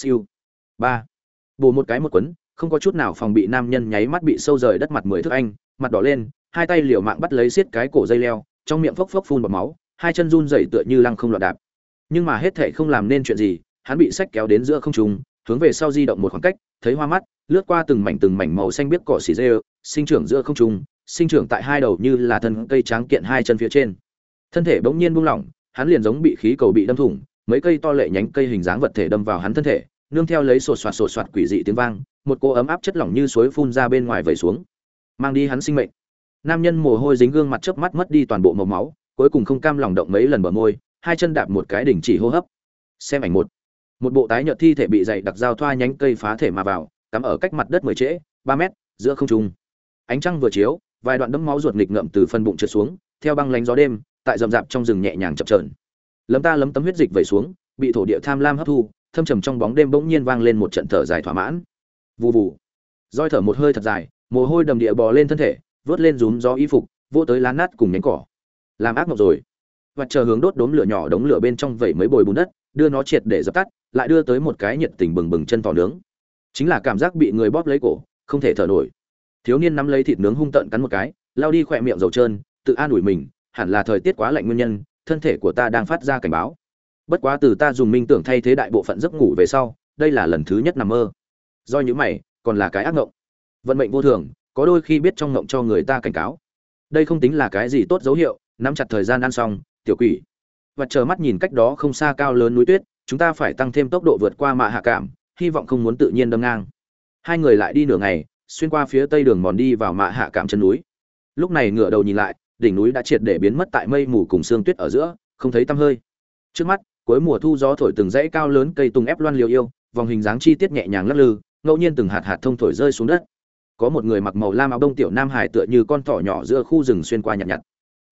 siêu. Ba. Bù một cái một quấn, không có chút nào phòng bị nam nhân nháy mắt bị sâu rời đất mặt mười thước anh, mặt đỏ lên, hai tay liều mạng bắt lấy xiết cái cổ dây leo, trong miệng phốc phốc phun bọt máu, hai chân run rẩy tựa như lăng không loạn đạp. Nhưng mà hết thể không làm nên chuyện gì, hắn bị sách kéo đến giữa không trung, hướng về sau di động một khoảng cách, thấy hoa mắt, lướt qua từng mảnh từng mảnh màu xanh biếc cỏ xì dê sinh trưởng giữa không trung, sinh trưởng tại hai đầu như là thân cây tráng kiện hai chân phía trên. Thân thể bỗng nhiên buông lỏng, hắn liền giống bị khí cầu bị đâm thủng, mấy cây to lệ nhánh cây hình dáng vật thể đâm vào hắn thân thể nương theo lấy sột soạt sột soạt quỷ dị tiếng vang, một cô ấm áp chất lỏng như suối phun ra bên ngoài vẩy xuống. Mang đi hắn sinh mệnh. Nam nhân mồ hôi dính gương mặt chớp mắt mất đi toàn bộ màu máu, cuối cùng không cam lòng động mấy lần bờ môi, hai chân đạp một cái đỉnh chỉ hô hấp. Xem ảnh một. Một bộ tái nhợt thi thể bị dày đặc dao thoa nhánh cây phá thể mà vào, cắm ở cách mặt đất mười trễ, ba mét, giữa không trung. Ánh trăng vừa chiếu, vài đoạn đấm máu ruột nghịch ngậm từ phân bụng trượt xuống, theo băng lánh gió đêm, tại rậm rạp trong rừng nhẹ nhàng chập trờn lấm ta lấm tấm huyết dịch vẩy xuống, bị thổ địa tham lam hấp thu thâm trầm trong bóng đêm bỗng nhiên vang lên một trận thở dài thỏa mãn. Vù vù. Roi thở một hơi thật dài, mồ hôi đầm địa bò lên thân thể, vớt lên rúm gió y phục, vỗ tới lá nát cùng nhánh cỏ. Làm ác mộng rồi. Và chờ hướng đốt đốm lửa nhỏ đống lửa bên trong vẩy mấy bồi bùn đất, đưa nó triệt để dập tắt, lại đưa tới một cái nhiệt tình bừng bừng chân tỏ nướng. Chính là cảm giác bị người bóp lấy cổ, không thể thở nổi. Thiếu niên nắm lấy thịt nướng hung tợn cắn một cái, lao đi khỏe miệng dầu trơn, tự an ủi mình, hẳn là thời tiết quá lạnh nguyên nhân, thân thể của ta đang phát ra cảnh báo bất quá từ ta dùng minh tưởng thay thế đại bộ phận giấc ngủ về sau, đây là lần thứ nhất nằm mơ. Do những mày, còn là cái ác ngộng. Vận mệnh vô thường, có đôi khi biết trong ngộng cho người ta cảnh cáo. Đây không tính là cái gì tốt dấu hiệu, nắm chặt thời gian ăn xong, tiểu quỷ. Và chờ mắt nhìn cách đó không xa cao lớn núi tuyết, chúng ta phải tăng thêm tốc độ vượt qua mạ hạ cảm, hy vọng không muốn tự nhiên đâm ngang. Hai người lại đi nửa ngày, xuyên qua phía tây đường mòn đi vào mạ hạ cảm chân núi. Lúc này ngựa đầu nhìn lại, đỉnh núi đã triệt để biến mất tại mây mù cùng sương tuyết ở giữa, không thấy tăm hơi. Trước mắt cuối mùa thu gió thổi từng dãy cao lớn cây tùng ép loan liều yêu, vòng hình dáng chi tiết nhẹ nhàng lắc lư, ngẫu nhiên từng hạt hạt thông thổi rơi xuống đất. Có một người mặc màu lam áo đông tiểu nam hải tựa như con thỏ nhỏ giữa khu rừng xuyên qua nhặt nhặt.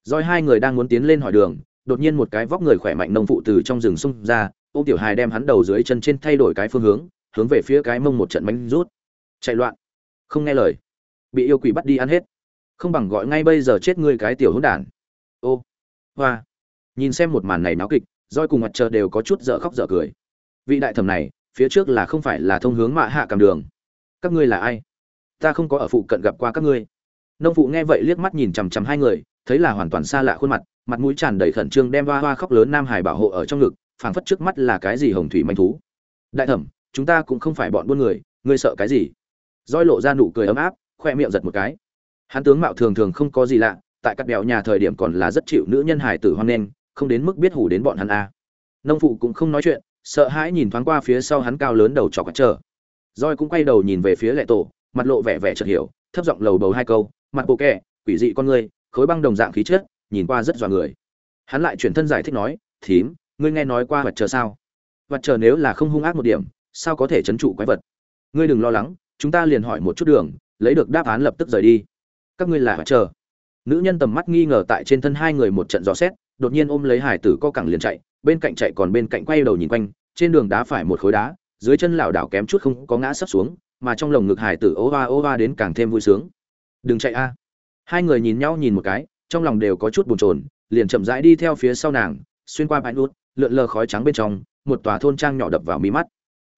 Rồi hai người đang muốn tiến lên hỏi đường, đột nhiên một cái vóc người khỏe mạnh nông phụ từ trong rừng xung ra ô tiểu hài đem hắn đầu dưới chân trên thay đổi cái phương hướng hướng về phía cái mông một trận bánh rút. Chạy loạn. Không nghe lời. Bị yêu quỷ bắt đi ăn hết. Không bằng gọi ngay bây giờ chết ngươi cái tiểu hỗn đản. Ô. Hoa. Nhìn xem một màn này náo kịch roi cùng mặt trời đều có chút dở khóc dở cười. Vị đại thẩm này, phía trước là không phải là thông hướng mạ hạ cầm đường. Các ngươi là ai? Ta không có ở phụ cận gặp qua các ngươi. Nông phụ nghe vậy liếc mắt nhìn chằm chằm hai người, thấy là hoàn toàn xa lạ khuôn mặt mặt mũi tràn đầy khẩn trương đem hoa hoa khóc lớn nam hải bảo hộ ở trong ngực, phảng phất trước mắt là cái gì hồng thủy manh thú. Đại thẩm, chúng ta cũng không phải bọn buôn người, ngươi sợ cái gì? Roi lộ ra nụ cười ấm áp, khoe miệng giật một cái. Hắn tướng mạo thường thường không có gì lạ, tại các bèo nhà thời điểm còn là rất chịu nữ nhân hải tử hoan nghênh không đến mức biết hủ đến bọn hắn a nông phụ cũng không nói chuyện, sợ hãi nhìn thoáng qua phía sau hắn cao lớn đầu trọc chờ roi cũng quay đầu nhìn về phía lệ tổ, mặt lộ vẻ vẻ chợt hiểu, thấp giọng lầu bầu hai câu, mặt bộ kẹ quỷ dị con ngươi khối băng đồng dạng khí chất, nhìn qua rất dọa người. Hắn lại chuyển thân giải thích nói, thím, ngươi nghe nói qua vật chờ sao? Vật chờ nếu là không hung ác một điểm, sao có thể chấn trụ quái vật? Ngươi đừng lo lắng, chúng ta liền hỏi một chút đường, lấy được đáp án lập tức rời đi. Các ngươi là vật chờ nữ nhân tầm mắt nghi ngờ tại trên thân hai người một trận gió xét, đột nhiên ôm lấy hải tử co cẳng liền chạy, bên cạnh chạy còn bên cạnh quay đầu nhìn quanh, trên đường đá phải một khối đá, dưới chân lảo đảo kém chút không có ngã sấp xuống, mà trong lồng ngực hải tử ố va ố va đến càng thêm vui sướng. Đừng chạy a. Hai người nhìn nhau nhìn một cái, trong lòng đều có chút buồn chồn, liền chậm rãi đi theo phía sau nàng, xuyên qua bãi nút, lượn lờ khói trắng bên trong, một tòa thôn trang nhỏ đập vào mí mắt.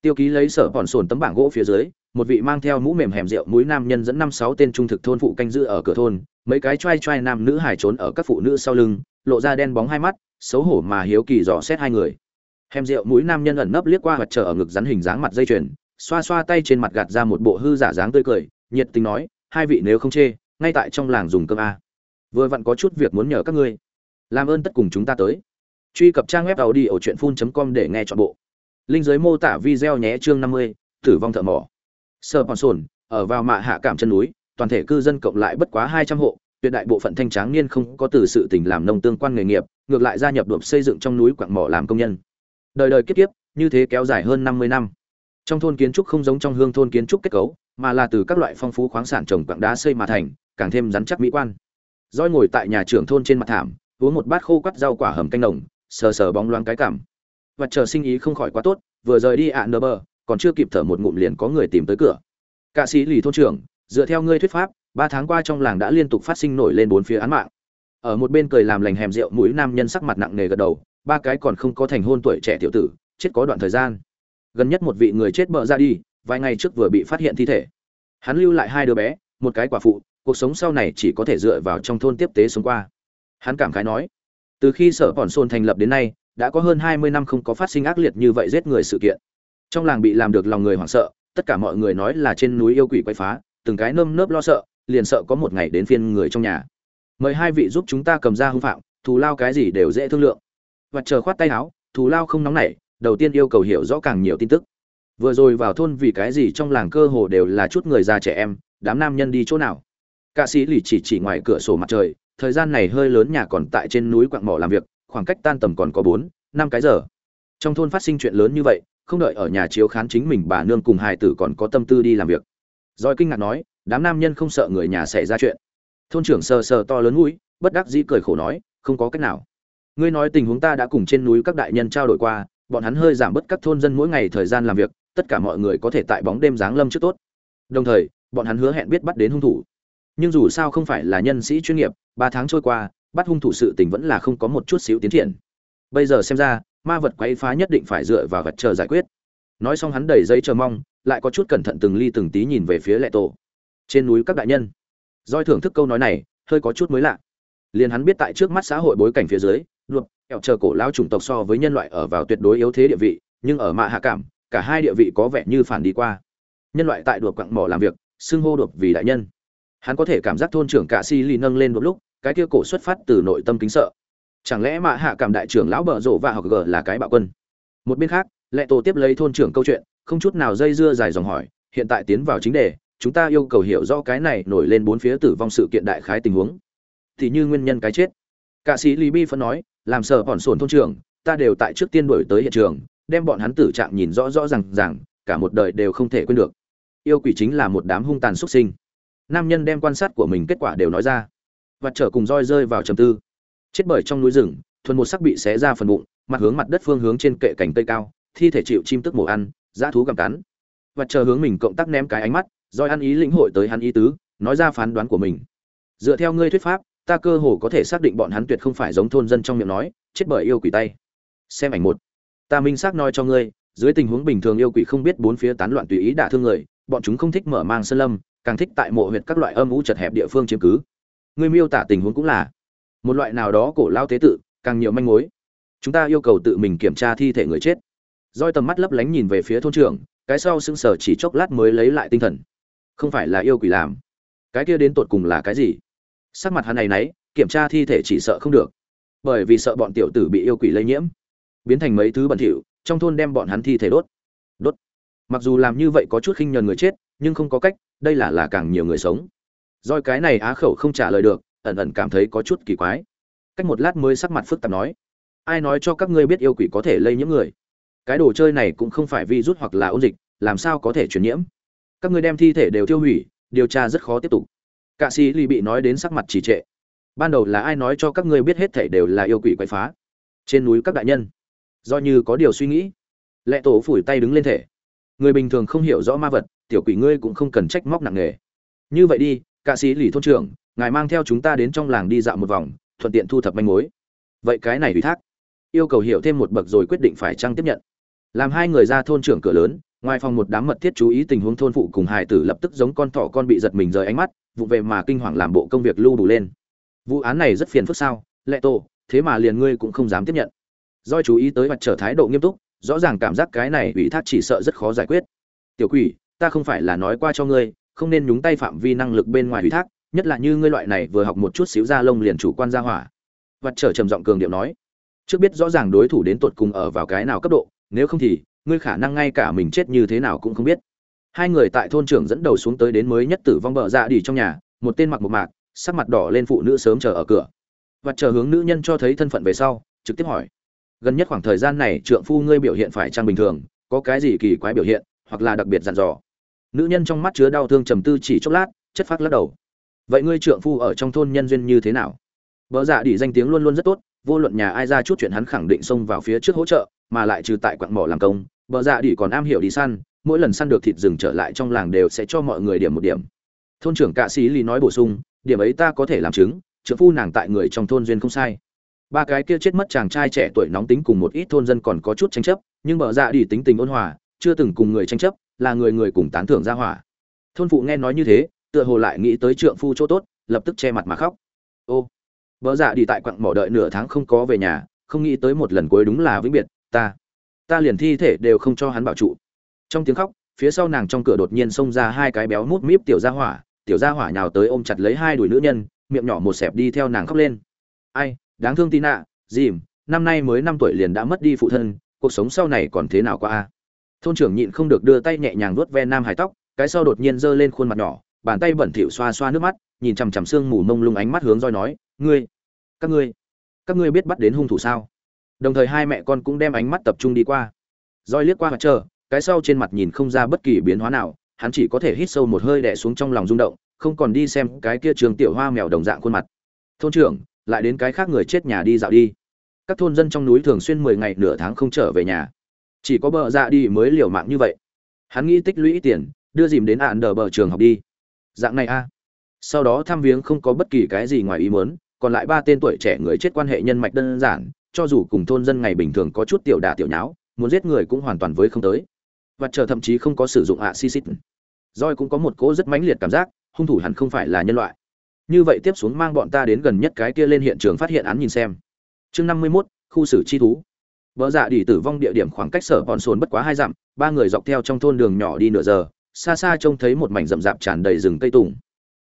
Tiêu ký lấy sở bọn sồn tấm bảng gỗ phía dưới một vị mang theo mũ mềm hẻm rượu mũi nam nhân dẫn năm sáu tên trung thực thôn phụ canh giữ ở cửa thôn, mấy cái trai trai nam nữ hải trốn ở các phụ nữ sau lưng, lộ ra đen bóng hai mắt, xấu hổ mà hiếu kỳ dò xét hai người. Hẻm rượu mũi nam nhân ẩn nấp liếc qua mặt trở ở ngực rắn hình dáng mặt dây chuyền, xoa xoa tay trên mặt gạt ra một bộ hư giả dáng tươi cười, nhiệt tình nói, hai vị nếu không chê, ngay tại trong làng dùng cơm a. Vừa vặn có chút việc muốn nhờ các ngươi. Làm ơn tất cùng chúng ta tới. Truy cập trang web tàu đi ở truyện com để nghe chọn bộ. Linh giới mô tả video nhé, chương năm mươi, tử vong thợ mỏ sơ bọn sồn, ở vào mạ hạ cảm chân núi, toàn thể cư dân cộng lại bất quá hai trăm hộ, tuyệt đại bộ phận thanh tráng niên không có từ sự tình làm nông tương quan nghề nghiệp, ngược lại gia nhập đột xây dựng trong núi quặng mỏ làm công nhân. Đời đời kiếp kiếp, như thế kéo dài hơn năm mươi năm. Trong thôn kiến trúc không giống trong hương thôn kiến trúc kết cấu, mà là từ các loại phong phú khoáng sản trồng quặng đá xây mà thành, càng thêm rắn chắc mỹ quan. Roi ngồi tại nhà trưởng thôn trên mặt thảm, uống một bát khô quắt rau quả hầm canh nồng, sờ sờ bóng loáng cái cảm. Và chờ sinh ý không khỏi quá tốt, vừa rời đi ạ nơ bờ còn chưa kịp thở một ngụm liền có người tìm tới cửa. Cạ sĩ lì thôn trưởng, dựa theo ngươi thuyết pháp, ba tháng qua trong làng đã liên tục phát sinh nổi lên bốn phía án mạng. Ở một bên cười làm lành hèm rượu mũi nam nhân sắc mặt nặng nề gật đầu, ba cái còn không có thành hôn tuổi trẻ tiểu tử, chết có đoạn thời gian. Gần nhất một vị người chết bợ ra đi, vài ngày trước vừa bị phát hiện thi thể. Hắn lưu lại hai đứa bé, một cái quả phụ, cuộc sống sau này chỉ có thể dựa vào trong thôn tiếp tế sống qua. Hắn cảm khái nói, từ khi sở bòn xôn thành lập đến nay, đã có hơn hai mươi năm không có phát sinh ác liệt như vậy giết người sự kiện trong làng bị làm được lòng người hoảng sợ, tất cả mọi người nói là trên núi yêu quỷ quay phá, từng cái nơm nớp lo sợ, liền sợ có một ngày đến phiên người trong nhà. Mời hai vị giúp chúng ta cầm ra hung phạm, thù lao cái gì đều dễ thương lượng. Và chờ khoát tay áo, thù lao không nóng nảy, đầu tiên yêu cầu hiểu rõ càng nhiều tin tức. Vừa rồi vào thôn vì cái gì trong làng cơ hồ đều là chút người già trẻ em, đám nam nhân đi chỗ nào? Ca sĩ lì chỉ chỉ ngoài cửa sổ mặt trời, thời gian này hơi lớn nhà còn tại trên núi quạng mỏ làm việc, khoảng cách tan tầm còn có bốn, năm cái giờ. Trong thôn phát sinh chuyện lớn như vậy không đợi ở nhà chiếu khán chính mình bà nương cùng hài tử còn có tâm tư đi làm việc. Rồi kinh ngạc nói, đám nam nhân không sợ người nhà xảy ra chuyện. Thôn trưởng sờ sờ to lớn mũi, bất đắc dĩ cười khổ nói, không có cách nào. Ngươi nói tình huống ta đã cùng trên núi các đại nhân trao đổi qua, bọn hắn hơi giảm bớt các thôn dân mỗi ngày thời gian làm việc, tất cả mọi người có thể tại bóng đêm giáng lâm trước tốt. Đồng thời, bọn hắn hứa hẹn biết bắt đến hung thủ. Nhưng dù sao không phải là nhân sĩ chuyên nghiệp, ba tháng trôi qua, bắt hung thủ sự tình vẫn là không có một chút xíu tiến triển. Bây giờ xem ra ma vật quấy phá nhất định phải dựa vào vật chờ giải quyết. Nói xong hắn đẩy giấy chờ mong, lại có chút cẩn thận từng ly từng tí nhìn về phía lệ tổ. Trên núi các đại nhân. Doi thưởng thức câu nói này, hơi có chút mới lạ. Liền hắn biết tại trước mắt xã hội bối cảnh phía dưới luật kẹo chờ cổ lao chủng tộc so với nhân loại ở vào tuyệt đối yếu thế địa vị, nhưng ở mạ hạ cảm, cả hai địa vị có vẻ như phản đi qua. Nhân loại tại đuộc quặng mỏ làm việc, xưng hô đột vì đại nhân. Hắn có thể cảm giác thôn trưởng cả si lì nâng lên một lúc, cái kia cổ xuất phát từ nội tâm kính sợ chẳng lẽ mạ hạ cảm đại trưởng lão bợ rộ và học g là cái bạo quân? Một bên khác, lệ tổ tiếp lấy thôn trưởng câu chuyện, không chút nào dây dưa dài dòng hỏi, hiện tại tiến vào chính đề, chúng ta yêu cầu hiểu rõ cái này nổi lên bốn phía tử vong sự kiện đại khái tình huống. Thì như nguyên nhân cái chết. Cả sĩ lý bi phân nói, làm sợ bọn sổn thôn trưởng, ta đều tại trước tiên đổi tới hiện trường, đem bọn hắn tử trạng nhìn rõ rõ ràng ràng, cả một đời đều không thể quên được. Yêu quỷ chính là một đám hung tàn xuất sinh. Nam nhân đem quan sát của mình kết quả đều nói ra. Và trở cùng roi rơi vào trầm tư chết bởi trong núi rừng, thuần một sắc bị xé ra phần bụng, mặt hướng mặt đất phương hướng trên kệ cành cây cao, thi thể chịu chim tức mổ ăn, dã thú gặm cắn. Và chờ hướng mình cộng tác ném cái ánh mắt, roi ăn ý lĩnh hội tới hắn ý tứ, nói ra phán đoán của mình. Dựa theo ngươi thuyết pháp, ta cơ hồ có thể xác định bọn hắn tuyệt không phải giống thôn dân trong miệng nói, chết bởi yêu quỷ tay. Xem ảnh một. Ta minh xác nói cho ngươi, dưới tình huống bình thường yêu quỷ không biết bốn phía tán loạn tùy ý đả thương người, bọn chúng không thích mở mang sơn lâm, càng thích tại mộ huyệt các loại âm u chật hẹp địa phương chiếm cứ. Ngươi miêu tả tình huống cũng là một loại nào đó cổ lao tế tự, càng nhiều manh mối. Chúng ta yêu cầu tự mình kiểm tra thi thể người chết. Roi tầm mắt lấp lánh nhìn về phía thôn trưởng, cái sau sững sờ chỉ chốc lát mới lấy lại tinh thần. Không phải là yêu quỷ làm. Cái kia đến tột cùng là cái gì? Sắc mặt hắn này nấy, kiểm tra thi thể chỉ sợ không được. Bởi vì sợ bọn tiểu tử bị yêu quỷ lây nhiễm, biến thành mấy thứ bẩn thỉu, trong thôn đem bọn hắn thi thể đốt. Đốt. Mặc dù làm như vậy có chút khinh nhờn người chết, nhưng không có cách, đây là là càng nhiều người sống. Roi cái này á khẩu không trả lời được ẩn ẩn cảm thấy có chút kỳ quái. Cách một lát mới sắc mặt phức tạp nói, ai nói cho các ngươi biết yêu quỷ có thể lây nhiễm người? Cái đồ chơi này cũng không phải virus hoặc là ôn dịch, làm sao có thể truyền nhiễm? Các ngươi đem thi thể đều tiêu hủy, điều tra rất khó tiếp tục. Cạ sĩ lì bị nói đến sắc mặt trì trệ. Ban đầu là ai nói cho các ngươi biết hết thể đều là yêu quỷ quậy phá? Trên núi các đại nhân, do như có điều suy nghĩ. Lệ tổ phủi tay đứng lên thể. Người bình thường không hiểu rõ ma vật, tiểu quỷ ngươi cũng không cần trách móc nặng nề. Như vậy đi, cạ sĩ lì thôn trưởng ngài mang theo chúng ta đến trong làng đi dạo một vòng, thuận tiện thu thập manh mối. Vậy cái này ủy thác, yêu cầu hiểu thêm một bậc rồi quyết định phải trăng tiếp nhận. Làm hai người ra thôn trưởng cửa lớn, ngoài phòng một đám mật thiết chú ý tình huống thôn phụ cùng hải tử lập tức giống con thỏ con bị giật mình rời ánh mắt vụ về mà kinh hoàng làm bộ công việc lưu đủ lên. Vụ án này rất phiền phức sao? Lệ tổ thế mà liền ngươi cũng không dám tiếp nhận. Do chú ý tới mặt trở thái độ nghiêm túc, rõ ràng cảm giác cái này ủy thác chỉ sợ rất khó giải quyết. Tiểu quỷ, ta không phải là nói qua cho ngươi, không nên nhúng tay phạm vi năng lực bên ngoài ủy thác nhất là như ngươi loại này vừa học một chút xíu ra lông liền chủ quan ra hỏa. Vật trở trầm giọng cường điệu nói, trước biết rõ ràng đối thủ đến tột cùng ở vào cái nào cấp độ, nếu không thì, ngươi khả năng ngay cả mình chết như thế nào cũng không biết. Hai người tại thôn trưởng dẫn đầu xuống tới đến mới nhất tử vong bờ dạ đi trong nhà, một tên mặc một mạc, sắc mặt đỏ lên phụ nữ sớm chờ ở cửa. Vật chờ hướng nữ nhân cho thấy thân phận về sau, trực tiếp hỏi, gần nhất khoảng thời gian này trượng phu ngươi biểu hiện phải trang bình thường, có cái gì kỳ quái biểu hiện, hoặc là đặc biệt dặn dò? Nữ nhân trong mắt chứa đau thương trầm tư chỉ chốc lát, chất phát lắc đầu vậy ngươi trượng phu ở trong thôn nhân duyên như thế nào? Vợ dạ đi danh tiếng luôn luôn rất tốt, vô luận nhà ai ra chút chuyện hắn khẳng định xông vào phía trước hỗ trợ, mà lại trừ tại quặng mỏ làm công vợ dạ đi còn am hiểu đi săn, mỗi lần săn được thịt rừng trở lại trong làng đều sẽ cho mọi người điểm một điểm. Thôn trưởng cạ sĩ lý nói bổ sung, điểm ấy ta có thể làm chứng, trượng phu nàng tại người trong thôn duyên không sai. Ba cái kia chết mất chàng trai trẻ tuổi nóng tính cùng một ít thôn dân còn có chút tranh chấp, nhưng bờ dạ đi tính tình ôn hòa, chưa từng cùng người tranh chấp, là người người cùng tán thưởng ra hỏa. Thôn phụ nghe nói như thế tựa hồ lại nghĩ tới trượng phu chỗ tốt, lập tức che mặt mà khóc. Ô vợ dạ đi tại quặng mỏ đợi nửa tháng không có về nhà, không nghĩ tới một lần cuối đúng là vĩnh biệt, ta ta liền thi thể đều không cho hắn bảo trụ. Trong tiếng khóc, phía sau nàng trong cửa đột nhiên xông ra hai cái béo mút míp tiểu gia hỏa, tiểu gia hỏa nhào tới ôm chặt lấy hai đùi nữ nhân, miệng nhỏ một xẹp đi theo nàng khóc lên. Ai, đáng thương tin nạ dìm, năm nay mới năm tuổi liền đã mất đi phụ thân, cuộc sống sau này còn thế nào qua a? Thôn trưởng nhịn không được đưa tay nhẹ nhàng vuốt ve nam hải tóc, cái sau đột nhiên giơ lên khuôn mặt nhỏ bàn tay bẩn thỉu xoa xoa nước mắt, nhìn chằm chằm xương mù mông lung ánh mắt hướng roi nói, ngươi, các ngươi các ngươi biết bắt đến hung thủ sao? Đồng thời hai mẹ con cũng đem ánh mắt tập trung đi qua. Roi liếc qua mặt chờ cái sau trên mặt nhìn không ra bất kỳ biến hóa nào, hắn chỉ có thể hít sâu một hơi đè xuống trong lòng rung động, không còn đi xem cái kia trường tiểu hoa mèo đồng dạng khuôn mặt. Thôn trưởng, lại đến cái khác người chết nhà đi dạo đi. Các thôn dân trong núi thường xuyên mười ngày nửa tháng không trở về nhà. Chỉ có bờ dạ đi mới liều mạng như vậy. Hắn nghĩ tích lũy tiền, đưa dìm đến ạn đờ bờ trường học đi dạng này a. Sau đó thăm viếng không có bất kỳ cái gì ngoài ý muốn còn lại ba tên tuổi trẻ người chết quan hệ nhân mạch đơn giản cho dù cùng thôn dân ngày bình thường có chút tiểu đả tiểu nháo muốn giết người cũng hoàn toàn với không tới. Và chờ thậm chí không có sử dụng ạ xi xít. Roi cũng có một cỗ rất mãnh liệt cảm giác hung thủ hẳn không phải là nhân loại. Như vậy tiếp xuống mang bọn ta đến gần nhất cái kia lên hiện trường phát hiện án nhìn xem. Chương năm mươi 51, khu xử chi thú. Vợ dạ đi tử vong địa điểm khoảng cách sở bọn sồn bất quá hai dặm ba người dọc theo trong thôn đường nhỏ đi nửa giờ xa xa trông thấy một mảnh rậm rạp tràn đầy rừng cây tùng.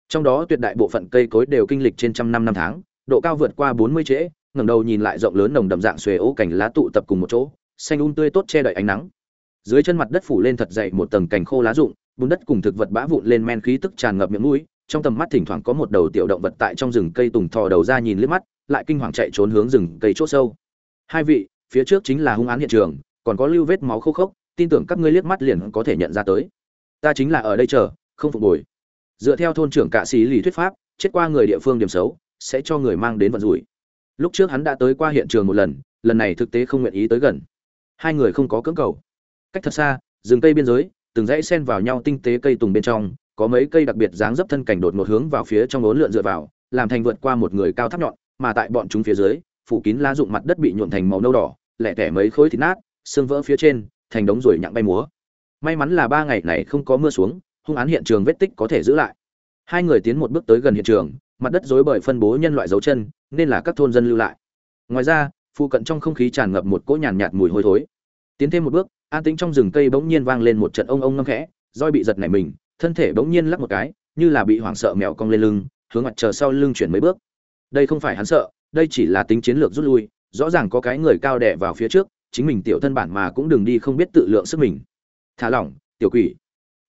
Trong đó tuyệt đại bộ phận cây cối đều kinh lịch trên trăm năm năm tháng, độ cao vượt qua bốn mươi trễ, ngẩng đầu nhìn lại rộng lớn nồng đậm dạng xuề ố cảnh lá tụ tập cùng một chỗ, xanh um tươi tốt che đậy ánh nắng. Dưới chân mặt đất phủ lên thật dày một tầng cành khô lá rụng, bùn đất cùng thực vật bã vụn lên men khí tức tràn ngập miệng mũi, trong tầm mắt thỉnh thoảng có một đầu tiểu động vật tại trong rừng cây tùng thò đầu ra nhìn liếc mắt, lại kinh hoàng chạy trốn hướng rừng cây chỗ sâu. Hai vị, phía trước chính là hung án hiện trường, còn có lưu vết máu khô khốc, tin tưởng các ngươi liếc mắt liền có thể nhận ra tới ta chính là ở đây chờ, không phục hồi. Dựa theo thôn trưởng cạ sĩ lì thuyết pháp, chết qua người địa phương điểm xấu, sẽ cho người mang đến vận rủi. Lúc trước hắn đã tới qua hiện trường một lần lần này thực tế không nguyện ý tới gần. Hai người không có cưỡng cầu. Cách thật xa, rừng cây biên giới, từng dãy xen vào nhau tinh tế cây tùng bên trong, có mấy cây đặc biệt dáng dấp thân cảnh đột một hướng vào phía trong ốn lượn dựa vào, làm thành vượt qua một người cao thấp nhọn, mà tại bọn chúng phía dưới, phủ kín lá dụng mặt đất bị nhuộn thành màu nâu đỏ, lẻ tẻ mấy khối thịt nát, xương vỡ phía trên, thành đống ruồi nhặng bay múa may mắn là ba ngày này không có mưa xuống hung án hiện trường vết tích có thể giữ lại. Hai người tiến một bước tới gần hiện trường mặt đất rối bởi phân bố nhân loại dấu chân nên là các thôn dân lưu lại. Ngoài ra phụ cận trong không khí tràn ngập một cỗ nhàn nhạt, mùi hôi thối. Tiến thêm một bước an tĩnh trong rừng cây bỗng nhiên vang lên một trận ông ông ngâm khẽ roi bị giật nảy mình thân thể bỗng nhiên lắc một cái như là bị hoảng sợ mèo cong lên lưng hướng mặt chờ sau lưng chuyển mấy bước. Đây không phải hắn sợ đây chỉ là tính chiến lược rút lui rõ ràng có cái người cao đẻ vào phía trước chính mình tiểu thân bản mà cũng đừng đi không biết tự lượng sức mình thả lỏng, tiểu quỷ.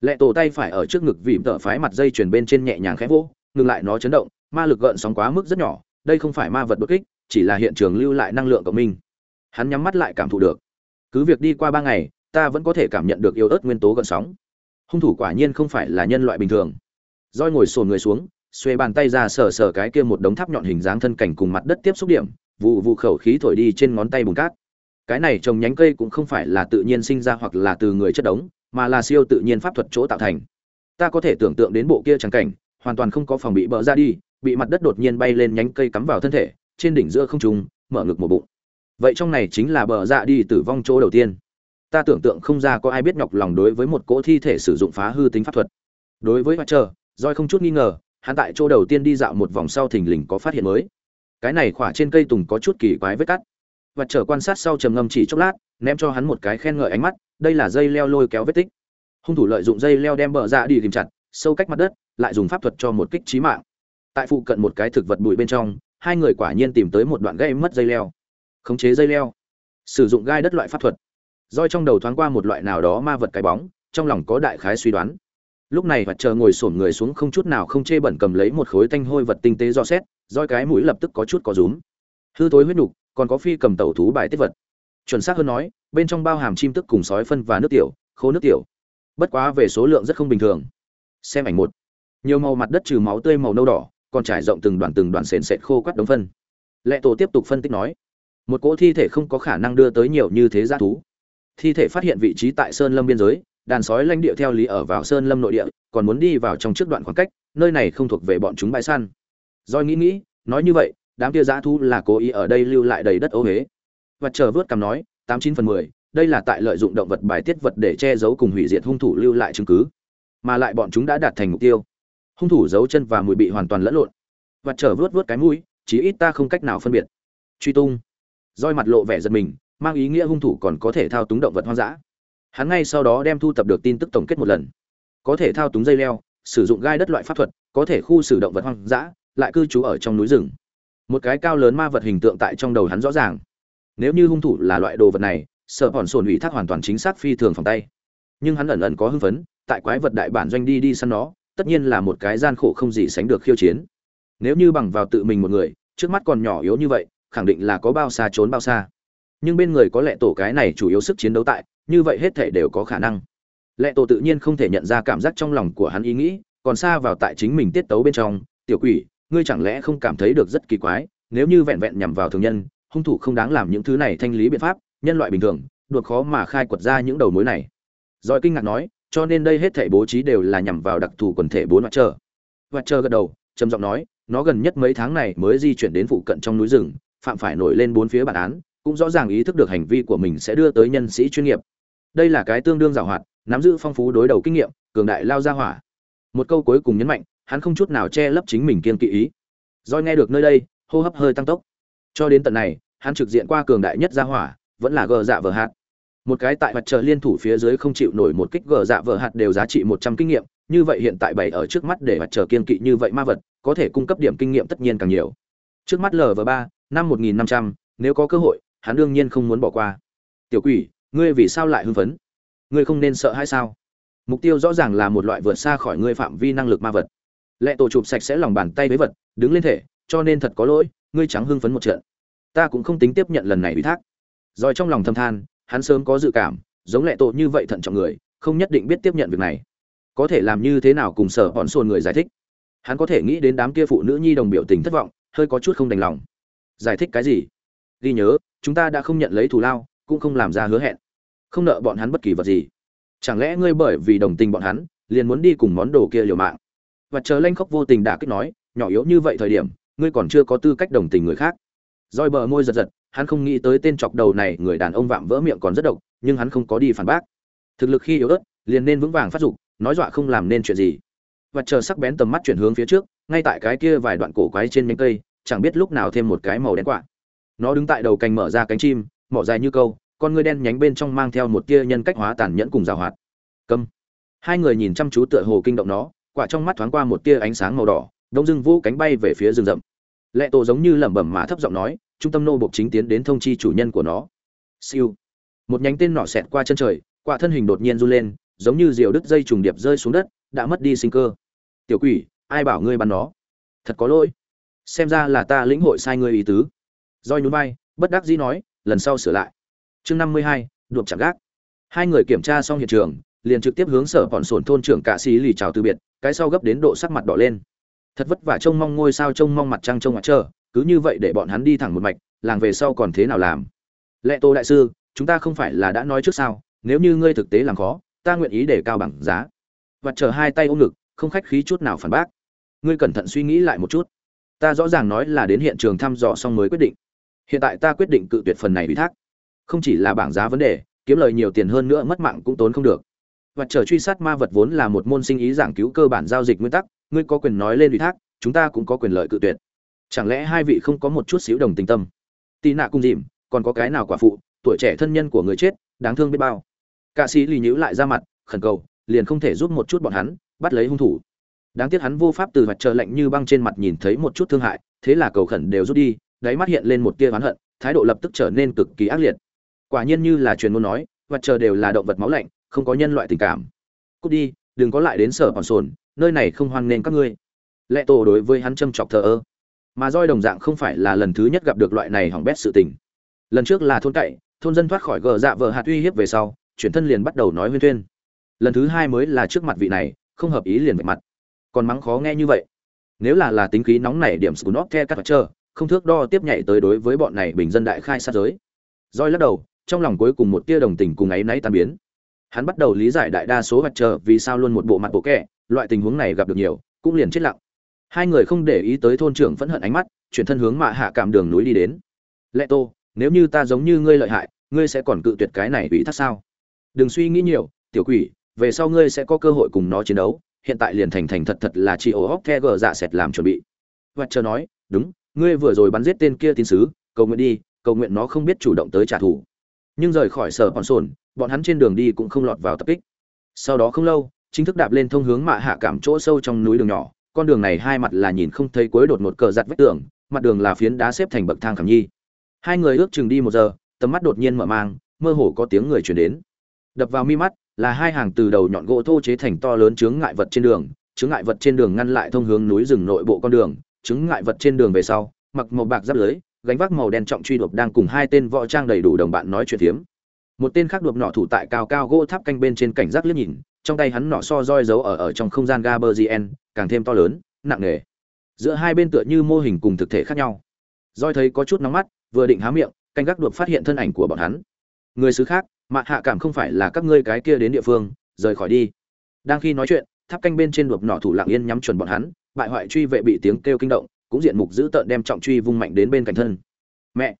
Lệ tổ tay phải ở trước ngực vì tợ phái mặt dây chuyền bên trên nhẹ nhàng khẽ vỗ, ngừng lại nó chấn động, ma lực gợn sóng quá mức rất nhỏ, đây không phải ma vật đột kích, chỉ là hiện trường lưu lại năng lượng của mình. hắn nhắm mắt lại cảm thụ được. Cứ việc đi qua ba ngày, ta vẫn có thể cảm nhận được yếu ớt nguyên tố gợn sóng. Hung thủ quả nhiên không phải là nhân loại bình thường. Roi ngồi sồn người xuống, xuê bàn tay ra sờ sờ cái kia một đống tháp nhọn hình dáng thân cảnh cùng mặt đất tiếp xúc điểm, vụ vụ khẩu khí thổi đi trên ngón tay bùn cát cái này trồng nhánh cây cũng không phải là tự nhiên sinh ra hoặc là từ người chất đống mà là siêu tự nhiên pháp thuật chỗ tạo thành. Ta có thể tưởng tượng đến bộ kia trắng cảnh hoàn toàn không có phòng bị bỡ ra đi bị mặt đất đột nhiên bay lên nhánh cây cắm vào thân thể trên đỉnh giữa không trung mở ngực một bụng. Vậy trong này chính là bờ dạ đi tử vong chỗ đầu tiên. Ta tưởng tượng không ra có ai biết nhọc lòng đối với một cỗ thi thể sử dụng phá hư tính pháp thuật. Đối với Watcher, trời roi không chút nghi ngờ hắn tại chỗ đầu tiên đi dạo một vòng sau thình lình có phát hiện mới. Cái này khỏa trên cây tùng có chút kỳ quái vết cắt và chờ quan sát sau trầm ngâm chỉ chốc lát, ném cho hắn một cái khen ngợi ánh mắt, đây là dây leo lôi kéo vết tích. Hung thủ lợi dụng dây leo đem bờ ra đi kìm chặt, sâu cách mặt đất, lại dùng pháp thuật cho một kích trí mạng. Tại phụ cận một cái thực vật bụi bên trong, hai người quả nhiên tìm tới một đoạn gây mất dây leo. Khống chế dây leo. Sử dụng gai đất loại pháp thuật. Roi trong đầu thoáng qua một loại nào đó ma vật cái bóng, trong lòng có đại khái suy đoán. Lúc này vật chờ ngồi xổm người xuống không chút nào không chê bẩn cầm lấy một khối tanh hôi vật tinh tế do xét, roi cái mũi lập tức có chút có rúm. Hư tối huyết nục còn có phi cầm tẩu thú bài tiết vật. Chuẩn xác hơn nói, bên trong bao hàm chim tức cùng sói phân và nước tiểu, khô nước tiểu. Bất quá về số lượng rất không bình thường. Xem ảnh một. Nhiều màu mặt đất trừ máu tươi màu nâu đỏ, còn trải rộng từng đoàn từng đoàn sền sệt khô quắt đống phân. Lệ tổ tiếp tục phân tích nói, một cỗ thi thể không có khả năng đưa tới nhiều như thế g thú. Thi thể phát hiện vị trí tại sơn lâm biên giới, đàn sói lãnh địa theo lý ở vào sơn lâm nội địa, còn muốn đi vào trong trước đoạn khoảng cách, nơi này không thuộc về bọn chúng bãi săn. Doi nghĩ nghĩ, nói như vậy đám kia dã thú là cố ý ở đây lưu lại đầy đất ô huế. Và chờ vớt cằm nói, tám chín phần mười, đây là tại lợi dụng động vật bài tiết vật để che giấu cùng hủy diệt hung thủ lưu lại chứng cứ. Mà lại bọn chúng đã đạt thành mục tiêu. Hung thủ giấu chân và mùi bị hoàn toàn lẫn lộn. Và trở vớt vớt cái mũi, chí ít ta không cách nào phân biệt. Truy tung. Roi mặt lộ vẻ giật mình, mang ý nghĩa hung thủ còn có thể thao túng động vật hoang dã. Hắn ngay sau đó đem thu tập được tin tức tổng kết một lần. Có thể thao túng dây leo, sử dụng gai đất loại pháp thuật, có thể khu xử động vật hoang dã, lại cư trú ở trong núi rừng một cái cao lớn ma vật hình tượng tại trong đầu hắn rõ ràng. Nếu như hung thủ là loại đồ vật này, sợ hòn sồn ủy thác hoàn toàn chính xác phi thường phòng tay. Nhưng hắn ẩn ẩn có hưng phấn, tại quái vật đại bản doanh đi đi săn nó, tất nhiên là một cái gian khổ không gì sánh được khiêu chiến. Nếu như bằng vào tự mình một người, trước mắt còn nhỏ yếu như vậy, khẳng định là có bao xa trốn bao xa. Nhưng bên người có lẽ tổ cái này chủ yếu sức chiến đấu tại, như vậy hết thể đều có khả năng. Lệ tổ tự nhiên không thể nhận ra cảm giác trong lòng của hắn ý nghĩ, còn xa vào tại chính mình tiết tấu bên trong, tiểu quỷ ngươi chẳng lẽ không cảm thấy được rất kỳ quái, nếu như vẹn vẹn nhằm vào thường nhân, hung thủ không đáng làm những thứ này thanh lý biện pháp, nhân loại bình thường, đột khó mà khai quật ra những đầu mối này. Rồi kinh ngạc nói, cho nên đây hết thể bố trí đều là nhằm vào đặc thù quần thể bốn mặt chờ mặt chờ gật đầu, trầm giọng nói, nó gần nhất mấy tháng này mới di chuyển đến phụ cận trong núi rừng, phạm phải nổi lên bốn phía bản án, cũng rõ ràng ý thức được hành vi của mình sẽ đưa tới nhân sĩ chuyên nghiệp. Đây là cái tương đương giàu hoạt, nắm giữ phong phú đối đầu kinh nghiệm, cường đại lao ra hỏa. Một câu cuối cùng nhấn mạnh hắn không chút nào che lấp chính mình kiên kỵ ý. Doi nghe được nơi đây, hô hấp hơi tăng tốc. Cho đến tận này, hắn trực diện qua cường đại nhất ra hỏa, vẫn là gờ dạ vờ hạt. Một cái tại mặt trời liên thủ phía dưới không chịu nổi một kích gờ dạ vờ hạt đều giá trị một trăm kinh nghiệm, như vậy hiện tại bày ở trước mắt để mặt trời kiên kỵ như vậy ma vật, có thể cung cấp điểm kinh nghiệm tất nhiên càng nhiều. Trước mắt lv ba, năm một nghìn năm trăm, nếu có cơ hội, hắn đương nhiên không muốn bỏ qua. Tiểu quỷ, ngươi vì sao lại hưng phấn? Ngươi không nên sợ hay sao? Mục tiêu rõ ràng là một loại vượt xa khỏi ngươi phạm vi năng lực ma vật lệ tổ chụp sạch sẽ lòng bàn tay với vật, đứng lên thể, cho nên thật có lỗi, ngươi trắng hưng phấn một trận. Ta cũng không tính tiếp nhận lần này ủy thác. Rồi trong lòng thâm than, hắn sớm có dự cảm, giống lệ tổ như vậy thận trọng người, không nhất định biết tiếp nhận việc này. Có thể làm như thế nào cùng sở bọn xôn người giải thích. Hắn có thể nghĩ đến đám kia phụ nữ nhi đồng biểu tình thất vọng, hơi có chút không đành lòng. Giải thích cái gì? Ghi nhớ, chúng ta đã không nhận lấy thù lao, cũng không làm ra hứa hẹn. Không nợ bọn hắn bất kỳ vật gì. Chẳng lẽ ngươi bởi vì đồng tình bọn hắn, liền muốn đi cùng món đồ kia liều mạng? Và chờ lanh khóc vô tình đã kích nói, nhỏ yếu như vậy thời điểm, ngươi còn chưa có tư cách đồng tình người khác. Roi bờ môi giật giật, hắn không nghĩ tới tên chọc đầu này, người đàn ông vạm vỡ miệng còn rất độc, nhưng hắn không có đi phản bác. Thực lực khi yếu ớt, liền nên vững vàng phát dục, nói dọa không làm nên chuyện gì. Và chờ sắc bén tầm mắt chuyển hướng phía trước, ngay tại cái kia vài đoạn cổ quái trên nhánh cây, chẳng biết lúc nào thêm một cái màu đen quạ. Nó đứng tại đầu cành mở ra cánh chim, mỏ dài như câu, con ngươi đen nhánh bên trong mang theo một tia nhân cách hóa tàn nhẫn cùng rào hoạt. Câm. Hai người nhìn chăm chú tựa hồ kinh động nó quả trong mắt thoáng qua một tia ánh sáng màu đỏ, đông dưng vũ cánh bay về phía rừng rậm. Lệ tổ giống như lẩm bẩm mà thấp giọng nói, trung tâm nô bộc chính tiến đến thông chi chủ nhân của nó. Siêu. Một nhánh tên nỏ xẹt qua chân trời, quả thân hình đột nhiên run lên, giống như diều đứt dây trùng điệp rơi xuống đất, đã mất đi sinh cơ. Tiểu quỷ, ai bảo ngươi bắn nó? Thật có lỗi. Xem ra là ta lĩnh hội sai ngươi ý tứ. Roi nhún vai, bất đắc dĩ nói, lần sau sửa lại. Chương năm mươi hai đuộm chạm gác. Hai người kiểm tra xong hiện trường liền trực tiếp hướng sở bọn sổn thôn trưởng cạ xí lì chào từ biệt, cái sau gấp đến độ sắc mặt đỏ lên. Thật vất vả trông mong ngôi sao trông mong mặt trăng trông mặt trơ cứ như vậy để bọn hắn đi thẳng một mạch, làng về sau còn thế nào làm? Lệ tô đại sư, chúng ta không phải là đã nói trước sao, nếu như ngươi thực tế làm khó, ta nguyện ý để cao bằng giá. Và chờ hai tay ôm ngực, không khách khí chút nào phản bác. Ngươi cẩn thận suy nghĩ lại một chút. Ta rõ ràng nói là đến hiện trường thăm dò xong mới quyết định. Hiện tại ta quyết định cự tuyệt phần này ủy thác. Không chỉ là bảng giá vấn đề, kiếm lời nhiều tiền hơn nữa mất mạng cũng tốn không được và chờ truy sát ma vật vốn là một môn sinh ý giảng cứu cơ bản giao dịch nguyên tắc, ngươi có quyền nói lên ủy thác, chúng ta cũng có quyền lợi cự tuyệt. Chẳng lẽ hai vị không có một chút xíu đồng tình tâm? Tì nạ cung dìm, còn có cái nào quả phụ, tuổi trẻ thân nhân của người chết, đáng thương biết bao. Ca sĩ lì nhíu lại ra mặt, khẩn cầu, liền không thể giúp một chút bọn hắn, bắt lấy hung thủ. Đáng tiếc hắn vô pháp từ mặt trời lạnh như băng trên mặt nhìn thấy một chút thương hại, thế là cầu khẩn đều rút đi, đáy mắt hiện lên một tia oán hận, thái độ lập tức trở nên cực kỳ ác liệt. Quả nhiên như là truyền ngôn nói, mặt trời đều là động vật máu lạnh không có nhân loại tình cảm. Cút đi, đừng có lại đến sở còn sồn, nơi này không hoan nghênh các ngươi. Lệ tổ đối với hắn châm chọc thờ ơ. Mà roi đồng dạng không phải là lần thứ nhất gặp được loại này hỏng bét sự tình. Lần trước là thôn cậy, thôn dân thoát khỏi gờ dạ vợ hạt uy hiếp về sau, chuyển thân liền bắt đầu nói huyên thuyên. Lần thứ hai mới là trước mặt vị này, không hợp ý liền vạch mặt. Còn mắng khó nghe như vậy. Nếu là là tính khí nóng nảy điểm scunop the cắt chờ, không thước đo tiếp nhảy tới đối với bọn này bình dân đại khai sát giới. Roi lắc đầu, trong lòng cuối cùng một tia đồng tình cùng ấy náy tan biến hắn bắt đầu lý giải đại đa số vật chờ vì sao luôn một bộ mặt bộ kẻ, loại tình huống này gặp được nhiều, cũng liền chết lặng. Hai người không để ý tới thôn trưởng phẫn hận ánh mắt, chuyển thân hướng mạ hạ cảm đường núi đi đến. Lệ tô, nếu như ta giống như ngươi lợi hại, ngươi sẽ còn cự tuyệt cái này ủy thác sao? Đừng suy nghĩ nhiều, tiểu quỷ, về sau ngươi sẽ có cơ hội cùng nó chiến đấu, hiện tại liền thành thành thật thật là chị ổ hóc the gờ dạ sệt làm chuẩn bị. Vật chờ nói, đúng, ngươi vừa rồi bắn giết tên kia tín sứ, cầu nguyện đi, cầu nguyện nó không biết chủ động tới trả thù nhưng rời khỏi sở bọn sồn, bọn hắn trên đường đi cũng không lọt vào tập kích. Sau đó không lâu, chính thức đạp lên thông hướng mạ hạ cảm chỗ sâu trong núi đường nhỏ, con đường này hai mặt là nhìn không thấy cuối đột một cờ giặt vách tường, mặt đường là phiến đá xếp thành bậc thang khảm nhi. Hai người ước chừng đi một giờ, tầm mắt đột nhiên mở mang, mơ hồ có tiếng người chuyển đến. Đập vào mi mắt, là hai hàng từ đầu nhọn gỗ thô chế thành to lớn chướng ngại vật trên đường, chướng ngại vật trên đường ngăn lại thông hướng núi rừng nội bộ con đường, chướng ngại vật trên đường về sau, mặc màu bạc giáp lưới gánh vác màu đen trọng truy đột đang cùng hai tên võ trang đầy đủ đồng bạn nói chuyện phiếm một tên khác đột nọ thủ tại cao cao gỗ tháp canh bên trên cảnh giác liếc nhìn trong tay hắn nọ so roi giấu ở ở trong không gian Gaberzien, càng thêm to lớn, nặng nề. Giữa hai bên tựa như mô hình cùng thực thể khác nhau. Roi thấy có chút nóng mắt, vừa định há miệng, canh gác đột phát hiện thân ảnh của bọn hắn. Người xứ khác, mạn hạ cảm không phải là các ngươi cái kia đến địa phương, rời khỏi đi. Đang khi nói chuyện, tháp canh bên trên đột nọ thủ lặng yên nhắm chuẩn bọn hắn, bại hoại truy vệ bị tiếng kêu kinh động, cũng diện mục giữ tợn đem trọng truy vung mạnh đến bên cạnh thân. Mẹ,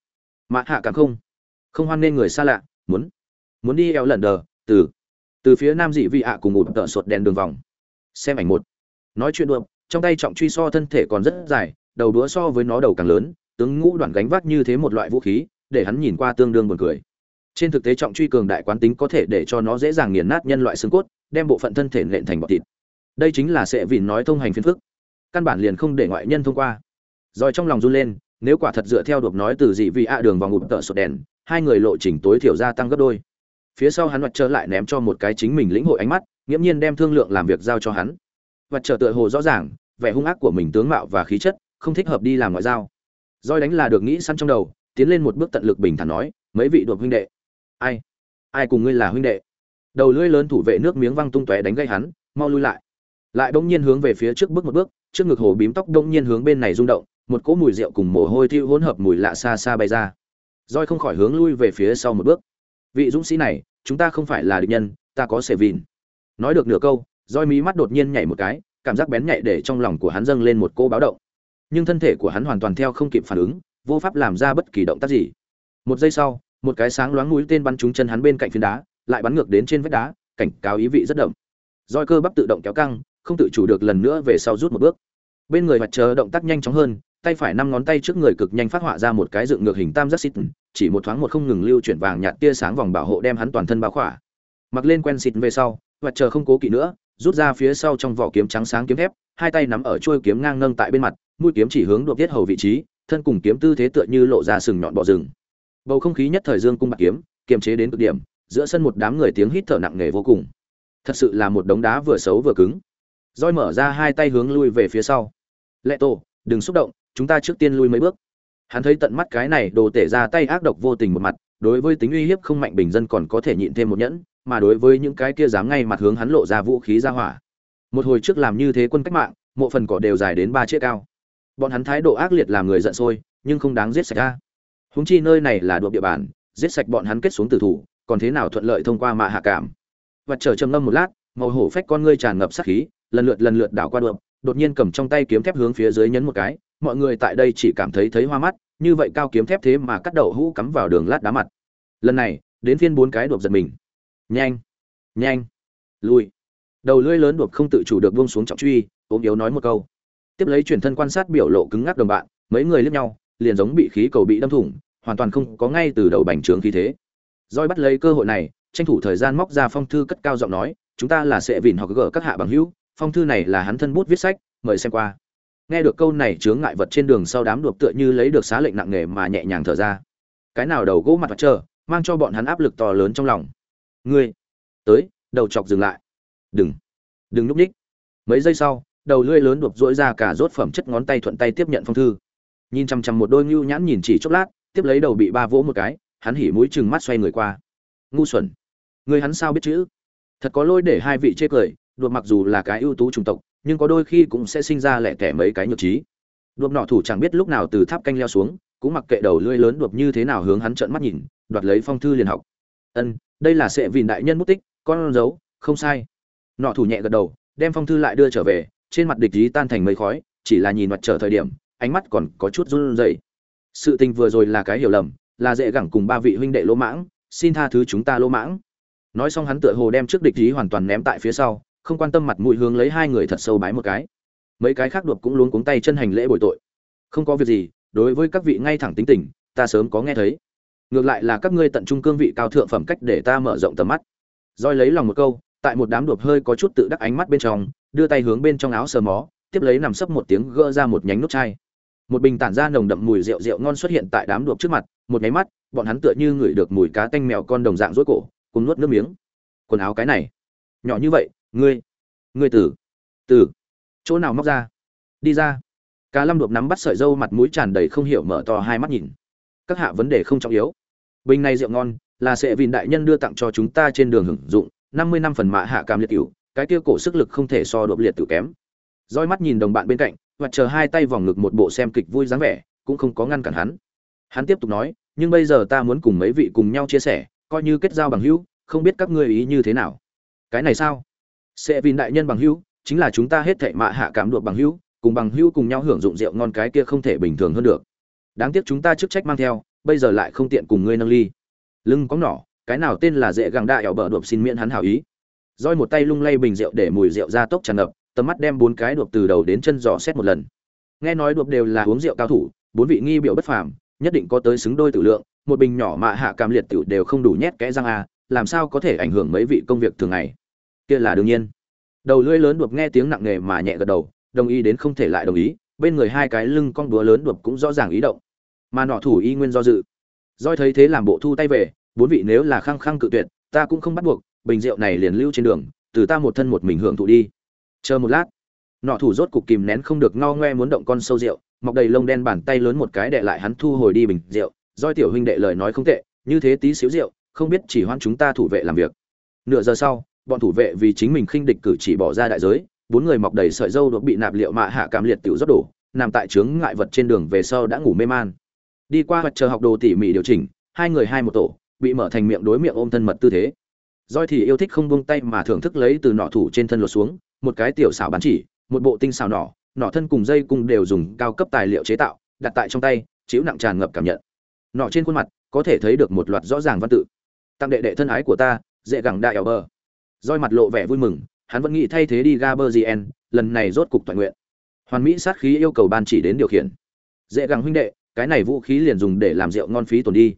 mạ hạ cảm không, không hoan nên người xa lạ, muốn, muốn đi eo lần đờ, từ từ phía nam dị vị ạ cùng một tợ sột đèn đường vòng. Xem ảnh một. Nói chuyện đùa trong tay trọng truy so thân thể còn rất dài đầu đúa so với nó đầu càng lớn tướng ngũ đoạn gánh vác như thế một loại vũ khí để hắn nhìn qua tương đương buồn cười. Trên thực tế trọng truy cường đại quán tính có thể để cho nó dễ dàng nghiền nát nhân loại xương cốt đem bộ phận thân thể nện thành bọt thịt. Đây chính là sẽ vì nói thông hành phiền phức căn bản liền không để ngoại nhân thông qua. Rồi trong lòng run lên, nếu quả thật dựa theo đột nói từ dị vị ạ đường vào ngụm tợ sột đèn, hai người lộ trình tối thiểu gia tăng gấp đôi. Phía sau hắn mặt trở lại ném cho một cái chính mình lĩnh hội ánh mắt, nghiễm nhiên đem thương lượng làm việc giao cho hắn. Vật trở tựa hồ rõ ràng, vẻ hung ác của mình tướng mạo và khí chất, không thích hợp đi làm ngoại giao. Roi đánh là được nghĩ săn trong đầu, tiến lên một bước tận lực bình thản nói, mấy vị đột huynh đệ. Ai? Ai cùng ngươi là huynh đệ? Đầu lưỡi lớn thủ vệ nước miếng văng tung tóe đánh gây hắn, mau lui lại lại bỗng nhiên hướng về phía trước bước một bước, trước ngực hồ bím tóc bỗng nhiên hướng bên này rung động, một cỗ mùi rượu cùng mồ hôi thiêu hỗn hợp mùi lạ xa xa bay ra. Roi không khỏi hướng lui về phía sau một bước. Vị dũng sĩ này, chúng ta không phải là địch nhân, ta có sẻ vìn nói được nửa câu roi mí mắt đột nhiên nhảy một cái, cảm giác bén nhạy để trong lòng của hắn dâng lên một cô báo động. Nhưng thân thể của hắn hoàn toàn theo không kịp phản ứng, vô pháp làm ra bất kỳ động tác gì. Một giây sau, một cái sáng loáng mũi tên bắn trúng chân hắn bên cạnh phiến đá, lại bắn ngược đến trên vách đá, cảnh cáo ý vị rất đậm. Roi cơ bắp tự động kéo căng không tự chủ được lần nữa về sau rút một bước. Bên người mặt chờ động tác nhanh chóng hơn, tay phải năm ngón tay trước người cực nhanh phát họa ra một cái dựng ngược hình tam giác xịt, chỉ một thoáng một không ngừng lưu chuyển vàng nhạt tia sáng vòng bảo hộ đem hắn toàn thân bao khỏa. Mặc lên quen xịt về sau mặt chờ không cố kỵ nữa, rút ra phía sau trong vỏ kiếm trắng sáng kiếm thép, hai tay nắm ở chuôi kiếm ngang nâng tại bên mặt, mũi kiếm chỉ hướng đột tiết hầu vị trí, thân cùng kiếm tư thế tựa như lộ ra sừng nhọn bọ rừng. Bầu không khí nhất thời dương cung bạc kiếm, kiềm chế đến cực điểm, giữa sân một đám người tiếng hít thở nặng nề vô cùng. Thật sự là một đống đá vừa xấu vừa cứng roi mở ra hai tay hướng lui về phía sau. Lệ tổ, đừng xúc động, chúng ta trước tiên lui mấy bước. Hắn thấy tận mắt cái này đồ tể ra tay ác độc vô tình một mặt, đối với tính uy hiếp không mạnh bình dân còn có thể nhịn thêm một nhẫn, mà đối với những cái kia dám ngay mặt hướng hắn lộ ra vũ khí ra hỏa. Một hồi trước làm như thế quân cách mạng, mộ phần cỏ đều dài đến ba chiếc cao. Bọn hắn thái độ ác liệt làm người giận sôi, nhưng không đáng giết sạch ra húng chi nơi này là đuộc địa bàn, giết sạch bọn hắn kết xuống tử thủ, còn thế nào thuận lợi thông qua mạ hạ cảm. Và chờ trầm ngâm một lát, màu hổ phách con ngươi tràn ngập sát khí lần lượt lần lượt đảo qua đượm đột nhiên cầm trong tay kiếm thép hướng phía dưới nhấn một cái, mọi người tại đây chỉ cảm thấy thấy hoa mắt, như vậy cao kiếm thép thế mà cắt đầu hũ cắm vào đường lát đá mặt. Lần này, đến phiên bốn cái đột giật mình. Nhanh nhanh lui đầu lưỡi lớn đột không tự chủ được buông xuống trọng truy, ốm yếu nói một câu. Tiếp lấy chuyển thân quan sát biểu lộ cứng ngắc đồng bạn, mấy người liếc nhau, liền giống bị khí cầu bị đâm thủng, hoàn toàn không có ngay từ đầu bành trướng khí thế. Roi bắt lấy cơ hội này, tranh thủ thời gian móc ra phong thư cất cao giọng nói, chúng ta là sẽ vìn hoặc gỡ các hạ bằng hữu phong thư này là hắn thân bút viết sách, mời xem qua. Nghe được câu này chướng ngại vật trên đường sau đám đuộc tựa như lấy được xá lệnh nặng nề mà nhẹ nhàng thở ra. Cái nào đầu gỗ mặt chờ, mang cho bọn hắn áp lực to lớn trong lòng. Ngươi, tới, đầu chọc dừng lại. Đừng đừng núp ních. Mấy giây sau, đầu lưỡi lớn đột rỗi ra cả rốt phẩm chất ngón tay thuận tay tiếp nhận phong thư. Nhìn chằm chằm một đôi ngưu nhãn nhìn chỉ chốc lát, tiếp lấy đầu bị ba vỗ một cái, hắn hỉ mũi chừng mắt xoay người qua. Ngu xuẩn. Người hắn sao biết chữ? Thật có lỗi để hai vị chê cười đuộc mặc dù là cái ưu tú chủng tộc, nhưng có đôi khi cũng sẽ sinh ra lẻ tẻ mấy cái nhược trí. Đuộc nọ thủ chẳng biết lúc nào từ tháp canh leo xuống, cũng mặc kệ đầu lưỡi lớn đuộc như thế nào hướng hắn trợn mắt nhìn, đoạt lấy phong thư liền học. Ân, đây là sẽ vì đại nhân mất tích, con dấu, không sai. Nọ thủ nhẹ gật đầu, đem phong thư lại đưa trở về, trên mặt địch ý tan thành mây khói, chỉ là nhìn mặt trở thời điểm, ánh mắt còn có chút run rẩy. Sự tình vừa rồi là cái hiểu lầm, là dễ gẳng cùng ba vị huynh đệ lỗ mãng, xin tha thứ chúng ta lỗ mãng. Nói xong hắn tựa hồ đem trước địch ý hoàn toàn ném tại phía sau không quan tâm mặt mũi hướng lấy hai người thật sâu bái một cái. Mấy cái khác đột cũng luống cuống tay chân hành lễ bồi tội. Không có việc gì, đối với các vị ngay thẳng tính tình, ta sớm có nghe thấy. Ngược lại là các ngươi tận trung cương vị cao thượng phẩm cách để ta mở rộng tầm mắt. Roi lấy lòng một câu, tại một đám đột hơi có chút tự đắc ánh mắt bên trong, đưa tay hướng bên trong áo sờ mó, tiếp lấy nằm sấp một tiếng gỡ ra một nhánh nút chai. Một bình tản ra nồng đậm mùi rượu rượu ngon xuất hiện tại đám đột trước mặt, một nháy mắt, bọn hắn tựa như ngửi được mùi cá tanh mèo con đồng dạng rối cổ, cùng nuốt nước miếng. Quần áo cái này, nhỏ như vậy ngươi ngươi tử. Tử. Chỗ nào móc ra? Đi ra. Cá lâm đột nắm bắt sợi dâu mặt mũi tràn đầy không hiểu mở to hai mắt nhìn. Các hạ vấn đề không trọng yếu. Bình này rượu ngon, là sẽ vìn đại nhân đưa tặng cho chúng ta trên đường hưởng dụng, năm mươi năm phần mạ hạ cam liệt cửu cái kia cổ sức lực không thể so đột liệt tử kém. Roi mắt nhìn đồng bạn bên cạnh, và chờ hai tay vòng ngực một bộ xem kịch vui dáng vẻ, cũng không có ngăn cản hắn. Hắn tiếp tục nói, nhưng bây giờ ta muốn cùng mấy vị cùng nhau chia sẻ, coi như kết giao bằng hữu, không biết các ngươi ý như thế nào. Cái này sao? Sẽ vì đại nhân bằng hữu, chính là chúng ta hết thảy mạ hạ cảm được bằng hữu, cùng bằng hữu cùng nhau hưởng dụng rượu ngon cái kia không thể bình thường hơn được. Đáng tiếc chúng ta chức trách mang theo, bây giờ lại không tiện cùng ngươi nâng ly. Lưng có nỏ, cái nào tên là dễ gàng đại ẻo bờ đột xin miễn hắn hảo ý. Roi một tay lung lay bình rượu để mùi rượu ra tốc tràn ngập, tầm mắt đem bốn cái đột từ đầu đến chân dò xét một lần. Nghe nói đột đều là uống rượu cao thủ, bốn vị nghi biểu bất phàm, nhất định có tới xứng đôi tử lượng, một bình nhỏ mạ hạ cam liệt tiểu đều không đủ nhét kẽ răng a làm sao có thể ảnh hưởng mấy vị công việc thường ngày kia là đương nhiên. Đầu lưỡi lớn đột nghe tiếng nặng nề mà nhẹ gật đầu, đồng ý đến không thể lại đồng ý, bên người hai cái lưng con đúa lớn đột cũng rõ ràng ý động. Mà nọ thủ y nguyên do dự. Doi thấy thế làm bộ thu tay về, bốn vị nếu là khăng khăng cự tuyệt, ta cũng không bắt buộc, bình rượu này liền lưu trên đường, từ ta một thân một mình hưởng thụ đi. Chờ một lát, nọ thủ rốt cục kìm nén không được ngao ngoe muốn động con sâu rượu, mọc đầy lông đen bàn tay lớn một cái đệ lại hắn thu hồi đi bình rượu. Doi tiểu huynh đệ lời nói không tệ, như thế tí xíu rượu, không biết chỉ hoan chúng ta thủ vệ làm việc. Nửa giờ sau bọn thủ vệ vì chính mình khinh địch cử chỉ bỏ ra đại giới bốn người mọc đầy sợi dâu được bị nạp liệu mạ hạ cảm liệt tiểu rót đổ nằm tại trướng ngại vật trên đường về sau đã ngủ mê man đi qua hoặc chờ học đồ tỉ mỉ điều chỉnh hai người hai một tổ bị mở thành miệng đối miệng ôm thân mật tư thế Doi thì yêu thích không buông tay mà thưởng thức lấy từ nọ thủ trên thân lột xuống, một cái tiểu xảo bán chỉ, một bộ tinh xảo nỏ, nỏ thân cùng dây cung đều dùng cao cấp tài liệu chế tạo, đặt tại trong tay, chịu nặng tràn ngập cảm nhận. Nỏ trên khuôn mặt, có thể thấy được một loạt rõ ràng văn tự. Tăng đệ đệ thân ái của ta, dễ gẳng đại ảo bờ roi mặt lộ vẻ vui mừng, hắn vẫn nghĩ thay thế đi Gaberzien, lần này rốt cục toàn nguyện. Hoàn mỹ sát khí yêu cầu ban chỉ đến điều khiển. Dễ gẳng huynh đệ, cái này vũ khí liền dùng để làm rượu ngon phí tổn đi.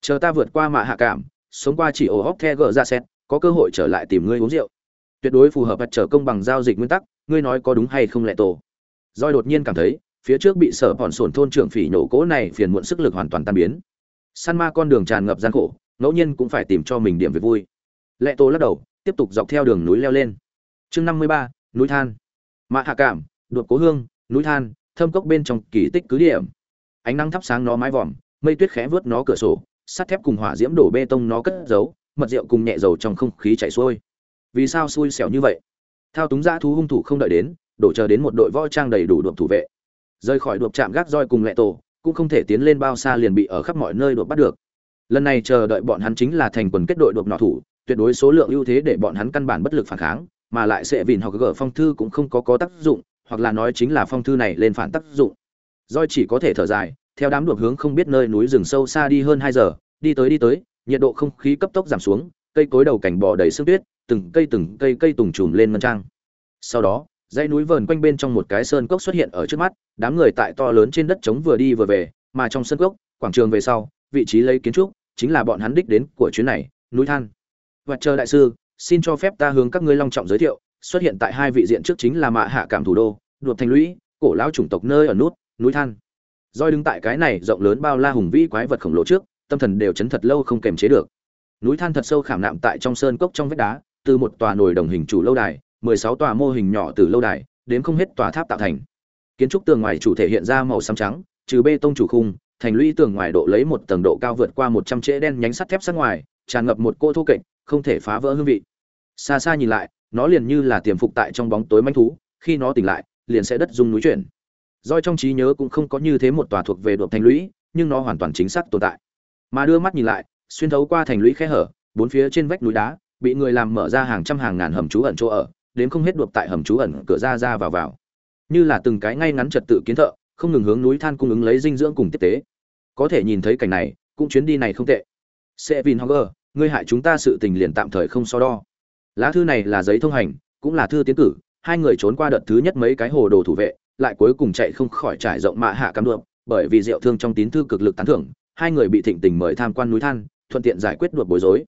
Chờ ta vượt qua mạ hạ cảm, sống qua chỉ ổ hóc the gờ ra xét có cơ hội trở lại tìm ngươi uống rượu tuyệt đối phù hợp và trở công bằng giao dịch nguyên tắc ngươi nói có đúng hay không lệ tổ roi đột nhiên cảm thấy phía trước bị sở bọn sổn thôn trưởng phỉ nổ cỗ này phiền muộn sức lực hoàn toàn tan biến săn ma con đường tràn ngập gian khổ ngẫu nhiên cũng phải tìm cho mình điểm về vui lệ tổ lắc đầu tiếp tục dọc theo đường núi leo lên. Chương năm mươi ba, núi than. Mạ hạ cảm, đột cố hương, núi than, thâm cốc bên trong kỳ tích cứ điểm. Ánh nắng thắp sáng nó mái vòm, mây tuyết khẽ vớt nó cửa sổ, sắt thép cùng hỏa diễm đổ bê tông nó cất giấu, mật rượu cùng nhẹ dầu trong không khí chảy xuôi. Vì sao xui xẻo như vậy? Thao túng dã thú hung thủ không đợi đến, đổ chờ đến một đội võ trang đầy đủ đuộc thủ vệ. Rời khỏi đuộc chạm gác roi cùng lệ tổ, cũng không thể tiến lên bao xa liền bị ở khắp mọi nơi đuộc bắt được. Lần này chờ đợi bọn hắn chính là thành quần kết đội đuộc nọ thủ tuyệt đối số lượng ưu thế để bọn hắn căn bản bất lực phản kháng, mà lại sẽ vìn hoặc gỡ phong thư cũng không có có tác dụng, hoặc là nói chính là phong thư này lên phản tác dụng. Doi chỉ có thể thở dài, theo đám đuộc hướng không biết nơi núi rừng sâu xa đi hơn hai giờ, đi tới đi tới, nhiệt độ không khí cấp tốc giảm xuống, cây cối đầu cảnh bò đầy sương tuyết, từng cây từng cây cây tùng trùm lên mân trang. Sau đó, dãy núi vờn quanh bên trong một cái sơn cốc xuất hiện ở trước mắt, đám người tại to lớn trên đất trống vừa đi vừa về, mà trong sân cốc, quảng trường về sau, vị trí lấy kiến trúc, chính là bọn hắn đích đến của chuyến này, núi than và chờ đại sư, xin cho phép ta hướng các ngươi long trọng giới thiệu, xuất hiện tại hai vị diện trước chính là mạ hạ cảm thủ đô, đột thành lũy, cổ lão chủng tộc nơi ở nút, núi than. Roi đứng tại cái này rộng lớn bao la hùng vĩ quái vật khổng lồ trước, tâm thần đều chấn thật lâu không kềm chế được. Núi than thật sâu khảm nạm tại trong sơn cốc trong vách đá, từ một tòa nồi đồng hình chủ lâu đài, mười sáu tòa mô hình nhỏ từ lâu đài, đến không hết tòa tháp tạo thành. Kiến trúc tường ngoài chủ thể hiện ra màu xám trắng, trừ bê tông chủ khung, thành lũy tường ngoài độ lấy một tầng độ cao vượt qua một trăm trễ đen nhánh sắt thép sát ngoài tràn ngập một cô thô kệch không thể phá vỡ hương vị xa xa nhìn lại nó liền như là tiềm phục tại trong bóng tối manh thú khi nó tỉnh lại liền sẽ đất dung núi chuyển Doi trong trí nhớ cũng không có như thế một tòa thuộc về đột thành lũy, nhưng nó hoàn toàn chính xác tồn tại. Mà đưa mắt nhìn lại, xuyên thấu qua thành lũy khe hở, bốn phía trên vách núi đá, bị người làm mở ra hàng trăm hàng ngàn hầm trú ẩn chỗ ở, đến không hết đột tại hầm trú ẩn cửa ra ra vào vào. Như là từng cái ngay ngắn trật tự kiến thợ, không ngừng hướng núi than cung ứng lấy dinh dưỡng cùng tiếp tế. Có thể nhìn thấy cảnh này, cũng chuyến đi này không tệ. sẽ vin hoger ngươi hại chúng ta sự tình liền tạm thời không so đo. Lá thư này là giấy thông hành, cũng là thư tiến cử, hai người trốn qua đợt thứ nhất mấy cái hồ đồ thủ vệ, lại cuối cùng chạy không khỏi trải rộng mạ hạ cắm đuộm bởi vì rượu thương trong tín thư cực lực tán thưởng, hai người bị thịnh tình mời tham quan núi than, thuận tiện giải quyết đuột bối rối.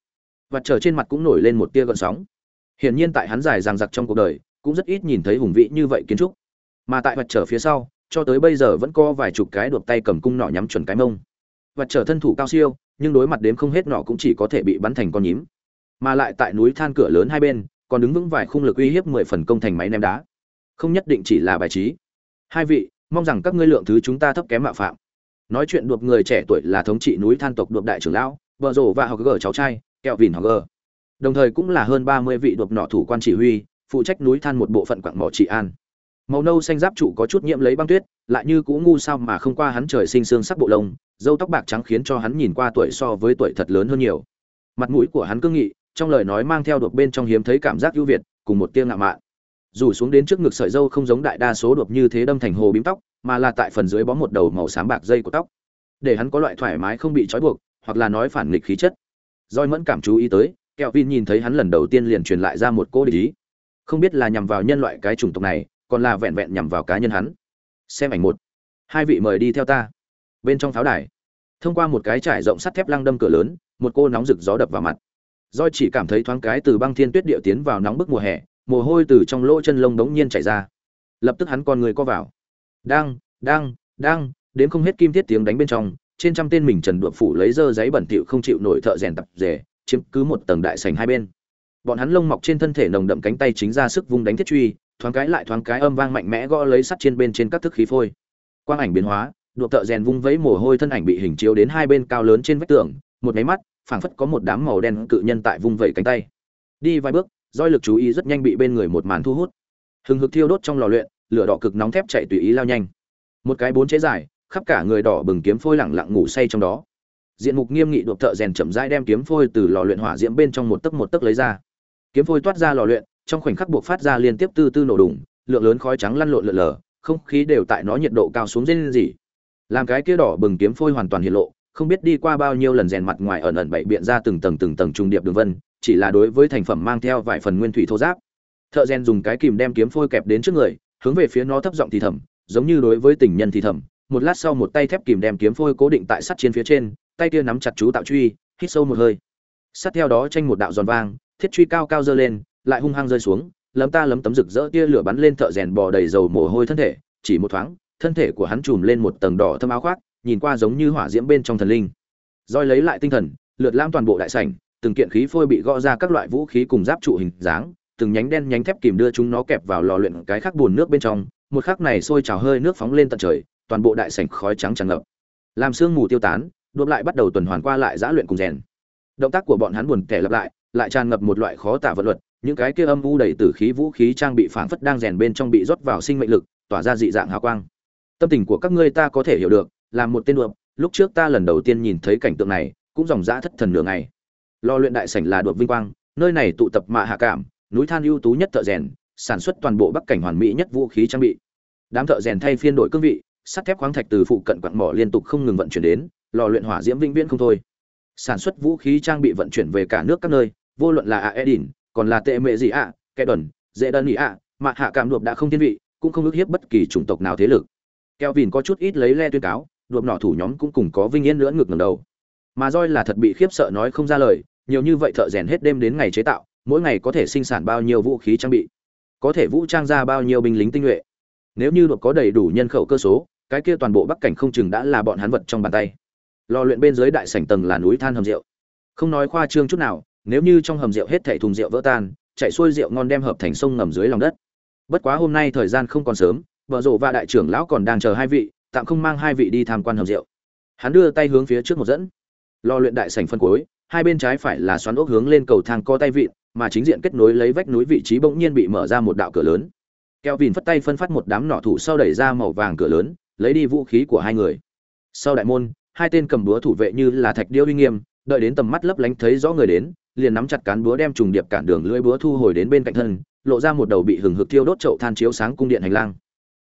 Và trở trên mặt cũng nổi lên một tia gợn sóng. Hiển nhiên tại hắn dài ràng giặc trong cuộc đời, cũng rất ít nhìn thấy hùng vĩ như vậy kiến trúc. Mà tại vật trở phía sau, cho tới bây giờ vẫn có vài chục cái đuột tay cầm cung nỏ nhắm chuẩn cái mông và trở thân thủ cao siêu, nhưng đối mặt đếm không hết nọ cũng chỉ có thể bị bắn thành con nhím. Mà lại tại núi than cửa lớn hai bên, còn đứng vững vài khung lực uy hiếp mười phần công thành máy ném đá. Không nhất định chỉ là bài trí. Hai vị, mong rằng các ngươi lượng thứ chúng ta thấp kém mạo phạm. Nói chuyện đột người trẻ tuổi là thống trị núi than tộc đột đại trưởng lão, vợ rổ và học gờ cháu trai, kẹo vìn học gờ. Đồng thời cũng là hơn ba mươi vị đột nọ thủ quan chỉ huy, phụ trách núi than một bộ phận quảng mỏ trị an màu nâu xanh giáp trụ có chút nhiễm lấy băng tuyết lại như cũ ngu sao mà không qua hắn trời sinh xương sắc bộ lông dâu tóc bạc trắng khiến cho hắn nhìn qua tuổi so với tuổi thật lớn hơn nhiều. Mặt mũi của hắn cương nghị trong lời nói mang theo đột bên trong hiếm thấy cảm giác ưu việt cùng một tiếng ngạo mạn. Dù xuống đến trước ngực sợi dâu không giống đại đa số đột như thế đâm thành hồ bím tóc mà là tại phần dưới bó một đầu màu xám bạc dây của tóc. Để hắn có loại thoải mái không bị trói buộc hoặc là nói phản nghịch khí chất. Roi mẫn cảm chú ý tới kẹo vin nhìn thấy hắn lần đầu tiên liền truyền lại ra một cô lý, không biết là nhằm vào nhân loại cái chủng tộc này còn là vẹn vẹn nhằm vào cá nhân hắn xem ảnh một hai vị mời đi theo ta bên trong pháo đài thông qua một cái trải rộng sắt thép lăng đâm cửa lớn một cô nóng rực gió đập vào mặt Doi chỉ cảm thấy thoáng cái từ băng thiên tuyết địa tiến vào nóng bức mùa hè, mồ hôi từ trong lỗ chân lông đống nhiên chảy ra. Lập tức hắn con người co vào. Đang, đang, đang, đến không hết kim thiết tiếng đánh bên trong, trên trăm tên mình trần đuộm phủ lấy dơ giấy bẩn thỉu không chịu nổi thợ rèn tập rể, chiếm cứ một tầng đại sảnh hai bên. Bọn hắn lông mọc trên thân thể nồng đậm cánh tay chính ra sức vung đánh thiết truy, thoáng cái lại thoáng cái âm vang mạnh mẽ gõ lấy sắt trên bên trên các thức khí phôi. Quang ảnh biến hóa, đuộc thợ rèn vung vẫy mồ hôi thân ảnh bị hình chiếu đến hai bên cao lớn trên vách tường, một máy mắt, phảng phất có một đám màu đen cự nhân tại vung vẩy cánh tay. Đi vài bước roi lực chú ý rất nhanh bị bên người một màn thu hút. Hừng hực thiêu đốt trong lò luyện lửa đỏ cực nóng thép chạy tùy ý lao nhanh. Một cái bốn chế dài khắp cả người đỏ bừng kiếm phôi lẳng lặng ngủ say trong đó. Diện mục nghiêm nghị đột thợ rèn chậm rãi đem kiếm phôi từ lò luyện hỏa diễm bên trong một tấc một tấc lấy ra. Kiếm phôi toát ra lò luyện trong khoảnh khắc buộc phát ra liên tiếp tư tư nổ đùng lượng lớn khói trắng lăn lộn lượn lờ không khí đều tại nó nhiệt độ cao xuống dên gì làm cái kia đỏ bừng kiếm phôi hoàn toàn hiện lộ không biết đi qua bao nhiêu lần rèn mặt ngoài ẩn ẩn bậy biện ra từng tầng từng tầng trung điệp đường vân, chỉ là đối với thành phẩm mang theo vài phần nguyên thủy thô giáp. Thợ rèn dùng cái kìm đem kiếm phôi kẹp đến trước người, hướng về phía nó thấp giọng thì thầm, giống như đối với tình nhân thì thầm. Một lát sau một tay thép kìm đem kiếm phôi cố định tại sắt trên phía trên, tay kia nắm chặt chú tạo truy, hít sâu một hơi. Sắt theo đó tranh một đạo giòn vang, thiết truy cao cao dơ lên, lại hung hăng rơi xuống, lấm ta lấm tấm rực rỡ tia lửa bắn lên thợ rèn bò đầy dầu mồ hôi thân thể, chỉ một thoáng, thân thể của hắn trùm lên một tầng đỏ thâm áo khoác, nhìn qua giống như hỏa diễm bên trong thần linh. Roi lấy lại tinh thần lượt lam toàn bộ đại sảnh từng kiện khí phôi bị gõ ra các loại vũ khí cùng giáp trụ hình dáng từng nhánh đen nhánh thép kìm đưa chúng nó kẹp vào lò luyện cái khắc buồn nước bên trong một khắc này sôi trào hơi nước phóng lên tận trời toàn bộ đại sảnh khói trắng tràn ngập. Làm sương mù tiêu tán đột lại bắt đầu tuần hoàn qua lại giã luyện cùng rèn. Động tác của bọn hắn buồn tẻ lặp lại lại tràn ngập một loại khó tả vật luật những cái kia âm u đầy tử khí vũ khí trang bị phảng phất đang rèn bên trong bị rót vào sinh mệnh lực, tỏa ra dị dạng hào quang. Tâm tình của các ngươi ta có thể hiểu được làm một tên đuộm lúc trước ta lần đầu tiên nhìn thấy cảnh tượng này, cũng dòng dã thất thần nửa ngày. Lò luyện đại sảnh là đột vinh quang, nơi này tụ tập mạ hạ cảm, núi than ưu tú nhất thợ rèn, sản xuất toàn bộ bắc cảnh hoàn mỹ nhất vũ khí trang bị. Đám thợ rèn thay phiên đổi cương vị, sắt thép khoáng thạch từ phụ cận quặng mỏ liên tục không ngừng vận chuyển đến, lò luyện hỏa diễm vĩnh viễn không thôi. Sản xuất vũ khí trang bị vận chuyển về cả nước các nơi, vô luận là a edin còn là tệ mệ gì ạ? Kẻ đần, dễ đơn ý ạ? Mà hạ cảm đột đã không thiên vị, cũng không ước hiếp bất kỳ chủng tộc nào thế lực. Keo vìn có chút ít lấy le tuyên cáo đuộm nọ thủ nhóm cũng cùng có vinh yên lưỡng ngược ngẩng đầu. Mà roi là thật bị khiếp sợ nói không ra lời, nhiều như vậy thợ rèn hết đêm đến ngày chế tạo, mỗi ngày có thể sinh sản bao nhiêu vũ khí trang bị? Có thể vũ trang ra bao nhiêu binh lính tinh nhuệ? Nếu như đột có đầy đủ nhân khẩu cơ số, cái kia toàn bộ bắc cảnh không chừng đã là bọn hắn vật trong bàn tay. Lò luyện bên dưới đại sảnh tầng là núi than hầm rượu. Không nói khoa trương chút nào nếu như trong hầm rượu hết thảy thùng rượu vỡ tan chạy xuôi rượu ngon đem hợp thành sông ngầm dưới lòng đất. Bất quá hôm nay thời gian không còn sớm, vợ rộ và đại trưởng lão còn đang chờ hai vị, tạm không mang hai vị đi tham quan hầm rượu. Hắn đưa tay hướng phía trước một dẫn. Lò luyện đại sảnh phân cuối, hai bên trái phải là xoắn ốc hướng lên cầu thang co tay vịn, mà chính diện kết nối lấy vách núi vị trí bỗng nhiên bị mở ra một đạo cửa lớn. Keo vìn phất tay phân phát một đám nỏ thủ sau đẩy ra màu vàng cửa lớn, lấy đi vũ khí của hai người. Sau đại môn, hai tên cầm búa thủ vệ như là thạch điêu uy nghiêm, đợi đến tầm mắt lấp lánh thấy rõ người đến liền nắm chặt cán búa đem trùng điệp cản đường lưỡi búa thu hồi đến bên cạnh thân lộ ra một đầu bị hừng hực thiêu đốt chậu than chiếu sáng cung điện hành lang.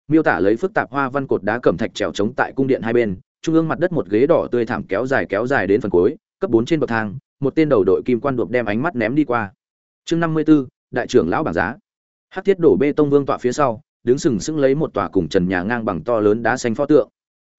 Miêu tả lấy phức tạp hoa văn cột đá cẩm thạch trèo chống tại cung điện hai bên trung ương mặt đất một ghế đỏ tươi thảm kéo dài kéo dài đến phần cuối cấp bốn trên bậc thang một tên đầu đội kim quan đột đem ánh mắt ném đi qua. Chương năm mươi 54, đại trưởng lão bảng giá. Hắc thiết đổ bê tông vương tọa phía sau đứng sừng sững lấy một tòa cùng trần nhà ngang bằng to lớn đá xanh pho tượng.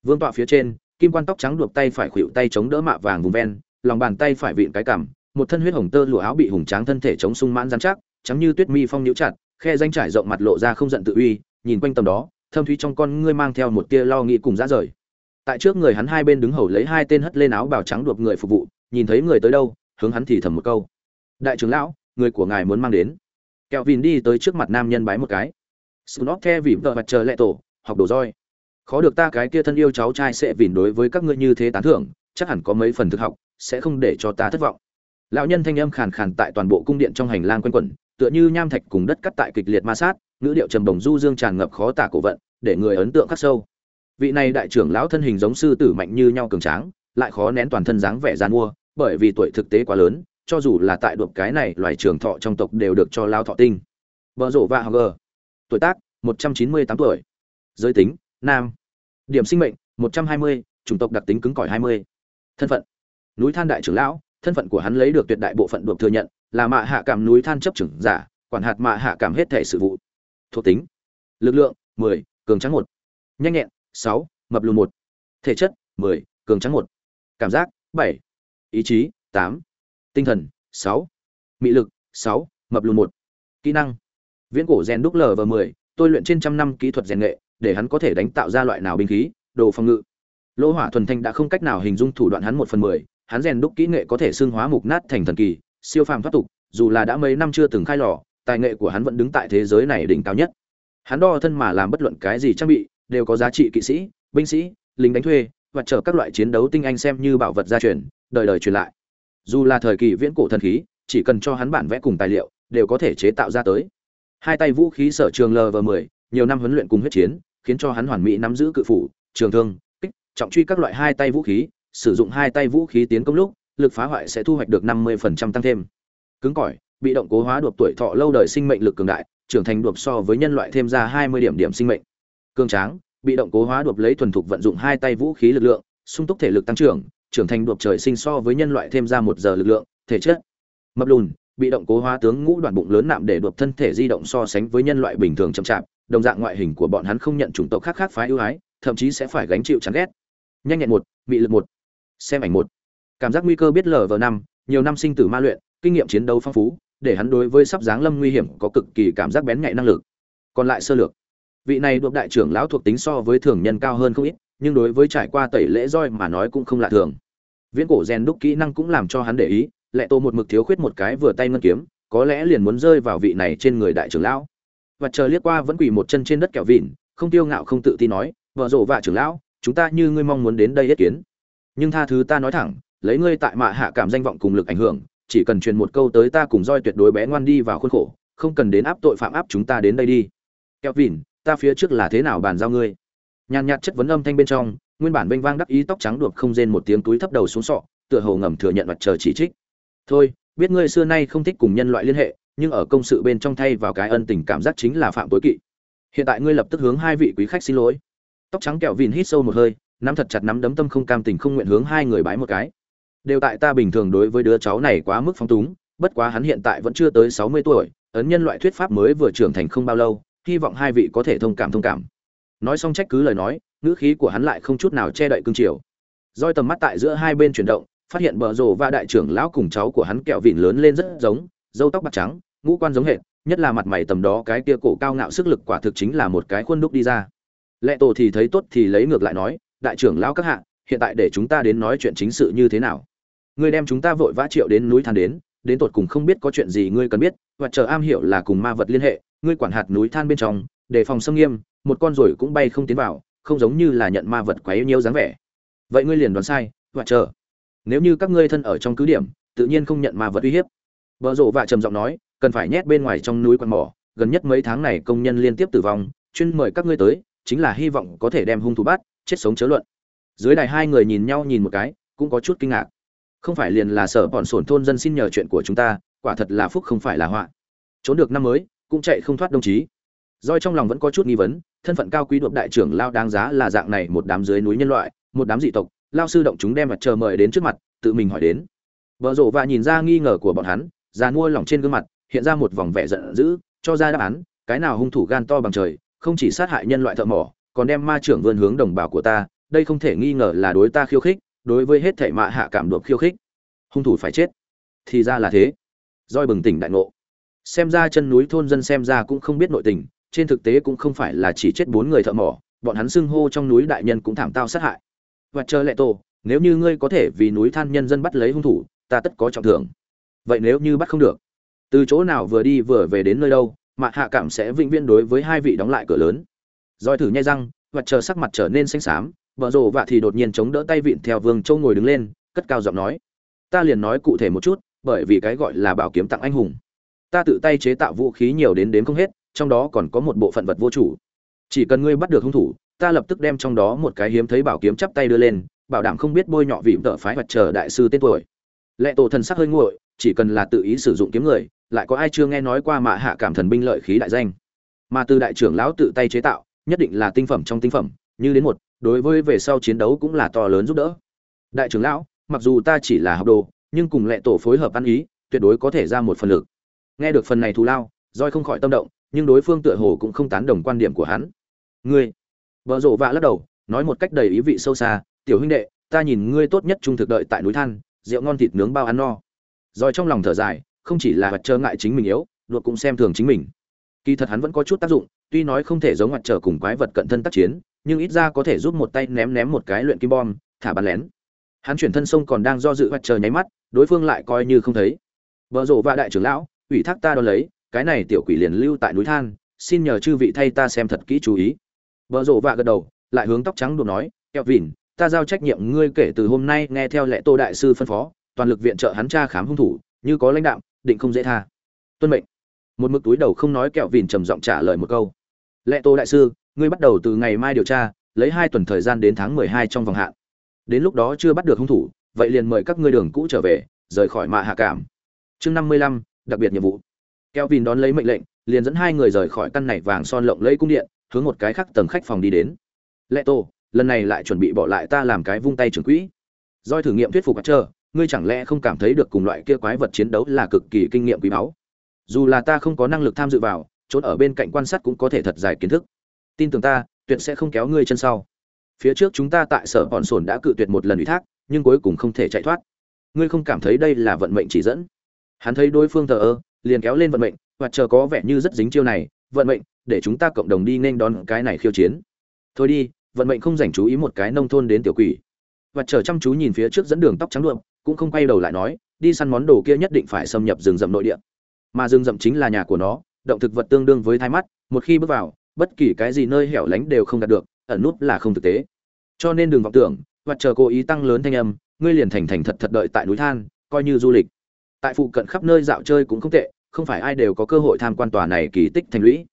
Vương tọa phía trên kim quan tóc trắng đột tay phải khuỷu tay chống đỡ mạ vàng vùng ven lòng bàn tay phải vịn cái cằm một thân huyết hồng tơ lụa áo bị hùng tráng thân thể chống sung mãn rắn chắc, trắng như tuyết mi phong nhũ chặt, khe danh trải rộng mặt lộ ra không giận tự uy, nhìn quanh tầm đó, thâm thúy trong con ngươi mang theo một tia lo nghĩ cùng ra rời. Tại trước người hắn hai bên đứng hầu lấy hai tên hất lên áo bào trắng đột người phục vụ, nhìn thấy người tới đâu, hướng hắn thì thầm một câu. Đại trưởng lão, người của ngài muốn mang đến. Kẹo vìn đi tới trước mặt nam nhân bái một cái. Snot the vì vợ mặt trời lệ tổ, học đồ roi. Khó được ta cái kia thân yêu cháu trai sẽ vìn đối với các ngươi như thế tán thưởng, chắc hẳn có mấy phần thực học, sẽ không để cho ta thất vọng lão nhân thanh âm khàn khàn tại toàn bộ cung điện trong hành lang quanh quẩn tựa như nham thạch cùng đất cắt tại kịch liệt ma sát ngữ điệu trầm đồng du dương tràn ngập khó tả cổ vận để người ấn tượng khắc sâu. Vị này đại trưởng lão thân hình giống sư tử mạnh như nhau cường tráng lại khó nén toàn thân dáng vẻ gian mua bởi vì tuổi thực tế quá lớn cho dù là tại đột cái này loài trường thọ trong tộc đều được cho lao thọ tinh. Vợ rộ và hờ gờ. Tuổi tác 198 tuổi. Giới tính nam. Điểm sinh mệnh 120, chủng tộc đặc tính cứng cỏi 20. thân phận núi than đại trưởng lão thân phận của hắn lấy được tuyệt đại bộ phận được thừa nhận là mạ hạ cảm núi than chấp trưởng giả quản hạt mạ hạ cảm hết thể sự vụ. Thuộc tính lực lượng 10, cường trắng 1, nhanh nhẹn 6, mập lùn 1, thể chất 10, cường trắng 1, cảm giác 7, ý chí 8, tinh thần 6, mị lực 6, mập lùn 1, kỹ năng viễn cổ rèn đúc lở và 10 tôi luyện trên trăm năm kỹ thuật rèn nghệ để hắn có thể đánh tạo ra loại nào binh khí đồ phòng ngự. Lỗ hỏa thuần thanh đã không cách nào hình dung thủ đoạn hắn một phần mười hắn rèn đúc kỹ nghệ có thể xương hóa mục nát thành thần kỳ, siêu phàm thoát tục, dù là đã mấy năm chưa từng khai lò, tài nghệ của hắn vẫn đứng tại thế giới này đỉnh cao nhất. Hắn đo thân mà làm bất luận cái gì trang bị, đều có giá trị kỵ sĩ, binh sĩ, lính đánh thuê và trợ các loại chiến đấu tinh anh xem như bảo vật gia truyền, đời đời truyền lại. Dù là thời kỳ viễn cổ thần khí, chỉ cần cho hắn bản vẽ cùng tài liệu, đều có thể chế tạo ra tới. Hai tay vũ khí sở trường lv 10 nhiều năm huấn luyện cùng huyết chiến, khiến cho hắn hoàn mỹ nắm giữ cự phủ, trường thương, kích, trọng truy các loại hai tay vũ khí sử dụng hai tay vũ khí tiến công lúc, lực phá hoại sẽ thu hoạch được 50% tăng thêm. Cứng cỏi, bị động cố hóa đột tuổi thọ lâu đời sinh mệnh lực cường đại, trưởng thành đột so với nhân loại thêm ra 20 điểm điểm sinh mệnh. Cường tráng, bị động cố hóa đột lấy thuần thục vận dụng hai tay vũ khí lực lượng, sung túc thể lực tăng trưởng trưởng thành đột trời sinh so với nhân loại thêm ra một giờ lực lượng, thể chất. Mập lùn, bị động cố hóa tướng ngũ đoạn bụng lớn nạm để đột thân thể di động so sánh với nhân loại bình thường chậm chạp, đồng dạng ngoại hình của bọn hắn không nhận chủng tộc khác khác phái ưu ái, thậm chí sẽ phải gánh chịu chán ghét. Nhanh nhẹn một bị lực một xem ảnh một. Cảm giác nguy cơ biết lờ vờ năm, nhiều năm sinh tử ma luyện, kinh nghiệm chiến đấu phong phú, để hắn đối với sắp giáng lâm nguy hiểm có cực kỳ cảm giác bén nhạy năng lực. Còn lại sơ lược. Vị này được đại trưởng lão thuộc tính so với thường nhân cao hơn không ít, nhưng đối với trải qua tẩy lễ roi mà nói cũng không lạ thường. Viễn cổ rèn đúc kỹ năng cũng làm cho hắn để ý, lệ tô một mực thiếu khuyết một cái vừa tay ngân kiếm, có lẽ liền muốn rơi vào vị này trên người đại trưởng lão. Và chờ liếc qua vẫn quỳ một chân trên đất kẹo vịn, không tiêu ngạo không tự tin nói, vợ rộ vạ trưởng lão, chúng ta như ngươi mong muốn đến đây yết kiến nhưng tha thứ ta nói thẳng, lấy ngươi tại mạ hạ cảm danh vọng cùng lực ảnh hưởng, chỉ cần truyền một câu tới ta cùng roi tuyệt đối bé ngoan đi vào khuôn khổ, không cần đến áp tội phạm áp chúng ta đến đây đi. Kẹo vỉn ta phía trước là thế nào bàn giao ngươi? Nhàn nhạt chất vấn âm thanh bên trong, nguyên bản vênh vang đắc ý tóc trắng đuộc không rên một tiếng túi thấp đầu xuống sọ, tựa hồ ngầm thừa nhận mặt trời chỉ trích. Thôi, biết ngươi xưa nay không thích cùng nhân loại liên hệ, nhưng ở công sự bên trong thay vào cái ân tình cảm giác chính là phạm tối kỵ. Hiện tại ngươi lập tức hướng hai vị quý khách xin lỗi. Tóc trắng kẹo vìn hít sâu một hơi nắm thật chặt nắm đấm tâm không cam tình không nguyện hướng hai người bái một cái. Đều tại ta bình thường đối với đứa cháu này quá mức phóng túng, bất quá hắn hiện tại vẫn chưa tới sáu mươi tuổi, ấn nhân loại thuyết pháp mới vừa trưởng thành không bao lâu, hy vọng hai vị có thể thông cảm thông cảm. Nói xong trách cứ lời nói, ngữ khí của hắn lại không chút nào che đậy cương triều. Roi tầm mắt tại giữa hai bên chuyển động, phát hiện bờ rồ và đại trưởng lão cùng cháu của hắn kẹo vịn lớn lên rất giống dâu tóc bạc trắng, ngũ quan giống hệt, nhất là mặt mày tầm đó cái kia cổ cao ngạo sức lực quả thực chính là một cái khuôn đúc đi ra. Lệ tổ thì thấy tốt thì lấy ngược lại nói đại trưởng lão các hạ, hiện tại để chúng ta đến nói chuyện chính sự như thế nào? Ngươi đem chúng ta vội vã triệu đến núi than đến đến tột cùng không biết có chuyện gì ngươi cần biết, và chờ am hiểu là cùng ma vật liên hệ, ngươi quản hạt núi than bên trong, đề phòng xâm nghiêm, một con rồi cũng bay không tiến vào, không giống như là nhận ma vật quá yêu nhiêu dáng vẻ. Vậy ngươi liền đoán sai, và chờ. Nếu như các ngươi thân ở trong cứ điểm, tự nhiên không nhận ma vật uy hiếp. Vợ rộ vạ trầm giọng nói, cần phải nhét bên ngoài trong núi quan mỏ, gần nhất mấy tháng này công nhân liên tiếp tử vong, chuyên mời các ngươi tới chính là hy vọng có thể đem hung thủ bắt chết sống chớ luận. Dưới đài hai người nhìn nhau nhìn một cái cũng có chút kinh ngạc. Không phải liền là sở bọn sổn thôn dân xin nhờ chuyện của chúng ta quả thật là phúc không phải là họa. Trốn được năm mới cũng chạy không thoát đồng chí. Doi trong lòng vẫn có chút nghi vấn thân phận cao quý đột đại trưởng lao đáng giá là dạng này một đám dưới núi nhân loại một đám dị tộc lao sư động chúng đem mặt chờ mời đến trước mặt tự mình hỏi đến. Bờ rổ và nhìn ra nghi ngờ của bọn hắn, già mua lỏng trên gương mặt, hiện ra một vòng vẻ giận dữ, cho ra đáp án, cái nào hung thủ gan to bằng trời, không chỉ sát hại nhân loại thợ mỏ, còn đem ma trưởng vươn hướng đồng bào của ta, đây không thể nghi ngờ là đối ta khiêu khích, đối với hết thảy mạ hạ cảm độ khiêu khích. Hung thủ phải chết. Thì ra là thế. Roi bừng tỉnh đại ngộ. Xem ra chân núi thôn dân xem ra cũng không biết nội tình, trên thực tế cũng không phải là chỉ chết bốn người thợ mỏ, bọn hắn xưng hô trong núi đại nhân cũng thảm tao sát hại. Và chờ lệ tổ, nếu như ngươi có thể vì núi than nhân dân bắt lấy hung thủ, ta tất có trọng thưởng. Vậy nếu như bắt không được, từ chỗ nào vừa đi vừa về đến nơi đâu, mạ hạ cảm sẽ vĩnh viễn đối với hai vị đóng lại cửa lớn. Rồi thử nhai răng, và chờ sắc mặt trở nên xanh xám, vợ rồ vạ thì đột nhiên chống đỡ tay vịn theo Vương Châu ngồi đứng lên, cất cao giọng nói: "Ta liền nói cụ thể một chút, bởi vì cái gọi là bảo kiếm tặng anh hùng. Ta tự tay chế tạo vũ khí nhiều đến đến không hết, trong đó còn có một bộ phận vật vô chủ. Chỉ cần ngươi bắt được hung thủ, ta lập tức đem trong đó một cái hiếm thấy bảo kiếm chắp tay đưa lên, bảo đảm không biết bôi nhọ vị tợ phái vật chờ đại sư tên tuổi." Lệ tổ thần sắc hơi nguội, chỉ cần là tự ý sử dụng kiếm người, lại có ai chưa nghe nói qua mạ hạ cảm thần binh lợi khí đại danh. Mà từ đại trưởng lão tự tay chế tạo, nhất định là tinh phẩm trong tinh phẩm, như đến một, đối với về sau chiến đấu cũng là to lớn giúp đỡ. Đại trưởng lão, mặc dù ta chỉ là học đồ, nhưng cùng lệ tổ phối hợp ăn ý, tuyệt đối có thể ra một phần lực. Nghe được phần này thù lao, roi không khỏi tâm động, nhưng đối phương tựa hồ cũng không tán đồng quan điểm của hắn. Ngươi, vợ rộ vạ lắc đầu, nói một cách đầy ý vị sâu xa, tiểu huynh đệ, ta nhìn ngươi tốt nhất trung thực đợi tại núi than, rượu ngon thịt nướng bao ăn no. Rồi trong lòng thở dài, không chỉ là vật trơ ngại chính mình yếu, luật cũng xem thường chính mình. Kỳ thật hắn vẫn có chút tác dụng, tuy nói không thể giống mặt trở cùng quái vật cận thân tác chiến, nhưng ít ra có thể giúp một tay ném ném một cái luyện kim bom, thả bắn lén. Hắn chuyển thân sông còn đang do dự mặt trời nháy mắt, đối phương lại coi như không thấy. Bờ rộ và đại trưởng lão, ủy thác ta đo lấy, cái này tiểu quỷ liền lưu tại núi than, xin nhờ chư vị thay ta xem thật kỹ chú ý. Bờ rộ và gật đầu, lại hướng tóc trắng đột nói, kẹo vỉn, ta giao trách nhiệm ngươi kể từ hôm nay nghe theo lệ tô đại sư phân phó, toàn lực viện trợ hắn tra khám hung thủ, như có lãnh đạo, định không dễ tha. Tuân mệnh. Một mực túi đầu không nói kẹo vỉn trầm giọng trả lời một câu. Lệ tô đại sư, ngươi bắt đầu từ ngày mai điều tra, lấy hai tuần thời gian đến tháng mười hai trong vòng hạn. Đến lúc đó chưa bắt được hung thủ, vậy liền mời các ngươi đường cũ trở về, rời khỏi mạ hạ cảm. Chương năm mươi lăm, đặc biệt nhiệm vụ. kẹo vìn đón lấy mệnh lệnh, liền dẫn hai người rời khỏi căn này vàng son lộng lẫy cung điện, hướng một cái khác tầng khách phòng đi đến. Lệ Tô, lần này lại chuẩn bị bỏ lại ta làm cái vung tay trưởng quỹ. Doi thử nghiệm thuyết phục chờ, ngươi chẳng lẽ không cảm thấy được cùng loại kia quái vật chiến đấu là cực kỳ kinh nghiệm quý báu? Dù là ta không có năng lực tham dự vào, trốn ở bên cạnh quan sát cũng có thể thật dài kiến thức. Tin tưởng ta, tuyệt sẽ không kéo ngươi chân sau. Phía trước chúng ta tại sở bọn sồn đã cự tuyệt một lần ủy thác, nhưng cuối cùng không thể chạy thoát. Ngươi không cảm thấy đây là vận mệnh chỉ dẫn? Hắn thấy đối phương thờ ơ, liền kéo lên vận mệnh, và chờ có vẻ như rất dính chiêu này, vận mệnh, để chúng ta cộng đồng đi nên đón cái này khiêu chiến. Thôi đi, vận mệnh không dành chú ý một cái nông thôn đến tiểu quỷ và chờ chăm chú nhìn phía trước dẫn đường tóc trắng đượm, cũng không quay đầu lại nói, đi săn món đồ kia nhất định phải xâm nhập rừng rậm nội địa. Mà rừng rậm chính là nhà của nó, động thực vật tương đương với thai mắt, một khi bước vào, bất kỳ cái gì nơi hẻo lánh đều không đạt được, ẩn nút là không thực tế. Cho nên đừng vọng tưởng, và chờ cố ý tăng lớn thanh âm, ngươi liền thành thành thật thật đợi tại núi than, coi như du lịch. Tại phụ cận khắp nơi dạo chơi cũng không tệ, không phải ai đều có cơ hội tham quan tòa này kỳ tích thành lũy.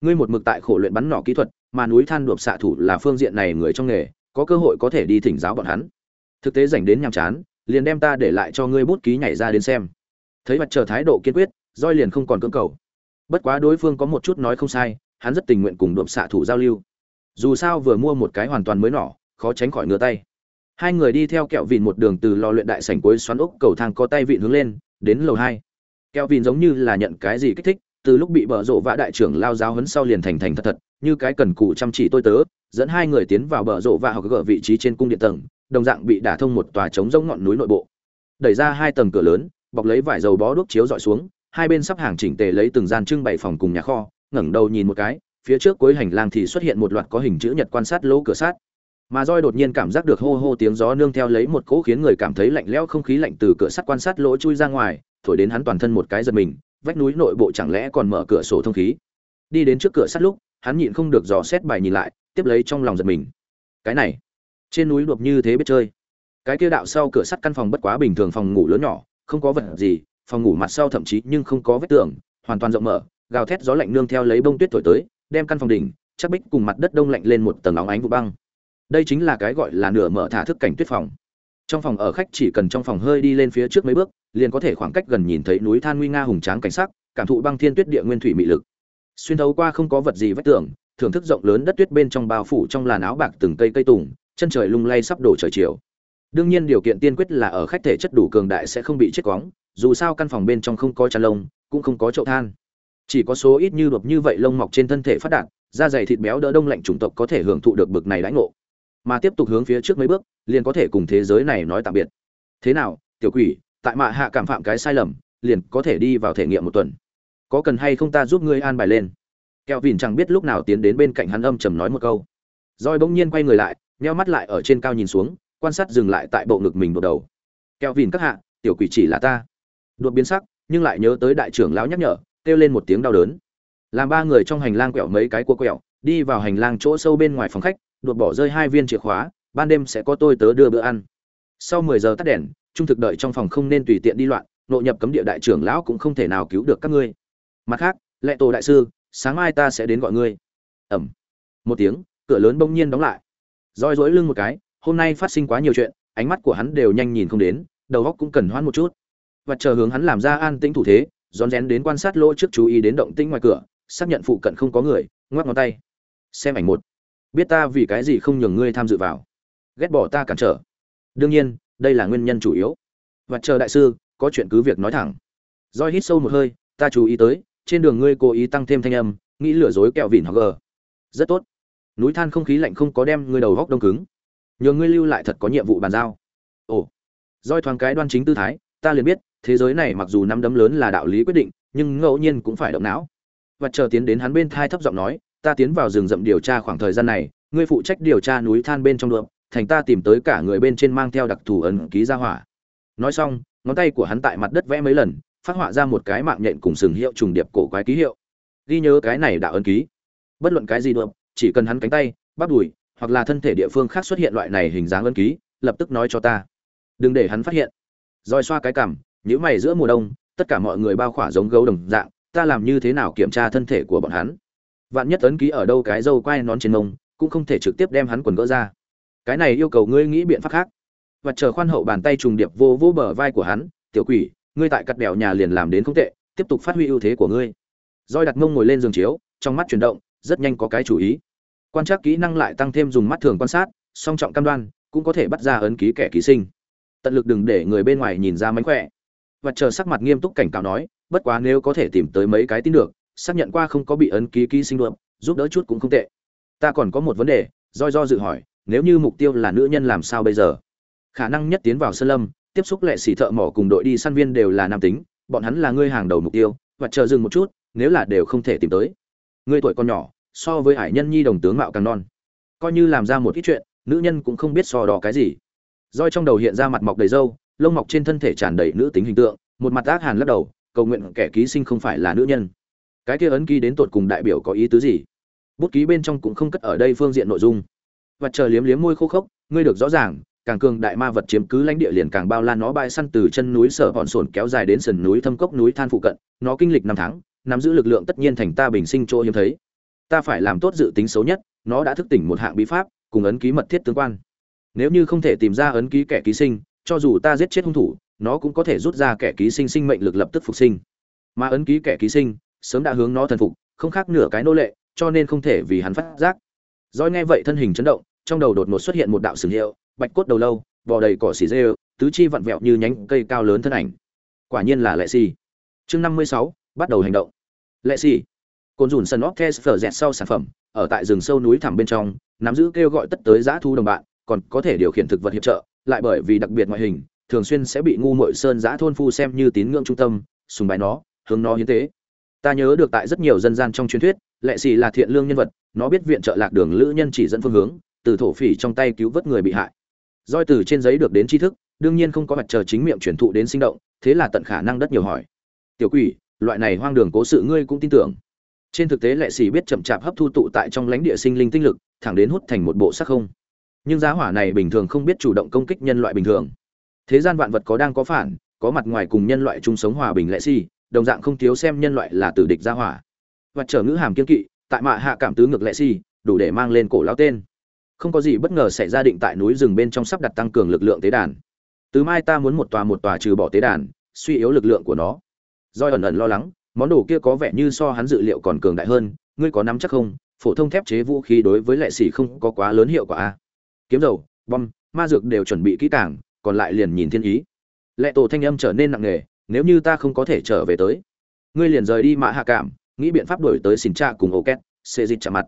Ngươi một mực tại khổ luyện bắn nỏ kỹ thuật, mà núi than đuộp xạ thủ là phương diện này người trong nghề có cơ hội có thể đi thỉnh giáo bọn hắn. Thực tế dành đến nhàm chán, liền đem ta để lại cho ngươi bút ký nhảy ra đến xem. Thấy mặt chờ thái độ kiên quyết roi liền không còn cưỡng cầu. Bất quá đối phương có một chút nói không sai, hắn rất tình nguyện cùng đụng xạ thủ giao lưu. Dù sao vừa mua một cái hoàn toàn mới nỏ, khó tránh khỏi ngửa tay. Hai người đi theo kẹo vịn một đường từ lò luyện đại sảnh cuối xoắn ốc cầu thang có tay vịn hướng lên, đến lầu hai. Kẹo vịn giống như là nhận cái gì kích thích, từ lúc bị bở rộ vã đại trưởng lao giáo hấn sau liền thành thành thật thật, như cái cần cụ chăm chỉ tôi tớ dẫn hai người tiến vào bờ rộ và học gỡ vị trí trên cung điện tầng, đồng dạng bị đả thông một tòa trống rỗng ngọn núi nội bộ. Đẩy ra hai tầng cửa lớn, bọc lấy vải dầu bó đuốc chiếu dọi xuống, hai bên sắp hàng chỉnh tề lấy từng gian trưng bày phòng cùng nhà kho, ngẩng đầu nhìn một cái, phía trước cuối hành lang thì xuất hiện một loạt có hình chữ nhật quan sát lỗ cửa sát mà roi đột nhiên cảm giác được hô hô tiếng gió nương theo lấy một cỗ khiến người cảm thấy lạnh lẽo không khí lạnh từ cửa sắt quan sát lỗ chui ra ngoài, thổi đến hắn toàn thân một cái giật mình, vách núi nội bộ chẳng lẽ còn mở cửa sổ thông khí. Đi đến trước cửa sắt lúc, hắn nhịn không được dò xét bài nhìn lại tiếp lấy trong lòng giật mình. Cái này, trên núi đột như thế biết chơi. Cái kia đạo sau cửa sắt căn phòng bất quá bình thường phòng ngủ lớn nhỏ, không có vật gì, phòng ngủ mặt sau thậm chí nhưng không có vết tường, hoàn toàn rộng mở, gào thét gió lạnh nương theo lấy bông tuyết thổi tới, đem căn phòng đỉnh, chắc bích cùng mặt đất đông lạnh lên một tầng óng ánh vụ băng. Đây chính là cái gọi là nửa mở thả thức cảnh tuyết phòng. Trong phòng ở khách chỉ cần trong phòng hơi đi lên phía trước mấy bước, liền có thể khoảng cách gần nhìn thấy núi than nguy nga hùng tráng cảnh sắc, cảm thụ băng thiên tuyết địa nguyên thủy mị lực. Xuyên thấu qua không có vật gì vách tường thưởng thức rộng lớn đất tuyết bên trong bao phủ trong làn áo bạc từng cây cây tùng, chân trời lung lay sắp đổ trời chiều. Đương nhiên điều kiện tiên quyết là ở khách thể chất đủ cường đại sẽ không bị chết quóng, dù sao căn phòng bên trong không có chăn lông, cũng không có chậu than. Chỉ có số ít như đột như vậy lông mọc trên thân thể phát đạt, da dày thịt béo đỡ đông lạnh chủng tộc có thể hưởng thụ được bực này lãnh ngộ. Mà tiếp tục hướng phía trước mấy bước, liền có thể cùng thế giới này nói tạm biệt. Thế nào, tiểu quỷ, tại mạ hạ cảm phạm cái sai lầm, liền có thể đi vào thể nghiệm một tuần. Có cần hay không ta giúp ngươi an bài lên? Kẹo vìn chẳng biết lúc nào tiến đến bên cạnh hắn âm trầm nói một câu. Roi bỗng nhiên quay người lại, nheo mắt lại ở trên cao nhìn xuống, quan sát dừng lại tại bộ ngực mình một đầu. Kẹo vìn các hạ, tiểu quỷ chỉ là ta. Đột biến sắc, nhưng lại nhớ tới đại trưởng lão nhắc nhở, kêu lên một tiếng đau đớn. Làm ba người trong hành lang quẹo mấy cái cua quẹo, đi vào hành lang chỗ sâu bên ngoài phòng khách, đột bỏ rơi hai viên chìa khóa, ban đêm sẽ có tôi tớ đưa bữa ăn. Sau mười giờ tắt đèn, trung thực đợi trong phòng không nên tùy tiện đi loạn, nội nhập cấm địa đại trưởng lão cũng không thể nào cứu được các ngươi. Mặt khác, lệ tổ đại sư sáng mai ta sẽ đến gọi ngươi. Ẩm. Một tiếng, cửa lớn bỗng nhiên đóng lại. Roi rỗi lưng một cái, hôm nay phát sinh quá nhiều chuyện, ánh mắt của hắn đều nhanh nhìn không đến, đầu óc cũng cần hoãn một chút. Và chờ hướng hắn làm ra an tĩnh thủ thế, rón rén đến quan sát lỗ trước chú ý đến động tĩnh ngoài cửa, xác nhận phụ cận không có người, ngoắc ngón tay. Xem ảnh một. Biết ta vì cái gì không nhường ngươi tham dự vào. Ghét bỏ ta cản trở. Đương nhiên, đây là nguyên nhân chủ yếu. Và chờ đại sư, có chuyện cứ việc nói thẳng. Roi hít sâu một hơi, ta chú ý tới trên đường ngươi cố ý tăng thêm thanh âm, nghĩ lừa dối kẹo vỉn hoặc gờ. Rất tốt. Núi than không khí lạnh không có đem ngươi đầu góc đông cứng. Nhờ ngươi lưu lại thật có nhiệm vụ bàn giao. Ồ. Roi thoáng cái đoan chính tư thái, ta liền biết, thế giới này mặc dù năm đấm lớn là đạo lý quyết định, nhưng ngẫu nhiên cũng phải động não. Và chờ tiến đến hắn bên thai thấp giọng nói, ta tiến vào rừng rậm điều tra khoảng thời gian này, ngươi phụ trách điều tra núi than bên trong đượm thành ta tìm tới cả người bên trên mang theo đặc thù ẩn ký ra hỏa. Nói xong, ngón tay của hắn tại mặt đất vẽ mấy lần phát họa ra một cái mạng nhện cùng sừng hiệu trùng điệp cổ quái ký hiệu. Ghi nhớ cái này đạo ấn ký. Bất luận cái gì được chỉ cần hắn cánh tay, bắp đùi, hoặc là thân thể địa phương khác xuất hiện loại này hình dáng ấn ký, lập tức nói cho ta. Đừng để hắn phát hiện. Rồi xoa cái cằm nhữ mày giữa mùa đông, tất cả mọi người bao khỏa giống gấu đồng dạng, ta làm như thế nào kiểm tra thân thể của bọn hắn? Vạn nhất ấn ký ở đâu cái dâu quai nón trên mông, cũng không thể trực tiếp đem hắn quần gỡ ra. Cái này yêu cầu ngươi nghĩ biện pháp khác. Và chờ khoan hậu bàn tay trùng điệp vô vô bờ vai của hắn, tiểu quỷ ngươi tại cắt bèo nhà liền làm đến không tệ, tiếp tục phát huy ưu thế của ngươi. Roi đặt mông ngồi lên giường chiếu, trong mắt chuyển động, rất nhanh có cái chủ ý. Quan trắc kỹ năng lại tăng thêm dùng mắt thường quan sát, song trọng cam đoan, cũng có thể bắt ra ấn ký kẻ ký sinh. Tận lực đừng để người bên ngoài nhìn ra mánh khỏe. Và chờ sắc mặt nghiêm túc cảnh cáo nói, bất quá nếu có thể tìm tới mấy cái tin được, xác nhận qua không có bị ấn ký ký sinh đượm giúp đỡ chút cũng không tệ. Ta còn có một vấn đề roi do dự hỏi, nếu như mục tiêu là nữ nhân làm sao bây giờ? Khả năng nhất tiến vào sơn lâm tiếp xúc lệ sĩ thợ mỏ cùng đội đi săn viên đều là nam tính, bọn hắn là ngươi hàng đầu mục tiêu, và chờ dừng một chút, nếu là đều không thể tìm tới. Ngươi tuổi còn nhỏ, so với hải nhân nhi đồng tướng mạo càng non. Coi như làm ra một ít chuyện, nữ nhân cũng không biết so đỏ cái gì. Roi trong đầu hiện ra mặt mọc đầy râu, lông mọc trên thân thể tràn đầy nữ tính hình tượng, một mặt ác hàn lắc đầu, cầu nguyện kẻ ký sinh không phải là nữ nhân. Cái kia ấn ký đến tột cùng đại biểu có ý tứ gì? Bút ký bên trong cũng không cất ở đây phương diện nội dung. Và chờ liếm liếm môi khô khốc, ngươi được rõ ràng càng cường đại ma vật chiếm cứ lãnh địa liền càng bao la nó bay săn từ chân núi sở hòn sồn kéo dài đến sườn núi thâm cốc núi than phụ cận, nó kinh lịch năm tháng, nắm giữ lực lượng tất nhiên thành ta bình sinh chỗ hiếm thấy. Ta phải làm tốt dự tính xấu nhất, nó đã thức tỉnh một hạng bí pháp, cùng ấn ký mật thiết tương quan. Nếu như không thể tìm ra ấn ký kẻ ký sinh, cho dù ta giết chết hung thủ, nó cũng có thể rút ra kẻ ký sinh sinh mệnh lực lập tức phục sinh. Mà ấn ký kẻ ký sinh, sớm đã hướng nó thần phục, không khác nửa cái nô lệ, cho nên không thể vì hắn phát giác. Dõi nghe vậy thân hình chấn động, trong đầu đột ngột xuất hiện một đạo sừng hiệu bạch cốt đầu lâu, vò đầy cỏ xỉ dê, tứ chi vặn vẹo như nhánh cây cao lớn thân ảnh. Quả nhiên là lệ xì chương năm mươi sáu, bắt đầu hành động. Lệ xì cồn dùn sân óc thes phở dẹt sau sản phẩm, ở tại rừng sâu núi thẳm bên trong, nắm giữ kêu gọi tất tới giã thu đồng bạn, còn có thể điều khiển thực vật hiệp trợ, lại bởi vì đặc biệt ngoại hình, thường xuyên sẽ bị ngu muội sơn giã thôn phu xem như tín ngưỡng trung tâm, sùng bài nó, hướng nó hiến tế. Ta nhớ được tại rất nhiều dân gian trong truyền thuyết, lệ xì là thiện lương nhân vật, nó biết viện trợ lạc đường lữ nhân chỉ dẫn phương hướng, từ thổ phỉ trong tay cứu vớt người bị hại roi từ trên giấy được đến tri thức, đương nhiên không có mặt chờ chính miệng truyền thụ đến sinh động, thế là tận khả năng đất nhiều hỏi. Tiểu quỷ, loại này hoang đường cố sự ngươi cũng tin tưởng. Trên thực tế lệ sĩ biết chậm chạp hấp thu tụ tại trong lãnh địa sinh linh tinh lực, thẳng đến hút thành một bộ sắc không. Nhưng giá hỏa này bình thường không biết chủ động công kích nhân loại bình thường. Thế gian vạn vật có đang có phản, có mặt ngoài cùng nhân loại chung sống hòa bình lệ sĩ, đồng dạng không thiếu xem nhân loại là tử địch gia hỏa. Và trở ngữ hàm kiên kỵ, tại mạ hạ cảm tứ ngược lệ sĩ, đủ để mang lên cổ lao tên không có gì bất ngờ xảy ra định tại núi rừng bên trong sắp đặt tăng cường lực lượng tế đàn. Từ mai ta muốn một tòa một tòa trừ bỏ tế đàn, suy yếu lực lượng của nó. Doi ẩn ẩn lo lắng, món đồ kia có vẻ như so hắn dự liệu còn cường đại hơn, ngươi có nắm chắc không? Phổ thông thép chế vũ khí đối với lệ sĩ không có quá lớn hiệu quả a. Kiếm dầu, bom, ma dược đều chuẩn bị kỹ càng, còn lại liền nhìn thiên ý. Lệ tổ thanh âm trở nên nặng nề, nếu như ta không có thể trở về tới, ngươi liền rời đi mạ hạ cảm, nghĩ biện pháp đổi tới xin cha cùng ổ két xê dịch chạm mặt.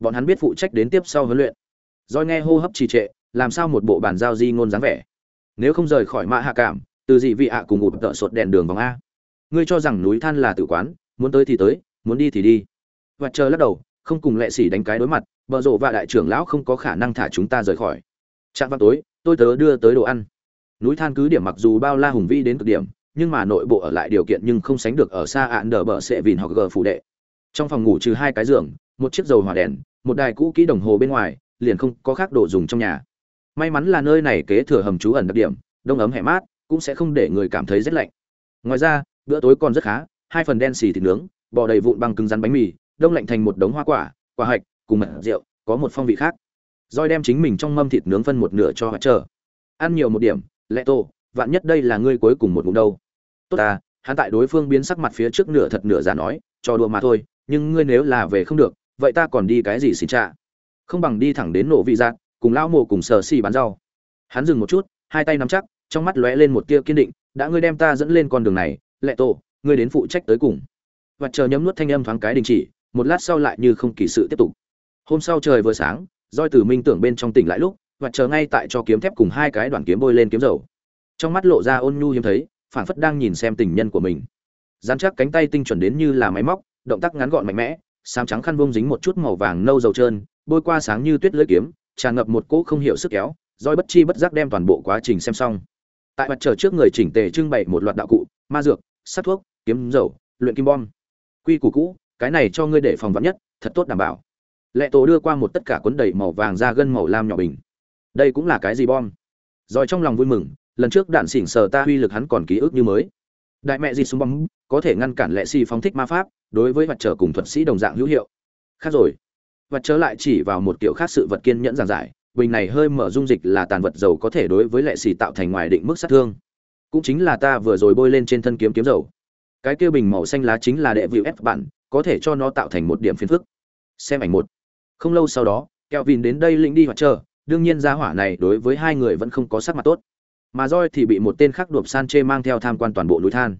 Bọn hắn biết phụ trách đến tiếp sau huấn luyện. Rồi nghe hô hấp trì trệ, làm sao một bộ bàn giao di ngôn dáng vẻ? Nếu không rời khỏi mạ hạ cảm, từ dị vị ạ cùng ngụp tợ sột đèn đường vòng a. Ngươi cho rằng núi than là tử quán, muốn tới thì tới, muốn đi thì đi. Và chờ lắc đầu, không cùng lệ sĩ đánh cái đối mặt, Bờ rộ và đại trưởng lão không có khả năng thả chúng ta rời khỏi. Trạng vào tối, tôi tớ đưa tới đồ ăn. Núi than cứ điểm mặc dù bao la hùng vĩ đến cực điểm, nhưng mà nội bộ ở lại điều kiện nhưng không sánh được ở xa ạn đờ bờ sệ vìn hoặc gờ phủ đệ. Trong phòng ngủ trừ hai cái giường, một chiếc dầu hỏa đèn, một đài cũ kỹ đồng hồ bên ngoài liền không có khác đồ dùng trong nhà. May mắn là nơi này kế thừa hầm trú ẩn đặc điểm, đông ấm hẻ mát, cũng sẽ không để người cảm thấy rét lạnh. Ngoài ra, bữa tối còn rất khá, hai phần đen xì thịt nướng, bò đầy vụn bằng cứng rắn bánh mì, đông lạnh thành một đống hoa quả quả hạch, cùng mật rượu, có một phong vị khác. Roi đem chính mình trong mâm thịt nướng phân một nửa cho họ chờ. Ăn nhiều một điểm, lẹ tô, vạn nhất đây là ngươi cuối cùng một ngụm đâu. Tốt ta, hắn tại đối phương biến sắc mặt phía trước nửa thật nửa giả nói, cho đùa mà thôi, nhưng ngươi nếu là về không được, vậy ta còn đi cái gì xin trả? Không bằng đi thẳng đến nổ vị giác, cùng lão mồ cùng sờ xì bán rau. Hắn dừng một chút, hai tay nắm chắc, trong mắt lóe lên một tia kiên định, đã ngươi đem ta dẫn lên con đường này, lệ tổ, ngươi đến phụ trách tới cùng. Và chờ nhấm nuốt thanh âm thoáng cái đình chỉ, một lát sau lại như không kỳ sự tiếp tục. Hôm sau trời vừa sáng roi từ minh tưởng bên trong tỉnh lại lúc, và chờ ngay tại cho kiếm thép cùng hai cái đoạn kiếm bôi lên kiếm dầu. Trong mắt lộ ra ôn nhu hiếm thấy phản phất đang nhìn xem tình nhân của mình. Dán chắc cánh tay tinh chuẩn đến như là máy móc, động tác ngắn gọn mạnh mẽ sám trắng khăn vông dính một chút màu vàng nâu dầu trơn bôi qua sáng như tuyết lưỡi kiếm, tràn ngập một cỗ không hiểu sức kéo, roi bất chi bất giác đem toàn bộ quá trình xem xong. Tại mặt trời trước người chỉnh tề trưng bày một loạt đạo cụ, ma dược sát thuốc, kiếm dầu, luyện kim bom. Quy củ cũ, cái này cho ngươi để phòng vắn nhất, thật tốt đảm bảo. Lệ tổ đưa qua một tất cả cuốn đầy màu vàng ra gân màu lam nhỏ bình. Đây cũng là cái gì bom? Rồi trong lòng vui mừng, lần trước đạn xỉn sờ ta uy lực hắn còn ký ức như mới. Đại mẹ gì súng bom có thể ngăn cản lệ si phóng thích ma pháp, đối với mặt trở cùng thuật sĩ đồng dạng hữu hiệu. Khác rồi và trở lại chỉ vào một kiểu khác sự vật kiên nhẫn giảng giải. Bình này hơi mở dung dịch là tàn vật dầu có thể đối với lệ xì tạo thành ngoài định mức sát thương. Cũng chính là ta vừa rồi bôi lên trên thân kiếm kiếm dầu. Cái kia bình màu xanh lá chính là đệ vịu ép bạn có thể cho nó tạo thành một điểm phiền phức. Xem ảnh một. Không lâu sau đó kẹo vìn đến đây lĩnh đi hoặc chờ. Đương nhiên gia hỏa này đối với hai người vẫn không có sắc mặt tốt. Mà roi thì bị một tên khác đuộp san chê mang theo tham quan toàn bộ núi than.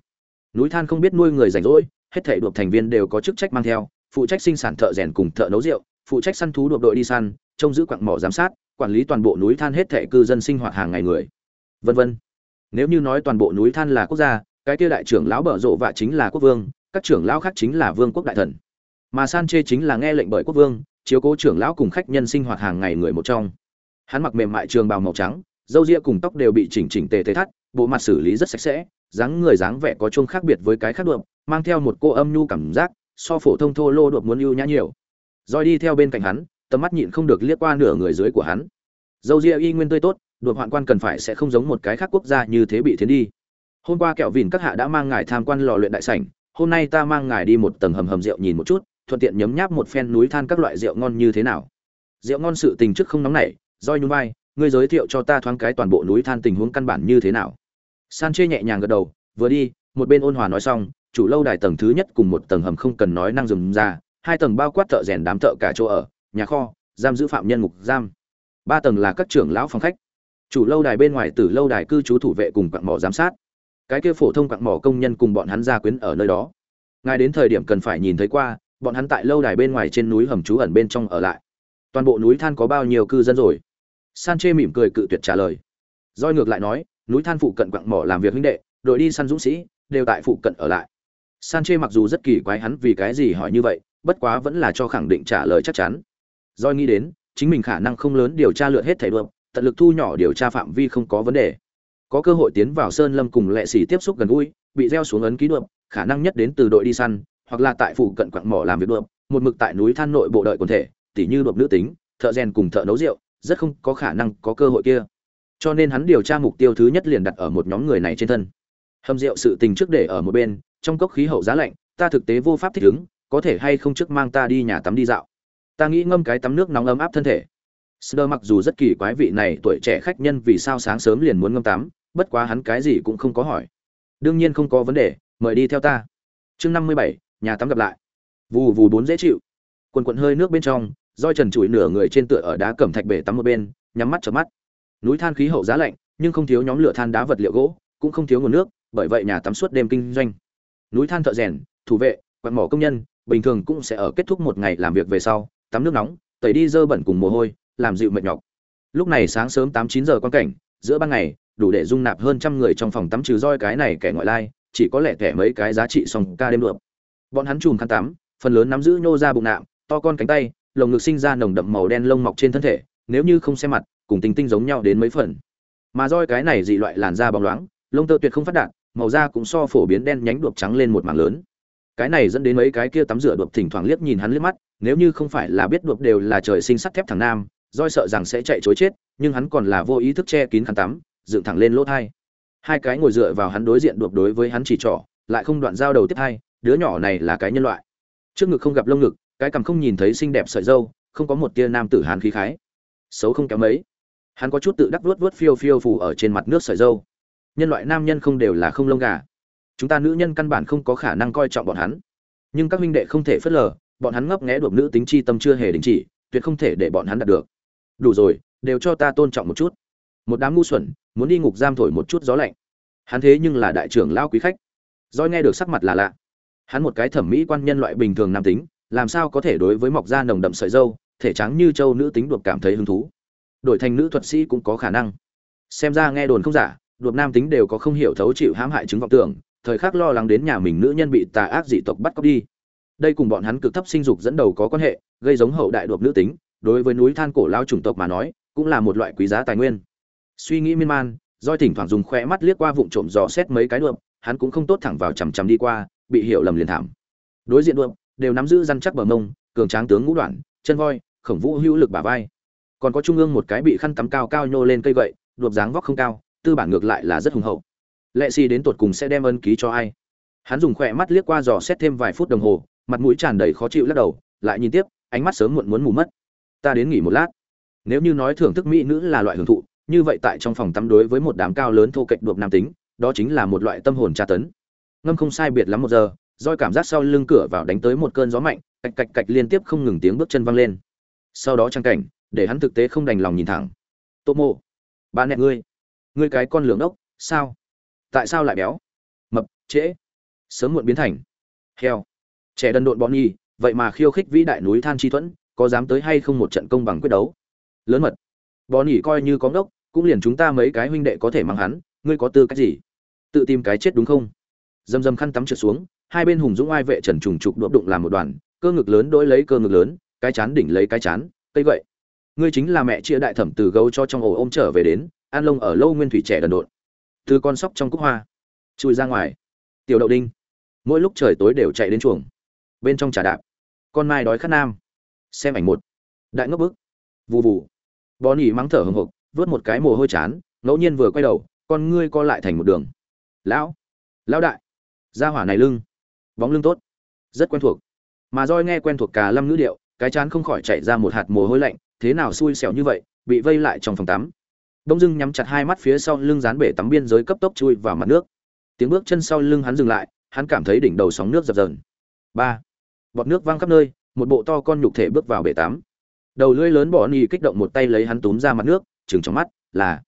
Núi than không biết nuôi người rảnh rỗi, hết thảy đuộp thành viên đều có chức trách mang theo, phụ trách sinh sản thợ rèn cùng thợ nấu rượu phụ trách săn thú đuộp đội đi săn, trông giữ quặng mỏ giám sát, quản lý toàn bộ núi than hết thảy cư dân sinh hoạt hàng ngày người. Vân vân. Nếu như nói toàn bộ núi than là quốc gia, cái kia đại trưởng lão bở rộ vạ chính là quốc vương, các trưởng lão khác chính là vương quốc đại thần. Mà san chê chính là nghe lệnh bởi quốc vương, chiếu cố trưởng lão cùng khách nhân sinh hoạt hàng ngày người một trong. Hắn mặc mềm mại trường bào màu trắng, râu ria cùng tóc đều bị chỉnh chỉnh tề tề thắt, bộ mặt xử lý rất sạch sẽ, dáng người dáng vẻ có chung khác biệt với cái khác đượm mang theo một cô âm nhu cảm giác, so phổ thông thô lô đột muốn ưu nhã nhiều roi đi theo bên cạnh hắn, tầm mắt nhịn không được liếc qua nửa người dưới của hắn. Dâu ria y nguyên tươi tốt, đột hoạn quan cần phải sẽ không giống một cái khác quốc gia như thế bị thiến đi. Hôm qua kẹo vìn các hạ đã mang ngài tham quan lò luyện đại sảnh, hôm nay ta mang ngài đi một tầng hầm hầm rượu nhìn một chút, thuận tiện nhấm nháp một phen núi than các loại rượu ngon như thế nào. Rượu ngon sự tình trước không nóng nảy, roi nhún vai, ngươi giới thiệu cho ta thoáng cái toàn bộ núi than tình huống căn bản như thế nào. San chê nhẹ nhàng gật đầu, vừa đi, một bên ôn hòa nói xong, chủ lâu đài tầng thứ nhất cùng một tầng hầm không cần nói năng dùng ra hai tầng bao quát thợ rèn đám thợ cả chỗ ở, nhà kho, giam giữ phạm nhân ngục giam. Ba tầng là các trưởng lão phòng khách. Chủ lâu đài bên ngoài từ lâu đài cư trú thủ vệ cùng quặng mỏ giám sát. Cái kia phổ thông quặng mỏ công nhân cùng bọn hắn gia quyến ở nơi đó. Ngài đến thời điểm cần phải nhìn thấy qua, bọn hắn tại lâu đài bên ngoài trên núi hầm trú ẩn bên trong ở lại. Toàn bộ núi than có bao nhiêu cư dân rồi? San chê mỉm cười cự tuyệt trả lời. Roi ngược lại nói, núi than phụ cận quặng mỏ làm việc huynh đệ, đội đi săn dũng sĩ, đều tại phụ cận ở lại. San chê mặc dù rất kỳ quái hắn vì cái gì hỏi như vậy bất quá vẫn là cho khẳng định trả lời chắc chắn. Doi nghĩ đến, chính mình khả năng không lớn điều tra lượt hết thảy được tận lực thu nhỏ điều tra phạm vi không có vấn đề. Có cơ hội tiến vào sơn lâm cùng lệ sĩ tiếp xúc gần gũi, bị gieo xuống ấn ký được khả năng nhất đến từ đội đi săn, hoặc là tại phụ cận quặng mỏ làm việc được một mực tại núi than nội bộ đợi quần thể, tỉ như được nữ tính, thợ rèn cùng thợ nấu rượu, rất không có khả năng có cơ hội kia. Cho nên hắn điều tra mục tiêu thứ nhất liền đặt ở một nhóm người này trên thân. Hầm rượu sự tình trước để ở một bên, trong cốc khí hậu giá lạnh, ta thực tế vô pháp thích ứng có thể hay không trước mang ta đi nhà tắm đi dạo ta nghĩ ngâm cái tắm nước nóng ấm áp thân thể Sơ mặc dù rất kỳ quái vị này tuổi trẻ khách nhân vì sao sáng sớm liền muốn ngâm tắm, bất quá hắn cái gì cũng không có hỏi. Đương nhiên không có vấn đề, mời đi theo ta. Chương năm mươi bảy, nhà tắm gặp lại. Vù vù bốn dễ chịu. Quần quận hơi nước bên trong, roi trần trụi nửa người trên tựa ở đá cẩm thạch bể tắm một bên, nhắm mắt chợp mắt. núi than khí hậu giá lạnh nhưng không thiếu nhóm lửa than đá vật liệu gỗ cũng không thiếu nguồn nước bởi vậy nhà tắm suốt đêm kinh doanh núi than thợ rèn thủ vệ quạt mỏ công nhân bình thường cũng sẽ ở kết thúc một ngày làm việc về sau, tắm nước nóng, tẩy đi dơ bẩn cùng mồ hôi, làm dịu mệt nhọc. Lúc này sáng sớm tám chín giờ quan cảnh, giữa ban ngày, đủ để dung nạp hơn trăm người trong phòng tắm trừ roi cái này kẻ ngoại lai, chỉ có lẽ kẻ mấy cái giá trị song ca đêm được. Bọn hắn chùm khăn tắm, phần lớn nắm giữ nhô ra bụng nạm, to con cánh tay, lồng ngực sinh ra nồng đậm màu đen lông mọc trên thân thể, nếu như không xem mặt, cùng tinh tinh giống nhau đến mấy phần. Mà roi cái này dị loại làn da bóng loáng, lông tơ tuyệt không phát đạt, màu da cũng so phổ biến đen nhánh đuộc trắng lên một mảng lớn cái này dẫn đến mấy cái kia tắm rửa đột thỉnh thoảng liếc nhìn hắn liếc mắt, nếu như không phải là biết đột đều là trời sinh sắt thép thằng nam, roi sợ rằng sẽ chạy chối chết, nhưng hắn còn là vô ý thức che kín khăn tắm, dựng thẳng lên lỗ thai. Hai cái ngồi dựa vào hắn đối diện đột đối với hắn chỉ trỏ, lại không đoạn giao đầu tiếp hai, đứa nhỏ này là cái nhân loại. Trước ngực không gặp lông ngực, cái cằm không nhìn thấy xinh đẹp sợi dâu không có một tia nam tử hàn khí khái. Xấu không kém mấy. Hắn có chút tự đắc vuốt vuốt phiêu phiêu phù ở trên mặt nước sợi dâu nhân loại nam nhân không đều là không lông gà chúng ta nữ nhân căn bản không có khả năng coi trọng bọn hắn. Nhưng các huynh đệ không thể phớt lờ, bọn hắn ngấp nghé đụng nữ tính chi tâm chưa hề đình chỉ, tuyệt không thể để bọn hắn đạt được. Đủ rồi, đều cho ta tôn trọng một chút. Một đám ngu xuẩn, muốn đi ngục giam thổi một chút gió lạnh. Hắn thế nhưng là đại trưởng lao quý khách. Doi nghe được sắc mặt là lạ. Hắn một cái thẩm mỹ quan nhân loại bình thường nam tính, làm sao có thể đối với mọc da nồng đậm sợi dâu, thể trắng như châu nữ tính đột cảm thấy hứng thú. Đổi thành nữ thuật sĩ cũng có khả năng. Xem ra nghe đồn không giả, đột nam tính đều có không hiểu thấu chịu hãm hại chứng vọng tưởng thời khắc lo lắng đến nhà mình nữ nhân bị tà ác dị tộc bắt cóc đi. Đây cùng bọn hắn cực thấp sinh dục dẫn đầu có quan hệ, gây giống hậu đại đột nữ tính, đối với núi than cổ lao chủng tộc mà nói, cũng là một loại quý giá tài nguyên. Suy nghĩ miên man doi thỉnh thoảng dùng khoe mắt liếc qua vụng trộm dò xét mấy cái đuộm, hắn cũng không tốt thẳng vào chằm chằm đi qua, bị hiểu lầm liền thảm. Đối diện đuộm, đều nắm giữ răn chắc bờ mông, cường tráng tướng ngũ đoạn, chân voi, khổng vũ hữu lực bả vai. Còn có trung ương một cái bị khăn tắm cao cao nhô lên cây gậy, đuộm dáng vóc không cao, tư bản ngược lại là rất hùng hậu lệ xì đến tột cùng sẽ đem ân ký cho ai? Hắn dùng khỏe mắt liếc qua dò xét thêm vài phút đồng hồ, mặt mũi tràn đầy khó chịu lắc đầu, lại nhìn tiếp, ánh mắt sớm muộn muốn mù mất. Ta đến nghỉ một lát. Nếu như nói thưởng thức mỹ nữ là loại hưởng thụ, như vậy tại trong phòng tắm đối với một đám cao lớn thô kệch đuộc nam tính, đó chính là một loại tâm hồn tra tấn. Ngâm không sai biệt lắm một giờ doi cảm giác sau lưng cửa vào đánh tới một cơn gió mạnh, cạch cạch cạch liên tiếp không ngừng tiếng bước chân văng lên. Sau đó trang cảnh, để hắn thực tế không đành lòng nhìn thẳng. Tô mô ba nẹ ngươi ngươi cái con lường ốc sao? Tại sao lại béo? Mập, trễ. Sớm muộn biến thành. Heo. Trẻ đần độn bọn nhi vậy mà khiêu khích vĩ đại núi than chi thuẫn, có dám tới hay không một trận công bằng quyết đấu? Lớn mật. Bọn nhi coi như có ngốc, cũng liền chúng ta mấy cái huynh đệ có thể mang hắn, ngươi có tư cách gì? Tự tìm cái chết đúng không? Dầm dầm khăn tắm trượt xuống, hai bên hùng dũng ai vệ trần trùng trục đụng đụng làm một đoàn, cơ ngực lớn đỗi lấy cơ ngực lớn, cái chán đỉnh lấy cái chán, cây vậy ngươi chính là mẹ chia đại thẩm từ gấu cho trong ổ ôm trở về đến an lông ở lâu nguyên thủy trẻ đần độn từ con sóc trong cúc hoa, chui ra ngoài. Tiểu đậu đinh, mỗi lúc trời tối đều chạy đến chuồng, bên trong trà đạp, con mai đói khát nam, xem ảnh một, đại ngốc bức, vù vù. Bò nỉ mắng thở hồng hộc vớt một cái mồ hôi chán, ngẫu nhiên vừa quay đầu, con ngươi co lại thành một đường. Lão lão đại, gia hỏa này lưng, bóng lưng tốt, rất quen thuộc. Mà roi nghe quen thuộc cả lâm ngữ điệu, cái chán không khỏi chạy ra một hạt mồ hôi lạnh, thế nào xui xẻo như vậy, bị vây lại trong phòng tắm đông dưng nhắm chặt hai mắt phía sau lưng dán bể tắm biên giới cấp tốc chui vào mặt nước. Tiếng bước chân sau lưng hắn dừng lại, hắn cảm thấy đỉnh đầu sóng nước dập dờn. Ba. Bọt nước văng khắp nơi, một bộ to con nhục thể bước vào bể tắm. Đầu lưỡi lớn bỏ nỉ kích động một tay lấy hắn túm ra mặt nước chừng trong mắt, là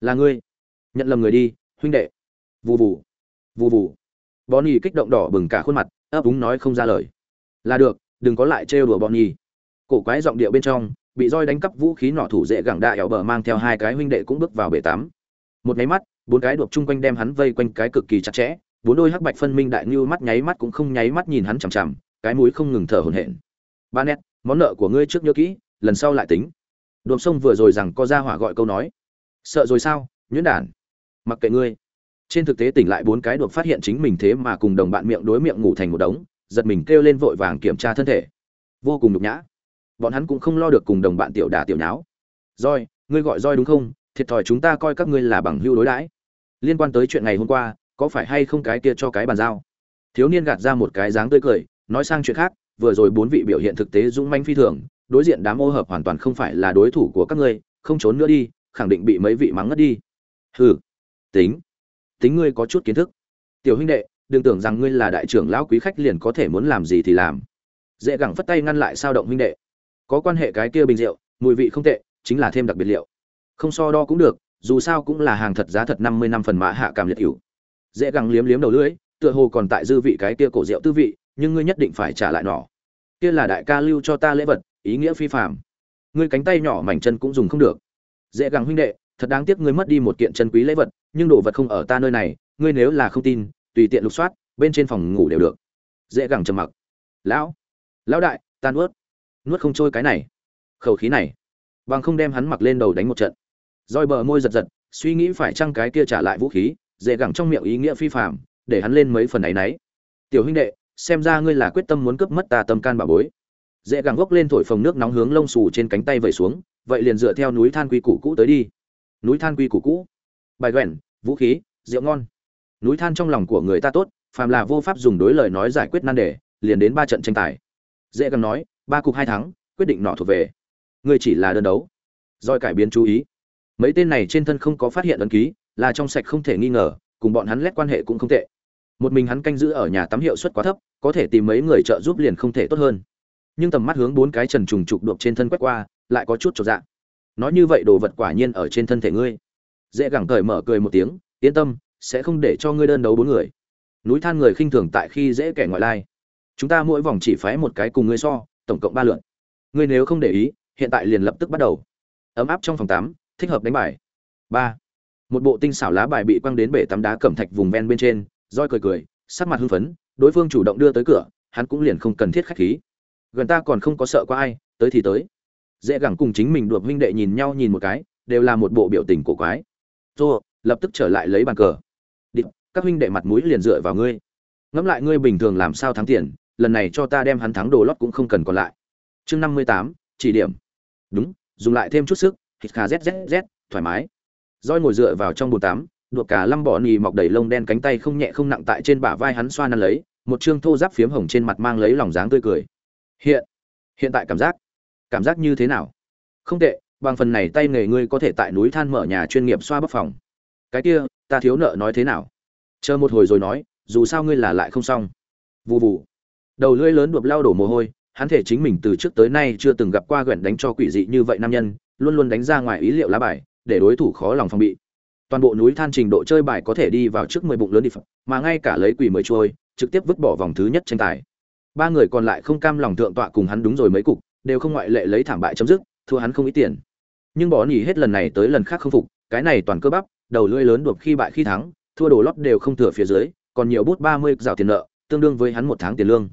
là ngươi. Nhận lầm người đi, huynh đệ. Vù vù. Vù vù. Bọn nỉ kích động đỏ bừng cả khuôn mặt, ấp úng nói không ra lời. Là được, đừng có lại trêu đùa bọn nỉ cổ quái giọng điệu bên trong bị roi đánh cắp vũ khí nỏ thủ dễ gẳng đại ẻo bờ mang theo hai cái huynh đệ cũng bước vào bể tắm. Một nháy mắt, bốn cái đuộc chung quanh đem hắn vây quanh cái cực kỳ chặt chẽ, bốn đôi hắc bạch phân minh đại như mắt nháy mắt cũng không nháy mắt nhìn hắn chằm chằm, cái mũi không ngừng thở hổn hển. Ba nét, món nợ của ngươi trước nhớ kỹ, lần sau lại tính. Đuộc sông vừa rồi rằng có ra hỏa gọi câu nói. Sợ rồi sao, nhuyễn đản? Mặc kệ ngươi. Trên thực tế tỉnh lại bốn cái đột phát hiện chính mình thế mà cùng đồng bạn miệng đối miệng ngủ thành một đống, giật mình kêu lên vội vàng kiểm tra thân thể. Vô cùng nhục nhã bọn hắn cũng không lo được cùng đồng bạn tiểu đà tiểu nháo. Roi ngươi gọi roi đúng không? Thiệt thòi chúng ta coi các ngươi là bằng hưu đối đãi. Liên quan tới chuyện ngày hôm qua, có phải hay không cái kia cho cái bàn giao? Thiếu niên gạt ra một cái dáng tươi cười, nói sang chuyện khác, vừa rồi bốn vị biểu hiện thực tế dũng manh phi thường, đối diện đám ô hợp hoàn toàn không phải là đối thủ của các ngươi, không trốn nữa đi, khẳng định bị mấy vị mắng ngất đi. Hừ, tính tính ngươi có chút kiến thức. Tiểu huynh đệ, đừng tưởng rằng ngươi là đại trưởng lão quý khách liền có thể muốn làm gì thì làm. Dễ gẳng phất tay ngăn lại sao động huynh đệ có quan hệ cái kia bình rượu, mùi vị không tệ, chính là thêm đặc biệt liệu. Không so đo cũng được, dù sao cũng là hàng thật giá thật năm mươi năm phần mã hạ cảm liệt hữu. Dễ gắng liếm liếm đầu lưỡi, tựa hồ còn tại dư vị cái kia cổ rượu tư vị, nhưng ngươi nhất định phải trả lại nỏ kia là đại ca lưu cho ta lễ vật, ý nghĩa phi phạm ngươi cánh tay nhỏ mảnh chân cũng dùng không được. Dễ gắng huynh đệ, thật đáng tiếc ngươi mất đi một kiện chân quý lễ vật, nhưng đồ vật không ở ta nơi này, ngươi nếu là không tin, tùy tiện lục soát, bên trên phòng ngủ đều được. Dễ gắng trầm mặc. Lão lão đại, tan ướt nuốt không trôi cái này. Khẩu khí này, bằng không đem hắn mặc lên đầu đánh một trận. Roi bờ môi giật giật, suy nghĩ phải chăng cái kia trả lại vũ khí, dễ gẳng trong miệng ý nghĩa phi phạm để hắn lên mấy phần ấy nấy. Tiểu huynh đệ, xem ra ngươi là quyết tâm muốn cướp mất ta tâm can bà bối. Dễ gẳng gốc lên thổi phồng nước nóng hướng lông xù trên cánh tay vẩy xuống, vậy liền dựa theo núi than quy củ cũ tới đi. Núi than quy củ cũ. Bài quẻn vũ khí, rượu ngon. Núi than trong lòng của người ta tốt, phàm là vô pháp dùng đối lời nói giải quyết nan đề, liền đến ba trận tranh tài. Dễ gẳng nói ba cục hai thắng, quyết định nọ thuộc về. Ngươi chỉ là đơn đấu. Doi cải biến chú ý. Mấy tên này trên thân không có phát hiện ấn ký, là trong sạch không thể nghi ngờ, cùng bọn hắn lét quan hệ cũng không tệ. Một mình hắn canh giữ ở nhà tắm hiệu suất quá thấp, có thể tìm mấy người trợ giúp liền không thể tốt hơn. Nhưng tầm mắt hướng bốn cái trần trùng trục đột trên thân quét qua, lại có chút trọn dạng nói như vậy đồ vật quả nhiên ở trên thân thể ngươi. Dễ gẳng cởi mở cười một tiếng, yên tâm, sẽ không để cho ngươi đơn đấu bốn người. Núi than người khinh thường tại khi dễ kẻ ngoại lai. Chúng ta mỗi vòng chỉ phái một cái cùng ngươi so tổng cộng ba lượt. ngươi nếu không để ý hiện tại liền lập tức bắt đầu. Ấm áp trong phòng tắm thích hợp đánh bài. Ba. Một bộ tinh xảo lá bài bị quăng đến bể tắm đá cẩm thạch vùng ven bên trên roi cười cười sắc mặt hưng phấn đối phương chủ động đưa tới cửa hắn cũng liền không cần thiết khách khí. Gần ta còn không có sợ qua ai tới thì tới. Dễ gẳng cùng chính mình đuộc huynh đệ nhìn nhau nhìn một cái đều là một bộ biểu tình cổ quái. Rồi lập tức trở lại lấy bàn cờ. Địch, các huynh đệ mặt mũi liền dựa vào ngươi. Ngẫm lại ngươi bình thường làm sao thắng tiền lần này cho ta đem hắn thắng đồ lót cũng không cần còn lại. Chương năm mươi tám, chỉ điểm. Đúng, dùng lại thêm chút sức thịt khà zzz thoải mái. Roi ngồi dựa vào trong bồn tắm, đuộc cả lăm bỏ nì mọc đầy lông đen cánh tay không nhẹ không nặng tại trên bả vai hắn xoa năn lấy, một chương thô giáp phiếm hồng trên mặt mang lấy lòng dáng tươi cười. Hiện hiện tại cảm giác cảm giác như thế nào? Không tệ, bằng phần này tay nghề ngươi có thể tại núi than mở nhà chuyên nghiệp xoa bắp phòng. Cái kia, ta thiếu nợ nói thế nào? Chờ một hồi rồi nói, dù sao ngươi là lại không xong. Vụ vụ đầu lưỡi lớn đột lao đổ mồ hôi, hắn thể chính mình từ trước tới nay chưa từng gặp qua quyển đánh cho quỷ dị như vậy nam nhân, luôn luôn đánh ra ngoài ý liệu lá bài, để đối thủ khó lòng phòng bị. Toàn bộ núi than trình độ chơi bài có thể đi vào trước mười bụng lớn đi mà ngay cả lấy quỷ mới trôi trực tiếp vứt bỏ vòng thứ nhất tranh tài. Ba người còn lại không cam lòng thượng tọa cùng hắn đúng rồi mấy cục, đều không ngoại lệ lấy thảm bại chấm dứt, thua hắn không ít tiền. Nhưng bỏ nhỉ hết lần này tới lần khác không phục, cái này toàn cơ bắp, đầu lưỡi lớn đột khi bại khi thắng, thua đồ lót đều không thừa phía dưới, còn nhiều bút ba mươi rào tiền nợ, tương đương với hắn một tháng tiền lương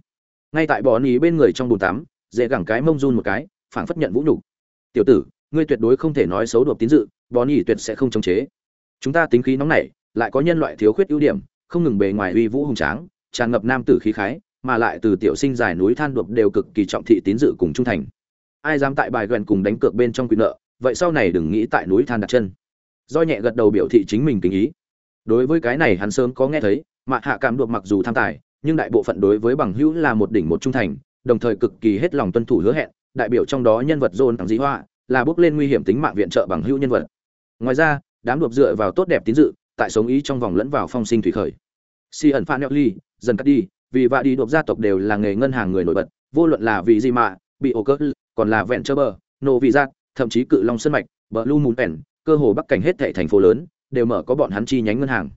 ngay tại bỏ ý bên người trong bồn tắm, dễ gẳng cái mông run một cái, phảng phất nhận vũ nhục. Tiểu tử, ngươi tuyệt đối không thể nói xấu đột tín dự bỏ ý tuyệt sẽ không chống chế. Chúng ta tính khí nóng nảy, lại có nhân loại thiếu khuyết ưu điểm, không ngừng bề ngoài uy vũ hùng tráng, tràn ngập nam tử khí khái, mà lại từ tiểu sinh dài núi than đột đều cực kỳ trọng thị tín dự cùng trung thành. Ai dám tại bài gần cùng đánh cược bên trong quyền nợ, vậy sau này đừng nghĩ tại núi than đặt chân. Do nhẹ gật đầu biểu thị chính mình tình ý. Đối với cái này hắn sớm có nghe thấy mạ hạ cảm đột mặc dù tham tài nhưng đại bộ phận đối với bằng hữu là một đỉnh một trung thành, đồng thời cực kỳ hết lòng tuân thủ hứa hẹn, đại biểu trong đó nhân vật dôn Thẳng dĩ hoa là bước lên nguy hiểm tính mạng viện trợ bằng hữu nhân vật. Ngoài ra, đám đột dựa vào tốt đẹp tín dự, tại sống ý trong vòng lẫn vào phong sinh thủy khởi. Si ẩn phan ly, dần cắt đi, vì vạ đi đột gia tộc đều là nghề ngân hàng người nổi bật, vô luận là vì gì mà bị ổ cớt còn là vẹn chơ bờ, nô vị giác, thậm chí cự long sân mạch, bờ lu mùn pèn, cơ hồ bắc cảnh hết thảy thành phố lớn, đều mở có bọn hắn chi nhánh ngân hàng.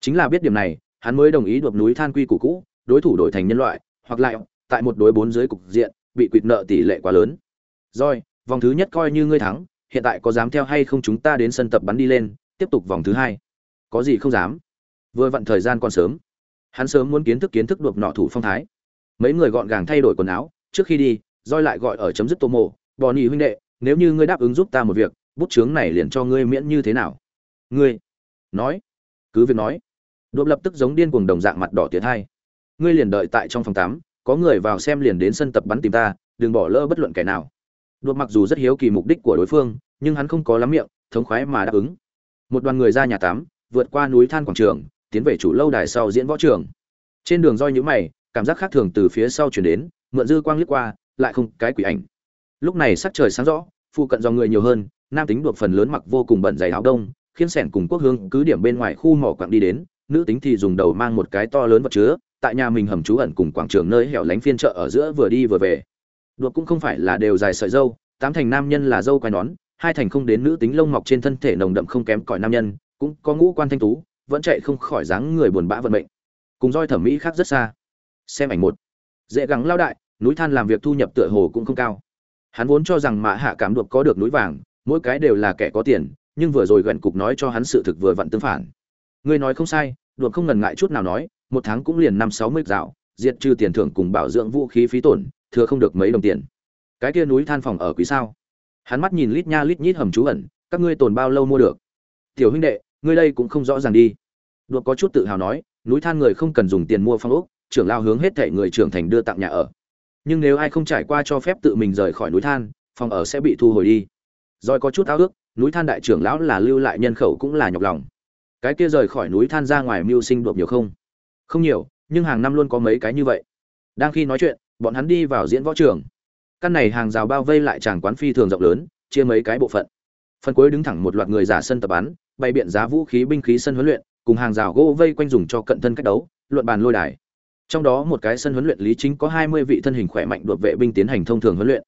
Chính là biết điểm này hắn mới đồng ý đột núi than quy củ cũ, đối thủ đổi thành nhân loại, hoặc lại, tại một đối bốn dưới cục diện, bị quỵt nợ tỷ lệ quá lớn. Rồi, vòng thứ nhất coi như ngươi thắng, hiện tại có dám theo hay không chúng ta đến sân tập bắn đi lên, tiếp tục vòng thứ hai. Có gì không dám? Vừa vặn thời gian còn sớm. Hắn sớm muốn kiến thức kiến thức đột nọ thủ phong thái. Mấy người gọn gàng thay đổi quần áo, trước khi đi rồi lại gọi ở chấm dứt tô mộ bò nỉ huynh đệ, nếu như ngươi đáp ứng giúp ta một việc, bút chướng này liền cho ngươi miễn như thế nào? Ngươi? Nói. Cứ việc nói đột lập tức giống điên cuồng đồng dạng mặt đỏ tiệt hai. Ngươi liền đợi tại trong phòng tắm, có người vào xem liền đến sân tập bắn tìm ta, đừng bỏ lỡ bất luận kẻ nào. Đột mặc dù rất hiếu kỳ mục đích của đối phương, nhưng hắn không có lắm miệng, thống khoái mà đáp ứng. Một đoàn người ra nhà tắm, vượt qua núi than quảng trường, tiến về chủ lâu đài sau diễn võ trường. Trên đường roi nhũ mày, cảm giác khác thường từ phía sau chuyển đến, mượn dư quang liếc qua, lại không cái quỷ ảnh. Lúc này sắc trời sáng rõ, phụ cận dòng người nhiều hơn, nam tính đột phần lớn mặc vô cùng bẩn dày áo đông khiến sẻn cùng quốc hương cứ điểm bên ngoài khu mỏ quặng đi đến nữ tính thì dùng đầu mang một cái to lớn vật chứa, tại nhà mình hầm trú ẩn cùng quảng trường nơi hẻo lánh phiên chợ ở giữa vừa đi vừa về. Đột cũng không phải là đều dài sợi dâu, tám thành nam nhân là dâu quai nón, hai thành không đến nữ tính lông mọc trên thân thể nồng đậm không kém cỏi nam nhân, cũng có ngũ quan thanh tú, vẫn chạy không khỏi dáng người buồn bã vận mệnh. Cùng roi thẩm mỹ khác rất xa. Xem ảnh một. Dễ gắng lao đại, núi than làm việc thu nhập tựa hồ cũng không cao. Hắn vốn cho rằng mã hạ cảm đuộc có được núi vàng, mỗi cái đều là kẻ có tiền, nhưng vừa rồi gần cục nói cho hắn sự thực vừa vặn tương phản ngươi nói không sai đuộc không ngần ngại chút nào nói, một tháng cũng liền năm sáu mươi dạo diệt trừ tiền thưởng cùng bảo dưỡng vũ khí phí tổn, thừa không được mấy đồng tiền. Cái kia núi than phòng ở quý sao? Hắn mắt nhìn lít nha lít nhít hầm trú ẩn, các ngươi tồn bao lâu mua được? Tiểu huynh đệ, ngươi đây cũng không rõ ràng đi. Đuộc có chút tự hào nói, núi than người không cần dùng tiền mua phong ốc, trưởng lao hướng hết thảy người trưởng thành đưa tặng nhà ở. Nhưng nếu ai không trải qua cho phép tự mình rời khỏi núi than, phòng ở sẽ bị thu hồi đi. Rồi có chút ao ước, núi than đại trưởng lão là lưu lại nhân khẩu cũng là nhọc lòng cái kia rời khỏi núi than ra ngoài mưu sinh đột nhiều không? Không nhiều, nhưng hàng năm luôn có mấy cái như vậy. Đang khi nói chuyện, bọn hắn đi vào diễn võ trường. Căn này hàng rào bao vây lại tràng quán phi thường rộng lớn, chia mấy cái bộ phận. Phần cuối đứng thẳng một loạt người giả sân tập bắn bày biện giá vũ khí binh khí sân huấn luyện, cùng hàng rào gỗ vây quanh dùng cho cận thân cách đấu, luận bàn lôi đài. Trong đó một cái sân huấn luyện lý chính có hai mươi vị thân hình khỏe mạnh đột vệ binh tiến hành thông thường huấn luyện.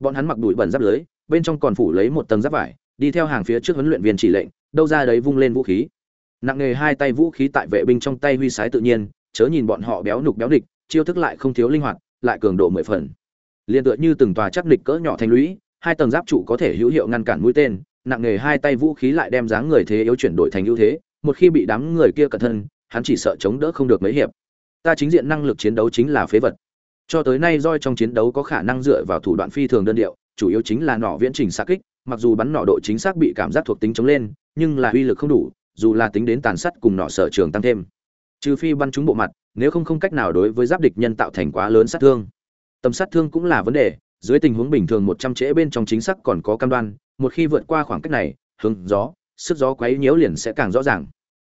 Bọn hắn mặc đùi bẩn giáp lưới, bên trong còn phủ lấy một tầng giáp vải, đi theo hàng phía trước huấn luyện viên chỉ lệnh, đâu ra đấy vung lên vũ khí nặng nghề hai tay vũ khí tại vệ binh trong tay huy sái tự nhiên, chớ nhìn bọn họ béo nục béo địch, chiêu thức lại không thiếu linh hoạt, lại cường độ mười phần. Liền tựa như từng tòa chắc địch cỡ nhỏ thành lũy, hai tầng giáp trụ có thể hữu hiệu ngăn cản mũi tên, nặng nghề hai tay vũ khí lại đem dáng người thế yếu chuyển đổi thành ưu thế, một khi bị đám người kia cẩn thân, hắn chỉ sợ chống đỡ không được mấy hiệp. Ta chính diện năng lực chiến đấu chính là phế vật. Cho tới nay roi trong chiến đấu có khả năng dựa vào thủ đoạn phi thường đơn điệu, chủ yếu chính là nỏ viễn trình xa kích, mặc dù bắn nỏ độ chính xác bị cảm giác thuộc tính chống lên, nhưng là uy lực không đủ dù là tính đến tàn sát cùng nọ sở trường tăng thêm. Trừ phi bắn trúng bộ mặt, nếu không không cách nào đối với giáp địch nhân tạo thành quá lớn sát thương. Tầm sát thương cũng là vấn đề, dưới tình huống bình thường một trăm trễ bên trong chính xác còn có cam đoan, một khi vượt qua khoảng cách này, hướng gió, sức gió quấy nhiễu liền sẽ càng rõ ràng.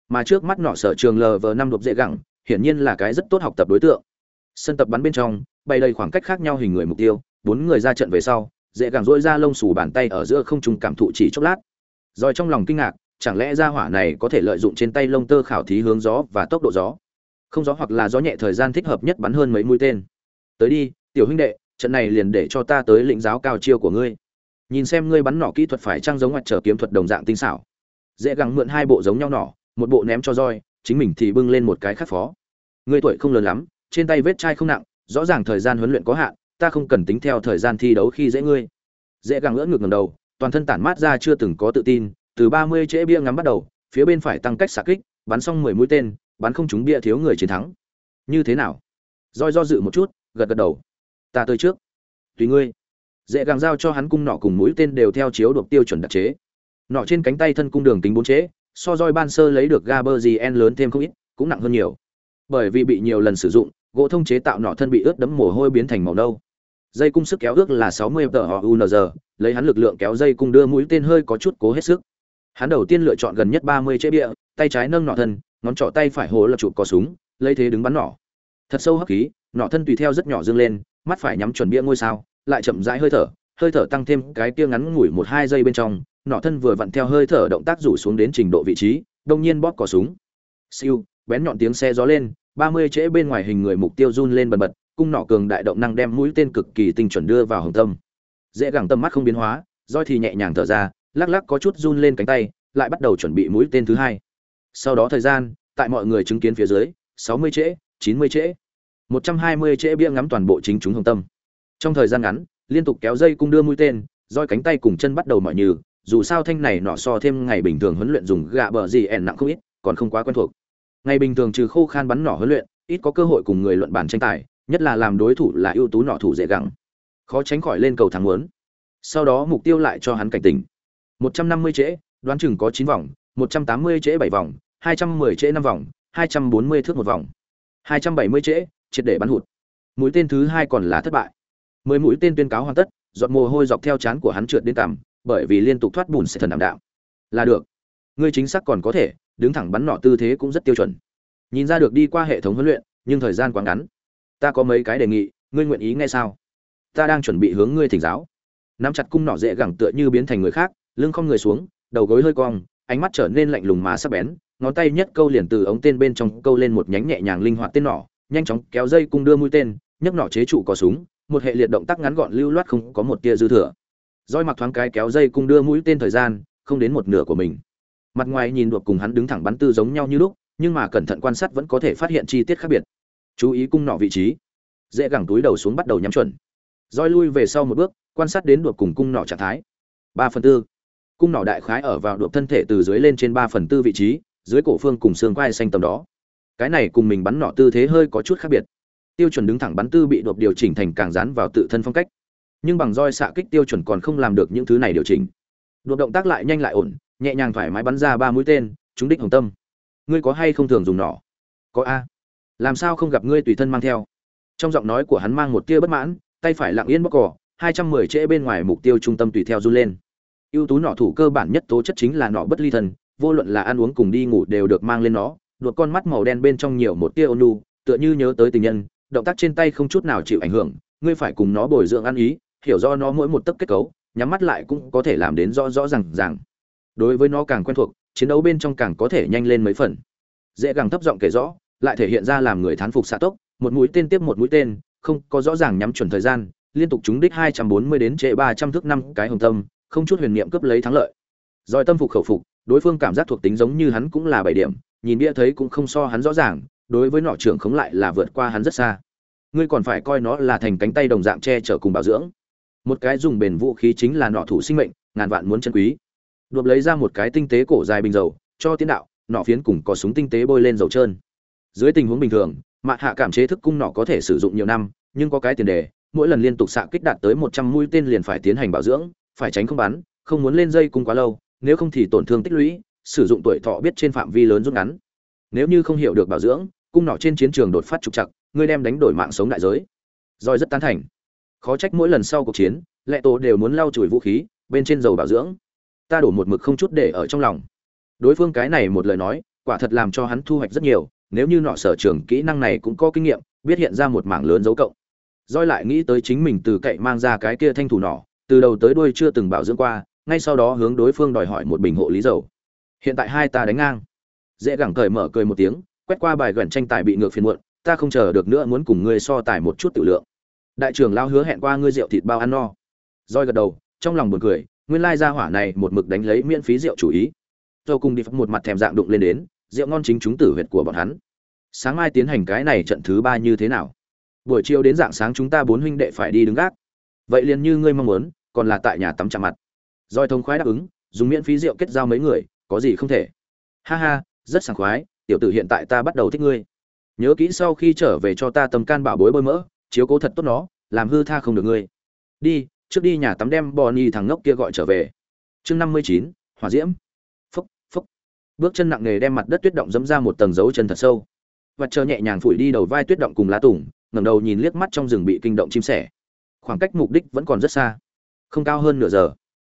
Mà trước mắt nọ sở trường lv năm đột dễ gẳng hiển nhiên là cái rất tốt học tập đối tượng. Sân tập bắn bên trong bày đầy khoảng cách khác nhau hình người mục tiêu, bốn người ra trận về sau, dễ gẳng dỗi ra lông xù bàn tay ở giữa không trung cảm thụ chỉ chốc lát. Rồi trong lòng kinh ngạc chẳng lẽ ra hỏa này có thể lợi dụng trên tay lông tơ khảo thí hướng gió và tốc độ gió? Không gió hoặc là gió nhẹ thời gian thích hợp nhất bắn hơn mấy mũi tên. Tới đi, tiểu huynh đệ, trận này liền để cho ta tới lĩnh giáo cao chiêu của ngươi. Nhìn xem ngươi bắn nỏ kỹ thuật phải trang giống ngoặt trở kiếm thuật đồng dạng tinh xảo. Dễ gắng mượn hai bộ giống nhau nỏ, một bộ ném cho roi, chính mình thì bưng lên một cái khắc phó. Ngươi tuổi không lớn lắm, trên tay vết chai không nặng, rõ ràng thời gian huấn luyện có hạn, ta không cần tính theo thời gian thi đấu khi dễ ngươi. Dễ gắng ngỡ ngược ngầm đầu, toàn thân tản mát ra chưa từng có tự tin từ ba mươi trễ bia ngắm bắt đầu, phía bên phải tăng cách xạ kích, bắn xong mười mũi tên, bắn không trúng bia thiếu người chiến thắng. Như thế nào? Roi do dự một chút, gật gật đầu. Ta tới trước. Tùy ngươi. Dễ gàng giao cho hắn cung nọ cùng mũi tên đều theo chiếu đột tiêu chuẩn đặc chế. Nọ trên cánh tay thân cung đường kính bốn chế so roi ban sơ lấy được Gaberzien lớn thêm không ít, cũng nặng hơn nhiều. Bởi vì bị nhiều lần sử dụng, gỗ thông chế tạo nọ thân bị ướt đẫm mồ hôi biến thành màu nâu. Dây cung sức kéo ước là 60 tờ họ unz lấy hắn lực lượng kéo dây cung đưa mũi tên hơi có chút cố hết sức hắn đầu tiên lựa chọn gần nhất 30 chế bia, tay trái nâng nọ thân, ngón trỏ tay phải hồ là chụp có súng, lấy thế đứng bắn nỏ. Thật sâu hấp khí, nọ thân tùy theo rất nhỏ dương lên, mắt phải nhắm chuẩn bia ngôi sao, lại chậm rãi hơi thở hơi thở tăng thêm cái kia ngắn ngủi một hai giây bên trong, nọ thân vừa vặn theo hơi thở động tác rủ xuống đến trình độ vị trí, đông nhiên bóp cò súng. Siêu, bén nhọn tiếng xe gió lên, ba mươi trễ bên ngoài hình người mục tiêu run lên bần bật, cung nọ cường đại động năng đem mũi tên cực kỳ tinh chuẩn đưa vào hồng tâm. Dễ gẳng tâm mắt không biến hóa, roi thì nhẹ nhàng thở ra lắc lắc có chút run lên cánh tay, lại bắt đầu chuẩn bị mũi tên thứ hai. Sau đó thời gian, tại mọi người chứng kiến phía dưới, sáu mươi trễ, chín mươi trễ, một trăm hai mươi trễ bia ngắm toàn bộ chính chúng hồng tâm. Trong thời gian ngắn, liên tục kéo dây cung đưa mũi tên, roi cánh tay cùng chân bắt đầu mọi nhừ. dù sao thanh này nọ so thêm ngày bình thường huấn luyện dùng gạ bờ gì ẻn nặng không ít, còn không quá quen thuộc. Ngày bình thường trừ khô khan bắn nỏ huấn luyện, ít có cơ hội cùng người luận bàn tranh tài, nhất là làm đối thủ là ưu tú nọ thủ dễ gắng. Khó tránh khỏi lên cầu thắng muốn. Sau đó mục tiêu lại cho hắn cảnh tỉnh. 150 trễ, đoán chừng có 9 vòng 180 trễ 7 vòng 210 trễ 5 vòng 240 thước một vòng. 270 trễ, triệt để bắn hụt. Mũi tên thứ hai còn là thất bại. Mười mũi tên tuyên cáo hoàn tất, giọt mồ hôi dọc theo trán của hắn trượt đến cằm, bởi vì liên tục thoát bùn sẽ thần đảm đạo là được. Ngươi chính xác còn có thể, đứng thẳng bắn nọ tư thế cũng rất tiêu chuẩn. Nhìn ra được đi qua hệ thống huấn luyện, nhưng thời gian quá ngắn. Ta có mấy cái đề nghị, ngươi nguyện ý nghe sao? Ta đang chuẩn bị hướng ngươi thỉnh giáo. Nắm chặt cung nọ dễ gẳng tựa như biến thành người khác lưng không người xuống, đầu gối hơi cong, ánh mắt trở nên lạnh lùng mà sắc bén, ngón tay nhất câu liền từ ống tên bên trong câu lên một nhánh nhẹ nhàng linh hoạt tên nỏ, nhanh chóng kéo dây cung đưa mũi tên, nhấc nỏ chế trụ có súng, một hệ liệt động tác ngắn gọn lưu loát không có một tia dư thừa. Roi mặc thoáng cái kéo dây cung đưa mũi tên thời gian, không đến một nửa của mình. Mặt ngoài nhìn được cùng hắn đứng thẳng bắn tư giống nhau như lúc, nhưng mà cẩn thận quan sát vẫn có thể phát hiện chi tiết khác biệt. Chú ý cung nỏ vị trí. Dễ gẳng túi đầu xuống bắt đầu nhắm chuẩn. Roi lui về sau một bước, quan sát đến được cùng cung nỏ trạng thái. Ba phần tư cung nỏ đại khái ở vào độ thân thể từ dưới lên trên ba phần tư vị trí, dưới cổ phương cùng xương quai xanh tầm đó. Cái này cùng mình bắn nỏ tư thế hơi có chút khác biệt. Tiêu chuẩn đứng thẳng bắn tư bị đột điều chỉnh thành càng dán vào tự thân phong cách. Nhưng bằng roi xạ kích tiêu chuẩn còn không làm được những thứ này điều chỉnh. Đột động tác lại nhanh lại ổn, nhẹ nhàng thoải mái bắn ra ba mũi tên, trúng đích hồng tâm. Ngươi có hay không thường dùng nỏ? Có a. Làm sao không gặp ngươi tùy thân mang theo? Trong giọng nói của hắn mang một tia bất mãn, tay phải lặng yên bóc cỏ hai trăm mười trễ bên ngoài mục tiêu trung tâm tùy theo run lên ưu tú nọ thủ cơ bản nhất tố chất chính là nọ bất ly thân, vô luận là ăn uống cùng đi ngủ đều được mang lên nó đột con mắt màu đen bên trong nhiều một tia ônu tựa như nhớ tới tình nhân, động tác trên tay không chút nào chịu ảnh hưởng, ngươi phải cùng nó bồi dưỡng ăn ý, hiểu do nó mỗi một tấc kết cấu, nhắm mắt lại cũng có thể làm đến rõ rõ ràng ràng. Đối với nó càng quen thuộc, chiến đấu bên trong càng có thể nhanh lên mấy phần. Dễ càng thấp giọng kể rõ, lại thể hiện ra làm người thán phục xạ tốc, một mũi tên tiếp một mũi tên, không có rõ ràng nhắm chuẩn thời gian, liên tục trúng đích 240 đến trệ 300 thước năm cái hồng tâm không chút huyền niệm cướp lấy thắng lợi. Rồi tâm phục khẩu phục, đối phương cảm giác thuộc tính giống như hắn cũng là bảy điểm, nhìn bia thấy cũng không so hắn rõ ràng, đối với nọ trưởng khống lại là vượt qua hắn rất xa. Ngươi còn phải coi nó là thành cánh tay đồng dạng che chở cùng bảo dưỡng. Một cái dùng bền vũ khí chính là nọ thủ sinh mệnh, ngàn vạn muốn chân quý. Đột lấy ra một cái tinh tế cổ dài bình dầu, cho tiến đạo, nọ phiến cùng có súng tinh tế bôi lên dầu trơn. Dưới tình huống bình thường, mạ hạ cảm chế thức cung nọ có thể sử dụng nhiều năm, nhưng có cái tiền đề, mỗi lần liên tục xạ kích đạt tới một trăm mũi tên liền phải tiến hành bảo dưỡng phải tránh không bắn không muốn lên dây cung quá lâu, nếu không thì tổn thương tích lũy, sử dụng tuổi thọ biết trên phạm vi lớn rút ngắn. Nếu như không hiểu được bảo dưỡng, cung nỏ trên chiến trường đột phát trục chặt ngươi đem đánh đổi mạng sống đại giới. Roi rất tán thành. Khó trách mỗi lần sau cuộc chiến, lệ tổ đều muốn lau chùi vũ khí, bên trên dầu bảo dưỡng. Ta đổ một mực không chút để ở trong lòng. Đối phương cái này một lời nói, quả thật làm cho hắn thu hoạch rất nhiều, nếu như nọ sở trường kỹ năng này cũng có kinh nghiệm, biết hiện ra một mảng lớn dấu cộng. Roi lại nghĩ tới chính mình từ cậy mang ra cái kia thanh thủ nỏ từ đầu tới đuôi chưa từng bảo dưỡng qua, ngay sau đó hướng đối phương đòi hỏi một bình hộ lý dầu. Hiện tại hai ta đánh ngang. Dễ gẳng cởi mở cười một tiếng, quét qua bài gần tranh tài bị ngược phiền muộn, ta không chờ được nữa muốn cùng ngươi so tài một chút tự lượng. Đại trưởng lao hứa hẹn qua ngươi rượu thịt bao ăn no. Roi gật đầu, trong lòng buồn cười, nguyên lai gia hỏa này một mực đánh lấy miễn phí rượu chủ ý. Tôi cùng đi một mặt thèm dạng đụng lên đến, rượu ngon chính chúng tử huyệt của bọn hắn. Sáng mai tiến hành cái này trận thứ ba như thế nào? Buổi chiều đến dạng sáng chúng ta bốn huynh đệ phải đi đứng gác vậy liền như ngươi mong muốn, còn là tại nhà tắm chạm mặt. Roi thông khoái đáp ứng, dùng miễn phí rượu kết giao mấy người, có gì không thể. Ha ha, rất sảng khoái, tiểu tử hiện tại ta bắt đầu thích ngươi. Nhớ kỹ sau khi trở về cho ta tầm can bảo bối bơi mỡ, chiếu cố thật tốt nó, làm hư tha không được ngươi. Đi, trước đi nhà tắm đem bò ni thằng ngốc kia gọi trở về. Chương năm mươi chín, hỏa diễm. Phúc phúc bước chân nặng nề đem mặt đất tuyết động dẫm ra một tầng dấu chân thật sâu. Và chờ nhẹ nhàng phủi đi đầu vai tuyết động cùng lá tùng, ngẩng đầu nhìn liếc mắt trong rừng bị kinh động chim sẻ khoảng cách mục đích vẫn còn rất xa. Không cao hơn nửa giờ.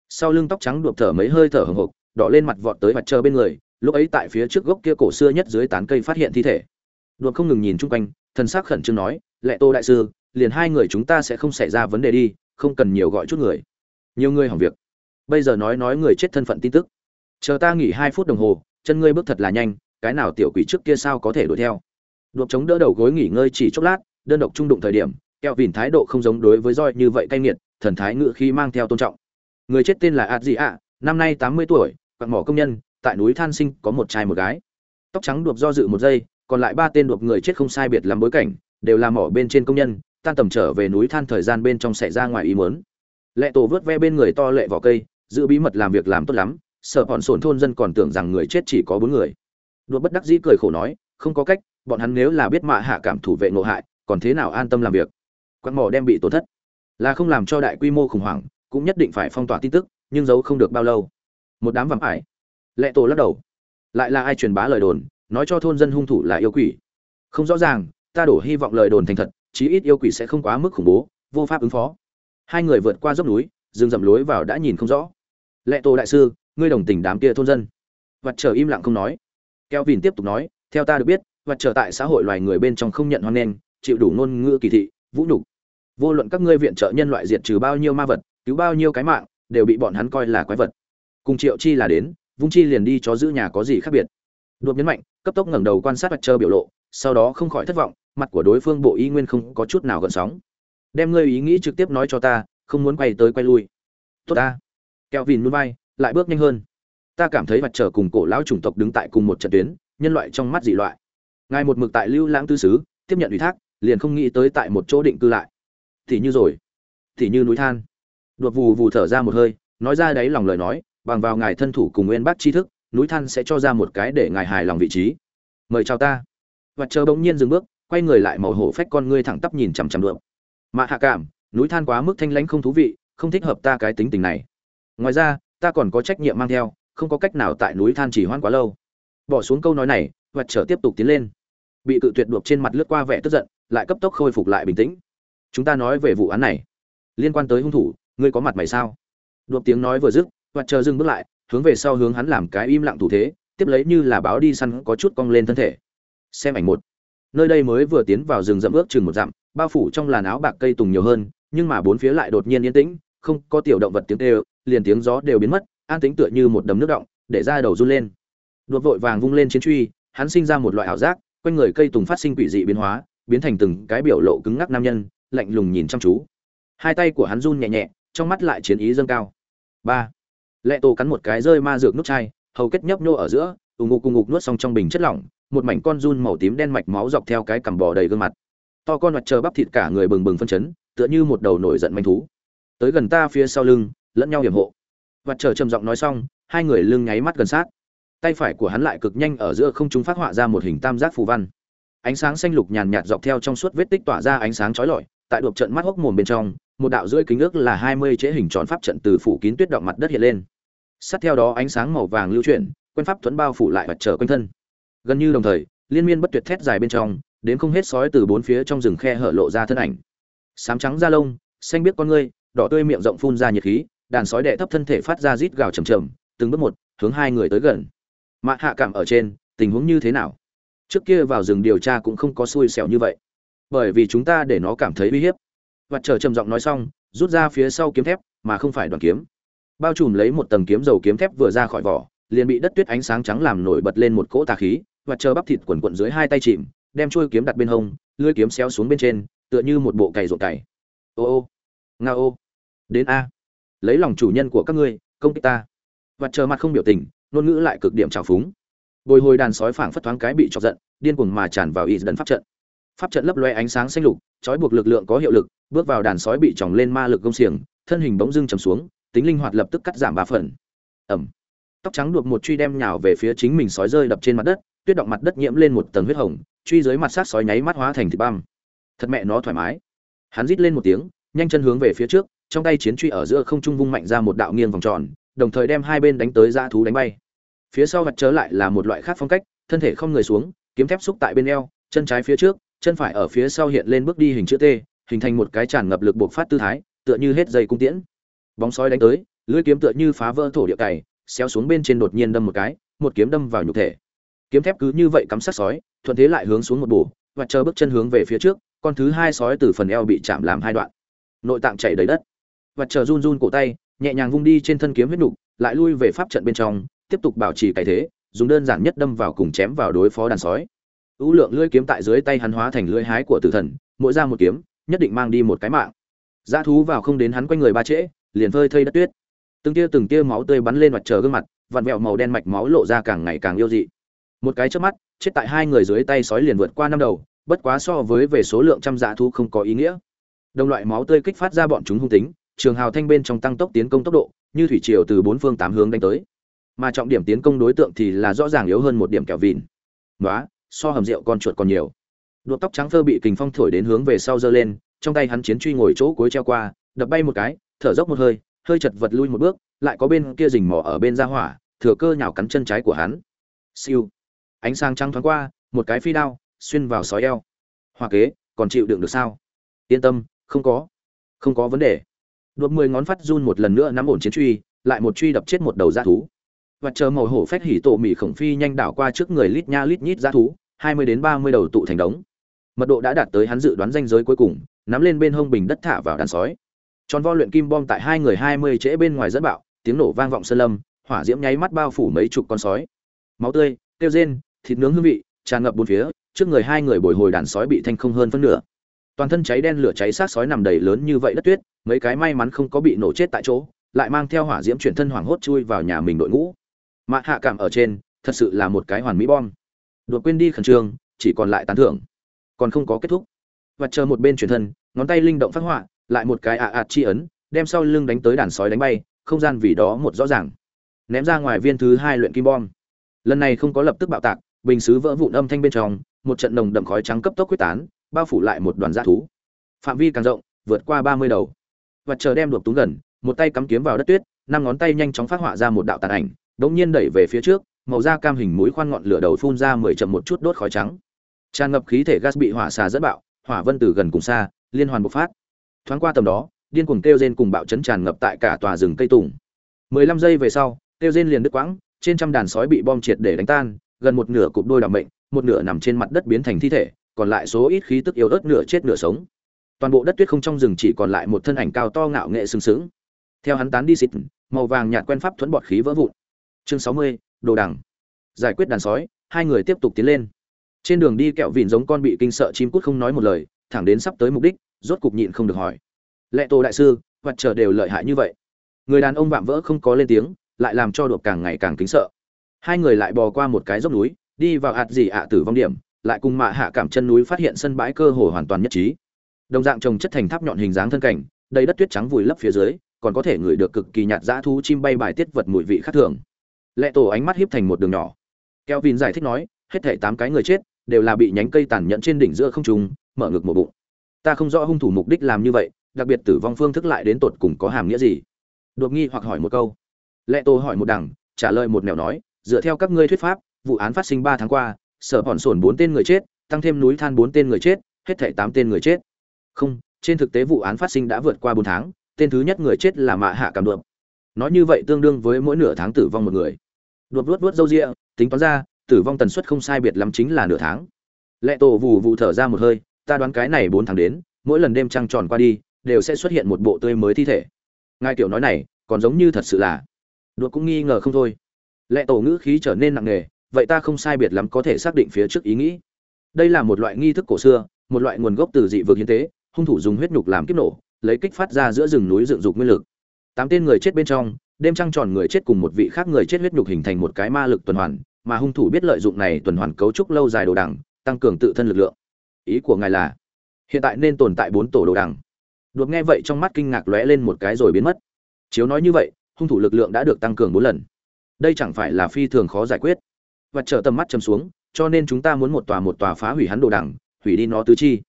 Sau lưng tóc trắng đuộm thở mấy hơi thở hồng hộc, đỏ lên mặt vọt tới mặt trời bên người, lúc ấy tại phía trước gốc kia cổ xưa nhất dưới tán cây phát hiện thi thể. Đuộm không ngừng nhìn chung quanh, thần sắc khẩn trương nói, lệ tô đại sư, liền hai người chúng ta sẽ không xảy ra vấn đề đi, không cần nhiều gọi chút người. Nhiều người hỏng việc. Bây giờ nói nói người chết thân phận tin tức. Chờ ta nghỉ hai phút đồng hồ, chân ngươi bước thật là nhanh, cái nào tiểu quỷ trước kia sao có thể đuổi theo? Đuộm chống đỡ đầu gối nghỉ ngơi chỉ chốc lát, đơn độc trung đụng thời điểm keo vìn thái độ không giống đối với roi như vậy cay nghiệt, thần thái ngự khi mang theo tôn trọng. Người chết tên là ạt gì ạ, năm nay tám mươi tuổi quặng mỏ công nhân, tại núi than sinh có một trai một gái. Tóc trắng đột do dự một giây, còn lại ba tên đột người chết không sai biệt làm bối cảnh, đều là mỏ bên trên công nhân, tan tầm trở về núi than thời gian bên trong xảy ra ngoài ý muốn. Lệ tổ vớt ve bên người to lệ vỏ cây, giữ bí mật làm việc làm tốt lắm, sợ bọn sổn thôn dân còn tưởng rằng người chết chỉ có bốn người. Đột bất đắc dĩ cười khổ nói, không có cách, bọn hắn nếu là biết mạ hạ cảm thủ vệ ngộ hại, còn thế nào an tâm làm việc? Quan mỏ đem bị tổn thất. Là không làm cho đại quy mô khủng hoảng, cũng nhất định phải phong tỏa tin tức, nhưng giấu không được bao lâu. Một đám vạm ải. Lệ tổ lắc đầu. Lại là ai truyền bá lời đồn, nói cho thôn dân hung thủ là yêu quỷ? Không rõ ràng, ta đổ hy vọng lời đồn thành thật, chí ít yêu quỷ sẽ không quá mức khủng bố, vô pháp ứng phó. Hai người vượt qua dốc núi, rừng rậm lối vào đã nhìn không rõ. Lệ tổ đại sư, ngươi đồng tình đám kia thôn dân? Vật trở im lặng không nói. Keo vìn tiếp tục nói, theo ta được biết, vật trở tại xã hội loài người bên trong không nhận hoan nghênh, chịu đủ ngôn ngữ kỳ thị vũ nhục. Vô luận các ngươi viện trợ nhân loại diệt trừ bao nhiêu ma vật, cứu bao nhiêu cái mạng, đều bị bọn hắn coi là quái vật. Cùng triệu chi là đến, vung chi liền đi cho giữ nhà có gì khác biệt. Đột nhấn mạnh, cấp tốc ngẩng đầu quan sát mặt trơ biểu lộ, sau đó không khỏi thất vọng, mặt của đối phương bộ y nguyên không có chút nào gợn sóng. Đem ngươi ý nghĩ trực tiếp nói cho ta, không muốn quay tới quay lui. Tốt ta. Kẹo vìn núi bay lại bước nhanh hơn. Ta cảm thấy mặt trở cùng cổ lão chủng tộc đứng tại cùng một trận tuyến, nhân loại trong mắt dị loại. Ngài một mực tại lưu lãng tư xứ tiếp nhận ủy thác liền không nghĩ tới tại một chỗ định cư lại. Thì như rồi. Thì như núi than. Đột vù vù thở ra một hơi, nói ra đấy lòng lời nói, bằng vào ngài thân thủ cùng nguyên bác tri thức, núi than sẽ cho ra một cái để ngài hài lòng vị trí. Mời chào ta. Và chờ bỗng nhiên dừng bước, quay người lại màu hổ phách con ngươi thẳng tắp nhìn chằm chằm đượm mạ hạ cảm, núi than quá mức thanh lãnh không thú vị, không thích hợp ta cái tính tình này. Ngoài ra, ta còn có trách nhiệm mang theo, không có cách nào tại núi than chỉ hoan quá lâu. Bỏ xuống câu nói này, và chờ tiếp tục tiến lên. Bị cự tuyệt đuộc trên mặt lướt qua vẻ tức giận lại cấp tốc khôi phục lại bình tĩnh. Chúng ta nói về vụ án này. Liên quan tới hung thủ, ngươi có mặt mày sao? Đột tiếng nói vừa dứt và chờ dừng bước lại, hướng về sau hướng hắn làm cái im lặng thủ thế, tiếp lấy như là báo đi săn có chút cong lên thân thể. Xem ảnh một. Nơi đây mới vừa tiến vào rừng rậm ước chừng một dặm, bao phủ trong làn áo bạc cây tùng nhiều hơn, nhưng mà bốn phía lại đột nhiên yên tĩnh, không có tiểu động vật tiếng kêu, liền tiếng gió đều biến mất, an tĩnh tựa như một đầm nước động, để ra đầu run lên. Đột vội vàng vung lên chiến truy, hắn sinh ra một loại ảo giác, quanh người cây tùng phát sinh quỷ dị biến hóa biến thành từng cái biểu lộ cứng ngắc nam nhân, lạnh lùng nhìn chăm chú. Hai tay của hắn run nhẹ nhẹ, trong mắt lại chiến ý dâng cao. Ba. Lệ tổ cắn một cái rơi ma dược nút chai, hầu kết nhấp nhô ở giữa, ù ngục cùng ngục nuốt xong trong bình chất lỏng, một mảnh con run màu tím đen mạch máu dọc theo cái cằm bò đầy gương mặt. To con mặt chờ bắp thịt cả người bừng bừng phân chấn, tựa như một đầu nổi giận manh thú. Tới gần ta phía sau lưng, lẫn nhau hiểm hộ. Mặt chờ trầm giọng nói xong, hai người lưng nháy mắt gần sát. Tay phải của hắn lại cực nhanh ở giữa không trung phát họa ra một hình tam giác phù văn ánh sáng xanh lục nhàn nhạt dọc theo trong suốt vết tích tỏa ra ánh sáng chói lọi, tại đột trận mắt hốc mồm bên trong, một đạo rưỡi kính ước là hai mươi chế hình tròn pháp trận từ phủ kín tuyết động mặt đất hiện lên. Sát theo đó ánh sáng màu vàng lưu chuyển quen pháp thuẫn bao phủ lại mặt trở quanh thân. Gần như đồng thời, liên miên bất tuyệt thét dài bên trong, đến không hết sói từ bốn phía trong rừng khe hở lộ ra thân ảnh. Sám trắng da lông, xanh biết con ngươi, đỏ tươi miệng rộng phun ra nhiệt khí, đàn sói đệ thấp thân thể phát ra rít gào chầm chầm từng bước một, hướng hai người tới gần. Mạ hạ cảm ở trên, tình huống như thế nào? Trước kia vào rừng điều tra cũng không có xui xẻo như vậy. Bởi vì chúng ta để nó cảm thấy uy hiếp. Vật chờ trầm giọng nói xong, rút ra phía sau kiếm thép, mà không phải đoàn kiếm. Bao trùm lấy một tầng kiếm dầu kiếm thép vừa ra khỏi vỏ, liền bị đất tuyết ánh sáng trắng làm nổi bật lên một cỗ tà khí, và chờ bắp thịt quần quận dưới hai tay chìm, đem chuôi kiếm đặt bên hông, lưỡi kiếm xéo xuống bên trên, tựa như một bộ cày ruột cày. Ô ô, nga ô. Đến a. Lấy lòng chủ nhân của các ngươi, công kích ta. Và chờ mặt không biểu tình, ngôn ngữ lại cực điểm trào phúng bồi hồi đàn sói phảng phất thoáng cái bị chọc giận, điên cuồng mà tràn vào y dần pháp trận. Pháp trận lấp loe ánh sáng xanh lục, trói buộc lực lượng có hiệu lực, bước vào đàn sói bị tròng lên ma lực công xiềng, thân hình bỗng dưng trầm xuống, tính linh hoạt lập tức cắt giảm ba phần. Ẩm tóc trắng đột một truy đem nhào về phía chính mình sói rơi đập trên mặt đất, tuyết động mặt đất nhiễm lên một tầng huyết hồng, truy dưới mặt sát sói nháy mắt hóa thành thịt băm. Thật mẹ nó thoải mái. Hắn rít lên một tiếng, nhanh chân hướng về phía trước, trong tay chiến truy ở giữa không trung vung mạnh ra một đạo nghiêng vòng tròn, đồng thời đem hai bên đánh tới dã thú đánh bay phía sau vặt trở lại là một loại khác phong cách thân thể không người xuống kiếm thép xúc tại bên eo chân trái phía trước chân phải ở phía sau hiện lên bước đi hình chữ T, hình thành một cái tràn ngập lực buộc phát tư thái, tựa như hết dây cung tiễn. Bóng sói đánh tới, lưỡi kiếm tựa như phá vỡ thổ địa cày, xéo xuống bên trên đột nhiên đâm một cái, một kiếm đâm vào nhục thể. Kiếm thép cứ như vậy cắm sát sói, thuận thế lại hướng xuống một bổ, và chờ bước chân hướng về phía trước, con thứ hai sói từ phần eo bị chạm làm hai đoạn. Nội tạng chảy đầy đất. Và chờ run run cổ tay, nhẹ nhàng vung đi trên thân kiếm huyết nục, lại lui về pháp trận bên trong, tiếp tục bảo trì cái thế, dùng đơn giản nhất đâm vào cùng chém vào đối phó đàn sói. Ưu lượng lưỡi kiếm tại dưới tay hắn hóa thành lưỡi hái của tử thần mỗi ra một kiếm nhất định mang đi một cái mạng. Dã thú vào không đến hắn quanh người ba trễ liền phơi thây đất tuyết. Từng tia từng tia máu tươi bắn lên mặt trời gương mặt vằn vẹo màu đen mạch máu lộ ra càng ngày càng yêu dị. Một cái chớp mắt chết tại hai người dưới tay sói liền vượt qua năm đầu bất quá so với về số lượng trăm dã thú không có ý nghĩa. Đồng loại máu tươi kích phát ra bọn chúng hung tính trường hào thanh bên trong tăng tốc tiến công tốc độ như thủy triều từ bốn phương tám hướng đánh tới mà trọng điểm tiến công đối tượng thì là rõ ràng yếu hơn một điểm kẹo vịn. Nói so hầm rượu con chuột còn nhiều. Đuột tóc trắng phơ bị kình phong thổi đến hướng về sau giơ lên, trong tay hắn chiến truy ngồi chỗ cuối treo qua, đập bay một cái, thở dốc một hơi hơi chật vật lui một bước, lại có bên kia rình mỏ ở bên ra hỏa, thừa cơ nhào cắn chân trái của hắn. Siêu. Ánh sáng trắng thoáng qua, một cái phi đao, xuyên vào sói eo. Hoa kế, còn chịu đựng được sao? Yên tâm, không có. Không có vấn đề. Đuột mười ngón phát run một lần nữa nắm ổn chiến truy, lại một truy đập chết một đầu da thú và chờ màu hổ phách hỉ tổ mỉ khổng phi nhanh đảo qua trước người lít nha lít nhít ra thú, hai mươi đến ba mươi đầu tụ thành đống. Mật độ đã đạt tới hắn dự đoán danh giới cuối cùng, nắm lên bên hông bình đất thả vào đàn sói. Tròn vo luyện kim bom tại hai người hai mươi trễ bên ngoài dẫn bạo, tiếng nổ vang vọng sơn lâm, hỏa diễm nháy mắt bao phủ mấy chục con sói. Máu tươi, tiêu rên thịt nướng hương vị, tràn ngập bốn phía, trước người hai người bồi hồi đàn sói bị thanh không hơn phân nửa. Toàn thân cháy đen lửa cháy sát sói nằm đầy lớn như vậy đất tuyết, mấy cái may mắn không có bị nổ chết tại chỗ, lại mang theo hỏa diễm chuyển thân hoảng hốt chui vào nhà mình đội ngũ mạ hạ cảm ở trên, thật sự là một cái hoàn mỹ bom. Đột quên đi khẩn trương, chỉ còn lại tán thưởng. Còn không có kết thúc. Và chờ một bên chuyển thân, ngón tay linh động phát họa, lại một cái ạ ạt chi ấn, đem sau lưng đánh tới đàn sói đánh bay, không gian vì đó một rõ ràng. Ném ra ngoài viên thứ hai luyện kim bom. Lần này không có lập tức bạo tạc, bình xứ vỡ vụn âm thanh bên trong, một trận nồng đậm khói trắng cấp tốc quyết tán, bao phủ lại một đoàn g thú. Phạm vi càng rộng, vượt qua ba mươi đầu. Và chờ đem đột túng gần, một tay cắm kiếm vào đất tuyết, năm ngón tay nhanh chóng phát họa ra một đạo tàn ảnh đột nhiên đẩy về phía trước, màu da cam hình mũi khoan ngọn lửa đầu phun ra mười chậm một chút đốt khói trắng. Tràn ngập khí thể gas bị hỏa xà dẫn bạo, hỏa vân từ gần cùng xa, liên hoàn bộc phát. Thoáng qua tầm đó, điên cuồng kêu rên cùng bạo chấn tràn ngập tại cả tòa rừng cây tùng. Mười lăm giây về sau, kêu rên liền đứt quãng, trên trăm đàn sói bị bom triệt để đánh tan, gần một nửa cụp đôi đảm mệnh, một nửa nằm trên mặt đất biến thành thi thể, còn lại số ít khí tức yếu ớt nửa chết nửa sống. Toàn bộ đất tuyết không trong rừng chỉ còn lại một thân ảnh cao to ngạo nghệ sừng sững. Theo hắn tán đi xịt, màu vàng nhạt quen pháp thuẫn bọt khí vỡ vụn chương sáu mươi, đồ đằng. Giải quyết đàn sói, hai người tiếp tục tiến lên. Trên đường đi kẹo vịn giống con bị kinh sợ chim cút không nói một lời, thẳng đến sắp tới mục đích, rốt cục nhịn không được hỏi. Lệ tổ đại sư, vật chờ đều lợi hại như vậy. Người đàn ông vạm vỡ không có lên tiếng, lại làm cho đột càng ngày càng kính sợ. Hai người lại bò qua một cái dốc núi, đi vào hạt gì ạ tử vong điểm, lại cùng mạ hạ cảm chân núi phát hiện sân bãi cơ hồ hoàn toàn nhất trí. Đồng dạng trồng chất thành tháp nhọn hình dáng thân cảnh, đầy đất tuyết trắng vùi lấp phía dưới, còn có thể ngửi được cực kỳ nhạt dã thú chim bay bài tiết vật mùi vị khác thường lệ tổ ánh mắt hiếp thành một đường nhỏ. Keo vin giải thích nói, hết thảy tám cái người chết, đều là bị nhánh cây tàn nhẫn trên đỉnh giữa không trung, mở ngực một bụng. Ta không rõ hung thủ mục đích làm như vậy, đặc biệt tử vong phương thức lại đến tột cùng có hàm nghĩa gì? Đột nghi hoặc hỏi một câu. Lệ tổ hỏi một đằng, trả lời một nẻo nói, dựa theo các ngươi thuyết pháp, vụ án phát sinh ba tháng qua, sở hòn sổn bốn tên người chết, tăng thêm núi than bốn tên người chết, hết thảy tám tên người chết. Không, trên thực tế vụ án phát sinh đã vượt qua bốn tháng, tên thứ nhất người chết là mạ hạ cảm đượm. Nói như vậy tương đương với mỗi nửa tháng tử vong một người đột vuốt vuốt râu ria, tính toán ra, tử vong tần suất không sai biệt lắm chính là nửa tháng. Lệ tổ vù vụ thở ra một hơi, ta đoán cái này bốn tháng đến, mỗi lần đêm trăng tròn qua đi, đều sẽ xuất hiện một bộ tươi mới thi thể. Ngài tiểu nói này, còn giống như thật sự là. Đột cũng nghi ngờ không thôi. Lệ tổ ngữ khí trở nên nặng nề, vậy ta không sai biệt lắm có thể xác định phía trước ý nghĩ. Đây là một loại nghi thức cổ xưa, một loại nguồn gốc từ dị vực hiến tế, hung thủ dùng huyết nhục làm kiếp nổ, lấy kích phát ra giữa rừng núi dựng dục nguyên lực. Tám tên người chết bên trong đêm trăng tròn người chết cùng một vị khác người chết huyết nhục hình thành một cái ma lực tuần hoàn, mà hung thủ biết lợi dụng này tuần hoàn cấu trúc lâu dài đồ đằng, tăng cường tự thân lực lượng. Ý của ngài là, hiện tại nên tồn tại bốn tổ đồ đằng. Đột nghe vậy trong mắt kinh ngạc lóe lên một cái rồi biến mất. Chiếu nói như vậy, hung thủ lực lượng đã được tăng cường bốn lần. Đây chẳng phải là phi thường khó giải quyết. Và trở tầm mắt chầm xuống, cho nên chúng ta muốn một tòa một tòa phá hủy hắn đồ đằng, hủy đi nó tứ chi.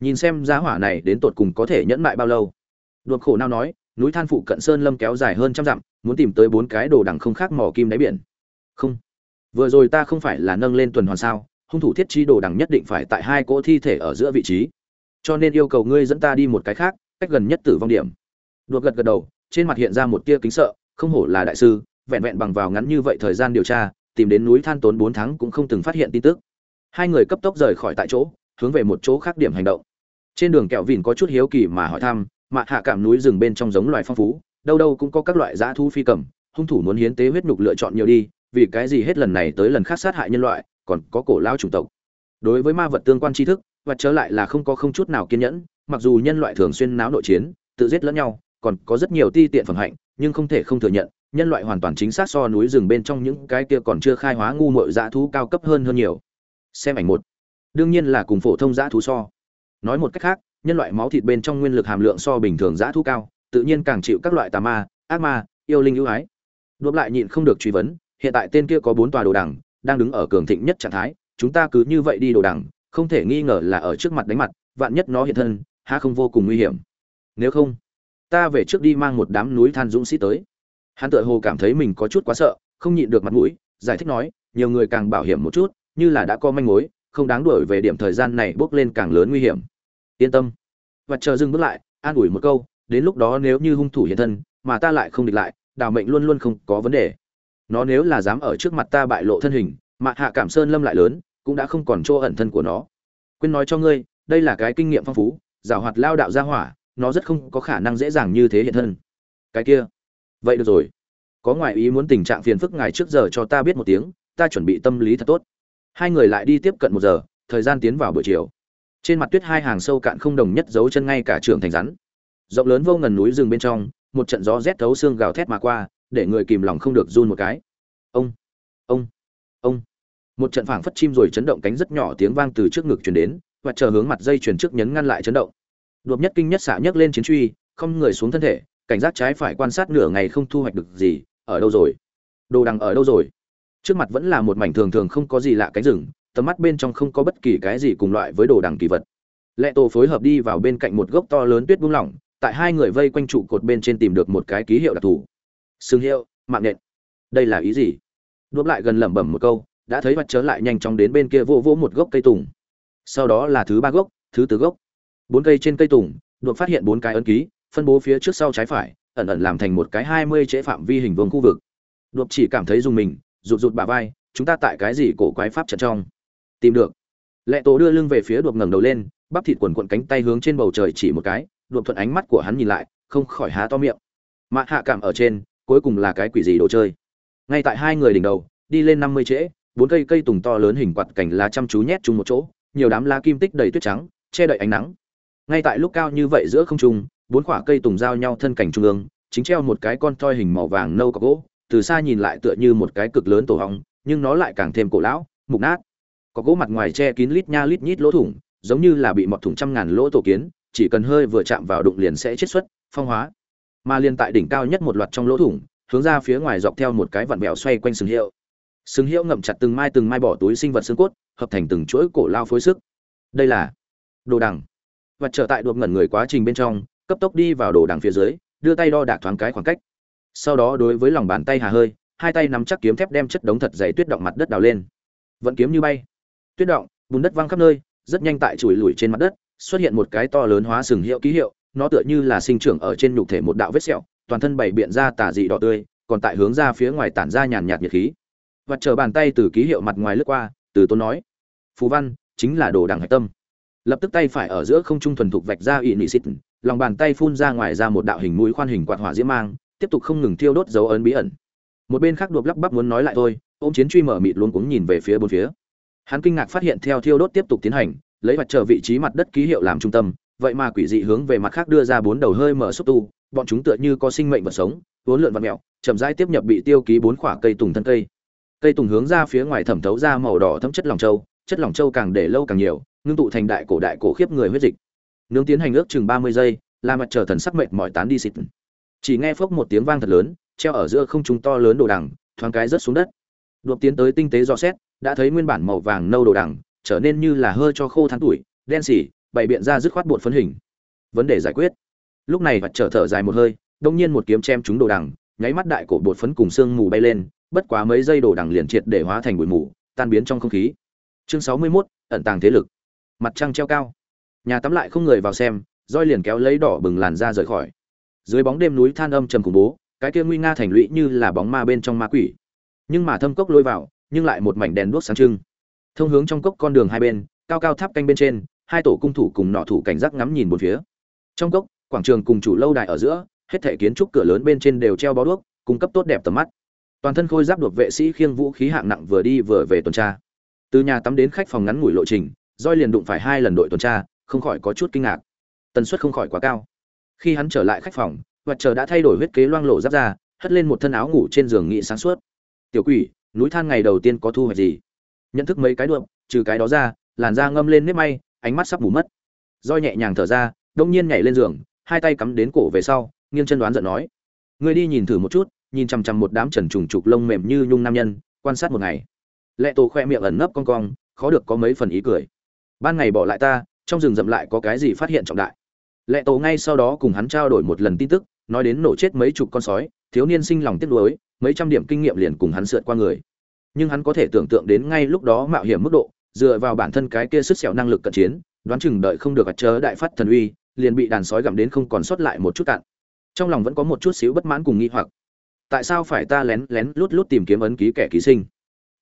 Nhìn xem giá hỏa này đến tột cùng có thể nhẫn mại bao lâu. Đột khổ nào nói núi than phụ cận sơn lâm kéo dài hơn trăm dặm, muốn tìm tới bốn cái đồ đằng không khác mỏ kim đáy biển. Không. Vừa rồi ta không phải là nâng lên tuần hoàn sao, hung thủ thiết chi đồ đằng nhất định phải tại hai cỗ thi thể ở giữa vị trí. Cho nên yêu cầu ngươi dẫn ta đi một cái khác, cách gần nhất tử vong điểm. Đột gật gật đầu, trên mặt hiện ra một tia kính sợ, không hổ là đại sư, vẹn vẹn bằng vào ngắn như vậy thời gian điều tra, tìm đến núi than tốn bốn tháng cũng không từng phát hiện tin tức. Hai người cấp tốc rời khỏi tại chỗ, hướng về một chỗ khác điểm hành động. Trên đường kẹo vìn có chút hiếu kỳ mà hỏi thăm mạ hạ cảm núi rừng bên trong giống loài phong phú, đâu đâu cũng có các loại dã thu phi cầm, hung thủ muốn hiến tế huyết nhục lựa chọn nhiều đi, vì cái gì hết lần này tới lần khác sát hại nhân loại, còn có cổ lao chủng tộc. Đối với ma vật tương quan tri thức, và trở lại là không có không chút nào kiên nhẫn, mặc dù nhân loại thường xuyên náo nội chiến, tự giết lẫn nhau, còn có rất nhiều ti tiện phẩm hạnh, nhưng không thể không thừa nhận, nhân loại hoàn toàn chính xác so núi rừng bên trong những cái kia còn chưa khai hóa ngu mội dã thú cao cấp hơn hơn nhiều. Xem ảnh một. Đương nhiên là cùng phổ thông dã thú so. Nói một cách khác nhân loại máu thịt bên trong nguyên lực hàm lượng so bình thường giá thú cao, tự nhiên càng chịu các loại tà ma, ác ma, yêu linh ưu ái. Đột lại nhịn không được truy vấn, hiện tại tên kia có bốn tòa đồ đằng, đang đứng ở cường thịnh nhất trạng thái, chúng ta cứ như vậy đi đồ đằng, không thể nghi ngờ là ở trước mặt đánh mặt, vạn nhất nó hiện thân ha không vô cùng nguy hiểm. Nếu không, ta về trước đi mang một đám núi than dũng sĩ tới. Hắn tựa hồ cảm thấy mình có chút quá sợ, không nhịn được mặt mũi, giải thích nói, nhiều người càng bảo hiểm một chút, như là đã có manh mối, không đáng đuổi về điểm thời gian này bước lên càng lớn nguy hiểm yên tâm. Và chờ dừng bước lại, an ủi một câu, đến lúc đó nếu như hung thủ hiện thân, mà ta lại không địch lại đào mệnh luôn luôn không có vấn đề. Nó nếu là dám ở trước mặt ta bại lộ thân hình, mà hạ cảm sơn lâm lại lớn, cũng đã không còn chỗ ẩn thân của nó. Quên nói cho ngươi, đây là cái kinh nghiệm phong phú, giảo hoạt lao đạo ra hỏa, nó rất không có khả năng dễ dàng như thế hiện thân. Cái kia. Vậy được rồi. Có ngoại ý muốn tình trạng phiền phức ngài trước giờ cho ta biết một tiếng, ta chuẩn bị tâm lý thật tốt. Hai người lại đi tiếp cận một giờ, thời gian tiến vào buổi chiều trên mặt tuyết hai hàng sâu cạn không đồng nhất dấu chân ngay cả trường thành rắn. Rộng lớn vô ngần núi rừng bên trong, một trận gió rét thấu xương gào thét mà qua, để người kìm lòng không được run một cái. Ông ông ông. Một trận phảng phất chim rồi chấn động cánh rất nhỏ tiếng vang từ trước ngực truyền đến, và chờ hướng mặt dây chuyển trước nhấn ngăn lại chấn động. Đột nhất kinh nhất xả nhấc lên chiến truy, không người xuống thân thể, cảnh giác trái phải quan sát nửa ngày không thu hoạch được gì, ở đâu rồi? Đồ đằng ở đâu rồi? Trước mặt vẫn là một mảnh thường thường không có gì lạ cánh rừng tầm mắt bên trong không có bất kỳ cái gì cùng loại với đồ đằng kỳ vật. Lệ tổ phối hợp đi vào bên cạnh một gốc to lớn tuyết buông lỏng, tại hai người vây quanh trụ cột bên trên tìm được một cái ký hiệu đặc thù. Xương hiệu, mạng nện đây là ý gì? Đốt lại gần lẩm bẩm một câu, đã thấy mặt trở lại nhanh chóng đến bên kia vô vỗ một gốc cây tùng. Sau đó là thứ ba gốc, thứ tứ gốc. Bốn cây trên cây tùng, đột phát hiện bốn cái ấn ký, phân bố phía trước sau trái phải, ẩn ẩn làm thành một cái hai mươi chế phạm vi hình vuông khu vực. Đột chỉ cảm thấy dùng mình, rụt rụt bà vai, chúng ta tại cái gì cổ quái pháp trận trong? Tìm được. Lệ tổ đưa lưng về phía đột ngẩng đầu lên, bắp thịt quần quận cánh tay hướng trên bầu trời chỉ một cái, đột thuận ánh mắt của hắn nhìn lại, không khỏi há to miệng. Mạ hạ cảm ở trên, cuối cùng là cái quỷ gì đồ chơi? Ngay tại hai người đỉnh đầu, đi lên năm mươi trễ, bốn cây cây tùng to lớn hình quạt cảnh lá chăm chú nhét chung một chỗ, nhiều đám lá kim tích đầy tuyết trắng, che đậy ánh nắng. Ngay tại lúc cao như vậy giữa không trung, bốn quả cây tùng giao nhau thân cảnh trung ương, chính treo một cái con toi hình màu vàng nâu cọc gỗ, từ xa nhìn lại tựa như một cái cực lớn tổ hóng, nhưng nó lại càng thêm cổ lão, mục nát có gỗ mặt ngoài che kín lít nha lít nhít lỗ thủng, giống như là bị mọt thủng trăm ngàn lỗ tổ kiến, chỉ cần hơi vừa chạm vào đụng liền sẽ chết xuất, phong hóa. Mà liên tại đỉnh cao nhất một loạt trong lỗ thủng, hướng ra phía ngoài dọc theo một cái vặn bèo xoay quanh sừng hiệu. Sừng hiệu ngậm chặt từng mai từng mai bỏ túi sinh vật xương cốt, hợp thành từng chuỗi cổ lao phối sức. Đây là đồ đằng. Và trở tại đột ngẩn người quá trình bên trong, cấp tốc đi vào đồ đằng phía dưới, đưa tay đo đạc thoáng cái khoảng cách. Sau đó đối với lòng bàn tay hà hơi, hai tay nắm chắc kiếm thép đem chất đống thật dày tuyết động mặt đất đào lên. Vận kiếm như bay tuyết động, bùn đất văng khắp nơi, rất nhanh tại chùi lùi trên mặt đất, xuất hiện một cái to lớn hóa sừng hiệu ký hiệu, nó tựa như là sinh trưởng ở trên nhục thể một đạo vết sẹo, toàn thân bảy biện ra tà dị đỏ tươi, còn tại hướng ra phía ngoài tản ra nhàn nhạt nhiệt khí. Và chờ bàn tay từ ký hiệu mặt ngoài lướt qua, từ tôn nói phú văn, chính là đồ đằng hạch tâm. Lập tức tay phải ở giữa không trung thuần thục vạch ra ỵ nị xịt, lòng bàn tay phun ra ngoài ra một đạo hình mũi khoan hình quạt hỏa diễm mang, tiếp tục không ngừng thiêu đốt dấu ấn bí ẩn. Một bên khác đột lắp bắp muốn nói lại thôi, ôm chiến truy mở mịt luôn cũng nhìn về phía bốn phía hắn kinh ngạc phát hiện theo thiêu đốt tiếp tục tiến hành, lấy mặt trở vị trí mặt đất ký hiệu làm trung tâm, vậy mà quỷ dị hướng về mặt khác đưa ra bốn đầu hơi mở xúc tu, bọn chúng tựa như có sinh mệnh vật sống, vốn lượn vật mẹo chậm rãi tiếp nhập bị tiêu ký bốn quả cây tùng thân cây. Cây tùng hướng ra phía ngoài thẩm thấu ra màu đỏ thấm chất lòng châu, chất lòng châu càng để lâu càng nhiều, ngưng tụ thành đại cổ đại cổ khiếp người huyết dịch. Nướng tiến hành ước chừng ba mươi giây là mặt trời thần sắc mệnh mọi tán đi xịt. Chỉ nghe phốc một tiếng vang thật lớn, treo ở giữa không trung to lớn đồ đằng, thoáng cái rớt xuống đất đột tiến tới tinh tế dò xét đã thấy nguyên bản màu vàng nâu đồ đằng trở nên như là hơi cho khô tháng tuổi đen xỉ bày biện ra dứt khoát bột phấn hình. Vấn đề giải quyết. Lúc này vặt trở thở dài một hơi đông nhiên một kiếm chém trúng đồ đằng nháy mắt đại cổ bột phấn cùng xương mù bay lên bất quá mấy giây đồ đằng liền triệt để hóa thành bụi mù tan biến trong không khí. Chương sáu mươi 61, ẩn tàng thế lực. Mặt trăng treo cao. Nhà tắm lại không người vào xem roi liền kéo lấy đỏ bừng làn ra rời khỏi. Dưới bóng đêm núi than âm trầm khủng bố cái kia nguy nga thành lũy như là bóng ma bên trong ma quỷ nhưng mà thâm cốc lôi vào, nhưng lại một mảnh đèn đuốc sáng trưng. Thông hướng trong cốc con đường hai bên, cao cao tháp canh bên trên, hai tổ cung thủ cùng nọ thủ cảnh giác ngắm nhìn một phía. Trong cốc, quảng trường cùng chủ lâu đài ở giữa, hết thể kiến trúc cửa lớn bên trên đều treo bó đuốc, cung cấp tốt đẹp tầm mắt. Toàn thân khôi giáp đột vệ sĩ khiêng vũ khí hạng nặng vừa đi vừa về tuần tra. Từ nhà tắm đến khách phòng ngắn ngủi lộ trình roi liền đụng phải hai lần đội tuần tra, không khỏi có chút kinh ngạc. Tần suất không khỏi quá cao. Khi hắn trở lại khách phòng, vật chờ đã thay đổi huyết kế loang lộ giáp ra, hất lên một thân áo ngủ trên giường nghị sáng suốt tiểu quỷ, núi than ngày đầu tiên có thu hoạch gì? Nhận thức mấy cái đượm trừ cái đó ra, làn da ngâm lên nếp may, ánh mắt sắp mù mất. Roi nhẹ nhàng thở ra, đông nhiên nhảy lên giường, hai tay cắm đến cổ về sau, nghiêng chân đoán giận nói. Người đi nhìn thử một chút, nhìn chằm chằm một đám trần trùng trục lông mềm như nhung nam nhân, quan sát một ngày. Lệ tổ khoe miệng ẩn nấp con cong, khó được có mấy phần ý cười. Ban ngày bỏ lại ta, trong rừng rậm lại có cái gì phát hiện trọng đại. Lệ tổ ngay sau đó cùng hắn trao đổi một lần tin tức, nói đến nổ chết mấy chục con sói thiếu niên sinh lòng tiếc nuối, mấy trăm điểm kinh nghiệm liền cùng hắn sượt qua người. Nhưng hắn có thể tưởng tượng đến ngay lúc đó mạo hiểm mức độ, dựa vào bản thân cái kia sức sẹo năng lực cận chiến, đoán chừng đợi không được chớ đại phát thần uy, liền bị đàn sói gặm đến không còn sót lại một chút cạn. Trong lòng vẫn có một chút xíu bất mãn cùng nghi hoặc. Tại sao phải ta lén lén lút lút tìm kiếm ấn ký kẻ ký sinh?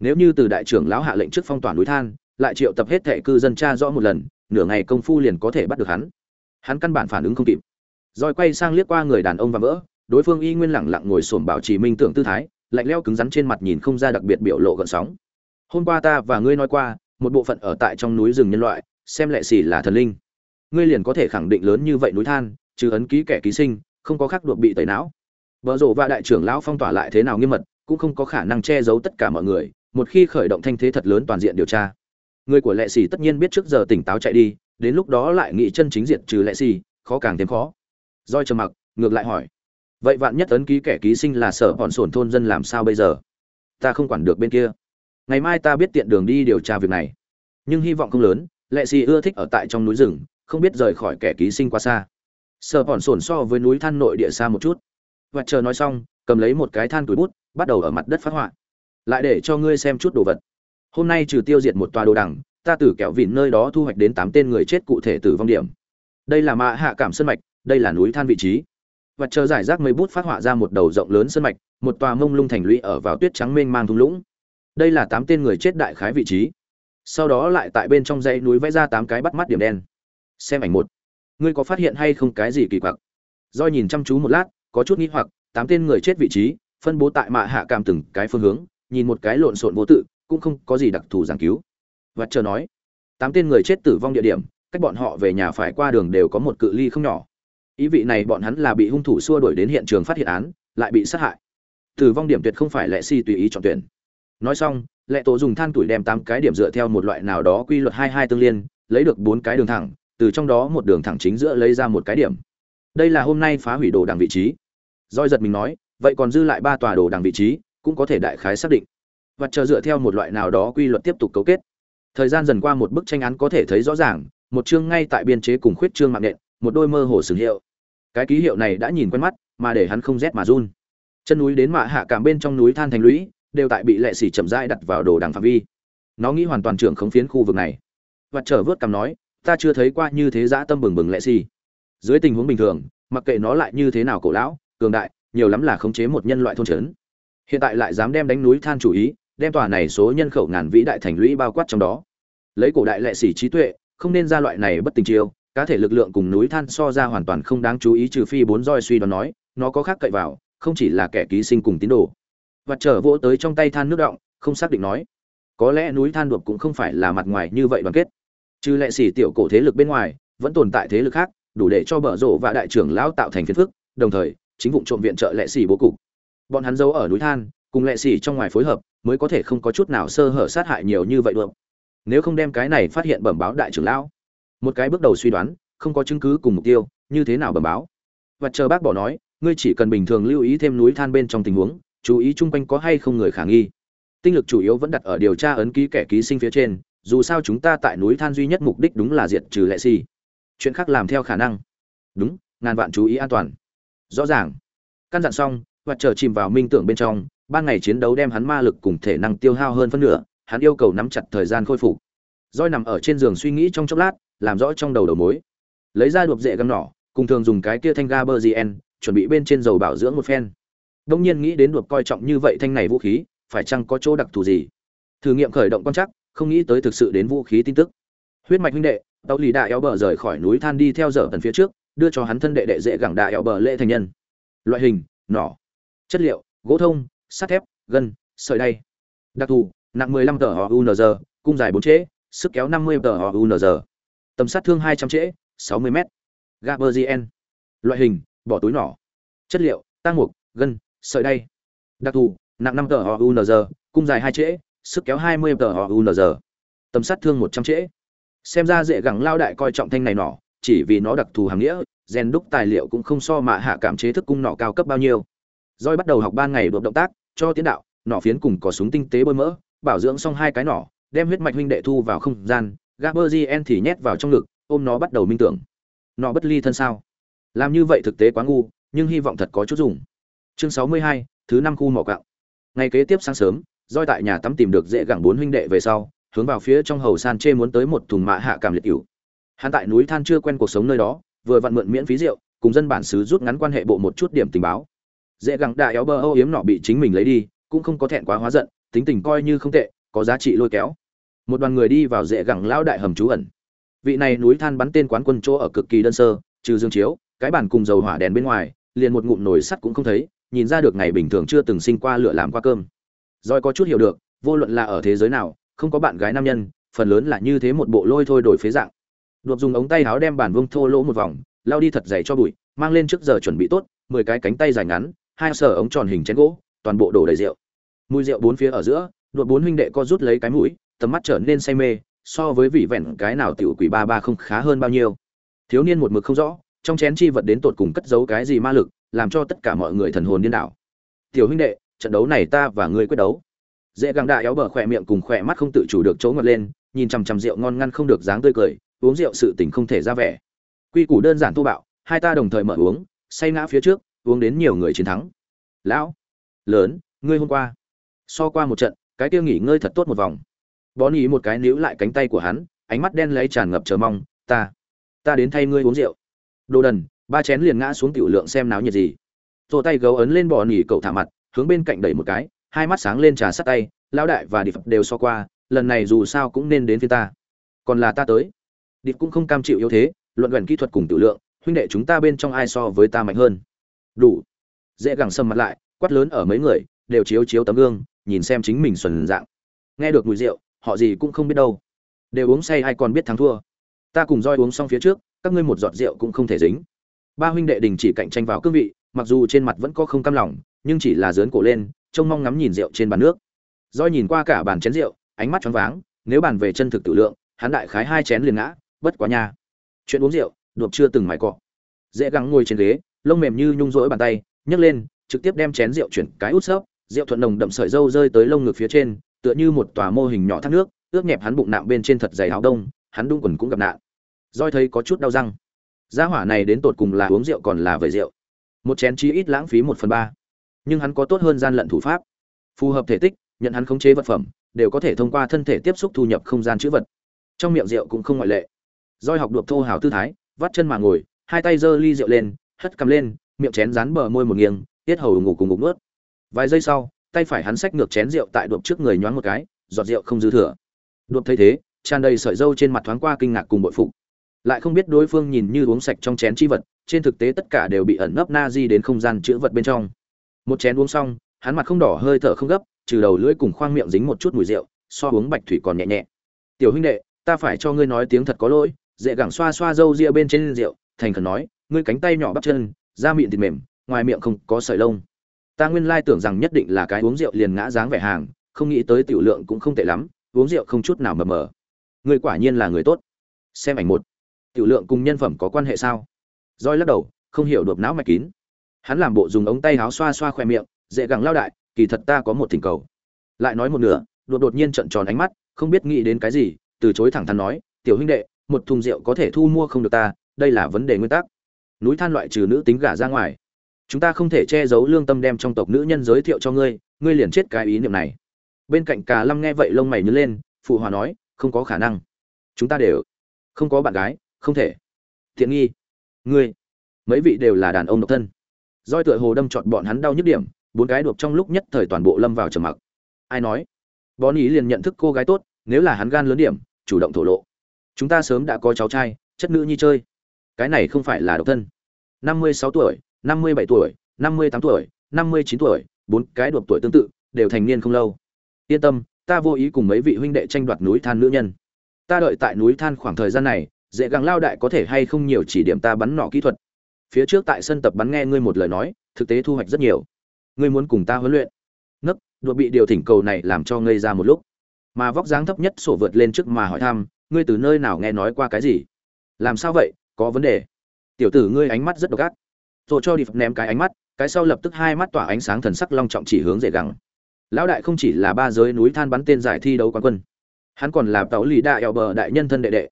Nếu như từ đại trưởng lão hạ lệnh trước phong tỏa núi than, lại triệu tập hết thệ cư dân tra rõ một lần, nửa ngày công phu liền có thể bắt được hắn. Hắn căn bản phản ứng không kịp. Rồi quay sang liếc qua người đàn ông và vỡ đối phương y nguyên lẳng lặng ngồi xổm bảo trì minh tưởng tư thái, lạnh leo cứng rắn trên mặt nhìn không ra đặc biệt biểu lộ gợn sóng. Hôm qua ta và ngươi nói qua, một bộ phận ở tại trong núi rừng nhân loại, xem lệ xỉ là thần linh. Ngươi liền có thể khẳng định lớn như vậy núi than, trừ ấn ký kẻ ký sinh, không có khắc đột bị tẩy não. Vợ rộ và đại trưởng lão phong tỏa lại thế nào nghiêm mật, cũng không có khả năng che giấu tất cả mọi người, một khi khởi động thanh thế thật lớn toàn diện điều tra. Người của lệ xì tất nhiên biết trước giờ tỉnh táo chạy đi, đến lúc đó lại nghị chân chính diện trừ lệ xì, khó càng thêm khó. Doi trầm mặc, ngược lại hỏi vậy vạn nhất ấn ký kẻ ký sinh là sở bọn sổn thôn dân làm sao bây giờ? Ta không quản được bên kia. Ngày mai ta biết tiện đường đi điều tra việc này. Nhưng hy vọng không lớn, lệ xì ưa thích ở tại trong núi rừng, không biết rời khỏi kẻ ký sinh quá xa. Sở bọn sổn so với núi than nội địa xa một chút. Và chờ nói xong, cầm lấy một cái than túi bút, bắt đầu ở mặt đất phát họa. Lại để cho ngươi xem chút đồ vật. Hôm nay trừ tiêu diệt một tòa đồ đằng, ta từ kẹo vịn nơi đó thu hoạch đến tám tên người chết cụ thể tử vong điểm. Đây là mạ hạ cảm sân mạch, đây là núi than vị trí và chờ giải rác mấy bút phát họa ra một đầu rộng lớn sân mạch, một tòa mông lung thành lũy ở vào tuyết trắng mênh mang thung lũng. Đây là tám tên người chết đại khái vị trí. Sau đó lại tại bên trong dãy núi vẽ ra tám cái bắt mắt điểm đen. Xem ảnh một. Ngươi có phát hiện hay không cái gì kỳ quặc? Do nhìn chăm chú một lát, có chút nghĩ hoặc, tám tên người chết vị trí, phân bố tại mạ hạ cảm từng cái phương hướng, nhìn một cái lộn xộn vô tự, cũng không có gì đặc thù giảng cứu. Và chờ nói, tám tên người chết tử vong địa điểm, cách bọn họ về nhà phải qua đường đều có một cự ly không nhỏ ý vị này bọn hắn là bị hung thủ xua đuổi đến hiện trường phát hiện án, lại bị sát hại. Tử vong điểm tuyệt không phải lệ si tùy ý chọn tuyển. Nói xong, lệ tổ dùng than tuổi đem tám cái điểm dựa theo một loại nào đó quy luật hai hai tương liên, lấy được bốn cái đường thẳng, từ trong đó một đường thẳng chính giữa lấy ra một cái điểm. Đây là hôm nay phá hủy đồ đằng vị trí. Roi giật mình nói, vậy còn dư lại ba tòa đồ đằng vị trí, cũng có thể đại khái xác định. Và chờ dựa theo một loại nào đó quy luật tiếp tục cấu kết. Thời gian dần qua một bức tranh án có thể thấy rõ ràng, một chương ngay tại biên chế cùng khuyết chương mạng nện, một đôi mơ hồ sừng hiệu cái ký hiệu này đã nhìn quen mắt, mà để hắn không rét mà run. Chân núi đến mạ hạ cảm bên trong núi than thành lũy, đều tại bị lệ xỉ chậm rãi đặt vào đồ đằng phạm vi. Nó nghĩ hoàn toàn trưởng khống phiến khu vực này. Và trở vớt cằm nói, ta chưa thấy qua như thế dã tâm bừng bừng lệ xỉ dưới tình huống bình thường, mặc kệ nó lại như thế nào cổ lão, cường đại, nhiều lắm là khống chế một nhân loại thôn trấn. Hiện tại lại dám đem đánh núi than chủ ý, đem tòa này số nhân khẩu ngàn vĩ đại thành lũy bao quát trong đó. Lấy cổ đại lệ xỉ trí tuệ, không nên ra loại này bất tình chiêu cá thể lực lượng cùng núi than so ra hoàn toàn không đáng chú ý trừ phi bốn roi suy đoán nói, nó có khác cậy vào, không chỉ là kẻ ký sinh cùng tín đồ. Và trở vỗ tới trong tay than nước động, không xác định nói, có lẽ núi than đột cũng không phải là mặt ngoài như vậy đoàn kết. Trừ lệ xỉ tiểu cổ thế lực bên ngoài, vẫn tồn tại thế lực khác, đủ để cho bở rộ và đại trưởng lão tạo thành phiền phức, đồng thời, chính vụ trộm viện trợ lệ xỉ bố cục. Bọn hắn giấu ở núi than, cùng lệ xỉ trong ngoài phối hợp, mới có thể không có chút nào sơ hở sát hại nhiều như vậy được. Nếu không đem cái này phát hiện bẩm báo đại trưởng lão một cái bước đầu suy đoán, không có chứng cứ cùng mục tiêu, như thế nào bẩm báo? Và chờ bác bỏ nói, ngươi chỉ cần bình thường lưu ý thêm núi than bên trong tình huống, chú ý chung quanh có hay không người khả nghi. Tinh lực chủ yếu vẫn đặt ở điều tra ấn ký kẻ ký sinh phía trên, dù sao chúng ta tại núi than duy nhất mục đích đúng là diệt trừ lệ si. Chuyện khác làm theo khả năng. Đúng, ngàn vạn chú ý an toàn. Rõ ràng. Căn dặn xong, và chờ chìm vào minh tưởng bên trong ban ngày chiến đấu đem hắn ma lực cùng thể năng tiêu hao hơn phân nửa, hắn yêu cầu nắm chặt thời gian khôi phục. Roi nằm ở trên giường suy nghĩ trong chốc lát làm rõ trong đầu đầu mối. Lấy ra đuộc dệ găng nỏ cùng thường dùng cái kia thanh ga bơ gn chuẩn bị bên trên dầu bảo dưỡng một phen. Đông nhiên nghĩ đến đuộc coi trọng như vậy thanh này vũ khí phải chăng có chỗ đặc thù gì? Thử nghiệm khởi động quan chắc không nghĩ tới thực sự đến vũ khí tin tức. Huyết mạch huynh đệ tàu lì đại eo bờ rời khỏi núi than đi theo dở tần phía trước đưa cho hắn thân đệ đệ dễ gẳng đại eo bờ lễ thành nhân. Loại hình nỏ. Chất liệu gỗ thông sắt thép gân sợi đay. Đặc thù nặng 15 tờ hunz cung dài 4 chế, sức kéo 50 tờ hunz tầm sát thương 200 trễ 60 m gaberzien loại hình bỏ túi nhỏ. Chất liệu tăng mục gân sợi đay. Đặc thù nặng 5 tờ unz cung dài 2 trễ sức kéo 20 tờ unz tầm sát thương 100 trễ. Xem ra dễ gẳng lao đại coi trọng thanh này nỏ chỉ vì nó đặc thù hàng nghĩa rèn đúc tài liệu cũng không so mà hạ cảm chế thức cung nỏ cao cấp bao nhiêu. Roi bắt đầu học ban ngày đột động tác, cho tiến đạo, nỏ phiến cùng có súng tinh tế bôi mỡ, bảo dưỡng xong hai cái nỏ, đem huyết mạch huynh đệ thu vào không gian, Gaberzien thì nhét vào trong ngực, ôm nó bắt đầu minh tưởng. nó bất ly thân sao? Làm như vậy thực tế quá ngu, nhưng hy vọng thật có chút dùng. Chương 62, thứ năm khu mỏ quặng. Ngày kế tiếp sáng sớm, Doi tại nhà tắm tìm được dễ gẳng bốn huynh đệ về sau, hướng vào phía trong hầu san chê muốn tới một thùng mạ hạ cảm liệt cửu. Hắn tại núi than chưa quen cuộc sống nơi đó, vừa vặn mượn miễn phí rượu, cùng dân bản xứ rút ngắn quan hệ bộ một chút điểm tình báo dễ gặng đại éo bơ ô yếm nọ bị chính mình lấy đi cũng không có thẹn quá hóa giận tính tình coi như không tệ có giá trị lôi kéo một đoàn người đi vào dễ gẳng lão đại hầm trú ẩn. Vị này núi than bắn tên quán quân chỗ ở cực kỳ đơn sơ, trừ dương chiếu, cái bàn cùng dầu hỏa đèn bên ngoài, liền một ngụm nồi sắt cũng không thấy, nhìn ra được ngày bình thường chưa từng sinh qua lửa làm qua cơm. Rồi có chút hiểu được, vô luận là ở thế giới nào, không có bạn gái nam nhân, phần lớn là như thế một bộ lôi thôi đổi phế dạng. Đột dùng ống tay áo đem bàn vương thô lỗ một vòng, lao đi thật dày cho bụi, mang lên trước giờ chuẩn bị tốt, mười cái cánh tay dài ngắn, hai sở ống tròn hình chén gỗ, toàn bộ đổ đầy rượu. Mùi rượu bốn phía ở giữa, đột bốn huynh đệ co rút lấy cái mũi tầm mắt trở nên say mê, so với vị vẹn cái nào tiểu quỷ ba ba không khá hơn bao nhiêu. Thiếu niên một mực không rõ, trong chén chi vật đến tột cùng cất giấu cái gì ma lực, làm cho tất cả mọi người thần hồn điên đảo. Tiểu huynh đệ, trận đấu này ta và ngươi quyết đấu. Dễ găng đại éo bờ khỏe miệng cùng khỏe mắt không tự chủ được chỗ ngọt lên, nhìn chằm chằm rượu ngon ngăn không được dáng tươi cười, uống rượu sự tình không thể ra vẻ. Quy củ đơn giản thô bạo, hai ta đồng thời mở uống, say ngã phía trước, uống đến nhiều người chiến thắng. Lão, lớn, ngươi hôm qua, so qua một trận, cái kia nghỉ ngơi thật tốt một vòng bón ý một cái níu lại cánh tay của hắn, ánh mắt đen lấy tràn ngập chờ mong, ta ta đến thay ngươi uống rượu. Đồ đần, ba chén liền ngã xuống tiểu lượng xem náo nhiệt gì. Tô tay gấu ấn lên bò nỉ cậu thả mặt, hướng bên cạnh đẩy một cái, hai mắt sáng lên trà sát tay, lão đại và điệp đều so qua, lần này dù sao cũng nên đến phía ta. Còn là ta tới. Điệp cũng không cam chịu yếu thế, luận gần kỹ thuật cùng tiểu lượng, huynh đệ chúng ta bên trong ai so với ta mạnh hơn? Đủ. Dễ gẳng sầm mặt lại, quát lớn ở mấy người, đều chiếu chiếu tấm gương, nhìn xem chính mình xuân dạng. Nghe được mùi rượu họ gì cũng không biết đâu. Đều uống say ai còn biết thắng thua. Ta cùng roi uống xong phía trước, các ngươi một giọt rượu cũng không thể dính. Ba huynh đệ đình chỉ cạnh tranh vào cương vị, mặc dù trên mặt vẫn có không cam lòng, nhưng chỉ là dớn cổ lên, trông mong ngắm nhìn rượu trên bàn nước. Roi nhìn qua cả bàn chén rượu, ánh mắt choáng váng, nếu bàn về chân thực tự lượng, hắn đại khái hai chén liền ngã, bất quá nha. Chuyện uống rượu, đột chưa từng mải cọ. Dễ gắng ngồi trên ghế, lông mềm như nhung rỗi bàn tay, nhấc lên, trực tiếp đem chén rượu chuyển cái út xớp rượu thuận nồng đậm sợi dâu rơi tới lông ngực phía trên tựa như một tòa mô hình nhỏ thác nước ướt nhẹp hắn bụng nạm bên trên thật dày áo đông, hắn đung quần cũng gặp nạn. Roi thấy có chút đau răng. Gia hỏa này đến tột cùng là uống rượu còn là vời rượu? Một chén chi ít lãng phí một phần ba. Nhưng hắn có tốt hơn gian lận thủ pháp. Phù hợp thể tích, nhận hắn khống chế vật phẩm, đều có thể thông qua thân thể tiếp xúc thu nhập không gian chữ vật. Trong miệng rượu cũng không ngoại lệ. Roi học được thô hào tư thái, vắt chân mà ngồi, hai tay giơ ly rượu lên, hất cầm lên, miệng chén dán bờ môi một nghiêng, tiết hầu ngủ cùng ngục nuốt. Vài giây sau tay phải hắn xách ngược chén rượu tại đuộc trước người nhoáng một cái, giọt rượu không dư thừa. Đuộc thấy thế, tràn đầy sợi dâu trên mặt thoáng qua kinh ngạc cùng bội phục. Lại không biết đối phương nhìn như uống sạch trong chén chi vật, trên thực tế tất cả đều bị ẩn nấp na di đến không gian chứa vật bên trong. Một chén uống xong, hắn mặt không đỏ hơi thở không gấp, trừ đầu lưỡi cùng khoang miệng dính một chút mùi rượu, so uống bạch thủy còn nhẹ nhẹ. Tiểu huynh đệ, ta phải cho ngươi nói tiếng thật có lỗi, dễ gẳng xoa xoa râu ria bên trên rượu, thành khẩn nói, ngươi cánh tay nhỏ bắp chân, da miệng thịt mềm, ngoài miệng không có sợi lông ta nguyên lai tưởng rằng nhất định là cái uống rượu liền ngã dáng vẻ hàng, không nghĩ tới tiểu lượng cũng không tệ lắm, uống rượu không chút nào mờ mờ. Người quả nhiên là người tốt. Xem ảnh một. Tiểu lượng cùng nhân phẩm có quan hệ sao? Roi lắc đầu, không hiểu được não mạch kín. Hắn làm bộ dùng ống tay áo xoa xoa khoe miệng, dễ gẳng lao đại, kỳ thật ta có một thỉnh cầu. Lại nói một nửa, đột đột nhiên trận tròn ánh mắt, không biết nghĩ đến cái gì, từ chối thẳng thắn nói, tiểu huynh đệ, một thùng rượu có thể thu mua không được ta, đây là vấn đề nguyên tắc. Núi than loại trừ nữ tính gả ra ngoài chúng ta không thể che giấu lương tâm đem trong tộc nữ nhân giới thiệu cho ngươi ngươi liền chết cái ý niệm này. Bên cạnh cà lâm nghe vậy lông mày nhớ lên, phụ hòa nói, không có khả năng. Chúng ta đều không có bạn gái, không thể. Thiện nghi, ngươi, mấy vị đều là đàn ông độc thân. Roi tựa hồ đâm trọn bọn hắn đau nhức điểm, bốn cái đột trong lúc nhất thời toàn bộ lâm vào trầm mặc. Ai nói? Bón ý liền nhận thức cô gái tốt, nếu là hắn gan lớn điểm, chủ động thổ lộ. Chúng ta sớm đã có cháu trai, chất nữ nhi chơi. Cái này không phải là độc thân. Năm mươi sáu tuổi năm mươi bảy tuổi, năm mươi tám tuổi, năm mươi chín tuổi, bốn cái độ tuổi tương tự, đều thành niên không lâu. Yên tâm, ta vô ý cùng mấy vị huynh đệ tranh đoạt núi than nữ nhân. Ta đợi tại núi than khoảng thời gian này, dễ gắng lao đại có thể hay không nhiều chỉ điểm ta bắn nỏ kỹ thuật. Phía trước tại sân tập bắn nghe ngươi một lời nói, thực tế thu hoạch rất nhiều. Ngươi muốn cùng ta huấn luyện. Nấc, đột bị điều thỉnh cầu này làm cho ngây ra một lúc. Mà vóc dáng thấp nhất sổ vượt lên trước mà hỏi thăm, ngươi từ nơi nào nghe nói qua cái gì? Làm sao vậy? Có vấn đề. Tiểu tử ngươi ánh mắt rất độc ác rồi cho đi phật ném cái ánh mắt, cái sau lập tức hai mắt tỏa ánh sáng thần sắc long trọng chỉ hướng dễ gắng lão đại không chỉ là ba giới núi than bắn tên giải thi đấu quán quân, hắn còn là tàu lì đại eo bờ đại nhân thân đệ đệ.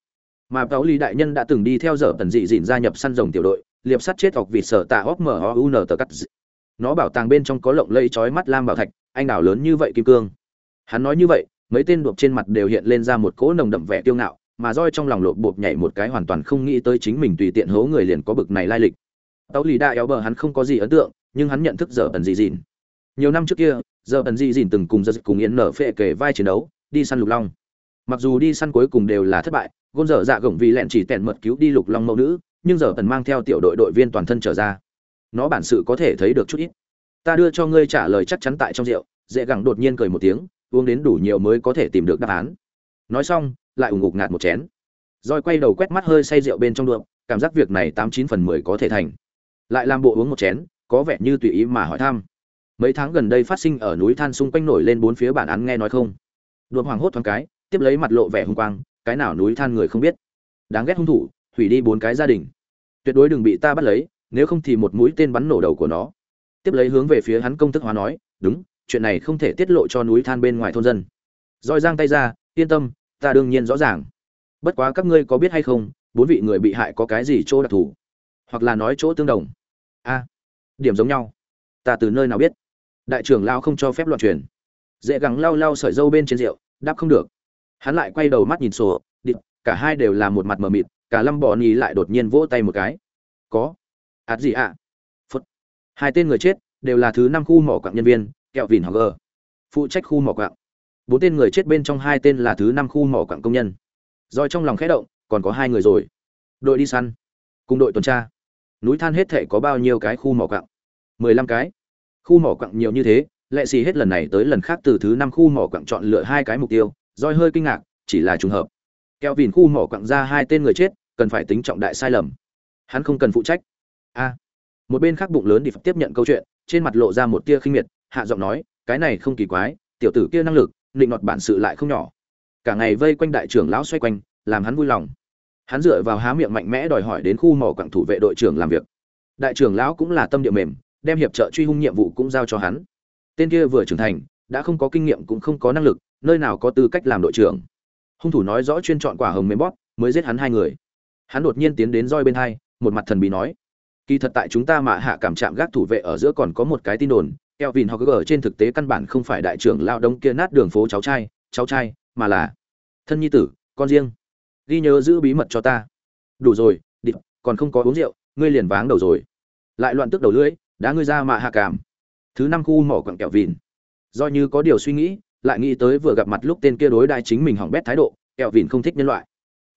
Mà tàu lì đại nhân đã từng đi theo dở tần dị dịn gia nhập săn rồng tiểu đội, liệp sắt chết học vịt sở tạ hóc mở ho u n tờ cắt nó bảo tàng bên trong có lộng lẫy chói mắt lam bảo thạch, anh đào lớn như vậy kim cương. Hắn nói như vậy, mấy tên đột trên mặt đều hiện lên ra một cỗ nồng đậm vẻ tiêu ngạo, mà roi trong lòng lột bột nhảy một cái hoàn toàn không nghĩ tới chính mình tùy tiện hố người liền có bực này lai lịch tàu lì đa éo bờ hắn không có gì ấn tượng, nhưng hắn nhận thức giờ ẩn dị dìn nhiều năm trước kia, giờ ẩn dị dìn từng cùng giật cùng yến nở phệ kể vai chiến đấu, đi săn lục long. Mặc dù đi săn cuối cùng đều là thất bại, gôn dở dạ gồng vì lẹn chỉ tẹn mật cứu đi lục long mẫu nữ, nhưng giờ ẩn mang theo tiểu đội đội viên toàn thân trở ra. Nó bản sự có thể thấy được chút ít. Ta đưa cho ngươi trả lời chắc chắn tại trong rượu, dễ gẳng đột nhiên cười một tiếng, uống đến đủ nhiều mới có thể tìm được đáp án. Nói xong, lại ủng ngục ngạt một chén. Roi quay đầu quét mắt hơi say rượu bên trong đượm, cảm giác việc này tám chín phần mười có thể thành lại làm bộ uống một chén, có vẻ như tùy ý mà hỏi thăm. Mấy tháng gần đây phát sinh ở núi than xung quanh nổi lên bốn phía bản án nghe nói không? Đột hoàng hốt thoáng cái, tiếp lấy mặt lộ vẻ hung quang, cái nào núi than người không biết? Đáng ghét hung thủ, hủy đi bốn cái gia đình. Tuyệt đối đừng bị ta bắt lấy, nếu không thì một mũi tên bắn nổ đầu của nó. Tiếp lấy hướng về phía hắn công thức hóa nói, đúng, chuyện này không thể tiết lộ cho núi than bên ngoài thôn dân. Roi giang tay ra, yên tâm, ta đương nhiên rõ ràng. Bất quá các ngươi có biết hay không, bốn vị người bị hại có cái gì chỗ đặc thù? Hoặc là nói chỗ tương đồng. A, điểm giống nhau. Ta từ nơi nào biết? Đại trưởng lao không cho phép loạn truyền. Dễ gắng lao lao sợi dâu bên trên rượu, đáp không được. Hắn lại quay đầu mắt nhìn sổ địch cả hai đều là một mặt mờ mịt, cả lâm bò nhì lại đột nhiên vỗ tay một cái. Có. Ạt gì ạ? À? phút. Hai tên người chết đều là thứ năm khu mỏ quạng nhân viên, kẹo vìn hoặc gờ. Phụ trách khu mỏ quạng bốn tên người chết bên trong hai tên là thứ năm khu mỏ quạng công nhân. Rồi trong lòng khẽ động, còn có hai người rồi. Đội đi săn. Cùng đội tuần tra núi than hết thể có bao nhiêu cái khu mỏ quặng? Mười lăm cái. Khu mỏ quặng nhiều như thế lệ xì hết lần này tới lần khác từ thứ năm khu mỏ quặng chọn lựa hai cái mục tiêu, roi hơi kinh ngạc, chỉ là trùng hợp. Keo vìn khu mỏ quặng ra hai tên người chết, cần phải tính trọng đại sai lầm. Hắn không cần phụ trách. A. Một bên khác bụng lớn đi tiếp nhận câu chuyện, trên mặt lộ ra một tia khinh miệt, hạ giọng nói, cái này không kỳ quái, tiểu tử kia năng lực định nọt bản sự lại không nhỏ. Cả ngày vây quanh đại trưởng lão xoay quanh, làm hắn vui lòng hắn dựa vào há miệng mạnh mẽ đòi hỏi đến khu mỏ quặng thủ vệ đội trưởng làm việc. Đại trưởng lão cũng là tâm địa mềm đem hiệp trợ truy hung nhiệm vụ cũng giao cho hắn. Tên kia vừa trưởng thành đã không có kinh nghiệm cũng không có năng lực nơi nào có tư cách làm đội trưởng. Hung thủ nói rõ chuyên chọn quả hồng mềm bóp mới giết hắn hai người. Hắn đột nhiên tiến đến roi bên hai một mặt thần bí nói kỳ thật tại chúng ta mạ hạ cảm chạm gác thủ vệ ở giữa còn có một cái tin đồn Kelvin Hogger trên thực tế căn bản không phải đại trưởng lao đông kia nát đường phố cháu trai, cháu trai, mà là thân nhi tử, con riêng. Ghi nhớ giữ bí mật cho ta. Đủ rồi, địch còn không có uống rượu, ngươi liền váng đầu rồi. Lại loạn tức đầu lưỡi, đã ngươi ra mạ hạ cảm. Thứ năm khu mỏ quặng kẹo vìn. Do như có điều suy nghĩ, lại nghĩ tới vừa gặp mặt lúc tên kia đối đại chính mình hỏng bét thái độ, kẹo vìn không thích nhân loại.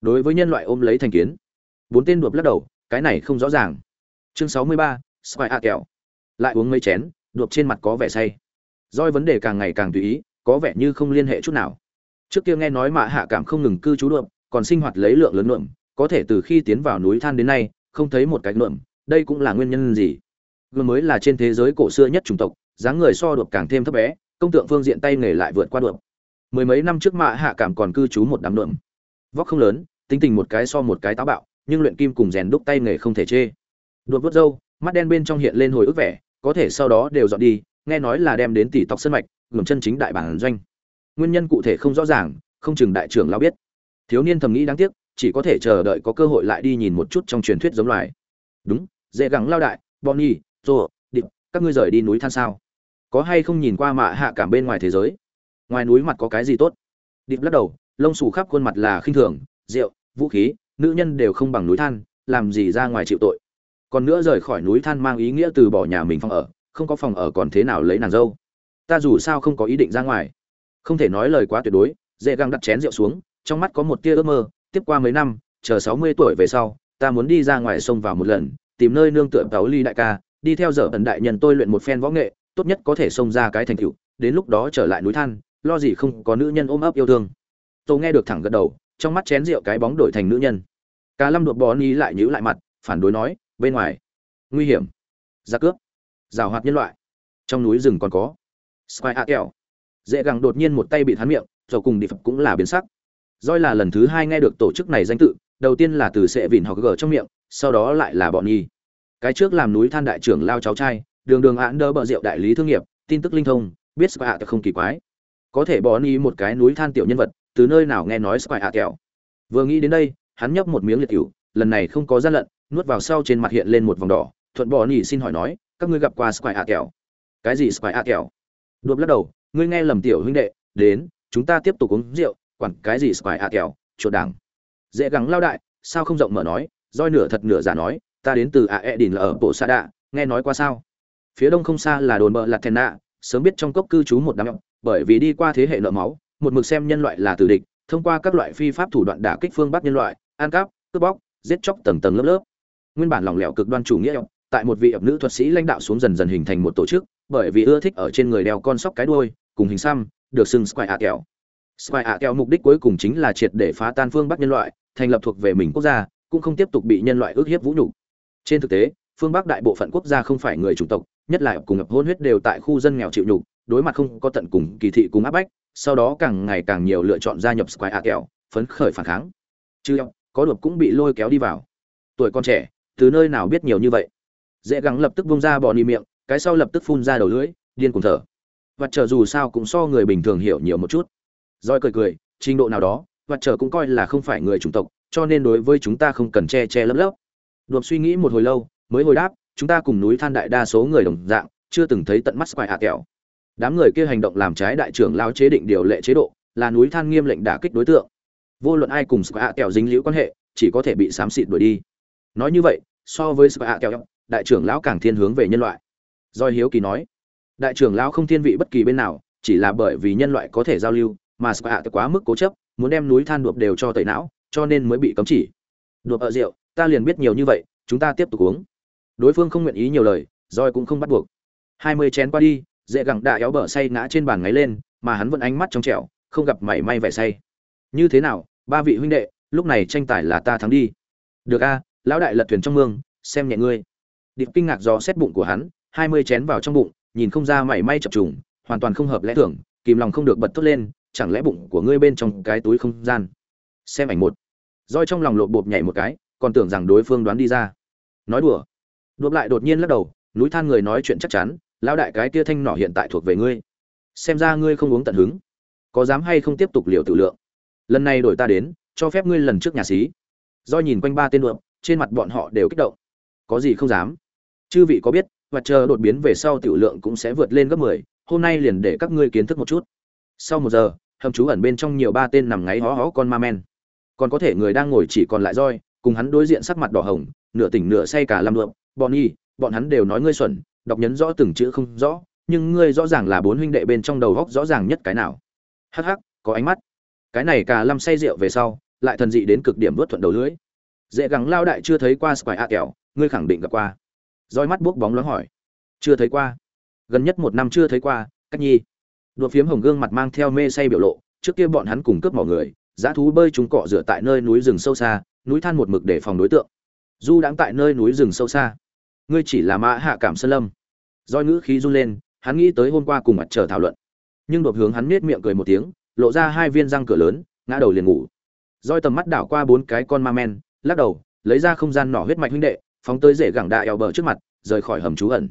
Đối với nhân loại ôm lấy thành kiến. Bốn tên đuộp lắc đầu, cái này không rõ ràng. Chương sáu mươi ba, Spy A kẹo. Lại uống mấy chén, đuộp trên mặt có vẻ say doi vấn đề càng ngày càng tùy ý có vẻ như không liên hệ chút nào trước kia nghe nói mạ hạ cảm không ngừng cư trú đuộm còn sinh hoạt lấy lượng lớn nượm, có thể từ khi tiến vào núi than đến nay, không thấy một cái nượm, đây cũng là nguyên nhân gì? Gươm mới là trên thế giới cổ xưa nhất chủng tộc, dáng người so đột càng thêm thấp bé, công tượng phương diện tay nghề lại vượt qua đuộm mười mấy năm trước mạ hạ cảm còn cư trú một đám nượm. Vóc không lớn, tính tình một cái so một cái táo bạo, nhưng luyện kim cùng rèn đúc tay nghề không thể chê. Đột vớt râu, mắt đen bên trong hiện lên hồi ức vẻ, có thể sau đó đều dọn đi, nghe nói là đem đến tỷ tộc sân mạch ngừng chân chính đại bản doanh. Nguyên nhân cụ thể không rõ ràng, không chừng đại trưởng lao biết thiếu niên thầm nghĩ đáng tiếc, chỉ có thể chờ đợi có cơ hội lại đi nhìn một chút trong truyền thuyết giống loài. Đúng, dễ gắng lao đại, bonnie rồi điệp các ngươi rời đi núi than sao? Có hay không nhìn qua mạ hạ cảm bên ngoài thế giới? Ngoài núi mặt có cái gì tốt? Điệp lắc đầu, lông xù khắp khuôn mặt là khinh thường, rượu, vũ khí, nữ nhân đều không bằng núi than, làm gì ra ngoài chịu tội. Còn nữa rời khỏi núi than mang ý nghĩa từ bỏ nhà mình phòng ở, không có phòng ở còn thế nào lấy nàng dâu? Ta dù sao không có ý định ra ngoài. Không thể nói lời quá tuyệt đối, dễ găng đặt chén rượu xuống trong mắt có một tia ước mơ, tiếp qua mấy năm, chờ sáu mươi tuổi về sau, ta muốn đi ra ngoài sông vào một lần, tìm nơi nương tựa táo ly đại ca, đi theo dở ẩn đại nhân tôi luyện một phen võ nghệ, tốt nhất có thể xông ra cái thành tựu, đến lúc đó trở lại núi than, lo gì không có nữ nhân ôm ấp yêu thương. Tôi nghe được thẳng gật đầu, trong mắt chén rượu cái bóng đổi thành nữ nhân. Cả lâm đột bó ni lại nhíu lại mặt, phản đối nói, bên ngoài, nguy hiểm. Ra cướp. Rào hoạt nhân loại. Trong núi rừng còn có. Spy a kẹo dễ gẳng đột nhiên một tay bị hắn miệng, rồi cùng đi phật cũng là biến sắc doi là lần thứ hai nghe được tổ chức này danh tự đầu tiên là từ sệ vìn họ gờ trong miệng sau đó lại là bọn nhi. Cái trước làm núi than đại trưởng lao cháu trai đường đường án đỡ bờ rượu đại lý thương nghiệp tin tức linh thông biết Square a không kỳ quái. Có thể bọn nhi một cái núi than tiểu nhân vật từ nơi nào nghe nói Square a kẹo vừa nghĩ đến đây hắn nhấp một miếng liệt cửu, lần này không có gian lận nuốt vào sau trên mặt hiện lên một vòng đỏ thuận bọn nhi xin hỏi nói các ngươi gặp qua Square a kẹo cái gì Square a kẹo đột lắc đầu ngươi nghe lầm tiểu huynh đệ đến chúng ta tiếp tục uống rượu quản cái gì spy a kẹo, chuột đảng. Dễ gắng lao đại, sao không rộng mở nói, roi nửa thật nửa giả nói, ta đến từ a e đình là ở bộ sa đạ, nghe nói qua sao? Phía đông không xa là đồn bờ lạt thèn nạ, sớm biết trong cốc cư trú một đám bởi vì đi qua thế hệ nợ máu, một mực xem nhân loại là tử địch, thông qua các loại phi pháp thủ đoạn đả kích phương bắc nhân loại, ăn cắp, cướp bóc, giết chóc tầng tầng lớp lớp. Nguyên bản lỏng lẻo cực đoan chủ nghĩa, tại một vị ập nữ thuật sĩ lãnh đạo xuống dần dần hình thành một tổ chức, bởi vì ưa thích ở trên người đeo con sóc cái đuôi, cùng hình xăm, được xưng square a kẹo square ạ, theo mục đích cuối cùng chính là triệt để phá tan phương bắc nhân loại, thành lập thuộc về mình quốc gia, cũng không tiếp tục bị nhân loại ước hiếp vũ nhục. Trên thực tế, phương bắc đại bộ phận quốc gia không phải người chủng tộc, nhất là cùng ngập hôn huyết đều tại khu dân nghèo chịu nhục, đối mặt không có tận cùng kỳ thị cùng áp bách, sau đó càng ngày càng nhiều lựa chọn gia nhập square ạ kẹo phấn khởi phản kháng. Chứ có đột cũng bị lôi kéo đi vào. Tuổi con trẻ, từ nơi nào biết nhiều như vậy? Dễ gắng lập tức vung ra bò đi miệng, cái sau lập tức phun ra đầu lưỡi, điên cuồng thở. Vật trở dù sao cũng so người bình thường hiểu nhiều một chút roi cười cười, trình độ nào đó, và chờ cũng coi là không phải người chủng tộc, cho nên đối với chúng ta không cần che che lấp lấp. Đột suy nghĩ một hồi lâu, mới hồi đáp, chúng ta cùng núi than đại đa số người đồng dạng, chưa từng thấy tận mắt quài hạ kẹo. Đám người kia hành động làm trái đại trưởng lao chế định điều lệ chế độ, là núi than nghiêm lệnh đả kích đối tượng. Vô luận ai cùng square hạ kẹo dính liễu quan hệ, chỉ có thể bị xám xịt đuổi đi. Nói như vậy, so với square hạ kẹo, đại trưởng lão càng thiên hướng về nhân loại. Doi hiếu kỳ nói, đại trưởng lão không thiên vị bất kỳ bên nào, chỉ là bởi vì nhân loại có thể giao lưu mà square quá mức cố chấp, muốn đem núi than đuộp đều cho tẩy não, cho nên mới bị cấm chỉ. Đuộp ở rượu, ta liền biết nhiều như vậy, chúng ta tiếp tục uống. Đối phương không nguyện ý nhiều lời roi cũng không bắt buộc. Hai mươi chén qua đi, dễ gẳng đã éo bờ say ngã trên bàn ngáy lên, mà hắn vẫn ánh mắt trong trẻo, không gặp mảy may vẻ say. Như thế nào, ba vị huynh đệ, lúc này tranh tài là ta thắng đi. Được a, lão đại lật thuyền trong mương, xem nhẹ ngươi. Điệp kinh ngạc do xét bụng của hắn, hai mươi chén vào trong bụng, nhìn không ra mảy may chập trùng, hoàn toàn không hợp lẽ tưởng kìm lòng không được bật tốt lên chẳng lẽ bụng của ngươi bên trong cái túi không gian? Xem ảnh một. Roi trong lòng lộp bộp nhảy một cái, còn tưởng rằng đối phương đoán đi ra. Nói đùa. Đuộp lại đột nhiên lắc đầu, núi than người nói chuyện chắc chắn, lão đại cái kia thanh nỏ hiện tại thuộc về ngươi. Xem ra ngươi không uống tận hứng. Có dám hay không tiếp tục liều tự lượng? Lần này đổi ta đến, cho phép ngươi lần trước nhà xí. Do nhìn quanh ba tên lượm trên mặt bọn họ đều kích động. Có gì không dám? Chư vị có biết, và chờ đột biến về sau tiểu lượng cũng sẽ vượt lên gấp mười, hôm nay liền để các ngươi kiến thức một chút sau một giờ, hầm trú ẩn bên trong nhiều ba tên nằm ngáy hó hó con ma men. Còn có thể người đang ngồi chỉ còn lại roi, cùng hắn đối diện sắc mặt đỏ hồng, nửa tỉnh nửa say cả lâm lượm. bọn y, bọn hắn đều nói ngươi xuẩn, đọc nhấn rõ từng chữ không rõ, nhưng ngươi rõ ràng là bốn huynh đệ bên trong đầu góc rõ ràng nhất cái nào. Hắc hắc, có ánh mắt. Cái này cả lâm say rượu về sau, lại thần dị đến cực điểm vớt thuận đầu lưới dễ gắng lao đại chưa thấy qua square a kẹo, ngươi khẳng định gặp qua. Roi mắt buốc bóng loáng hỏi. Chưa thấy qua. Gần nhất một năm chưa thấy qua, cách nhi? Đột phiếm hồng gương mặt mang theo mê say biểu lộ, trước kia bọn hắn cùng cướp mỏ người, dã thú bơi chúng cọ rửa tại nơi núi rừng sâu xa, núi than một mực để phòng đối tượng. Du đang tại nơi núi rừng sâu xa. Ngươi chỉ là mã hạ cảm sơn lâm. Do ngữ khí run lên, hắn nghĩ tới hôm qua cùng mặt trời thảo luận. Nhưng đột hướng hắn nết miệng cười một tiếng, lộ ra hai viên răng cửa lớn, ngã đầu liền ngủ. Roi tầm mắt đảo qua bốn cái con ma men, lắc đầu, lấy ra không gian nỏ huyết mạch huynh đệ, phóng tới rễ gẳng đại eo bờ trước mặt, rời khỏi hầm trú ẩn.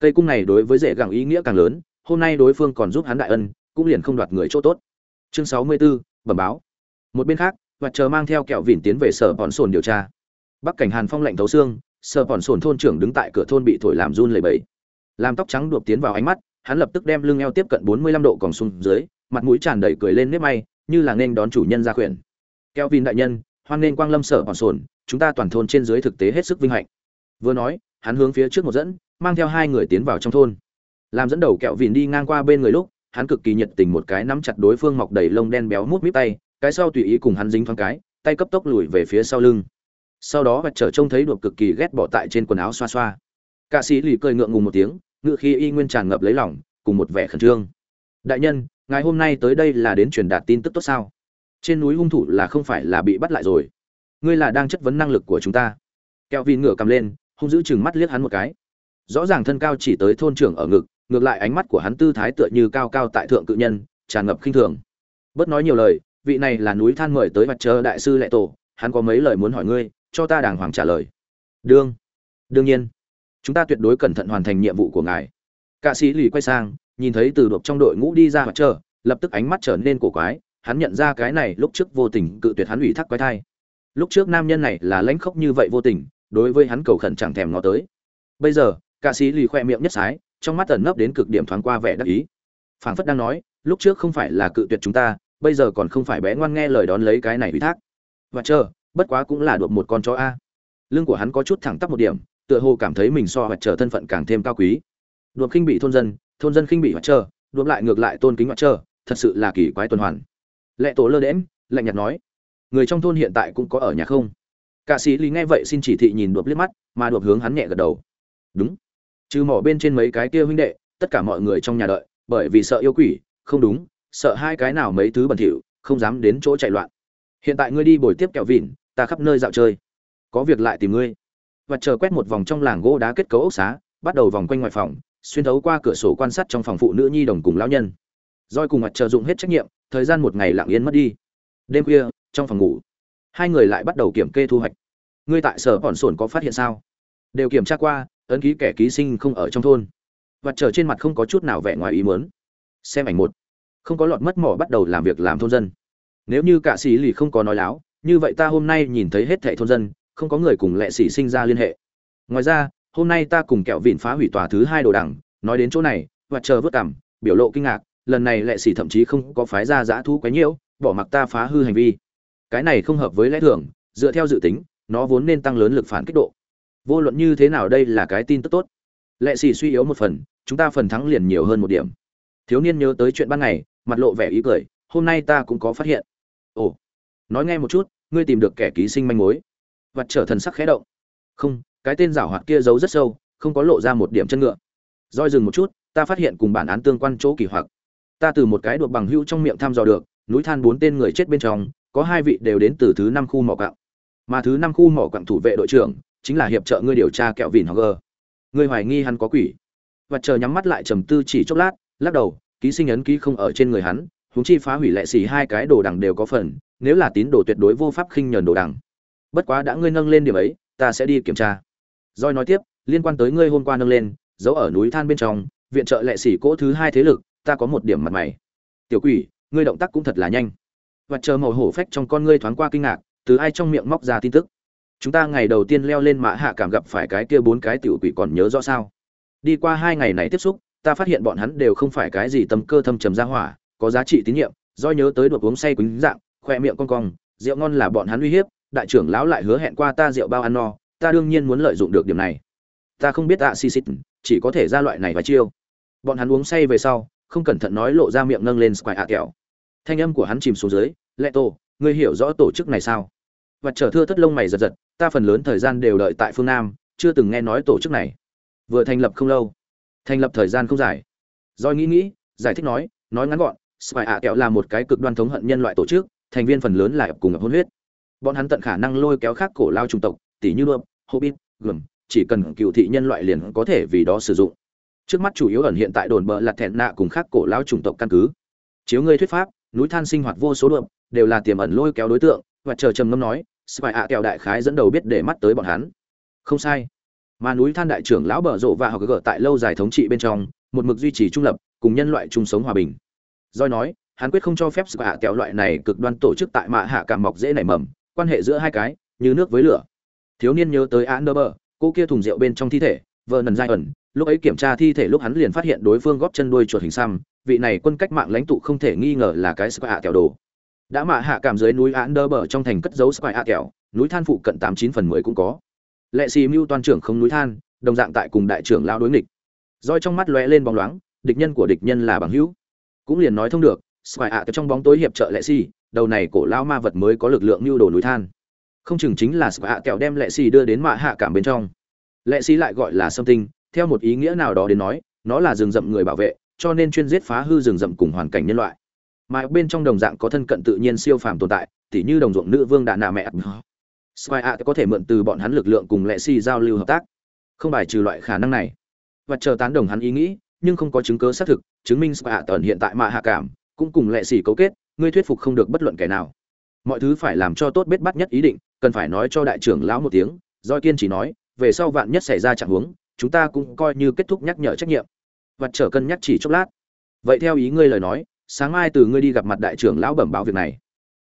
Cây cung này đối với rễ gẳng ý nghĩa càng lớn hôm nay đối phương còn giúp hắn đại ân cũng liền không đoạt người chỗ tốt. Chương sáu mươi 64, bẩm báo. Một bên khác và chờ mang theo kẹo vỉn tiến về sở bọn sồn điều tra. Bắc cảnh hàn phong lạnh thấu xương sở bọn sồn thôn trưởng đứng tại cửa thôn bị thổi làm run lẩy bẩy. Làm tóc trắng đột tiến vào ánh mắt hắn lập tức đem lưng eo tiếp cận bốn mươi lăm độ còn xuống dưới mặt mũi tràn đầy cười lên nếp may như là nên đón chủ nhân ra quyền. kẹo vỉn đại nhân hoan nên quang lâm sở bọn sồn chúng ta toàn thôn trên dưới thực tế hết sức vinh hạnh. Vừa nói hắn hướng phía trước một dẫn mang theo hai người tiến vào trong thôn làm dẫn đầu kẹo vìn đi ngang qua bên người lúc, hắn cực kỳ nhiệt tình một cái nắm chặt đối phương mọc đầy lông đen béo mút míp tay, cái sau tùy ý cùng hắn dính thoáng cái, tay cấp tốc lùi về phía sau lưng. Sau đó vạch trở trông thấy đột cực kỳ ghét bỏ tại trên quần áo xoa xoa. Ca sĩ lì cười ngượng ngùng một tiếng, ngự khi y nguyên tràn ngập lấy lòng, cùng một vẻ khẩn trương. Đại nhân ngài hôm nay tới đây là đến truyền đạt tin tức tốt sao? Trên núi hung thủ là không phải là bị bắt lại rồi. Ngươi là đang chất vấn năng lực của chúng ta. Kẹo vin ngửa cầm lên, hung giữ chừng mắt liếc hắn một cái. Rõ ràng thân cao chỉ tới thôn trưởng ở ngực ngược lại ánh mắt của hắn tư thái tựa như cao cao tại thượng cự nhân, tràn ngập khinh thường. Bớt nói nhiều lời, vị này là núi than mời tới mặt trời đại sư lệ tổ, hắn có mấy lời muốn hỏi ngươi, cho ta đàng hoàng trả lời. Đương. Đương nhiên. Chúng ta tuyệt đối cẩn thận hoàn thành nhiệm vụ của ngài. Cạ sĩ lì quay sang, nhìn thấy từ đột trong đội ngũ đi ra mặt trời, lập tức ánh mắt trở nên cổ quái, hắn nhận ra cái này lúc trước vô tình cự tuyệt hắn ủy thác quái thai. Lúc trước nam nhân này là lãnh khốc như vậy vô tình, đối với hắn cầu khẩn chẳng thèm ngó tới. Bây giờ, ca sĩ lì khoe miệng nhất sái trong mắt ẩn nấp đến cực điểm thoáng qua vẻ đắc ý. Phảng phất đang nói, lúc trước không phải là cự tuyệt chúng ta, bây giờ còn không phải bé ngoan nghe lời đón lấy cái này ủy thác. Và chờ, bất quá cũng là đột một con chó a. Lưng của hắn có chút thẳng tắp một điểm, tựa hồ cảm thấy mình so hoặc chờ thân phận càng thêm cao quý. Đột khinh bị thôn dân thôn dân khinh bị hoặc chờ, đột lại ngược lại tôn kính hoặc chờ, thật sự là kỳ quái tuần hoàn. Lệ tổ lơ đễm lạnh nhạt nói, người trong thôn hiện tại cũng có ở nhà không? Cả sĩ lý nghe vậy xin chỉ thị nhìn đột liếc mắt, mà đột hướng hắn nhẹ gật đầu. Đúng trừ mỏ bên trên mấy cái kia huynh đệ, tất cả mọi người trong nhà đợi, bởi vì sợ yêu quỷ, không đúng, sợ hai cái nào mấy thứ bẩn thỉu, không dám đến chỗ chạy loạn. Hiện tại ngươi đi bồi tiếp kẹo vịn, ta khắp nơi dạo chơi. Có việc lại tìm ngươi. Và chờ quét một vòng trong làng gỗ đá kết cấu ốc xá, bắt đầu vòng quanh ngoài phòng, xuyên thấu qua cửa sổ quan sát trong phòng phụ nữ nhi đồng cùng lão nhân. Roi cùng mặt chờ dụng hết trách nhiệm, thời gian một ngày lặng yên mất đi. Đêm khuya, trong phòng ngủ, hai người lại bắt đầu kiểm kê thu hoạch. Ngươi tại sở còn sổn có phát hiện sao? Đều kiểm tra qua ấn ký kẻ ký sinh không ở trong thôn. Và trở trên mặt không có chút nào vẻ ngoài ý muốn. Xem ảnh một. Không có lọt mất mỏ bắt đầu làm việc làm thôn dân. Nếu như cả sĩ lì không có nói láo, như vậy ta hôm nay nhìn thấy hết thảy thôn dân, không có người cùng lệ sĩ sinh ra liên hệ. Ngoài ra, hôm nay ta cùng kẹo vịn phá hủy tòa thứ hai đồ đằng, nói đến chỗ này, và chờ vớt cảm, biểu lộ kinh ngạc, lần này lệ sĩ thậm chí không có phái ra giã thu quấy nhiễu, bỏ mặc ta phá hư hành vi. Cái này không hợp với lẽ thường, dựa theo dự tính, nó vốn nên tăng lớn lực phản kích độ vô luận như thế nào đây là cái tin tức tốt. Lệ xì suy yếu một phần, chúng ta phần thắng liền nhiều hơn một điểm. Thiếu niên nhớ tới chuyện ban ngày, mặt lộ vẻ ý cười, hôm nay ta cũng có phát hiện. Ồ, nói nghe một chút, ngươi tìm được kẻ ký sinh manh mối. Vặt trở thần sắc khẽ động. Không, cái tên giảo hoạt kia giấu rất sâu, không có lộ ra một điểm chân ngựa. Roi dừng một chút, ta phát hiện cùng bản án tương quan chỗ kỳ hoặc. Ta từ một cái đuộc bằng hữu trong miệng thăm dò được, núi than bốn tên người chết bên trong, có hai vị đều đến từ thứ năm khu mỏ cặng mà thứ năm khu mỏ cặng thủ vệ đội trưởng chính là hiệp trợ ngươi điều tra kẹo vịn Hoger. ngươi hoài nghi hắn có quỷ. Và chờ nhắm mắt lại trầm tư chỉ chốc lát, lắc đầu, ký sinh ấn ký không ở trên người hắn, huống chi phá hủy lệ xì hai cái đồ đằng đều có phần, nếu là tín đồ tuyệt đối vô pháp khinh nhờn đồ đằng. Bất quá đã ngươi nâng lên điểm ấy, ta sẽ đi kiểm tra. Roi nói tiếp, liên quan tới ngươi hôm qua nâng lên, giấu ở núi than bên trong, viện trợ lệ xỉ cỗ thứ hai thế lực, ta có một điểm mặt mày. Tiểu quỷ, ngươi động tác cũng thật là nhanh. Và chờ màu hổ phách trong con ngươi thoáng qua kinh ngạc, từ ai trong miệng móc ra tin tức? Chúng ta ngày đầu tiên leo lên mã hạ cảm gặp phải cái kia bốn cái tiểu quỷ còn nhớ rõ sao? Đi qua hai ngày này tiếp xúc, ta phát hiện bọn hắn đều không phải cái gì tâm cơ thâm trầm ra hỏa, có giá trị tín nhiệm, do nhớ tới đột uống say quýnh dạng, khoe miệng con cong, rượu ngon là bọn hắn uy hiếp, đại trưởng lão lại hứa hẹn qua ta rượu bao ăn no, ta đương nhiên muốn lợi dụng được điểm này. Ta không biết tạ xì xịt, chỉ có thể ra loại này và chiêu. Bọn hắn uống say về sau, không cẩn thận nói lộ ra miệng nâng lên square ạ kẹo. Thanh âm của hắn chìm xuống dưới, lệ tổ ngươi hiểu rõ tổ chức này sao? Và trở thưa thất lông mày giật giật ta phần lớn thời gian đều đợi tại phương nam, chưa từng nghe nói tổ chức này. Vừa thành lập không lâu. Thành lập thời gian không dài. Doi nghĩ nghĩ, giải thích nói nói ngắn gọn, spy ạ kẹo là một cái cực đoan thống hận nhân loại tổ chức, thành viên phần lớn là cùng ngập hôn huyết. Bọn hắn tận khả năng lôi kéo khác cổ lao trung tộc tỷ như lượm hobbit gừng chỉ cần cựu thị nhân loại liền có thể vì đó sử dụng. Trước mắt chủ yếu ẩn hiện tại đồn bờ lặt thẹn nạ cùng khác cổ lao chủng tộc căn cứ. Chiếu ngươi thuyết pháp, núi than sinh hoạt vô số đượm, đều là tiềm ẩn lôi kéo đối tượng, và chờ trầm ngâm nói spy ạ kẹo đại khái dẫn đầu biết để mắt tới bọn hắn. Không sai. Mà núi than đại trưởng lão bờ rộ và họ gỡ tại lâu dài thống trị bên trong, một mực duy trì trung lập, cùng nhân loại chung sống hòa bình. Doi nói, hắn quyết không cho phép sự ạ kẹo loại này cực đoan tổ chức tại mạ hạ cảm mọc dễ nảy mầm, quan hệ giữa hai cái, như nước với lửa. Thiếu niên nhớ tới án đơ bờ, cô kia thùng rượu bên trong thi thể vợ nần giai ẩn, lúc ấy kiểm tra thi thể lúc hắn liền phát hiện đối phương góp chân đuôi chuột hình xăm, vị này quân cách mạng lãnh tụ không thể nghi ngờ là cái sự ạ kẹo đồ đã mạ hạ cảm dưới núi án đơ bờ trong thành cất dấu sự a kẹo, núi than phụ cận tám chín phần mười cũng có. Lệ xì mưu toàn trưởng không núi than, đồng dạng tại cùng đại trưởng lão đối nghịch. Roi trong mắt lóe lên bóng loáng, địch nhân của địch nhân là bằng hữu. Cũng liền nói thông được, Spy ạ trong bóng tối hiệp trợ lệ xì, đầu này cổ lão ma vật mới có lực lượng mưu đồ núi than. Không chừng chính là Spy kẹo đem lệ xì đưa đến mạ hạ cảm bên trong. Lệ xì lại gọi là something theo một ý nghĩa nào đó đến nói, nó là rừng rậm người bảo vệ, cho nên chuyên giết phá hư rừng rậm cùng hoàn cảnh nhân loại mà bên trong đồng dạng có thân cận tự nhiên siêu phàm tồn tại, tỉ như đồng ruộng nữ vương đà nạ mẹ. Spy a có thể mượn từ bọn hắn lực lượng cùng lệ si giao lưu hợp tác. Không bài trừ loại khả năng này. Và chờ tán đồng hắn ý nghĩ, nhưng không có chứng cứ xác thực, chứng minh Spy a tần hiện tại mạ hạ cảm, cũng cùng lệ xì cấu kết, ngươi thuyết phục không được bất luận kẻ nào. Mọi thứ phải làm cho tốt biết bắt nhất ý định, cần phải nói cho đại trưởng lão một tiếng doi kiên chỉ nói, về sau vạn nhất xảy ra trạng huống, chúng ta cũng coi như kết thúc nhắc nhở trách nhiệm. Vật trở cân nhắc chỉ chốc lát. Vậy theo ý ngươi lời nói sáng mai từ ngươi đi gặp mặt đại trưởng lão bẩm báo việc này.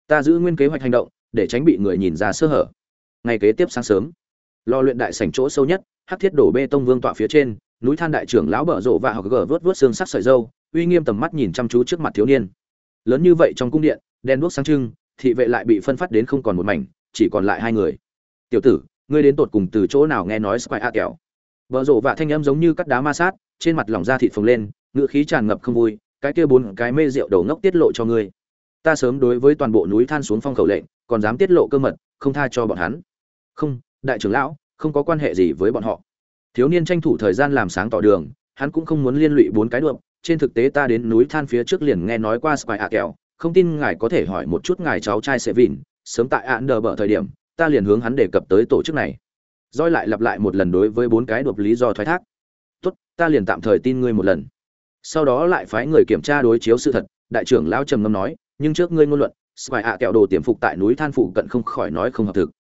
Ta giữ nguyên kế hoạch hành động, để tránh bị người nhìn ra sơ hở. Ngày kế tiếp sáng sớm, lo luyện đại sảnh chỗ sâu nhất, hắc thiết đổ bê tông vương tọa phía trên, núi than đại trưởng lão bở rộ và học gờ vớt vớt xương sắc sợi dâu, uy nghiêm tầm mắt nhìn chăm chú trước mặt thiếu niên. Lớn như vậy trong cung điện, đèn đuốc sáng trưng, thị vệ lại bị phân phát đến không còn một mảnh, chỉ còn lại hai người. Tiểu tử, ngươi đến tột cùng từ chỗ nào nghe nói squire a kẹo? Bở rộ và thanh âm giống như cắt đá ma sát, trên mặt lỏng da thịt phồng lên, ngựa khí tràn ngập không vui cái kia bốn cái mê rượu đầu ngốc tiết lộ cho ngươi. Ta sớm đối với toàn bộ núi than xuống phong khẩu lệnh, còn dám tiết lộ cơ mật, không tha cho bọn hắn. Không, đại trưởng lão, không có quan hệ gì với bọn họ. Thiếu niên tranh thủ thời gian làm sáng tỏ đường, hắn cũng không muốn liên lụy bốn cái đụng trên thực tế ta đến núi than phía trước liền nghe nói qua spy ạ kẹo, không tin ngài có thể hỏi một chút ngài cháu trai sẽ vìn sớm tại ạn nờ bở thời điểm, ta liền hướng hắn đề cập tới tổ chức này. Roi lại lặp lại một lần đối với bốn cái đột lý do thoái thác. Tốt, ta liền tạm thời tin ngươi một lần sau đó lại phái người kiểm tra đối chiếu sự thật đại trưởng lão trầm ngâm nói nhưng trước ngươi ngôn luận Spy ạ kẹo đồ tiềm phục tại núi than phụ cận không khỏi nói không hợp thực.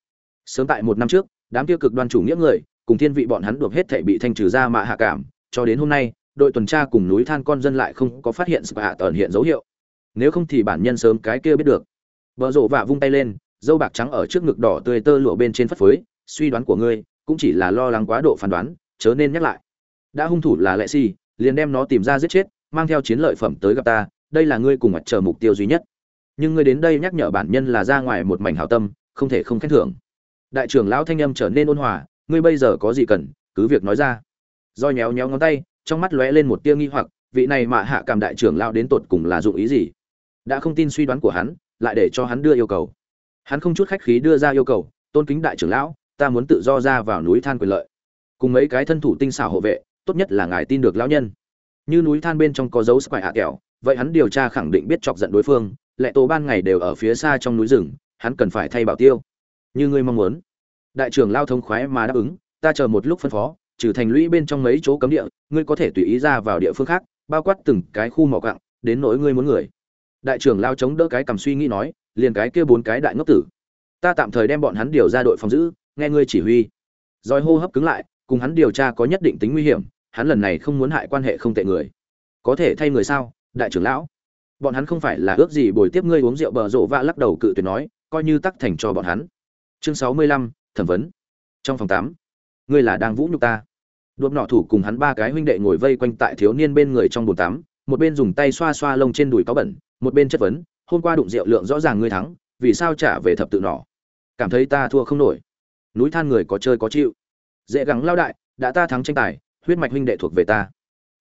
Sớm tại một năm trước, đám tiêu cực đoan chủ nghĩa người, cùng thiên vị bọn hắn đột hết thể bị thanh trừ ra mạ hạ cảm, cho đến hôm nay, đội tuần tra cùng núi than con dân lại không có phát hiện Spy ạ tẩn hiện dấu hiệu. Nếu không thì bản nhân sớm cái kia biết được. vợ rộ vạ vung tay lên, dâu bạc trắng ở trước ngực đỏ tươi tơ lụa bên trên phất phới, suy đoán của ngươi, cũng chỉ là lo lắng quá độ phán đoán, chớ nên nhắc lại. Đã hung thủ là lệ si, liền đem nó tìm ra giết chết, mang theo chiến lợi phẩm tới gặp ta, đây là ngươi cùng mặt chờ mục tiêu duy nhất. Nhưng ngươi đến đây nhắc nhở bản nhân là ra ngoài một mảnh hảo tâm không thể không khen thưởng. Đại trưởng lão thanh âm trở nên ôn hòa ngươi bây giờ có gì cần cứ việc nói ra. Do nhéo nhéo ngón tay trong mắt lóe lên một tia nghi hoặc vị này mà hạ cảm đại trưởng lão đến tột cùng là dụng ý gì? Đã không tin suy đoán của hắn lại để cho hắn đưa yêu cầu. Hắn không chút khách khí đưa ra yêu cầu tôn kính đại trưởng lão ta muốn tự do ra vào núi than quyền lợi. Cùng mấy cái thân thủ tinh xảo hộ vệ tốt nhất là ngài tin được lão nhân. Như núi than bên trong có dấu square hạ kẹo, vậy hắn điều tra khẳng định biết chọc giận đối phương, lệ tổ ban ngày đều ở phía xa trong núi rừng, hắn cần phải thay bảo tiêu. Như ngươi mong muốn. Đại trưởng lao thông khoái mà đáp ứng, ta chờ một lúc phân phó, trừ thành lũy bên trong mấy chỗ cấm địa, ngươi có thể tùy ý ra vào địa phương khác, bao quát từng cái khu mỏ cặng đến nỗi ngươi muốn người. Đại trưởng lao chống đỡ cái cầm suy nghĩ nói, liền cái kia bốn cái đại ngốc tử. Ta tạm thời đem bọn hắn điều ra đội phòng giữ, nghe ngươi chỉ huy. Rồi hô hấp cứng lại cùng hắn điều tra có nhất định tính nguy hiểm, hắn lần này không muốn hại quan hệ không tệ người. Có thể thay người sao, đại trưởng lão? Bọn hắn không phải là ước gì bồi tiếp ngươi uống rượu bờ rộ vạ lắc đầu cự tuyệt nói, coi như tắc thành cho bọn hắn. Chương sáu mươi lăm, thẩm vấn. Trong phòng tám, ngươi là đang vũ nhục ta. Đuộm nọ thủ cùng hắn ba cái huynh đệ ngồi vây quanh tại thiếu niên bên người trong bồn tắm, một bên dùng tay xoa xoa lông trên đùi có bẩn, một bên chất vấn, hôm qua đụng rượu lượng rõ ràng ngươi thắng, vì sao trả về thập tự nọ? Cảm thấy ta thua không nổi. Núi than người có chơi có chịu dễ gắng lao đại, đã ta thắng tranh tài, huyết mạch huynh đệ thuộc về ta.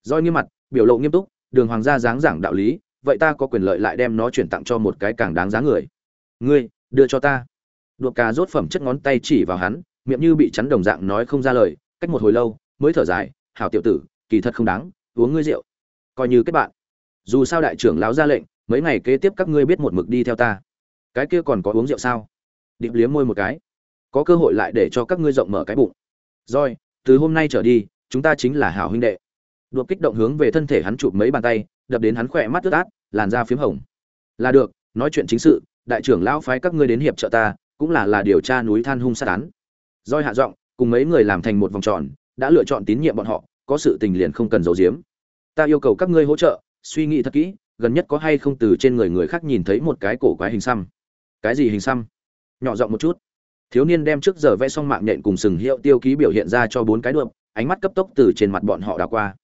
Roi nghiêm mặt, biểu lộ nghiêm túc, đường hoàng gia dáng giảng đạo lý, vậy ta có quyền lợi lại đem nó chuyển tặng cho một cái càng đáng giá người. Ngươi, đưa cho ta. Đuộc cà rốt phẩm chất ngón tay chỉ vào hắn, miệng như bị chắn đồng dạng nói không ra lời, cách một hồi lâu, mới thở dài, hảo tiểu tử, kỳ thật không đáng, uống ngươi rượu. Coi như kết bạn. Dù sao đại trưởng lão ra lệnh, mấy ngày kế tiếp các ngươi biết một mực đi theo ta. Cái kia còn có uống rượu sao? Điệp liếm môi một cái. Có cơ hội lại để cho các ngươi rộng mở cái bụng rồi, từ hôm nay trở đi, chúng ta chính là hảo huynh đệ. Đột kích động hướng về thân thể hắn chụp mấy bàn tay, đập đến hắn khỏe mắt ướt át, làn da phím hồng. Là được, nói chuyện chính sự, đại trưởng lão phái các ngươi đến hiệp trợ ta, cũng là là điều tra núi than hung sát án. Rồi hạ giọng, cùng mấy người làm thành một vòng tròn, đã lựa chọn tín nhiệm bọn họ, có sự tình liền không cần giấu giếm. Ta yêu cầu các ngươi hỗ trợ, suy nghĩ thật kỹ, gần nhất có hay không từ trên người người khác nhìn thấy một cái cổ quái hình xăm. Cái gì hình xăm? Nhỏ giọng một chút thiếu niên đem trước giờ vẽ xong mạng nhện cùng sừng hiệu tiêu ký biểu hiện ra cho bốn cái đượm ánh mắt cấp tốc từ trên mặt bọn họ đã qua.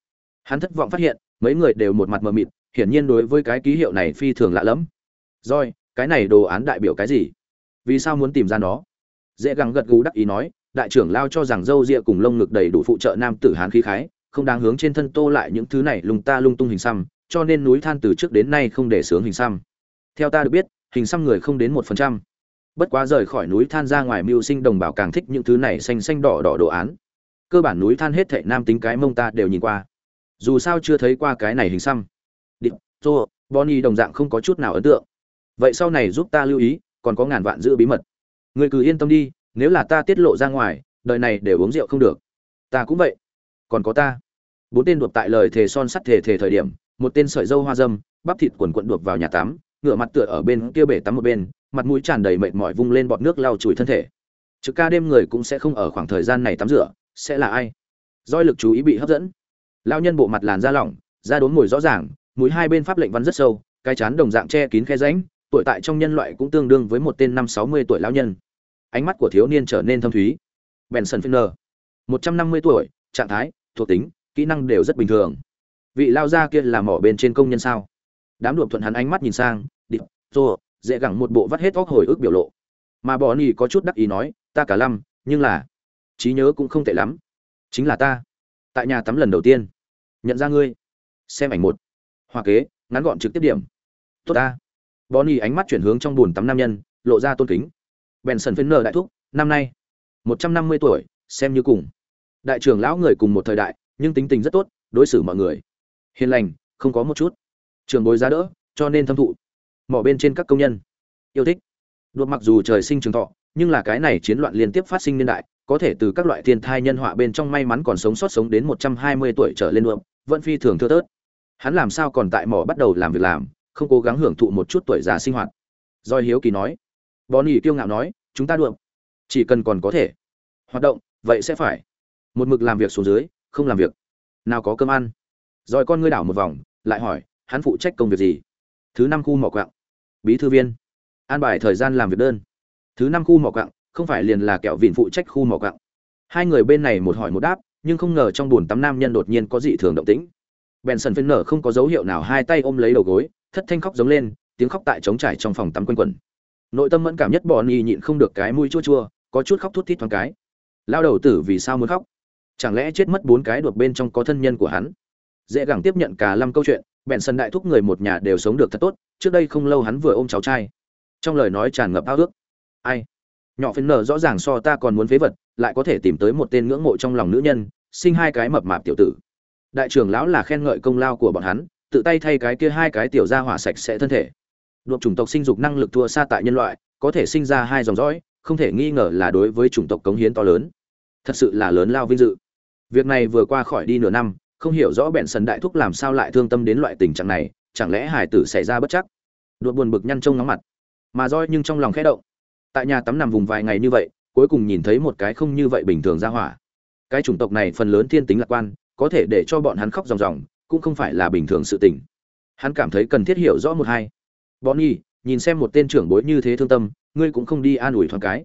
Hắn thất vọng phát hiện, mấy người đều một mặt mờ mịt, hiển nhiên đối với cái ký hiệu này phi thường lạ lẫm. Rồi, cái này đồ án đại biểu cái gì? Vì sao muốn tìm ra nó? Dễ gắng gật gù đắc ý nói, đại trưởng lao cho rằng dâu ria cùng lông ngực đầy đủ phụ trợ nam tử hán khí khái, không đáng hướng trên thân tô lại những thứ này lung ta lung tung hình xăm, cho nên núi than từ trước đến nay không để sướng hình xăm. Theo ta được biết, hình xăm người không đến một phần trăm bất quá rời khỏi núi than ra ngoài mưu sinh đồng bào càng thích những thứ này xanh xanh đỏ đỏ đồ án. Cơ bản núi than hết thệ nam tính cái mông ta đều nhìn qua. Dù sao chưa thấy qua cái này hình xăm. Địch tô, bonnie đồng dạng không có chút nào ấn tượng. Vậy sau này giúp ta lưu ý, còn có ngàn vạn giữ bí mật. Người cứ yên tâm đi, nếu là ta tiết lộ ra ngoài, đời này đều uống rượu không được. Ta cũng vậy. Còn có ta. Bốn tên đột tại lời thề son sắt thề thề thời điểm, một tên sợi dâu hoa dâm, bắp thịt quần quận đột vào nhà tắm ngựa mặt tựa ở bên kia bể tắm một bên mặt mũi tràn đầy mệt mỏi vung lên bọt nước lau chùi thân thể. Trực ca đêm người cũng sẽ không ở khoảng thời gian này tắm rửa, sẽ là ai? Doi lực chú ý bị hấp dẫn. Lao nhân bộ mặt làn da lỏng, da đốn mùi rõ ràng, mũi hai bên pháp lệnh văn rất sâu, cái chán đồng dạng che kín khe ránh tuổi tại trong nhân loại cũng tương đương với một tên năm sáu mươi tuổi lão nhân. Ánh mắt của thiếu niên trở nên thâm thúy. Benson finner, một trăm năm mươi tuổi, trạng thái, thuộc tính, kỹ năng đều rất bình thường. Vị lao gia kia là mỏ bên trên công nhân sao? Đám đuộm thuận hắn ánh mắt nhìn sang, điệp rô dễ gẳng một bộ vắt hết óc hồi ức biểu lộ. Mà bò nỉ có chút đắc ý nói, ta cả lăm, nhưng là trí nhớ cũng không tệ lắm. Chính là ta, tại nhà tắm lần đầu tiên, nhận ra ngươi, xem ảnh một, hoa kế, ngắn gọn trực tiếp điểm. Tốt ta. Bonnie ánh mắt chuyển hướng trong bùn tắm nam nhân, lộ ra tôn kính. Benson phiến nở đại thúc, năm nay một trăm năm mươi tuổi, xem như cùng. Đại trưởng lão người cùng một thời đại, nhưng tính tình rất tốt, đối xử mọi người hiền lành, không có một chút. Trường bối giá đỡ, cho nên thâm thụ mỏ bên trên các công nhân. Yêu thích. Đột mặc dù trời sinh trường thọ, nhưng là cái này chiến loạn liên tiếp phát sinh niên đại, có thể từ các loại thiên thai nhân họa bên trong may mắn còn sống sót sống đến một trăm hai mươi tuổi trở lên đuộm vẫn phi thường thưa tớt hắn làm sao còn tại mỏ bắt đầu làm việc làm, không cố gắng hưởng thụ một chút tuổi già sinh hoạt. Doi hiếu kỳ nói. Bò nỉ kiêu ngạo nói, chúng ta đuộm chỉ cần còn có thể hoạt động, vậy sẽ phải. Một mực làm việc xuống dưới, không làm việc. Nào có cơm ăn. Rồi con ngươi đảo một vòng, lại hỏi, hắn phụ trách công việc gì? Thứ năm khu mỏ quạng bí thư viên. An bài thời gian làm việc đơn. Thứ năm khu mỏ cặng, không phải liền là kẹo vịn phụ trách khu mỏ cặng. Hai người bên này một hỏi một đáp, nhưng không ngờ trong buồn tắm nam nhân đột nhiên có dị thường động tĩnh. Bèn sần phên nở không có dấu hiệu nào hai tay ôm lấy đầu gối, thất thanh khóc giống lên, tiếng khóc tại trống trải trong phòng tắm quanh quẩn. Nội tâm mẫn cảm nhất bò ni nhịn không được cái mũi chua chua, có chút khóc thút thít thoáng cái. Lao đầu tử vì sao muốn khóc? Chẳng lẽ chết mất bốn cái đột bên trong có thân nhân của hắn? Dễ gẳng tiếp nhận cả năm câu chuyện bèn sân đại thúc người một nhà đều sống được thật tốt, trước đây không lâu hắn vừa ôm cháu trai. Trong lời nói tràn ngập ao ước. Ai? Nhỏ phiến nở rõ ràng so ta còn muốn phế vật, lại có thể tìm tới một tên ngưỡng mộ trong lòng nữ nhân, sinh hai cái mập mạp tiểu tử. Đại trưởng lão là khen ngợi công lao của bọn hắn, tự tay thay cái kia hai cái tiểu ra hỏa sạch sẽ thân thể. Đột chủng tộc sinh dục năng lực thua xa tại nhân loại, có thể sinh ra hai dòng dõi, không thể nghi ngờ là đối với chủng tộc cống hiến to lớn. Thật sự là lớn lao vinh dự. Việc này vừa qua khỏi đi nửa năm không hiểu rõ bẹn sần đại thúc làm sao lại thương tâm đến loại tình trạng này, chẳng lẽ hải tử xảy ra bất chắc? Đột buồn bực nhăn trông nóng mặt. Mà roi nhưng trong lòng khẽ động. Tại nhà tắm nằm vùng vài ngày như vậy, cuối cùng nhìn thấy một cái không như vậy bình thường ra hỏa. Cái chủng tộc này phần lớn thiên tính lạc quan, có thể để cho bọn hắn khóc ròng ròng, cũng không phải là bình thường sự tình. Hắn cảm thấy cần thiết hiểu rõ một hai. Bọn nhi nhìn xem một tên trưởng bối như thế thương tâm, ngươi cũng không đi an ủi thoáng cái.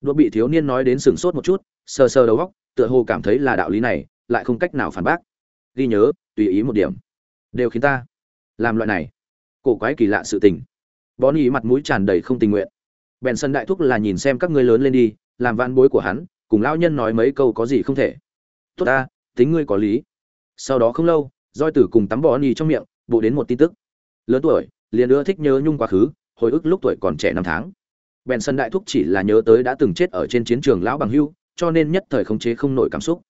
Đột bị thiếu niên nói đến sừng sốt một chút, sờ sờ đầu góc tựa hồ cảm thấy là đạo lý này, lại không cách nào phản bác ghi nhớ, tùy ý một điểm. Đều khiến ta làm loại này. Cổ quái kỳ lạ sự tình. Bón ý mặt mũi tràn đầy không tình nguyện. Bèn sân đại thúc là nhìn xem các ngươi lớn lên đi, làm van bối của hắn, cùng lão nhân nói mấy câu có gì không thể. Tốt ta, tính ngươi có lý. Sau đó không lâu roi tử cùng tắm bò nhì trong miệng, bộ đến một tin tức. Lớn tuổi, liền ưa thích nhớ nhung quá khứ, hồi ức lúc tuổi còn trẻ năm tháng. Bèn sân đại thúc chỉ là nhớ tới đã từng chết ở trên chiến trường lão bằng hưu, cho nên nhất thời khống chế không nổi cảm xúc.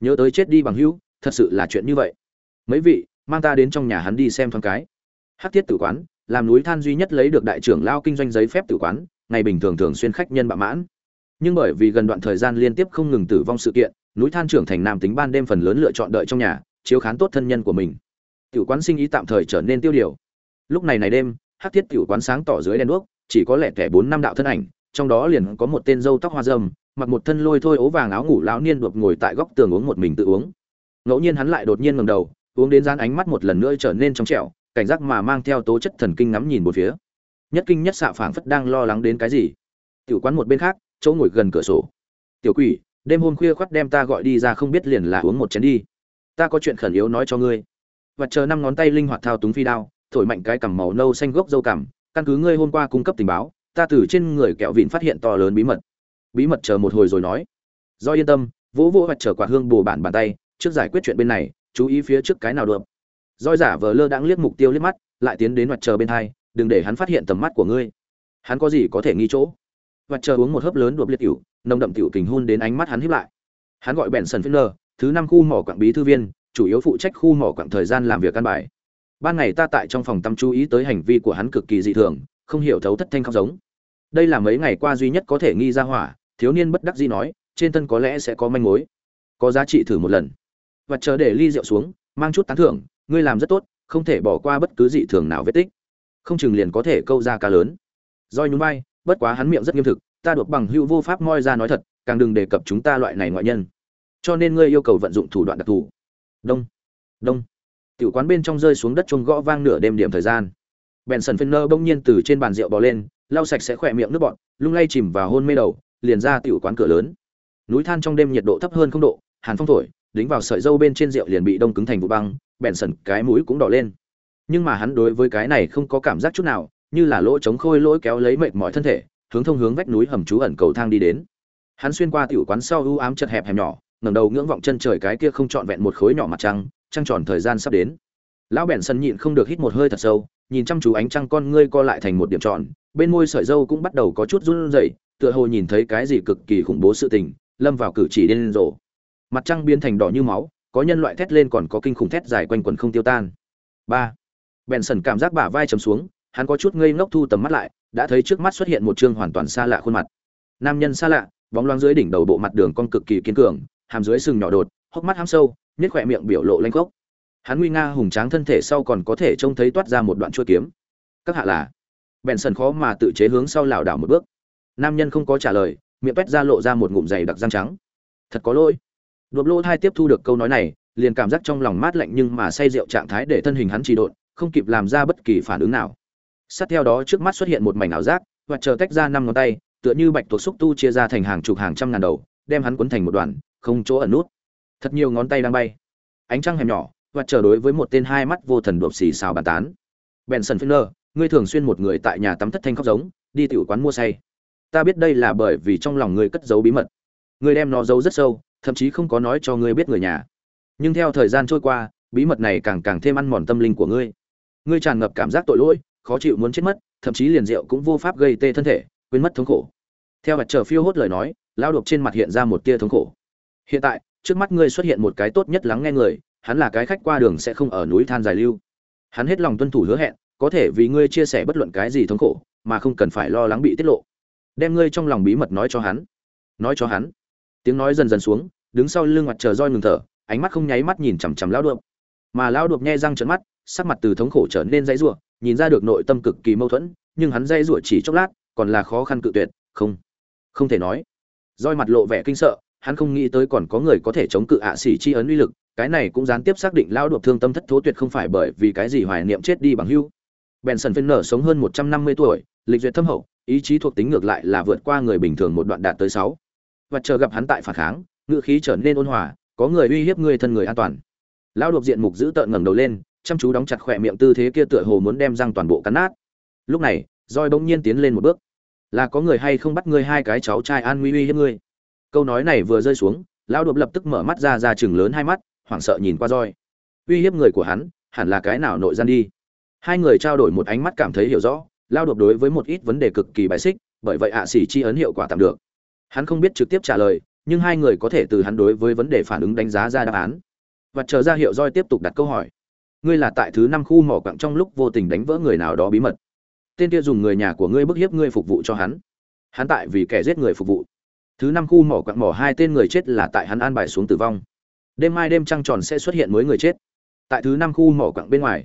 Nhớ tới chết đi bằng hưu thật sự là chuyện như vậy. Mấy vị, mang ta đến trong nhà hắn đi xem thoáng cái. Hát thiết tử quán, làm núi than duy nhất lấy được đại trưởng lao kinh doanh giấy phép tử quán, ngày bình thường thường xuyên khách nhân bạ mãn. Nhưng bởi vì gần đoạn thời gian liên tiếp không ngừng tử vong sự kiện, núi than trưởng thành nam tính ban đêm phần lớn lựa chọn đợi trong nhà, chiếu khán tốt thân nhân của mình. Tiểu quán sinh ý tạm thời trở nên tiêu điều. Lúc này này đêm Hát thiết tiểu quán sáng tỏ dưới đèn đuốc, chỉ có lẻ tẻ bốn năm đạo thân ảnh, trong đó liền có một tên dâu tóc hoa dâm mặc một thân lôi thôi ố vàng áo ngủ lão niên đột ngồi tại góc tường uống một mình tự uống ngẫu nhiên hắn lại đột nhiên ngẩng đầu, uống đến dán ánh mắt một lần nữa trở nên trong trẻo, cảnh giác mà mang theo tố chất thần kinh ngắm nhìn một phía. Nhất kinh nhất xạ phảng phất đang lo lắng đến cái gì. Tiểu quán một bên khác, chỗ ngồi gần cửa sổ. Tiểu quỷ, đêm hôm khuya khoắt đem ta gọi đi ra không biết liền là uống một chén đi. Ta có chuyện khẩn yếu nói cho ngươi. Và chờ năm ngón tay linh hoạt thao túng phi đao, thổi mạnh cái cằm màu nâu xanh gốc dâu cằm, căn cứ ngươi hôm qua cung cấp tình báo, ta từ trên người kẹo vịn phát hiện to lớn bí mật. Bí mật chờ một hồi rồi nói. Do yên tâm, vỗ vỗ hoạch trở quạt hương bồ bản bàn tay trước giải quyết chuyện bên này, chú ý phía trước cái nào được roi giả vờ lơ đãng liếc mục tiêu liếc mắt, lại tiến đến mặt chờ bên hai, đừng để hắn phát hiện tầm mắt của ngươi. Hắn có gì có thể nghi chỗ? Mặt chờ uống một hớp lớn đột liệt tiểu, nồng đậm tiểu kình hôn đến ánh mắt hắn hiếp lại. Hắn gọi bèn sần phinder thứ năm khu mỏ quảng bí thư viên, chủ yếu phụ trách khu mỏ quảng thời gian làm việc căn bài. Ban ngày ta tại trong phòng tâm chú ý tới hành vi của hắn cực kỳ dị thường, không hiểu thấu thất thanh khóc giống. Đây là mấy ngày qua duy nhất có thể nghi ra hỏa, thiếu niên bất đắc dĩ nói, trên thân có lẽ sẽ có manh mối. Có giá trị thử một lần và chờ để ly rượu xuống mang chút tán thưởng ngươi làm rất tốt không thể bỏ qua bất cứ dị thường nào vết tích. Không chừng liền có thể câu ra cá lớn. Roi nhún vai bất quá hắn miệng rất nghiêm thực ta được bằng hữu vô pháp moi ra nói thật càng đừng đề cập chúng ta loại này ngoại nhân. Cho nên ngươi yêu cầu vận dụng thủ đoạn đặc thù. Đông. Đông. Tiểu quán bên trong rơi xuống đất chung gõ vang nửa đêm điểm thời gian. Bèn sần phên nơ bỗng nhiên từ trên bàn rượu bò lên lau sạch sẽ khỏe miệng nước bọt, lung lay chìm vào hôn mê đầu liền ra tiểu quán cửa lớn. Núi than trong đêm nhiệt độ thấp hơn không độ hàn phong thổi đính vào sợi dâu bên trên rượu liền bị đông cứng thành vụ băng, bèn sần cái mũi cũng đỏ lên. Nhưng mà hắn đối với cái này không có cảm giác chút nào, như là lỗ chống khôi lỗi kéo lấy mệt mọi thân thể, hướng thông hướng vách núi hầm trú ẩn cầu thang đi đến. Hắn xuyên qua tiểu quán sau u ám chật hẹp hẹp nhỏ, ngẩng đầu ngưỡng vọng chân trời cái kia không trọn vẹn một khối nhỏ mặt trăng trăng tròn thời gian sắp đến. Lão bèn sân nhịn không được hít một hơi thật sâu, nhìn chăm chú ánh trăng con ngươi co lại thành một điểm tròn, bên môi sợi dâu cũng bắt đầu có chút run rẩy, tựa hồ nhìn thấy cái gì cực kỳ khủng bố sự tình, lâm vào cử chỉ điên rồ mặt trăng biến thành đỏ như máu, có nhân loại thét lên còn có kinh khủng thét dài quanh quần không tiêu tan. Ba bèn sần cảm giác bả vai chầm xuống, hắn có chút ngây ngốc thu tầm mắt lại, đã thấy trước mắt xuất hiện một trương hoàn toàn xa lạ khuôn mặt. Nam nhân xa lạ, bóng loáng dưới đỉnh đầu bộ mặt đường con cực kỳ kiên cường, hàm dưới sừng nhỏ đột, hốc mắt hám sâu nết khỏe miệng biểu lộ lanh khốc. Hắn nguy nga hùng tráng thân thể sau còn có thể trông thấy toát ra một đoạn chuôi kiếm. Các hạ là? Bèn sần khó mà tự chế hướng sau lảo đảo một bước. Nam nhân không có trả lời, miệng toét ra lộ ra một ngụm dày đặc răng trắng. Thật có lỗi đột lỗ thai tiếp thu được câu nói này, liền cảm giác trong lòng mát lạnh nhưng mà say rượu trạng thái để thân hình hắn trì độn, không kịp làm ra bất kỳ phản ứng nào. Sát theo đó trước mắt xuất hiện một mảnh ảo giác, và chờ tách ra năm ngón tay, tựa như bạch tuộc xúc tu chia ra thành hàng chục hàng trăm ngàn đầu, đem hắn cuốn thành một đoàn, không chỗ ẩn nút. Thật nhiều ngón tay đang bay. Ánh trăng hẻm nhỏ, và chờ đối với một tên hai mắt vô thần đột xì xào bàn tán. Benson finner ngươi thường xuyên một người tại nhà tắm thất thanh khóc giống, đi tiểu quán mua say. Ta biết đây là bởi vì trong lòng ngươi cất giấu bí mật. Ngươi đem nó giấu rất sâu thậm chí không có nói cho ngươi biết người nhà. Nhưng theo thời gian trôi qua, bí mật này càng càng thêm ăn mòn tâm linh của ngươi. Ngươi tràn ngập cảm giác tội lỗi, khó chịu muốn chết mất, thậm chí liền rượu cũng vô pháp gây tê thân thể, quên mất thống khổ. Theo mặt trời phiêu hốt lời nói lao độc trên mặt hiện ra một tia thống khổ. Hiện tại, trước mắt ngươi xuất hiện một cái tốt nhất lắng nghe người, hắn là cái khách qua đường sẽ không ở núi than dài lưu. Hắn hết lòng tuân thủ hứa hẹn, có thể vì ngươi chia sẻ bất luận cái gì thống khổ, mà không cần phải lo lắng bị tiết lộ. Đem ngươi trong lòng bí mật nói cho hắn. Nói cho hắn tiếng nói dần dần xuống, đứng sau lưng mặt trời roi ngừng thở, ánh mắt không nháy mắt nhìn chằm chằm lão đuộc mà lão đuộc nhe răng trợn mắt, sắc mặt từ thống khổ trở nên dãy rủa, nhìn ra được nội tâm cực kỳ mâu thuẫn, nhưng hắn dãy rủa chỉ chốc lát, còn là khó khăn cự tuyệt, không không thể nói. Roi mặt lộ vẻ kinh sợ, hắn không nghĩ tới còn có người có thể chống cự ạ xỉ chi ấn uy lực, cái này cũng gián tiếp xác định lão đuộc thương tâm thất thố tuyệt không phải bởi vì cái gì hoài niệm chết đi bằng hưu. Benson nở sống hơn một trăm năm mươi tuổi, lịch duyệt thâm hậu, ý chí thuộc tính ngược lại là vượt qua người bình thường một đoạn đạt tới sáu và chờ gặp hắn tại phản kháng ngựa khí trở nên ôn hòa, có người uy hiếp ngươi thân người an toàn. Lão đột diện mục giữ tợn ngẩng đầu lên, chăm chú đóng chặt khỏe miệng tư thế kia tựa hồ muốn đem răng toàn bộ cắn nát. Lúc này roi bỗng nhiên tiến lên một bước. Là có người hay không bắt ngươi hai cái cháu trai an nguy uy hiếp ngươi? Câu nói này vừa rơi xuống, lão đột lập tức mở mắt ra ra chừng lớn hai mắt, hoảng sợ nhìn qua roi uy hiếp người của hắn, hẳn là cái nào nội gian đi? Hai người trao đổi một ánh mắt cảm thấy hiểu rõ lao đột đối với một ít vấn đề cực kỳ bài xích, bởi vậy ạ xỉ chi ấn hiệu quả tạm được hắn không biết trực tiếp trả lời, nhưng hai người có thể từ hắn đối với vấn đề phản ứng đánh giá ra đáp án. Và chờ ra hiệu roi tiếp tục đặt câu hỏi. Ngươi là tại thứ năm khu mỏ quặng trong lúc vô tình đánh vỡ người nào đó bí mật. Tên kia dùng người nhà của ngươi bức hiếp ngươi phục vụ cho hắn. Hắn tại vì kẻ giết người phục vụ. Thứ năm khu mỏ quặng mỏ hai tên người chết là tại hắn an bài xuống tử vong. Đêm mai đêm trăng tròn sẽ xuất hiện mới người chết. Tại thứ năm khu mỏ quặng bên ngoài,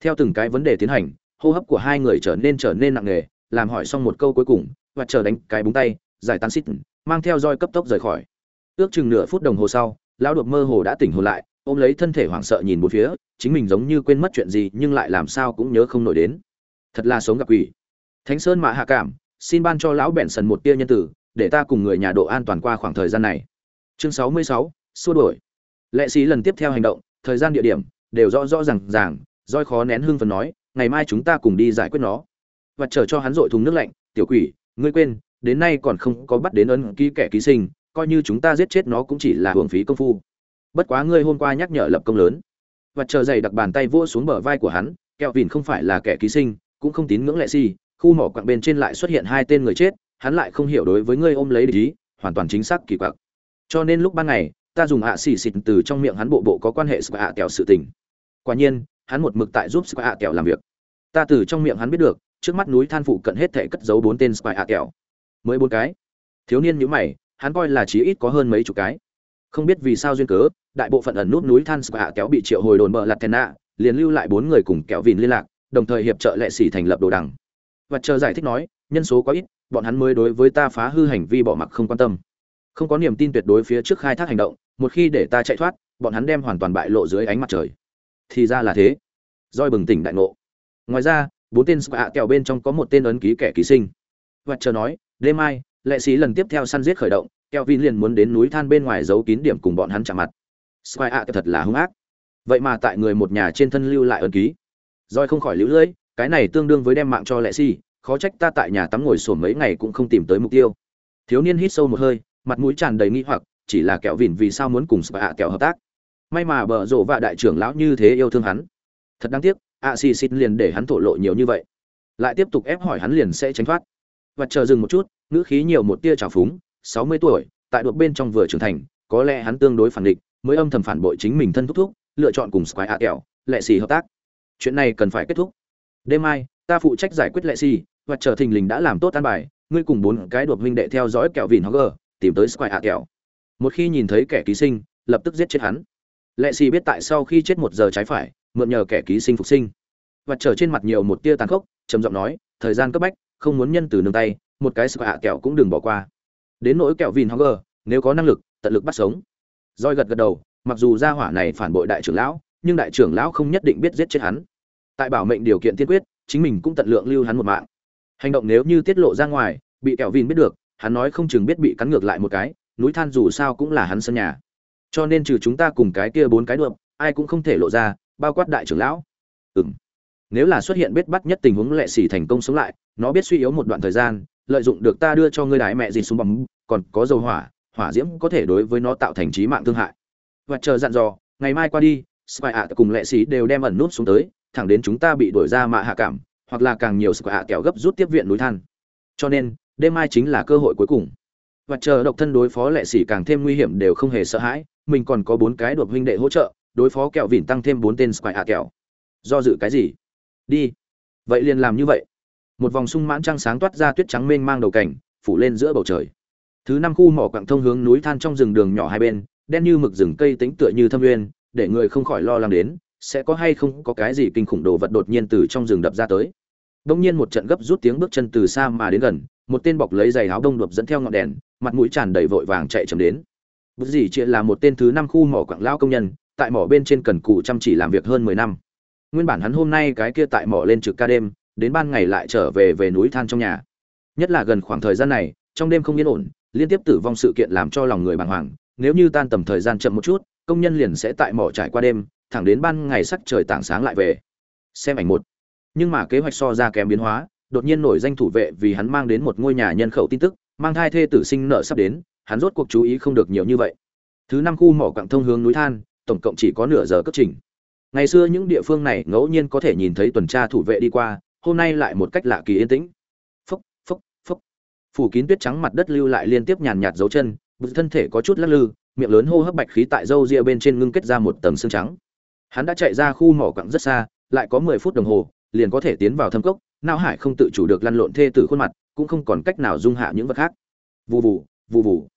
theo từng cái vấn đề tiến hành, hô hấp của hai người trở nên trở nên nặng nề, làm hỏi xong một câu cuối cùng, và chờ đánh cái búng tay giải tán xít, mang theo roi cấp tốc rời khỏi. Ước chừng nửa phút đồng hồ sau, lão đột mơ hồ đã tỉnh hồn lại, ôm lấy thân thể hoảng sợ nhìn bốn phía, chính mình giống như quên mất chuyện gì nhưng lại làm sao cũng nhớ không nổi đến. Thật là sống gặp quỷ. Thánh sơn mạ hạ cảm, xin ban cho lão bẹn sần một tia nhân tử, để ta cùng người nhà độ an toàn qua khoảng thời gian này. Chương sáu mươi sáu, xua đổi lệ sĩ lần tiếp theo hành động, thời gian địa điểm, đều rõ rõ ràng ràng, roi khó nén hưng phần nói, ngày mai chúng ta cùng đi giải quyết nó. Và chờ cho hắn dội thùng nước lạnh, tiểu quỷ, ngươi quên đến nay còn không có bắt đến ấn ký kẻ ký sinh coi như chúng ta giết chết nó cũng chỉ là hưởng phí công phu bất quá ngươi hôm qua nhắc nhở lập công lớn và chờ dày đặt bàn tay vỗ xuống bờ vai của hắn kẹo vìn không phải là kẻ ký sinh cũng không tín ngưỡng lệ si khu mỏ quặng bên trên lại xuất hiện hai tên người chết hắn lại không hiểu đối với ngươi ôm lấy lý hoàn toàn chính xác kỳ quặc cho nên lúc ban ngày ta dùng ạ xì xịt từ trong miệng hắn bộ bộ có quan hệ sự ạ kẹo sự tình quả nhiên hắn một mực tại giúp Spy ạ kẹo làm việc. Ta từ trong miệng hắn biết được, trước mắt núi than phụ cận hết thể cất giấu bốn tên Spy ạ kẹo. Mới bốn cái. Thiếu niên nhữ mày, hắn coi là chí ít có hơn mấy chục cái. Không biết vì sao duyên cớ, đại bộ phận ẩn nút núi than Spy kéo bị triệu hồi đồn bờ lạt Latenna, liền lưu lại bốn người cùng kéo vìn liên lạc, đồng thời hiệp trợ lệ sĩ thành lập đồ đằng. Và chờ giải thích nói, nhân số quá ít, bọn hắn mới đối với ta phá hư hành vi bỏ mặc không quan tâm. Không có niềm tin tuyệt đối phía trước khai thác hành động, một khi để ta chạy thoát, bọn hắn đem hoàn toàn bại lộ dưới ánh mặt trời thì ra là thế roi bừng tỉnh đại ngộ ngoài ra bốn tên squạ kẹo bên trong có một tên ấn ký kẻ ký sinh và chờ nói đêm mai, lệ sĩ lần tiếp theo săn giết khởi động kẹo vin liền muốn đến núi than bên ngoài giấu kín điểm cùng bọn hắn chạm mặt. Squạ thật là hung ác. Vậy mà tại người một nhà trên thân lưu lại ấn ký. Roi không khỏi lũ lưỡi cái này tương đương với đem mạng cho lệ sĩ, khó trách ta tại nhà tắm ngồi sổm mấy ngày cũng không tìm tới mục tiêu. Thiếu niên hít sâu một hơi, mặt mũi tràn đầy nghi hoặc, chỉ là kẹo vỉn vì sao muốn cùng squạ kẹo hợp tác? May mà bờ rộ và đại trưởng lão như thế yêu thương hắn. Thật đáng tiếc, ạ xì xịt liền để hắn thổ lộ nhiều như vậy. Lại tiếp tục ép hỏi hắn liền sẽ tránh thoát và chờ dừng một chút, ngữ khí nhiều một tia trào phúng, sáu mươi tuổi, tại đột bên trong vừa trưởng thành, có lẽ hắn tương đối phản địch, mới âm thầm phản bội chính mình thân thúc thúc, lựa chọn cùng squire ạ kẹo lệ xì hợp tác. Chuyện này cần phải kết thúc. Đêm mai, ta phụ trách giải quyết lệ xì và chờ thình lình đã làm tốt an bài, ngươi cùng bốn cái đột huynh đệ theo dõi kẹo vìn hogger, tìm tới squire ạ kẹo một khi nhìn thấy kẻ ký sinh, lập tức giết chết hắn. Lệ xì biết tại sau khi chết một giờ trái phải, mượn nhờ kẻ ký sinh phục sinh. Và trở trên mặt nhiều một tia tàn khốc, trầm giọng nói, thời gian cấp bách không muốn nhân từ nương tay, một cái sự hạ kẹo cũng đừng bỏ qua. Đến nỗi kẹo vin honger nếu có năng lực, tận lực bắt sống. Roi gật gật đầu, mặc dù gia hỏa này phản bội đại trưởng lão, nhưng đại trưởng lão không nhất định biết giết chết hắn. Tại bảo mệnh điều kiện tiên quyết, chính mình cũng tận lượng lưu hắn một mạng. Hành động nếu như tiết lộ ra ngoài, bị kẹo vin biết được, hắn nói không chừng biết bị cắn ngược lại một cái, núi than dù sao cũng là hắn sân nhà. Cho nên trừ chúng ta cùng cái kia bốn cái đượm ai cũng không thể lộ ra, bao quát đại trưởng lão. Ừ m nếu là xuất hiện biết bắt nhất tình huống lệ xỉ thành công sống lại nó biết suy yếu một đoạn thời gian, lợi dụng được ta đưa cho ngươi đại mẹ gì xuống bóng còn có dầu hỏa hỏa diễm có thể đối với nó tạo thành trí mạng thương hại. Và chờ dặn dò, ngày mai qua đi, spy ạ cùng lệ sĩ đều đem ẩn nút xuống tới, thẳng đến chúng ta bị đuổi ra mạ hạ cảm, hoặc là càng nhiều spy ạ kéo gấp rút tiếp viện núi than. Cho nên, đêm mai chính là cơ hội cuối cùng. Và chờ độc thân đối phó lệ sĩ càng thêm nguy hiểm đều không hề sợ hãi, mình còn có bốn cái đột huynh đệ hỗ trợ, đối phó kẹo vỉn tăng thêm bốn tên spy ạ kẹo. Do dự cái gì? Đi. Vậy liền làm như vậy một vòng sung mãn trăng sáng toát ra tuyết trắng mênh mang đầu cảnh, phủ lên giữa bầu trời. Thứ năm khu mỏ quặng thông hướng núi than trong rừng đường nhỏ hai bên, đen như mực rừng cây tính tựa như thâm uyên để người không khỏi lo lắng đến, sẽ có hay không có cái gì kinh khủng đồ vật đột nhiên từ trong rừng đập ra tới. Đông nhiên một trận gấp rút tiếng bước chân từ xa mà đến gần, một tên bọc lấy giày áo đông đột dẫn theo ngọn đèn, mặt mũi tràn đầy vội vàng chạy chậm đến. Bút gì chỉ là một tên thứ năm khu mỏ quặng lao công nhân, tại mỏ bên trên cần cù chăm chỉ làm việc hơn mười năm. Nguyên bản hắn hôm nay cái kia tại mỏ lên trực ca đêm đến ban ngày lại trở về về núi than trong nhà. Nhất là gần khoảng thời gian này, trong đêm không yên ổn, liên tiếp tử vong sự kiện làm cho lòng người bàng hoàng, nếu như tan tầm thời gian chậm một chút, công nhân liền sẽ tại mỏ trải qua đêm, thẳng đến ban ngày sắc trời tảng sáng lại về. Xem ảnh một. Nhưng mà kế hoạch so ra kém biến hóa, đột nhiên nổi danh thủ vệ vì hắn mang đến một ngôi nhà nhân khẩu tin tức, mang thai thê tử sinh nợ sắp đến, hắn rốt cuộc chú ý không được nhiều như vậy. Thứ năm khu mỏ quặng thông hướng núi than, tổng cộng chỉ có nửa giờ cấp trình. Ngày xưa những địa phương này ngẫu nhiên có thể nhìn thấy tuần tra thủ vệ đi qua hôm nay lại một cách lạ kỳ yên tĩnh. Phốc phốc phốc. Phủ kín tuyết trắng mặt đất lưu lại liên tiếp nhàn nhạt dấu chân, bực thân thể có chút lắc lư, miệng lớn hô hấp bạch khí tại râu ria bên trên ngưng kết ra một tầng xương trắng. Hắn đã chạy ra khu mỏ quặng rất xa, lại có mười phút đồng hồ, liền có thể tiến vào thâm cốc, Nao hải không tự chủ được lăn lộn thê tử khuôn mặt, cũng không còn cách nào dung hạ những vật khác. Vù vù vù vù.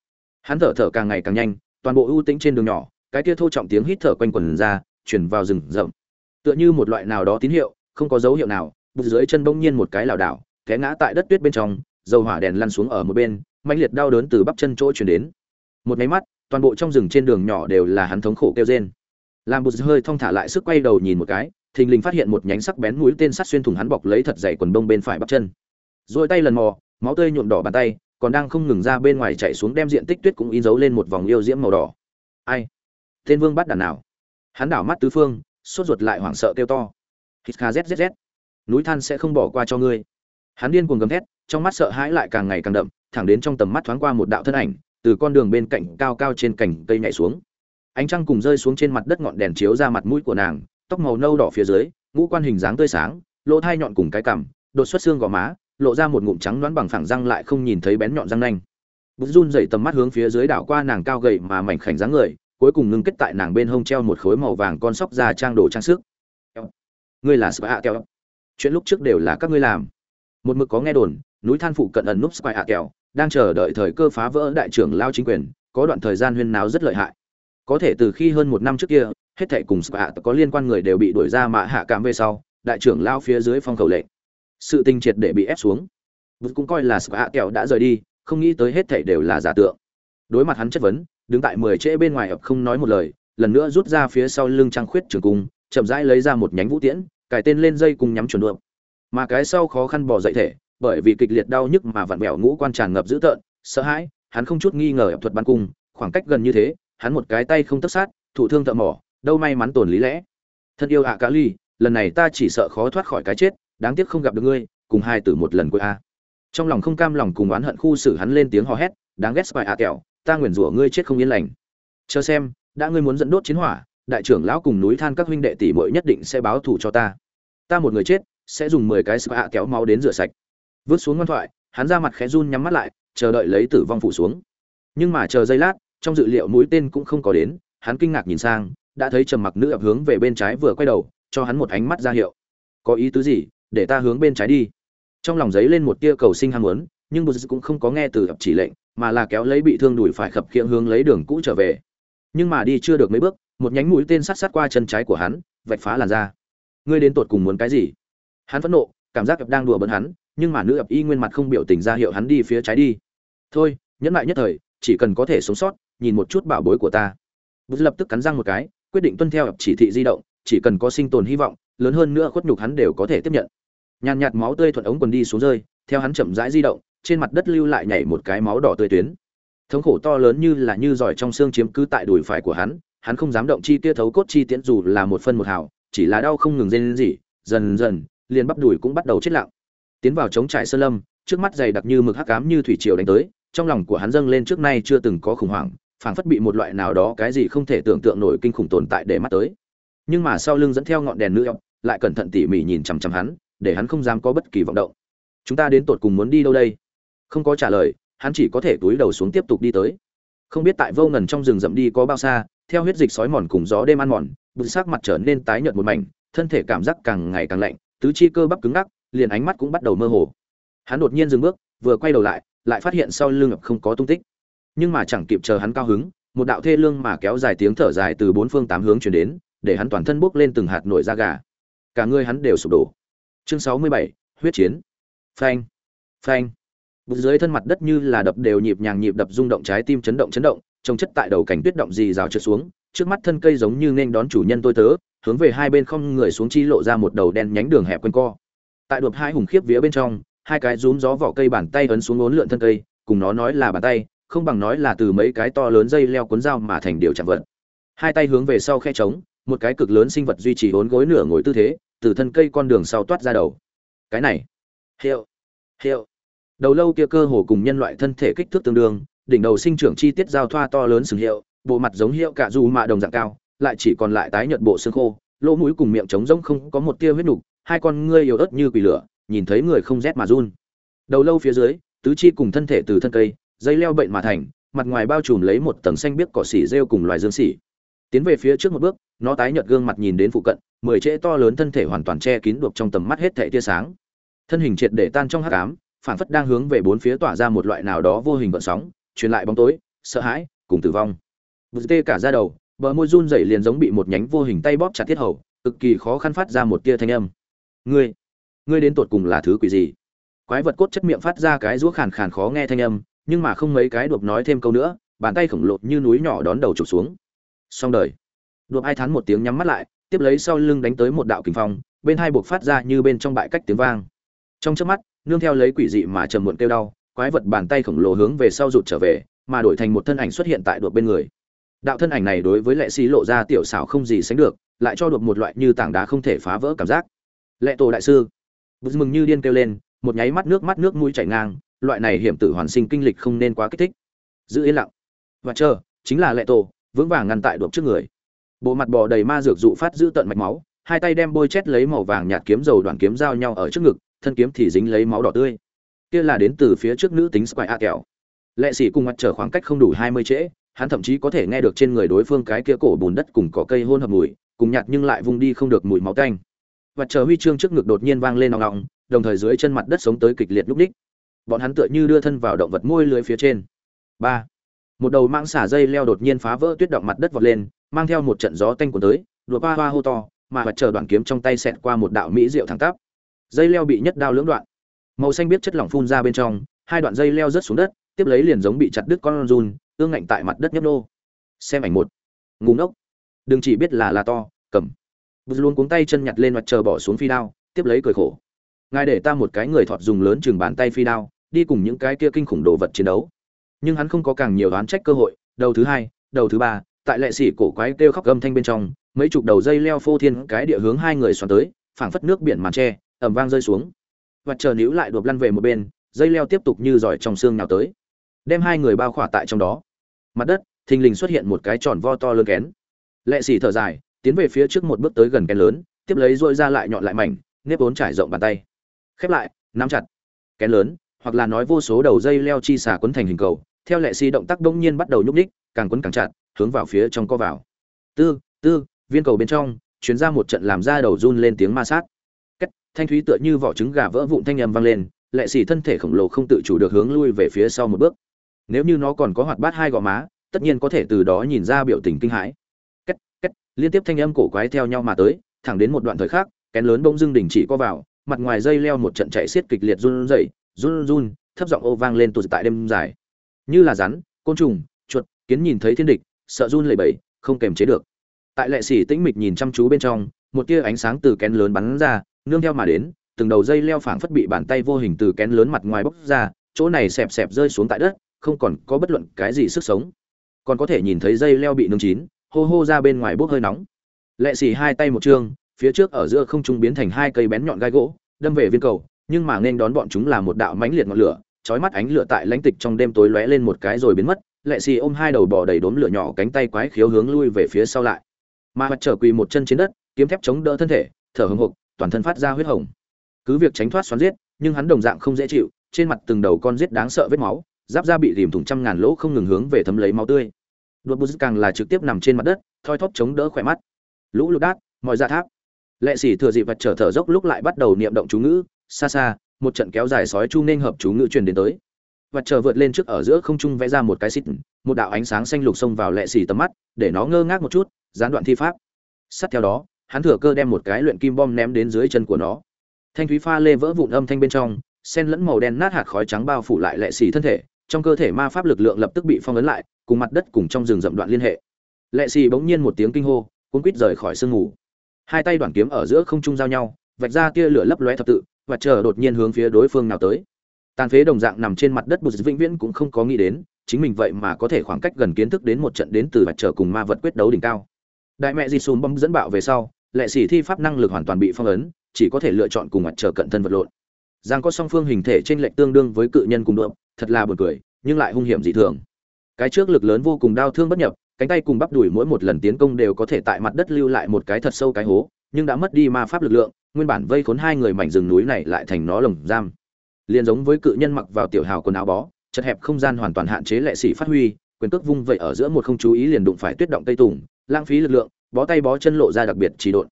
Hắn thở thở càng ngày càng nhanh, toàn bộ ưu tĩnh trên đường nhỏ, cái kia thô trọng tiếng hít thở quanh quần ra chuyển vào rừng rậm. Tựa như một loại nào đó tín hiệu, không có dấu hiệu nào bụt dưới chân bỗng nhiên một cái lảo đảo, té ngã tại đất tuyết bên trong, dầu hỏa đèn lăn xuống ở một bên mạnh liệt đau đớn từ bắp chân chỗ chuyển đến. Một máy mắt, toàn bộ trong rừng trên đường nhỏ đều là hắn thống khổ kêu rên. Làm bụt hơi thong thả lại sức quay đầu nhìn một cái, thình lình phát hiện một nhánh sắc bén mũi tên sắt xuyên thủng hắn bọc lấy thật dày quần bông bên phải bắp chân. Rồi tay lần mò, máu tươi nhuộm đỏ bàn tay, còn đang không ngừng ra bên ngoài chạy xuống đem diện tích tuyết cũng in dấu lên một vòng yêu diễm màu đỏ. Ai? Tên vương bắt đàn nào? Hắn đảo mắt tứ phương, sốt ruột lại hoảng sợ kêu to. Hít kha núi than sẽ không bỏ qua cho ngươi. Hắn điên cuồng gầm thét, trong mắt sợ hãi lại càng ngày càng đậm, thẳng đến trong tầm mắt thoáng qua một đạo thân ảnh, từ con đường bên cạnh cao cao trên cành cây nhảy xuống. Ánh trăng cùng rơi xuống trên mặt đất ngọn đèn chiếu ra mặt mũi của nàng, tóc màu nâu đỏ phía dưới, ngũ quan hình dáng tươi sáng, lỗ thai nhọn cùng cái cằm, đột xuất xương gò má, lộ ra một ngụm trắng đoán bằng phẳng răng lại không nhìn thấy bén nhọn răng nanh. Bút run dậy tầm mắt hướng phía dưới đảo qua nàng cao gầy mà mảnh khảnh dáng người, cuối cùng ngưng kết tại nàng bên hông treo một khối màu vàng con sóc da trang đồ trang sức. Ngươi là spa kẹo chuyện lúc trước đều là các ngươi làm. Một mực có nghe đồn, núi than phụ cận ẩn núp spa kẹo, đang chờ đợi thời cơ phá vỡ đại trưởng lao chính quyền, có đoạn thời gian huyên náo rất lợi hại. Có thể từ khi hơn một năm trước kia, hết thảy cùng spa có liên quan người đều bị đuổi ra mạ hạ cảm về sau, đại trưởng lao phía dưới phong khẩu lệnh. Sự tinh triệt để bị ép xuống. Bút cũng coi là spa kẹo đã rời đi, không nghĩ tới hết thảy đều là giả tượng. Đối mặt hắn chất vấn, đứng tại mười trễ bên ngoài ập không nói một lời, lần nữa rút ra phía sau lưng trăng khuyết trường cung, chậm rãi lấy ra một nhánh vũ tiễn cài tên lên dây cùng nhắm chuẩn đuộng mà cái sau khó khăn bỏ dậy thể, bởi vì kịch liệt đau nhức mà vặn vẹo ngũ quan tràn ngập dữ tợn, sợ hãi, hắn không chút nghi ngờ ập thuật bắn cung, khoảng cách gần như thế, hắn một cái tay không tất sát, thủ thương thợ mỏ, đâu may mắn tổn lý lẽ. Thân yêu ạ à cá ly, lần này ta chỉ sợ khó thoát khỏi cái chết, đáng tiếc không gặp được ngươi, cùng hai tử một lần cuối a. Trong lòng không cam lòng cùng oán hận khu xử hắn lên tiếng hò hét, đáng ghét spy ạ kẹo, ta nguyền rủa ngươi chết không yên lành. Chờ xem, đã ngươi muốn dẫn đốt chiến hỏa, đại trưởng lão cùng núi than các huynh đệ tỷ muội nhất định sẽ báo thù cho ta ta một người chết, sẽ dùng mười cái spa kéo máu đến rửa sạch. Vứt xuống ngoan thoại, hắn ra mặt khẽ run nhắm mắt lại, chờ đợi lấy tử vong phủ xuống. Nhưng mà chờ giây lát, trong dự liệu mũi tên cũng không có đến, hắn kinh ngạc nhìn sang, đã thấy trầm mặc nữ ập hướng về bên trái vừa quay đầu, cho hắn một ánh mắt ra hiệu. Có ý tứ gì? Để ta hướng bên trái đi. Trong lòng giấy lên một tia cầu sinh ham muốn, nhưng bút cũng không có nghe từ ập chỉ lệnh, mà là kéo lấy bị thương đùi phải khập khiễng hướng lấy đường cũ trở về. Nhưng mà đi chưa được mấy bước, một nhánh mũi tên sát sát qua chân trái của hắn, vạch phá làn da ngươi đến tột cùng muốn cái gì? Hắn phẫn nộ, cảm giác ập đang đùa bỡn hắn, nhưng mà nữ ập y nguyên mặt không biểu tình ra hiệu hắn đi phía trái đi. Thôi, nhẫn lại nhất thời, chỉ cần có thể sống sót, nhìn một chút bảo bối của ta. Bút lập tức cắn răng một cái, quyết định tuân theo ập chỉ thị di động, chỉ cần có sinh tồn hy vọng, lớn hơn nữa khuất nhục hắn đều có thể tiếp nhận. Nhàn nhạt máu tươi thuận ống quần đi xuống rơi, theo hắn chậm rãi di động, trên mặt đất lưu lại nhảy một cái máu đỏ tươi tuyến. Thống khổ to lớn như là như giỏi trong xương chiếm cứ tại đùi phải của hắn hắn không dám động chi tia thấu cốt chi tiễn dù là một phân một hào chỉ là đau không ngừng rên gì dần dần, liền bắp đùi cũng bắt đầu chết lặng. Tiến vào chống trại sơn lâm, trước mắt dày đặc như mực hắc ám như thủy triều đánh tới, trong lòng của hắn dâng lên trước nay chưa từng có khủng hoảng, phảng phất bị một loại nào đó cái gì không thể tưởng tượng nổi kinh khủng tồn tại để mắt tới. Nhưng mà sau lưng dẫn theo ngọn đèn nữa lại cẩn thận tỉ mỉ nhìn chằm chằm hắn, để hắn không dám có bất kỳ vọng động. Chúng ta đến tột cùng muốn đi đâu đây? Không có trả lời, hắn chỉ có thể túi đầu xuống tiếp tục đi tới. Không biết tại vô ngần trong rừng rậm đi có bao xa theo huyết dịch sói mòn cùng gió đêm ăn mòn, bụi sắc mặt trở nên tái nhợt một mảnh, thân thể cảm giác càng ngày càng lạnh, tứ chi cơ bắp cứng ngắc, liền ánh mắt cũng bắt đầu mơ hồ. Hắn đột nhiên dừng bước, vừa quay đầu lại lại phát hiện sau lưng không có tung tích. Nhưng mà chẳng kịp chờ hắn cao hứng, một đạo thê lương mà kéo dài tiếng thở dài từ bốn phương tám hướng truyền đến, để hắn toàn thân bốc lên từng hạt nổi da gà. Cả người hắn đều sụp đổ. Chương sáu mươi bảy, huyết chiến. Phanh phanh. Bụt dưới thân mặt đất như là đập đều nhịp nhàng nhịp đập rung động trái tim chấn động chấn động trồng chất tại đầu cảnh tuyết động gì rào trượt xuống, trước mắt thân cây giống như nên đón chủ nhân tôi tớ, hướng về hai bên không người xuống chi lộ ra một đầu đen nhánh đường hẹp quanh co. Tại đột hai hùng khiếp vía bên trong, hai cái rúm gió vỏ cây bàn tay ấn xuống ốn lượn thân cây, cùng nó nói là bàn tay, không bằng nói là từ mấy cái to lớn dây leo cuốn dao mà thành điều chạm vật. Hai tay hướng về sau khe trống, một cái cực lớn sinh vật duy trì ốn gối nửa ngồi tư thế, từ thân cây con đường sau toát ra đầu. Cái này, hiệu hiệu. Đầu lâu kia cơ hồ cùng nhân loại thân thể kích thước tương đương đỉnh đầu sinh trưởng chi tiết giao thoa to lớn sừng hiệu, bộ mặt giống hiệu cả dù mạ đồng dạng cao, lại chỉ còn lại tái nhợt bộ xương khô, lỗ mũi cùng miệng trống rỗng không có một tia huyết nục, hai con ngươi yếu ớt như quỷ lửa, nhìn thấy người không rét mà run. Đầu lâu phía dưới, tứ chi cùng thân thể từ thân cây, dây leo bệnh mà thành, mặt ngoài bao trùm lấy một tầng xanh biếc cỏ xỉ rêu cùng loài dương xỉ. Tiến về phía trước một bước, nó tái nhợt gương mặt nhìn đến phụ cận, mười trễ to lớn thân thể hoàn toàn che kín được trong tầm mắt hết thảy tia sáng. Thân hình triệt để tan trong hắc ám phản phất đang hướng về bốn phía tỏa ra một loại nào đó vô hình gợn sóng truyền lại bóng tối, sợ hãi, cùng tử vong. Bụt tê cả ra đầu, bờ môi run rẩy liền giống bị một nhánh vô hình tay bóp chặt thiết hầu, cực kỳ khó khăn phát ra một tia thanh âm. Ngươi ngươi đến tột cùng là thứ quỷ gì? Quái vật cốt chất miệng phát ra cái rúa khàn khàn khó nghe thanh âm, nhưng mà không mấy cái đột nói thêm câu nữa, bàn tay khổng lồ như núi nhỏ đón đầu chụp xuống. Xong đời. Đột ai thán một tiếng nhắm mắt lại, tiếp lấy sau lưng đánh tới một đạo kình phong, bên hai buộc phát ra như bên trong bãi cách tiếng vang. Trong chớp mắt, nương theo lấy quỷ dị mà trầm muộn kêu đau quái vật bàn tay khổng lồ hướng về sau rụt trở về, mà đổi thành một thân ảnh xuất hiện tại đột bên người. Đạo thân ảnh này đối với lệ xí lộ ra tiểu xảo không gì sánh được, lại cho đột một loại như tảng đá không thể phá vỡ cảm giác. Lệ tổ đại sư. Bút mừng như điên kêu lên, một nháy mắt nước mắt nước mũi chảy ngang, loại này hiểm tử hoàn sinh kinh lịch không nên quá kích thích. Giữ yên lặng. Và chờ, chính là lệ tổ, vững vàng ngăn tại đột trước người. Bộ mặt bò đầy ma dược dụ phát giữ tận mạch máu, hai tay đem bôi chét lấy màu vàng nhạt kiếm dầu đoạn kiếm giao nhau ở trước ngực, thân kiếm thì dính lấy máu đỏ tươi kia là đến từ phía trước nữ tính square a kẹo. Lệ sĩ cùng mặt trở khoảng cách không đủ hai mươi trễ hắn thậm chí có thể nghe được trên người đối phương cái kia cổ bùn đất cùng cỏ cây hôn hợp mùi cùng nhạt nhưng lại vung đi không được mùi máu tanh. Mặt trở huy chương trước ngực đột nhiên vang lên ong ong, đồng thời dưới chân mặt đất sống tới kịch liệt lúc đích bọn hắn tựa như đưa thân vào động vật môi lưới phía trên. Ba. Một đầu mạng xả dây leo đột nhiên phá vỡ tuyết động mặt đất vọt lên mang theo một trận gió tanh của tới đùa ba ba hô to mà mặt trở đoạn kiếm trong tay xẹt qua một đạo mỹ diệu thẳng tắp. Dây leo bị nhất đao lưỡng đoạn màu xanh biết chất lỏng phun ra bên trong, hai đoạn dây leo rớt xuống đất, tiếp lấy liền giống bị chặt đứt con run, ương ngạnh tại mặt đất nhấp nô. Xem ảnh một. Ngủ ngốc. Đừng chỉ biết là là to, cầm. Bút luôn cuống tay chân nhặt lên mặt chờ bỏ xuống phi đao, tiếp lấy cười khổ. Ngài để ta một cái người thọt dùng lớn chừng bàn tay phi đao, đi cùng những cái kia kinh khủng đồ vật chiến đấu. Nhưng hắn không có càng nhiều đoán trách cơ hội, đầu thứ hai, đầu thứ ba, tại lệ sĩ cổ quái kêu khóc gầm thanh bên trong, mấy chục đầu dây leo phô thiên cái địa hướng hai người xoắn tới, phảng phất nước biển màn tre ẩm vang rơi xuống và chờ níu lại đột lăn về một bên, dây leo tiếp tục như giỏi trong xương nào tới. Đem hai người bao khỏa tại trong đó. Mặt đất, thình lình xuất hiện một cái tròn vo to lớn kén. Lệ xỉ thở dài, tiến về phía trước một bước tới gần kén lớn, tiếp lấy dội ra lại nhọn lại mảnh, nếp vốn trải rộng bàn tay. Khép lại, nắm chặt. Kén lớn, hoặc là nói vô số đầu dây leo chi xả quấn thành hình cầu, theo lệ xỉ động tác đông nhiên bắt đầu nhúc ních càng quấn càng chặt, hướng vào phía trong co vào. Tư tư, viên cầu bên trong chuyến ra một trận làm ra đầu run lên tiếng ma sát thanh thúy tựa như vỏ trứng gà vỡ vụn thanh âm vang lên, lệ xì thân thể khổng lồ không tự chủ được hướng lui về phía sau một bước. Nếu như nó còn có hoạt bát hai gò má, tất nhiên có thể từ đó nhìn ra biểu tình kinh hãi. Cách cách liên tiếp thanh âm cổ quái theo nhau mà tới, thẳng đến một đoạn thời khác kén lớn bỗng dưng đình chỉ co vào, mặt ngoài dây leo một trận chạy xiết kịch liệt run rẩy, run run, thấp giọng ô vang lên tụt tại đêm dài. Như là rắn, côn trùng, chuột, kiến nhìn thấy thiên địch, sợ run lẩy bẩy, không kềm chế được. Tại lệ sĩ tĩnh mịch nhìn chăm chú bên trong, một tia ánh sáng từ kén lớn bắn ra nương theo mà đến, từng đầu dây leo phảng phất bị bàn tay vô hình từ kén lớn mặt ngoài bốc ra, chỗ này xẹp xẹp rơi xuống tại đất, không còn có bất luận cái gì sức sống. Còn có thể nhìn thấy dây leo bị nung chín, hô hô ra bên ngoài bốc hơi nóng. Lệ xì hai tay một chương phía trước ở giữa không trung biến thành hai cây bén nhọn gai gỗ, đâm về viên cầu, nhưng mà nên đón bọn chúng là một đạo mãnh liệt ngọn lửa, chói mắt ánh lửa tại lãnh tịch trong đêm tối lóe lên một cái rồi biến mất, lệ xì ôm hai đầu bò đầy đốm lửa nhỏ cánh tay quái khiếu hướng lui về phía sau lại. Mà mặt trở quỳ một chân trên đất, kiếm thép chống đỡ thân thể, thở hồng hộc toàn thân phát ra huyết hồng. Cứ việc tránh thoát xoắn giết, nhưng hắn đồng dạng không dễ chịu, trên mặt từng đầu con giết đáng sợ vết máu, giáp da bị rìm thủng trăm ngàn lỗ không ngừng hướng về thấm lấy máu tươi. Đột bút càng là trực tiếp nằm trên mặt đất, thoi thóp chống đỡ khỏe mắt. Lũ lụt đát, mọi ra tháp. Lệ sĩ thừa dịp vật trở thở dốc lúc lại bắt đầu niệm động chú ngữ, xa xa, một trận kéo dài sói chu nên hợp chú ngữ truyền đến tới. Vật trở vượt lên trước ở giữa không trung vẽ ra một cái xít một đạo ánh sáng xanh lục xông vào lệ sĩ tầm mắt, để nó ngơ ngác một chút, gián đoạn thi pháp. Sát theo đó hắn thừa cơ đem một cái luyện kim bom ném đến dưới chân của nó. Thanh thúy pha lê vỡ vụn âm thanh bên trong, sen lẫn màu đen nát hạt khói trắng bao phủ lại lệ xì thân thể, trong cơ thể ma pháp lực lượng lập tức bị phong ấn lại, cùng mặt đất cùng trong rừng rậm đoạn liên hệ. Lệ xì bỗng nhiên một tiếng kinh hô, cuốn quít rời khỏi sương ngủ hai tay đoàn kiếm ở giữa không trung giao nhau, vạch ra tia lửa lấp lóe thập tự, và chờ đột nhiên hướng phía đối phương nào tới. Tàn phế đồng dạng nằm trên mặt đất bụt vĩnh viễn cũng không có nghĩ đến, chính mình vậy mà có thể khoảng cách gần kiến thức đến một trận đến từ và trở cùng ma vật quyết đấu đỉnh cao. Đại mẹ dì xùm bom dẫn bạo về sau lệ sĩ thi pháp năng lực hoàn toàn bị phong ấn, chỉ có thể lựa chọn cùng mặt trở cận thân vật lộn. Giang có song phương hình thể trên lệch tương đương với cự nhân cùng đượm thật là buồn cười, nhưng lại hung hiểm dị thường. Cái trước lực lớn vô cùng đau thương bất nhập, cánh tay cùng bắp đùi mỗi một lần tiến công đều có thể tại mặt đất lưu lại một cái thật sâu cái hố, nhưng đã mất đi ma pháp lực lượng, nguyên bản vây khốn hai người mảnh rừng núi này lại thành nó lồng giam. Liền giống với cự nhân mặc vào tiểu hào quần áo bó, chật hẹp không gian hoàn toàn hạn chế lệ sĩ phát huy, quyền cước vung vậy ở giữa một không chú ý liền đụng phải tuyết động tây tùng lãng phí lực lượng, bó tay bó chân lộ ra đặc biệt chỉ độn.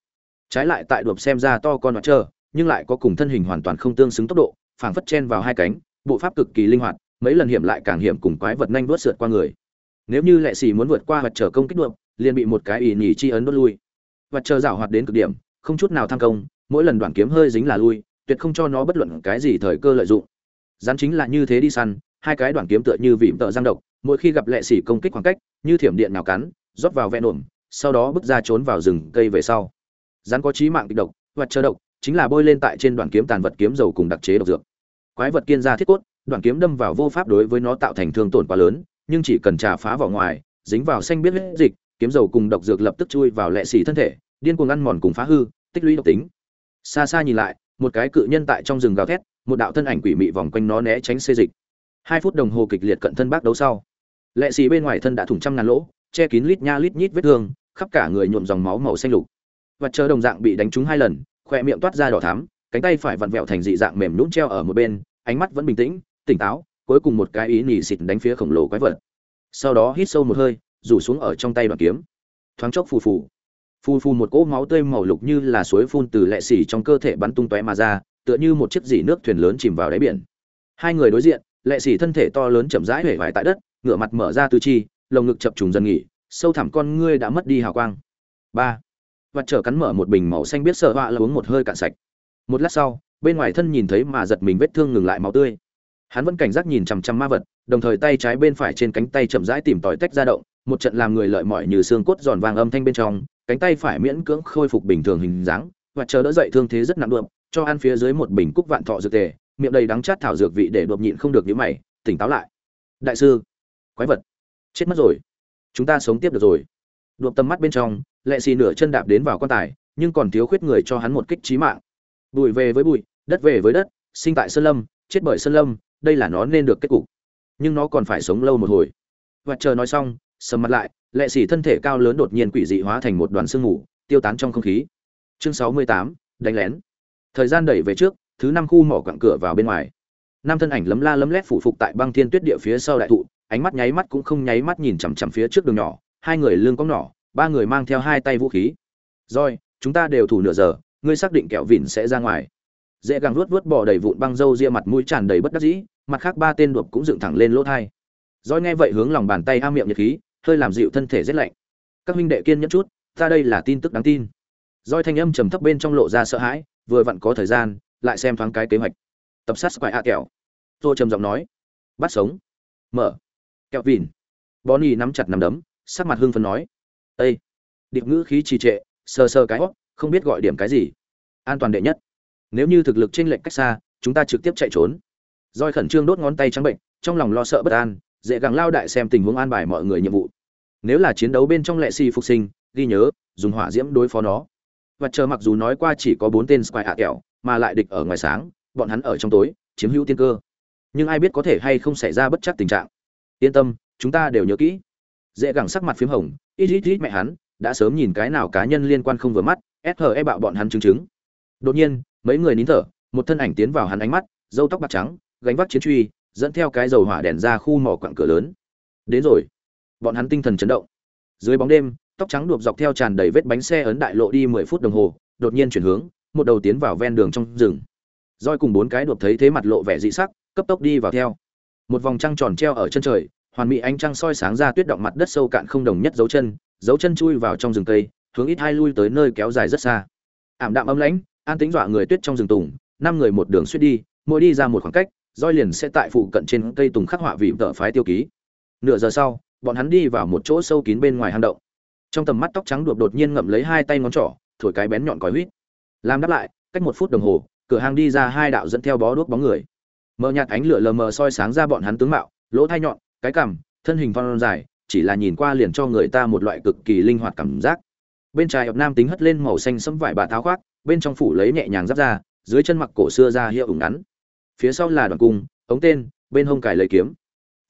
Trái lại tại đuộm xem ra to con mặt trơ, nhưng lại có cùng thân hình hoàn toàn không tương xứng tốc độ, phảng phất chen vào hai cánh, bộ pháp cực kỳ linh hoạt, mấy lần hiểm lại càng hiểm cùng quái vật nhanh vớt sượt qua người. Nếu như lệ xì muốn vượt qua vật trở công kích đuộm liền bị một cái ỉ nhỉ chi ấn đốt lui. Vật chờ rảo hoạt đến cực điểm, không chút nào tham công, mỗi lần đoạn kiếm hơi dính là lui, tuyệt không cho nó bất luận cái gì thời cơ lợi dụng. Rắn chính là như thế đi săn, hai cái đoạn kiếm tựa như vịm tợ giang độc, mỗi khi gặp lệ xỉ công kích khoảng cách, như thiểm điện nào cắn rót vào vẹn ổm sau đó bước ra trốn vào rừng cây về sau. Rắn có trí mạng kịch độc, vật chờ độc, chính là bôi lên tại trên đoạn kiếm tàn vật kiếm dầu cùng đặc chế độc dược. Quái vật kiên gia thiết cốt, đoạn kiếm đâm vào vô pháp đối với nó tạo thành thương tổn quá lớn, nhưng chỉ cần trà phá vào ngoài, dính vào xanh biết huyết dịch, kiếm dầu cùng độc dược lập tức chui vào lệ xỉ thân thể, điên cuồng ăn mòn cùng phá hư, tích lũy độc tính. Xa xa nhìn lại, một cái cự nhân tại trong rừng gào thét, một đạo thân ảnh quỷ mị vòng quanh nó né tránh xê dịch. Hai phút đồng hồ kịch liệt cận thân bác đấu sau. Lệ xì bên ngoài thân đã thủng trăm ngàn lỗ che kín lít nha lít nhít vết thương, khắp cả người nhuộm dòng máu màu xanh lục. Và chờ đồng dạng bị đánh trúng hai lần, khoe miệng toát ra đỏ thắm, cánh tay phải vặn vẹo thành dị dạng mềm nhũn treo ở một bên, ánh mắt vẫn bình tĩnh, tỉnh táo, cuối cùng một cái ý nhì xịt đánh phía khổng lồ quái vật. Sau đó hít sâu một hơi, rủ xuống ở trong tay đoạn kiếm. Thoáng chốc phù phù. Phù phù một cỗ máu tươi màu lục như là suối phun từ lệ xỉ trong cơ thể bắn tung tóe mà ra, tựa như một chiếc dỉ nước thuyền lớn chìm vào đáy biển. Hai người đối diện, lệ xỉ thân thể to lớn chậm rãi hể vải tại đất, ngửa mặt mở ra tư chi lồng ngực chập trùng dần nghỉ, sâu thẳm con ngươi đã mất đi hào quang. Ba. Vật trở cắn mở một bình màu xanh biết sợ họa là uống một hơi cạn sạch. Một lát sau, bên ngoài thân nhìn thấy mà giật mình vết thương ngừng lại máu tươi. Hắn vẫn cảnh giác nhìn chằm chằm ma vật, đồng thời tay trái bên phải trên cánh tay chậm rãi tìm tòi tách ra động, một trận làm người lợi mỏi như xương cốt giòn vàng âm thanh bên trong, cánh tay phải miễn cưỡng khôi phục bình thường hình dáng và chờ đỡ dậy thương thế rất nặng đượm cho ăn phía dưới một bình cúc vạn thọ dược tề, miệng đầy đắng chát thảo dược vị để đột nhịn không được nhíu mày, tỉnh táo lại. Đại sư, quái vật chết mất rồi. Chúng ta sống tiếp được rồi. Đột tầm mắt bên trong, lệ xì nửa chân đạp đến vào quan tài, nhưng còn thiếu khuyết người cho hắn một kích trí mạng. Bụi về với bụi, đất về với đất, sinh tại sơn lâm, chết bởi sơn lâm, đây là nó nên được kết cục. Nhưng nó còn phải sống lâu một hồi. Và chờ nói xong, sầm mặt lại, lệ xì thân thể cao lớn đột nhiên quỷ dị hóa thành một đoàn sương mù, tiêu tán trong không khí. Chương sáu mươi tám, đánh lén. Thời gian đẩy về trước, thứ năm khu mỏ quặng cửa vào bên ngoài. Năm thân ảnh lấm la lấm lét phủ phục tại băng thiên tuyết địa phía sau đại thụ ánh mắt nháy mắt cũng không nháy mắt nhìn chằm chằm phía trước đường nhỏ, hai người lương cong nhỏ, ba người mang theo hai tay vũ khí. Rồi, chúng ta đều thủ nửa giờ, ngươi xác định kẹo vỉn sẽ ra ngoài. Dễ gàng luốt vuốt bỏ đầy vụn băng râu ria mặt mũi tràn đầy bất đắc dĩ, mặt khác ba tên đuộc cũng dựng thẳng lên lỗ thai. Roi nghe vậy hướng lòng bàn tay a miệng nhiệt khí, hơi làm dịu thân thể rét lạnh. Các huynh đệ kiên nhẫn chút, ta đây là tin tức đáng tin. Roi thanh âm trầm thấp bên trong lộ ra sợ hãi, vừa vặn có thời gian, lại xem thoáng cái kế hoạch. Tập sát quại a kẹo. Tôi trầm giọng nói. Bắt sống. Mở kẹo vìn bonnie nắm chặt nắm đấm, sắc mặt hưng phấn nói ây điệp ngữ khí trì trệ, sờ sờ cái hót không biết gọi điểm cái gì. An toàn đệ nhất. Nếu như thực lực trên lệch cách xa, chúng ta trực tiếp chạy trốn. Roi khẩn trương đốt ngón tay trắng bệnh, trong lòng lo sợ bất an, dễ gắng lao đại xem tình huống an bài mọi người nhiệm vụ. Nếu là chiến đấu bên trong lệ si phục sinh, ghi nhớ, dùng hỏa diễm đối phó nó. Và chờ mặc dù nói qua chỉ có bốn tên spy hạ kẹo, mà lại địch ở ngoài sáng, bọn hắn ở trong tối, chiếm hữu tiên cơ. Nhưng ai biết có thể hay không xảy ra bất chắc tình trạng yên tâm, chúng ta đều nhớ kỹ. Dễ gẳng sắc mặt phím hồng, ít ít ít mẹ hắn, đã sớm nhìn cái nào cá nhân liên quan không vừa mắt e bạo bọn hắn chứng chứng. Đột nhiên, mấy người nín thở, một thân ảnh tiến vào hắn ánh mắt, râu tóc bạc trắng, gánh vác chiến truy, dẫn theo cái dầu hỏa đèn ra khu mỏ quặng cửa lớn. Đến rồi. Bọn hắn tinh thần chấn động. Dưới bóng đêm, tóc trắng đuộc dọc theo tràn đầy vết bánh xe ấn đại lộ đi mười phút đồng hồ, đột nhiên chuyển hướng, một đầu tiến vào ven đường trong rừng. Roi cùng bốn cái đuộc thấy thế mặt lộ vẻ dị sắc, cấp tốc đi vào theo một vòng trăng tròn treo ở chân trời, hoàn mỹ ánh trăng soi sáng ra tuyết động mặt đất sâu cạn không đồng nhất dấu chân dấu chân chui vào trong rừng cây, hướng ít hai lui tới nơi kéo dài rất xa. Ảm đạm ấm lãnh, an tính dọa người tuyết trong rừng tùng, năm người một đường suýt đi, mỗi đi ra một khoảng cách, roi liền sẽ tại phụ cận trên cây tùng khắc họa vị vợ phái tiêu ký. Nửa giờ sau, bọn hắn đi vào một chỗ sâu kín bên ngoài hang động. Trong tầm mắt tóc trắng đột đột nhiên ngậm lấy hai tay ngón trỏ, thổi cái bén nhọn còi huýt. Làm đáp lại, cách một phút đồng hồ, cửa hang đi ra hai đạo dẫn theo bó đuốc bóng người mờ nhạt ánh lửa lờ mờ soi sáng ra bọn hắn tướng mạo, lỗ thai nhọn, cái cằm, thân hình phong dài, chỉ là nhìn qua liền cho người ta một loại cực kỳ linh hoạt cảm giác. Bên trái ập nam tính hất lên màu xanh sẫm vải bà tháo khoác, bên trong phủ lấy nhẹ nhàng giáp ra, dưới chân mặc cổ xưa ra hiệu ủng ngắn. Phía sau là đoàn cung, ống tên, bên hông cài lấy kiếm.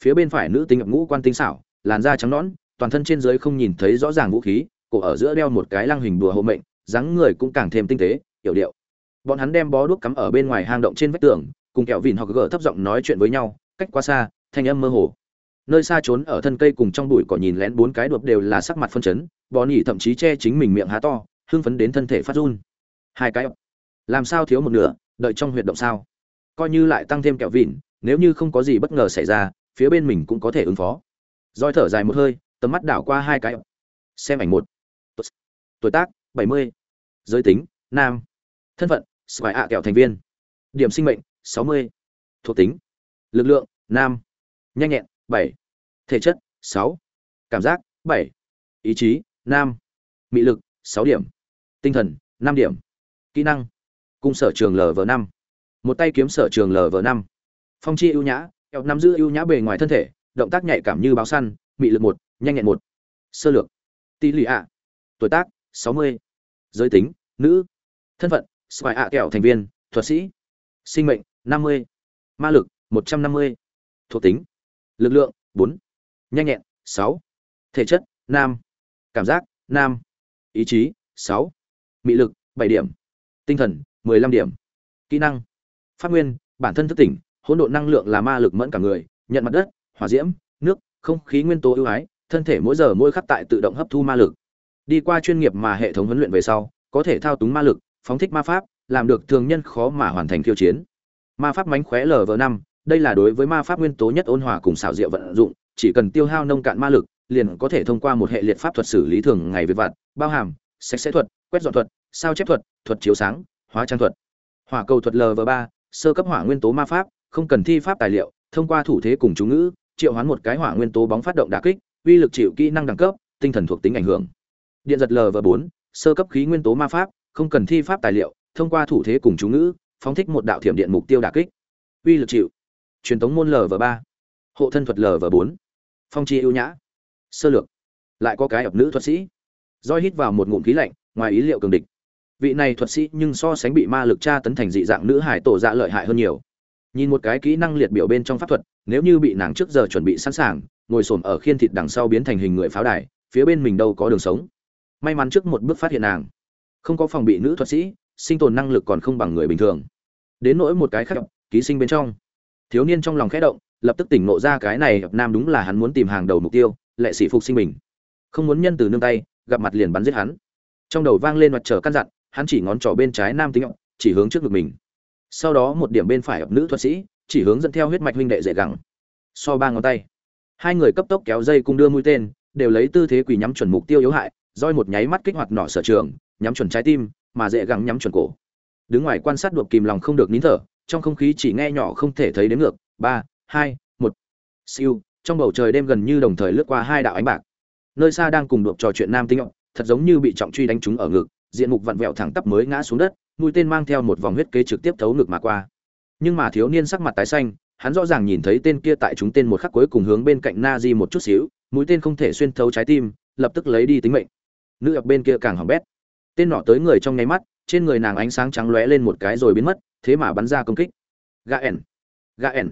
Phía bên phải nữ tính ngập ngũ quan tinh xảo, làn da trắng nõn, toàn thân trên dưới không nhìn thấy rõ ràng vũ khí, cổ ở giữa đeo một cái lăng hình đùa hộ mệnh, dáng người cũng càng thêm tinh tế, hiểu điệu. Bọn hắn đem bó đuốc cắm ở bên ngoài hang động trên vách tường cùng kẹo vịn hoặc gỡ thấp giọng nói chuyện với nhau, cách quá xa, thanh âm mơ hồ. Nơi xa trốn ở thân cây cùng trong bụi cỏ nhìn lén bốn cái đột đều là sắc mặt phân chấn bò nỉ thậm chí che chính mình miệng há to, hưng phấn đến thân thể phát run. Hai cái, làm sao thiếu một nửa, đợi trong huyệt động sao? Coi như lại tăng thêm kẹo vịn, nếu như không có gì bất ngờ xảy ra, phía bên mình cũng có thể ứng phó. Roi thở dài một hơi, tầm mắt đảo qua hai cái. Xem ảnh một. Tuổi tác, bảy mươi. Giới tính, nam. Thân phận spy ạ, kẹo thành viên. Điểm sinh mệnh sáu mươi. Thuộc tính. Lực lượng, nam. Nhanh nhẹn, bảy. Thể chất, sáu. Cảm giác, bảy. Ý chí, nam. Mị lực, sáu điểm. Tinh thần, năm điểm. Kỹ năng. Cung sở trường lv năm. Một tay kiếm sở trường lv năm. Phong chi ưu nhã, eo nắm giữ ưu nhã bề ngoài thân thể, động tác nhạy cảm như báo săn, mị lực một, nhanh nhẹn một. Sơ lược. Tỷ lì ạ. Tuổi tác, sáu mươi. Giới tính, nữ. Thân phận, spy ạ kẹo thành viên, thuật sĩ. Sinh mệnh năm mươi. Ma lực, một trăm năm mươi. Thuộc tính, lực lượng, bốn. Nhanh nhẹn, sáu. Thể chất nam cảm giác nam ý chí, sáu. Mị lực, bảy điểm. Tinh thần, mười lăm điểm. Kỹ năng, phát nguyên, bản thân thức tỉnh, hỗn độn năng lượng là ma lực mẫn cả người, nhận mặt đất, hỏa diễm, nước, không khí nguyên tố ưu ái, thân thể mỗi giờ mỗi khắc tại tự động hấp thu ma lực. Đi qua chuyên nghiệp mà hệ thống huấn luyện về sau, có thể thao túng ma lực, phóng thích ma pháp, làm được thường nhân khó mà hoàn thành khiêu chiến ma pháp mánh khóe lv năm, đây là đối với ma pháp nguyên tố nhất ôn hòa cùng xảo diệu vận dụng, chỉ cần tiêu hao nông cạn ma lực, liền có thể thông qua một hệ liệt pháp thuật xử lý thường ngày về vặt, bao hàm, sạch sẽ thuật, quét dọn thuật, sao chép thuật thuật chiếu sáng, hóa trang thuật. Hỏa cầu thuật lv ba, sơ cấp hỏa nguyên tố ma pháp, không cần thi pháp tài liệu, thông qua thủ thế cùng chú ngữ, triệu hoán một cái hỏa nguyên tố bóng phát động đả kích, uy lực chịu kỹ năng đẳng cấp, tinh thần thuộc tính ảnh hưởng. Điện giật lv bốn, sơ cấp khí nguyên tố ma pháp, không cần thi pháp tài liệu, thông qua thủ thế cùng chú ngữ phóng thích một đạo thiểm điện mục tiêu đả kích. Uy lực chịu. Truyền thống môn lv ba. Hộ thân thuật lv bốn. Phong chi ưu nhã. Sơ lược. Lại có cái ập nữ thuật sĩ. Roi hít vào một ngụm khí lạnh, ngoài ý liệu cường địch. Vị này thuật sĩ nhưng so sánh bị ma lực tra tấn thành dị dạng nữ hải tổ dạ lợi hại hơn nhiều. Nhìn một cái kỹ năng liệt biểu bên trong pháp thuật, nếu như bị nàng trước giờ chuẩn bị sẵn sàng, ngồi sồn ở khiên thịt đằng sau biến thành hình người pháo đài, phía bên mình đâu có đường sống. May mắn trước một bước phát hiện nàng. Không có phòng bị nữ thuật sĩ, sinh tồn năng lực còn không bằng người bình thường đến nỗi một cái khác ký sinh bên trong. Thiếu niên trong lòng khẽ động, lập tức tỉnh nộ ra cái này nam đúng là hắn muốn tìm hàng đầu mục tiêu, lệ sĩ phục sinh mình. Không muốn nhân từ nương tay, gặp mặt liền bắn giết hắn. Trong đầu vang lên mặt trở căn dặn, hắn chỉ ngón trỏ bên trái nam tính chỉ hướng trước ngực mình. Sau đó một điểm bên phải nữ thuật sĩ, chỉ hướng dẫn theo huyết mạch huynh đệ dễ gẳng so ba ngón tay. Hai người cấp tốc kéo dây cung đưa mũi tên, đều lấy tư thế quỳ nhắm chuẩn mục tiêu yếu hại, roi một nháy mắt kích hoạt nỏ sở trường, nhắm chuẩn trái tim, mà dễ gắng nhắm chuẩn cổ đứng ngoài quan sát đột kìm lòng không được nín thở, trong không khí chỉ nghe nhỏ không thể thấy đến ngược, ba, hai, một. Siêu, trong bầu trời đêm gần như đồng thời lướt qua hai đạo ánh bạc. Nơi xa đang cùng đột trò chuyện nam tinh thật giống như bị trọng truy đánh trúng ở ngực, diện mục vặn vẹo thẳng tắp mới ngã xuống đất, mũi tên mang theo một vòng huyết kế trực tiếp thấu ngực mà qua. Nhưng mà thiếu niên sắc mặt tái xanh, hắn rõ ràng nhìn thấy tên kia tại chúng tên một khắc cuối cùng hướng bên cạnh na di một chút xíu, mũi tên không thể xuyên thấu trái tim, lập tức lấy đi tính mệnh. Nữ ập bên kia càng hỏng bét. Tên nọ tới người trong nháy mắt trên người nàng ánh sáng trắng lóe lên một cái rồi biến mất, thế mà bắn ra công kích. Gà ẻn gà ẻn.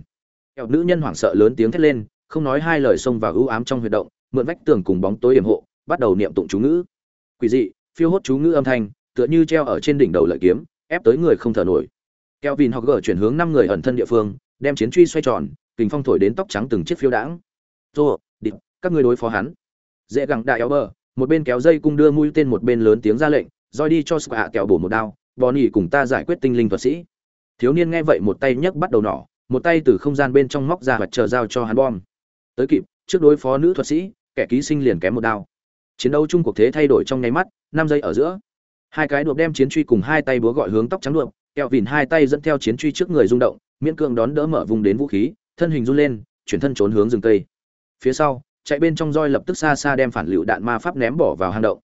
Eo nữ nhân hoảng sợ lớn tiếng thét lên, không nói hai lời xông vào ưu ám trong huyệt động, mượn vách tường cùng bóng tối hiểm hộ, bắt đầu niệm tụng chú ngữ. Quỷ dị, phiêu hốt chú ngữ âm thanh, tựa như treo ở trên đỉnh đầu lợi kiếm, ép tới người không thở nổi. Keo vin hoặc gở chuyển hướng năm người ẩn thân địa phương, đem chiến truy xoay tròn, kình phong thổi đến tóc trắng từng chiếc phiêu đãng. Rô địch, các ngươi đối phó hắn. Dễ gẳng đại éo bờ, một bên kéo dây cung đưa mũi tên một bên lớn tiếng ra lệnh roi đi cho squạ kẹo bổ một đao bò cùng ta giải quyết tinh linh thuật sĩ. Thiếu niên nghe vậy một tay nhấc bắt đầu nỏ, một tay từ không gian bên trong móc ra và chờ giao cho hắn bom. Tới kịp, trước đối phó nữ thuật sĩ, kẻ ký sinh liền kém một đao. Chiến đấu chung cuộc thế thay đổi trong nháy mắt, năm giây ở giữa. Hai cái đuộc đem chiến truy cùng hai tay búa gọi hướng tóc trắng đuộc, kẹo vìn hai tay dẫn theo chiến truy trước người rung động, miễn cưỡng đón đỡ mở vùng đến vũ khí, thân hình run lên, chuyển thân trốn hướng rừng cây. Phía sau, chạy bên trong roi lập tức xa xa đem phản lựu đạn ma pháp ném bỏ vào hang động.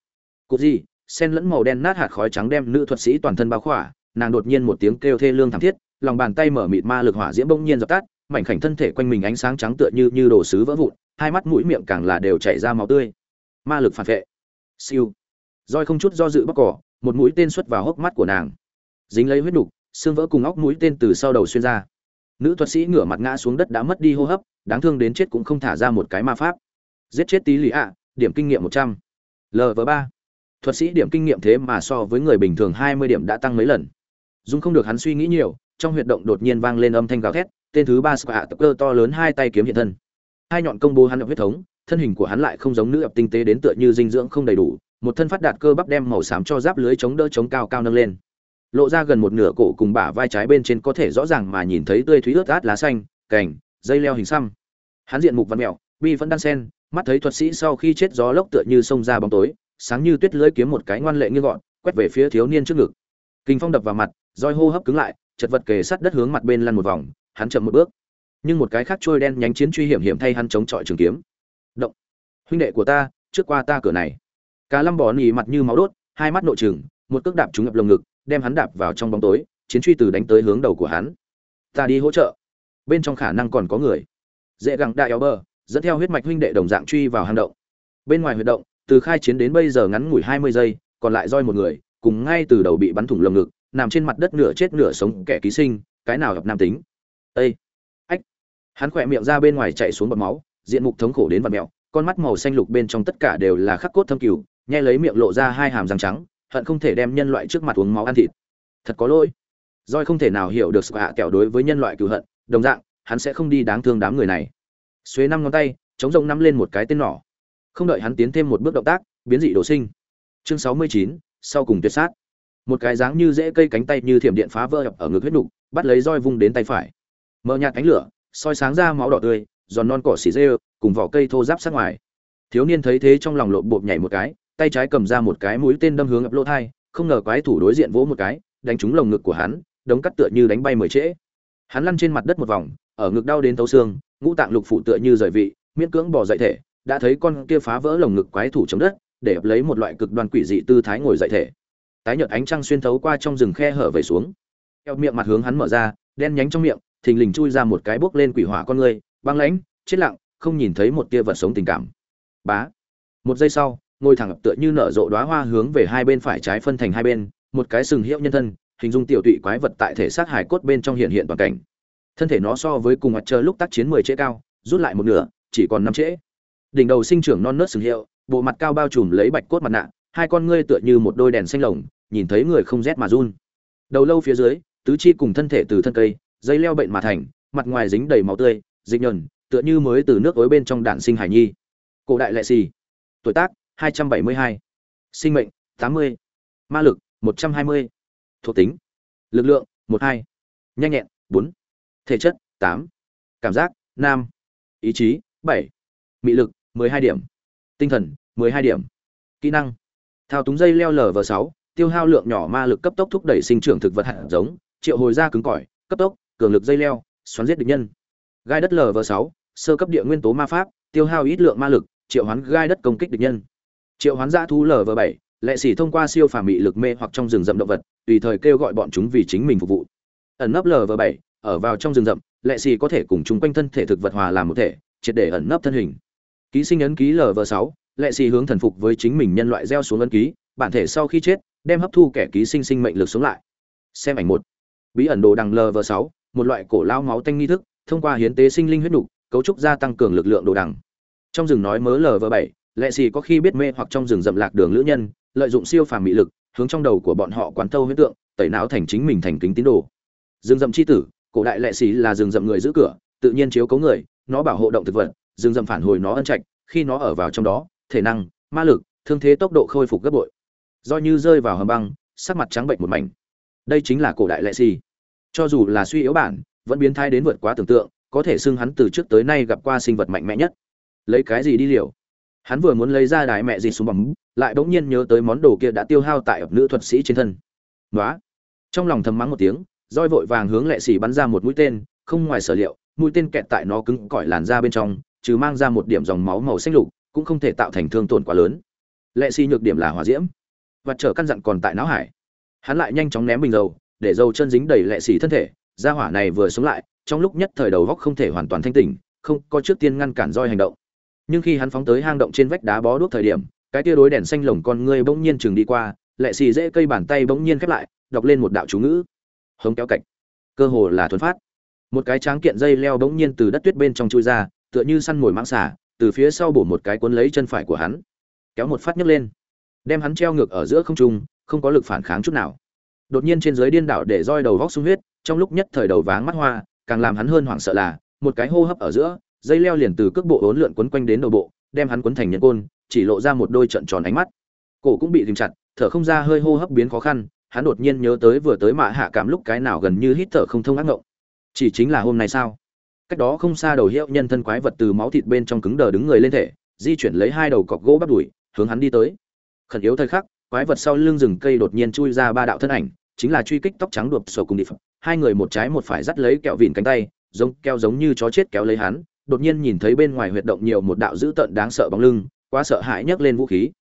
Cục gì? Sen lẫn màu đen nát hạt khói trắng đem nữ thuật sĩ toàn thân bao khỏa, nàng đột nhiên một tiếng kêu thê lương thảm thiết, lòng bàn tay mở mịt ma lực hỏa diễm bỗng nhiên dập tắt, mảnh khảnh thân thể quanh mình ánh sáng trắng tựa như như đồ sứ vỡ vụn, hai mắt mũi miệng càng là đều chảy ra máu tươi. Ma lực phản vệ. Siêu. Roi không chút do dự bóc cỏ, một mũi tên xuất vào hốc mắt của nàng. Dính lấy huyết đục, xương vỡ cùng óc mũi tên từ sau đầu xuyên ra. Nữ thuật sĩ ngửa mặt ngã xuống đất đã mất đi hô hấp, đáng thương đến chết cũng không thả ra một cái ma pháp. Giết chết tí lì ạ, điểm kinh nghiệm một trăm. Lv ba thuật sĩ điểm kinh nghiệm thế mà so với người bình thường hai mươi điểm đã tăng mấy lần. Dung không được hắn suy nghĩ nhiều, trong huyệt động đột nhiên vang lên âm thanh gào thét, tên thứ ba squat tập cơ to lớn hai tay kiếm hiện thân. Hai nhọn công bố hắn nhập huyết thống, thân hình của hắn lại không giống nữ ập tinh tế đến tựa như dinh dưỡng không đầy đủ, một thân phát đạt cơ bắp đem màu xám cho giáp lưới chống đỡ chống cao cao nâng lên. Lộ ra gần một nửa cổ cùng bả vai trái bên trên có thể rõ ràng mà nhìn thấy tươi thúy ướt át lá xanh, cành, dây leo hình xăm. Hắn diện mục văn mẹo, bi vẫn đan sen, mắt thấy thuật sĩ sau khi chết gió lốc tựa như sông ra bóng tối sáng như tuyết lưỡi kiếm một cái ngoan lệ như gọn, quét về phía thiếu niên trước ngực. Kinh phong đập vào mặt, roi hô hấp cứng lại, chật vật kề sát đất hướng mặt bên lăn một vòng, hắn chậm một bước. Nhưng một cái khác trôi đen nhánh chiến truy hiểm hiểm thay hắn chống chọi trường kiếm. Động. Huynh đệ của ta, trước qua ta cửa này. Cá lâm bỏ nhì mặt như máu đốt, hai mắt nội trừng, một cước đạp trúng ngập lồng ngực, đem hắn đạp vào trong bóng tối, chiến truy từ đánh tới hướng đầu của hắn. Ta đi hỗ trợ. Bên trong khả năng còn có người. Dễ gặng đại éo bờ, dẫn theo huyết mạch huynh đệ đồng dạng truy vào hang động. Bên ngoài huyệt động từ khai chiến đến bây giờ ngắn ngủi hai mươi giây còn lại roi một người cùng ngay từ đầu bị bắn thủng lồng ngực nằm trên mặt đất nửa chết nửa sống kẻ ký sinh cái nào gặp nam tính. Ê, ách! Hắn khỏe miệng ra bên ngoài chạy xuống bọt máu diện mục thống khổ đến vặn mèo, con mắt màu xanh lục bên trong tất cả đều là khắc cốt thâm cừu nhai lấy miệng lộ ra hai hàm răng trắng hận không thể đem nhân loại trước mặt uống máu ăn thịt. Thật có lỗi. Roi không thể nào hiểu được sự hạ kẹo đối với nhân loại cừu hận đồng dạng hắn sẽ không đi đáng thương đám người này. Xuế năm ngón tay chống rộng nắm lên một cái tên nỏ không đợi hắn tiến thêm một bước động tác, biến dị đồ sinh. Chương sáu mươi chín, sau cùng tuyệt sát. Một cái dáng như dễ cây cánh tay như thiểm điện phá vỡ ở ngực huyết nục, bắt lấy roi vung đến tay phải. Mở nhạt cánh lửa, soi sáng ra máu đỏ tươi, giòn non cỏ xỉ dê cùng vỏ cây thô giáp sát ngoài. Thiếu niên thấy thế trong lòng lộn bộp nhảy một cái, tay trái cầm ra một cái mũi tên đâm hướng ập lỗ thai, không ngờ quái thủ đối diện vỗ một cái, đánh trúng lồng ngực của hắn, đống cắt tựa như đánh bay mười trễ. Hắn lăn trên mặt đất một vòng, ở ngực đau đến thấu xương, ngũ tạng lục phụ tựa như rời vị, miễn cưỡng bỏ dậy thể đã thấy con kia phá vỡ lồng ngực quái thủ chống đất, để lấy một loại cực đoan quỷ dị tư thái ngồi dậy thể. Tái nhợt ánh trăng xuyên thấu qua trong rừng khe hở về xuống. Eo miệng mặt hướng hắn mở ra, đen nhánh trong miệng, thình lình chui ra một cái bốc lên quỷ hỏa con người, băng lãnh, chết lặng, không nhìn thấy một tia vật sống tình cảm. Bá. Một giây sau, ngồi thẳng tựa như nở rộ đóa hoa hướng về hai bên phải trái phân thành hai bên, một cái sừng hiệu nhân thân, hình dung tiểu tụy quái vật tại thể xác hải cốt bên trong hiện hiện toàn cảnh. Thân thể nó so với cùng mặt trời lúc tác chiến mười trễ cao, rút lại một nửa, chỉ còn năm trễ đỉnh đầu sinh trưởng non nớt sừng hiệu, bộ mặt cao bao trùm lấy bạch cốt mặt nạ, hai con ngươi tựa như một đôi đèn xanh lồng, nhìn thấy người không rét mà run đầu lâu phía dưới, tứ chi cùng thân thể từ thân cây, dây leo bệnh mà thành, mặt ngoài dính đầy máu tươi, dịch nhờn, tựa như mới từ nước ối bên trong đạn sinh hải nhi cổ đại lệ xì tuổi tác 272. sinh mệnh 80. ma lực 120. thuộc tính, lực lượng 12. nhanh nhẹn 4. thể chất 8. cảm giác 5. ý chí 7. mị lực 12 điểm. Tinh thần 12 điểm. Kỹ năng, thao túng dây leo lv 6 tiêu hao lượng nhỏ ma lực cấp tốc thúc đẩy sinh trưởng thực vật hạt giống, triệu hồi ra cứng cỏi, cấp tốc, cường lực dây leo, xoắn giết địch nhân. Gai đất lv 6 sơ cấp địa nguyên tố ma pháp, tiêu hao ít lượng ma lực, triệu hoán gai đất công kích địch nhân. Triệu hoán dã thú lv 7 lệ sĩ thông qua siêu phàm mị lực mê hoặc trong rừng rậm động vật, tùy thời kêu gọi bọn chúng vì chính mình phục vụ. Ẩn nấp lv 7 ở vào trong rừng rậm, lệ sĩ có thể cùng chúng quanh thân thể thực vật hòa làm một thể, triệt để ẩn nấp thân hình ký sinh ấn ký lv sáu, lệ xì hướng thần phục với chính mình nhân loại gieo xuống ấn ký bản thể sau khi chết đem hấp thu kẻ ký sinh sinh mệnh lực sống lại. Xem ảnh một. Bí ẩn đồ đằng lv sáu, một loại cổ lao máu tanh nghi thức thông qua hiến tế sinh linh huyết nục cấu trúc gia tăng cường lực lượng đồ đằng. Trong rừng nói mớ lv bảy, lệ xì có khi biết mê hoặc trong rừng rậm lạc đường lữ nhân lợi dụng siêu phàm mị lực hướng trong đầu của bọn họ quán thâu huyết tượng tẩy não thành chính mình thành kính tín đồ. Rừng rậm c h i tử cổ đại lệ xì là rừng rậm người giữ cửa tự nhiên chiếu cấu người nó bảo hộ động thực vật rừng rậm phản hồi nó ân trạch, khi nó ở vào trong đó, thể năng, ma lực, thương thế tốc độ khôi phục gấp bội. Do như rơi vào hầm băng, sắc mặt trắng bệnh một mảnh. Đây chính là cổ đại lệ xì. Cho dù là suy yếu bản, vẫn biến thai đến vượt quá tưởng tượng, có thể xưng hắn từ trước tới nay gặp qua sinh vật mạnh mẽ nhất. Lấy cái gì đi liều? Hắn vừa muốn lấy ra đài mẹ gì xuống bóng lại bỗng nhiên nhớ tới món đồ kia đã tiêu hao tại ập nữ thuật sĩ trên thân. Nói trong lòng thầm mắng một tiếng, roi vội vàng hướng lệ xì bắn ra một mũi tên, không ngoài sở liệu, mũi tên kẹt tại nó cứng cỏi làn ra bên trong trừ mang ra một điểm dòng máu màu xanh lục, cũng không thể tạo thành thương tổn quá lớn. Lệ xì nhược điểm là hỏa diễm, và trở căn dặn còn tại não hải. Hắn lại nhanh chóng ném bình dầu, để dầu chân dính đầy lệ xì thân thể, ra hỏa này vừa sống lại, trong lúc nhất thời đầu góc không thể hoàn toàn thanh tỉnh, không có trước tiên ngăn cản roi hành động. Nhưng khi hắn phóng tới hang động trên vách đá bó đuốc thời điểm, cái tia đối đèn xanh lồng con ngươi bỗng nhiên chừng đi qua, lệ xì dễ cây bàn tay bỗng nhiên khép lại, đọc lên một đạo chú ngữ. Hống kéo cạnh cơ hồ là thuần phát. Một cái tráng kiện dây leo bỗng nhiên từ đất tuyết bên trong chui ra tựa như săn mồi mãng xả từ phía sau bổ một cái cuốn lấy chân phải của hắn. Kéo một phát nhấc lên. Đem hắn treo ngược ở giữa không trung, không có lực phản kháng chút nào. Đột nhiên trên dưới điên đảo để roi đầu vóc sung huyết, trong lúc nhất thời đầu váng mắt hoa, càng làm hắn hơn hoảng sợ là, một cái hô hấp ở giữa, dây leo liền từ cước bộ hỗn lượn quấn quanh đến đầu bộ, đem hắn quấn thành nhân côn, chỉ lộ ra một đôi trận tròn ánh mắt. Cổ cũng bị dìm chặt, thở không ra hơi hô hấp biến khó khăn, hắn đột nhiên nhớ tới vừa tới mạ hạ cảm lúc cái nào gần như hít thở không thông ác ngộng. Chỉ chính là hôm nay sao? Cách đó không xa đầu hiệu nhân thân quái vật từ máu thịt bên trong cứng đờ đứng người lên thể, di chuyển lấy hai đầu cọc gỗ bắt đuổi hướng hắn đi tới. Khẩn yếu thời khắc, quái vật sau lưng rừng cây đột nhiên chui ra ba đạo thân ảnh, chính là truy kích tóc trắng đột sổ cùng đi phật. Hai người một trái một phải dắt lấy kẹo vịn cánh tay, giống keo giống như chó chết kéo lấy hắn, đột nhiên nhìn thấy bên ngoài huyệt động nhiều một đạo dữ tợn đáng sợ bóng lưng, quá sợ hãi nhấc lên vũ khí.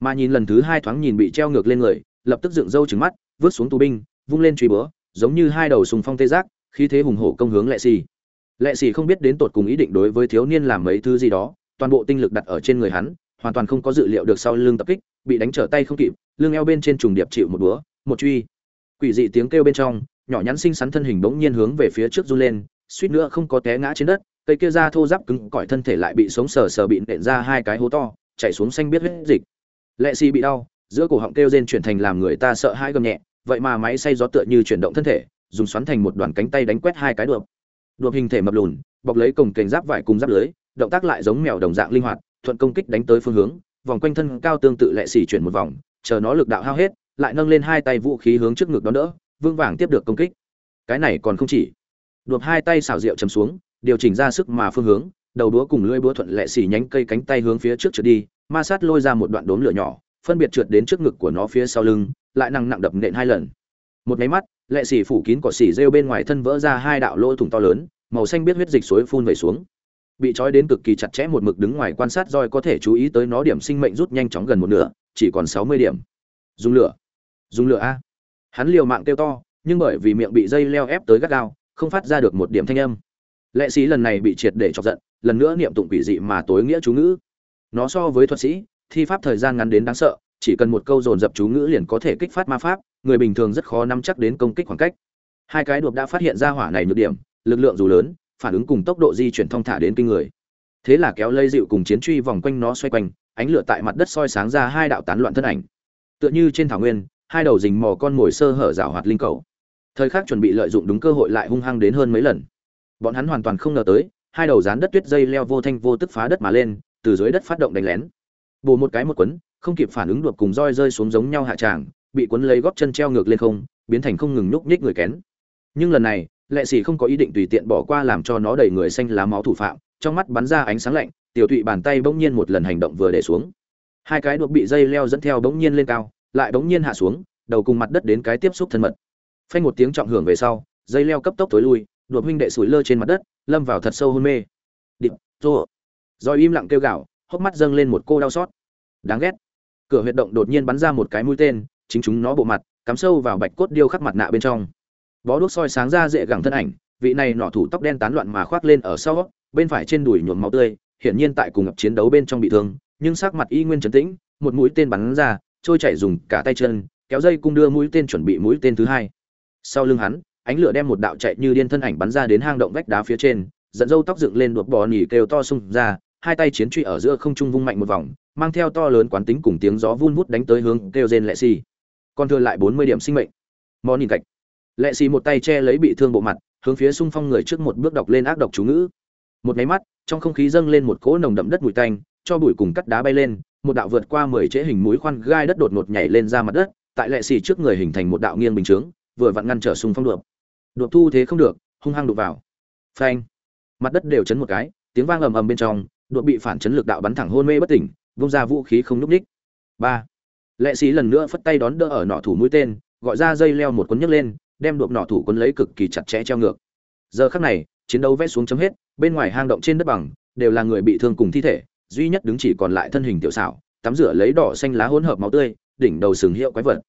Mà nhìn lần thứ hai thoáng nhìn bị treo ngược lên người, lập tức dựng râu trừng mắt, vứt xuống tù binh, vung lên truy búa, giống như hai đầu sùng phong tê giác, khí thế hùng hổ công hướng lệ xì、si lệ sĩ không biết đến tột cùng ý định đối với thiếu niên làm mấy thứ gì đó, toàn bộ tinh lực đặt ở trên người hắn, hoàn toàn không có dự liệu được sau lưng tập kích, bị đánh trở tay không kịp, lưng eo bên trên trùng điệp chịu một búa, một truy. Quỷ dị tiếng kêu bên trong, nhỏ nhắn xinh xắn thân hình bỗng nhiên hướng về phía trước run lên, suýt nữa không có té ngã trên đất, cây kia ra thô giáp cứng cỏi thân thể lại bị sống sờ sờ bị nện ra hai cái hố to, chảy xuống xanh biết huyết dịch. Lệ xì bị đau, giữa cổ họng kêu rên chuyển thành làm người ta sợ hãi gầm nhẹ, vậy mà máy xay gió tựa như chuyển động thân thể, dùng xoắn thành một đoàn cánh tay đánh quét hai cái đượm đột hình thể mập lùn, bọc lấy cổng kềnh giáp vải cùng giáp lưới, động tác lại giống mèo đồng dạng linh hoạt, thuận công kích đánh tới phương hướng, vòng quanh thân cao tương tự lệ xỉ chuyển một vòng, chờ nó lực đạo hao hết, lại nâng lên hai tay vũ khí hướng trước ngực đón đỡ vương vàng tiếp được công kích. Cái này còn không chỉ. Đột hai tay xảo diệu chầm xuống, điều chỉnh ra sức mà phương hướng, đầu đũa cùng lưỡi búa thuận lệ xỉ nhánh cây cánh tay hướng phía trước trượt đi, ma sát lôi ra một đoạn đốm lửa nhỏ, phân biệt trượt đến trước ngực của nó phía sau lưng, lại nặng nặng đập nện hai lần một máy mắt, lệ xỉ phủ kín cỏ xỉ rêu bên ngoài thân vỡ ra hai đạo lỗ thủng to lớn, màu xanh biết huyết dịch suối phun về xuống. Bị trói đến cực kỳ chặt chẽ một mực đứng ngoài quan sát roi có thể chú ý tới nó điểm sinh mệnh rút nhanh chóng gần một nửa, chỉ còn sáu mươi điểm. Dùng lửa. Dùng lửa a. Hắn liều mạng kêu to, nhưng bởi vì miệng bị dây leo ép tới gắt gao, không phát ra được một điểm thanh âm. Lệ sĩ lần này bị triệt để chọc giận, lần nữa niệm tụng quỷ dị mà tối nghĩa chú ngữ. Nó so với thuật sĩ, thi pháp thời gian ngắn đến đáng sợ, chỉ cần một câu dồn dập chú ngữ liền có thể kích phát ma pháp người bình thường rất khó nắm chắc đến công kích khoảng cách. Hai cái đột đã phát hiện ra hỏa này nhược điểm, lực lượng dù lớn, phản ứng cùng tốc độ di chuyển thong thả đến kinh người. Thế là kéo lây dịu cùng chiến truy vòng quanh nó xoay quanh, ánh lửa tại mặt đất soi sáng ra hai đạo tán loạn thân ảnh. Tựa như trên thảo nguyên, hai đầu rình mò con mồi sơ hở rào hoạt linh cầu. Thời khắc chuẩn bị lợi dụng đúng cơ hội lại hung hăng đến hơn mấy lần. Bọn hắn hoàn toàn không ngờ tới, hai đầu dán đất tuyết dây leo vô thanh vô tức phá đất mà lên, từ dưới đất phát động đánh lén. Bù một cái một quấn, không kịp phản ứng được cùng roi rơi xuống giống nhau hạ tràng bị cuốn lấy góp chân treo ngược lên không, biến thành không ngừng nhúc nhích người kén. Nhưng lần này, lệ sĩ không có ý định tùy tiện bỏ qua làm cho nó đầy người xanh lá máu thủ phạm, trong mắt bắn ra ánh sáng lạnh, tiểu tụy bàn tay bỗng nhiên một lần hành động vừa để xuống. Hai cái đuộc bị dây leo dẫn theo bỗng nhiên lên cao, lại bỗng nhiên hạ xuống, đầu cùng mặt đất đến cái tiếp xúc thân mật. Phanh một tiếng trọng hưởng về sau, dây leo cấp tốc tối lui đuộc huynh đệ sủi lơ trên mặt đất, lâm vào thật sâu hôn mê. Điệp, rô. Rồi im lặng kêu gào, hốc mắt dâng lên một cô đau xót. Đáng ghét. Cửa huyệt động đột nhiên bắn ra một cái mũi tên chính chúng nó bộ mặt, cắm sâu vào bạch cốt điêu khắc mặt nạ bên trong. Bó đuốc soi sáng ra dễ gẳng thân ảnh, vị này nọ thủ tóc đen tán loạn mà khoác lên ở sau, bên phải trên đùi nhuộm máu tươi, hiển nhiên tại cùng ngập chiến đấu bên trong bị thương, nhưng sắc mặt y nguyên trấn tĩnh, một mũi tên bắn ra, trôi chảy dùng cả tay chân, kéo dây cung đưa mũi tên chuẩn bị mũi tên thứ hai. Sau lưng hắn, ánh lửa đem một đạo chạy như điên thân ảnh bắn ra đến hang động vách đá phía trên, dẫn dâu tóc dựng lên đột bò nỉ kêu to sung ra, hai tay chiến truy ở giữa không trung vung mạnh một vòng, mang theo to lớn quán tính cùng tiếng gió vun vút đánh tới hướng kêu rên lệ xì còn thừa lại bốn mươi điểm sinh mệnh. Món nhìn cạch lệ xì một tay che lấy bị thương bộ mặt, hướng phía xung phong người trước một bước đọc lên ác độc chú ngữ. Một máy mắt, trong không khí dâng lên một cỗ nồng đậm đất mùi tanh, cho bụi cùng cắt đá bay lên, một đạo vượt qua mười chế hình mũi khoan gai đất đột ngột nhảy lên ra mặt đất, tại lệ xì trước người hình thành một đạo nghiêng bình chướng, vừa vặn ngăn trở xung phong đột. Đột thu thế không được, hung hăng đục vào. Phanh. Mặt đất đều chấn một cái, tiếng vang ầm ầm bên trong, đột bị phản chấn lực đạo bắn thẳng hôn mê bất tỉnh, vung ra vũ khí không núp ních. Ba lệ sĩ lần nữa phất tay đón đỡ ở nọ thủ mũi tên, gọi ra dây leo một cuốn nhấc lên, đem đuộp nọ thủ cuốn lấy cực kỳ chặt chẽ treo ngược. Giờ khắc này, chiến đấu vẽ xuống chấm hết, bên ngoài hang động trên đất bằng, đều là người bị thương cùng thi thể, duy nhất đứng chỉ còn lại thân hình tiểu xảo, tắm rửa lấy đỏ xanh lá hỗn hợp máu tươi, đỉnh đầu sừng hiệu quái vật.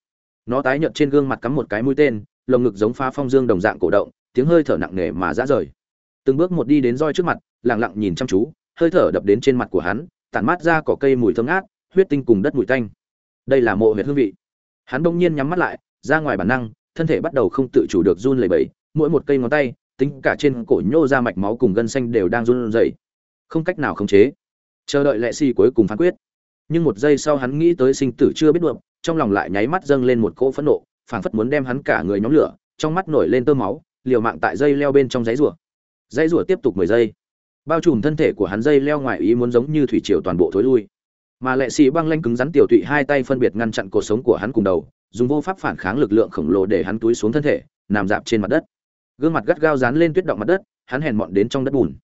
Nó tái nhợt trên gương mặt cắm một cái mũi tên, lồng ngực giống phá phong dương đồng dạng cổ động, tiếng hơi thở nặng nề mà rã rời. Từng bước một đi đến roi trước mặt, lặng lặng nhìn chăm chú, hơi thở đập đến trên mặt của hắn, tản mát ra cỏ cây mùi thơm ngát, huyết tinh cùng đất mùi tanh đây là mộ huyệt hương vị. Hắn bỗng nhiên nhắm mắt lại, ra ngoài bản năng, thân thể bắt đầu không tự chủ được run lẩy bẩy, mỗi một cây ngón tay, tính cả trên cổ nhô ra mạch máu cùng gân xanh đều đang run rẩy. Không cách nào khống chế. Chờ đợi lệ si cuối cùng phán quyết. Nhưng một giây sau hắn nghĩ tới sinh tử chưa biết được trong lòng lại nháy mắt dâng lên một cỗ phẫn nộ, phảng phất muốn đem hắn cả người nhóm lửa, trong mắt nổi lên tơ máu, liều mạng tại dây leo bên trong giấy rùa dây rùa tiếp tục mười giây. Bao trùm thân thể của hắn dây leo ngoài ý muốn giống như thủy triều toàn bộ thối lui mà lệ sĩ băng lanh cứng rắn tiểu tụy hai tay phân biệt ngăn chặn cuộc sống của hắn cùng đầu, dùng vô pháp phản kháng lực lượng khổng lồ để hắn túi xuống thân thể, nằm dạp trên mặt đất. Gương mặt gắt gao dán lên tuyết động mặt đất, hắn hèn mọn đến trong đất bùn.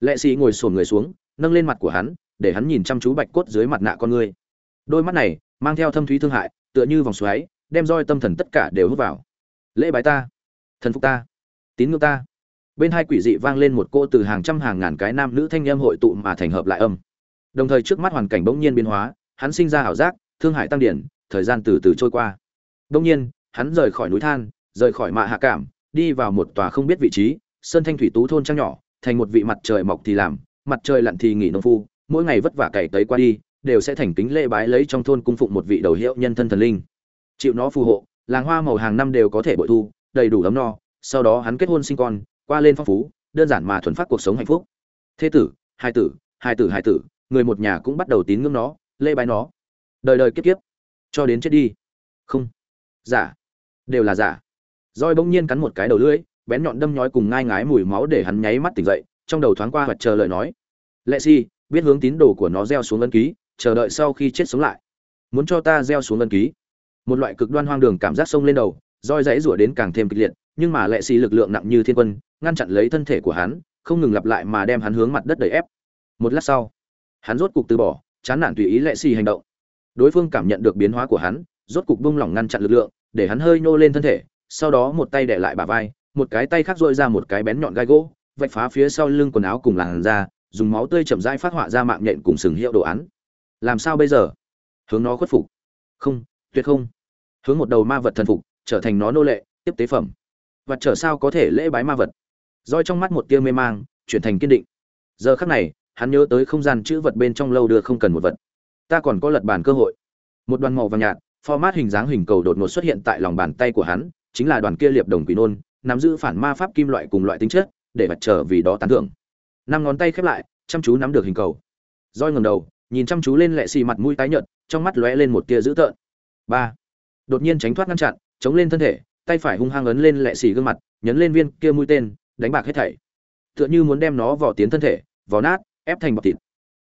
Lệ sĩ ngồi sồn người xuống, nâng lên mặt của hắn, để hắn nhìn chăm chú bạch cốt dưới mặt nạ con người. Đôi mắt này, mang theo thâm thúy thương hại, tựa như vòng xoáy, đem roi tâm thần tất cả đều hút vào. Lễ bái ta, thần phục ta, tín ngưỡng ta. Bên hai quỷ dị vang lên một cô từ hàng trăm hàng ngàn cái nam nữ thanh em hội tụ mà thành hợp lại âm đồng thời trước mắt hoàn cảnh bỗng nhiên biến hóa, hắn sinh ra ảo giác, thương hải tăng điển, thời gian từ từ trôi qua. Bỗng nhiên, hắn rời khỏi núi than, rời khỏi mạ hạ cảm, đi vào một tòa không biết vị trí, sơn thanh thủy tú thôn trang nhỏ, thành một vị mặt trời mọc thì làm, mặt trời lặn thì nghỉ nông phu, mỗi ngày vất vả cày tới qua đi, đều sẽ thành kính lễ bái lấy trong thôn cung phụng một vị đầu hiệu nhân thân thần linh. Chịu nó phù hộ, làng hoa màu hàng năm đều có thể bội thu, đầy đủ ấm no, sau đó hắn kết hôn sinh con, qua lên phong phú, đơn giản mà thuần phát cuộc sống hạnh phúc. Thế tử, hai tử hai tử hai tử người một nhà cũng bắt đầu tín ngưỡng nó lê bái nó. Đời đời kiếp kiếp, cho đến chết đi. Không. Giả. Đều là giả. Roi bỗng nhiên cắn một cái đầu lưỡi, bén nhọn đâm nhói cùng ngai ngái mùi máu để hắn nháy mắt tỉnh dậy, trong đầu thoáng qua hoặc chờ lời nói. Lệ si biết hướng tín đồ của nó gieo xuống ân ký, chờ đợi sau khi chết sống lại. Muốn cho ta gieo xuống ân ký. Một loại cực đoan hoang đường cảm giác sông lên đầu, roi dãy rủa đến càng thêm kịch liệt, nhưng mà lệ xì lực lượng nặng như thiên quân, ngăn chặn lấy thân thể của hắn, không ngừng lặp lại mà đem hắn hướng mặt đất đẩy ép. Một lát sau hắn rốt cục từ bỏ, chán nản tùy ý lệ xì hành động. Đối phương cảm nhận được biến hóa của hắn, rốt cục bung lỏng ngăn chặn lực lượng, để hắn hơi nhô lên thân thể, sau đó một tay đè lại bả vai, một cái tay khác dội ra một cái bén nhọn gai gỗ, vạch phá phía sau lưng quần áo cùng làn da, dùng máu tươi chậm rãi phát họa ra mạng nhện cùng sừng hiệu đồ án. Làm sao bây giờ? Hướng nó khuất phục. Không, tuyệt không. Hướng một đầu ma vật thần phục, trở thành nó nô lệ, tiếp tế phẩm. Vật trở sao có thể lễ bái ma vật? Roi trong mắt một tia mê mang, chuyển thành kiên định. Giờ khắc này hắn nhớ tới không gian chữ vật bên trong lâu đưa không cần một vật. Ta còn có lật bàn cơ hội. Một đoàn màu vàng nhạt, format hình dáng hình cầu đột ngột xuất hiện tại lòng bàn tay của hắn, chính là đoàn kia liệp đồng quỷ nôn, nắm giữ phản ma pháp kim loại cùng loại tính chất, để vật trở vì đó tán thưởng. Năm ngón tay khép lại, chăm chú nắm được hình cầu. Roi ngầm đầu, nhìn chăm chú lên lệ xì mặt mũi tái nhợt, trong mắt lóe lên một tia dữ tợn. Ba. Đột nhiên tránh thoát ngăn chặn, chống lên thân thể, tay phải hung hăng ấn lên lệ xì gương mặt, nhấn lên viên kia mũi tên, đánh bạc hết thảy. Tựa như muốn đem nó vào tiến thân thể, vò nát ép thành bọc thịt.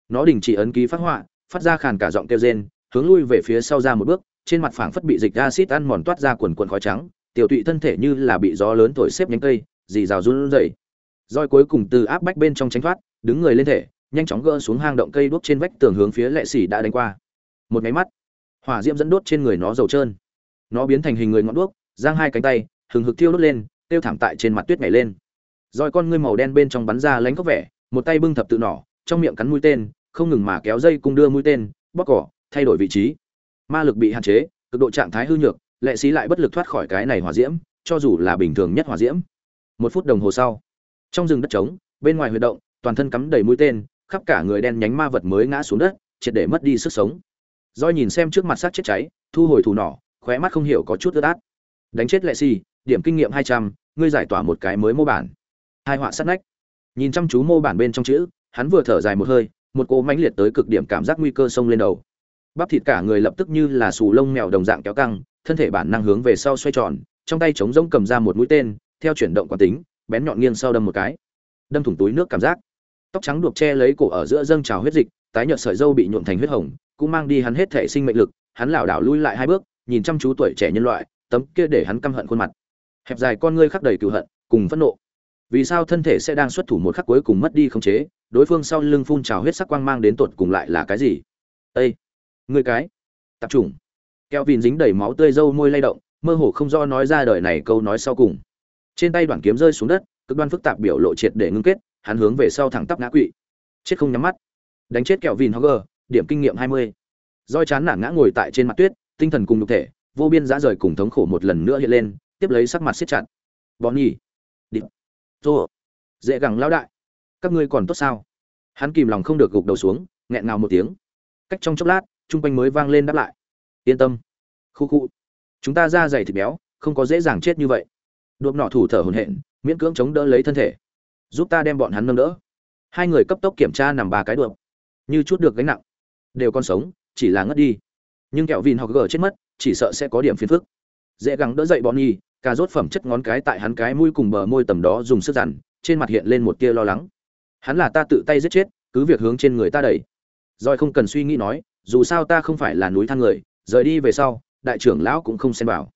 Nó đình chỉ ấn ký phát họa, phát ra khàn cả giọng kêu rên, hướng lui về phía sau ra một bước, trên mặt phảng phất bị dịch acid ăn mòn toát ra quần quần khói trắng, tiểu tụy thân thể như là bị gió lớn thổi xếp nhánh cây, dì rào run rẩy. Roi cuối cùng từ áp bách bên trong tránh thoát, đứng người lên thể, nhanh chóng gỡ xuống hang động cây đuốc trên vách tường hướng phía lệ xỉ đã đánh qua. Một máy mắt, hỏa diễm dẫn đốt trên người nó dầu trơn. Nó biến thành hình người ngọn đuốc, giang hai cánh tay, hừng hực thiêu đốt lên, tiêu thảm tại trên mặt tuyết nhảy lên. Roi con ngươi màu đen bên trong bắn ra lánh có vẻ, một tay bưng thập tự nỏ trong miệng cắn mũi tên không ngừng mà kéo dây cung đưa mũi tên bóc cỏ thay đổi vị trí. Ma lực bị hạn chế cực độ trạng thái hư nhược lệ sĩ lại bất lực thoát khỏi cái này hỏa diễm cho dù là bình thường nhất hỏa diễm. Một phút đồng hồ sau trong rừng đất trống bên ngoài huy động toàn thân cắm đầy mũi tên khắp cả người đen nhánh ma vật mới ngã xuống đất triệt để mất đi sức sống. Doi nhìn xem trước mặt xác chết cháy thu hồi thủ nỏ khóe mắt không hiểu có chút ướt át. Đánh chết lệ sĩ, điểm kinh nghiệm hai trăm ngươi giải tỏa một cái mới mô bản. Hai họa sát nách. Nhìn chăm chú mô bản bên trong chữ hắn vừa thở dài một hơi, một cỗ mãnh liệt tới cực điểm cảm giác nguy cơ xông lên đầu. Bắp thịt cả người lập tức như là sù lông mèo đồng dạng kéo căng, thân thể bản năng hướng về sau xoay tròn, trong tay chống rỗng cầm ra một mũi tên, theo chuyển động quán tính, bén nhọn nghiêng sau đâm một cái. Đâm thủng túi nước cảm giác. Tóc trắng đuộc che lấy cổ ở giữa dâng trào huyết dịch, tái nhợt sợi dâu bị nhuộm thành huyết hồng, cũng mang đi hắn hết thể sinh mệnh lực, hắn lảo đảo lui lại hai bước, nhìn chăm chú tuổi trẻ nhân loại, tấm kia để hắn căm hận khuôn mặt. Hẹp dài con ngươi khắc đầy cựu hận, cùng phẫn nộ vì sao thân thể sẽ đang xuất thủ một khắc cuối cùng mất đi khống chế, đối phương sau lưng phun trào huyết sắc quang mang đến tột cùng lại là cái gì? Ây người cái tập trung keo vìn dính đầy máu tươi dâu môi lay động, mơ hồ không do nói ra đời này câu nói sau cùng. Trên tay đoạn kiếm rơi xuống đất, cực đoan phức tạp biểu lộ triệt để ngưng kết, hắn hướng về sau thẳng tắp ngã quỵ. Chết không nhắm mắt. Đánh chết kẹo vìn hogger, điểm kinh nghiệm hai mươi. Roi chán nản ngã ngồi tại trên mặt tuyết, tinh thần cùng nhục thể, vô biên dã rời cùng thống khổ một lần nữa hiện lên, tiếp lấy sắc mặt siết chặt. Bọn nhỉ tô, dễ gẳng lao đại. Các ngươi còn tốt sao? Hắn kìm lòng không được gục đầu xuống, nghẹn ngào một tiếng. Cách trong chốc lát trung quanh mới vang lên đáp lại. Yên tâm. Khu khu. Chúng ta ra dày thịt béo, không có dễ dàng chết như vậy. Đuộm nọ thủ thở hổn hển, miễn cưỡng chống đỡ lấy thân thể. Giúp ta đem bọn hắn nâng đỡ. Hai người cấp tốc kiểm tra nằm ba cái đuộm như chút được gánh nặng. Đều còn sống, chỉ là ngất đi. Nhưng kẹo vìn hoặc gờ chết mất, chỉ sợ sẽ có điểm phiền phức. Dễ gắng đỡ dậy bọn nhi cà rốt phẩm chất ngón cái tại hắn cái mũi cùng bờ môi tầm đó dùng sức dằn, trên mặt hiện lên một tia lo lắng. Hắn là ta tự tay giết chết, cứ việc hướng trên người ta đẩy. Rồi không cần suy nghĩ nói, dù sao ta không phải là núi than người, rời đi về sau, đại trưởng lão cũng không xen vào.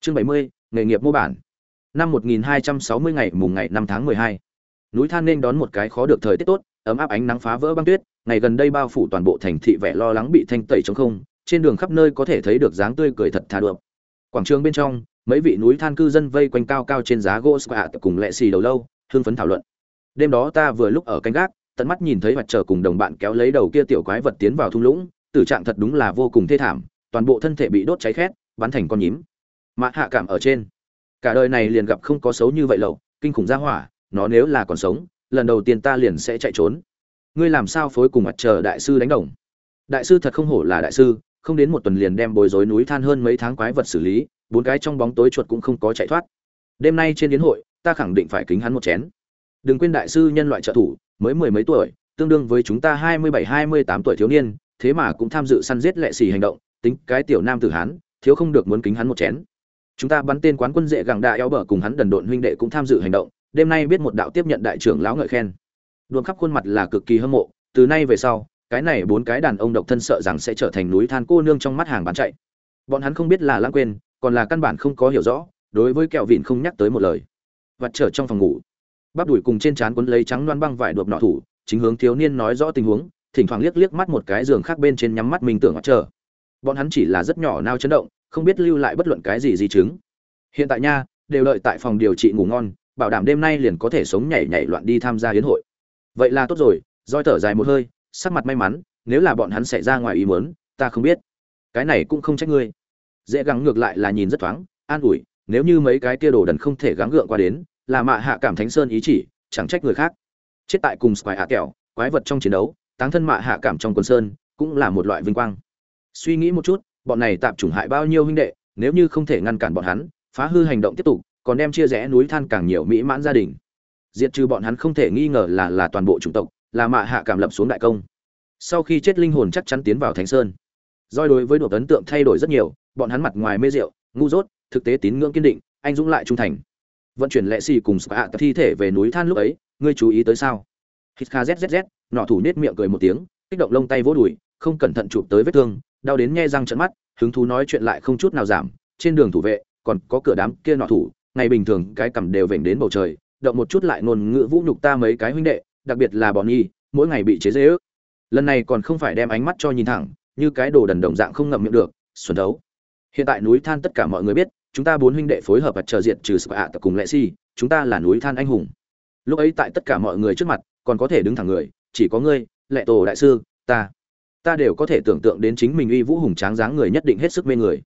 Chương bảy mươi, nghề nghiệp mô bản. Năm một nghìn hai trăm sáu mươi ngày, mùng ngày năm tháng mười hai. Núi than nên đón một cái khó được thời tiết tốt, ấm áp ánh nắng phá vỡ băng tuyết, ngày gần đây bao phủ toàn bộ thành thị vẻ lo lắng bị thanh tẩy trong không, trên đường khắp nơi có thể thấy được dáng tươi cười thật thà được quảng trường bên trong mấy vị núi than cư dân vây quanh cao cao trên giá gỗ squat cùng lệ xì đầu lâu, hưng phấn thảo luận. Đêm đó ta vừa lúc ở canh gác, tận mắt nhìn thấy mặt trời cùng đồng bạn kéo lấy đầu kia tiểu quái vật tiến vào thung lũng, tử trạng thật đúng là vô cùng thê thảm, toàn bộ thân thể bị đốt cháy khét, bắn thành con nhím. Mạ hạ cảm ở trên. Cả đời này liền gặp không có xấu như vậy lậu, kinh khủng ra hỏa, nó nếu là còn sống, lần đầu tiên ta liền sẽ chạy trốn. Ngươi làm sao phối cùng mặt trời đại sư đánh đồng? Đại sư thật không hổ là đại sư, không đến một tuần liền đem bồi dối núi than hơn mấy tháng quái vật xử lý bốn cái trong bóng tối chuột cũng không có chạy thoát. Đêm nay trên yến hội, ta khẳng định phải kính hắn một chén. Đừng quên đại sư nhân loại trợ thủ, mới mười mấy tuổi, tương đương với chúng ta hai mươi bảy, hai mươi tám tuổi thiếu niên, thế mà cũng tham dự săn giết lệ xì hành động, tính cái tiểu nam tử hán, thiếu không được muốn kính hắn một chén. Chúng ta bắn tên quán quân dễ gẳng đại eo bờ cùng hắn đần độn huynh đệ cũng tham dự hành động, đêm nay biết một đạo tiếp nhận đại trưởng lão ngợi khen. Đuồng khắp khuôn mặt là cực kỳ hâm mộ, từ nay về sau, cái này bốn cái đàn ông độc thân sợ rằng sẽ trở thành núi than cô nương trong mắt hàng bán chạy. Bọn hắn không biết là lãng quên còn là căn bản không có hiểu rõ, đối với kẹo vịn không nhắc tới một lời. Vặt trở trong phòng ngủ. Bắp đùi cùng trên trán quấn lấy trắng loan băng vải đột nọ thủ, chính hướng thiếu niên nói rõ tình huống, thỉnh thoảng liếc liếc mắt một cái giường khác bên trên nhắm mắt mình tưởng mặt trở bọn hắn chỉ là rất nhỏ nao chấn động, không biết lưu lại bất luận cái gì di chứng. Hiện tại nha, đều đợi tại phòng điều trị ngủ ngon, bảo đảm đêm nay liền có thể sống nhảy nhảy loạn đi tham gia hiến hội. Vậy là tốt rồi, roi thở dài một hơi, sắc mặt may mắn, nếu là bọn hắn xảy ra ngoài ý muốn, ta không biết. Cái này cũng không trách ngươi dễ gắng ngược lại là nhìn rất thoáng, an ủi, nếu như mấy cái kia đồ đần không thể gắng gượng qua đến, là mạ hạ cảm thánh sơn ý chỉ, chẳng trách người khác. Chết tại cùng squài hạ kẹo, quái vật trong chiến đấu, táng thân mạ hạ cảm trong quần sơn, cũng là một loại vinh quang. Suy nghĩ một chút, bọn này tạm chủng hại bao nhiêu huynh đệ, nếu như không thể ngăn cản bọn hắn, phá hư hành động tiếp tục, còn đem chia rẽ núi than càng nhiều mỹ mãn gia đình. Diệt trừ bọn hắn không thể nghi ngờ là là toàn bộ chủng tộc, là mạ hạ cảm lập xuống đại công. Sau khi chết linh hồn chắc chắn tiến vào thánh sơn. Doi đối với đột ấn tượng thay đổi rất nhiều bọn hắn mặt ngoài mê rượu, ngu dốt, thực tế tín ngưỡng kiên định, anh dũng lại trung thành. Vận chuyển lệ xì cùng sạ thi thể về núi than lúc ấy, ngươi chú ý tới sao? Hít kha zzz nọ thủ nết miệng cười một tiếng, kích động lông tay vỗ đùi, không cẩn thận chụp tới vết thương, đau đến nghe răng trận mắt, hứng thú nói chuyện lại không chút nào giảm, trên đường thủ vệ, còn có cửa đám kia nọ thủ, ngày bình thường cái cầm đều vểnh đến bầu trời, động một chút lại ngôn ngữ vũ nhục ta mấy cái huynh đệ, đặc biệt là bọn nhi mỗi ngày bị chế dễ ước. Lần này còn không phải đem ánh mắt cho nhìn thẳng, như cái đồ đần đồng dạng không ngậm miệng được xuẩn đấu hiện tại núi than tất cả mọi người biết, chúng ta bốn huynh đệ phối hợp và chờ diện trừ sự hạ tập cùng lệ si chúng ta là núi than anh hùng. Lúc ấy tại tất cả mọi người trước mặt, còn có thể đứng thẳng người, chỉ có ngươi, lệ tổ đại sư, ta. Ta đều có thể tưởng tượng đến chính mình uy vũ hùng tráng dáng người nhất định hết sức mê người.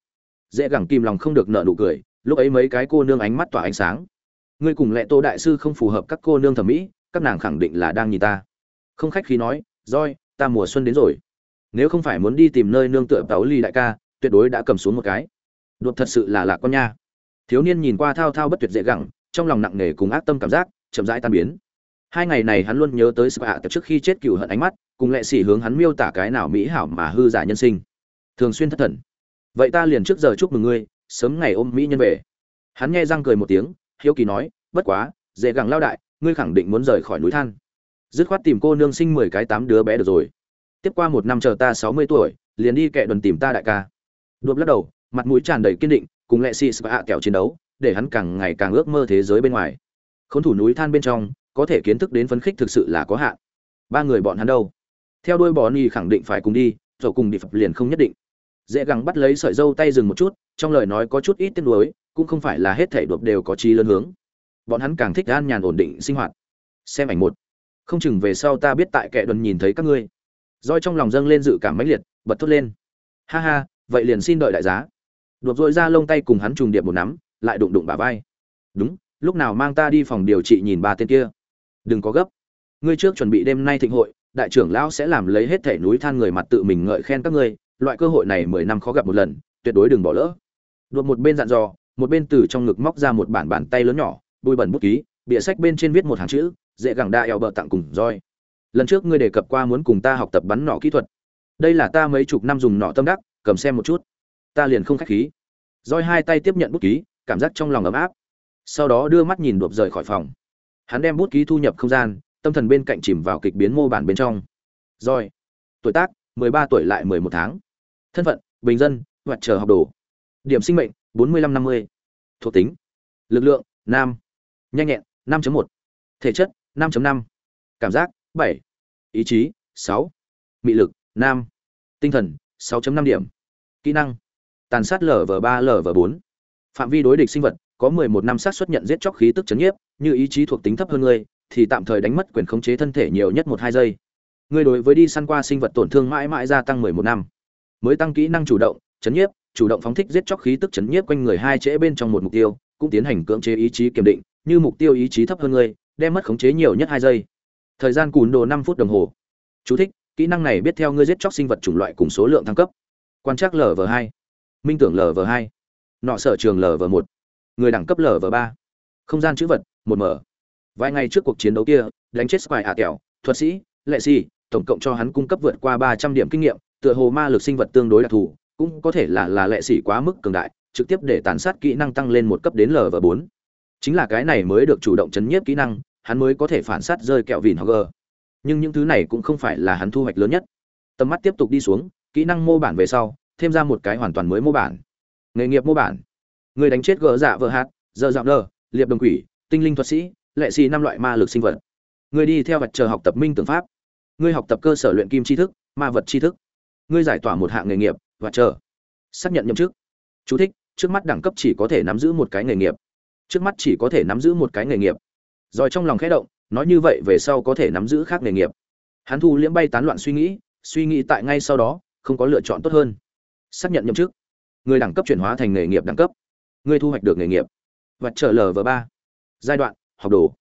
Dễ gẳng kim lòng không được nợ nụ cười, lúc ấy mấy cái cô nương ánh mắt tỏa ánh sáng. Ngươi cùng lệ tô đại sư không phù hợp các cô nương thẩm mỹ, các nàng khẳng định là đang nhìn ta. Không khách khí nói roi ta mùa xuân đến rồi. Nếu không phải muốn đi tìm nơi nương tựa táo ly đại ca tuyệt đối đã cầm xuống một cái. Đột thật sự là lạc con nha. Thiếu niên nhìn qua thao thao bất tuyệt dễ gẳng, trong lòng nặng nề cùng ác tâm cảm giác chậm rãi tan biến. Hai ngày này hắn luôn nhớ tới sự hạ trước khi chết cựu hận ánh mắt, cùng lệ sĩ hướng hắn miêu tả cái nào mỹ hảo mà hư giả nhân sinh. Thường xuyên thất thần. Vậy ta liền trước giờ chúc mừng ngươi, sớm ngày ôm mỹ nhân về. Hắn nghe răng cười một tiếng, hiếu kỳ nói, bất quá, dễ gẳng lao đại, ngươi khẳng định muốn rời khỏi núi than. Dứt khoát tìm cô nương sinh mười cái tám đứa bé được rồi. Tiếp qua một năm chờ ta sáu mươi tuổi, liền đi kệ đồn tìm ta đại ca đột lắc đầu, mặt mũi tràn đầy kiên định, cùng lệ sĩ hạ kẹo chiến đấu, để hắn càng ngày càng ước mơ thế giới bên ngoài. Khốn thủ núi than bên trong, có thể kiến thức đến phấn khích thực sự là có hạn. Ba người bọn hắn đâu? Theo đuôi bò ni khẳng định phải cùng đi rồi cùng đi phập liền không nhất định. Dễ gắng bắt lấy sợi dâu tay dừng một chút, trong lời nói có chút ít tiếc nuối, cũng không phải là hết thảy đột đều có trí lớn hướng. Bọn hắn càng thích an nhàn ổn định sinh hoạt. Xem ảnh một. Không chừng về sau ta biết tại kệ đồn nhìn thấy các ngươi. Roi trong lòng dâng lên dự cảm mãnh liệt, bật thốt lên. Ha ha vậy liền xin đợi đại giá. Đột dội ra lông tay cùng hắn trùng điệp một nắm, lại đụng đụng bà vai. Đúng, lúc nào mang ta đi phòng điều trị nhìn ba tên kia. Đừng có gấp. Ngươi trước chuẩn bị đêm nay thịnh hội, đại trưởng lão sẽ làm lấy hết thẻ núi than người mặt tự mình ngợi khen các ngươi, loại cơ hội này mười năm khó gặp một lần, tuyệt đối đừng bỏ lỡ. Đột một bên dặn dò, một bên từ trong ngực móc ra một bản bản tay lớn nhỏ bôi bẩn bút ký, bìa sách bên trên viết một hàng chữ, dễ gẳng đa eo bợ tặng cùng roi. Lần trước ngươi đề cập qua muốn cùng ta học tập bắn nỏ kỹ thuật. Đây là ta mấy chục năm dùng nỏ tâm đắc cầm xem một chút ta liền không khách khí roi hai tay tiếp nhận bút ký, cảm giác trong lòng ấm áp sau đó đưa mắt nhìn đột rời khỏi phòng hắn đem bút ký thu nhập không gian, tâm thần bên cạnh chìm vào kịch biến mô bản bên trong roi, tuổi tác 13 tuổi lại 11 tháng thân phận, bình dân hoặc chờ học đồ điểm sinh mệnh 45-50. thuộc tính, lực lượng, nam nhanh nhẹn 5.1. thể chất 5.5. cảm giác 7. ý chí 6. mị lực, nam tinh thần 6.5 điểm. Kỹ năng. Tàn sát lv ba lv bốn. Phạm vi đối địch sinh vật, có 11 năm sát xuất nhận giết chóc khí tức chấn nhiếp, như ý chí thuộc tính thấp hơn ngươi, thì tạm thời đánh mất quyền khống chế thân thể nhiều nhất một hai giây. Ngươi đối với đi săn qua sinh vật tổn thương mãi mãi gia tăng 11 năm. Mới tăng kỹ năng chủ động, chấn nhiếp, chủ động phóng thích giết chóc khí tức chấn nhiếp quanh người hai trễ bên trong một mục tiêu, cũng tiến hành cưỡng chế ý chí kiểm định, như mục tiêu ý chí thấp hơn ngươi, đem mất khống chế nhiều nhất hai giây. Thời gian cùn đồ 5 phút đồng hồ. Chú thích kỹ năng này biết theo ngươi giết chóc sinh vật chủng loại cùng số lượng thăng cấp. Quan trắc lv hai. Minh tưởng lv hai. Nọ sở trường lv một. Người đẳng cấp lv ba. Không gian chữ vật, một mở. Vài ngày trước cuộc chiến đấu kia, đánh chết squire ạ kẹo, thuật sĩ, lệ si tổng cộng cho hắn cung cấp vượt qua ba trăm điểm kinh nghiệm, tựa hồ ma lực sinh vật tương đối đặc thù, cũng có thể là là lệ sĩ quá mức cường đại, trực tiếp để tàn sát kỹ năng tăng lên một cấp đến lv bốn. Chính là cái này mới được chủ động chấn nhiếp kỹ năng, hắn mới có thể phản sát rơi kẹo vìn hoặc g nhưng những thứ này cũng không phải là hắn thu hoạch lớn nhất. Tầm mắt tiếp tục đi xuống, kỹ năng mô bản về sau, thêm ra một cái hoàn toàn mới mô bản. Nghề nghiệp mô bản. Người đánh chết gỡ dạ vợ hạt giờ dạo lờ, liệp đồng quỷ, tinh linh thuật sĩ, lệ xì năm loại ma lực sinh vật. Người đi theo vật chờ học tập minh tưởng pháp. Người học tập cơ sở luyện kim tri thức, ma vật tri thức. Người giải tỏa một hạng nghề nghiệp và chờ. Xác nhận nhậm chức. Chú thích, trước mắt đẳng cấp chỉ có thể nắm giữ một cái nghề nghiệp. Trước mắt chỉ có thể nắm giữ một cái nghề nghiệp. Rồi trong lòng khẽ động nói như vậy về sau có thể nắm giữ khác nghề nghiệp. Hắn thu liễm bay tán loạn suy nghĩ suy nghĩ tại ngay sau đó, không có lựa chọn tốt hơn. Xác nhận nhậm chức. Người đẳng cấp chuyển hóa thành nghề nghiệp đẳng cấp. Người thu hoạch được nghề nghiệp. Và trở lờ lv ba. Giai đoạn, học đồ.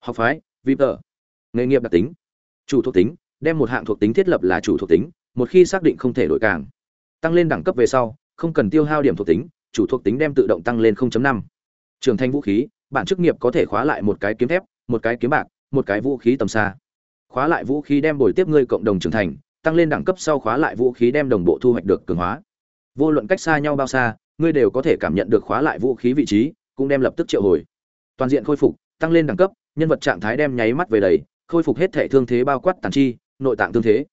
Học phái, vi tờ. Nghề nghiệp đặc tính. Chủ thuộc tính, đem một hạng thuộc tính thiết lập là chủ thuộc tính, một khi xác định không thể đổi càng. Tăng lên đẳng cấp về sau, không cần tiêu hao điểm thuộc tính, chủ thuộc tính đem tự động tăng lên 0.5. trưởng thành vũ khí, bản chức nghiệp có thể khóa lại một cái kiếm thép, một cái kiếm bạc một cái vũ khí tầm xa. Khóa lại vũ khí đem bồi tiếp ngươi cộng đồng trưởng thành, tăng lên đẳng cấp sau khóa lại vũ khí đem đồng bộ thu hoạch được cường hóa. Vô luận cách xa nhau bao xa, ngươi đều có thể cảm nhận được khóa lại vũ khí vị trí, cũng đem lập tức triệu hồi. Toàn diện khôi phục, tăng lên đẳng cấp, nhân vật trạng thái đem nháy mắt về đầy, khôi phục hết thể thương thế bao quát tàn chi, nội tạng thương thế.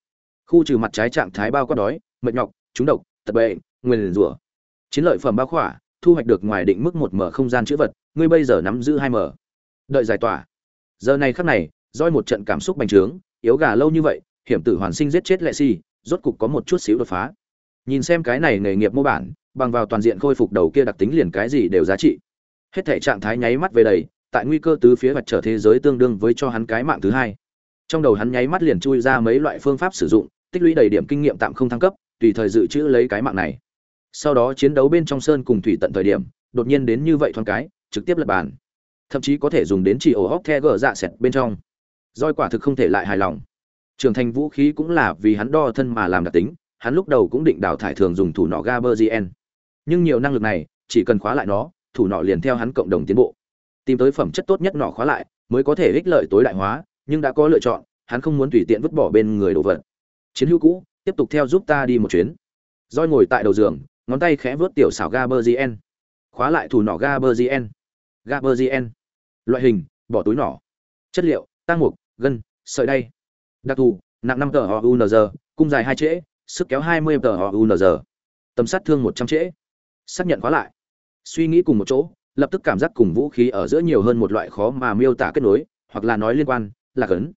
Khu trừ mặt trái trạng thái bao quát đói, mệt nhọc, trúng độc, tật bệnh, nguyền rủa. Chiến lợi phẩm bao khỏa, thu hoạch được ngoài định mức một mở không gian chữ vật, ngươi bây giờ nắm giữ hai mở đợi giải tỏa giờ này khắc này, roi một trận cảm xúc bành trướng, yếu gà lâu như vậy, hiểm tử hoàn sinh giết chết lệ si rốt cục có một chút xíu đột phá. Nhìn xem cái này nghề nghiệp mô bản, bằng vào toàn diện khôi phục đầu kia đặc tính liền cái gì đều giá trị. Hết thể trạng thái nháy mắt về đầy, tại nguy cơ tứ phía mặt trở thế giới tương đương với cho hắn cái mạng thứ hai. Trong đầu hắn nháy mắt liền chui ra mấy loại phương pháp sử dụng, tích lũy đầy điểm kinh nghiệm tạm không thăng cấp, tùy thời dự trữ lấy cái mạng này. Sau đó chiến đấu bên trong sơn cùng thủy tận thời điểm, đột nhiên đến như vậy thoáng cái, trực tiếp lật bàn thậm chí có thể dùng đến chỉ ổ hóc the gờ dạ sẹt bên trong roi quả thực không thể lại hài lòng trưởng thành vũ khí cũng là vì hắn đo thân mà làm đặc tính hắn lúc đầu cũng định đào thải thường dùng thủ nọ Gaberzien. Nhưng nhiều năng lực này, chỉ cần khóa lại nó, thủ nọ liền theo hắn cộng đồng tiến bộ. Tìm tới phẩm chất tốt nhất nọ khóa lại, mới có thể ích lợi tối đại hóa, nhưng đã có lựa chọn, hắn không muốn tùy tiện vứt bỏ bên người đồ vật. Chiến hữu cũ, tiếp tục theo giúp ta đi một chuyến. Roi ngồi tại đầu giường, ngón tay khẽ vớt tiểu xảo Gaberzien. Khóa lại thủ nọ Gaberzien. Gaberzien. Loại hình, bỏ túi nỏ. Chất liệu, tăng mục, gân, sợi đay. Đặc thù, nặng năm tờ UNZ, cung dài hai trễ, sức kéo 20 tờ UNZ. Tầm sát thương 100 trễ. Xác nhận khóa lại. Suy nghĩ cùng một chỗ, lập tức cảm giác cùng vũ khí ở giữa nhiều hơn một loại khó mà miêu tả kết nối, hoặc là nói liên quan, là cấn.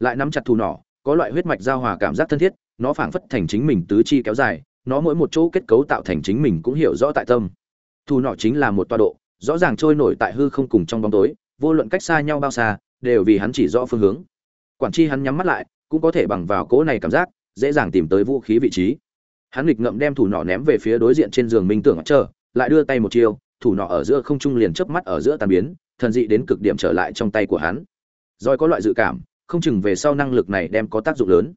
Lại nắm chặt thủ nỏ, có loại huyết mạch giao hòa cảm giác thân thiết, nó phảng phất thành chính mình tứ chi kéo dài, nó mỗi một chỗ kết cấu tạo thành chính mình cũng hiểu rõ tại tâm. Thủ nỏ chính là một tọa độ, rõ ràng trôi nổi tại hư không cùng trong bóng tối, vô luận cách xa nhau bao xa, đều vì hắn chỉ rõ phương hướng. Quản chi hắn nhắm mắt lại, cũng có thể bằng vào cỗ này cảm giác, dễ dàng tìm tới vũ khí vị trí. Hắn nghịch ngậm đem thủ nọ ném về phía đối diện trên giường minh tưởng chờ lại đưa tay một chiêu thủ nọ ở giữa không trung liền chớp mắt ở giữa tan biến thần dị đến cực điểm trở lại trong tay của hắn. Rồi có loại dự cảm không chừng về sau năng lực này đem có tác dụng lớn.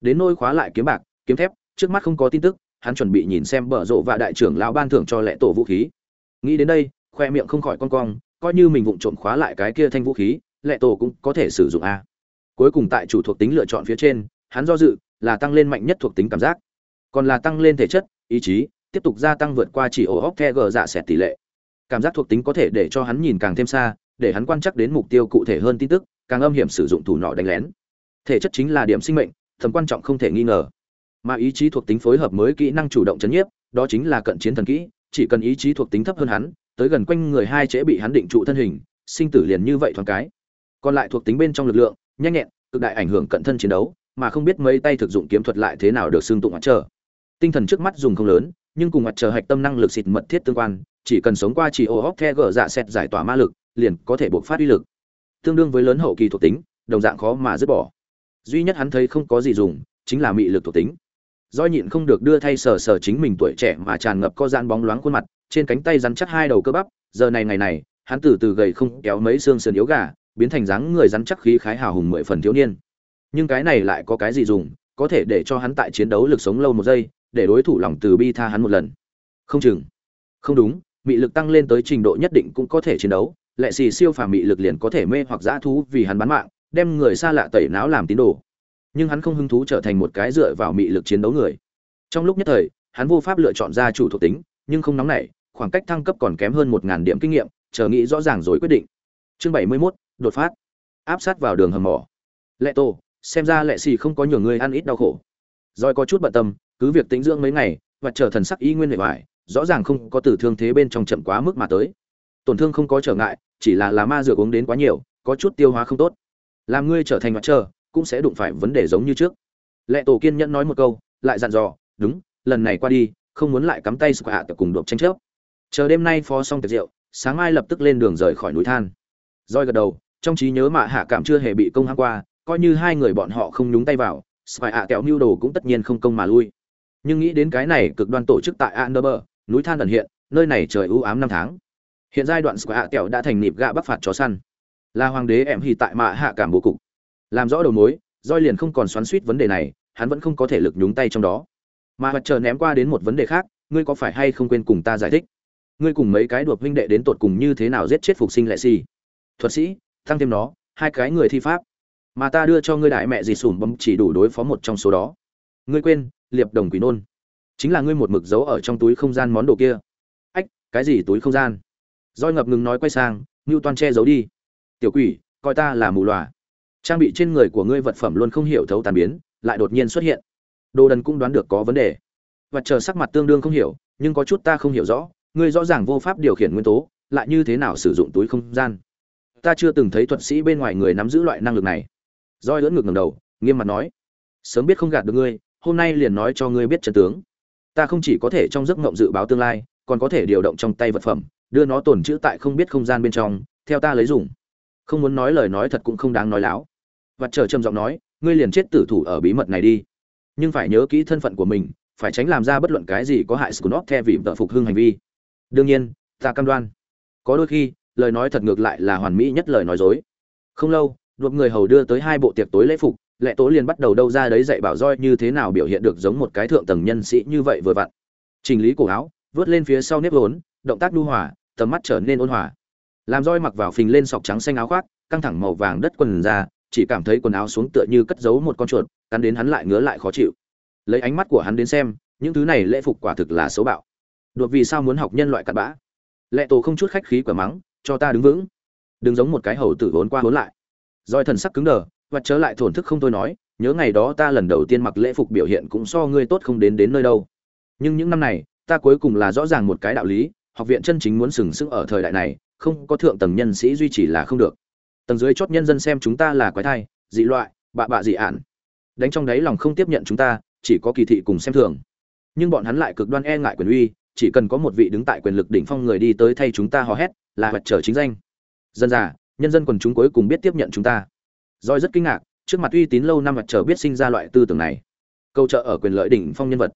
Đến nôi khóa lại kiếm bạc kiếm thép trước mắt không có tin tức hắn chuẩn bị nhìn xem bở rộ và đại trưởng lão ban thưởng cho lệ tổ vũ khí. Nghĩ đến đây khoe miệng không khỏi cong cong coi như mình vụng trộm khóa lại cái kia thanh vũ khí, lệ tổ cũng có thể sử dụng a. Cuối cùng tại chủ thuộc tính lựa chọn phía trên, hắn do dự, là tăng lên mạnh nhất thuộc tính cảm giác. Còn là tăng lên thể chất, ý chí, tiếp tục gia tăng vượt qua chỉ ổ hóc the gờ dạ xẹt tỷ lệ. Cảm giác thuộc tính có thể để cho hắn nhìn càng thêm xa, để hắn quan chắc đến mục tiêu cụ thể hơn tin tức, càng âm hiểm sử dụng thủ nọ đánh lén. Thể chất chính là điểm sinh mệnh, tầm quan trọng không thể nghi ngờ. Mà ý chí thuộc tính phối hợp mới kỹ năng chủ động chấn nhiếp, đó chính là cận chiến thần kỹ, chỉ cần ý chí thuộc tính thấp hơn hắn tới gần quanh người hai trễ bị hắn định trụ thân hình sinh tử liền như vậy thoáng cái còn lại thuộc tính bên trong lực lượng nhanh nhẹn cực đại ảnh hưởng cận thân chiến đấu mà không biết mấy tay thực dụng kiếm thuật lại thế nào được xương tụng mặt trở Tinh thần trước mắt dùng không lớn, nhưng cùng mặt trở hạch tâm năng lực xịt mật thiết tương quan, chỉ cần sống qua chỉ ô hốc the gở dạ xẹt giải tỏa ma lực, liền có thể buộc phát uy lực. Tương đương với lớn hậu kỳ thuộc tính, đồng dạng khó mà dứt bỏ. Duy nhất hắn thấy không có gì dùng, chính là mị lực thuộc tính. Do nhịn không được đưa thay sờ sờ chính mình tuổi trẻ mà tràn ngập có gian bóng loáng khuôn mặt, trên cánh tay rắn chắc hai đầu cơ bắp, giờ này ngày này, hắn từ từ gầy không kéo mấy xương sườn yếu gà, biến thành dáng người rắn chắc khí khái hào hùng mười phần thiếu niên. Nhưng cái này lại có cái gì dùng có thể để cho hắn tại chiến đấu lực sống lâu một giây để đối thủ lòng từ bi tha hắn một lần. Không chừng. Không đúng mị lực tăng lên tới trình độ nhất định cũng có thể chiến đấu lệ xì siêu phàm mị lực liền có thể mê hoặc dã thú vì hắn bán mạng đem người xa lạ tẩy não làm tín đồ. Nhưng hắn không hứng thú trở thành một cái dựa vào mị lực chiến đấu người. Trong lúc nhất thời hắn vô pháp lựa chọn ra chủ thuộc tính nhưng không nóng nảy khoảng cách thăng cấp còn kém hơn một ngàn điểm kinh nghiệm chờ nghĩ rõ ràng rồi quyết định. Chương bảy mươi 71, đột phát. Áp sát vào đường hầm mỏ. Lệ tô xem ra lệ xì không có nhiều người ăn ít đau khổ. Rồi có chút bận tâm cứ việc tĩnh dưỡng mấy ngày và chờ thần sắc y nguyên hệ hoài rõ ràng không có từ thương thế bên trong chậm quá mức mà tới. Tổn thương không có trở ngại chỉ là là ma dược uống đến quá nhiều có chút tiêu hóa không tốt. Làm ngươi trở thành mặt chờ cũng sẽ đụng phải vấn đề giống như trước. Lệ tổ kiên nhẫn nói một câu lại dặn dò đúng lần này qua đi không muốn lại cắm tay sụp hạ cùng đột tranh chấp chờ đêm nay phó xong tiệc rượu sáng mai lập tức lên đường rời khỏi núi than. Roi gật đầu trong trí nhớ mạ hạ cảm chưa hề bị công hãng qua coi như hai người bọn họ không nhúng tay vào spy ạ kẹo mưu đồ cũng tất nhiên không công mà lui. Nhưng nghĩ đến cái này cực đoan tổ chức tại Andover, núi than ẩn hiện nơi này trời ưu ám năm tháng. Hiện giai đoạn spy ạ kẹo đã thành nịp gạ bắc phạt chó săn. Là hoàng đế em hì tại mạ hạ cảm bố cục. Làm rõ đầu mối roi liền không còn xoắn suýt vấn đề này hắn vẫn không có thể lực nhúng tay trong đó. Mà mặt chờ ném qua đến một vấn đề khác ngươi có phải hay không quên cùng ta giải thích? Ngươi cùng mấy cái đột huynh đệ đến tột cùng như thế nào giết chết phục sinh lệ si? Thuật sĩ, tăng thêm nó, hai cái người thi pháp. Mà ta đưa cho ngươi đại mẹ gì sủn bấm chỉ đủ đối phó một trong số đó. Ngươi quên, liệp đồng quỷ nôn. Chính là ngươi một mực giấu ở trong túi không gian món đồ kia. Ách, cái gì túi không gian? Roi ngập ngừng nói quay sang, ngưu toan che giấu đi. Tiểu quỷ, coi ta là mù lòa trang bị trên người của ngươi vật phẩm luôn không hiểu thấu tàn biến, lại đột nhiên xuất hiện. Đồ đần cũng đoán được có vấn đề. Vật chờ sắc mặt tương đương không hiểu, nhưng có chút ta không hiểu rõ ngươi rõ ràng vô pháp điều khiển nguyên tố, lại như thế nào sử dụng túi không gian? Ta chưa từng thấy thuật sĩ bên ngoài người nắm giữ loại năng lực này. Roi lưỡn ngược ngầm đầu, nghiêm mặt nói, sớm biết không gạt được ngươi, hôm nay liền nói cho ngươi biết trận tướng. Ta không chỉ có thể trong giấc mộng dự báo tương lai, còn có thể điều động trong tay vật phẩm, đưa nó tồn trữ tại không biết không gian bên trong, theo ta lấy dùng. Không muốn nói lời nói thật cũng không đáng nói láo. Vật chờ trầm giọng nói, ngươi liền chết tử thủ ở bí mật này đi. Nhưng phải nhớ kỹ thân phận của mình, phải tránh làm ra bất luận cái gì có hại scunop theo vì vợ phục hưng hành vi đương nhiên, ta cam đoan. Có đôi khi, lời nói thật ngược lại là hoàn mỹ nhất lời nói dối. Không lâu, đột người hầu đưa tới hai bộ tiệc tối lễ phục, lệ tố liền bắt đầu đâu ra đấy dạy bảo roi như thế nào biểu hiện được giống một cái thượng tầng nhân sĩ như vậy vừa vặn. Chỉnh lý cổ áo, vớt lên phía sau nếp vốn, động tác đu hòa, tầm mắt trở nên ôn hòa. Làm roi mặc vào phình lên sọc trắng xanh áo khoác, căng thẳng màu vàng đất quần ra, chỉ cảm thấy quần áo xuống tựa như cất giấu một con chuột, cắn đến hắn lại ngứa lại khó chịu. Lấy ánh mắt của hắn đến xem, những thứ này lễ phục quả thực là xấu bạo đột vì sao muốn học nhân loại cặn bã. Lệ tổ không chút khách khí quả mắng, cho ta đứng vững. Đừng giống một cái hầu tử vốn qua vốn lại. Roi thần sắc cứng đờ, và trở lại thổn thức không tôi nói, nhớ ngày đó ta lần đầu tiên mặc lễ phục biểu hiện cũng so ngươi tốt không đến đến nơi đâu. Nhưng những năm này, ta cuối cùng là rõ ràng một cái đạo lý, học viện chân chính muốn sừng sững ở thời đại này, không có thượng tầng nhân sĩ duy trì là không được. Tầng dưới chót nhân dân xem chúng ta là quái thai, dị loại, bạ bạ dị ản đánh trong đáy lòng không tiếp nhận chúng ta, chỉ có kỳ thị cùng xem thường. Nhưng bọn hắn lại cực đoan e ngại quyền uy chỉ cần có một vị đứng tại quyền lực đỉnh phong người đi tới thay chúng ta hò hét là vật trở chính danh dân già nhân dân quần chúng cuối cùng biết tiếp nhận chúng ta Doi rất kinh ngạc, trước mặt uy tín lâu năm mặt trở biết sinh ra loại tư tưởng này. Câu trợ ở quyền lợi đỉnh phong nhân vật.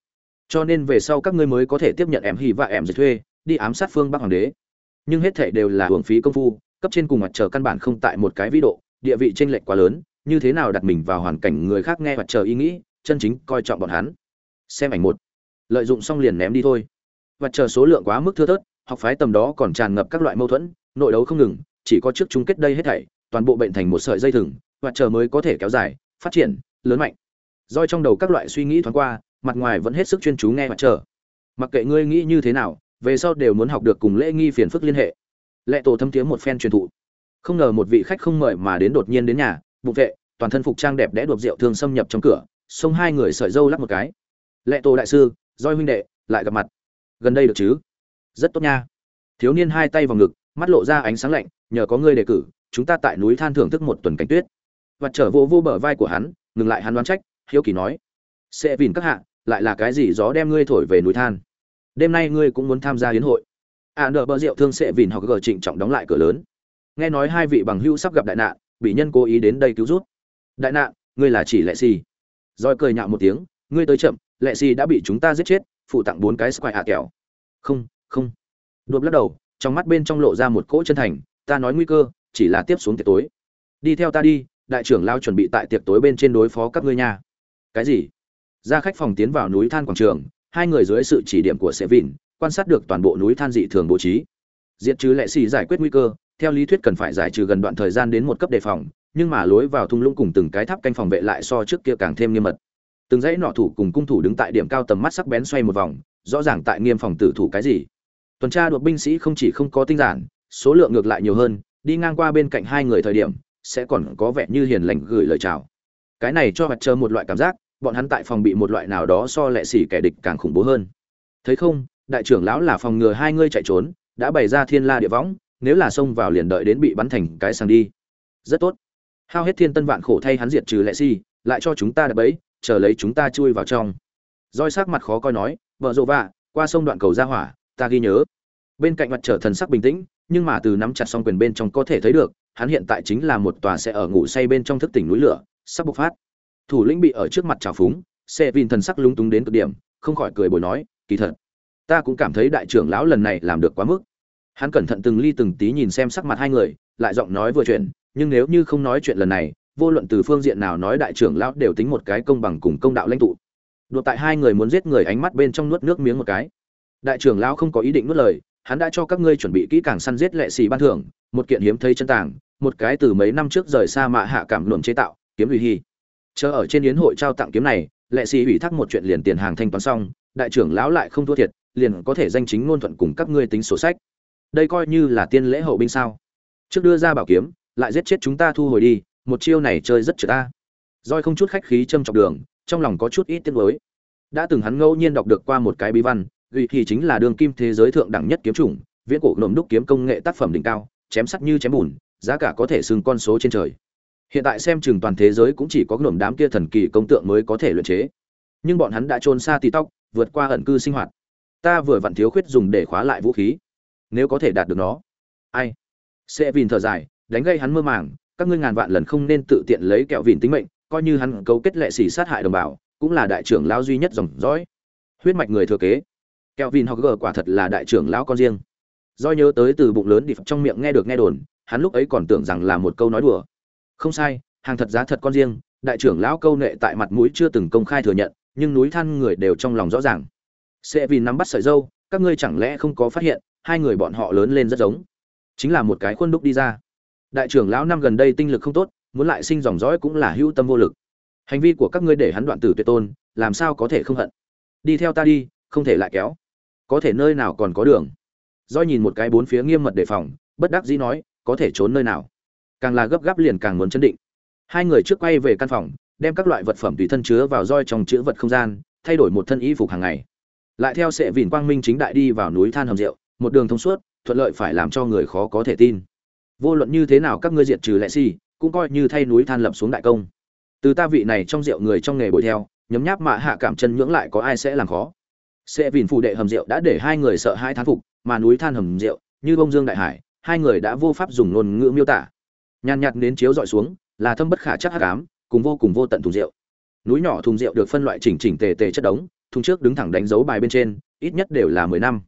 Cho nên về sau các ngươi mới có thể tiếp nhận em hy và em dịch thuê, đi ám sát phương Bắc hoàng đế. Nhưng hết thảy đều là hưởng phí công phu, cấp trên cùng mặt trời căn bản không tại một cái vĩ độ, địa vị chênh lệch quá lớn, như thế nào đặt mình vào hoàn cảnh người khác nghe mặt trời ý nghĩ, chân chính coi trọng bọn hắn. Xem ảnh một. Lợi dụng xong liền ném đi thôi. Mặt chờ số lượng quá mức thưa thớt, học phái tầm đó còn tràn ngập các loại mâu thuẫn, nội đấu không ngừng, chỉ có trước chung kết đây hết thảy, toàn bộ bệnh thành một sợi dây thừng, và chờ mới có thể kéo dài phát triển lớn mạnh. Roi trong đầu các loại suy nghĩ thoáng qua mặt ngoài vẫn hết sức chuyên chú nghe và chờ. Mặc kệ ngươi nghĩ như thế nào về sau đều muốn học được cùng lễ nghi phiền phức liên hệ. Lệ tổ thâm tiếng một phen truyền thụ. Không ngờ một vị khách không mời mà đến đột nhiên đến nhà bụng vệ toàn thân phục trang đẹp đẽ đột rượu thương xâm nhập trong cửa xông hai người sợi dâu lắc một cái. Lệ tổ đại sư roi huynh đệ lại gặp mặt gần đây được chứ? Rất tốt nha. Thiếu niên hai tay vào ngực, mắt lộ ra ánh sáng lạnh, nhờ có ngươi đề cử, chúng ta tại núi than thưởng thức một tuần cảnh tuyết. Và trở vô vô bờ vai của hắn, ngừng lại hắn đoán trách, hiếu kỳ nói. Sẽ vìn các hạ, lại là cái gì gió đem ngươi thổi về núi than? Đêm nay ngươi cũng muốn tham gia hiến hội. À nợ bờ rượu thương sẽ vìn hoặc gờ trịnh trọng đóng lại cửa lớn. Nghe nói hai vị bằng hưu sắp gặp đại nạn, bị nhân cố ý đến đây cứu rút đại nạn, ngươi là chỉ lệ xì. Roi cười nhạo một tiếng, ngươi tới chậm, lệ xì đã bị chúng ta giết chết phụ tặng bốn cái square hạ kẹo. Không không. Đột lắc đầu, trong mắt bên trong lộ ra một cỗ chân thành, ta nói nguy cơ, chỉ là tiếp xuống tiệc tối. Đi theo ta đi, đại trưởng lao chuẩn bị tại tiệc tối bên trên đối phó các ngươi nha. Cái gì? Ra khách phòng tiến vào núi than quảng trường, hai người dưới sự chỉ điểm của sẽ vịn quan sát được toàn bộ núi than dị thường bố trí. Diệt trừ lệ xì giải quyết nguy cơ, theo lý thuyết cần phải giải trừ gần đoạn thời gian đến một cấp đề phòng, nhưng mà lối vào thung lũng cùng từng cái tháp canh phòng vệ lại so trước kia càng thêm nghiêm mật từng dãy nọ thủ cùng cung thủ đứng tại điểm cao tầm mắt sắc bén xoay một vòng, rõ ràng tại nghiêm phòng tử thủ cái gì. Tuần tra đột binh sĩ không chỉ không có tinh giản, số lượng ngược lại nhiều hơn, đi ngang qua bên cạnh hai người thời điểm, sẽ còn có vẻ như hiền lành gửi lời chào. Cái này cho mặt trời một loại cảm giác, bọn hắn tại phòng bị một loại nào đó so lệ xỉ kẻ địch càng khủng bố hơn. Thấy không, đại trưởng lão là phòng ngừa hai ngươi chạy trốn, đã bày ra thiên la địa võng, nếu là xông vào liền đợi đến bị bắn thành cái sang đi. Rất tốt. Hao hết thiên tân vạn khổ thay hắn diệt trừ lệ xỉ, lại cho chúng ta đập bẫy chờ lấy chúng ta chui vào trong. Roi sắc mặt khó coi nói, vợ rộ vạ, qua sông đoạn cầu ra hỏa, ta ghi nhớ. Bên cạnh mặt trở thần sắc bình tĩnh, nhưng mà từ nắm chặt song quyền bên trong có thể thấy được, hắn hiện tại chính là một tòa sẽ ở ngủ say bên trong thức tỉnh núi lửa, sắp bộc phát. Thủ lĩnh bị ở trước mặt trào phúng xe vin thần sắc lúng túng đến cực điểm, không khỏi cười bồi nói, kỳ thật, ta cũng cảm thấy đại trưởng lão lần này làm được quá mức. Hắn cẩn thận từng ly từng tí nhìn xem sắc mặt hai người, lại giọng nói vừa chuyện nhưng nếu như không nói chuyện lần này vô luận từ phương diện nào nói đại trưởng lão đều tính một cái công bằng cùng công đạo lãnh tụ. Đột tại hai người muốn giết người ánh mắt bên trong nuốt nước miếng một cái. Đại trưởng lão không có ý định nuốt lời, hắn đã cho các ngươi chuẩn bị kỹ càng săn giết lệ xì ban thưởng, một kiện hiếm thấy chân tàng, một cái từ mấy năm trước rời xa mạ hạ cảm luồng chế tạo, kiếm uy hy chờ ở trên yến hội trao tặng kiếm này, lệ xì ủy thác một chuyện liền tiền hàng thanh toán xong, đại trưởng lão lại không thua thiệt, liền có thể danh chính ngôn thuận cùng các ngươi tính sổ sách. Đây coi như là tiên lễ hậu binh sao? Trước đưa ra bảo kiếm, lại giết chết chúng ta thu hồi đi một chiêu này chơi rất trượt ta roi không chút khách khí châm chọc đường, trong lòng có chút ít tiếc nuối. Đã từng hắn ngẫu nhiên đọc được qua một cái bí văn ghi thì chính là đường kim thế giới thượng đẳng nhất kiếm chủng, viễn cổ nộm đúc kiếm công nghệ tác phẩm đỉnh cao, chém sắt như chém bùn, giá cả có thể xưng con số trên trời. Hiện tại xem chừng toàn thế giới cũng chỉ có ngưỡng đám kia thần kỳ công tượng mới có thể luyện chế. Nhưng bọn hắn đã trôn xa tì tóc, vượt qua ẩn cư sinh hoạt. Ta vừa vặn thiếu khuyết dùng để khóa lại vũ khí. Nếu có thể đạt được nó. Ai? Sẽ vìn thở dài, đánh gây hắn mơ màng các ngươi ngàn vạn lần không nên tự tiện lấy kẹo vịn tính mệnh, coi như hắn cấu kết lệ xỉ sát hại đồng bào, cũng là đại trưởng lão duy nhất dòng dõi. Huyết mạch người thừa kế. Kẹo vịn hoặc gờ quả thật là đại trưởng lão con riêng. Do nhớ tới từ bụng lớn đi trong miệng nghe được nghe đồn, hắn lúc ấy còn tưởng rằng là một câu nói đùa. Không sai, hàng thật giá thật con riêng, đại trưởng lão câu nệ tại mặt mũi chưa từng công khai thừa nhận, nhưng núi than người đều trong lòng rõ ràng. Sẽ vì nắm bắt sợi dâu, các ngươi chẳng lẽ không có phát hiện, hai người bọn họ lớn lên rất giống. Chính là một cái khuôn đúc đi ra đại trưởng lão năm gần đây tinh lực không tốt, muốn lại sinh dòng dõi cũng là hữu tâm vô lực. Hành vi của các ngươi để hắn đoạn tử tuyệt tôn, làm sao có thể không hận? Đi theo ta đi, không thể lại kéo. Có thể nơi nào còn có đường? Do nhìn một cái bốn phía nghiêm mật đề phòng, bất đắc dĩ nói, có thể trốn nơi nào? Càng là gấp gáp liền càng muốn chấn định. Hai người trước quay về căn phòng, đem các loại vật phẩm tùy thân chứa vào roi trong chữ vật không gian, thay đổi một thân y phục hàng ngày. Lại theo sệ vìn quang minh chính đại đi vào núi than hầm rượu, một đường thông suốt, thuận lợi phải làm cho người khó có thể tin vô luận như thế nào các ngươi diệt trừ lệ si, cũng coi như thay núi than lập xuống đại công. Từ ta vị này trong rượu người trong nghề bồi theo, nhấm nháp mạ hạ cảm chân nhưỡng lại có ai sẽ làm khó. Sẽ vìn phụ đệ hầm rượu đã để hai người sợ hai thán phục, mà núi than hầm rượu, như bông dương đại hải, hai người đã vô pháp dùng ngôn ngữ miêu tả. Nhàn nhạt đến chiếu dọi xuống, là thâm bất khả chắc hắc ám, cùng vô cùng vô tận thùng rượu. Núi nhỏ thùng rượu được phân loại chỉnh chỉnh tề tề chất đống, thùng trước đứng thẳng đánh dấu bài bên trên, ít nhất đều là mười năm.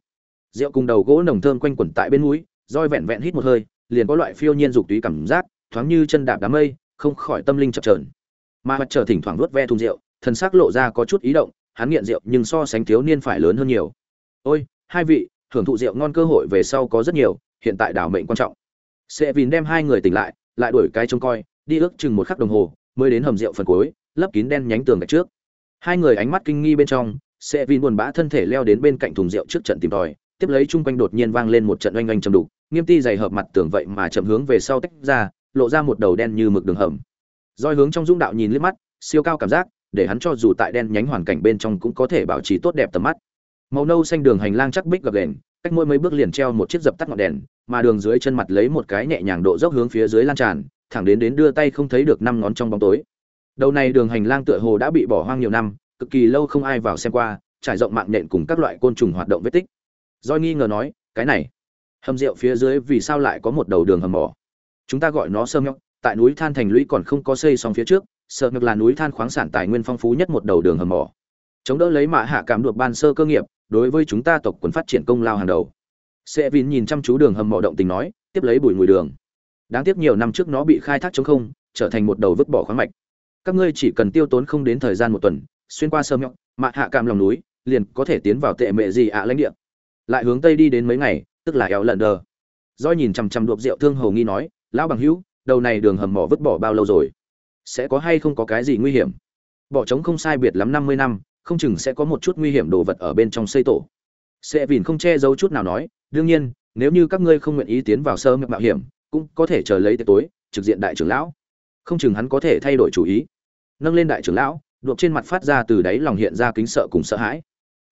Rượu cùng đầu gỗ nồng thơm quanh quẩn tại bên núi roi vẹn vẹn hít một hơi liền có loại phiêu nhiên dục túy cảm giác, thoáng như chân đạp đám mây, không khỏi tâm linh chập chờn. Mà mặt trở thỉnh thoảng nuốt ve thùng rượu, thần sắc lộ ra có chút ý động, hắn nghiện rượu nhưng so sánh thiếu niên phải lớn hơn nhiều. Ôi, hai vị, hưởng thụ rượu ngon cơ hội về sau có rất nhiều, hiện tại đảo mệnh quan trọng. Sẽ Vin đem hai người tỉnh lại lại đuổi cái trông coi, đi ước chừng một khắc đồng hồ, mới đến hầm rượu phần cuối, lấp kín đen nhánh tường gạch trước. Hai người ánh mắt kinh nghi bên trong, sẽ Vin buồn bã thân thể leo đến bên cạnh thùng rượu trước trận tìm tòi, tiếp lấy chung quanh đột nhiên vang lên một trận oanh oanh trầm đục nghiêm ti dày hợp mặt tường vậy mà chậm hướng về sau tách ra, lộ ra một đầu đen như mực đường hầm. Roi hướng trong dũng đạo nhìn liếc mắt, siêu cao cảm giác, để hắn cho dù tại đen nhánh hoàn cảnh bên trong cũng có thể bảo trì tốt đẹp tầm mắt. Màu nâu xanh đường hành lang chắc bích gập đèn cách mỗi mấy bước liền treo một chiếc dập tắt ngọn đèn, mà đường dưới chân mặt lấy một cái nhẹ nhàng độ dốc hướng phía dưới lan tràn, thẳng đến đến đưa tay không thấy được năm ngón trong bóng tối. Đầu này đường hành lang tựa hồ đã bị bỏ hoang nhiều năm, cực kỳ lâu không ai vào xem qua, trải rộng mạng nhện cùng các loại côn trùng hoạt động vết tích. Doi nghi ngờ nói, cái này hầm rượu phía dưới vì sao lại có một đầu đường hầm mỏ? Chúng ta gọi nó sơ nhóc tại núi than thành lũy còn không có xây xong phía trước sợ nhóc là núi than khoáng sản tài nguyên phong phú nhất một đầu đường hầm mỏ. Chống đỡ lấy mạ hạ cảm được ban sơ cơ nghiệp, đối với chúng ta tộc quần phát triển công lao hàng đầu. Sẽ vin nhìn chăm chú đường hầm mỏ động tình nói, tiếp lấy bùi mùi đường. Đáng tiếc nhiều năm trước nó bị khai thác chống không, trở thành một đầu vứt bỏ khoáng mạch. Các ngươi chỉ cần tiêu tốn không đến thời gian một tuần, xuyên qua sơ nhóc mạ hạ cảm lòng núi, liền có thể tiến vào tệ mệ gì ạ lãnh địa. Lại hướng tây đi đến mấy ngày tức là eo lận đờ. Do nhìn chằm chằm đuộc rượu thương hầu nghi nói, lão bằng hữu, đầu này đường hầm mỏ vứt bỏ bao lâu rồi? Sẽ có hay không có cái gì nguy hiểm? Bỏ trống không sai biệt lắm năm mươi năm, không chừng sẽ có một chút nguy hiểm đồ vật ở bên trong xây tổ. Sẽ vìn không che giấu chút nào nói, đương nhiên, nếu như các ngươi không nguyện ý tiến vào sơ mạo mạo hiểm, cũng có thể chờ lấy tới tối, trực diện đại trưởng lão. Không chừng hắn có thể thay đổi chủ ý. Nâng lên đại trưởng lão, đuộc trên mặt phát ra từ đáy lòng hiện ra kính sợ cùng sợ hãi.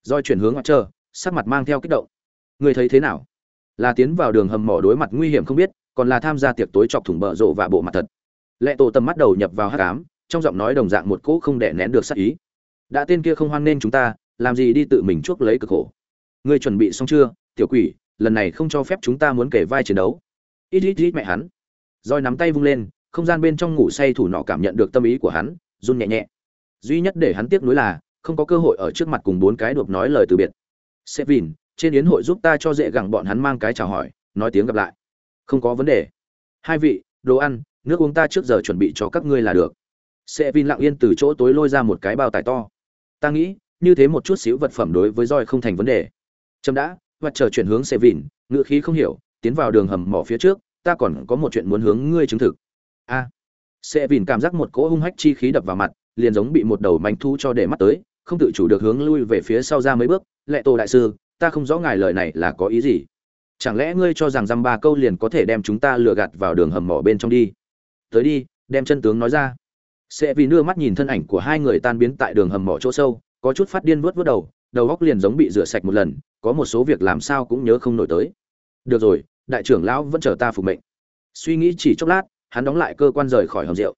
Roi chuyển hướng ngoặt trơ sắc mặt mang theo kích động. Người thấy thế nào? Là tiến vào đường hầm mỏ đối mặt nguy hiểm không biết còn là tham gia tiệc tối chọc thủng bờ rộ và bộ mặt thật. Lệ tổ tầm mắt đầu nhập vào hát cám trong giọng nói đồng dạng một cỗ không để nén được sắc ý. Đã tên kia không hoan nên chúng ta làm gì đi tự mình chuốc lấy cực khổ. Ngươi chuẩn bị xong chưa tiểu quỷ lần này không cho phép chúng ta muốn kể vai chiến đấu. Ít ít ít mẹ hắn. Roi nắm tay vung lên không gian bên trong ngủ say thủ nọ cảm nhận được tâm ý của hắn run nhẹ nhẹ. Duy nhất để hắn tiếc nuối là không có cơ hội ở trước mặt cùng bốn cái đột nói lời từ biệt. Sevin, trên yến hội giúp ta cho dễ gặng bọn hắn mang cái chào hỏi, nói tiếng gặp lại. Không có vấn đề. Hai vị, đồ ăn, nước uống ta trước giờ chuẩn bị cho các ngươi là được. Sevin lặng yên từ chỗ tối lôi ra một cái bao tải to. Ta nghĩ, như thế một chút xíu vật phẩm đối với roi không thành vấn đề. Trâm đã, và chờ chuyển hướng Sevin, ngựa khí không hiểu, tiến vào đường hầm mỏ phía trước, ta còn có một chuyện muốn hướng ngươi chứng thực. A. À. Sevin cảm giác một cỗ hung hách chi khí đập vào mặt, liền giống bị một đầu manh thu cho để mắt tới, không tự chủ được hướng lui về phía sau ra mấy bước, lệ tổ đại sư ta không rõ ngài lời này là có ý gì. Chẳng lẽ ngươi cho rằng dăm ba câu liền có thể đem chúng ta lừa gạt vào đường hầm mỏ bên trong đi? Tới đi, đem chân tướng nói ra. Sẽ vì đưa mắt nhìn thân ảnh của hai người tan biến tại đường hầm mỏ chỗ sâu, có chút phát điên vớt vớt đầu đầu góc liền giống bị rửa sạch một lần, có một số việc làm sao cũng nhớ không nổi tới. Được rồi, đại trưởng lão vẫn chờ ta phục mệnh. Suy nghĩ chỉ chốc lát, hắn đóng lại cơ quan rời khỏi hầm rượu.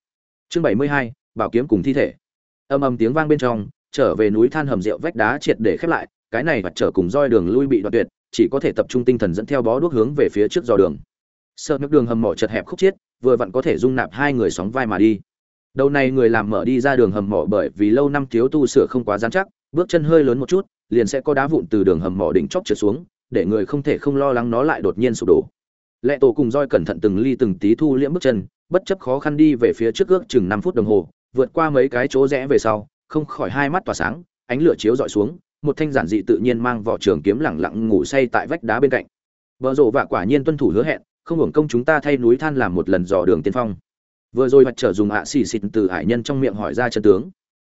Chương bảy mươi hai, bảo kiếm cùng thi thể. Âm âm tiếng vang bên trong, trở về núi than hầm rượu vách đá triệt để khép lại cái này vặt trở cùng roi đường lui bị đoạn tuyệt, chỉ có thể tập trung tinh thần dẫn theo bó đuốc hướng về phía trước dò đường. Sợ nước đường hầm mỏ chật hẹp khúc chiết, vừa vặn có thể dung nạp hai người sóng vai mà đi. Đầu này người làm mở đi ra đường hầm mỏ bởi vì lâu năm thiếu tu sửa không quá gian chắc, bước chân hơi lớn một chút, liền sẽ có đá vụn từ đường hầm mỏ đỉnh chóp trượt xuống, để người không thể không lo lắng nó lại đột nhiên sụp đổ. Lệ tổ cùng roi cẩn thận từng ly từng tí thu liễm bước chân, bất chấp khó khăn đi về phía trước ước chừng năm phút đồng hồ, vượt qua mấy cái chỗ rẽ về sau, không khỏi hai mắt tỏa sáng, ánh lửa chiếu dọi xuống một thanh giản dị tự nhiên mang vỏ trường kiếm lẳng lặng ngủ say tại vách đá bên cạnh. Vợ rộ vạ quả nhiên tuân thủ hứa hẹn, không hưởng công chúng ta thay núi than làm một lần dò đường tiên phong. Vừa rồi mặt trở dùng ạ xì xịt từ hải nhân trong miệng hỏi ra chân tướng.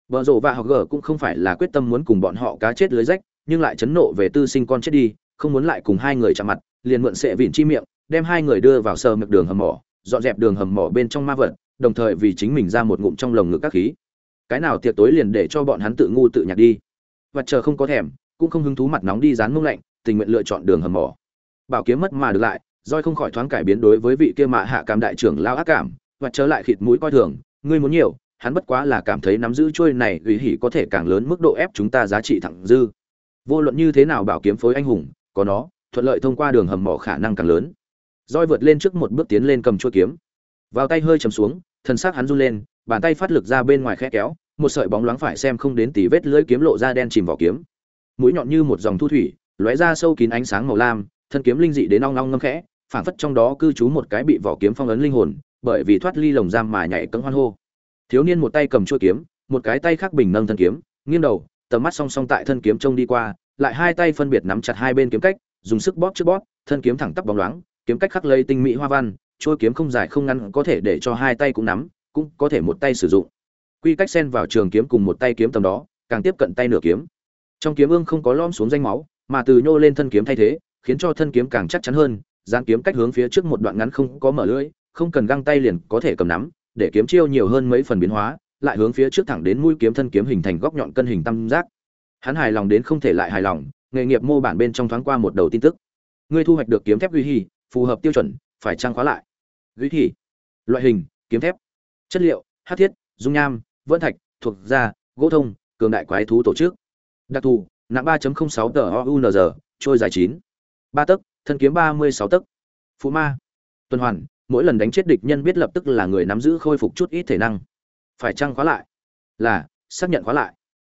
Vợ rộ vạ học gở cũng không phải là quyết tâm muốn cùng bọn họ cá chết lưới rách, nhưng lại chấn nộ về tư sinh con chết đi, không muốn lại cùng hai người chạm mặt, liền mượn sệ vịn chi miệng, đem hai người đưa vào sờ mực đường hầm mỏ, dọn dẹp đường hầm mỏ bên trong ma vật, đồng thời vì chính mình ra một ngụm trong lồng ngực các khí. Cái nào tiệc tối liền để cho bọn hắn tự ngu tự nhặt đi và chờ không có thèm, cũng không hứng thú mặt nóng đi dán mông lạnh, tình nguyện lựa chọn đường hầm mỏ. Bảo kiếm mất mà được lại, roi không khỏi thoáng cải biến đối với vị kia mạ hạ cảm đại trưởng lao ác cảm, và trở lại khịt mũi coi thường, ngươi muốn nhiều, hắn bất quá là cảm thấy nắm giữ chuôi này ủy hỉ có thể càng lớn mức độ ép chúng ta giá trị thẳng dư. Vô luận như thế nào bảo kiếm phối anh hùng, có nó, thuận lợi thông qua đường hầm mỏ khả năng càng lớn. Roi vượt lên trước một bước tiến lên cầm chuôi kiếm. Vào tay hơi chầm xuống thân xác hắn run lên, bàn tay phát lực ra bên ngoài khẽ kéo một sợi bóng loáng phải xem không đến tí vết lưỡi kiếm lộ ra đen chìm vào kiếm. Mũi nhọn như một dòng thu thủy, lóe ra sâu kín ánh sáng màu lam, thân kiếm linh dị đến ong ong ngâm khẽ, phảng phất trong đó cư trú một cái bị vỏ kiếm phong ấn linh hồn, bởi vì thoát ly lồng giam mà nhảy cẫng hoan hô. Thiếu niên một tay cầm chuôi kiếm, một cái tay khác bình nâng thân kiếm, nghiêng đầu, tầm mắt song song tại thân kiếm trông đi qua, lại hai tay phân biệt nắm chặt hai bên kiếm cách, dùng sức bóp trước bóp, thân kiếm thẳng tắp bóng loáng, kiếm cách khắc lây tinh mỹ hoa văn trôi kiếm không dài không ngắn có thể để cho hai tay cũng nắm, cũng có thể một tay sử dụng quy cách xen vào trường kiếm cùng một tay kiếm tầm đó, càng tiếp cận tay nửa kiếm. Trong kiếm ương không có lom xuống danh máu, mà từ nhô lên thân kiếm thay thế, khiến cho thân kiếm càng chắc chắn hơn giang kiếm cách hướng phía trước một đoạn ngắn không có mở lưỡi, không cần găng tay liền có thể cầm nắm, để kiếm chiêu nhiều hơn mấy phần biến hóa, lại hướng phía trước thẳng đến mũi kiếm thân kiếm hình thành góc nhọn cân hình tam giác. Hắn hài lòng đến không thể lại hài lòng, nghề nghiệp mô bản bên trong thoáng qua một đầu tin tức. Ngươi thu hoạch được kiếm thép duy hì phù hợp tiêu chuẩn, phải trang khóa lại. Duy hì loại hình, kiếm thép. Chất liệu, hát thiết, dung nham vẫn thạch, thuộc da gỗ thông, cường đại quái thú tổ chức. Đặc thù, nặng ba sáu tờ ounz trôi dài chín. Ba tấc, thân kiếm ba mươi sáu tấc. Phụ ma, tuần hoàn, mỗi lần đánh chết địch nhân biết lập tức là người nắm giữ khôi phục chút ít thể năng. Phải chăng khóa lại, là, xác nhận khóa lại.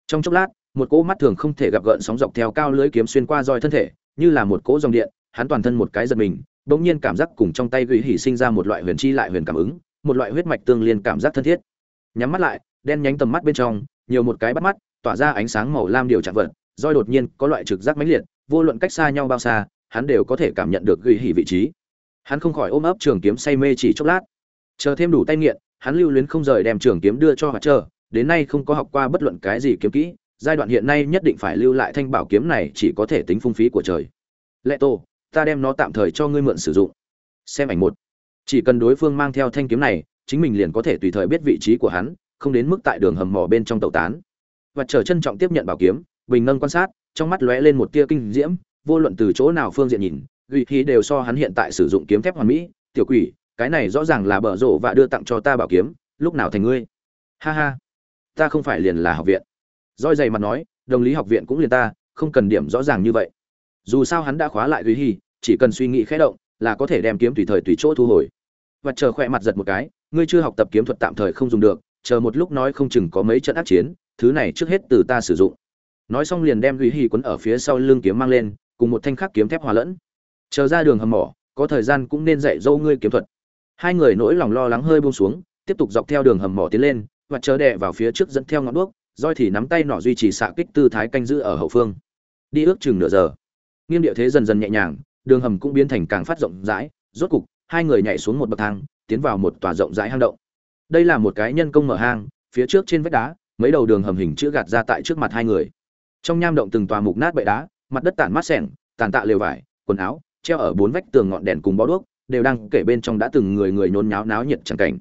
Trong chốc lát, một cỗ mắt thường không thể gặp gợn sóng dọc theo cao lưới kiếm xuyên qua roi thân thể, như là một cỗ dòng điện, hắn toàn thân một cái giật mình, bỗng nhiên cảm giác cùng trong tay gửi hỉ sinh ra một loại huyền chi lại huyền cảm ứng, một loại huyết mạch tương liên cảm giác thân thiết. Nhắm mắt lại đen nhánh tầm mắt bên trong, nhiều một cái bắt mắt, tỏa ra ánh sáng màu lam điều chạm vật, roi đột nhiên có loại trực giác mãnh liệt, vô luận cách xa nhau bao xa, hắn đều có thể cảm nhận được gửi hỉ vị trí. Hắn không khỏi ôm ấp trường kiếm say mê chỉ chốc lát. Chờ thêm đủ tay nghiện, hắn lưu luyến không rời đem trường kiếm đưa cho hoạt chờ đến nay không có học qua bất luận cái gì kiếm kỹ, giai đoạn hiện nay nhất định phải lưu lại thanh bảo kiếm này chỉ có thể tính phung phí của trời. Lệ tô, ta đem nó tạm thời cho ngươi mượn sử dụng. Xem ảnh một. Chỉ cần đối phương mang theo thanh kiếm này, chính mình liền có thể tùy thời biết vị trí của hắn không đến mức tại đường hầm mỏ bên trong tàu tán. Và chờ trân trọng tiếp nhận bảo kiếm, bình nâng quan sát, trong mắt lóe lên một tia kinh diễm, vô luận từ chỗ nào phương diện nhìn, ghi khí đều so hắn hiện tại sử dụng kiếm thép hoàn mỹ. Tiểu quỷ, cái này rõ ràng là bở rộ và đưa tặng cho ta bảo kiếm, lúc nào thành ngươi? Ha ha, ta không phải liền là học viện. Roi dày mặt nói, đồng lý học viện cũng liền ta, không cần điểm rõ ràng như vậy. Dù sao hắn đã khóa lại ghi hi chỉ cần suy nghĩ khẽ động, là có thể đem kiếm tùy thời tùy chỗ thu hồi. Và chờ khỏe mặt giật một cái, ngươi chưa học tập kiếm thuật tạm thời không dùng được chờ một lúc nói không chừng có mấy trận ác chiến, thứ này trước hết từ ta sử dụng. Nói xong liền đem huy hi quấn ở phía sau lưng kiếm mang lên, cùng một thanh khắc kiếm thép hòa lẫn. Chờ ra đường hầm mỏ, có thời gian cũng nên dạy dâu ngươi kiếm thuật. Hai người nỗi lòng lo lắng hơi buông xuống, tiếp tục dọc theo đường hầm mỏ tiến lên, và chờ đè vào phía trước dẫn theo ngọn đuốc, roi thì nắm tay nọ duy trì xạ kích tư thái canh giữ ở hậu phương. Đi ước chừng nửa giờ. Nghiêng địa thế dần dần nhẹ nhàng, đường hầm cũng biến thành càng phát rộng rãi, rốt cục, hai người nhảy xuống một bậc thang, tiến vào một tòa rộng rãi hang động đây là một cái nhân công mở hang, phía trước trên vách đá, mấy đầu đường hầm hình chữ gạt ra tại trước mặt hai người. Trong nham động từng tòa mục nát bậy đá, mặt đất tản mát sẻng, tàn tạ lều vải, quần áo, treo ở bốn vách tường ngọn đèn cùng bó đuốc, đều đang kể bên trong đã từng người người nhốn nháo náo nhiệt chẳng cảnh.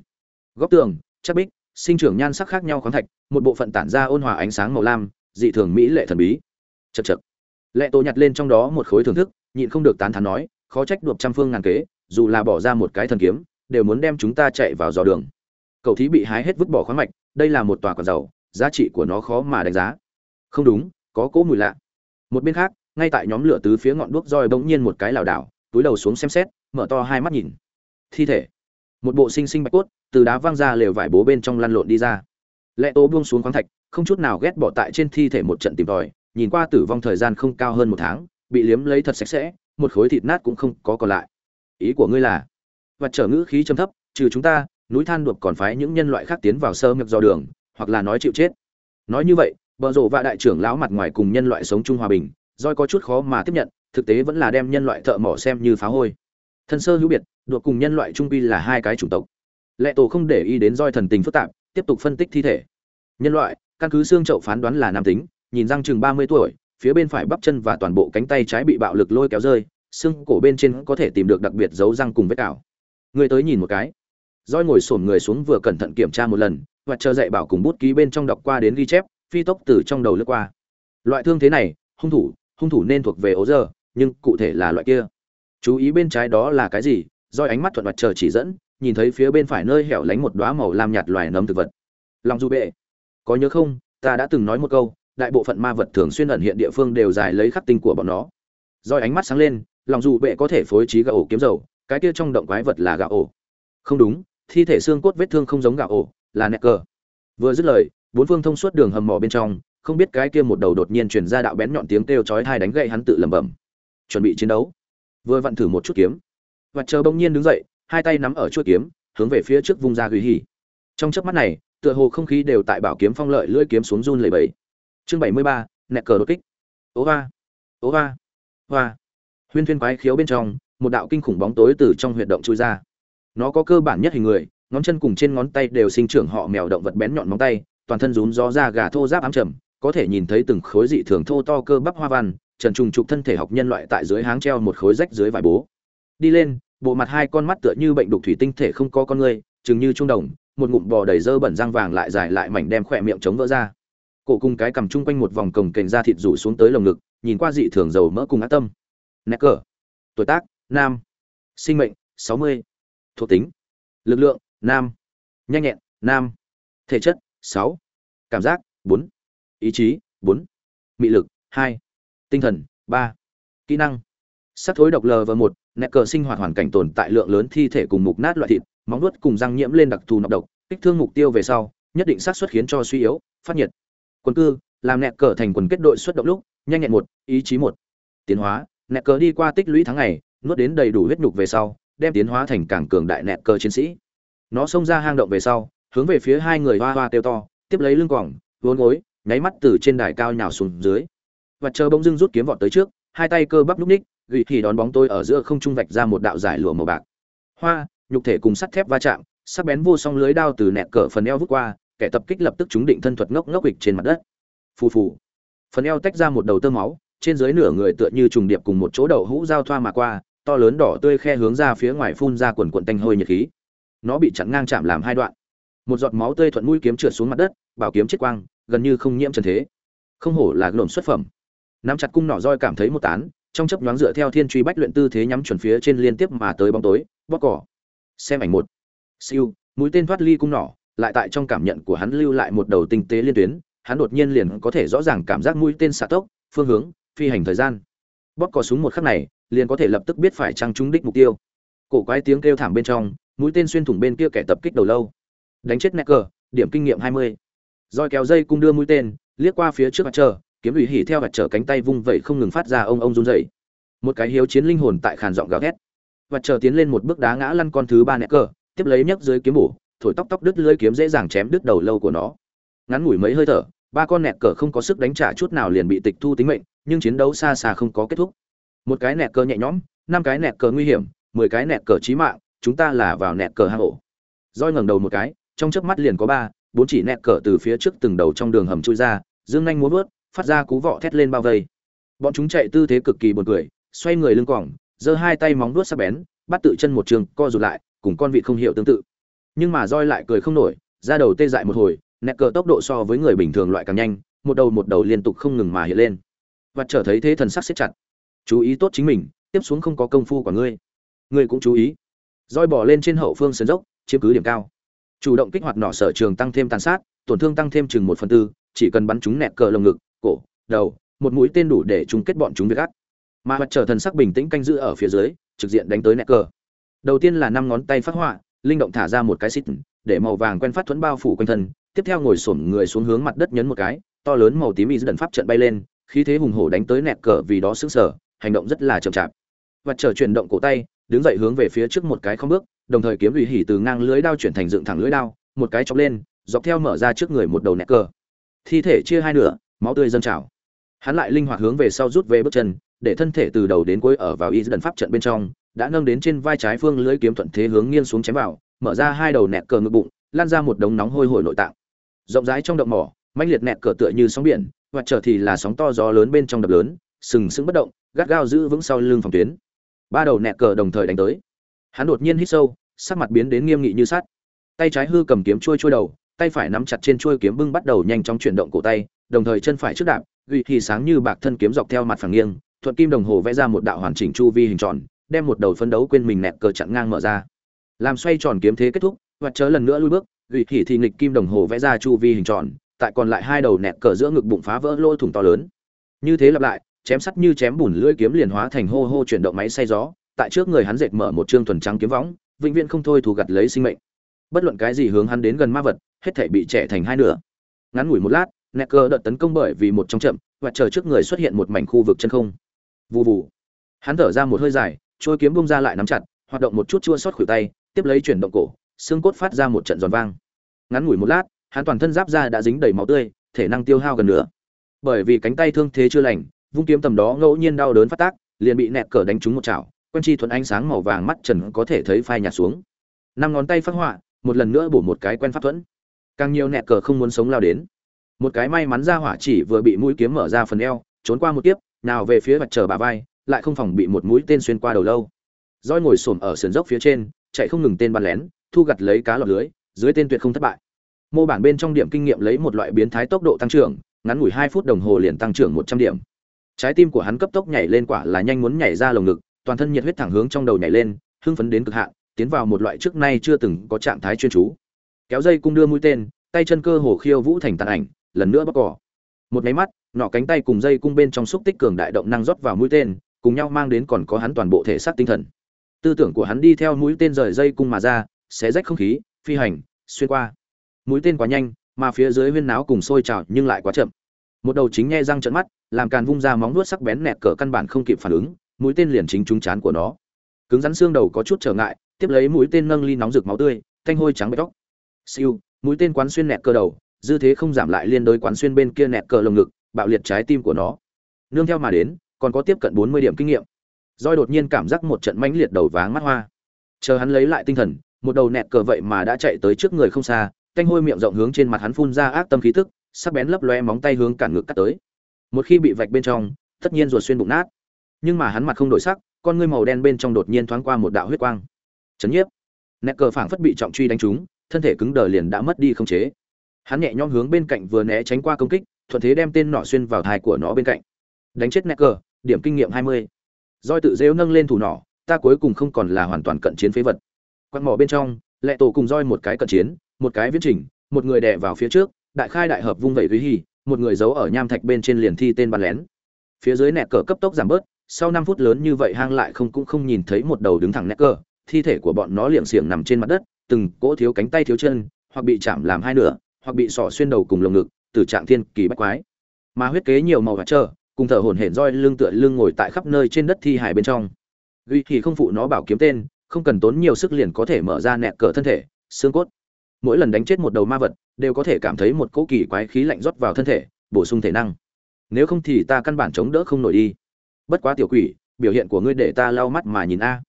Góc tường, chắc bích, sinh trưởng nhan sắc khác nhau khoáng thạch, một bộ phận tản ra ôn hòa ánh sáng màu lam, dị thường mỹ lệ thần bí. Chật chật lệ tổ nhặt lên trong đó một khối thưởng thức, nhịn không được tán thán nói, khó trách đuộc trăm phương ngàn kế, dù là bỏ ra một cái thần kiếm, đều muốn đem chúng ta chạy vào dò đường cậu thí bị hái hết vứt bỏ khoáng mạch, đây là một tòa còn dầu giá trị của nó khó mà đánh giá. Không đúng, có cỗ mùi lạ. Một bên khác, ngay tại nhóm lửa tứ phía ngọn đuốc roi bỗng nhiên một cái lảo đảo, túi đầu xuống xem xét, mở to hai mắt nhìn. Thi thể. Một bộ sinh sinh bạch cốt, từ đá văng ra lều vải bố bên trong lăn lộn đi ra. Lệ tố buông xuống khoáng thạch, không chút nào ghét bỏ tại trên thi thể một trận tìm tòi, nhìn qua tử vong thời gian không cao hơn một tháng, bị liếm lấy thật sạch sẽ, một khối thịt nát cũng không có còn lại. Ý của ngươi là, Vật trở ngữ khí trầm thấp, trừ chúng ta núi than đột còn phái những nhân loại khác tiến vào sơ ngược do đường, hoặc là nói chịu chết. Nói như vậy, bờ rộ và đại trưởng lão mặt ngoài cùng nhân loại sống chung hòa bình doi có chút khó mà tiếp nhận, thực tế vẫn là đem nhân loại thợ mỏ xem như phá hôi. Thân sơ hữu biệt đột cùng nhân loại trung quy là hai cái chủng tộc. Lệ tổ không để ý đến roi thần tình phức tạp, tiếp tục phân tích thi thể. Nhân loại, căn cứ xương chậu phán đoán là nam tính, nhìn răng chừng ba mươi tuổi, phía bên phải bắp chân và toàn bộ cánh tay trái bị bạo lực lôi kéo rơi, xương cổ bên trên có thể tìm được đặc biệt dấu răng cùng vết cào người tới nhìn một cái roi ngồi xổm người xuống vừa cẩn thận kiểm tra một lần, và chờ dạy bảo cùng bút ký bên trong đọc qua đến ghi chép, phi tốc từ trong đầu lướt qua. Loại thương thế này, hung thủ hung thủ nên thuộc về ố giờ nhưng cụ thể là loại kia. Chú ý bên trái đó là cái gì? Roi ánh mắt thuận mặt chờ chỉ dẫn, nhìn thấy phía bên phải nơi hẻo lánh một đóa màu lam nhạt loài nấm thực vật. Lòng du bệ. Có nhớ không, ta đã từng nói một câu, đại bộ phận ma vật thường xuyên ẩn hiện địa phương đều dài lấy khắc tinh của bọn nó. Roi ánh mắt sáng lên, lòng dù bệ có thể phối trí gạo ổ kiếm dầu, cái kia trong động quái vật là gạo ổ. Không đúng thi thể xương cốt vết thương không giống gạo ổ, là nẹt cờ. Vừa dứt lời, bốn phương thông suốt đường hầm mỏ bên trong, không biết cái kia một đầu đột nhiên truyền ra đạo bén nhọn tiếng kêu chói tai đánh gậy hắn tự lẩm bẩm. Chuẩn bị chiến đấu. Vừa vặn thử một chút kiếm. Và chờ bỗng nhiên đứng dậy, hai tay nắm ở chuôi kiếm, hướng về phía trước vung ra gửi hỉ. Trong chớp mắt này, tựa hồ không khí đều tại bảo kiếm phong lợi lưỡi kiếm xuống run lẩy bẩy. Chương bảy mươi ba, nẹt cờ đột kích. Ố va. Ố va. Hoa. Huyên thuyên quái khiếu bên trong, một đạo kinh khủng bóng tối từ trong huyệt động chui ra nó có cơ bản nhất hình người, ngón chân cùng trên ngón tay đều sinh trưởng họ mèo động vật bén nhọn móng tay, toàn thân rún gió ra gà thô giáp ám trầm, có thể nhìn thấy từng khối dị thường thô to cơ bắp hoa văn, trần trùng trục thân thể học nhân loại tại dưới háng treo một khối rách dưới vải bố. Đi lên, bộ mặt hai con mắt tựa như bệnh đục thủy tinh thể không có con người, chừng như trung đồng, một ngụm bò đầy dơ bẩn răng vàng lại dài lại mảnh đem khỏe miệng chống vỡ ra. Cổ cùng cái cầm chung quanh một vòng cồng kềnh da thịt rủ xuống tới lồng ngực, nhìn qua dị thường dầu mỡ cùng ác tâm. Nét cờ tuổi tác, nam, sinh mệnh, sáu mươi thuộc tính. Lực lượng, nam. Nhanh nhẹn, nam. Thể chất, sáu. Cảm giác, bốn. Ý chí, bốn. Mị lực, hai. Tinh thần, ba. Kỹ năng. Sắc thối độc lv một, nẹt cờ sinh hoạt hoàn cảnh tồn tại lượng lớn thi thể cùng mục nát loại thịt, móng nuốt cùng răng nhiễm lên đặc thù nọc độc, kích thương mục tiêu về sau, nhất định xác suất khiến cho suy yếu, phát nhiệt. Quân cư, làm nẹt cờ thành quần kết đội xuất động lúc, nhanh nhẹn một, ý chí một. Tiến hóa, nẹt cờ đi qua tích lũy tháng ngày, nuốt đến đầy đủ huyết nhục về sau đem tiến hóa thành càng cường đại nẹt cờ chiến sĩ. Nó xông ra hang động về sau, hướng về phía hai người hoa hoa kêu to, tiếp lấy lưng quòng, vốn gối, nháy mắt từ trên đài cao nhào xuống dưới. Và chờ bỗng dưng rút kiếm vọt tới trước, hai tay cơ bắp núp ních gỉ thì đón bóng tôi ở giữa không trung vạch ra một đạo giải lụa màu bạc. Hoa, nhục thể cùng sắt thép va chạm, sắc bén vô song lưới đao từ nẹt cờ phần eo vút qua, kẻ tập kích lập tức trúng định thân thuật ngốc ngốc ịch trên mặt đất. Phù phù. Phần eo tách ra một đầu tơ máu, trên dưới nửa người tựa như trùng điệp cùng một chỗ đầu hũ giao thoa mà qua to lớn đỏ tươi khe hướng ra phía ngoài phun ra quần quần tanh hơi nhiệt khí. Nó bị chặn ngang chạm làm hai đoạn. Một giọt máu tươi thuận mũi kiếm trượt xuống mặt đất, bảo kiếm chết quang, gần như không nhiễm trần thế. Không hổ là lộn xuất phẩm. Nắm chặt cung nỏ roi cảm thấy một tán, trong chớp nhoáng dựa theo thiên truy bách luyện tư thế nhắm chuẩn phía trên liên tiếp mà tới bóng tối bóc cỏ. Xem ảnh một. Siêu, mũi tên thoát ly cung nỏ, lại tại trong cảm nhận của hắn lưu lại một đầu tinh tế liên tuyến, hắn đột nhiên liền có thể rõ ràng cảm giác mũi tên xạ tốc, phương hướng, phi hành thời gian. Bóp cò súng một khắc này liền có thể lập tức biết phải chăng trúng đích mục tiêu. Cổ quái tiếng kêu thảm bên trong, mũi tên xuyên thủng bên kia kẻ tập kích đầu lâu. Đánh chết necker, điểm kinh nghiệm hai mươi. Roi kéo dây cung đưa mũi tên, liếc qua phía trước mặt chờ kiếm ủy hỉ theo mặt chờ cánh tay vung vẩy không ngừng phát ra ông ông run rẩy. Một cái hiếu chiến linh hồn tại khàn giọng gào thét. Và chờ tiến lên một bước đá ngã lăn con thứ ba necker, tiếp lấy nhấc dưới kiếm bổ, thổi tóc tóc đứt lưỡi kiếm dễ dàng chém đứt đầu lâu của nó. Ngắn ngủi mấy hơi thở, ba con nẹt cờ không có sức đánh trả chút nào liền bị tịch thu tính mệnh, nhưng chiến đấu xa xa không có kết thúc một cái nẹt cờ nhẹ nhõm, năm cái nẹt cờ nguy hiểm, mười cái nẹt cờ chí mạng, chúng ta là vào nẹt cờ hang ổ. Roi ngẩng đầu một cái, trong chớp mắt liền có ba, bốn chỉ nẹt cờ từ phía trước từng đầu trong đường hầm chui ra, dương nhanh múa vớt, phát ra cú vọ thét lên bao vây. Bọn chúng chạy tư thế cực kỳ buồn cười, xoay người lưng quòng, giơ hai tay móng vuốt sắc bén, bắt tự chân một trường, co rụt lại, cùng con vị không hiểu tương tự. Nhưng mà roi lại cười không nổi, ra đầu tê dại một hồi, nẹt cờ tốc độ so với người bình thường loại càng nhanh, một đầu một đầu liên tục không ngừng mà hiện lên. Và trở thấy thế thần sắc siết chặt chú ý tốt chính mình, tiếp xuống không có công phu của ngươi. Ngươi cũng chú ý. Roi bỏ lên trên hậu phương sườn dốc, chiếm cứ điểm cao. Chủ động kích hoạt nỏ sở trường tăng thêm tàn sát, tổn thương tăng thêm chừng một phần tư, chỉ cần bắn chúng nẹt cờ lồng ngực, cổ, đầu, một mũi tên đủ để chung kết bọn chúng việc gắt mà mặt trở thần sắc bình tĩnh canh giữ ở phía dưới, trực diện đánh tới nẹt cờ. Đầu tiên là năm ngón tay phát họa, linh động thả ra một cái xịt để màu vàng quen phát thuẫn bao phủ quanh thân, tiếp theo ngồi xổm người xuống hướng mặt đất nhấn một cái, to lớn màu tím y dần pháp trận bay lên, khí thế hùng hổ đánh tới nẹt cờ vì đó sững sờ hành động rất là chậm chạp. Vật trở chuyển động cổ tay, đứng dậy hướng về phía trước một cái không bước, đồng thời kiếm ủy hỉ từ ngang lưới đao chuyển thành dựng thẳng lưới đao, một cái chọc lên, dọc theo mở ra trước người một đầu nẹt cờ. Thi thể chia hai nửa, máu tươi dâng trào. Hắn lại linh hoạt hướng về sau rút về bước chân, để thân thể từ đầu đến cuối ở vào y dần pháp trận bên trong, đã nâng đến trên vai trái phương lưới kiếm thuận thế hướng nghiêng xuống chém vào, mở ra hai đầu nẹt cờ ngực bụng, lan ra một đống nóng hôi hổi nội tạng. Rộng rãi trong động mỏ, mãnh liệt nẹt cờ tựa như sóng biển hoặc trở thì là sóng to gió lớn bên trong đập lớn, sừng sững bất động gắt gao giữ vững sau lưng phòng tuyến. Ba đầu nẹt cờ đồng thời đánh tới. Hắn đột nhiên hít sâu, sắc mặt biến đến nghiêm nghị như sắt. Tay trái hư cầm kiếm trôi trôi đầu, tay phải nắm chặt trên trôi kiếm bưng bắt đầu nhanh chóng chuyển động cổ tay, đồng thời chân phải trước đạp, ghi thì sáng như bạc thân kiếm dọc theo mặt phẳng nghiêng, thuận kim đồng hồ vẽ ra một đạo hoàn chỉnh chu vi hình tròn, đem một đầu phân đấu quên mình nẹt cờ chặn ngang mở ra. Làm xoay tròn kiếm thế kết thúc, và chớ lần nữa lui bước, ghi thì thì nghịch kim đồng hồ vẽ ra chu vi hình tròn, tại còn lại hai đầu nẹt cờ giữa ngực bụng phá vỡ lỗ thủng to lớn. Như thế lặp lại chém sắt như chém bùn lưỡi kiếm liền hóa thành hô hô chuyển động máy xay gió, tại trước người hắn dệt mở một trương thuần trắng kiếm võng, vĩnh viễn không thôi thù gặt lấy sinh mệnh. Bất luận cái gì hướng hắn đến gần ma vật, hết thảy bị trẻ thành hai nửa. Ngắn ngủi một lát, Necker đợt tấn công bởi vì một trong chậm, và chờ trước người xuất hiện một mảnh khu vực chân không. Vù vù. Hắn thở ra một hơi dài trôi kiếm bung ra lại nắm chặt, hoạt động một chút chua xót khuỷu tay, tiếp lấy chuyển động cổ, xương cốt phát ra một trận giòn vang. Ngắn ngủi một lát, hắn toàn thân giáp da đã dính đầy máu tươi, thể năng tiêu hao gần nữa bởi vì cánh tay thương thế chưa lành vung kiếm tầm đó ngẫu nhiên đau đớn phát tác, liền bị nẹt cờ đánh trúng một chảo, quen chi thuần ánh sáng màu vàng mắt trần có thể thấy phai nhạt xuống. Năm ngón tay phát họa, một lần nữa bổ một cái quen pháp thuẫn. Càng nhiều nẹt cờ không muốn sống lao đến. Một cái may mắn ra hỏa chỉ vừa bị mũi kiếm mở ra phần eo, trốn qua một tiếp nào về phía mặt trở bà vai, lại không phòng bị một mũi tên xuyên qua đầu lâu. Roi ngồi xổm ở sườn dốc phía trên, chạy không ngừng tên bắn lén, thu gặt lấy cá lọt lưới, dưới tên tuyệt không thất bại. Mô bản bên trong điểm kinh nghiệm lấy một loại biến thái tốc độ tăng trưởng, ngắn ngủi hai phút đồng hồ liền tăng trưởng một trăm điểm trái tim của hắn cấp tốc nhảy lên quả là nhanh muốn nhảy ra lồng ngực, toàn thân nhiệt huyết thẳng hướng trong đầu nhảy lên, hưng phấn đến cực hạn, tiến vào một loại trước nay chưa từng có trạng thái chuyên chú. Kéo dây cung đưa mũi tên, tay chân cơ hồ khiêu vũ thành tàn ảnh, lần nữa bóc cỏ một máy mắt, nọ cánh tay cùng dây cung bên trong xúc tích cường đại động năng rót vào mũi tên, cùng nhau mang đến còn có hắn toàn bộ thể xác tinh thần. Tư tưởng của hắn đi theo mũi tên rời dây cung mà ra, xé rách không khí, phi hành, xuyên qua. Mũi tên quá nhanh, mà phía dưới huyên náo cùng sôi trào nhưng lại quá chậm. Một đầu chính nghe răng trận mắt làm càn vung ra móng vuốt sắc bén nẹt cỡ căn bản không kịp phản ứng, mũi tên liền chính trúng chán của nó. Cứng rắn xương đầu có chút trở ngại, tiếp lấy mũi tên nâng ly nóng rực máu tươi, thanh hôi trắng bạch tóc siêu, mũi tên quán xuyên nẹt cờ đầu, dư thế không giảm lại liên đối quán xuyên bên kia nẹt cờ lồng ngực, bạo liệt trái tim của nó. Nương theo mà đến, còn có tiếp cận bốn mươi điểm kinh nghiệm. Roi đột nhiên cảm giác một trận mãnh liệt đầu váng mắt hoa. Chờ hắn lấy lại tinh thần, một đầu nẹt cờ vậy mà đã chạy tới trước người không xa canh hôi miệng rộng hướng trên mặt hắn phun ra ác tâm khí tức, sắc bén lấp loe móng tay hướng cản ngực cắt tới một khi bị vạch bên trong, tất nhiên ruột xuyên bụng nát. Nhưng mà hắn mặt không đổi sắc, con ngươi màu đen bên trong đột nhiên thoáng qua một đạo huyết quang. Chấn nhiếp. Nẹ cờ phảng phất bị trọng truy đánh trúng, thân thể cứng đờ liền đã mất đi không chế. Hắn nhẹ nhõm hướng bên cạnh vừa né tránh qua công kích, thuận thế đem tên nọ xuyên vào thai của nó bên cạnh. Đánh chết nẹ cờ, điểm kinh nghiệm hai mươi. Roi tự dễu nâng lên thủ nỏ, ta cuối cùng không còn là hoàn toàn cận chiến phế vật. Quạt mỏ bên trong lệ tổ cùng roi một cái cận chiến, một cái viễn trình, một người đè vào phía trước, đại khai đại hợp vung vẩy với hì một người giấu ở nham thạch bên trên liền thi tên bắn lén. Phía dưới nẹt cờ cấp tốc giảm bớt, sau năm phút lớn như vậy hang lại không cũng không nhìn thấy một đầu đứng thẳng nẹt cờ, thi thể của bọn nó liệng xiềng nằm trên mặt đất, từng cỗ thiếu cánh tay thiếu chân, hoặc bị chạm làm hai nửa, hoặc bị sỏ xuyên đầu cùng lồng ngực, từ trạng thiên kỳ bách quái. Mà huyết kế nhiều màu và trơ, cùng thở hổn hển roi lưng tựa lưng ngồi tại khắp nơi trên đất thi hải bên trong. Duy thì không phụ nó bảo kiếm tên, không cần tốn nhiều sức liền có thể mở ra nẹt cờ thân thể, xương cốt mỗi lần đánh chết một đầu ma vật, đều có thể cảm thấy một cỗ kỳ quái khí lạnh rót vào thân thể, bổ sung thể năng. Nếu không thì ta căn bản chống đỡ không nổi đi. Bất quá tiểu quỷ, biểu hiện của ngươi để ta lau mắt mà nhìn a.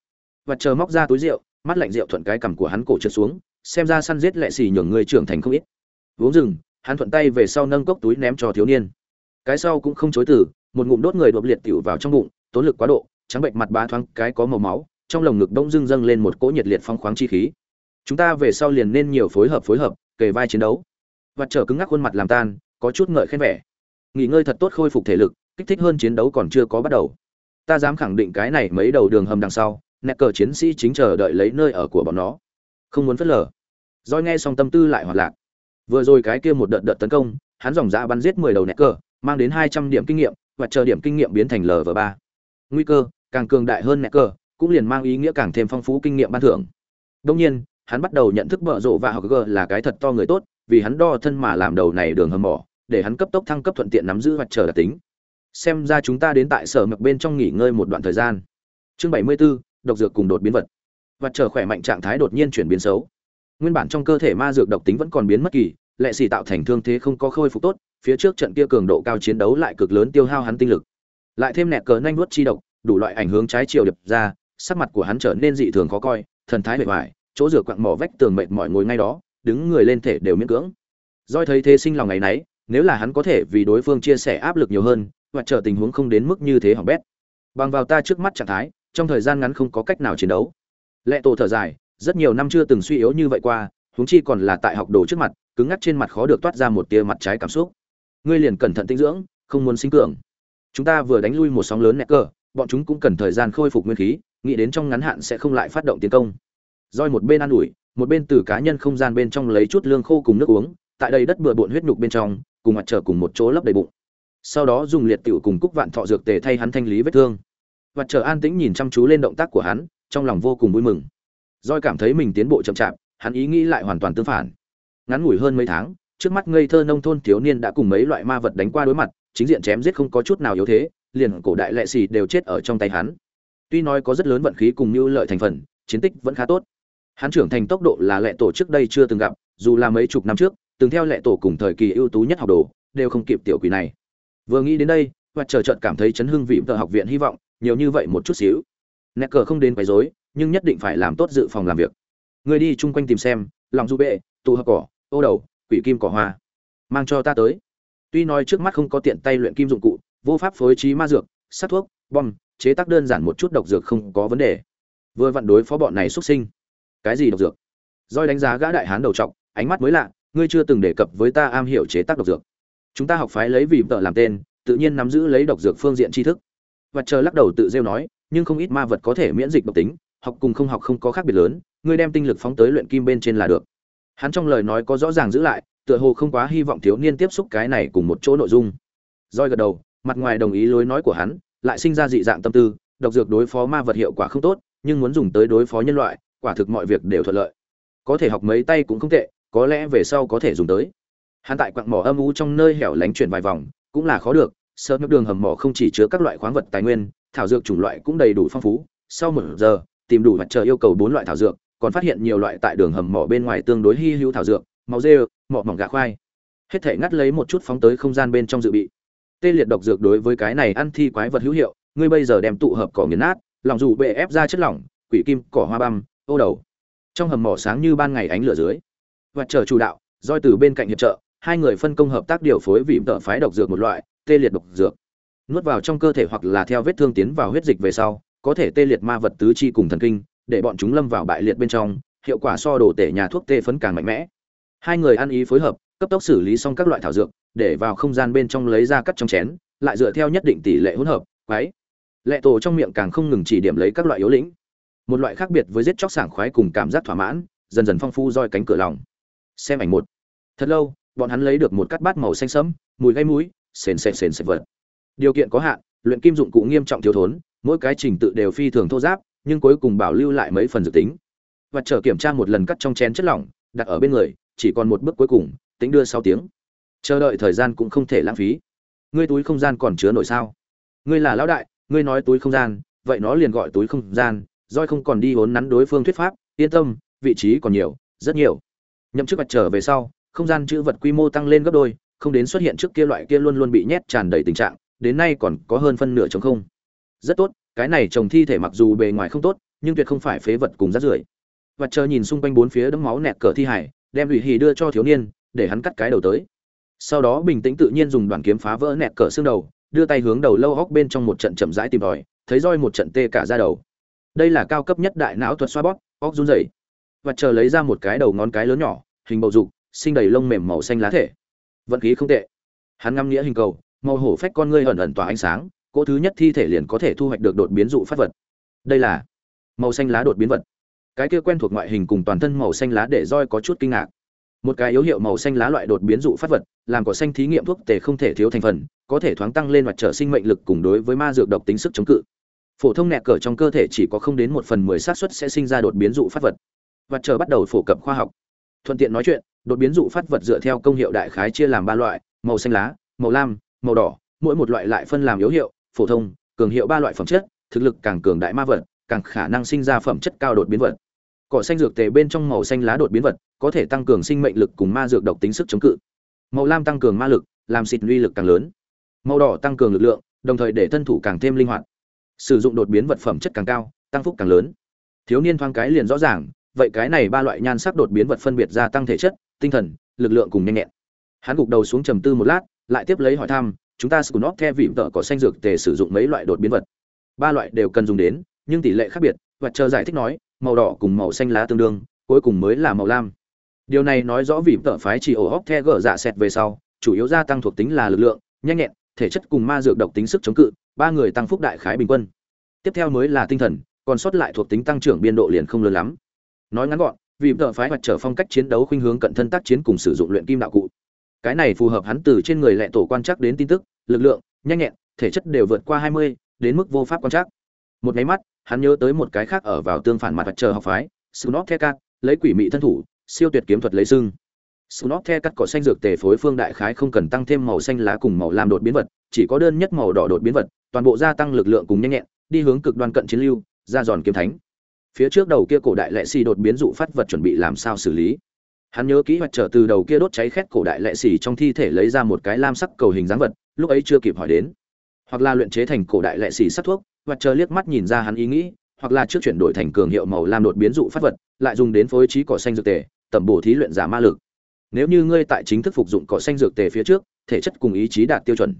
Và chờ móc ra túi rượu, mắt lạnh rượu thuận cái cằm của hắn cổ trượt xuống, xem ra săn giết lệ xì nhường người trưởng thành không ít. Uống rừng, hắn thuận tay về sau nâng cốc túi ném cho thiếu niên. Cái sau cũng không chối từ, một ngụm đốt người đột liệt tiểu vào trong bụng, tốn lực quá độ, trắng bệnh mặt ba thoáng cái có màu máu, trong lồng ngực đông dưng dâng lên một cỗ nhiệt liệt phong khoáng chi khí chúng ta về sau liền nên nhiều phối hợp phối hợp kề vai chiến đấu. Và trở cứng ngắc khuôn mặt làm tan có chút ngợi khen vẻ. Nghỉ ngơi thật tốt khôi phục thể lực kích thích hơn chiến đấu còn chưa có bắt đầu. Ta dám khẳng định cái này mấy đầu đường hầm đằng sau nẹt cờ chiến sĩ chính chờ đợi lấy nơi ở của bọn nó. Không muốn phớt lờ. Roi nghe xong tâm tư lại hoạt lạc. Vừa rồi cái kia một đợt đợt tấn công, hắn dòng dã bắn giết 10 đầu nẹt cờ, mang đến 200 điểm kinh nghiệm, và chờ điểm kinh nghiệm biến thành lv ba. Nguy cơ càng cường đại hơn nẹt cờ, cũng liền mang ý nghĩa càng thêm phong phú kinh nghiệm ban thưởng. Đương nhiên, hắn bắt đầu nhận thức bợ rộ và học g là cái thật to người tốt, vì hắn đo thân mà làm đầu này đường hầm mỏ, để hắn cấp tốc thăng cấp thuận tiện nắm giữ và chờ đặc tính. Xem ra chúng ta đến tại sở mực bên trong nghỉ ngơi một đoạn thời gian. Chương 74, độc dược cùng đột biến vật. Và chờ khỏe mạnh trạng thái đột nhiên chuyển biến xấu. Nguyên bản trong cơ thể ma dược độc tính vẫn còn biến mất kỳ, lệ xì tạo thành thương thế không có khôi phục tốt, phía trước trận kia cường độ cao chiến đấu lại cực lớn tiêu hao hắn tinh lực. Lại thêm nẹt cờ nhanh nuốt chi độc, đủ loại ảnh hưởng trái chiều đập ra, sắc mặt của hắn trở nên dị thường khó coi, thần thái bề ngoài, chỗ rửa quặng mỏ vách tường mệt mỏi ngồi ngay đó, đứng người lên thể đều miễn cưỡng. Doi thấy thế sinh lòng ngày nấy, nếu là hắn có thể vì đối phương chia sẻ áp lực nhiều hơn, hoặc chờ tình huống không đến mức như thế hỏng bét. Bằng vào ta trước mắt trạng thái, trong thời gian ngắn không có cách nào chiến đấu. Lệ Tổ thở dài, rất nhiều năm chưa từng suy yếu như vậy qua, huống chi còn là tại học đồ trước mặt, cứng ngắc trên mặt khó được toát ra một tia mặt trái cảm xúc. Ngươi liền cẩn thận tinh dưỡng, không muốn sinh cường. Chúng ta vừa đánh lui một sóng lớn nẹt cờ bọn chúng cũng cần thời gian khôi phục nguyên khí, nghĩ đến trong ngắn hạn sẽ không lại phát động tiến công. Roi một bên ăn ủi, một bên từ cá nhân không gian bên trong lấy chút lương khô cùng nước uống, tại đây đất bừa bộn huyết nhục bên trong, cùng mặt trở cùng một chỗ lấp đầy bụng. Sau đó dùng liệt tiểu cùng cúc vạn thọ dược tề thay hắn thanh lý vết thương. Mặt trở an tĩnh nhìn chăm chú lên động tác của hắn, trong lòng vô cùng vui mừng. Roi cảm thấy mình tiến bộ chậm chạp, hắn ý nghĩ lại hoàn toàn tương phản. Ngắn ngủi hơn mấy tháng, trước mắt ngây thơ nông thôn thiếu niên đã cùng mấy loại ma vật đánh qua đối mặt, chính diện chém giết không có chút nào yếu thế, liền cổ đại lệ xì đều chết ở trong tay hắn. Tuy nói có rất lớn vận khí cùng như lợi thành phần, chiến tích vẫn khá tốt. Hắn trưởng thành tốc độ là lệ tổ trước đây chưa từng gặp, dù là mấy chục năm trước, từng theo lệ tổ cùng thời kỳ ưu tú nhất học đồ, đều không kịp tiểu quỷ này. Vừa nghĩ đến đây, Hoạt chờ chợt cảm thấy chấn hưng vị tờ học viện hy vọng, nhiều như vậy một chút xíu. nẹ cờ không đến quấy rối, nhưng nhất định phải làm tốt dự phòng làm việc. Người đi chung quanh tìm xem, lòng du bệ, tụ hợp cỏ, ô đầu, quỷ kim cỏ hoa, mang cho ta tới. Tuy nói trước mắt không có tiện tay luyện kim dụng cụ, vô pháp phối trí ma dược, sát thuốc, bom, chế tác đơn giản một chút độc dược không có vấn đề. Vừa vặn đối phó bọn này xuất sinh. Cái gì độc dược? roi đánh giá gã đại hán đầu trọc, ánh mắt mới lạ, ngươi chưa từng đề cập với ta am hiểu chế tác độc dược. Chúng ta học phái lấy vì vợ làm tên, tự nhiên nắm giữ lấy độc dược phương diện tri thức. và chờ lắc đầu tự rêu nói, nhưng không ít ma vật có thể miễn dịch độc tính, học cùng không học không có khác biệt lớn, ngươi đem tinh lực phóng tới luyện kim bên trên là được. Hắn trong lời nói có rõ ràng giữ lại, tựa hồ không quá hy vọng thiếu niên tiếp xúc cái này cùng một chỗ nội dung. Roi gật đầu, mặt ngoài đồng ý lối nói của hắn, lại sinh ra dị dạng tâm tư, độc dược đối phó ma vật hiệu quả không tốt, nhưng muốn dùng tới đối phó nhân loại, quả thực mọi việc đều thuận lợi. Có thể học mấy tay cũng không tệ, có lẽ về sau có thể dùng tới. Hắn tại quặng mỏ âm u trong nơi hẻo lánh chuyển vài vòng, cũng là khó được, sơ nước đường hầm mỏ không chỉ chứa các loại khoáng vật tài nguyên, thảo dược chủng loại cũng đầy đủ phong phú. Sau một giờ, tìm đủ mặt trời yêu cầu bốn loại thảo dược, còn phát hiện nhiều loại tại đường hầm mỏ bên ngoài tương đối hy hữu thảo dược, máu dê, mỏ mỏng gà khoai. Hết thể ngắt lấy một chút phóng tới không gian bên trong dự bị. Tê liệt độc dược đối với cái này ăn thi quái vật hữu hiệu, ngươi bây giờ đem tụ hợp cỏ nghiền nát, lòng dù bệ ép ra chất lỏng, quỷ kim, cỏ hoa băm, ô đầu. Trong hầm mỏ sáng như ban ngày ánh lửa dưới. Vặt chờ chủ đạo, roi từ bên cạnh hiệp trợ, hai người phân công hợp tác điều phối vì tợ phái độc dược một loại, tê liệt độc dược. Nuốt vào trong cơ thể hoặc là theo vết thương tiến vào huyết dịch về sau, có thể tê liệt ma vật tứ chi cùng thần kinh, để bọn chúng lâm vào bại liệt bên trong, hiệu quả so đồ tể nhà thuốc tê phấn càng mạnh mẽ. Hai người ăn ý phối hợp, cấp tốc xử lý xong các loại thảo dược, để vào không gian bên trong lấy ra cắt trong chén, lại dựa theo nhất định tỷ lệ hỗn hợp, quáy Lệ tổ trong miệng càng không ngừng chỉ điểm lấy các loại yếu lĩnh. Một loại khác biệt với giết chóc sảng khoái cùng cảm giác thỏa mãn, dần dần phong phu roi cánh cửa lòng. Xem ảnh một. Thật lâu, bọn hắn lấy được một cắt bát màu xanh sẫm, mùi gây mũi, sền sệt sền sệt vật. Điều kiện có hạn, luyện kim dụng cụ nghiêm trọng thiếu thốn, mỗi cái trình tự đều phi thường thô giáp, nhưng cuối cùng bảo lưu lại mấy phần dự tính. Và chờ kiểm tra một lần cắt trong chén chất lỏng, đặt ở bên người, chỉ còn một bước cuối cùng, tính đưa sáu tiếng. Chờ đợi thời gian cũng không thể lãng phí. Ngươi túi không gian còn chứa nổi sao? Ngươi là lão đại, ngươi nói túi không gian, vậy nó liền gọi túi không gian, roi không còn đi hốn nắn đối phương thuyết pháp, yên tâm, vị trí còn nhiều, rất nhiều. Nhậm chức vật trở về sau, không gian chữ vật quy mô tăng lên gấp đôi, không đến xuất hiện trước kia loại kia luôn luôn bị nhét tràn đầy tình trạng, đến nay còn có hơn phân nửa trống không. Rất tốt, cái này trồng thi thể mặc dù bề ngoài không tốt, nhưng tuyệt không phải phế vật cùng rác rưởi. Vật chờ nhìn xung quanh bốn phía đấm máu nẹt cờ thi hải, đem ủy hì đưa cho thiếu niên, để hắn cắt cái đầu tới. Sau đó bình tĩnh tự nhiên dùng đoàn kiếm phá vỡ nẹt cờ xương đầu, đưa tay hướng đầu lâu hốc bên trong một trận chậm rãi tìm tòi, thấy roi một trận tê cả ra đầu. Đây là cao cấp nhất đại não thuật xoa bóp, óc run rẩy. và chờ lấy ra một cái đầu ngón cái lớn nhỏ, hình bầu dục, sinh đầy lông mềm màu xanh lá thể. Vận khí không tệ. Hắn ngắm nghĩa hình cầu màu hổ phách con ngươi ẩn ẩn tỏa ánh sáng cỗ thứ nhất thi thể liền có thể thu hoạch được đột biến dụ phát vật. Đây là màu xanh lá đột biến vật. Cái kia quen thuộc ngoại hình cùng toàn thân màu xanh lá để roi có chút kinh ngạc. Một cái yếu hiệu màu xanh lá loại đột biến dụ phát vật làm cỏ xanh thí nghiệm thuốc tề không thể thiếu thành phần có thể thoáng tăng lên mặt trở sinh mệnh lực cùng đối với ma dược độc tính sức chống cự phổ thông nẹt cờ trong cơ thể chỉ có không đến một phần mười xác suất sẽ sinh ra đột biến dụ phát vật. Và chờ bắt đầu phổ cập khoa học. Thuận tiện nói chuyện, đột biến dụ phát vật dựa theo công hiệu đại khái chia làm ba loại, màu xanh lá, màu lam, màu đỏ, mỗi một loại lại phân làm yếu hiệu, phổ thông, cường hiệu ba loại phẩm chất, thực lực càng cường đại ma vật, càng khả năng sinh ra phẩm chất cao đột biến vật. Cỏ xanh dược tề bên trong màu xanh lá đột biến vật có thể tăng cường sinh mệnh lực cùng ma dược độc tính sức chống cự. Màu lam tăng cường ma lực, làm xịt uy lực càng lớn. Màu đỏ tăng cường lực lượng, đồng thời để thân thủ càng thêm linh hoạt sử dụng đột biến vật phẩm chất càng cao, tăng phúc càng lớn. Thiếu niên thoáng cái liền rõ ràng, vậy cái này ba loại nhan sắc đột biến vật phân biệt gia tăng thể chất, tinh thần, lực lượng cùng nhanh nhẹn. Hắn gục đầu xuống trầm tư một lát, lại tiếp lấy hỏi thăm, chúng ta scunop theo vị vợ có xanh dược tề sử dụng mấy loại đột biến vật? Ba loại đều cần dùng đến, nhưng tỷ lệ khác biệt và chờ giải thích nói, màu đỏ cùng màu xanh lá tương đương, cuối cùng mới là màu lam. Điều này nói rõ vì vợ phái chỉ ổ hóc the gở dạ xẹt về sau, chủ yếu gia tăng thuộc tính là lực lượng, nhanh nhẹn thể chất cùng ma dược độc tính sức chống cự ba người tăng phúc đại khái bình quân. Tiếp theo mới là tinh thần còn sót lại thuộc tính tăng trưởng biên độ liền không lớn lắm. Nói ngắn gọn vì tợ phái mặt trở phong cách chiến đấu khuynh hướng cận thân tác chiến cùng sử dụng luyện kim đạo cụ. Cái này phù hợp hắn từ trên người lệ tổ quan chắc đến tin tức lực lượng nhanh nhẹn thể chất đều vượt qua hai mươi đến mức vô pháp quan trắc. Một máy mắt hắn nhớ tới một cái khác ở vào tương phản mặt mặt trở học phái snob Thecat, lấy quỷ mị thân thủ, siêu tuyệt kiếm thuật lấy Snot the cắt cỏ xanh dược tề phối phương đại khái không cần tăng thêm màu xanh lá cùng màu lam đột biến vật, chỉ có đơn nhất màu đỏ đột biến vật, toàn bộ gia tăng lực lượng cùng nhanh nhẹn, đi hướng cực đoan cận chiến lưu, ra giòn kiếm thánh. Phía trước đầu kia cổ đại lệ xì đột biến dụ phát vật chuẩn bị làm sao xử lý. Hắn nhớ kỹ hoạch trở từ đầu kia đốt cháy khét cổ đại lệ xì trong thi thể lấy ra một cái lam sắc cầu hình dáng vật, lúc ấy chưa kịp hỏi đến. Hoặc là luyện chế thành cổ đại lệ xì sắt thuốc, hoạch trở liếc mắt nhìn ra hắn ý nghĩ, hoặc là trước chuyển đổi thành cường hiệu màu lam đột biến dụ phát vật, lại dùng đến phối trí cỏ xanh dược tề, tẩm bổ thí luyện giả ma lực. Nếu như ngươi tại chính thức phục dụng cỏ xanh dược tề phía trước, thể chất cùng ý chí đạt tiêu chuẩn,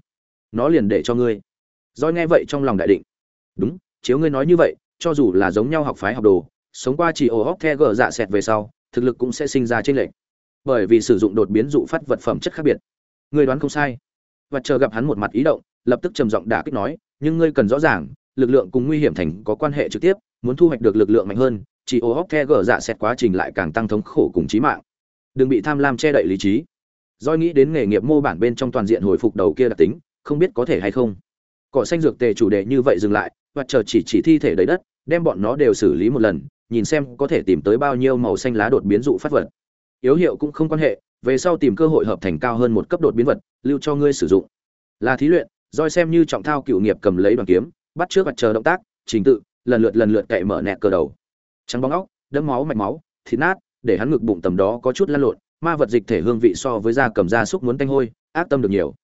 nó liền để cho ngươi. roi nghe vậy trong lòng đại định. Đúng, chiếu ngươi nói như vậy, cho dù là giống nhau học phái học đồ, sống qua chỉ ổ hốc the gở dạ sẹt về sau, thực lực cũng sẽ sinh ra trên lệch. Bởi vì sử dụng đột biến dụ phát vật phẩm chất khác biệt. Ngươi đoán không sai. Và chờ gặp hắn một mặt ý động, lập tức trầm giọng đả kích nói, nhưng ngươi cần rõ ràng, lực lượng cùng nguy hiểm thành có quan hệ trực tiếp muốn thu hoạch được lực lượng mạnh hơn chỉ ổ hóc the gở dạ xét quá trình lại càng tăng thống khổ cùng trí mạng đừng bị tham lam che đậy lý trí. Doi nghĩ đến nghề nghiệp mô bản bên trong toàn diện hồi phục đầu kia đặc tính, không biết có thể hay không. Cỏ xanh dược tề chủ đề như vậy dừng lại, và chờ chỉ chỉ thi thể đầy đất, đem bọn nó đều xử lý một lần, nhìn xem có thể tìm tới bao nhiêu màu xanh lá đột biến dụ phát vật. Yếu hiệu cũng không quan hệ, về sau tìm cơ hội hợp thành cao hơn một cấp đột biến vật, lưu cho ngươi sử dụng. Là thí luyện Doi xem như trọng thao cựu nghiệp cầm lấy đoàn kiếm, bắt trước và chờ động tác, trình tự, lần lượt lần lượt cậy mở nẹt cờ đầu. Trắng bóng óc, đẫm máu mạch máu, thịt nát để hắn ngực bụng tầm đó có chút lăn lộn, ma vật dịch thể hương vị so với da cầm da súc muốn tanh hôi, ác tâm được nhiều.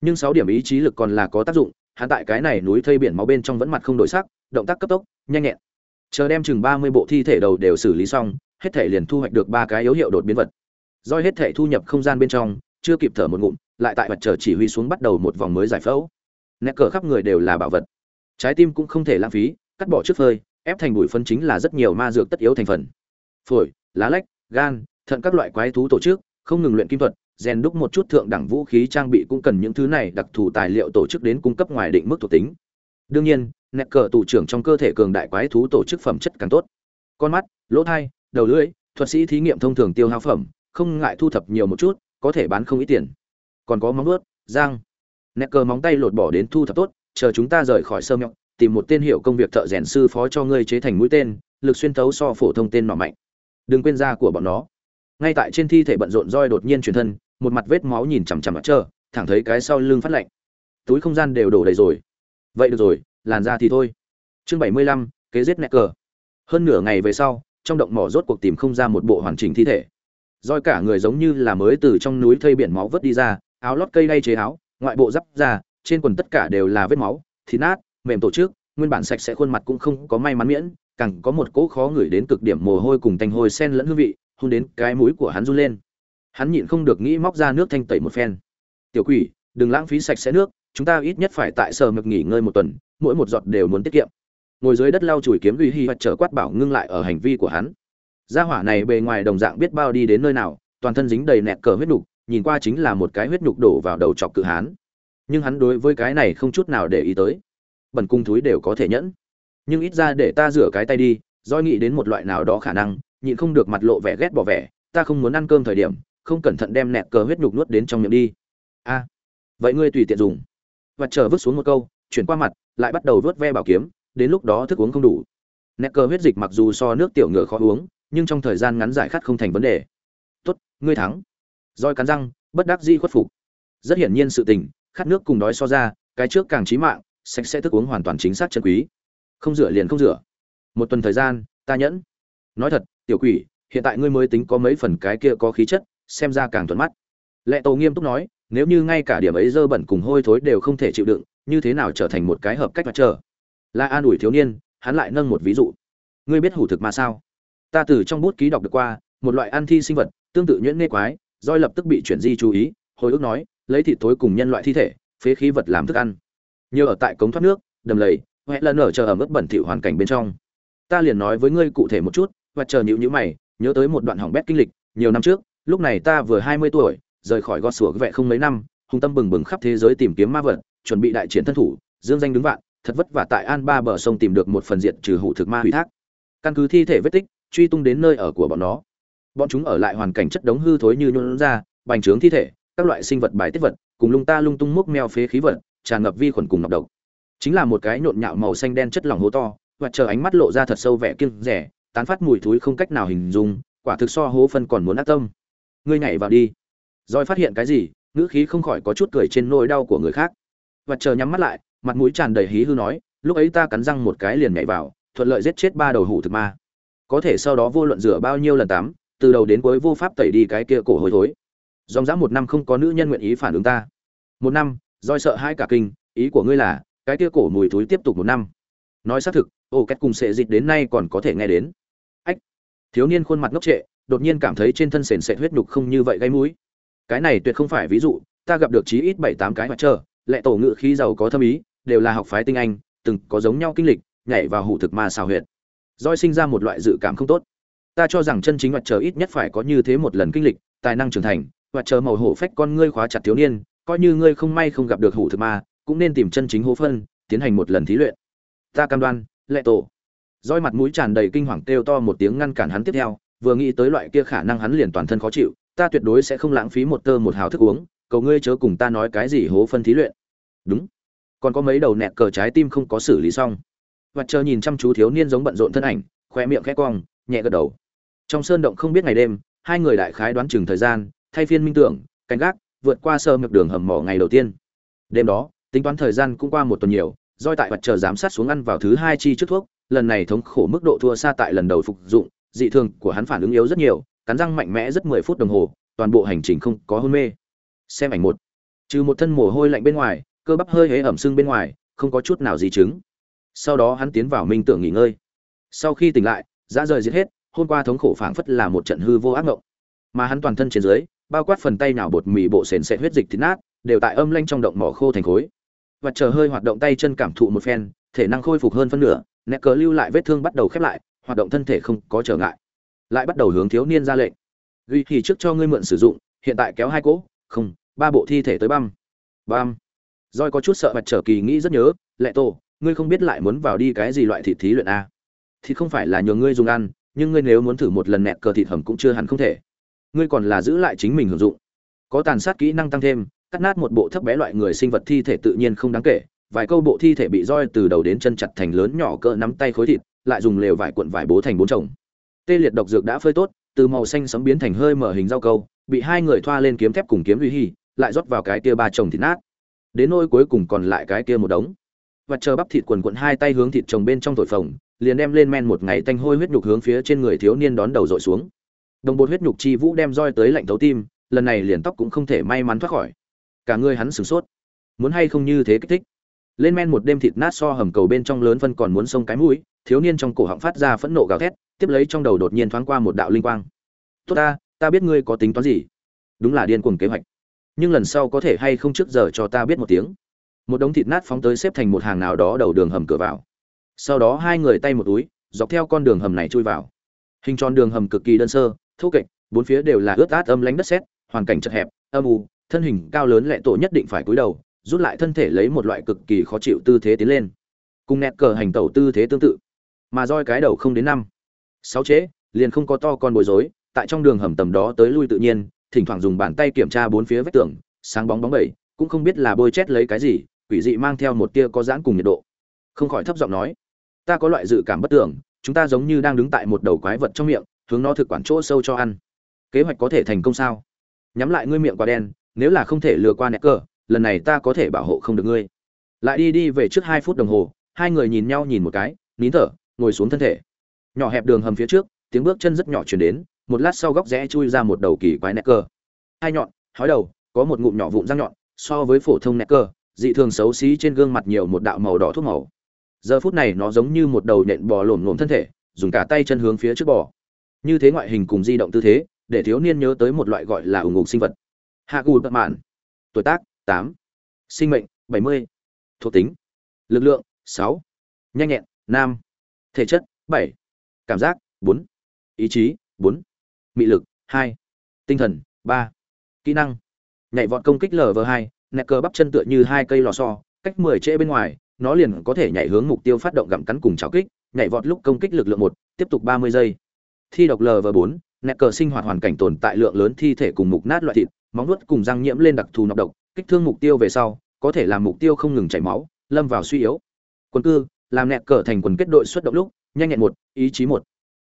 Nhưng sáu điểm ý chí lực còn là có tác dụng, hắn tại cái này núi thây biển máu bên trong vẫn mặt không đổi sắc, động tác cấp tốc, nhanh nhẹn. Chờ đem chừng ba mươi bộ thi thể đầu đều xử lý xong, hết thể liền thu hoạch được ba cái yếu hiệu đột biến vật. Doi hết thể thu nhập không gian bên trong, chưa kịp thở một ngụm, lại tại mặt trời chỉ huy xuống bắt đầu một vòng mới giải phẫu. Nét cờ khắp người đều là bảo vật. Trái tim cũng không thể lãng phí, cắt bỏ trước phơi, ép thành bụi phân chính là rất nhiều ma dược tất yếu thành phần. Phổi lá lách gan thận các loại quái thú tổ chức không ngừng luyện kim thuật rèn đúc một chút thượng đẳng vũ khí trang bị cũng cần những thứ này đặc thù tài liệu tổ chức đến cung cấp ngoài định mức thuộc tính. Đương nhiên nẹt cờ tù trưởng trong cơ thể cường đại quái thú tổ chức phẩm chất càng tốt. Con mắt lỗ tai, đầu lưỡi thuật sĩ thí nghiệm thông thường tiêu hao phẩm không ngại thu thập nhiều một chút có thể bán không ít tiền. Còn có móng vuốt, răng. nẹt cờ móng tay lột bỏ đến thu thập tốt chờ chúng ta rời khỏi sơ nhọc tìm một tên hiệu công việc thợ rèn sư phó cho ngươi chế thành mũi tên lực xuyên thấu so phổ thông tên nọ mạnh đừng quên da của bọn nó. Ngay tại trên thi thể bận rộn roi đột nhiên chuyển thân, một mặt vết máu nhìn chằm chằm mặt trơ thẳng thấy cái sau lưng phát lạnh. Túi không gian đều đổ đầy rồi. Vậy được rồi, làn ra thì thôi. Chương bảy mươi lăm, kế giết nẹt cờ. Hơn nửa ngày về sau, trong động mỏ rốt cuộc tìm không ra một bộ hoàn chỉnh thi thể. Roi cả người giống như là mới từ trong núi thây biển máu vớt đi ra, áo lót cây đay chế áo, ngoại bộ giáp ra trên quần tất cả đều là vết máu, thịt nát, mềm tổ chức, nguyên bản sạch sẽ khuôn mặt cũng không có may mắn miễn càng có một cỗ khó ngửi đến cực điểm mồ hôi cùng tanh hôi sen lẫn hương vị hôn đến cái mũi của hắn run lên. Hắn nhịn không được nghĩ móc ra nước thanh tẩy một phen. Tiểu quỷ, đừng lãng phí sạch sẽ nước, chúng ta ít nhất phải tại sở mực nghỉ ngơi một tuần, mỗi một giọt đều muốn tiết kiệm. Ngồi dưới đất lau chùi kiếm uy hi vật trở quát bảo ngưng lại ở hành vi của hắn. Gia hỏa này bề ngoài đồng dạng biết bao đi đến nơi nào, toàn thân dính đầy nẹt cờ huyết nhục nhìn qua chính là một cái huyết nhục đổ vào đầu chọc cự hán. Nhưng hắn đối với cái này không chút nào để ý tới. Bẩn cung thúi đều có thể nhẫn nhưng ít ra để ta rửa cái tay đi, doi nghĩ đến một loại nào đó khả năng, nhịn không được mặt lộ vẻ ghét bỏ vẻ, ta không muốn ăn cơm thời điểm, không cẩn thận đem nẹt cờ huyết nhục nuốt đến trong miệng đi. A, vậy ngươi tùy tiện dùng. Và chờ vứt xuống một câu, chuyển qua mặt, lại bắt đầu vớt ve bảo kiếm, đến lúc đó thức uống không đủ. Nẹt cờ huyết dịch mặc dù so nước tiểu ngựa khó uống, nhưng trong thời gian ngắn giải khát không thành vấn đề. Tốt, ngươi thắng. Roi cắn răng, bất đắc dĩ khuất phục. Rất hiển nhiên sự tình, khát nước cùng đói so ra, cái trước càng chí mạng, sạch sẽ thức uống hoàn toàn chính xác chân quý không rửa liền không rửa. Một tuần thời gian, ta nhẫn. Nói thật, tiểu quỷ, hiện tại ngươi mới tính có mấy phần cái kia có khí chất, xem ra càng thuận mắt. Lệ tổ nghiêm túc nói, nếu như ngay cả điểm ấy dơ bẩn cùng hôi thối đều không thể chịu đựng, như thế nào trở thành một cái hợp cách mặt trời là an ủi thiếu niên, hắn lại nâng một ví dụ. Ngươi biết hủ thực mà sao? Ta từ trong bút ký đọc được qua, một loại ăn thi sinh vật, tương tự nhuyễn nê quái, roi lập tức bị chuyển di chú ý, hồi ức nói, lấy thịt tối cùng nhân loại thi thể, phế khí vật làm thức ăn. Như ở tại cống thoát nước, đầm lầy huệ lần ở chờ ở mức bẩn thỉu hoàn cảnh bên trong. Ta liền nói với ngươi cụ thể một chút, và chờ nhữ nhữ mày, nhớ tới một đoạn hỏng bét kinh lịch, nhiều năm trước, lúc này ta vừa hai mươi tuổi, rời khỏi gót sủa vẹ không mấy năm hùng tâm bừng bừng khắp thế giới tìm kiếm ma vật, chuẩn bị đại chiến thân thủ, dương danh đứng vạn, thật vất vả tại an ba bờ sông tìm được một phần diện trừ hủ thực ma hủy thác. Căn cứ thi thể vết tích, truy tung đến nơi ở của bọn nó. Bọn chúng ở lại hoàn cảnh chất đống hư thối như nhuộn ra, bành trướng thi thể, các loại sinh vật bài tiết vật, cùng lung ta lung tung múc meo phế khí vật, tràn ngập vi khuẩn cùng nọc độc chính là một cái nhộn nhạo màu xanh đen chất lỏng hố to, và chờ ánh mắt lộ ra thật sâu vẻ kiêng rẻ, tán phát mùi thúi không cách nào hình dung, quả thực so hố phân còn muốn ác tâm. Ngươi nhảy vào đi. Rồi phát hiện cái gì, ngữ khí không khỏi có chút cười trên nỗi đau của người khác. Và chờ nhắm mắt lại, mặt mũi tràn đầy hí hư nói, lúc ấy ta cắn răng một cái liền nhảy vào, thuận lợi giết chết ba đầu hủ thực ma. Có thể sau đó vô luận rửa bao nhiêu lần tắm, từ đầu đến cuối vô pháp tẩy đi cái kia cổ hối thối. Dòng dã một năm không có nữ nhân nguyện ý phản ứng ta. Một năm, roi sợ hai cả kinh, ý của ngươi là cái kia cổ mùi thối tiếp tục một năm. Nói xác thực, ô, két cùng sệ dịch đến nay còn có thể nghe đến. Ách, thiếu niên khuôn mặt ngốc trệ, đột nhiên cảm thấy trên thân sền sệt huyết nhục không như vậy gây mũi. Cái này tuyệt không phải ví dụ, ta gặp được chí ít bảy tám cái mặt trơ lệ tổ ngự khí giàu có thâm ý, đều là học phái tinh anh, từng có giống nhau kinh lịch, nhảy vào hủ thực ma xào huyệt. Roi sinh ra một loại dự cảm không tốt. Ta cho rằng chân chính mặt trời ít nhất phải có như thế một lần kinh lịch, tài năng trưởng thành và chờ màu hổ phách con ngươi khóa chặt thiếu niên, coi như ngươi không may không gặp được hủ thực ma cũng nên tìm chân chính hố phân, tiến hành một lần thí luyện. Ta cam đoan, lệ tổ. Roi mặt mũi tràn đầy kinh hoàng kêu to một tiếng ngăn cản hắn tiếp theo, vừa nghĩ tới loại kia khả năng hắn liền toàn thân khó chịu, ta tuyệt đối sẽ không lãng phí một tơ một hào thức uống, cầu ngươi chớ cùng ta nói cái gì hố phân thí luyện. Đúng. Còn có mấy đầu nẹt cờ trái tim không có xử lý xong. Và chờ nhìn chăm chú thiếu niên giống bận rộn thân ảnh khoe miệng khẽ cong, nhẹ gật đầu. Trong sơn động không biết ngày đêm, hai người đại khái đoán chừng thời gian, thay phiên minh tưởng canh gác, vượt qua sơ ngược đường hầm mỏ ngày đầu tiên. Đêm đó tính toán thời gian cũng qua một tuần nhiều doi tại mặt chờ giám sát xuống ăn vào thứ hai chi trước thuốc, lần này thống khổ mức độ thua xa tại lần đầu phục dụng, dị thường của hắn phản ứng yếu rất nhiều, cắn răng mạnh mẽ rất mười phút đồng hồ, toàn bộ hành trình không có hôn mê. Xem ảnh một. Trừ một thân mồ hôi lạnh bên ngoài, cơ bắp hơi hế ẩm sưng bên ngoài, không có chút nào gì chứng. Sau đó hắn tiến vào minh tưởng nghỉ ngơi. Sau khi tỉnh lại, dã rời giết hết, hôm qua thống khổ phảng phất là một trận hư vô ác mộng mà hắn toàn thân trên dưới, bao quát phần tay nào bột mì bộ sền sệt huyết dịch thịt nát, đều tại âm lanh trong động mỏ khô thành khối và chờ hơi hoạt động tay chân cảm thụ một phen, thể năng khôi phục hơn phân nửa nẹt cờ lưu lại vết thương bắt đầu khép lại, hoạt động thân thể không có trở ngại. Lại bắt đầu hướng thiếu niên ra lệnh. Ghi thì trước cho ngươi mượn sử dụng, hiện tại kéo hai cỗ, không, ba bộ thi thể tới băm. Băm. Roi có chút sợ mặt trở kỳ nghĩ rất nhớ, lệ tổ, ngươi không biết lại muốn vào đi cái gì loại thịt thí luyện à? a thì không phải là nhờ ngươi dùng ăn, nhưng ngươi nếu muốn thử một lần nẹt cờ thịt hầm cũng chưa hẳn không thể. Ngươi còn là giữ lại chính mình hưởng dụng. Có tàn sát kỹ năng tăng thêm cắt nát một bộ thấp bé loại người sinh vật thi thể tự nhiên không đáng kể, vài câu bộ thi thể bị roi từ đầu đến chân chặt thành lớn nhỏ cỡ nắm tay khối thịt, lại dùng lều vải cuộn vải bố thành bốn chồng. Tê liệt độc dược đã phơi tốt, từ màu xanh sẫm biến thành hơi mở hình rau câu, bị hai người thoa lên kiếm thép cùng kiếm uy hi, lại rót vào cái kia ba chồng thịt nát. Đến nôi cuối cùng còn lại cái kia một đống. Và chờ bắp thịt quần quận hai tay hướng thịt chồng bên trong thổi phồng, liền đem lên men một ngày tanh hôi huyết nhục hướng phía trên người thiếu niên đón đầu dội xuống. Đồng bột huyết nhục chi vũ đem roi tới lạnh thấu tim, lần này liền tóc cũng không thể may mắn thoát khỏi cả người hắn sửng sốt. Muốn hay không như thế kích thích? Lên men một đêm thịt nát so hầm cầu bên trong lớn phân còn muốn sông cái mũi, thiếu niên trong cổ họng phát ra phẫn nộ gào thét, tiếp lấy trong đầu đột nhiên thoáng qua một đạo linh quang. Tốt ta ta biết ngươi có tính toán gì. Đúng là điên cuồng kế hoạch. Nhưng lần sau có thể hay không trước giờ cho ta biết một tiếng. Một đống thịt nát phóng tới xếp thành một hàng nào đó đầu đường hầm cửa vào. Sau đó hai người tay một túi, dọc theo con đường hầm này chui vào. Hình tròn đường hầm cực kỳ đơn sơ, thô kệch, bốn phía đều là ướt át âm lánh đất sét, hoàn cảnh chật hẹp, âm u thân hình cao lớn lệ tổ nhất định phải cúi đầu, rút lại thân thể lấy một loại cực kỳ khó chịu tư thế tiến lên. Cùng nẹt cờ hành tẩu tư thế tương tự. Mà roi cái đầu không đến năm, sáu chế, liền không có to con bối rối, tại trong đường hầm tầm đó tới lui tự nhiên, thỉnh thoảng dùng bàn tay kiểm tra bốn phía vách tường, sáng bóng bóng bẩy, cũng không biết là bôi chét lấy cái gì, quỷ dị mang theo một tia có giãn cùng nhiệt độ. Không khỏi thấp giọng nói, ta có loại dự cảm bất tưởng, chúng ta giống như đang đứng tại một đầu quái vật trong miệng, hướng nó thực quản chỗ sâu cho ăn. Kế hoạch có thể thành công sao? Nhắm lại ngươi miệng quả đen nếu là không thể lừa qua nẹt cờ, lần này ta có thể bảo hộ không được ngươi. Lại đi đi về trước hai phút đồng hồ, hai người nhìn nhau nhìn một cái, nín thở, ngồi xuống thân thể. Nhỏ hẹp đường hầm phía trước, tiếng bước chân rất nhỏ chuyển đến, một lát sau góc rẽ chui ra một đầu kỳ quái nẹt cờ. Hai nhọn, hói đầu, có một ngụm nhỏ vụn răng nhọn, so với phổ thông nẹt cờ, dị thường xấu xí trên gương mặt nhiều một đạo màu đỏ thuốc màu. Giờ phút này nó giống như một đầu nện bò lổm lổm thân thể, dùng cả tay chân hướng phía trước bò. Như thế ngoại hình cùng di động tư thế, để thiếu niên nhớ tới một loại gọi là ủng ngục sinh vật hạ gù tật mạn. Tuổi tác, tám. Sinh mệnh, bảy mươi. Thuộc tính, lực lượng, sáu. Nhanh nhẹn, nam. Thể chất, bảy. Cảm giác, bốn. Ý chí, bốn. Mị lực, hai. Tinh thần, ba. Kỹ năng, nhảy vọt công kích lv hai, nẹt cờ bắp chân tựa như hai cây lò xo, cách mười trễ bên ngoài, nó liền có thể nhảy hướng mục tiêu phát động gặm cắn cùng cháo kích, nhảy vọt lúc công kích lực lượng một, tiếp tục ba mươi giây. Thi độc lv bốn, nẹt cờ sinh hoạt hoàn cảnh tồn tại lượng lớn thi thể cùng mục nát loại thịt móng nuốt cùng răng nhiễm lên đặc thù nọc độc, kích thương mục tiêu về sau, có thể làm mục tiêu không ngừng chảy máu, lâm vào suy yếu. Quân cư, làm nẹt cờ thành quần kết đội xuất động lúc, nhanh nhẹn một, ý chí một.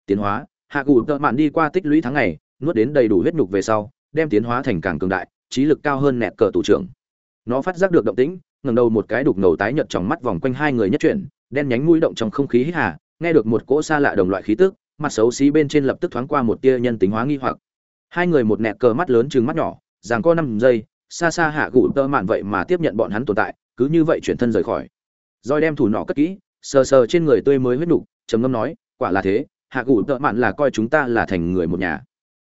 Tiến hóa, hạ gù tợ mạn đi qua tích lũy tháng ngày, nuốt đến đầy đủ huyết nhục về sau, đem tiến hóa thành càng cường đại, trí lực cao hơn nẹt cờ tủ trưởng. Nó phát giác được động tĩnh, ngẩng đầu một cái đục ngầu tái nhợt trong mắt vòng quanh hai người nhất chuyển, đen nhánh mũi động trong không khí hít hà, nghe được một cỗ xa lạ đồng loại khí tức, mặt xấu xí bên trên lập tức thoáng qua một tia nhân tính hóa nghi hoặc. Hai người một nẹt cờ mắt lớn chừng mắt nhỏ rằng co năm giây, xa xa hạ gụ tơ mạn vậy mà tiếp nhận bọn hắn tồn tại, cứ như vậy chuyển thân rời khỏi. Roi đem thủ nọ cất kỹ, sờ sờ trên người tươi mới huyết nục, trầm ngâm nói, quả là thế, hạ gụ tơ mạn là coi chúng ta là thành người một nhà.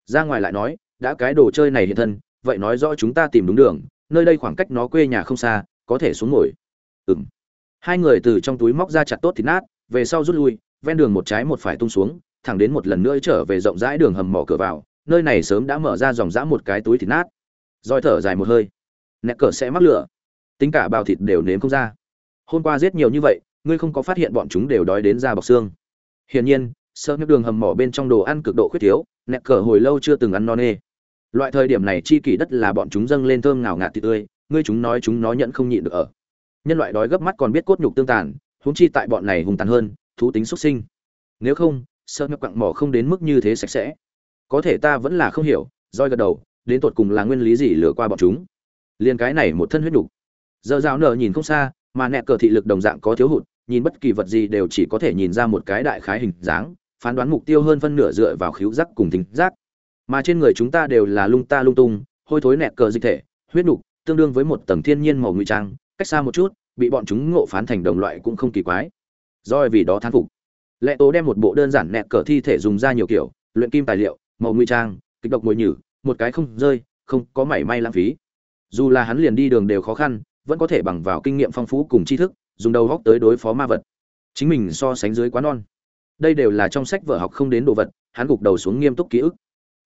Ra ngoài lại nói, đã cái đồ chơi này hiện thân, vậy nói rõ chúng ta tìm đúng đường, nơi đây khoảng cách nó quê nhà không xa, có thể xuống ngồi. Ừm. hai người từ trong túi móc ra chặt tốt thịt nát, về sau rút lui, ven đường một trái một phải tung xuống, thẳng đến một lần nữa trở về rộng rãi đường hầm mỏ cửa vào, nơi này sớm đã mở ra dòng dã một cái túi thịt nát roi thở dài một hơi. Nẹt cờ sẽ mắc lửa. Tính cả bao thịt đều nếm không ra. Hôm qua giết nhiều như vậy, ngươi không có phát hiện bọn chúng đều đói đến da bọc xương. Hiển nhiên, sợ nước đường hầm mỏ bên trong đồ ăn cực độ khuyết thiếu nẹt cờ hồi lâu chưa từng ăn no nê. Loại thời điểm này chi kỷ đất là bọn chúng dâng lên thơm ngào ngạt thịt tươi, ngươi chúng nói chúng nó nhận không nhịn được ở. Nhân loại đói gấp mắt còn biết cốt nhục tương tàn, huống chi tại bọn này hùng tàn hơn, thú tính xuất sinh. Nếu không, sợ nước quặng mỏ không đến mức như thế sạch sẽ. Có thể ta vẫn là không hiểu, roi gật đầu đến tột cùng là nguyên lý gì lừa qua bọn chúng. Liền cái này một thân huyết nhục. Giờ rào nở nhìn không xa, mà nẹt cờ thị lực đồng dạng có thiếu hụt, nhìn bất kỳ vật gì đều chỉ có thể nhìn ra một cái đại khái hình dáng, phán đoán mục tiêu hơn phân nửa dựa vào khíu giác cùng tính giác. Mà trên người chúng ta đều là lung ta lung tung, hôi thối nẹt cờ dịch thể, huyết nhục, tương đương với một tầng thiên nhiên màu ngụy trang, cách xa một chút, bị bọn chúng ngộ phán thành đồng loại cũng không kỳ quái. Do vì đó thán phục. Lệ tố đem một bộ đơn giản nẹt cờ thi thể dùng ra nhiều kiểu, luyện kim tài liệu, màu ngụy trang, kịch độc mùi nhử một cái không rơi, không có mảy may lãng phí. Dù là hắn liền đi đường đều khó khăn, vẫn có thể bằng vào kinh nghiệm phong phú cùng tri thức, dùng đầu góc tới đối phó ma vật. Chính mình so sánh dưới quá non. Đây đều là trong sách vở học không đến đồ vật, hắn gục đầu xuống nghiêm túc ký ức.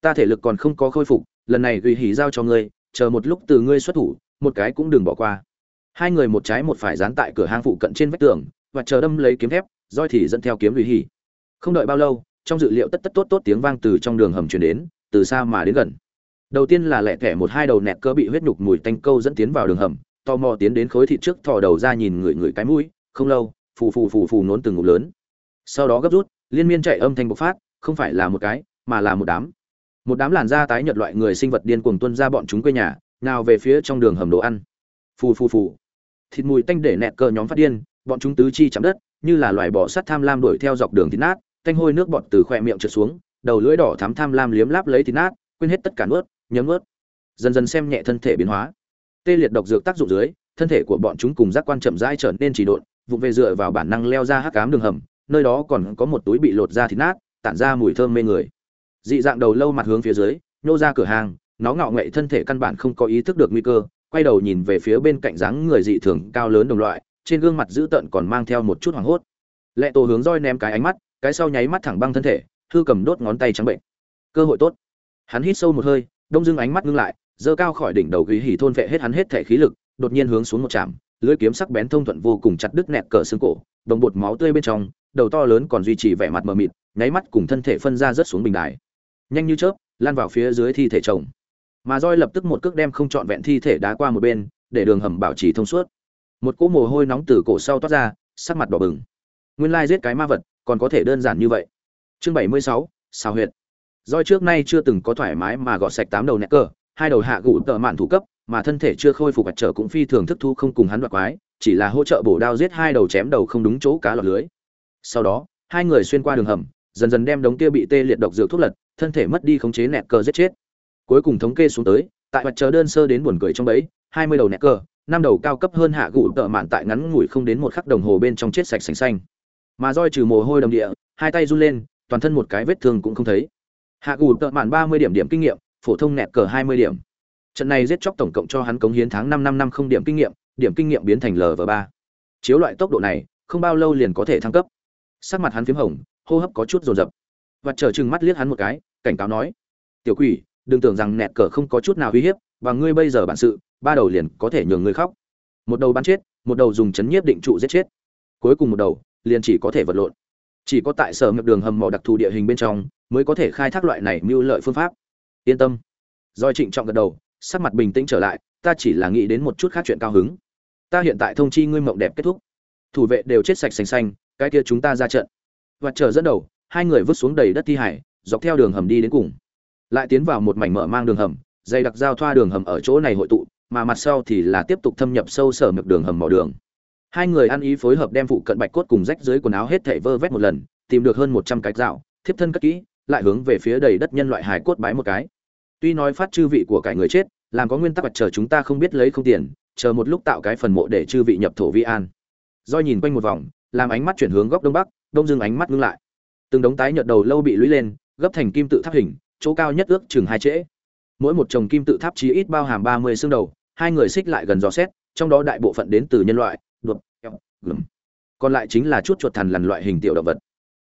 Ta thể lực còn không có khôi phục, lần này gửi hỉ giao cho ngươi, chờ một lúc từ ngươi xuất thủ, một cái cũng đừng bỏ qua. Hai người một trái một phải dán tại cửa hang phụ cận trên vách tường, và chờ đâm lấy kiếm thép, roi thì dẫn theo kiếm gửi hỉ. Không đợi bao lâu, trong dự liệu tất tất tốt tốt tiếng vang từ trong đường hầm truyền đến, từ xa mà đến gần đầu tiên là lẹ thẻ một hai đầu nẹt cơ bị huyết nhục mùi tanh câu dẫn tiến vào đường hầm, tò mò tiến đến khối thịt trước thò đầu ra nhìn người người cái mũi, không lâu, phù phù phù phù nốn từng ngụm lớn. Sau đó gấp rút, liên miên chạy âm thanh bộc phát, không phải là một cái, mà là một đám. Một đám làn da tái nhợt loại người sinh vật điên cuồng tuân ra bọn chúng quê nhà, nào về phía trong đường hầm đồ ăn. Phù phù phù. Thịt mùi tanh để nẹt cơ nhóm phát điên, bọn chúng tứ chi chạm đất, như là loài bò sắt tham lam đuổi theo dọc đường thịt nát, tanh hôi nước bọt từ khoe miệng trượt xuống, đầu lưỡi đỏ thắm tham lam liếm láp lấy thịt nát quên hết tất cả nuốt, nhấm nuốt. Dần dần xem nhẹ thân thể biến hóa. Tê liệt độc dược tác dụng dưới, thân thể của bọn chúng cùng giác quan chậm rãi trở nên trì độn, vụng về dựa vào bản năng leo ra hắc cám đường hầm, nơi đó còn có một túi bị lột ra thịt nát, tản ra mùi thơm mê người. Dị dạng đầu lâu mặt hướng phía dưới, nhô ra cửa hàng, nó ngạo nghệ thân thể căn bản không có ý thức được nguy cơ, quay đầu nhìn về phía bên cạnh dáng người dị thường cao lớn đồng loại, trên gương mặt dữ tợn còn mang theo một chút hoảng hốt. Lệ tổ hướng roi ném cái ánh mắt, cái sau nháy mắt thẳng băng thân thể thư cầm đốt ngón tay trắng bệnh. Cơ hội tốt hắn hít sâu một hơi, đông dưng ánh mắt ngưng lại, giơ cao khỏi đỉnh đầu ghi hỉ thôn vệ hết hắn hết thể khí lực, đột nhiên hướng xuống một chạm lưỡi kiếm sắc bén thông thuận vô cùng chặt đứt nẹt cờ xương cổ, đồng bột máu tươi bên trong, đầu to lớn còn duy trì vẻ mặt mờ mịt, nháy mắt cùng thân thể phân ra rất xuống bình đài. Nhanh như chớp, lan vào phía dưới thi thể chồng. Mà roi lập tức một cước đem không trọn vẹn thi thể đá qua một bên, để đường hầm bảo trì thông suốt. Một cỗ mồ hôi nóng từ cổ sau toát ra, sắc mặt đỏ bừng. Nguyên lai giết cái ma vật, còn có thể đơn giản như vậy. Chương bảy mươi sáu, xào huyệt roi trước nay chưa từng có thoải mái mà gọt sạch tám đầu nẹt cờ hai đầu hạ gụ tợ mạn thủ cấp mà thân thể chưa khôi phục vật trở cũng phi thường thức thu không cùng hắn đoạt quái chỉ là hỗ trợ bổ đao giết hai đầu chém đầu không đúng chỗ cá lọt lưới. Sau đó hai người xuyên qua đường hầm dần dần đem đống kia bị tê liệt độc dược thuốc lật thân thể mất đi khống chế nẹt cờ giết chết. Cuối cùng thống kê xuống tới tại mặt chờ đơn sơ đến buồn cười trong bẫy, hai mươi đầu nẹt cờ năm đầu cao cấp hơn hạ gụ tợ mạn tại ngắn ngủi không đến một khắc đồng hồ bên trong chết sạch sành xanh. Mà roi trừ mồ hôi đầm địa hai tay run lên toàn thân một cái vết thương cũng không thấy hạ gù tợ mạn ba mươi điểm điểm kinh nghiệm, phổ thông nẹt cờ hai mươi điểm. Trận này giết chóc tổng cộng cho hắn cống hiến tháng năm năm năm không điểm kinh nghiệm, điểm kinh nghiệm biến thành lv ba. Chiếu loại tốc độ này, không bao lâu liền có thể thăng cấp. Sắc mặt hắn p h í m hồng, hô hấp có chút rồn rập và chờ chừng mắt liếc hắn một cái, cảnh cáo nói, tiểu quỷ, đừng tưởng rằng nẹt cờ không có chút nào uy hiếp, và ngươi bây giờ bản sự, ba đầu liền có thể nhường ngươi khóc. Một đầu bắn chết, một đầu dùng chấn nhiếp định trụ giết chết. Cuối cùng một đầu, liền chỉ có thể vật lộn chỉ có tại sở ngập đường hầm mỏ đặc thù địa hình bên trong mới có thể khai thác loại này mưu lợi phương pháp. Yên tâm. Doi trịnh trọng gật đầu, sắc mặt bình tĩnh trở lại, ta chỉ là nghĩ đến một chút khác chuyện cao hứng. Ta hiện tại thông chi ngươi mộng đẹp kết thúc. Thủ vệ đều chết sạch xanh xanh, cái kia chúng ta ra trận. Và chờ dẫn đầu, hai người vứt xuống đầy đất thi hải, dọc theo đường hầm đi đến cùng. Lại tiến vào một mảnh mở mang đường hầm, dày đặc giao thoa đường hầm ở chỗ này hội tụ, mà mặt sau thì là tiếp tục thâm nhập sâu sở ngập đường hầm mỏ đường hai người ăn ý phối hợp đem phụ cận bạch cốt cùng rách dưới quần áo hết thảy vơ vét một lần, tìm được hơn một trăm cái dạo thiếp thân cất kỹ, lại hướng về phía đầy đất nhân loại hài cốt bái một cái. Tuy nói phát chư vị của cải người chết, làm có nguyên tắc chờ chúng ta không biết lấy không tiền, chờ một lúc tạo cái phần mộ để chư vị nhập thổ vi an. Do nhìn quanh một vòng, làm ánh mắt chuyển hướng góc đông bắc, đông dương ánh mắt ngưng lại. Từng đống tái nhợt đầu lâu bị lũy lên, gấp thành kim tự tháp hình, chỗ cao nhất ước chừng hai trễ. Mỗi một chồng kim tự tháp chí ít bao hàm ba mươi xương đầu, hai người xích lại gần dò xét, trong đó đại bộ phận đến từ nhân loại đột gầm còn lại chính là chút chuột thần lằn loại hình tiểu động vật.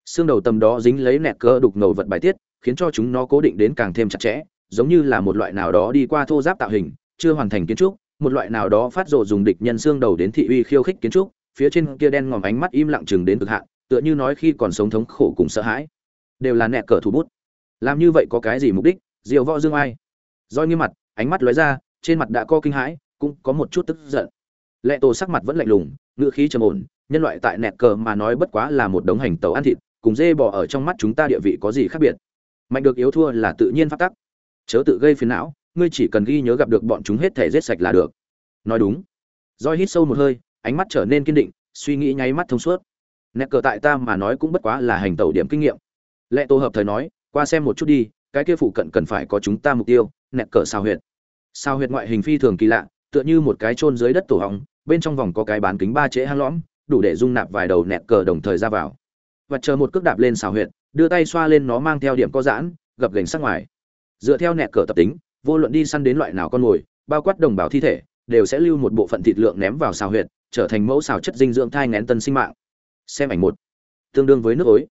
Xương đầu tầm đó dính lấy nẹt cơ đục ngầu vật bài tiết, khiến cho chúng nó cố định đến càng thêm chặt chẽ, giống như là một loại nào đó đi qua thô giáp tạo hình, chưa hoàn thành kiến trúc, một loại nào đó phát rộ dùng địch nhân xương đầu đến thị uy khiêu khích kiến trúc, phía trên kia đen ngòm ánh mắt im lặng chừng đến cực hạn, tựa như nói khi còn sống thống khổ cùng sợ hãi. Đều là nẹt cờ thủ bút. Làm như vậy có cái gì mục đích? Diều võ dương ai? Roi nghiêm mặt, ánh mắt lóe ra, trên mặt đã co kinh hãi, cũng có một chút tức giận lệ tổ sắc mặt vẫn lạnh lùng, ngữ khí trầm ổn, nhân loại tại nẹt cờ mà nói bất quá là một đống hành tàu ăn thịt, cùng dê bò ở trong mắt chúng ta địa vị có gì khác biệt. Mạnh được yếu thua là tự nhiên phát tắc. Chớ tự gây phiền não, ngươi chỉ cần ghi nhớ gặp được bọn chúng hết thể giết sạch là được. Nói đúng. Roi hít sâu một hơi, ánh mắt trở nên kiên định, suy nghĩ nháy mắt thông suốt. Nẹt cờ tại ta mà nói cũng bất quá là hành tàu điểm kinh nghiệm. Lệ tổ hợp thời nói, qua xem một chút đi, cái kia phụ cận cần phải có chúng ta mục tiêu, nẹt cờ sao huyệt. Sao huyệt ngoại hình phi thường kỳ lạ, tựa như một cái chôn dưới đất tổ hóng bên trong vòng có cái bán kính ba trễ hang lõm, đủ để dung nạp vài đầu nẹt cờ đồng thời ra vào. Và chờ một cước đạp lên xào huyệt, đưa tay xoa lên nó mang theo điểm có giãn, gập gành sắc ngoài. Dựa theo nẹt cờ tập tính, vô luận đi săn đến loại nào con mồi, bao quát đồng bào thi thể, đều sẽ lưu một bộ phận thịt lượng ném vào xào huyệt, trở thành mẫu xào chất dinh dưỡng thai ngén tân sinh mạng. Xem ảnh một. Tương đương với nước ối.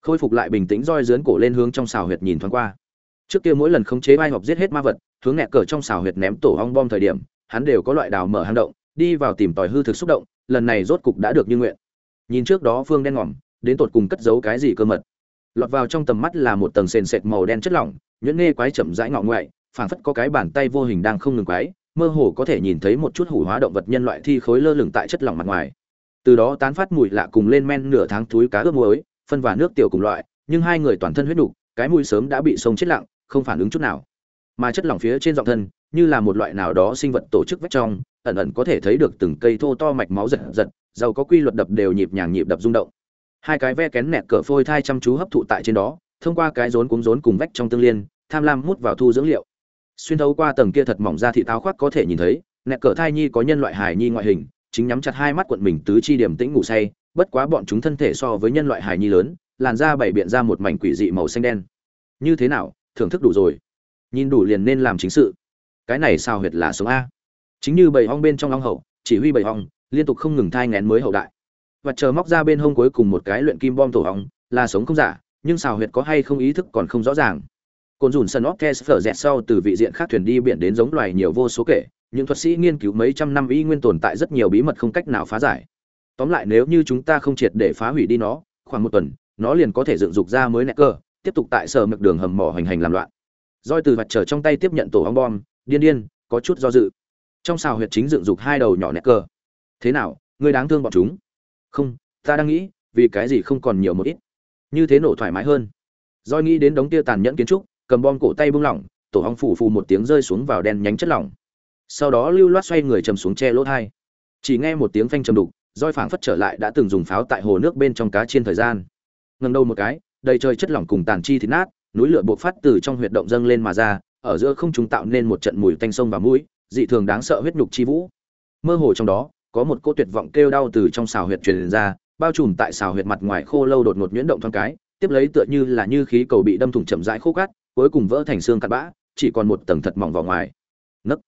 Khôi phục lại bình tĩnh roi dướn cổ lên hướng trong xào huyệt nhìn thoáng qua. Trước kia mỗi lần khống chế vai họp giết hết ma vật, hướng nẹt cờ trong xào huyệt ném tổ ong bom thời điểm, hắn đều có loại đào mở hang động đi vào tìm tòi hư thực xúc động lần này rốt cục đã được như nguyện. Nhìn trước đó phương đen ngòm đến tột cùng cất giấu cái gì cơ mật. Lọt vào trong tầm mắt là một tầng sền sệt màu đen chất lỏng nhuyễn nghe quái chậm rãi ngọ ngoại phảng phất có cái bàn tay vô hình đang không ngừng quái mơ hồ có thể nhìn thấy một chút hủ hóa động vật nhân loại thi khối lơ lửng tại chất lỏng mặt ngoài. Từ đó tán phát mùi lạ cùng lên men nửa tháng túi cá ướp muối phân và nước tiểu cùng loại nhưng hai người toàn thân huyết đủ, cái mùi sớm đã bị sông chết lặng không phản ứng chút nào. Mà chất lỏng phía trên giọng thân như là một loại nào đó sinh vật tổ chức vách trong, ẩn ẩn có thể thấy được từng cây thô to mạch máu giật giật, giàu có quy luật đập đều nhịp nhàng nhịp đập rung động. Hai cái ve kén nẹt cỡ phôi thai chăm chú hấp thụ tại trên đó, thông qua cái rốn cuống rốn cùng vách trong tương liên, tham lam mút vào thu dưỡng liệu. Xuyên thấu qua tầng kia thật mỏng ra thị táo khoác có thể nhìn thấy, nẹt cỡ thai nhi có nhân loại hài nhi ngoại hình, chính nhắm chặt hai mắt quận mình tứ chi điểm tĩnh ngủ say, bất quá bọn chúng thân thể so với nhân loại hài nhi lớn, làn da bảy biện ra một mảnh quỷ dị màu xanh đen. Như thế nào, thưởng thức đủ rồi. Nhìn đủ liền nên làm chính sự cái này sao huyệt là sống a? Chính như bầy ong bên trong ong hậu, chỉ huy bầy ong liên tục không ngừng thai ngén mới hậu đại. Và chờ móc ra bên hông cuối cùng một cái luyện kim bom tổ ong là sống không giả, nhưng xào huyệt có hay không ý thức còn không rõ ràng. Cồn dùn sân óc kes phở dẹt sau từ vị diện khác thuyền đi biển đến giống loài nhiều vô số kể, những thuật sĩ nghiên cứu mấy trăm năm y nguyên tồn tại rất nhiều bí mật không cách nào phá giải. Tóm lại nếu như chúng ta không triệt để phá hủy đi nó, khoảng một tuần, nó liền có thể dựng dục ra mới nẹt cơ, tiếp tục tại sở mực đường hầm mỏ hành hành làm loạn. Roi từ vặt trở trong tay tiếp nhận tổ ong bom điên điên, có chút do dự. Trong xào huyệt chính dựng dục hai đầu nhỏ nẹt cờ. Thế nào, ngươi đáng thương bọn chúng? Không, ta đang nghĩ, vì cái gì không còn nhiều một ít? Như thế nổ thoải mái hơn. Roi nghĩ đến đống tia tàn nhẫn kiến trúc, cầm bom cổ tay bung lỏng, tổ hong phủ phù một tiếng rơi xuống vào đen nhánh chất lỏng. Sau đó lưu loát xoay người chầm xuống che lỗ thai. Chỉ nghe một tiếng phanh trầm đục roi phảng phất trở lại đã từng dùng pháo tại hồ nước bên trong cá chiên thời gian. Ngần đầu một cái, đầy trời chất lỏng cùng tàn chi thịt nát, núi lửa buộc phát từ trong huyệt động dâng lên mà ra ở giữa không trung tạo nên một trận mùi tanh sông và mũi, dị thường đáng sợ huyết nhục chi vũ. Mơ hồ trong đó, có một cô tuyệt vọng kêu đau từ trong xào huyệt truyền ra, bao trùm tại xào huyệt mặt ngoài khô lâu đột ngột nhuyễn động thoáng cái, tiếp lấy tựa như là như khí cầu bị đâm thủng chậm rãi khô cát, cuối cùng vỡ thành xương cắt bã, chỉ còn một tầng thật mỏng vào ngoài. Nấc.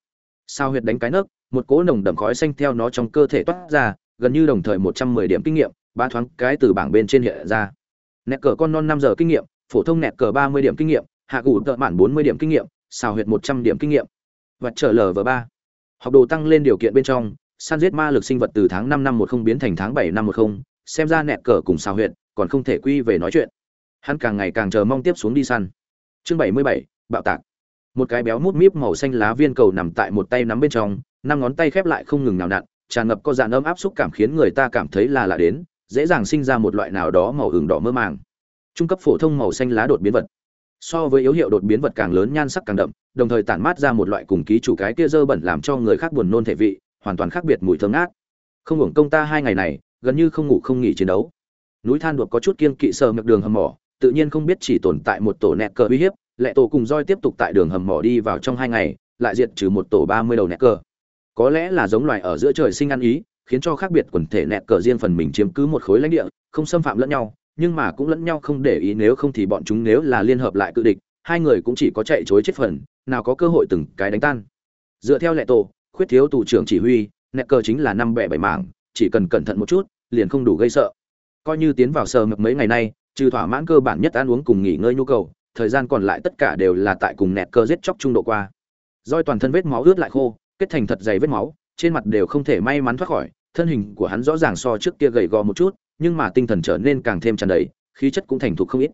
Xào huyệt đánh cái nấc, một cỗ nồng đậm khói xanh theo nó trong cơ thể toát ra, gần như đồng thời một trăm mười điểm kinh nghiệm ba thoáng cái từ bảng bên trên hiện ra. Nẹt cờ con non năm giờ kinh nghiệm, phổ thông nẹt cờ ba mươi điểm kinh nghiệm, hạ gù tợ mạn bốn mươi điểm kinh nghiệm xào huyệt một trăm điểm kinh nghiệm. Vật trở lờ v ba. Học đồ tăng lên điều kiện bên trong săn giết ma lực sinh vật từ tháng năm năm một không biến thành tháng bảy năm một không, xem ra nẹt cờ cùng xào huyệt còn không thể quy về nói chuyện. Hắn càng ngày càng chờ mong tiếp xuống đi săn. Chương bảy mươi bảy, bạo tạc. Một cái béo mút míp màu xanh lá viên cầu nằm tại một tay nắm bên trong, năm ngón tay khép lại không ngừng nào nặn, tràn ngập có dạn ấm áp xúc cảm khiến người ta cảm thấy là lạ đến, dễ dàng sinh ra một loại nào đó màu hừng đỏ mơ màng. Trung cấp phổ thông màu xanh lá đột biến vật so với yếu hiệu đột biến vật càng lớn nhan sắc càng đậm, đồng thời tản mát ra một loại cùng ký chủ cái kia dơ bẩn làm cho người khác buồn nôn thể vị, hoàn toàn khác biệt mùi thơm ngát. Không hưởng công ta hai ngày này, gần như không ngủ không nghỉ chiến đấu. Núi than đột có chút kiên kỵ sờ ngược đường hầm mỏ, tự nhiên không biết chỉ tồn tại một tổ nẹt cờ uy hiếp, lệ tổ cùng roi tiếp tục tại đường hầm mỏ đi vào trong hai ngày, lại diệt trừ một tổ ba mươi đầu nẹt cờ. Có lẽ là giống loài ở giữa trời sinh ăn ý, khiến cho khác biệt quần thể nẹt cờ riêng phần mình chiếm cứ một khối lãnh địa, không xâm phạm lẫn nhau nhưng mà cũng lẫn nhau không để ý nếu không thì bọn chúng nếu là liên hợp lại cự địch, hai người cũng chỉ có chạy chối chết phần, nào có cơ hội từng cái đánh tan. Dựa theo lệ tổ, khuyết thiếu tù trưởng chỉ huy nẹt cờ chính là năm bẻ bảy mảng, chỉ cần cẩn thận một chút, liền không đủ gây sợ. Coi như tiến vào sờ mập mấy ngày nay, trừ thỏa mãn cơ bản nhất ăn uống cùng nghỉ ngơi nhu cầu, thời gian còn lại tất cả đều là tại cùng nẹt cơ giết chóc trung độ qua. Roi toàn thân vết máu ướt lại khô, kết thành thật dày vết máu, trên mặt đều không thể may mắn thoát khỏi, thân hình của hắn rõ ràng so trước kia gầy gò một chút nhưng mà tinh thần trở nên càng thêm tràn đầy, khí chất cũng thành thục không ít.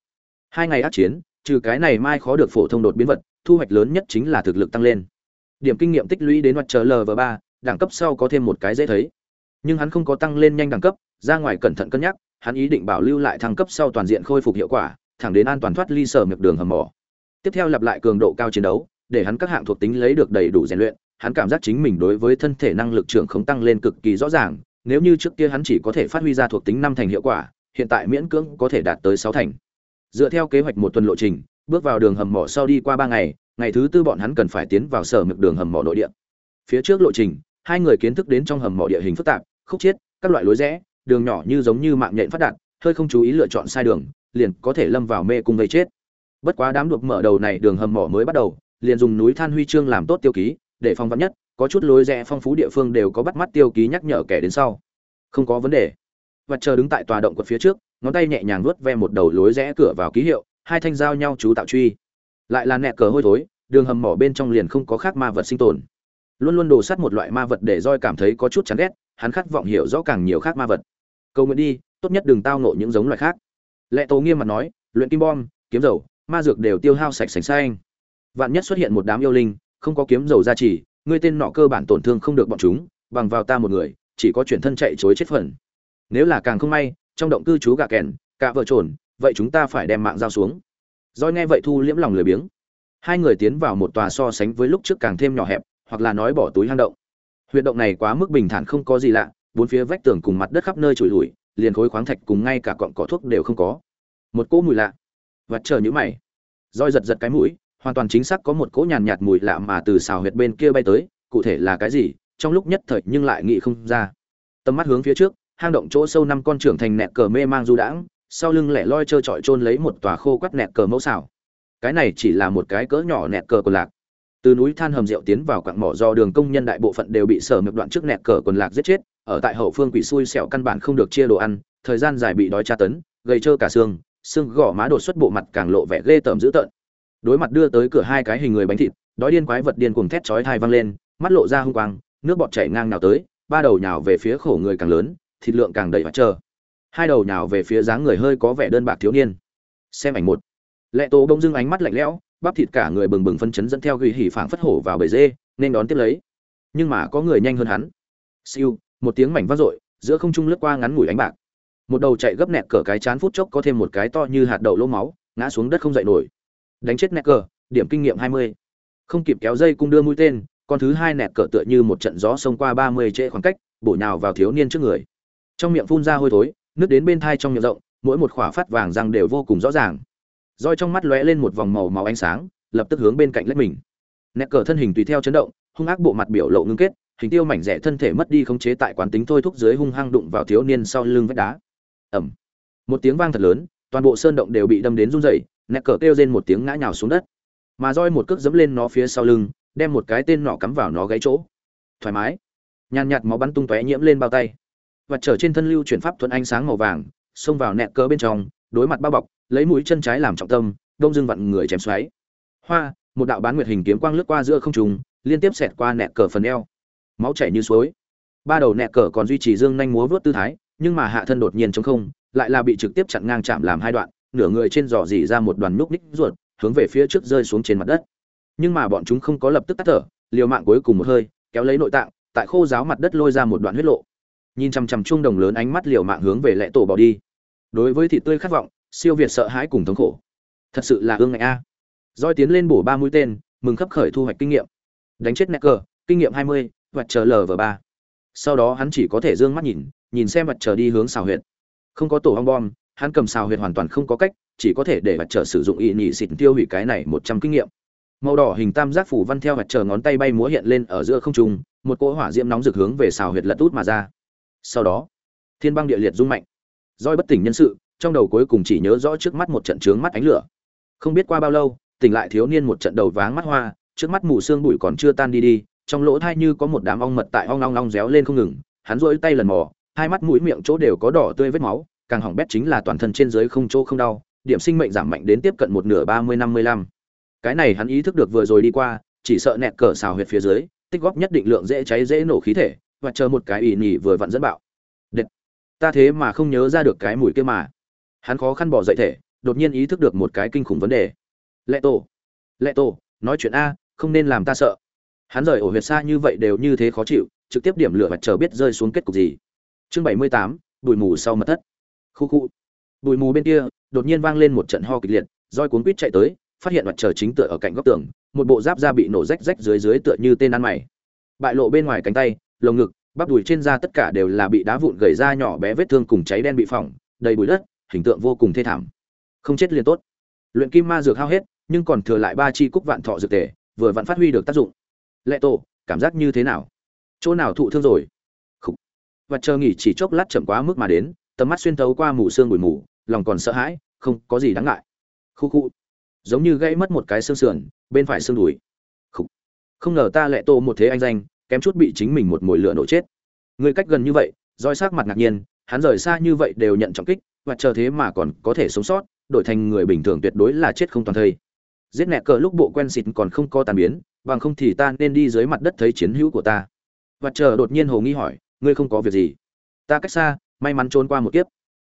Hai ngày ác chiến, trừ cái này mai khó được phổ thông đột biến vật, thu hoạch lớn nhất chính là thực lực tăng lên. Điểm kinh nghiệm tích lũy đến mặt chờ lv ba, đẳng cấp sau có thêm một cái dễ thấy. Nhưng hắn không có tăng lên nhanh đẳng cấp, ra ngoài cẩn thận cân nhắc, hắn ý định bảo lưu lại thăng cấp sau toàn diện khôi phục hiệu quả, thẳng đến an toàn thoát ly sở miệng đường hầm mỏ. Tiếp theo lặp lại cường độ cao chiến đấu, để hắn các hạng thuộc tính lấy được đầy đủ rèn luyện, hắn cảm giác chính mình đối với thân thể năng lực trưởng không tăng lên cực kỳ rõ ràng nếu như trước kia hắn chỉ có thể phát huy ra thuộc tính năm thành hiệu quả, hiện tại miễn cưỡng có thể đạt tới sáu thành. Dựa theo kế hoạch một tuần lộ trình, bước vào đường hầm mỏ sau đi qua ba ngày ngày thứ tư bọn hắn cần phải tiến vào sở mực đường hầm mỏ nội địa. Phía trước lộ trình, hai người kiến thức đến trong hầm mỏ địa hình phức tạp, khúc chiết, các loại lối rẽ, đường nhỏ như giống như mạng nhện phát đạt, hơi không chú ý lựa chọn sai đường, liền có thể lâm vào mê cung gây chết. Bất quá đám đuộc mở đầu này đường hầm mỏ mới bắt đầu, liền dùng núi than huy chương làm tốt tiêu ký, để phong vắn nhất có chút lối rẽ phong phú địa phương đều có bắt mắt tiêu ký nhắc nhở kẻ đến sau. Không có vấn đề. Và chờ đứng tại tòa động quật phía trước, ngón tay nhẹ nhàng vuốt ve một đầu lối rẽ cửa vào ký hiệu, hai thanh giao nhau chú tạo truy. Lại là nẹt cờ hôi thối, đường hầm mỏ bên trong liền không có khác ma vật sinh tồn. Luôn luôn đồ sắt một loại ma vật để roi cảm thấy có chút chán ghét, hắn khát vọng hiểu rõ càng nhiều khác ma vật. Cầu nguyện đi, tốt nhất đừng tao nộ những giống loài khác. Lệ tố nghiêm mặt nói, luyện kim bom, kiếm dầu, ma dược đều tiêu hao sạch sành xanh vạn nhất xuất hiện một đám yêu linh, không có kiếm dầu gia trì ngươi tên nọ cơ bản tổn thương không được bọn chúng, bằng vào ta một người, chỉ có chuyển thân chạy chối chết phần. Nếu là càng không may, trong động cư chú gà kèn, cả vợ trồn, vậy chúng ta phải đem mạng giao xuống. Doi nghe vậy thu liễm lòng lười biếng. Hai người tiến vào một tòa so sánh với lúc trước càng thêm nhỏ hẹp, hoặc là nói bỏ túi hang động. Huyệt động này quá mức bình thản không có gì lạ, bốn phía vách tường cùng mặt đất khắp nơi trụi lùi liền khối khoáng thạch cùng ngay cả cọng cỏ thuốc đều không có. Một cỗ mùi lạ. Vặt chờ nhữ mày. Roi giật giật cái mũi hoàn toàn chính xác có một cỗ nhàn nhạt mùi lạ mà từ xào huyệt bên kia bay tới, cụ thể là cái gì, trong lúc nhất thời nhưng lại nghĩ không ra. Tầm mắt hướng phía trước, hang động chỗ sâu năm con trưởng thành nẹt cờ mê mang du đãng, sau lưng lẻ loi trơ trọi trôn lấy một tòa khô quắt nẹt cờ mẫu xảo cái này chỉ là một cái cỡ nhỏ nẹt cờ còn lạc. Từ núi than hầm rượu tiến vào quặng mỏ do đường công nhân đại bộ phận đều bị sở mực đoạn trước nẹt cờ quần lạc giết chết, ở tại hậu phương quỷ xui xẻo căn bản không được chia đồ ăn, thời gian dài bị đói tra tấn gây trơ cả xương xương gò má đột xuất bộ mặt càng lộ vẻ ghê tởm dữ tợn đối mặt đưa tới cửa hai cái hình người bánh thịt, đói điên quái vật điên cuồng thét chói thai văng lên, mắt lộ ra hung quang, nước bọt chảy ngang nào tới, ba đầu nhào về phía khổ người càng lớn, thịt lượng càng đầy và chờ hai đầu nhào về phía dáng người hơi có vẻ đơn bạc thiếu niên. Xem ảnh một. Lệ tổ bỗng dưng ánh mắt lạnh lẽo, bắp thịt cả người bừng bừng phân chấn dẫn theo ghi hỉ phảng phất hổ vào bầy dê, nên đón tiếp lấy. Nhưng mà có người nhanh hơn hắn. Siêu, một tiếng mảnh vang dội, giữa không trung lướt qua ngắn ngủi ánh bạc. Một đầu chạy gấp nẹt cỡ cái chán phút chốc có thêm một cái to như hạt đậu lỗ máu, ngã xuống đất không dậy nổi đánh chết nẹt cờ điểm kinh nghiệm hai mươi. Không kịp kéo dây cung đưa mũi tên, con thứ hai nẹt cờ tựa như một trận gió xông qua 30 mươi khoảng cách, bổ nhào vào thiếu niên trước người. Trong miệng phun ra hôi thối, nước đến bên thai trong miệng rộng, mỗi một khỏa phát vàng răng đều vô cùng rõ ràng. Roi trong mắt lóe lên một vòng màu màu ánh sáng, lập tức hướng bên cạnh lách mình. Nẹt cờ thân hình tùy theo chấn động, hung ác bộ mặt biểu lộ ngưng kết, hình tiêu mảnh rẻ thân thể mất đi khống chế tại quán tính thôi thúc dưới hung hăng đụng vào thiếu niên sau lưng vách đá. Ẩm một tiếng vang thật lớn, toàn bộ sơn động đều bị đâm đến run rẩy nẹt cờ kêu lên một tiếng ngã nhào xuống đất. Mà roi một cước dẫm lên nó phía sau lưng, đem một cái tên nọ cắm vào nó gáy chỗ. Thoải mái. Nhàn nhạt máu bắn tung tóe nhiễm lên bao tay. Và trở trên thân lưu chuyển pháp thuận ánh sáng màu vàng, xông vào nẹt cờ bên trong, đối mặt bao bọc, lấy mũi chân trái làm trọng tâm, đông dương vặn người chém xoáy. Hoa, một đạo bán nguyệt hình kiếm quang lướt qua giữa không trung, liên tiếp xẹt qua nẹt cờ phần eo. Máu chảy như suối. Ba đầu nẹt cờ còn duy trì dương nhanh múa vớt tư thái, nhưng mà hạ thân đột nhiên chống không, lại là bị trực tiếp chặn ngang chạm làm hai đoạn nửa người trên giỏ dỉ ra một đoàn núc ních ruột, hướng về phía trước rơi xuống trên mặt đất. Nhưng mà bọn chúng không có lập tức tắt thở, liều mạng cuối cùng một hơi, kéo lấy nội tạng, tại khô giáo mặt đất lôi ra một đoạn huyết lộ. Nhìn chằm chằm chuông đồng lớn ánh mắt liều mạng hướng về lệ tổ bỏ đi. Đối với thịt tươi khát vọng, siêu việt sợ hãi cùng thống khổ. Thật sự là ương ngạnh a. Roi tiến lên bổ ba mũi tên, mừng khắp khởi thu hoạch kinh nghiệm. Đánh chết necker, kinh nghiệm hai mươi, vật chờ lv ba. Sau đó hắn chỉ có thể d ư ơ n g mắt nhìn nhìn xem vật chờ đi hướng xào huyệt. Không có tổ hong bom hắn cầm xào huyệt hoàn toàn không có cách, chỉ có thể để vật trở sử dụng y nhị xịt tiêu hủy cái này một trăm kinh nghiệm. Màu đỏ hình tam giác phủ văn theo vật trở ngón tay bay múa hiện lên ở giữa không trung, một cỗ hỏa diễm nóng rực hướng về xào huyệt lật út mà ra. Sau đó, thiên băng địa liệt rung mạnh. Roi bất tỉnh nhân sự, trong đầu cuối cùng chỉ nhớ rõ trước mắt một trận trướng mắt ánh lửa. Không biết qua bao lâu, tỉnh lại thiếu niên một trận đầu váng mắt hoa, trước mắt mù xương bụi còn chưa tan đi đi, trong lỗ thai như có một đám ong mật tại ong ong ong réo lên không ngừng, hắn rỗi tay lần mò, hai mắt mũi miệng chỗ đều có đỏ tươi vết máu càng hỏng bét chính là toàn thân trên dưới không chỗ không đau, điểm sinh mệnh giảm mạnh đến tiếp cận một nửa ba mươi năm mươi lăm. Cái này hắn ý thức được vừa rồi đi qua, chỉ sợ nẹt cờ xào huyệt phía dưới, tích góp nhất định lượng dễ cháy dễ nổ khí thể, và chờ một cái ỉ nhỉ vừa vặn dẫn bạo. Đệt. ta thế mà không nhớ ra được cái mùi kia mà. Hắn khó khăn bỏ dậy thể, đột nhiên ý thức được một cái kinh khủng vấn đề. Lệ tổ lệ tổ nói chuyện a, không nên làm ta sợ. Hắn rời ổ huyệt xa như vậy đều như thế khó chịu, trực tiếp điểm lửa mặt trời biết rơi xuống kết cục gì. Chương bảy mươi tám, bụi mù sau mật thất khu khu. Bụi mù bên kia, đột nhiên vang lên một trận ho kịch liệt, roi cuốn quýt chạy tới, phát hiện mặt trời chính tựa ở cạnh góc tường, một bộ giáp da bị nổ rách rách dưới dưới tựa như tên ăn mày. Bại lộ bên ngoài cánh tay, lồng ngực, bắp đùi trên da tất cả đều là bị đá vụn gầy ra nhỏ bé vết thương cùng cháy đen bị phỏng, đầy bụi đất, hình tượng vô cùng thê thảm. Không chết liền tốt. Luyện kim ma dược hao hết, nhưng còn thừa lại ba chi cúc vạn thọ dược tề, vừa vặn phát huy được tác dụng. Lệ tổ cảm giác như thế nào? Chỗ nào thụ thương rồi? Khủ. và chờ nghỉ chỉ chốc lát chậm quá mức mà đến tầm mắt xuyên thấu qua mù sương bụi mù lòng còn sợ hãi không có gì đáng ngại. Khu khu. Giống như gãy mất một cái xương sườn bên phải xương đùi. Không, không ngờ ta lại tô một thế anh danh kém chút bị chính mình một mồi lửa nổ chết. Người cách gần như vậy roi sắc mặt ngạc nhiên hắn rời xa như vậy đều nhận trọng kích và chờ thế mà còn có thể sống sót đổi thành người bình thường tuyệt đối là chết không toàn thây. Giết nẹt cờ lúc bộ quen xịt còn không có tàn biến bằng không thì ta nên đi dưới mặt đất thấy chiến hữu của ta. Và chờ đột nhiên hồ nghi hỏi ngươi không có việc gì? Ta cách xa may mắn trốn qua một kiếp.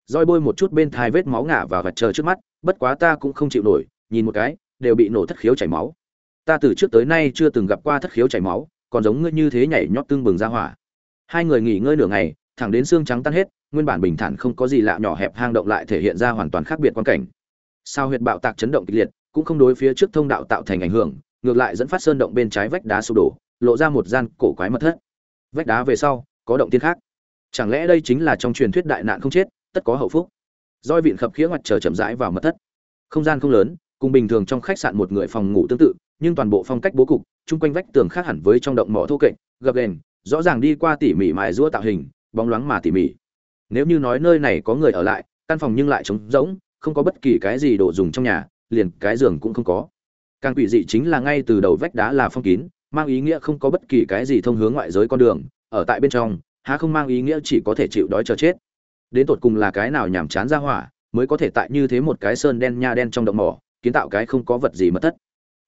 Roi bôi một chút bên thai vết máu ngả và vạch chờ trước mắt, bất quá ta cũng không chịu nổi, nhìn một cái, đều bị nổ thất khiếu chảy máu. Ta từ trước tới nay chưa từng gặp qua thất khiếu chảy máu, còn giống ngươi như thế nhảy nhót tương bừng ra hỏa. Hai người nghỉ ngơi nửa ngày, thẳng đến xương trắng tan hết, nguyên bản bình thản không có gì lạ nhỏ hẹp hang động lại thể hiện ra hoàn toàn khác biệt quan cảnh. Sao huyệt bạo tạc chấn động kịch liệt, cũng không đối phía trước thông đạo tạo thành ảnh hưởng, ngược lại dẫn phát sơn động bên trái vách đá sụp đổ, lộ ra một gian cổ quái mật thất. Vách đá về sau, có động tiên khác chẳng lẽ đây chính là trong truyền thuyết đại nạn không chết, tất có hậu phúc? Roi vịn khập khía mặt chờ chậm rãi vào mật thất. Không gian không lớn, cùng bình thường trong khách sạn một người phòng ngủ tương tự, nhưng toàn bộ phong cách bố cục, chung quanh vách tường khác hẳn với trong động mỏ thô kệch, gập ghềnh, rõ ràng đi qua tỉ mỉ mài rũa tạo hình, bóng loáng mà tỉ mỉ. Nếu như nói nơi này có người ở lại, căn phòng nhưng lại trống rỗng, không có bất kỳ cái gì đồ dùng trong nhà, liền cái giường cũng không có. Càng quỷ dị chính là ngay từ đầu vách đá là phong kín, mang ý nghĩa không có bất kỳ cái gì thông hướng ngoại giới con đường, ở tại bên trong há không mang ý nghĩa chỉ có thể chịu đói chờ chết. Đến tột cùng là cái nào nhàm chán ra hỏa, mới có thể tại như thế một cái sơn đen nha đen trong động mỏ, kiến tạo cái không có vật gì mất thất.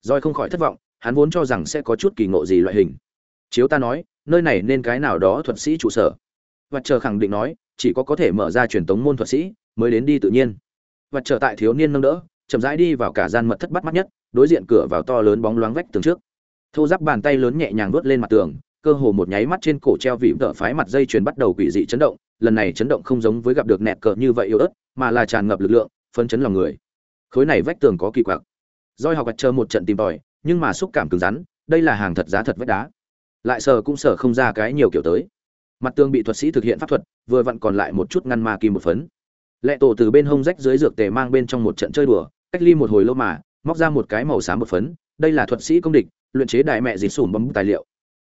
Roi không khỏi thất vọng, hắn vốn cho rằng sẽ có chút kỳ ngộ gì loại hình. Chiếu ta nói, nơi này nên cái nào đó thuật sĩ trụ sở. Và chờ khẳng định nói, chỉ có có thể mở ra truyền tống môn thuật sĩ, mới đến đi tự nhiên. Và trở tại thiếu niên nâng đỡ, chậm rãi đi vào cả gian mật thất bắt mắt nhất, đối diện cửa vào to lớn bóng loáng vách tường trước. Thô giáp bàn tay lớn nhẹ nhàng vuốt lên mặt tường cơ hồ một nháy mắt trên cổ treo vị vợ phái mặt dây chuyền bắt đầu quỷ dị chấn động, lần này chấn động không giống với gặp được nẹt cờ như vậy yếu ớt, mà là tràn ngập lực lượng, phấn chấn lòng người. Khối này vách tường có kỳ quặc. Doi học vật chờ một trận tìm tòi, nhưng mà xúc cảm cứng rắn, đây là hàng thật giá thật vách đá. Lại sờ cũng sờ không ra cái nhiều kiểu tới. Mặt tường bị thuật sĩ thực hiện pháp thuật, vừa vặn còn lại một chút ngăn ma kim một phấn. Lệ tổ từ bên hông rách dưới dược tề mang bên trong một trận chơi đùa, cách ly một hồi lâu mà, móc ra một cái màu xám một phấn, đây là thuật sĩ công địch, luyện chế đại mẹ dịt sùn bấm tài liệu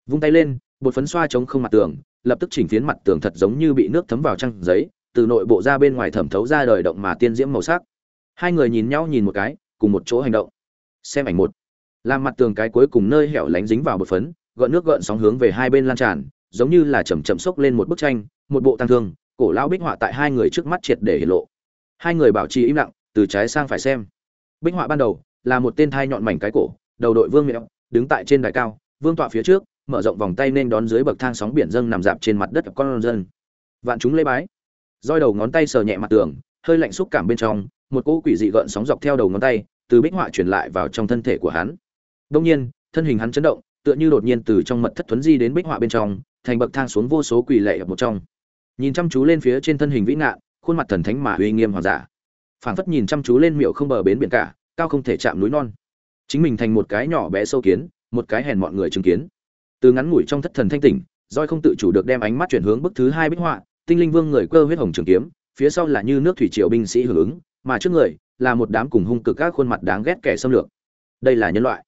vung tay lên, bột phấn xoa chống không mặt tường, lập tức chỉnh phiến mặt tường thật giống như bị nước thấm vào trang giấy, từ nội bộ ra bên ngoài thẩm thấu ra đời động mà tiên diễm màu sắc. Hai người nhìn nhau nhìn một cái, cùng một chỗ hành động. Xem ảnh một. Làm mặt tường cái cuối cùng nơi hẻo lánh dính vào bột phấn, gợn nước gợn sóng hướng về hai bên lan tràn, giống như là chầm chậm xốc lên một bức tranh, một bộ tăng thương, cổ lão bích họa tại hai người trước mắt triệt để hiện lộ. Hai người bảo trì im lặng, từ trái sang phải xem. Bích họa ban đầu là một tên thai nhọn mảnh cái cổ, đầu đội vương miệng, đứng tại trên đài cao, vương tọa phía trước mở rộng vòng tay nên đón dưới bậc thang sóng biển dâng nằm dạp trên mặt đất con dân. Vạn chúng lê bái. Roi đầu ngón tay sờ nhẹ mặt tường, hơi lạnh xúc cảm bên trong, một cỗ quỷ dị gợn sóng dọc theo đầu ngón tay, từ bích họa truyền lại vào trong thân thể của hắn. Đông nhiên, thân hình hắn chấn động, tựa như đột nhiên từ trong mật thất thuấn di đến bích họa bên trong, thành bậc thang xuống vô số quỷ lệ ở một trong. Nhìn chăm chú lên phía trên thân hình vĩ ngạn khuôn mặt thần thánh mà uy nghiêm hoàng giả. Phảng phất nhìn chăm chú lên miệu không bờ bến biển cả, cao không thể chạm núi non. Chính mình thành một cái nhỏ bé sâu kiến, một cái hèn mọi người chứng kiến từ ngắn ngủi trong thất thần thanh tỉnh, roi không tự chủ được đem ánh mắt chuyển hướng bức thứ hai bích họa, tinh linh vương người cơ huyết hồng trường kiếm, phía sau là như nước thủy triều binh sĩ hưởng ứng, mà trước người là một đám cùng hung cực các khuôn mặt đáng ghét kẻ xâm lược. Đây là nhân loại.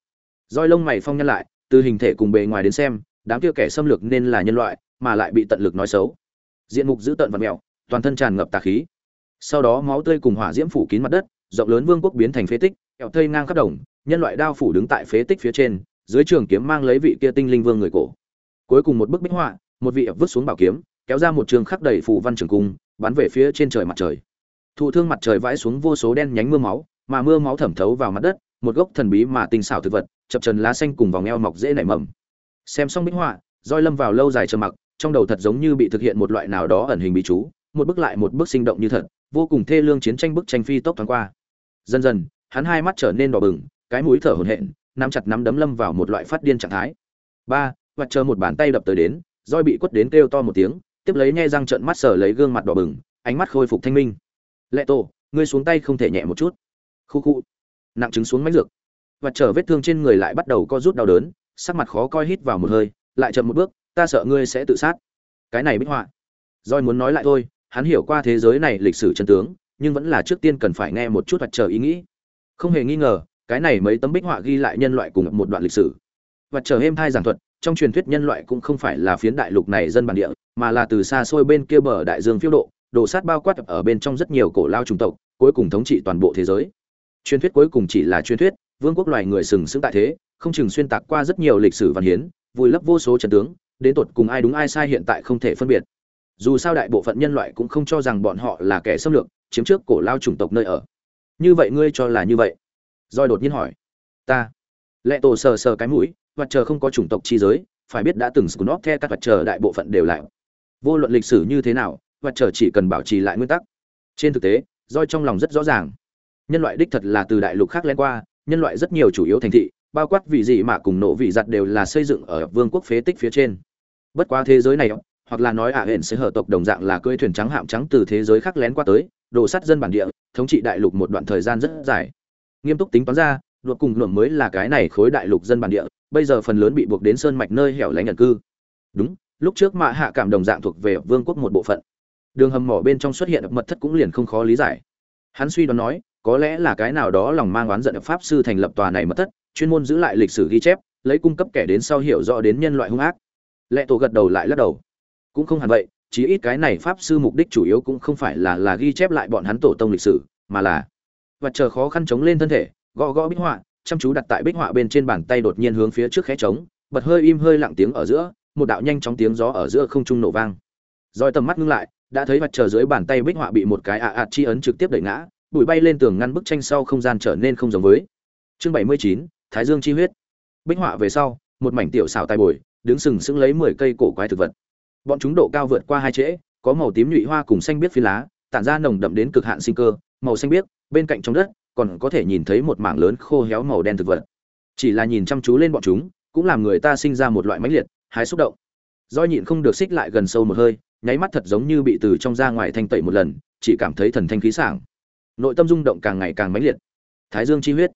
Roi lông mày phong nhân lại, từ hình thể cùng bề ngoài đến xem, đám kia kẻ xâm lược nên là nhân loại, mà lại bị tận lực nói xấu. Diện mục giữ tận vật mèo, toàn thân tràn ngập tà khí. Sau đó máu tươi cùng hỏa diễm phủ kín mặt đất, rộng lớn vương quốc biến thành phế tích, kẹo thây ngang khắp đồng, nhân loại đao phủ đứng tại phế tích phía trên dưới trường kiếm mang lấy vị kia tinh linh vương người cổ. Cuối cùng một bức bích họa, một vị ập vứt xuống bảo kiếm, kéo ra một trường khắc đầy phù văn trường cung, bắn về phía trên trời mặt trời. Thụ thương mặt trời vãi xuống vô số đen nhánh mưa máu, mà mưa máu thẩm thấu vào mặt đất, một gốc thần bí mà tinh xảo thực vật, chập trần lá xanh cùng vòng eo mọc dễ nảy mầm. Xem xong bích họa, roi lâm vào lâu dài trầm mặc, trong đầu thật giống như bị thực hiện một loại nào đó ẩn hình bí chú, một bức lại một bức sinh động như thật, vô cùng thê lương chiến tranh bức tranh phi tốc thoáng qua. Dần dần, hắn hai mắt trở nên đỏ bừng, cái mũi thở hổn hển nắm chặt nắm đấm lâm vào một loại phát điên trạng thái. Ba và chờ một bàn tay đập tới đến, roi bị quất đến kêu to một tiếng, tiếp lấy nhe răng trợn mắt sở lấy gương mặt đỏ bừng, ánh mắt khôi phục thanh minh. Lệ tổ, ngươi xuống tay không thể nhẹ một chút. Khu khu. Nặng trứng xuống mánh dược. Và chờ vết thương trên người lại bắt đầu co rút đau đớn, sắc mặt khó coi hít vào một hơi, lại chậm một bước, ta sợ ngươi sẽ tự sát. Cái này bích họa. Roi muốn nói lại thôi, hắn hiểu qua thế giới này lịch sử chân tướng, nhưng vẫn là trước tiên cần phải nghe một chút và chờ ý nghĩ. Không hề nghi ngờ cái này mấy tấm bích họa ghi lại nhân loại cùng một đoạn lịch sử. Và chờ êm thai giảng thuật, trong truyền thuyết nhân loại cũng không phải là phiến đại lục này dân bản địa, mà là từ xa xôi bên kia bờ đại dương phiêu độ đổ sát bao quát ở bên trong rất nhiều cổ lao chủng tộc, cuối cùng thống trị toàn bộ thế giới. Truyền thuyết cuối cùng chỉ là truyền thuyết, vương quốc loài người sừng sững tại thế, không chừng xuyên tạc qua rất nhiều lịch sử văn hiến, vùi lấp vô số trận tướng, đến tột cùng ai đúng ai sai hiện tại không thể phân biệt. Dù sao đại bộ phận nhân loại cũng không cho rằng bọn họ là kẻ xâm lược, chiếm trước cổ lao chủng tộc nơi ở. Như vậy ngươi cho là như vậy roi đột nhiên hỏi. Ta. Lệ tổ sờ sờ cái mũi vật chờ không có chủng tộc chi giới, phải biết đã từng scunop theo các vật chờ đại bộ phận đều lại. Vô luận lịch sử như thế nào vật chờ chỉ cần bảo trì lại nguyên tắc. Trên thực tế, roi trong lòng rất rõ ràng. Nhân loại đích thật là từ đại lục khác len qua, nhân loại rất nhiều chủ yếu thành thị, bao quát vị gì mà cùng nổ vị giặt đều là xây dựng ở vương quốc phế tích phía trên. Bất quá thế giới này, hoặc là nói ả à hển sẽ hở tộc đồng dạng là cưỡi thuyền trắng hạm trắng từ thế giới khác lén qua tới đổ sắt dân bản địa, thống trị đại lục một đoạn thời gian rất dài nghiêm túc tính toán ra luật cùng luận mới là cái này khối đại lục dân bản địa, bây giờ phần lớn bị buộc đến sơn mạch nơi hẻo lánh nhận cư. Đúng, lúc trước mạ hạ cảm đồng dạng thuộc về vương quốc một bộ phận. Đường hầm mỏ bên trong xuất hiện mật thất cũng liền không khó lý giải. Hắn suy đoán nói, có lẽ là cái nào đó lòng mang oán giận pháp sư thành lập tòa này mật thất, chuyên môn giữ lại lịch sử ghi chép, lấy cung cấp kẻ đến sau hiểu rõ đến nhân loại hung ác. Lệ tổ gật đầu lại lắc đầu. Cũng không hẳn vậy, chí ít cái này pháp sư mục đích chủ yếu cũng không phải là là ghi chép lại bọn hắn tổ tông lịch sử, mà là và chờ khó khăn chống lên thân thể, gõ gõ bích họa, chăm chú đặt tại bích họa bên trên bàn tay đột nhiên hướng phía trước khẽ trống, bật hơi im hơi lặng tiếng ở giữa, một đạo nhanh chóng tiếng gió ở giữa không trung nổ vang. Rồi tầm mắt ngưng lại, đã thấy mặt trời dưới bàn tay bích họa bị một cái ạ ạt chi ấn trực tiếp đẩy ngã, bụi bay lên tường ngăn bức tranh sau không gian trở nên không giống với. Chương bảy mươi chín, thái dương chi huyết. Bích họa về sau, một mảnh tiểu xảo tai bồi, đứng sừng sững lấy mười cây cổ quái thực vật. Bọn chúng độ cao vượt qua hai trễ, có màu tím nhụy hoa cùng xanh biết phi lá tản ra nồng đậm đến cực hạn sinh cơ, màu xanh biếc, bên cạnh trong đất, còn có thể nhìn thấy một mảng lớn khô héo màu đen thực vật. Chỉ là nhìn chăm chú lên bọn chúng, cũng làm người ta sinh ra một loại mãnh liệt, hái xúc động. Doi nhịn không được xích lại gần sâu một hơi, nháy mắt thật giống như bị từ trong ra ngoài thanh tẩy một lần, chỉ cảm thấy thần thanh khí sảng. Nội tâm rung động càng ngày càng mãnh liệt. Thái dương chi huyết.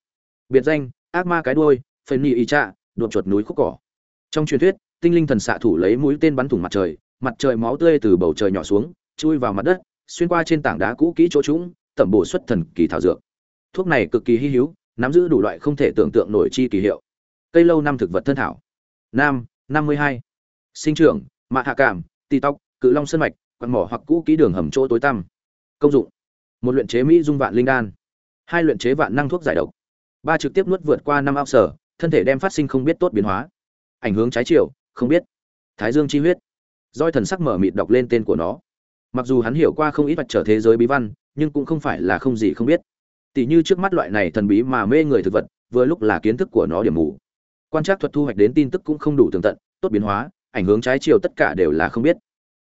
Biệt danh, ác ma cái đuôi phần nhị y trạ đột chuột núi khúc cỏ. Trong truyền thuyết, tinh linh thần xạ thủ lấy mũi tên bắn thủng mặt trời mặt trời máu tươi từ bầu trời nhỏ xuống, chui vào mặt đất xuyên qua trên tảng đá cũ kỹ chỗ trũng, tẩm bổ xuất thần kỳ thảo dược. Thuốc này cực kỳ hy hữu, nắm giữ đủ loại không thể tưởng tượng nổi chi kỳ hiệu. Cây lâu năm thực vật thân thảo. Nam, năm mươi hai. Sinh trưởng, mạ hạ cảm tì tóc, cự long sân mạch, quạt mỏ hoặc cũ kỹ đường hầm chỗ tối tăm. Công dụng. Một luyện chế mỹ dung vạn linh đan. Hai luyện chế vạn năng thuốc giải độc. Ba trực tiếp nuốt vượt qua năm ao sở, thân thể đem phát sinh không biết tốt biến hóa. Ảnh hướng trái chiều, không biết. Thái dương chi huyết. Roi thần sắc mở mịt đọc lên tên của nó mặc dù hắn hiểu qua không ít vạch trở thế giới bí văn, nhưng cũng không phải là không gì không biết. Tỷ như trước mắt loại này thần bí mà mê người thực vật, vừa lúc là kiến thức của nó điểm mù. Quan trắc thuật thu hoạch đến tin tức cũng không đủ tường tận, tốt biến hóa, ảnh hướng trái chiều tất cả đều là không biết.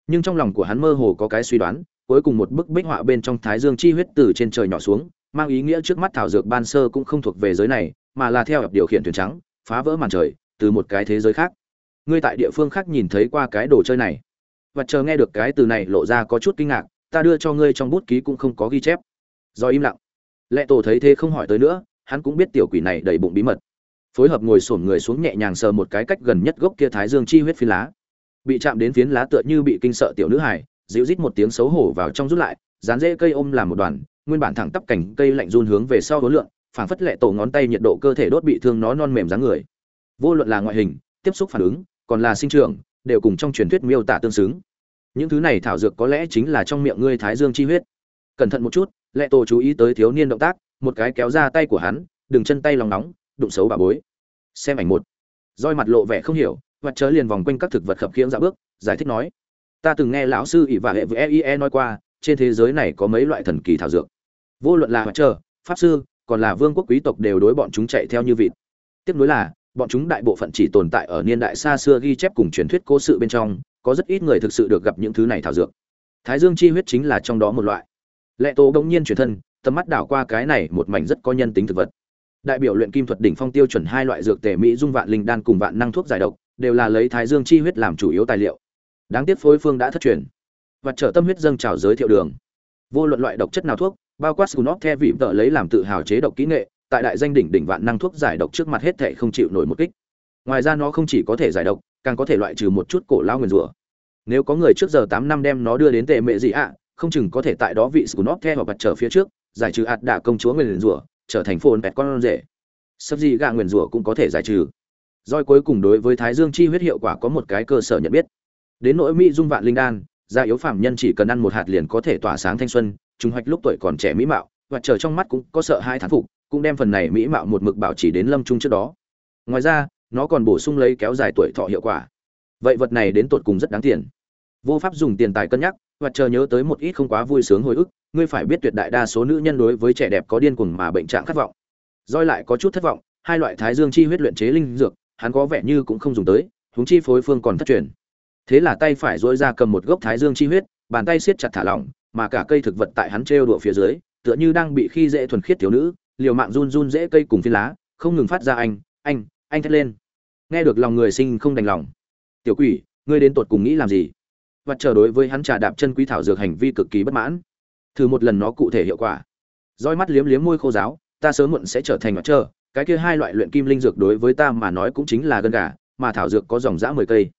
Nhưng trong lòng của hắn mơ hồ có cái suy đoán, cuối cùng một bức bích họa bên trong thái dương chi huyết từ trên trời nhỏ xuống, mang ý nghĩa trước mắt thảo dược ban sơ cũng không thuộc về giới này, mà là theo điều khiển thuyền trắng, phá vỡ màn trời, từ một cái thế giới khác. Ngươi tại địa phương khác nhìn thấy qua cái đồ chơi này và chờ nghe được cái từ này lộ ra có chút kinh ngạc, ta đưa cho ngươi trong bút ký cũng không có ghi chép. Do im lặng. Lệ tổ thấy thế không hỏi tới nữa, hắn cũng biết tiểu quỷ này đầy bụng bí mật. Phối hợp ngồi xổm người xuống nhẹ nhàng sờ một cái cách gần nhất gốc kia thái dương chi huyết phi lá. Bị chạm đến phiến lá tựa như bị kinh sợ tiểu nữ hải dịu rít một tiếng xấu hổ vào trong rút lại, dán dễ cây ôm làm một đoàn, nguyên bản thẳng tắp cảnh cây lạnh run hướng về sau đối lượng phảng phất lệ tổ ngón tay nhiệt độ cơ thể đốt bị thương nó non mềm dáng người. Vô luận là ngoại hình, tiếp xúc phản ứng, còn là sinh trưởng đều cùng trong truyền thuyết miêu tả tương xứng. Những thứ này thảo dược có lẽ chính là trong miệng ngươi thái dương chi huyết. Cẩn thận một chút, lệ tổ chú ý tới thiếu niên động tác, một cái kéo ra tay của hắn, đừng chân tay lòng nóng, đụng xấu bà bối. Xem ảnh một. Roi mặt lộ vẻ không hiểu, và chớ liền vòng quanh các thực vật khập khiễng dạ bước, giải thích nói, ta từng nghe lão sư ỷ và hệ với eie nói qua, trên thế giới này có mấy loại thần kỳ thảo dược. Vô luận là hoạt chờ pháp sư, còn là vương quốc quý tộc đều đối bọn chúng chạy theo như vịt. Tiếp nối là bọn chúng đại bộ phận chỉ tồn tại ở niên đại xa xưa ghi chép cùng truyền thuyết cố sự bên trong, có rất ít người thực sự được gặp những thứ này thảo dược. Thái dương chi huyết chính là trong đó một loại. Lệ tố bỗng nhiên chuyển thân, tầm mắt đảo qua cái này một mảnh rất có nhân tính thực vật. Đại biểu luyện kim thuật đỉnh phong tiêu chuẩn hai loại dược tề mỹ dung vạn linh đan cùng vạn năng thuốc giải độc, đều là lấy thái dương chi huyết làm chủ yếu tài liệu. Đáng tiếc phối phương đã thất truyền. Và trở tâm huyết dâng trào giới thiệu đường. Vô luận loại độc chất nào thuốc, bao quát scunop the vị vợ lấy làm tự hào chế độc kỹ nghệ tại đại danh đỉnh đỉnh vạn năng thuốc giải độc trước mặt hết thể không chịu nổi một kích. Ngoài ra nó không chỉ có thể giải độc càng có thể loại trừ một chút cổ lao nguyền rủa. Nếu có người trước giờ tám năm đem nó đưa đến tệ mệ gì ạ không chừng có thể tại đó vị scunop theo hoặc bật trở phía trước giải trừ ạt đả công chúa nguyền rủa trở thành phồn bẹt con rể. Sắp gì gạ nguyền rủa cũng có thể giải trừ. Doi cuối cùng đối với Thái Dương chi huyết hiệu quả có một cái cơ sở nhận biết. Đến nỗi mỹ dung vạn linh đan, gia yếu phàm nhân chỉ cần ăn một hạt liền có thể tỏa sáng thanh xuân, trùng hoạch lúc tuổi còn trẻ mỹ mạo, và trở trong mắt cũng có sợ hai thán phục, cũng đem phần này mỹ mạo một mực bảo trì đến lâm trung trước đó. Ngoài ra, nó còn bổ sung lấy kéo dài tuổi thọ hiệu quả. Vậy vật này đến tột cùng rất đáng tiền. Vô pháp dùng tiền tài cân nhắc, và chờ nhớ tới một ít không quá vui sướng hồi ức, ngươi phải biết tuyệt đại đa số nữ nhân đối với trẻ đẹp có điên cuồng mà bệnh trạng khát vọng. roi lại có chút thất vọng, hai loại thái dương chi huyết luyện chế linh dược, hắn có vẻ như cũng không dùng tới huống chi phối phương còn thất truyền thế là tay phải dỗi ra cầm một gốc thái dương chi huyết bàn tay siết chặt thả lỏng mà cả cây thực vật tại hắn trêu đụa phía dưới tựa như đang bị khi dễ thuần khiết thiếu nữ liều mạng run run dễ cây cùng phi lá, không ngừng phát ra anh anh anh thét lên. Nghe được lòng người sinh không đành lòng. Tiểu quỷ, ngươi đến tột cùng nghĩ làm gì? Vật chờ đối với hắn trà đạp chân quý thảo dược hành vi cực kỳ bất mãn. Thử một lần nó cụ thể hiệu quả. Roi mắt liếm liếm môi khô giáo ta sớm muộn sẽ trở thành mặt trơ, cái kia hai loại luyện kim linh dược đối với ta mà nói cũng chính là gân gà, mà thảo dược có dòng dã mười cây.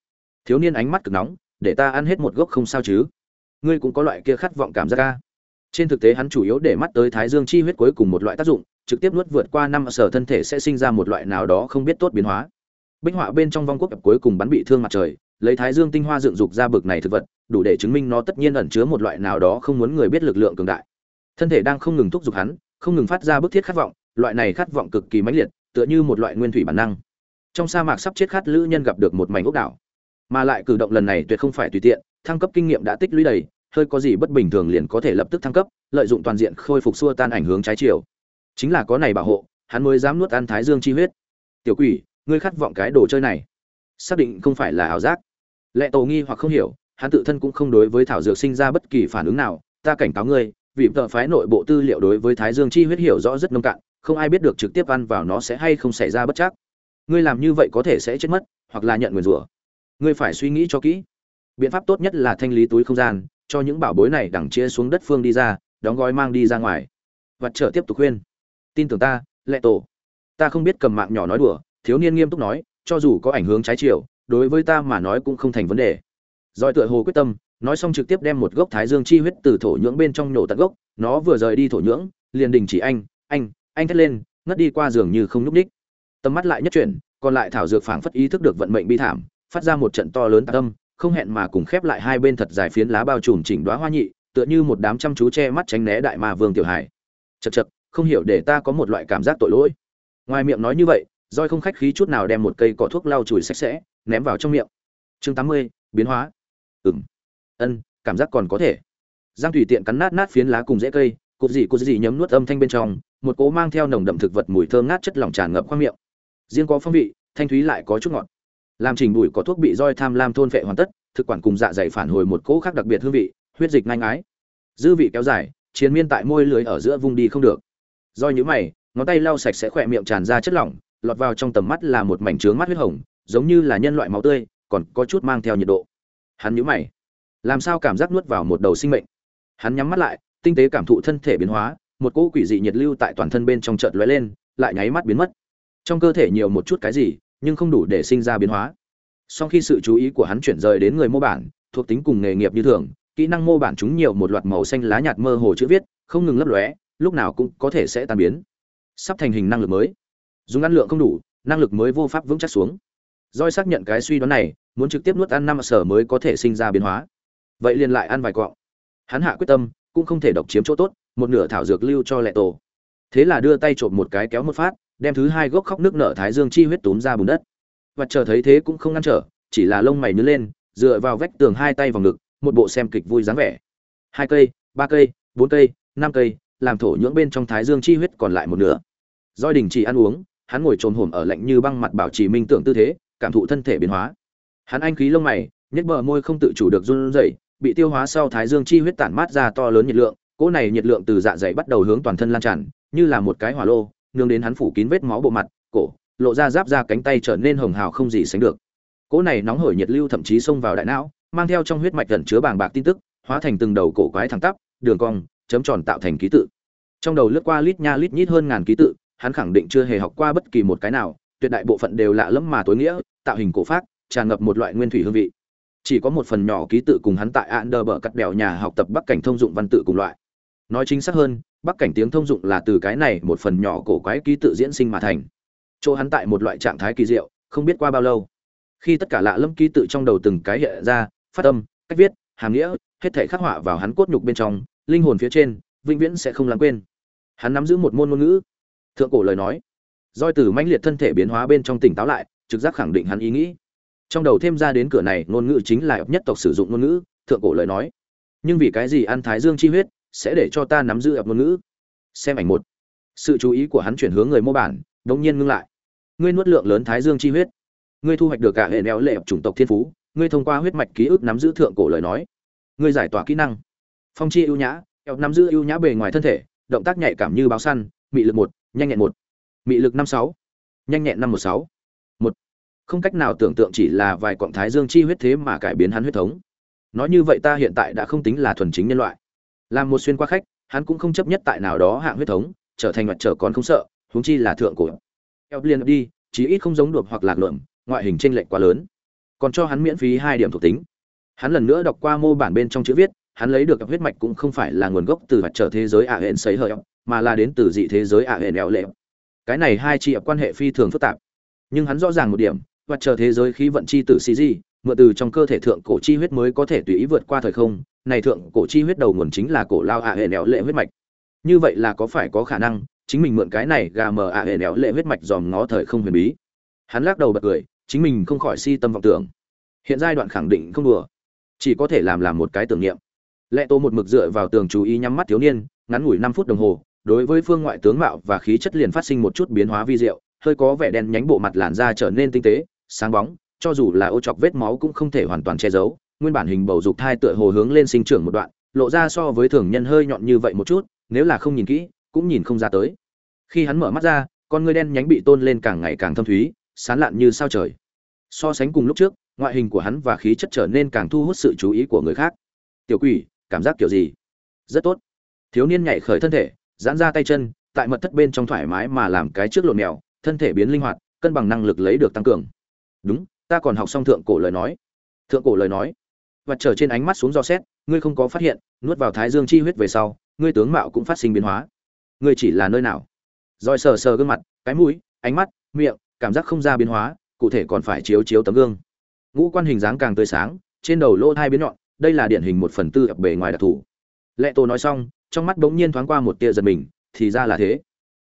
Thiếu niên ánh mắt cực nóng, để ta ăn hết một gốc không sao chứ? Ngươi cũng có loại kia khát vọng cảm giác ca trên thực tế hắn chủ yếu để mắt tới thái dương chi huyết cuối cùng một loại tác dụng trực tiếp nuốt vượt qua năm sở thân thể sẽ sinh ra một loại nào đó không biết tốt biến hóa bích họa bên trong vong quốc cuối cùng bắn bị thương mặt trời lấy thái dương tinh hoa dựng dục ra bực này thực vật đủ để chứng minh nó tất nhiên ẩn chứa một loại nào đó không muốn người biết lực lượng cường đại thân thể đang không ngừng thúc giục hắn không ngừng phát ra bức thiết khát vọng loại này khát vọng cực kỳ mãnh liệt, tựa như một loại nguyên thủy bản năng. Trong sa mạc sắp chết khát lữ nhân gặp được một mảnh ốc đảo, mà lại cử động lần này tuyệt không phải tùy tiện, thăng cấp kinh nghiệm đã tích lũy đầy, hơi có gì bất bình thường liền có thể lập tức thăng cấp, lợi dụng toàn diện khôi phục xua tan ảnh hướng trái chiều. Chính là có này bảo hộ, hắn mới dám nuốt ăn Thái Dương chi huyết. Tiểu quỷ, ngươi khát vọng cái đồ chơi này, xác định không phải là ảo giác. Lệ Tổ nghi hoặc không hiểu, hắn tự thân cũng không đối với thảo dược sinh ra bất kỳ phản ứng nào. Ta cảnh cáo ngươi vì tờ phái nội bộ tư liệu đối với thái dương chi huyết hiểu rõ rất nông cạn không ai biết được trực tiếp ăn vào nó sẽ hay không xảy ra bất chắc. Ngươi làm như vậy có thể sẽ chết mất hoặc là nhận nguyền rủa. Ngươi phải suy nghĩ cho kỹ. Biện pháp tốt nhất là thanh lý túi không gian cho những bảo bối này đẳng chia xuống đất phương đi ra đóng gói mang đi ra ngoài. Và trở tiếp tục khuyên tin tưởng ta lệ tổ ta không biết cầm mạng nhỏ nói đùa thiếu niên nghiêm túc nói cho dù có ảnh hưởng trái chiều đối với ta mà nói cũng không thành vấn đề Doi tựa hồ quyết tâm, nói xong trực tiếp đem một gốc thái dương chi huyết từ thổ nhưỡng bên trong nổ tận gốc, nó vừa rời đi thổ nhưỡng, liền đình chỉ anh, anh, anh thét lên, ngất đi qua giường như không nhúc đích. Tầm mắt lại nhất chuyển, còn lại thảo dược phảng phất ý thức được vận mệnh bi thảm, phát ra một trận to lớn tạc âm, không hẹn mà cùng khép lại hai bên thật dài phiến lá bao trùm chỉnh đóa hoa nhị, tựa như một đám chăm chú che mắt tránh né đại ma vương tiểu hải. chật chật không hiểu để ta có một loại cảm giác tội lỗi. Ngoài miệng nói như vậy, Roi không khách khí chút nào đem một cây cỏ thuốc lau chùi sạch sẽ, ném vào trong miệng. Chương 80, biến hóa. Ừng ân cảm giác còn có thể. Giang thủy tiện cắn nát nát phiến lá cùng rễ cây cục gì cục gì nhấm nuốt âm thanh bên trong một cố mang theo nồng đậm thực vật mùi thơm ngát chất lỏng tràn ngập khoang miệng. Riêng có phong vị thanh thúy lại có chút ngọt. Làm trình bụi có thuốc bị roi tham lam thôn phệ hoàn tất thực quản cùng dạ dày phản hồi một cỗ khác đặc biệt hương vị huyết dịch nhanh ái. Dư vị kéo dài chiến miên tại môi lưới ở giữa vùng đi không được do nhữ mày, ngón tay lau sạch sẽ khỏe miệng tràn ra chất lỏng, lọt vào trong tầm mắt là một mảnh trướng mắt huyết hồng, giống như là nhân loại máu tươi, còn có chút mang theo nhiệt độ. Hắn nhíu mày. Làm sao cảm giác nuốt vào một đầu sinh mệnh? Hắn nhắm mắt lại, tinh tế cảm thụ thân thể biến hóa, một cỗ quỷ dị nhiệt lưu tại toàn thân bên trong chợt lóe lên, lại nháy mắt biến mất. Trong cơ thể nhiều một chút cái gì, nhưng không đủ để sinh ra biến hóa. Sau khi sự chú ý của hắn chuyển rời đến người mô bản, thuộc tính cùng nghề nghiệp như thường, kỹ năng mô bản chúng nhiều một loạt màu xanh lá nhạt mơ hồ chữ viết, không ngừng lấp lóe lúc nào cũng có thể sẽ tan biến sắp thành hình năng lực mới dùng ăn lượng không đủ năng lực mới vô pháp vững chắc xuống Doi xác nhận cái suy đoán này, muốn trực tiếp nuốt ăn năm sở mới có thể sinh ra biến hóa. Vậy liền lại ăn vài quặng. Hắn hạ quyết tâm, cũng không thể độc chiếm chỗ tốt, một nửa thảo dược lưu cho lệ tổ. Thế là đưa tay trộm một cái kéo một phát, đem thứ hai gốc khóc nước nở thái dương chi huyết túm ra bùn đất. và chờ thấy thế cũng không ngăn trở, chỉ là lông mày nhớ lên, dựa vào vách tường hai tay vào ngực, một bộ xem kịch vui dáng vẻ. Hai cây, ba cây, bốn cây, năm cây, làm thổ nhưỡng bên trong thái dương chi huyết còn lại một nửa. Doi đình chỉ ăn uống, hắn ngồi trồn hổm ở lạnh như băng mặt bảo trì minh tưởng tư thế, cảm thụ thân thể biến hóa. Hắn anh khí lông mày nhất bờ môi không tự chủ được run rẩy bị tiêu hóa sau thái dương chi huyết tản mát ra to lớn nhiệt lượng cỗ này nhiệt lượng từ dạ dày bắt đầu hướng toàn thân lan tràn như là một cái hỏa lô nương đến hắn phủ kín vết máu bộ mặt cổ lộ ra giáp ra cánh tay trở nên hồng hào không gì sánh được. Cỗ này nóng hổi nhiệt lưu thậm chí xông vào đại não mang theo trong huyết mạch gần chứa bàng bạc tin tức hóa thành từng đầu cổ quái thẳng tắp đường cong chấm tròn tạo thành ký tự trong đầu lướt qua lít nha lít nhít hơn ngàn ký tự, hắn khẳng định chưa hề học qua bất kỳ một cái nào, tuyệt đại bộ phận đều lạ lẫm mà tối nghĩa, tạo hình cổ pháp tràn ngập một loại nguyên thủy hương vị. Chỉ có một phần nhỏ ký tự cùng hắn tại Ander bờ cắt bèo nhà học tập bắc cảnh thông dụng văn tự cùng loại. Nói chính xác hơn, bắc cảnh tiếng thông dụng là từ cái này một phần nhỏ cổ quái ký tự diễn sinh mà thành. Chỗ hắn tại một loại trạng thái kỳ diệu, không biết qua bao lâu. Khi tất cả lạ lẫm ký tự trong đầu từng cái hiện ra, phát âm, cách viết, hàm nghĩa, hết thể khắc họa vào hắn cốt nhục bên trong, linh hồn phía trên, vĩnh viễn sẽ không lãng quên hắn nắm giữ một môn ngôn ngữ thượng cổ lời nói Doi từ mãnh liệt thân thể biến hóa bên trong tỉnh táo lại, trực giác khẳng định hắn ý nghĩ. Trong đầu thêm ra đến cửa này, ngôn ngữ chính là nhất tộc sử dụng ngôn ngữ, thượng cổ lời nói. Nhưng vì cái gì ăn Thái Dương chi huyết sẽ để cho ta nắm giữ ập ngôn ngữ? Xem ảnh một. Sự chú ý của hắn chuyển hướng người mô bản, đống nhiên ngưng lại. Ngươi nuốt lượng lớn Thái Dương chi huyết, ngươi thu hoạch được cả hệ neo lệ chủng tộc thiên phú, ngươi thông qua huyết mạch ký ức nắm giữ thượng cổ lời nói. Ngươi giải tỏa kỹ năng. Phong chi ưu nhã, eo nắm giữ ưu nhã bề ngoài thân thể, động tác nhạy cảm như báo săn, mị lực một, nhanh nhẹn một. Mị lực năm sáu nhanh nhẹn năm một sáu. Một. Không cách nào tưởng tượng chỉ là vài quặng thái dương chi huyết thế mà cải biến hắn huyết thống. Nói như vậy ta hiện tại đã không tính là thuần chính nhân loại. Làm một xuyên qua khách hắn cũng không chấp nhất tại nào đó hạng huyết thống trở thành mặt trở còn không sợ huống chi là thượng cổ. Eo liên đi chí ít không giống đột hoặc lạc lượm, ngoại hình chênh lệch quá lớn. Còn cho hắn miễn phí hai điểm thuộc tính. Hắn lần nữa đọc qua mô bản bên trong chữ viết hắn lấy được huyết mạch cũng không phải là nguồn gốc từ mặt trở thế giới ả hẹn sấy hơi mà là đến từ dị thế giới ả hẹn eo lệ. Cái này hai chị quan hệ phi thường phức tạp. Nhưng hắn rõ ràng một điểm và trở thế giới khí vận chi tử xì gì, mượn từ trong cơ thể thượng cổ chi huyết mới có thể tùy ý vượt qua thời không này thượng cổ chi huyết đầu nguồn chính là cổ lao ả hẹn nẻo lệ huyết mạch. Như vậy là có phải có khả năng chính mình mượn cái này gà mờ ả hẹn nẻo lệ huyết mạch dòm ngó thời không huyền bí? Hắn lắc đầu bật cười chính mình không khỏi si tâm vọng tưởng. Hiện giai đoạn khẳng định không đùa. Chỉ có thể làm làm một cái tưởng niệm lệ tô một mực dựa vào tường chú ý nhắm mắt thiếu niên ngắn ngủi năm phút đồng hồ đối với phương ngoại tướng mạo và khí chất liền phát sinh một chút biến hóa vi diệu, hơi có vẻ đen nhánh bộ mặt làn da trở nên tinh tế, sáng bóng, cho dù là ô chọc vết máu cũng không thể hoàn toàn che giấu, nguyên bản hình bầu dục thai tựa hồ hướng lên sinh trưởng một đoạn lộ ra so với thường nhân hơi nhọn như vậy một chút nếu là không nhìn kỹ cũng nhìn không ra tới. Khi hắn mở mắt ra con ngươi đen nhánh bị tôn lên càng ngày càng thâm thúy sán lạn như sao trời. So sánh cùng lúc trước ngoại hình của hắn và khí chất trở nên càng thu hút sự chú ý của người khác. Tiểu quỷ cảm giác kiểu gì? Rất tốt. Thiếu niên nhảy khởi thân thể, giãn ra tay chân, tại mật thất bên trong thoải mái mà làm cái trước lộn mèo, thân thể biến linh hoạt, cân bằng năng lực lấy được tăng cường. Đúng, ta còn học xong thượng cổ lời nói. Thượng cổ lời nói. Và trở trên ánh mắt xuống do xét, ngươi không có phát hiện, nuốt vào thái dương chi huyết về sau, ngươi tướng mạo cũng phát sinh biến hóa. Ngươi chỉ là nơi nào? Rồi sờ sờ gương mặt, cái mũi, ánh mắt, miệng, cảm giác không ra biến hóa, cụ thể còn phải chiếu chiếu tấm gương. Ngũ quan hình dáng càng tươi sáng, trên đầu lỗ thai biến nhọn đây là điển hình một phần tư ập bề ngoài đặc thù. Lệ tô nói xong, trong mắt bỗng nhiên thoáng qua một tia giật mình, thì ra là thế.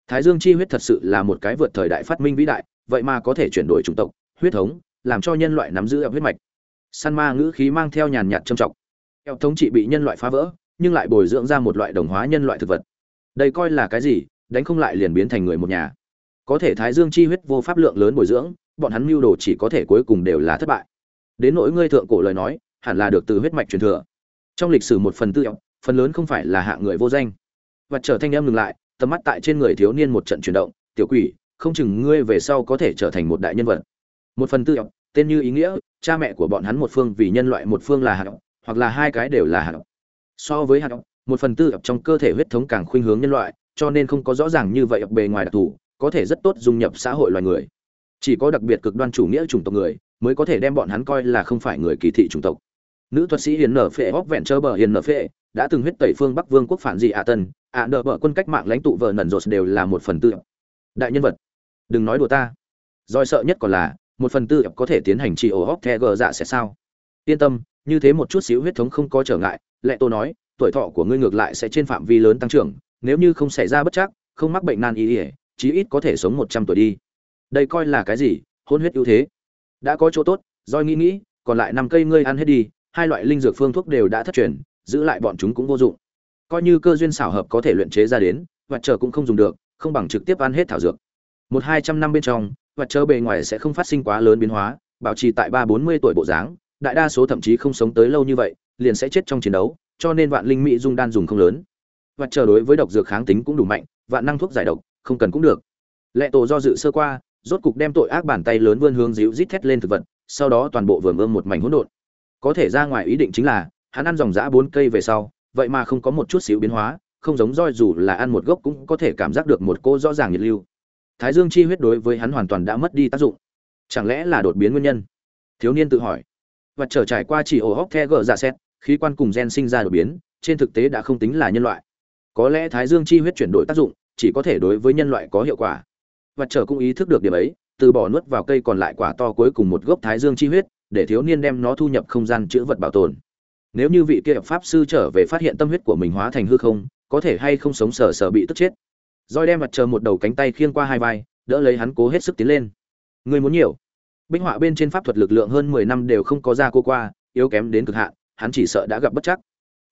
Thái dương chi huyết thật sự là một cái vượt thời đại phát minh vĩ đại, vậy mà có thể chuyển đổi chủng tộc, huyết thống, làm cho nhân loại nắm giữ ập huyết mạch. Săn ma ngữ khí mang theo nhàn nhạt trầm trọng. Ập thống trị bị nhân loại phá vỡ, nhưng lại bồi dưỡng ra một loại đồng hóa nhân loại thực vật. Đây coi là cái gì, đánh không lại liền biến thành người một nhà. Có thể thái dương chi huyết vô pháp lượng lớn bồi dưỡng, bọn hắn mưu đồ chỉ có thể cuối cùng đều là thất bại. Đến nỗi ngươi thượng cổ lời nói hẳn là được từ huyết mạch truyền thừa. Trong lịch sử một phần tư, phần lớn không phải là hạng người vô danh. Và trở thanh em ngừng lại, tầm mắt tại trên người thiếu niên một trận chuyển động, tiểu quỷ, không chừng ngươi về sau có thể trở thành một đại nhân vật. Một phần tư, tên như ý nghĩa, cha mẹ của bọn hắn một phương vì nhân loại một phương là hạt hoặc là hai cái đều là hạt so với hạt một phần tư trong cơ thể huyết thống càng khuynh hướng nhân loại, cho nên không có rõ ràng như vậy bề ngoài đặc thù, có thể rất tốt dung nhập xã hội loài người. Chỉ có đặc biệt cực đoan chủ nghĩa chủng tộc người, mới có thể đem bọn hắn coi là không phải người kỳ thị chủng tộc nữ thuật sĩ hiền nở phệ hóc vẹn chơ bờ hiền nở phệ, đã từng huyết tẩy phương bắc vương quốc phản dị ạ tân, ạ nợ bờ quân cách mạng lãnh tụ vợ nần rột đều là một phần tư. Đại nhân vật, đừng nói đùa ta. Roi sợ nhất còn là, một phần tư có thể tiến hành trị ổ hóc the gờ dạ sẽ sao? Yên tâm, như thế một chút xíu huyết thống không có trở ngại, lệ tô nói, tuổi thọ của ngươi ngược lại sẽ trên phạm vi lớn tăng trưởng, nếu như không xảy ra bất chắc, không mắc bệnh nan y ỉa chí ít có thể sống một trăm tuổi đi. Đây coi là cái gì? Hôn huyết ưu thế. Đã có chỗ tốt roi nghĩ nghĩ, còn lại năm cây ngươi ăn hết đi hai loại linh dược phương thuốc đều đã thất truyền, giữ lại bọn chúng cũng vô dụng. Coi như cơ duyên xảo hợp có thể luyện chế ra đến, vật chờ cũng không dùng được, không bằng trực tiếp ăn hết thảo dược. Một hai trăm năm bên trong, vật chờ bề ngoài sẽ không phát sinh quá lớn biến hóa, bảo trì tại ba bốn mươi tuổi bộ dáng, đại đa số thậm chí không sống tới lâu như vậy, liền sẽ chết trong chiến đấu, cho nên vạn linh mỹ dung đan dùng không lớn. Vật chờ đối với độc dược kháng tính cũng đủ mạnh, vạn năng thuốc giải độc, không cần cũng được. Lệ tổ do dự sơ qua, rốt cục đem tội ác bàn tay lớn vươn hướng dịu rít thét lên thực vật, sau đó toàn bộ vườn ươm một mảnh hỗn độn có thể ra ngoài ý định chính là, hắn ăn dòng dã bốn cây về sau, vậy mà không có một chút xíu biến hóa, không giống roi dù là ăn một gốc cũng có thể cảm giác được một cô rõ ràng nhiệt lưu. Thái dương chi huyết đối với hắn hoàn toàn đã mất đi tác dụng. Chẳng lẽ là đột biến nguyên nhân? Thiếu niên tự hỏi. Và trở trải qua chỉ ổ hóc the gờ ra xét, khí quan cùng gen sinh ra đột biến, trên thực tế đã không tính là nhân loại. Có lẽ thái dương chi huyết chuyển đổi tác dụng, chỉ có thể đối với nhân loại có hiệu quả. Và trở cũng ý thức được điểm ấy, từ bỏ nuốt vào cây còn lại quả to cuối cùng một gốc thái dương chi huyết để thiếu niên đem nó thu nhập không gian chữ vật bảo tồn. Nếu như vị kia pháp sư trở về phát hiện tâm huyết của mình hóa thành hư không, có thể hay không sống sờ sờ bị tức chết. Roi đem mặt chờ một đầu cánh tay khiêng qua hai vai, đỡ lấy hắn cố hết sức tiến lên. Người muốn nhiều. Binh họa bên trên pháp thuật lực lượng hơn mười năm đều không có ra cô qua, yếu kém đến cực hạn, hắn chỉ sợ đã gặp bất chắc.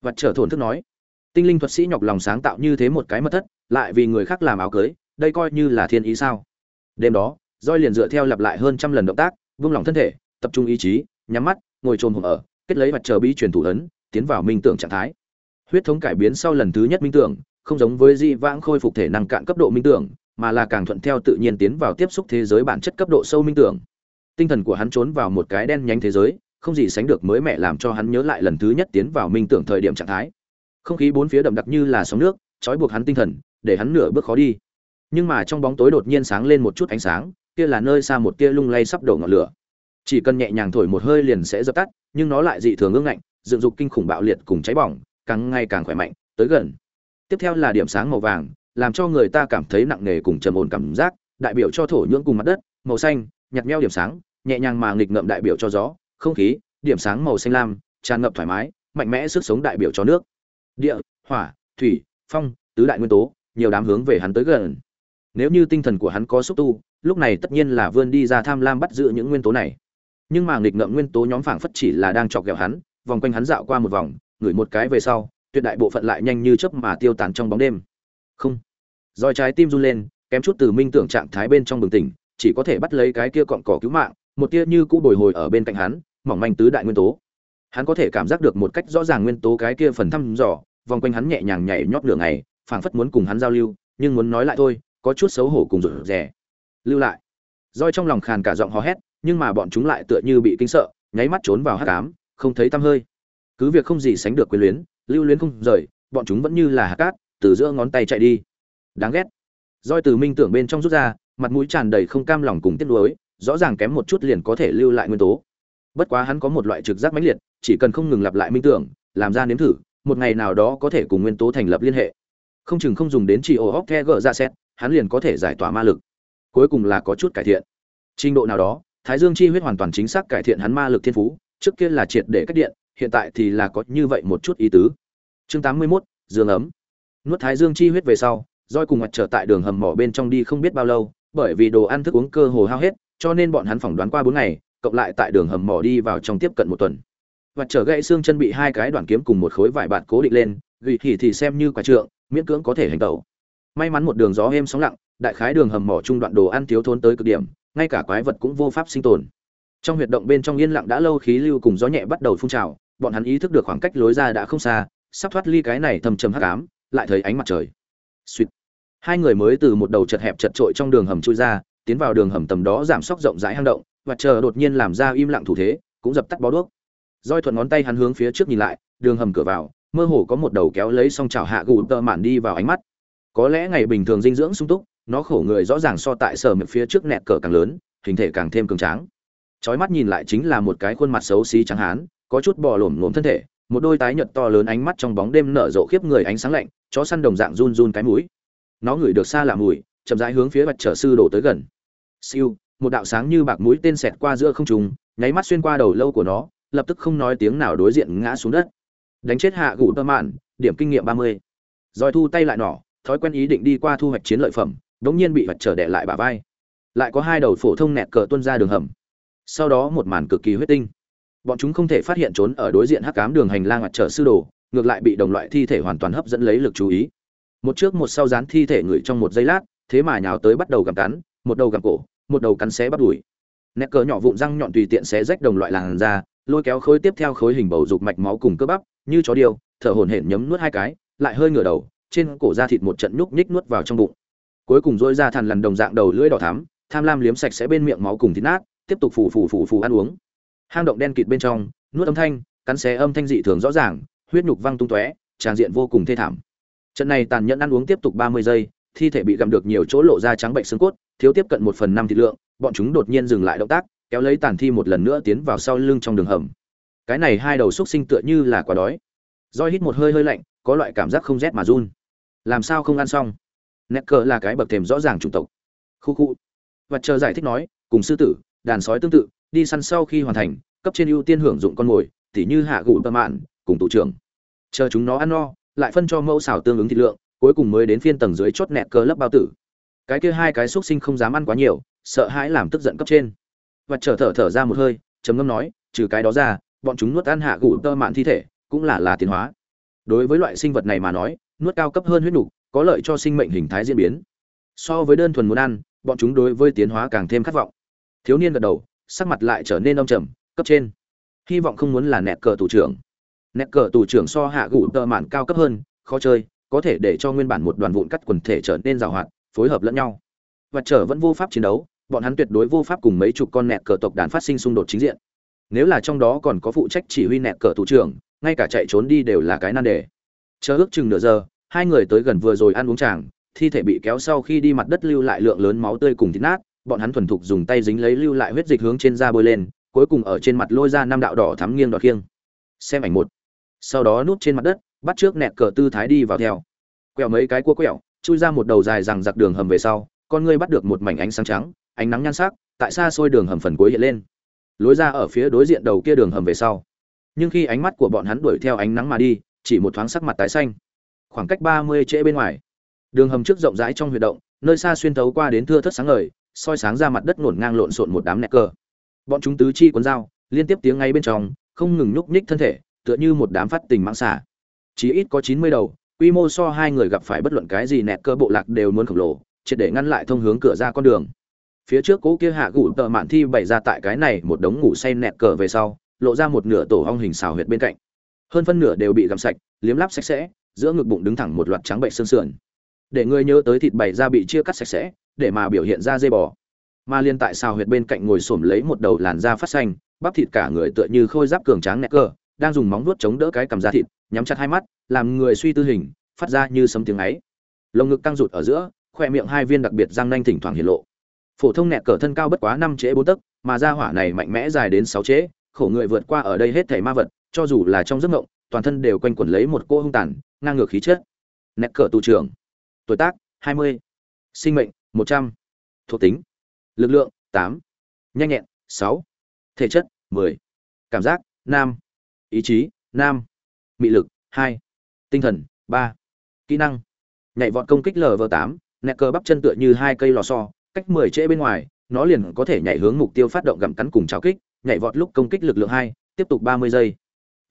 Vật trở thổn thức nói. Tinh linh thuật sĩ nhọc lòng sáng tạo như thế một cái mất thất, lại vì người khác làm áo cưới, đây coi như là thiên ý sao. Đêm đó roi liền dựa theo lặp lại hơn trăm lần động tác, vung lòng thân thể tập trung ý chí, nhắm mắt, ngồi trồn hồn ở, kết lấy mặt trời bi truyền thủ ấn, tiến vào minh tưởng trạng thái. Huyết thống cải biến sau lần thứ nhất minh tưởng, không giống với di vãng khôi phục thể năng cạn cấp độ minh tưởng, mà là càng thuận theo tự nhiên tiến vào tiếp xúc thế giới bản chất cấp độ sâu minh tưởng. Tinh thần của hắn trốn vào một cái đen nhánh thế giới, không gì sánh được mới mẹ làm cho hắn nhớ lại lần thứ nhất tiến vào minh tưởng thời điểm trạng thái. Không khí bốn phía đậm đặc như là sóng nước, trói buộc hắn tinh thần, để hắn nửa bước khó đi. Nhưng mà trong bóng tối đột nhiên sáng lên một chút ánh sáng, kia là nơi xa một tia lung lay sắp đổ ngọn lửa chỉ cần nhẹ nhàng thổi một hơi liền sẽ dập tắt, nhưng nó lại dị thường ương ngạnh, dựng dục kinh khủng bạo liệt cùng cháy bỏng, càng ngày càng khỏe mạnh, tới gần. Tiếp theo là điểm sáng màu vàng, làm cho người ta cảm thấy nặng nề cùng trầm ổn cảm giác, đại biểu cho thổ nhưỡng cùng mặt đất, màu xanh, nhạt meo điểm sáng, nhẹ nhàng mà nghịch ngợm đại biểu cho gió, không khí, điểm sáng màu xanh lam, tràn ngập thoải mái, mạnh mẽ sức sống đại biểu cho nước. Địa, hỏa, thủy, phong, tứ đại nguyên tố, nhiều đám hướng về hắn tới gần. Nếu như tinh thần của hắn có xúc tu, lúc này tất nhiên là vươn đi ra tham lam bắt giữ những nguyên tố này nhưng mà nghịch ngợm nguyên tố nhóm phảng phất chỉ là đang chọc ghẹo hắn, vòng quanh hắn dạo qua một vòng, ngửi một cái về sau, tuyệt đại bộ phận lại nhanh như chớp mà tiêu tán trong bóng đêm. Không. Roi trái tim run lên, kém chút từ minh tưởng trạng thái bên trong bừng tỉnh, chỉ có thể bắt lấy cái kia cọn cỏ cứu mạng, một tia như cũ bồi hồi ở bên cạnh hắn, mỏng manh tứ đại nguyên tố. Hắn có thể cảm giác được một cách rõ ràng nguyên tố cái kia phần thăm dò, vòng quanh hắn nhẹ nhàng nhảy nhót nửa ngày, phảng phất muốn cùng hắn giao lưu, nhưng muốn nói lại thôi, có chút xấu hổ cùng rụt rè. Lưu lại. Roi trong lòng khàn cả giọng hò hét nhưng mà bọn chúng lại tựa như bị kinh sợ, nháy mắt trốn vào hát cám không thấy tăm hơi. Cứ việc không gì sánh được quyền luyến, lưu luyến không rời, bọn chúng vẫn như là hạt cát, từ giữa ngón tay chạy đi. Đáng ghét. Roi từ minh tưởng bên trong rút ra, mặt mũi tràn đầy không cam lòng cùng tiếc nuối, rõ ràng kém một chút liền có thể lưu lại nguyên tố. Bất quá hắn có một loại trực giác mãnh liệt, chỉ cần không ngừng lặp lại minh tưởng, làm ra nếm thử, một ngày nào đó có thể cùng nguyên tố thành lập liên hệ. Không chừng không dùng đến chỉ ô hóc the gỡ ra xét, hắn liền có thể giải tỏa ma lực. Cuối cùng là có chút cải thiện. Trình độ nào đó thái dương chi huyết hoàn toàn chính xác cải thiện hắn ma lực thiên phú trước kia là triệt để cách điện hiện tại thì là có như vậy một chút ý tứ. Chương tám mươi 81, dương ấm. Nuốt thái dương chi huyết về sau roi cùng mặt trở tại đường hầm mỏ bên trong đi không biết bao lâu bởi vì đồ ăn thức uống cơ hồ hao hết cho nên bọn hắn phỏng đoán qua bốn ngày cộng lại tại đường hầm mỏ đi vào trong tiếp cận một tuần. Vật trở gãy xương chân bị hai cái đoạn kiếm cùng một khối vải bạt cố định lên gỉ thì thì xem như quả trượng miễn cưỡng có thể hành tẩu. May mắn một đường gió êm sóng lặng đại khái đường hầm mỏ trung đoạn đồ ăn thiếu thốn tới cực điểm ngay cả quái vật cũng vô pháp sinh tồn. Trong huyệt động bên trong yên lặng đã lâu khí lưu cùng gió nhẹ bắt đầu phun trào, bọn hắn ý thức được khoảng cách lối ra đã không xa, sắp thoát ly cái này thầm trầm hắc ám, lại thấy ánh mặt trời. Suýt hai người mới từ một đầu chật hẹp chật trội trong đường hầm chui ra, tiến vào đường hầm tầm đó giảm sóc rộng rãi hang động, và chờ đột nhiên làm ra im lặng thủ thế, cũng dập tắt bó đuốc. Roi thuận ngón tay hắn hướng phía trước nhìn lại, đường hầm cửa vào, mơ hồ có một đầu kéo lấy song chảo hạ gù tơ mạn đi vào ánh mắt. Có lẽ ngày bình thường dinh dưỡng sung túc nó khổ người rõ ràng so tại sở miệng phía trước nẹt cỡ càng lớn, hình thể càng thêm cường tráng. Chói mắt nhìn lại chính là một cái khuôn mặt xấu xí trắng hán, có chút bò lổm lổm thân thể, một đôi tái nhợt to lớn ánh mắt trong bóng đêm nở rộ khiếp người ánh sáng lạnh, chó săn đồng dạng run run cái mũi. Nó ngửi được xa là mùi, chậm rãi hướng phía mặt trở sư đổ tới gần. Siêu, một đạo sáng như bạc mũi tên xẹt qua giữa không trung, nháy mắt xuyên qua đầu lâu của nó, lập tức không nói tiếng nào đối diện ngã xuống đất. Đánh chết hạ gủ tơ mạn, điểm kinh nghiệm ba mươi. Rồi thu tay lại nỏ, thói quen ý định đi qua thu hoạch chiến lợi phẩm đống nhiên bị vật trở đè lại bả vai. Lại có hai đầu phổ thông nẹt cờ tuôn ra đường hầm. Sau đó một màn cực kỳ huyết tinh. Bọn chúng không thể phát hiện trốn ở đối diện hắc cám đường hành lang mặt trở sư đồ, ngược lại bị đồng loại thi thể hoàn toàn hấp dẫn lấy lực chú ý. Một trước một sau dán thi thể người trong một giây lát, thế mà nhào tới bắt đầu gặm cắn, một đầu gặm cổ, một đầu cắn xé bắt đùi. Nẹt cờ nhỏ vụn răng nhọn tùy tiện xé rách đồng loại làn ra lôi kéo khối tiếp theo khối hình bầu dục mạch máu cùng cơ bắp, như chó điêu, thở hổn hển nhấm nuốt hai cái, lại hơi ngửa đầu, trên cổ da thịt một trận nhúc nhích nuốt vào trong bụng cuối cùng dỗi ra thằn lằn đồng dạng đầu lưỡi đỏ thắm, tham lam liếm sạch sẽ bên miệng máu cùng thịt nát, tiếp tục phủ phủ phủ phủ ăn uống. Hang động đen kịt bên trong, nuốt âm thanh, cắn xé âm thanh dị thường rõ ràng, huyết nhục văng tung tóe, tràn diện vô cùng thê thảm. Trận này tàn nhẫn ăn uống tiếp tục ba mươi giây, thi thể bị gặm được nhiều chỗ lộ ra trắng bệnh xương cốt, thiếu tiếp cận một phần năm thịt lượng, bọn chúng đột nhiên dừng lại động tác, kéo lấy tàn thi một lần nữa tiến vào sau lưng trong đường hầm. Cái này hai đầu xúc sinh tựa như là quả đói. Roi hít một hơi hơi lạnh, có loại cảm giác không rét mà run. Làm sao không ăn xong? Nẹt cờ là cái bậc thềm rõ ràng chủng tộc. Khu khu. Và chờ giải thích nói, cùng sư tử, đàn sói tương tự, đi săn sau khi hoàn thành, cấp trên ưu tiên hưởng dụng con mồi, tỉ như hạ gủ tơ mạn, cùng tụ trưởng. Chờ chúng nó ăn no, lại phân cho mẫu xào tương ứng thịt lượng, cuối cùng mới đến phiên tầng dưới chốt nẹt cờ lấp bao tử. Cái kia hai cái xúc sinh không dám ăn quá nhiều, sợ hãi làm tức giận cấp trên. Và chờ thở thở ra một hơi, trầm ngâm nói, trừ cái đó ra, bọn chúng nuốt ăn hạ gủ tơ mạn thi thể, cũng là là tiến hóa. Đối với loại sinh vật này mà nói, nuốt cao cấp hơn huyết nục có lợi cho sinh mệnh hình thái diễn biến. So với đơn thuần muốn ăn, bọn chúng đối với tiến hóa càng thêm khát vọng. Thiếu niên gật đầu, sắc mặt lại trở nên âm trầm, cấp trên. Hy vọng không muốn là nẹt cờ tù trưởng. Nẹt cờ tù trưởng so hạ gụ tơ mạn cao cấp hơn, khó chơi, có thể để cho nguyên bản một đoàn vụn cắt quần thể trở nên giàu hoạt, phối hợp lẫn nhau. Và trở vẫn vô pháp chiến đấu, bọn hắn tuyệt đối vô pháp cùng mấy chục con nẹt cờ tộc đàn phát sinh xung đột chính diện. Nếu là trong đó còn có phụ trách chỉ huy nẹt cờ tù trưởng, ngay cả chạy trốn đi đều là cái nan đề. Chờ ước chừng nửa giờ hai người tới gần vừa rồi ăn uống chàng, thi thể bị kéo sau khi đi mặt đất lưu lại lượng lớn máu tươi cùng thịt nát, bọn hắn thuần thục dùng tay dính lấy lưu lại huyết dịch hướng trên da bôi lên, cuối cùng ở trên mặt lôi ra năm đạo đỏ thắm nghiêng đọt khiêng. Xem ảnh một. Sau đó núp trên mặt đất, bắt trước nẹt cờ tư thái đi vào theo. Quẹo mấy cái cua quẹo, chui ra một đầu dài rằng giặc đường hầm về sau, con ngươi bắt được một mảnh ánh sáng trắng, ánh nắng nhan sắc, tại xa xôi đường hầm phần cuối hiện lên. Lối ra ở phía đối diện đầu kia đường hầm về sau. Nhưng khi ánh mắt của bọn hắn đuổi theo ánh nắng mà đi, chỉ một thoáng sắc mặt tái xanh khoảng cách ba mươi trễ bên ngoài. Đường hầm trước rộng rãi trong huy động, nơi xa xuyên thấu qua đến thưa thất sáng ngời, soi sáng ra mặt đất ngổn ngang lộn xộn một đám nẹt cờ. Bọn chúng tứ chi cuốn dao, liên tiếp tiếng ngay bên trong, không ngừng nhúc nhích thân thể, tựa như một đám phát tình mãng xả chỉ ít có chín mươi đầu, quy mô so hai người gặp phải bất luận cái gì nẹt cơ bộ lạc đều muốn khổng lồ, triệt để ngăn lại thông hướng cửa ra con đường. Phía trước cố kia hạ gủ tợ mạn thi bày ra tại cái này một đống ngủ say nẹt cờ về sau, lộ ra một nửa tổ ong hình xào huyệt bên cạnh. Hơn phân nửa đều bị gặm sạch, liếm lắp sạch sẽ giữa ngực bụng đứng thẳng một loạt trắng bệnh sơn sườn. Để người nhớ tới thịt bày ra bị chia cắt sạch sẽ, để mà biểu hiện ra dây bò. Mà liên tại xào huyệt bên cạnh ngồi xổm lấy một đầu làn da phát xanh, bắp thịt cả người tựa như khôi giáp cường tráng nẹt cơ đang dùng móng vuốt chống đỡ cái cầm da thịt, nhắm chặt hai mắt, làm người suy tư hình, phát ra như sấm tiếng ấy. Lồng ngực căng rụt ở giữa, khoe miệng hai viên đặc biệt răng nanh thỉnh thoảng hiện lộ. Phổ thông nẹt cờ thân cao bất quá năm trễ bốn tấc, mà da hỏa này mạnh mẽ dài đến sáu trễ, khổ người vượt qua ở đây hết thảy ma vật, cho dù là trong giấc ngộng toàn thân đều quanh quẩn lấy một cô hung tàn ngang ngược khí chất Nẹt cỡ tù trưởng tuổi tác 20. sinh mệnh 100. thuộc tính lực lượng 8. nhanh nhẹn 6. thể chất 10. cảm giác nam ý chí nam mị lực 2. tinh thần 3. kỹ năng nhảy vọt công kích lv 8 nẹt cờ bắp chân tựa như hai cây lò xo cách 10 trễ bên ngoài nó liền có thể nhảy hướng mục tiêu phát động gặm cắn cùng cháo kích nhảy vọt lúc công kích lực lượng 2, tiếp tục 30 giây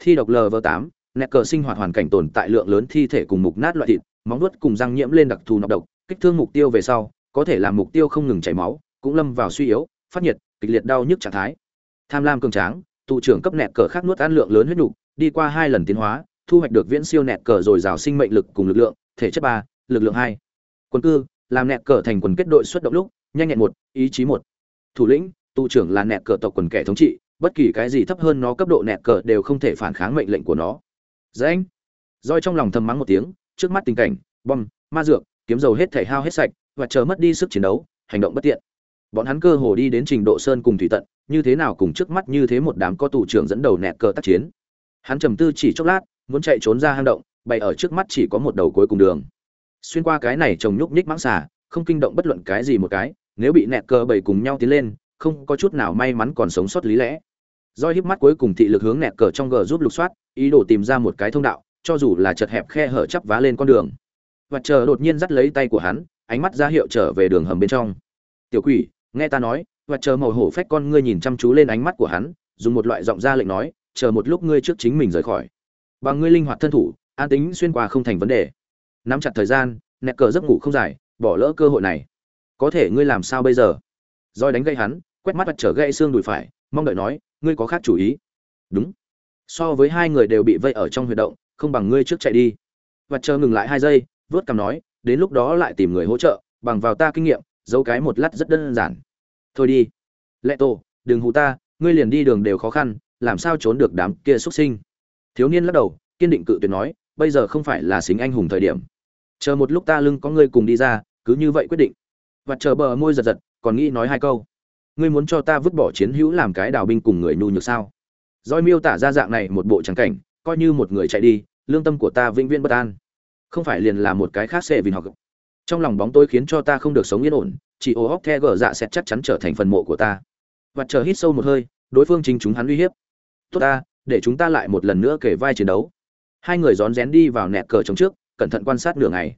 thi độc lv tám, nẹt cờ sinh hoạt hoàn cảnh tồn tại lượng lớn thi thể cùng mục nát loại thịt, móng nuốt cùng răng nhiễm lên đặc thù nọc độc, kích thương mục tiêu về sau, có thể làm mục tiêu không ngừng chảy máu, cũng lâm vào suy yếu, phát nhiệt, kịch liệt đau nhức trạng thái. Tham lam cường tráng tụ trưởng cấp nẹt cờ khác nuốt ăn lượng lớn huyết nhục đi qua hai lần tiến hóa, thu hoạch được viễn siêu nẹt cờ rồi rào sinh mệnh lực cùng lực lượng, thể chất ba, lực lượng hai. Quân cư, làm nẹt cờ thành quần kết đội xuất động lúc, nhanh nhẹn một, ý chí một. Thủ lĩnh tụ trưởng là nẹt cờ tộc quần kẻ thống trị bất kỳ cái gì thấp hơn nó cấp độ nẹt cờ đều không thể phản kháng mệnh lệnh của nó. Dạ anh. Roi trong lòng thầm mắng một tiếng, trước mắt tình cảnh, bom, ma dược, kiếm dầu hết thể hao hết sạch, và chờ mất đi sức chiến đấu, hành động bất tiện. Bọn hắn cơ hồ đi đến trình độ sơn cùng thủy tận, như thế nào cùng trước mắt như thế một đám có tù trưởng dẫn đầu nẹt cờ tác chiến. Hắn trầm tư chỉ chốc lát, muốn chạy trốn ra hang động, bày ở trước mắt chỉ có một đầu cuối cùng đường. Xuyên qua cái này trồng nhúc nhích mãng xà, không kinh động bất luận cái gì một cái, nếu bị nẹt cờ bầy cùng nhau tiến lên không có chút nào may mắn còn sống sót lý lẽ. Doi híp mắt cuối cùng thị lực hướng nẹt cờ trong gờ giúp lục soát, ý đồ tìm ra một cái thông đạo, cho dù là chật hẹp khe hở chắp vá lên con đường. Và chờ đột nhiên dắt lấy tay của hắn, ánh mắt ra hiệu trở về đường hầm bên trong. Tiểu quỷ, nghe ta nói, và chờ màu hổ phách con ngươi nhìn chăm chú lên ánh mắt của hắn, dùng một loại giọng ra lệnh nói, chờ một lúc ngươi trước chính mình rời khỏi. Bằng ngươi linh hoạt thân thủ, an tính xuyên qua không thành vấn đề. Nắm chặt thời gian, nẹt cờ giấc ngủ không dài, bỏ lỡ cơ hội này. Có thể ngươi làm sao bây giờ? Roi đánh gây hắn quét mắt mặt trở gãy xương đùi phải, mong đợi nói, ngươi có khác chủ ý? Đúng. So với hai người đều bị vây ở trong huyệt động, không bằng ngươi trước chạy đi. Và chờ ngừng lại hai giây, vớt cằm nói, đến lúc đó lại tìm người hỗ trợ, bằng vào ta kinh nghiệm, giấu cái một lát rất đơn giản. Thôi đi. Lệ tổ đừng hù ta, ngươi liền đi đường đều khó khăn, làm sao trốn được đám kia xuất sinh? Thiếu niên lắc đầu, kiên định cự tuyệt nói, bây giờ không phải là xính anh hùng thời điểm. Chờ một lúc ta lưng có ngươi cùng đi ra, cứ như vậy quyết định. Và chờ bờ môi giật giật, còn nghĩ nói hai câu ngươi muốn cho ta vứt bỏ chiến hữu làm cái đào binh cùng người nhu nhược sao? Roi miêu tả ra dạng này một bộ trắng cảnh, coi như một người chạy đi, lương tâm của ta vĩnh viễn bất an. Không phải liền là một cái khác sẽ vì học trong lòng bóng tôi khiến cho ta không được sống yên ổn, chỉ ô hóc the gở dạ sẽ chắc chắn trở thành phần mộ của ta. Và chờ hít sâu một hơi, đối phương chính chúng hắn uy hiếp. Tốt ta, để chúng ta lại một lần nữa kể vai chiến đấu. Hai người rón rén đi vào nẹt cờ trồng trước, cẩn thận quan sát nửa ngày.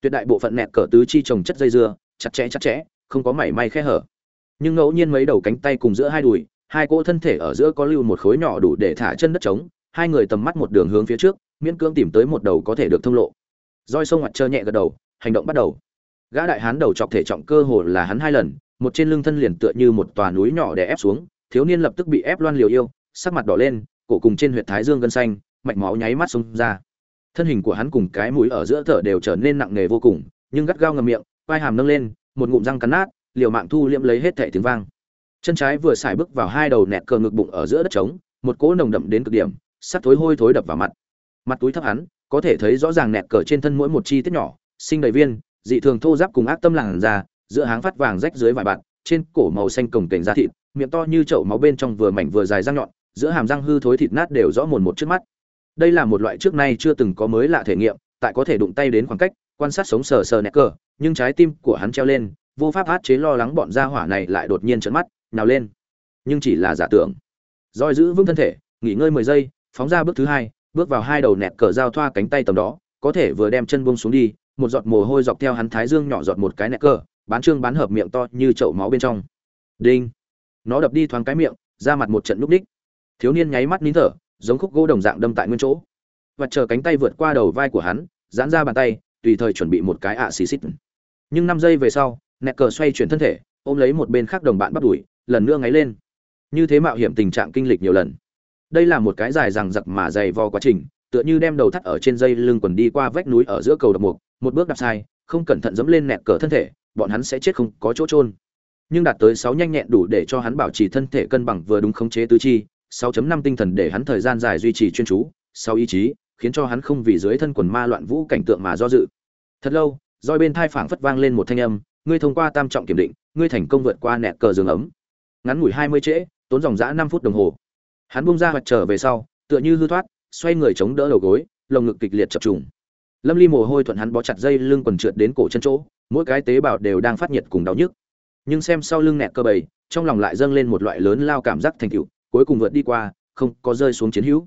Tuyệt đại bộ phận nẹt cờ tứ chi trồng chất dây dưa, chặt chẽ chặt chẽ, không có mảy may khe hở nhưng ngẫu nhiên mấy đầu cánh tay cùng giữa hai đùi, hai cỗ thân thể ở giữa có lưu một khối nhỏ đủ để thả chân đất trống, hai người tầm mắt một đường hướng phía trước, miễn cưỡng tìm tới một đầu có thể được thông lộ. Roi sông mặt trơ nhẹ gật đầu, hành động bắt đầu. Gã đại hán đầu chọc thể trọng cơ hồ là hắn hai lần, một trên lưng thân liền tựa như một tòa núi nhỏ để ép xuống, thiếu niên lập tức bị ép loan liều yêu, sắc mặt đỏ lên, cổ cùng trên huyệt thái dương gân xanh, mạch máu nháy mắt xông ra. Thân hình của hắn cùng cái mũi ở giữa thở đều trở nên nặng nề vô cùng, nhưng gắt gao ngầm miệng, vai hàm nâng lên, một ngụm răng cắn nát liều mạng thu liễm lấy hết thẻ tiếng vang. Chân trái vừa xài bước vào hai đầu nẹt cờ ngực bụng ở giữa đất trống, một cỗ nồng đậm đến cực điểm, sắt thối hôi thối đập vào mặt. Mặt túi thấp hắn, có thể thấy rõ ràng nẹt cờ trên thân mỗi một chi tiết nhỏ sinh đầy viên, dị thường thô giáp cùng ác tâm làn ra giữa háng phát vàng rách dưới vài bạn trên cổ màu xanh cổng cảnh da thịt, miệng to như chậu máu bên trong vừa mảnh vừa dài răng nhọn, giữa hàm răng hư thối thịt nát đều rõ mồn một trước mắt. Đây là một loại trước nay chưa từng có mới lạ thể nghiệm, tại có thể đụng tay đến khoảng cách, quan sát sống sờ sờ nẹt cờ, nhưng trái tim của hắn treo lên vô pháp át chế lo lắng bọn gia hỏa này lại đột nhiên trợn mắt nào lên. Nhưng chỉ là giả tưởng. Roi giữ vững thân thể, nghỉ ngơi mười giây, phóng ra bước thứ hai, bước vào hai đầu nẹt cờ giao thoa cánh tay tầm đó, có thể vừa đem chân buông xuống đi, một giọt mồ hôi dọc theo hắn thái dương nhỏ giọt một cái nẹt cờ, bán trương bán hợp miệng to như chậu máu bên trong. Đinh. Nó đập đi thoáng cái miệng, ra mặt một trận núp đích thiếu niên nháy mắt nín thở, giống khúc gỗ đồng dạng đâm tại nguyên chỗ. Và chờ cánh tay vượt qua đầu vai của hắn, giãn ra bàn tay, tùy thời chuẩn bị một cái ạ xì xít. Nhưng năm giây về sau nẹt cờ xoay chuyển thân thể, ôm lấy một bên khác đồng bạn bắt đuổi, lần nữa ngáy lên. Như thế mạo hiểm tình trạng kinh lịch nhiều lần. Đây là một cái dài rằng giặc mà dày vò quá trình, tựa như đem đầu thắt ở trên dây lưng quần đi qua vách núi ở giữa cầu đập mục, một bước đạp sai, không cẩn thận dẫm lên nẹt cờ thân thể, bọn hắn sẽ chết không có chỗ trôn nhưng đạt tới sáu nhanh nhẹn đủ để cho hắn bảo trì thân thể cân bằng vừa đúng khống chế tứ chi 6.5 tinh thần để hắn thời gian dài duy trì chuyên chú sau ý chí, khiến cho hắn không vì dưới thân quần ma loạn vũ cảnh tượng mà do dự. Thật lâu, roi bên thai phảng phất vang lên một thanh âm ngươi thông qua tam trọng kiểm định, ngươi thành công vượt qua nẹt cờ giường ấm. Ngắn ngủi 20 trễ, tốn dòng dã 5 phút đồng hồ. Hắn buông ra hoặc trở về sau, tựa như hư thoát, xoay người chống đỡ đầu gối, lồng ngực kịch liệt chập trùng. Lâm ly mồ hôi thuận hắn bó chặt dây lưng quần trượt đến cổ chân chỗ, mỗi cái tế bào đều đang phát nhiệt cùng đau nhức. Nhưng xem sau lưng nẹt cơ bầy, trong lòng lại dâng lên một loại lớn lao cảm giác thành tựu, cuối cùng vượt đi qua, không có rơi xuống chiến hữu.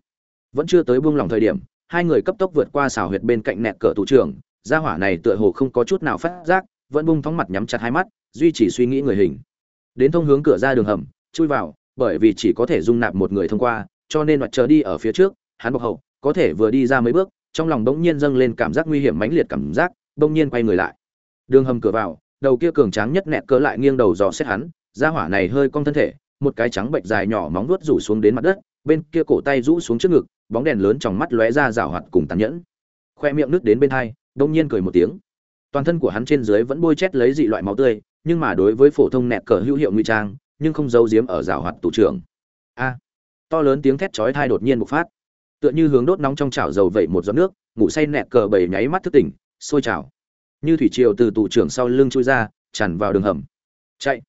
Vẫn chưa tới buông lòng thời điểm, hai người cấp tốc vượt qua xào huyệt bên cạnh nẹt cờ thủ trưởng, gia hỏa này tựa hồ không có chút nào phát giác vẫn bung thóng mặt nhắm chặt hai mắt, duy trì suy nghĩ người hình. Đến thông hướng cửa ra đường hầm, chui vào, bởi vì chỉ có thể dung nạp một người thông qua, cho nên mặt chờ đi ở phía trước, hắn bọc hậu, có thể vừa đi ra mấy bước, trong lòng bỗng nhiên dâng lên cảm giác nguy hiểm mãnh liệt cảm giác, bỗng nhiên quay người lại. Đường hầm cửa vào, đầu kia cường tráng nhất nẹt cỡ lại nghiêng đầu dò xét hắn, gia hỏa này hơi cong thân thể, một cái trắng bệnh dài nhỏ móng vuốt rủ xuống đến mặt đất, bên kia cổ tay rũ xuống trước ngực, bóng đèn lớn trong mắt lóe ra rào hoạt cùng tàn nhẫn. Khoe miệng nước đến bên hai đông nhiên cười một tiếng toàn thân của hắn trên dưới vẫn bôi chét lấy dị loại máu tươi nhưng mà đối với phổ thông nẹt cờ hữu hiệu ngụy trang nhưng không giấu giếm ở rào hoạt tủ trưởng a! To lớn tiếng thét chói thai đột nhiên bộc phát. Tựa như hướng đốt nóng trong chảo dầu vẩy một giọt nước ngủ say nẹt cờ bầy nháy mắt thức tỉnh sôi chảo như thủy triều từ tủ trưởng sau lưng chui ra tràn vào đường hầm. Chạy!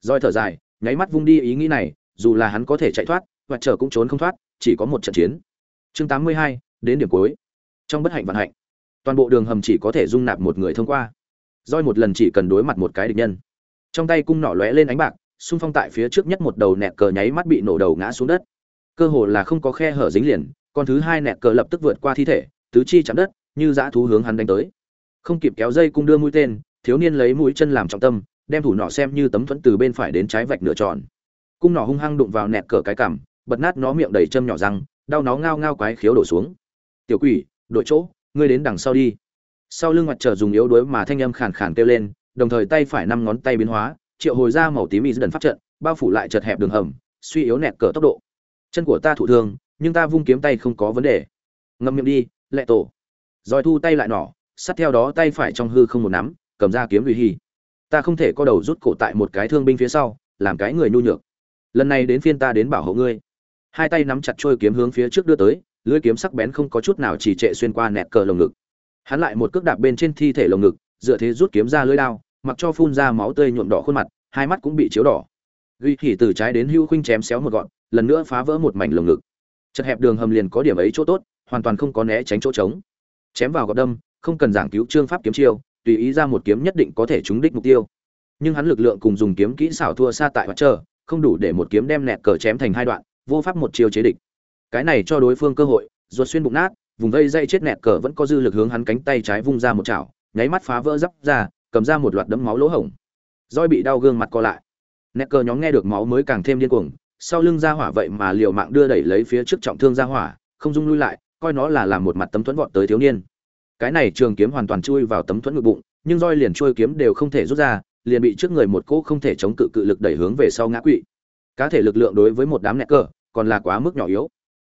Roi thở dài nháy mắt vung đi ý nghĩ này dù là hắn có thể chạy thoát và chờ cũng trốn không thoát chỉ có một trận chiến. Chương 82, đến điểm cuối. Trong bất hạnh vận hạnh toàn bộ đường hầm chỉ có thể dung nạp một người thông qua. Roi một lần chỉ cần đối mặt một cái địch nhân. Trong tay cung nỏ lóe lên ánh bạc, xung phong tại phía trước nhất một đầu nẹt cờ nháy mắt bị nổ đầu ngã xuống đất. Cơ hồ là không có khe hở dính liền, con thứ hai nẹt cờ lập tức vượt qua thi thể, tứ chi chạm đất, như dã thú hướng hắn đánh tới. Không kịp kéo dây cung đưa mũi tên, thiếu niên lấy mũi chân làm trọng tâm, đem thủ nỏ xem như tấm thuẫn từ bên phải đến trái vạch nửa tròn. Cung nỏ hung hăng đụng vào nẹt cờ cái cằm, bật nát nó miệng đầy châm nhỏ răng, đau nó ngao ngao quái khiếu đổ xuống. Tiểu quỷ, đội chỗ ngươi đến đằng sau đi. Sau lưng mặt trời dùng yếu đuối mà thanh âm khàn khàn kêu lên, đồng thời tay phải năm ngón tay biến hóa, triệu hồi ra màu tím y dần phát trận, bao phủ lại chật hẹp đường hầm, suy yếu nẹt cờ tốc độ. Chân của ta thụ thương, nhưng ta vung kiếm tay không có vấn đề. Ngâm miệng đi lẹ tổ. Rồi thu tay lại nỏ, sát theo đó tay phải trong hư không một nắm, cầm ra kiếm lùi hì ta không thể có đầu rút cổ tại một cái thương binh phía sau, làm cái người nhu nhược. Lần này đến phiên ta đến bảo hộ ngươi. Hai tay nắm chặt trôi kiếm hướng phía trước đưa tới lưỡi kiếm sắc bén không có chút nào chỉ trệ xuyên qua nẹt cờ lồng ngực. Hắn lại một cước đạp bên trên thi thể lồng ngực dựa thế rút kiếm ra lưỡi đao mặc cho phun ra máu tươi nhuộm đỏ khuôn mặt hai mắt cũng bị chiếu đỏ. Ghi hỉ từ trái đến hưu khinh chém xéo một gọn lần nữa phá vỡ một mảnh lồng ngực. Chật hẹp đường hầm liền có điểm ấy chỗ tốt hoàn toàn không có né tránh chỗ trống. Chém vào gọt đâm không cần giảng cứu trương pháp kiếm chiêu tùy ý ra một kiếm nhất định có thể trúng đích mục tiêu. Nhưng hắn lực lượng cùng dùng kiếm kỹ xảo thua xa tại mặt chờ, không đủ để một kiếm đem nẹt cờ chém thành hai đoạn vô pháp một chiêu chế địch cái này cho đối phương cơ hội, ruột xuyên bụng nát, vùng vây dây chết nẹt cờ vẫn có dư lực hướng hắn cánh tay trái vung ra một chảo, nháy mắt phá vỡ giáp ra, cầm ra một loạt đấm máu lỗ hổng. Roi bị đau gương mặt co lại. Nẹt cờ nhóm nghe được máu mới càng thêm điên cuồng, sau lưng ra hỏa vậy mà liều mạng đưa đẩy lấy phía trước trọng thương ra hỏa, không dung lui lại, coi nó là làm một mặt tấm thuẫn vọt tới thiếu niên. Cái này trường kiếm hoàn toàn chui vào tấm thuẫn ngực bụng, nhưng roi liền trôi kiếm đều không thể rút ra, liền bị trước người một cỗ không thể chống cự cự lực đẩy hướng về sau ngã quỵ. Cá thể lực lượng đối với một đám nẹt cờ, còn là quá mức nhỏ yếu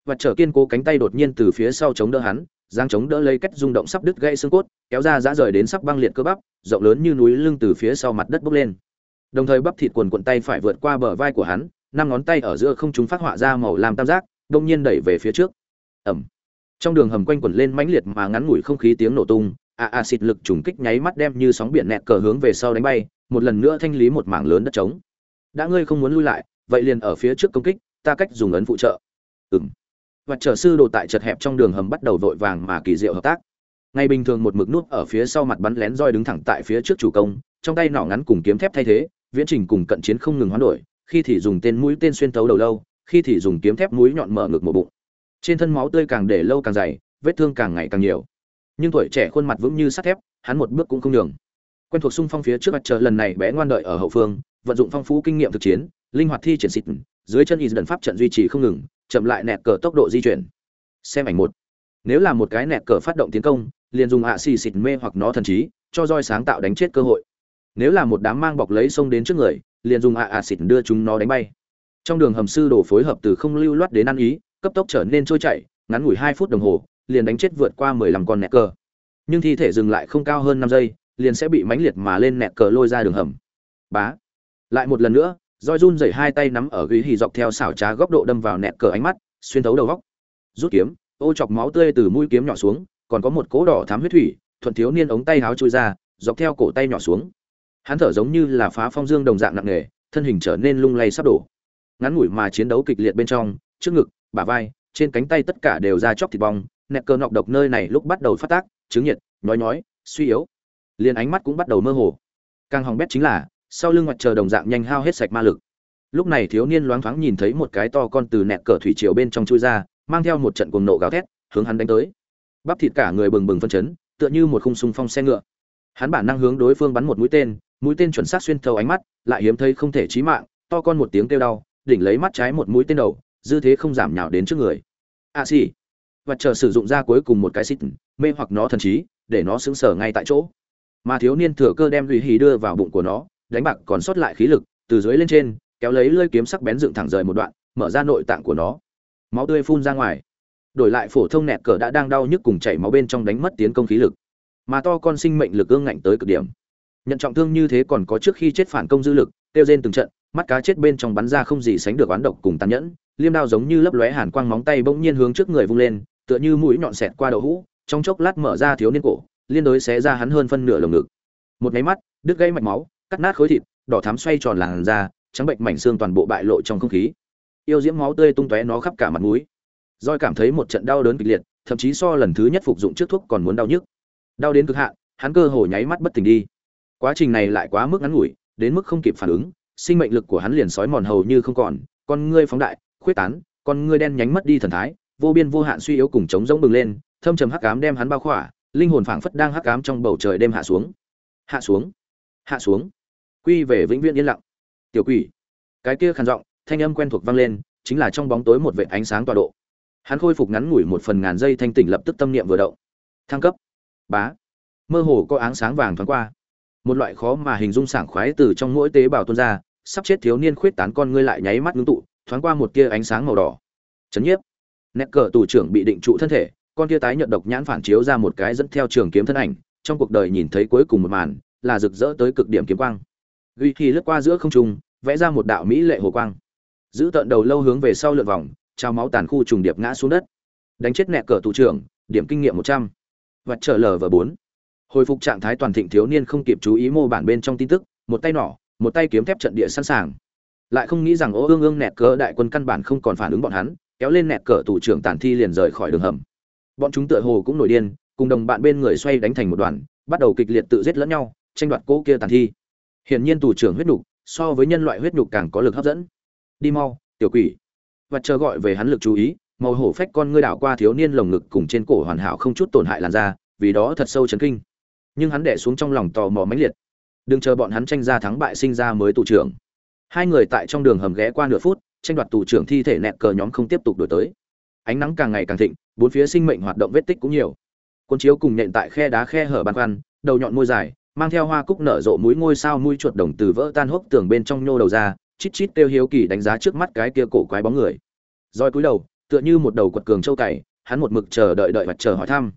và trở kiên cố cánh tay đột nhiên từ phía sau chống đỡ hắn, giang chống đỡ lấy cách rung động sắp đứt gãy xương cốt, kéo ra dã rời đến sắp băng liệt cơ bắp, rộng lớn như núi lưng từ phía sau mặt đất bốc lên. Đồng thời bắp thịt quần cuộn tay phải vượt qua bờ vai của hắn, năm ngón tay ở giữa không chúng phát họa ra màu lam tam giác, đông nhiên đẩy về phía trước. Ẩm. Trong đường hầm quanh quẩn lên mãnh liệt mà ngắn ngủi không khí tiếng nổ tung, a a xịt lực trùng kích nháy mắt đem như sóng biển nẹt cờ hướng về sau đánh bay, một lần nữa thanh lý một mảng lớn đất trống. Đã ngươi không muốn lui lại, vậy liền ở phía trước công kích, ta cách dùng ấn phụ trợ. Ừng và trở sư đồ tại chật hẹp trong đường hầm bắt đầu vội vàng mà kỳ diệu hợp tác. Ngày bình thường một mực nút ở phía sau mặt bắn lén roi đứng thẳng tại phía trước chủ công, trong tay nỏ ngắn cùng kiếm thép thay thế, viễn trình cùng cận chiến không ngừng hoán đổi, khi thì dùng tên mũi tên xuyên tấu đầu lâu, khi thì dùng kiếm thép mũi nhọn mở ngực một bụng. Trên thân máu tươi càng để lâu càng dày, vết thương càng ngày càng nhiều. Nhưng tuổi trẻ khuôn mặt vững như sắt thép, hắn một bước cũng không nhường. Quen thuộc xung phong phía trước mặt trời lần này bé ngoan đợi ở hậu phương, vận dụng phong phú kinh nghiệm thực chiến, linh hoạt thi triển xịt dưới chân y dần pháp trận duy trì không ngừng, chậm lại nẹt cờ tốc độ di chuyển. Xem ảnh một. Nếu là một cái nẹt cờ phát động tiến công, liền dùng ạ xì xịt mê hoặc nó thần trí, cho roi sáng tạo đánh chết cơ hội. Nếu là một đám mang bọc lấy sông đến trước người, liền dùng ạ ạ xịt đưa chúng nó đánh bay. Trong đường hầm sư đổ phối hợp từ không lưu loát đến ăn ý, cấp tốc trở nên trôi chảy, ngắn ngủi hai phút đồng hồ, liền đánh chết vượt qua mười lăm con nẹt cờ. Nhưng thi thể dừng lại không cao hơn năm giây, liền sẽ bị mãnh liệt mà lên nẹt cờ lôi ra đường hầm. Bá. Lại một lần nữa roi run dày hai tay nắm ở ghế hì dọc theo xảo trá góc độ đâm vào nẹt cờ ánh mắt, xuyên thấu đầu góc. Rút kiếm, ô chọc máu tươi từ mũi kiếm nhỏ xuống, còn có một cỗ đỏ thám huyết thủy, thuận thiếu niên ống tay háo trôi ra, dọc theo cổ tay nhỏ xuống. Hắn thở giống như là phá phong dương đồng dạng nặng nề, thân hình trở nên lung lay sắp đổ. Ngắn ngủi mà chiến đấu kịch liệt bên trong, trước ngực, bả vai, trên cánh tay tất cả đều ra chóc thịt bong, nẹt cờ nọc độc nơi này lúc bắt đầu phát tác, chứng nhiệt, nhói nhói, suy yếu. Liền ánh mắt cũng bắt đầu mơ hồ. Càng hỏng bét chính là sau lưng mặt trời đồng dạng nhanh hao hết sạch ma lực. Lúc này thiếu niên loáng thoáng nhìn thấy một cái to con từ nẹt cờ thủy triều bên trong chui ra mang theo một trận cuồng nộ gào thét hướng hắn đánh tới. Bắp thịt cả người bừng bừng phân chấn tựa như một khung sung phong xe ngựa. Hắn bản năng hướng đối phương bắn một mũi tên mũi tên chuẩn xác xuyên thấu ánh mắt lại hiếm thấy không thể chí mạng to con một tiếng kêu đau đỉnh lấy mắt trái một mũi tên đầu dư thế không giảm nhào đến trước người. A à, xì. Và chờ sử dụng ra cuối cùng một cái xịt mê hoặc nó thần trí để nó sững sờ ngay tại chỗ. Mà thiếu niên thừa cơ đem lụy hì đưa vào bụng của nó đánh bạc còn sót lại khí lực, từ dưới lên trên, kéo lấy lơi kiếm sắc bén dựng thẳng rời một đoạn, mở ra nội tạng của nó. Máu tươi phun ra ngoài. Đổi lại phổ thông nẹt cờ đã đang đau nhức cùng chảy máu bên trong đánh mất tiến công khí lực. Mà to con sinh mệnh lực ương ngạnh tới cực điểm. Nhận trọng thương như thế còn có trước khi chết phản công dư lực tiêu rên từng trận, mắt cá chết bên trong bắn ra không gì sánh được oán độc cùng tàn nhẫn. Liêm đao giống như lấp lóe hàn quang móng tay bỗng nhiên hướng trước người vung lên, tựa như mũi nhọn xẹt qua đậu hũ, trong chốc lát mở ra thiếu niên cổ, liên đối xé ra hắn hơn phân nửa lồng ngực. Một máy mắt, đứt gãy mạch máu cắt nát khối thịt, đỏ thắm xoay tròn làn da, trắng bệnh mảnh xương toàn bộ bại lộ trong không khí. Yêu diễm máu tươi tung tóe nó khắp cả mặt mũi. Roi cảm thấy một trận đau đớn kịch liệt, thậm chí so lần thứ nhất phục dụng trước thuốc còn muốn đau nhức. Đau đến cực hạn, hắn cơ hồ nháy mắt bất tỉnh đi. Quá trình này lại quá mức ngắn ngủi, đến mức không kịp phản ứng, sinh mệnh lực của hắn liền sói mòn hầu như không còn, con ngươi phóng đại, khuyết tán, con ngươi đen nhánh mất đi thần thái, vô biên vô hạn suy yếu cùng chống rỗng bừng lên, thâm trầm hắc ám đem hắn bao khỏa, linh hồn phảng phất đang hắc ám trong bầu trời đêm hạ xuống. Hạ xuống. Hạ xuống quy về vĩnh viễn yên lặng. Tiểu quỷ. Cái kia khàn giọng, thanh âm quen thuộc vang lên, chính là trong bóng tối một vệt ánh sáng tọa độ. Hắn khôi phục ngắn ngủi một phần ngàn giây thanh tỉnh lập tức tâm niệm vừa động. Thăng cấp. Bá. Mơ hồ có áng sáng vàng thoáng qua. Một loại khó mà hình dung sảng khoái từ trong mỗi tế bào tuôn ra, sắp chết thiếu niên khuyết tán con ngươi lại nháy mắt ngưng tụ, thoáng qua một tia ánh sáng màu đỏ. Chấn nhiếp. Nét cờ tù trưởng bị định trụ thân thể, con kia tái nhợt độc nhãn phản chiếu ra một cái dẫn theo trường kiếm thân ảnh, trong cuộc đời nhìn thấy cuối cùng một màn, là rực rỡ tới cực điểm kiếm quang ghi khi lướt qua giữa không trung, vẽ ra một đạo mỹ lệ hồ quang. Giữ tận đầu lâu hướng về sau lượn vòng, trao máu tàn khu trùng điệp ngã xuống đất. Đánh chết nẹt cờ tù trưởng, điểm kinh nghiệm một trăm. Vật trở lờ vờ bốn. Hồi phục trạng thái toàn thịnh thiếu niên không kịp chú ý mô bản bên trong tin tức, một tay nỏ, một tay kiếm thép trận địa sẵn sàng. Lại không nghĩ rằng ô ương ương nẹt cờ đại quân căn bản không còn phản ứng bọn hắn, kéo lên nẹt cờ tù trưởng tàn thi liền rời khỏi đường hầm. Bọn chúng tựa hồ cũng nổi điên, cùng đồng bạn bên người xoay đánh thành một đoàn, bắt đầu kịch liệt tự giết lẫn nhau, tranh đoạt cỗ kia tàn thi hiển nhiên tù trưởng huyết nhục, so với nhân loại huyết nhục càng có lực hấp dẫn. Đi mau, tiểu quỷ. Và chờ gọi về hắn lực chú ý, màu hổ phách con ngươi đảo qua thiếu niên lồng ngực cùng trên cổ hoàn hảo không chút tổn hại làn da, vì đó thật sâu chấn kinh. Nhưng hắn đẻ xuống trong lòng tò mò mãnh liệt. Đừng chờ bọn hắn tranh ra thắng bại sinh ra mới tù trưởng. Hai người tại trong đường hầm ghé qua nửa phút, tranh đoạt tù trưởng thi thể nẹt cờ nhóm không tiếp tục đổi tới. Ánh nắng càng ngày càng thịnh, bốn phía sinh mệnh hoạt động vết tích cũng nhiều. Quân chiếu cùng nện tại khe đá khe hở bàn khoăn, đầu nhọn môi dài mang theo hoa cúc nở rộ mũi ngôi sao mũi chuột đồng từ vỡ tan hốc tường bên trong nhô đầu ra, chít chít kêu hiếu kỳ đánh giá trước mắt cái kia cổ quái bóng người. Roi cúi đầu, tựa như một đầu quật cường châu cày, hắn một mực chờ đợi đợi và chờ hỏi thăm.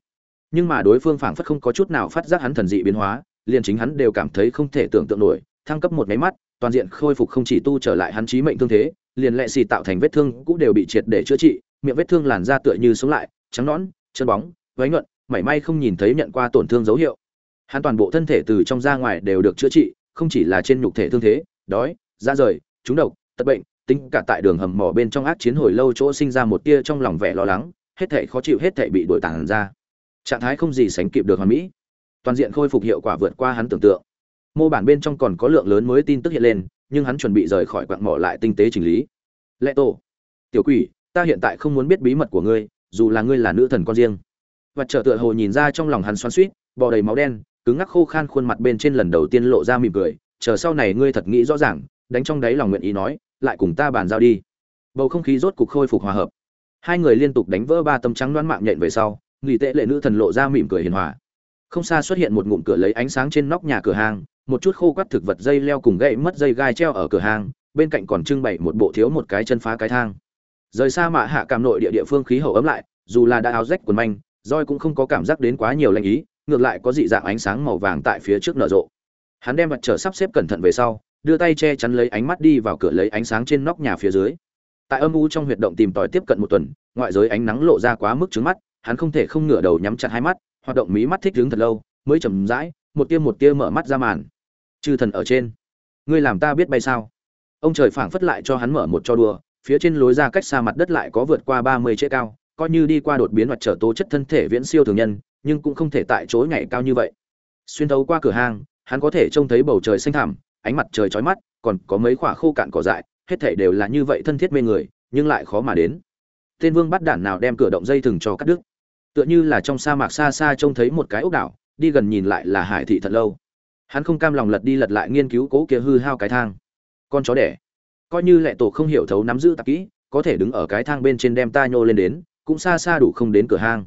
Nhưng mà đối phương phảng phất không có chút nào phát giác hắn thần dị biến hóa, liền chính hắn đều cảm thấy không thể tưởng tượng nổi, thăng cấp một máy mắt, toàn diện khôi phục không chỉ tu trở lại hắn trí mệnh thương thế, liền lệ xì tạo thành vết thương cũng đều bị triệt để chữa trị, miệng vết thương làn da tựa như sống lại, trắng nõn chân bóng, váy nhuận, mảy may không nhìn thấy nhận qua tổn thương dấu hiệu hắn toàn bộ thân thể từ trong ra ngoài đều được chữa trị, không chỉ là trên nhục thể thương thế, đói, da rời, trúng độc, tật bệnh, tính cả tại đường hầm mỏ bên trong ác chiến hồi lâu chỗ sinh ra một tia trong lòng vẻ lo lắng, hết thể khó chịu hết thể bị đổi tàn ra. Trạng thái không gì sánh kịp được hoàn mỹ. Toàn diện khôi phục hiệu quả vượt qua hắn tưởng tượng. Mô bản bên trong còn có lượng lớn mới tin tức hiện lên, nhưng hắn chuẩn bị rời khỏi quạng mỏ lại tinh tế chỉnh lý. Lệ tổ, tiểu quỷ, ta hiện tại không muốn biết bí mật của ngươi, dù là ngươi là nữ thần con riêng. Và trở tựa hồ nhìn ra trong lòng hắn xoắn suýt bò đầy máu đen cứng ngắc khô khan khuôn mặt bên trên lần đầu tiên lộ ra mỉm cười, chờ sau này ngươi thật nghĩ rõ ràng, đánh trong đáy lòng nguyện ý nói, lại cùng ta bàn giao đi. Bầu không khí rốt cục khôi phục hòa hợp. Hai người liên tục đánh vỡ ba tấm trắng đoán mạng nhện về sau, nghỉ tệ lệ nữ thần lộ ra mỉm cười hiền hòa. Không xa xuất hiện một ngụm cửa lấy ánh sáng trên nóc nhà cửa hàng, một chút khô quắt thực vật dây leo cùng gậy mất dây gai treo ở cửa hàng, bên cạnh còn trưng bày một bộ thiếu một cái chân phá cái thang. Rời xa mạ hạ cảm nội địa địa phương khí hậu ấm lại, dù là đã áo rách quần manh, roi cũng không có cảm giác đến quá nhiều lanh ý ngược lại có dị dạng ánh sáng màu vàng tại phía trước nở rộ. Hắn đem mặt trở sắp xếp cẩn thận về sau, đưa tay che chắn lấy ánh mắt đi vào cửa lấy ánh sáng trên nóc nhà phía dưới. Tại âm u trong huyệt động tìm tòi tiếp cận một tuần, ngoại giới ánh nắng lộ ra quá mức trứng mắt, hắn không thể không ngửa đầu nhắm chặt hai mắt, hoạt động mí mắt thích đứng thật lâu, mới chầm rãi, một tia một tia mở mắt ra màn. Chư thần ở trên, ngươi làm ta biết bay sao? Ông trời phảng phất lại cho hắn mở một cho đùa, phía trên lối ra cách xa mặt đất lại có vượt qua ba mươi trễ cao, coi như đi qua đột biến hoặc trở tố chất thân thể viễn siêu thường nhân nhưng cũng không thể tại chỗ nhảy cao như vậy. Xuyên thấu qua cửa hang hắn có thể trông thấy bầu trời xanh thẳm, ánh mặt trời chói mắt, còn có mấy quả khô cạn cỏ dại, hết thảy đều là như vậy thân thiết mê người, nhưng lại khó mà đến. Tên vương bắt đản nào đem cửa động dây thừng cho cắt đứt. Tựa như là trong sa mạc xa xa trông thấy một cái ốc đảo, đi gần nhìn lại là hải thị thật lâu. Hắn không cam lòng lật đi lật lại nghiên cứu cố kia hư hao cái thang. Con chó đẻ. Coi như lệ tổ không hiểu thấu nắm giữ tạp kỹ, có thể đứng ở cái thang bên trên đem ta nhô lên đến, cũng xa xa đủ không đến cửa hang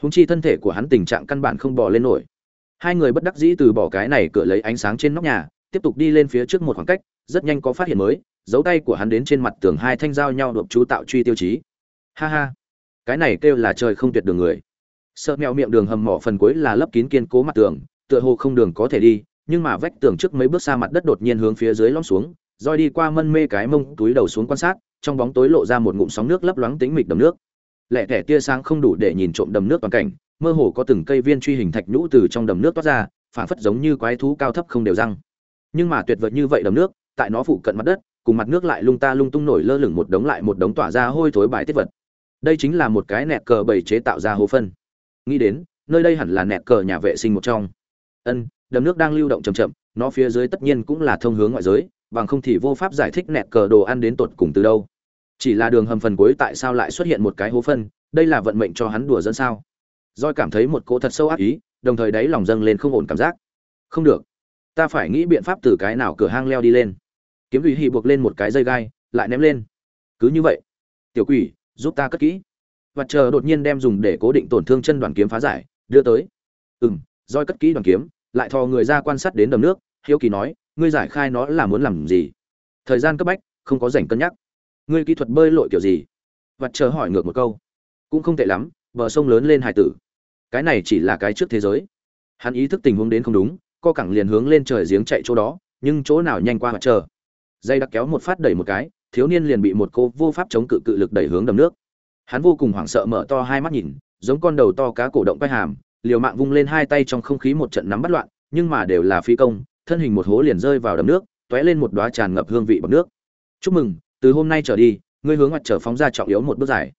húng chi thân thể của hắn tình trạng căn bản không bò lên nổi. Hai người bất đắc dĩ từ bỏ cái này cửa lấy ánh sáng trên nóc nhà, tiếp tục đi lên phía trước một khoảng cách, rất nhanh có phát hiện mới, dấu tay của hắn đến trên mặt tường hai thanh dao nhau đột chú tạo truy tiêu chí. Ha ha. Cái này kêu là trời không tuyệt đường người. Sợ mèo miệng đường hầm mỏ phần cuối là lấp kín kiên cố mặt tường, tựa hồ không đường có thể đi, nhưng mà vách tường trước mấy bước xa mặt đất đột nhiên hướng phía dưới lõm xuống, roi đi qua mân mê cái mông túi đầu xuống quan sát, trong bóng tối lộ ra một ngụm sóng nước lấp loáng tính mịch đầm nước lẻ tẻ tia sáng không đủ để nhìn trộm đầm nước toàn cảnh, mơ hồ có từng cây viên truy hình thạch nhũ từ trong đầm nước toát ra, phảng phất giống như quái thú cao thấp không đều răng. Nhưng mà tuyệt vời như vậy đầm nước, tại nó phụ cận mặt đất, cùng mặt nước lại lung ta lung tung nổi lơ lửng một đống lại một đống tỏa ra hôi thối bài tiết vật. Đây chính là một cái nẹt cờ bầy chế tạo ra hố phân. Nghĩ đến, nơi đây hẳn là nẹt cờ nhà vệ sinh một trong. Ân, đầm nước đang lưu động chậm chậm, nó phía dưới tất nhiên cũng là thông hướng ngoại giới, bằng không thì vô pháp giải thích nẹt cờ đồ ăn đến tột cùng từ đâu chỉ là đường hầm phần cuối tại sao lại xuất hiện một cái hố phân đây là vận mệnh cho hắn đùa dẫn sao roi cảm thấy một cỗ thật sâu ác ý, đồng thời đáy lòng dâng lên không ổn cảm giác. Không được, ta phải nghĩ biện pháp từ cái nào cửa hang leo đi lên. Kiếm ủy Hỉ buộc lên một cái dây gai, lại ném lên. Cứ như vậy, tiểu quỷ, giúp ta cất kỹ. Vật chờ đột nhiên đem dùng để cố định tổn thương chân đoàn kiếm phá giải, đưa tới. Ừm, roi cất kỹ đoàn kiếm, lại thò người ra quan sát đến đầm nước, hiếu kỳ nói, ngươi giải khai nó là muốn làm gì? Thời gian cấp bách, không có rảnh cân nhắc. Ngươi kỹ thuật bơi lội kiểu gì? Vật chờ hỏi ngược một câu. Cũng không tệ lắm, bờ sông lớn lên hải tử. Cái này chỉ là cái trước thế giới. Hắn ý thức tình huống đến không đúng co cẳng liền hướng lên trời giếng chạy chỗ đó nhưng chỗ nào nhanh qua mặt chờ. Dây đặc kéo một phát đẩy một cái thiếu niên liền bị một cô vô pháp chống cự cự lực đẩy hướng đầm nước. Hắn vô cùng hoảng sợ mở to hai mắt nhìn giống con đầu to cá cổ động quay hàm liều mạng vung lên hai tay trong không khí một trận nắm bắt loạn nhưng mà đều là phi công thân hình một hố liền rơi vào đầm nước t ó é lên một đoá tràn ngập hương vị bằng nước. Chúc mừng từ hôm nay trở đi ngươi hướng mặt trở phóng ra trọng yếu một bước dài.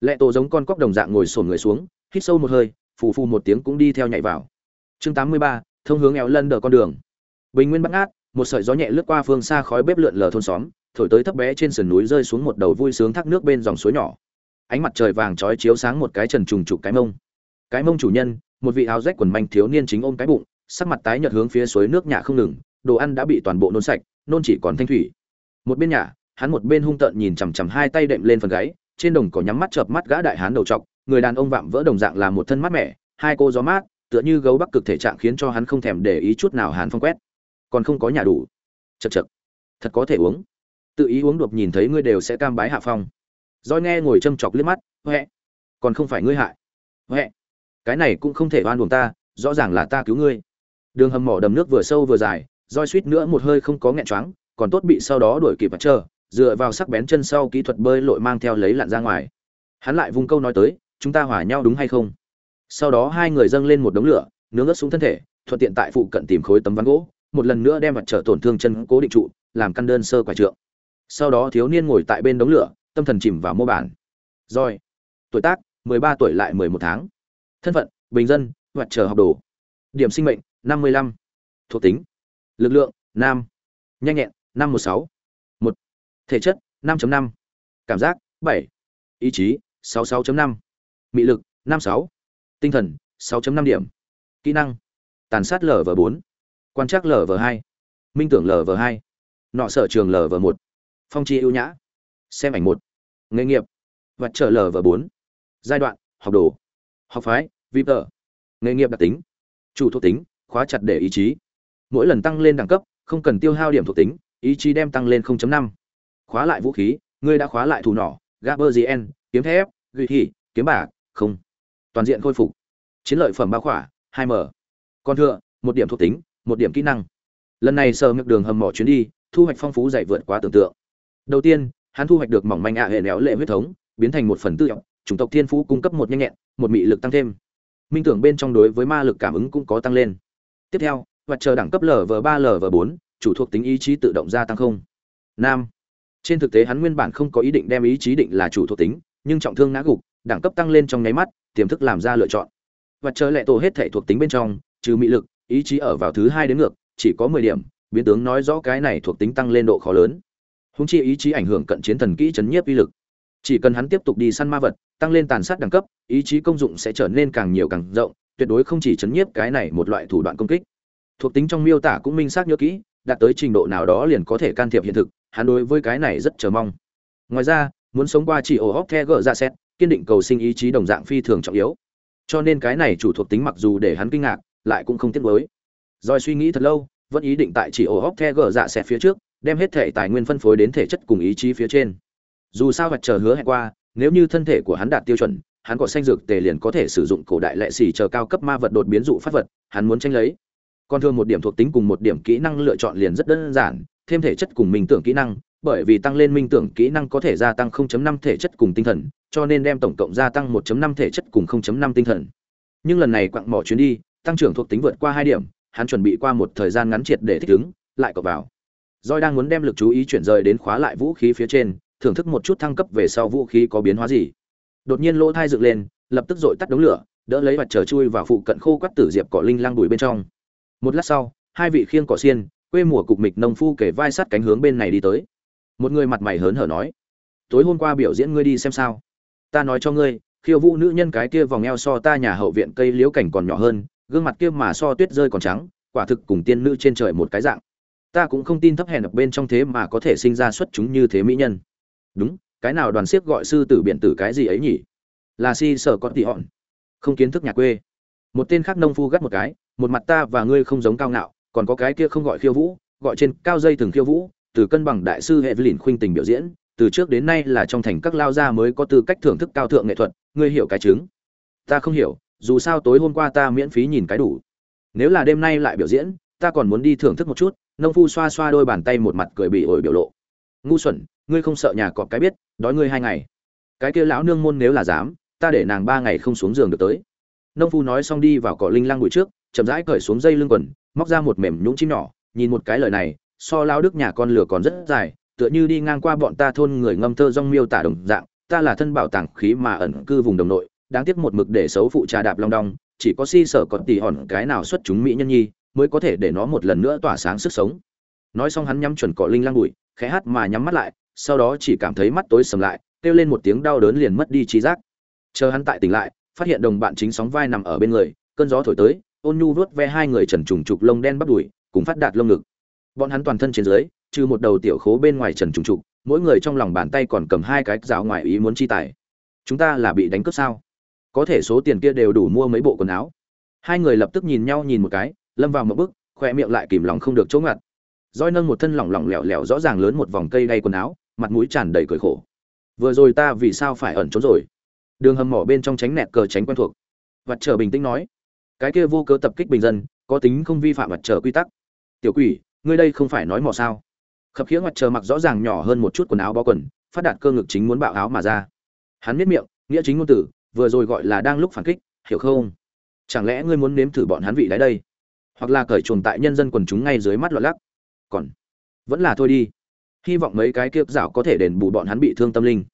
Lệ tổ giống con cóc đồng dạng ngồi sổn người xuống hít sâu một hơi phù phù một tiếng cũng đi theo nhảy vào. Chương 83, thông hướng éo lân đờ con đường. Bình nguyên bắt ngát một sợi gió nhẹ lướt qua phương xa khói bếp lượn lờ thôn xóm thổi tới thấp bé trên sườn núi rơi xuống một đầu vui sướng thác nước bên dòng suối nhỏ. Ánh mặt trời vàng chói chiếu sáng một cái trần trùng trục cái mông. Cái mông chủ nhân một vị áo rách quần manh thiếu niên chính ôm cái bụng sắc mặt tái nhợt hướng phía suối nước nhà không ngừng đồ ăn đã bị toàn bộ nôn sạch nôn chỉ còn thanh thủy. Một bên nhà hắn một bên hung tợn nhìn chằm chằm hai tay đệm lên phần gáy, trên đồng cỏ nhắm mắt chợp mắt gã đại hán đầu trọc, người đàn ông vạm vỡ đồng dạng là một thân mát mẻ, hai cô gió mát, tựa như gấu bắc cực thể trạng khiến cho hắn không thèm để ý chút nào hàn phong quét. Còn không có nhà đủ. Chật chật thật có thể uống. Tự ý uống đột nhìn thấy ngươi đều sẽ cam bái hạ phong. Roi nghe ngồi châm chọc liếc mắt, huệ, còn không phải ngươi hại. Huệ, cái này cũng không thể oan uổng ta, rõ ràng là ta cứu ngươi. Đường hầm mỏ đầm nước vừa sâu vừa dài, roi suýt nữa một hơi không có nghẹn choáng, còn tốt bị sau đó đuổi kịp và chờ dựa vào sắc bén chân sau kỹ thuật bơi lội mang theo lấy lặn ra ngoài. Hắn lại vung câu nói tới, chúng ta hòa nhau đúng hay không? Sau đó hai người dâng lên một đống lửa, nướng ớt xuống thân thể, thuận tiện tại phụ cận tìm khối tấm ván gỗ, một lần nữa đem mặt trở tổn thương chân cố định trụ, làm căn đơn sơ quả trượng. Sau đó thiếu niên ngồi tại bên đống lửa, tâm thần chìm vào mô bản. Rồi, tuổi tác, mười ba tuổi lại mười một tháng. Thân phận, bình dân hoặc chờ học đồ. Điểm sinh mệnh, năm mươi lăm. Thuộc tính, lực lượng, nam. Nhanh nhẹn, năm một sáu. một thể chất, năm năm. Cảm giác 7 ý chí, sáu sáu năm. Mị lực, năm sáu. Tinh thần 6.5 điểm. Kỹ năng, tàn sát lv 4 quan trắc lv 2 minh tưởng lv 2 nọ sở trường lv 1 phong chi ưu nhã. Xem ảnh một. Nghề nghiệp vật trợ lv 4 giai đoạn, học đồ. Học phái vi tờ. Nghề nghiệp đặc tính, chủ thuộc tính, khóa chặt để ý chí. Mỗi lần tăng lên đẳng cấp, không cần tiêu hao điểm thuộc tính, ý chí đem tăng lên 0.5 khóa lại vũ khí, ngươi đã khóa lại thủ nỏ gaberzien kiếm thép ghi thị kiếm bạc, không. Toàn diện khôi phục. Chiến lợi phẩm bao khỏa, hai m. Còn thừa, một điểm thuộc tính, một điểm kỹ năng. Lần này sờ ngược đường hầm mỏ chuyến đi, thu hoạch phong phú dày vượt quá tưởng tượng. Đầu tiên, hắn thu hoạch được mỏng manh ạ hệ néo lệ huyết thống, biến thành một phần tư hiệu chủng tộc thiên phú cung cấp một nhanh nhẹn, một mị lực tăng thêm. Minh tưởng bên trong đối với ma lực cảm ứng cũng có tăng lên. Tiếp theo vật chờ đẳng cấp lv ba lv bốn, chủ thuộc tính ý chí tự động gia tăng không. Nam trên thực tế hắn nguyên bản không có ý định đem ý chí định là chủ thuộc tính, nhưng trọng thương ngã gục, đẳng cấp tăng lên trong nháy mắt, tiềm thức làm ra lựa chọn. Vật chờ lệ tổ hết thể thuộc tính bên trong, trừ mị lực, ý chí ở vào thứ hai đến ngược, chỉ có mười điểm, biến tướng nói rõ cái này thuộc tính tăng lên độ khó lớn. Húng chi ý chí ảnh hưởng cận chiến thần kỹ chấn nhiếp uy lực. Chỉ cần hắn tiếp tục đi săn ma vật, tăng lên tàn sát đẳng cấp, ý chí công dụng sẽ trở nên càng nhiều càng rộng, tuyệt đối không chỉ chấn nhiếp cái này một loại thủ đoạn công kích. Thuộc tính trong miêu tả cũng minh xác nhớ kỹ đạt tới trình độ nào đó liền có thể can thiệp hiện thực, hắn đối với cái này rất chờ mong. Ngoài ra, muốn sống qua chỉ ổ hóc the gỡ ra xét, kiên định cầu sinh ý chí đồng dạng phi thường trọng yếu. Cho nên cái này chủ thuộc tính mặc dù để hắn kinh ngạc, lại cũng không tiếc mới rồi suy nghĩ thật lâu, vẫn ý định tại chỉ ổ hóc the gỡ dạ xét phía trước, đem hết thể tài nguyên phân phối đến thể chất cùng ý chí phía trên. Dù sao vật chờ hứa hẹn qua, nếu như thân thể của hắn đạt tiêu chuẩn, hắn có xanh dược tề liền có thể sử dụng cổ đại lệ xỉ chờ cao cấp ma vật đột biến dụ phát vật, hắn muốn tranh lấy còn thường một điểm thuộc tính cùng một điểm kỹ năng lựa chọn liền rất đơn giản thêm thể chất cùng minh tưởng kỹ năng bởi vì tăng lên minh tưởng kỹ năng có thể gia tăng 0.5 thể chất cùng tinh thần cho nên đem tổng cộng gia tăng 1.5 thể chất cùng 0.5 tinh thần nhưng lần này quặng mỏ chuyến đi tăng trưởng thuộc tính vượt qua hai điểm hắn chuẩn bị qua một thời gian ngắn triệt để thích ứng lại cọc vào roi đang muốn đem lực chú ý chuyển rời đến khóa lại vũ khí phía trên, thưởng thức một chút thăng cấp về sau vũ khí có biến hóa gì. Đột nhiên lỗ thai dựng lên, lập tức dội tắt đống lửa, đỡ lấy vật trở chui vào phụ cận khô quắt tử diệp cỏ linh lang đuổi bên trong. Một lát sau, hai vị khiêng cỏ xiên, quê mùa cục mịch nông phu kể vai sát cánh hướng bên này đi tới. Một người mặt mày hớn hở nói: "Tối hôm qua biểu diễn ngươi đi xem sao? Ta nói cho ngươi, khiêu vũ nữ nhân cái kia vòng eo so ta nhà hậu viện cây liễu cảnh còn nhỏ hơn, gương mặt kia mà so tuyết rơi còn trắng, quả thực cùng tiên nữ trên trời một cái dạng." ta cũng không tin thấp hèn ở bên trong thế mà có thể sinh ra xuất chúng như thế mỹ nhân đúng cái nào đoàn siếc gọi sư tử biện tử cái gì ấy nhỉ là si sở có tỉ hòn không kiến thức nhà quê một tên khác nông phu gắt một cái một mặt ta và ngươi không giống cao ngạo, còn có cái kia không gọi khiêu vũ, gọi trên cao dây thường khiêu vũ, từ cân bằng đại sư hệ lìn khuynh tình biểu diễn, từ trước đến nay là trong thành các lao gia mới có tư cách thưởng thức cao thượng nghệ thuật, ngươi hiểu cái chứng. Ta không hiểu, dù sao tối hôm qua ta miễn phí nhìn cái đủ. Nếu là đêm nay lại biểu diễn, ta còn muốn đi thưởng thức một chút, nông phu xoa xoa đôi bàn tay một mặt cười bị ổi biểu lộ. Ngu xuẩn, ngươi không sợ nhà cọp cái biết, đói ngươi hai ngày. Cái kia lão nương môn nếu là dám, ta để nàng ba ngày không xuống giường được tới. Nông phu nói xong đi vào cỏ linh lang bụi trước chậm rãi cởi xuống dây lưng quần, móc ra một mềm nhũng chim nhỏ, nhìn một cái lời này, so lao đức nhà con lửa còn rất dài, tựa như đi ngang qua bọn ta thôn người ngâm thơ rong miêu tả đồng dạng, ta là thân bảo tàng khí mà ẩn cư vùng đồng nội, đáng tiếc một mực để xấu phụ trà đạp long đong, chỉ có si sở còn tỉ hòn cái nào xuất chúng mỹ nhân nhi, mới có thể để nó một lần nữa tỏa sáng sức sống. Nói xong hắn nhắm chuẩn cọ linh lang bụi, khẽ hát mà nhắm mắt lại, sau đó chỉ cảm thấy mắt tối sầm lại, kêu lên một tiếng đau đớn liền mất đi trí giác. Chờ hắn tại tỉnh lại, phát hiện đồng bạn chính sóng vai nằm ở bên người, cơn gió thổi tới ôn nhu vuốt ve hai người trần trùng trục lông đen bắp đùi, cùng phát đạt lông ngực. Bọn hắn toàn thân trên dưới, trừ một đầu tiểu khố bên ngoài trần trùng trục, mỗi người trong lòng bàn tay còn cầm hai cái rào ngoài ý muốn chi tài. Chúng ta là bị đánh cướp sao? Có thể số tiền kia đều đủ mua mấy bộ quần áo. Hai người lập tức nhìn nhau nhìn một cái, lâm vào một bước khoe miệng lại kìm lòng không được chỗ ngặt. Roi nâng một thân lỏng lỏng lẻo lẻo rõ ràng lớn một vòng cây đay quần áo, mặt mũi tràn đầy cười khổ. Vừa rồi ta vì sao phải ẩn trốn rồi? Đường hầm mỏ bên trong tránh nẹt cờ tránh quen thuộc. Vặt trở bình tĩnh nói cái kia vô cớ tập kích bình dân, có tính không vi phạm mặt trở quy tắc. Tiểu quỷ, ngươi đây không phải nói mò sao? Khập khiễng mặt trời mặc rõ ràng nhỏ hơn một chút quần áo bao quần, phát đạt cơ ngực chính muốn bạo áo mà ra. Hắn biết miệng, nghĩa chính ngôn tử, vừa rồi gọi là đang lúc phản kích, hiểu không? Chẳng lẽ ngươi muốn nếm thử bọn hắn vị đáy đây? Hoặc là cởi chuồng tại nhân dân quần chúng ngay dưới mắt loạn lắc? Còn, vẫn là thôi đi. Hy vọng mấy cái kiếp rảo có thể đền bù bọn hắn bị thương tâm linh.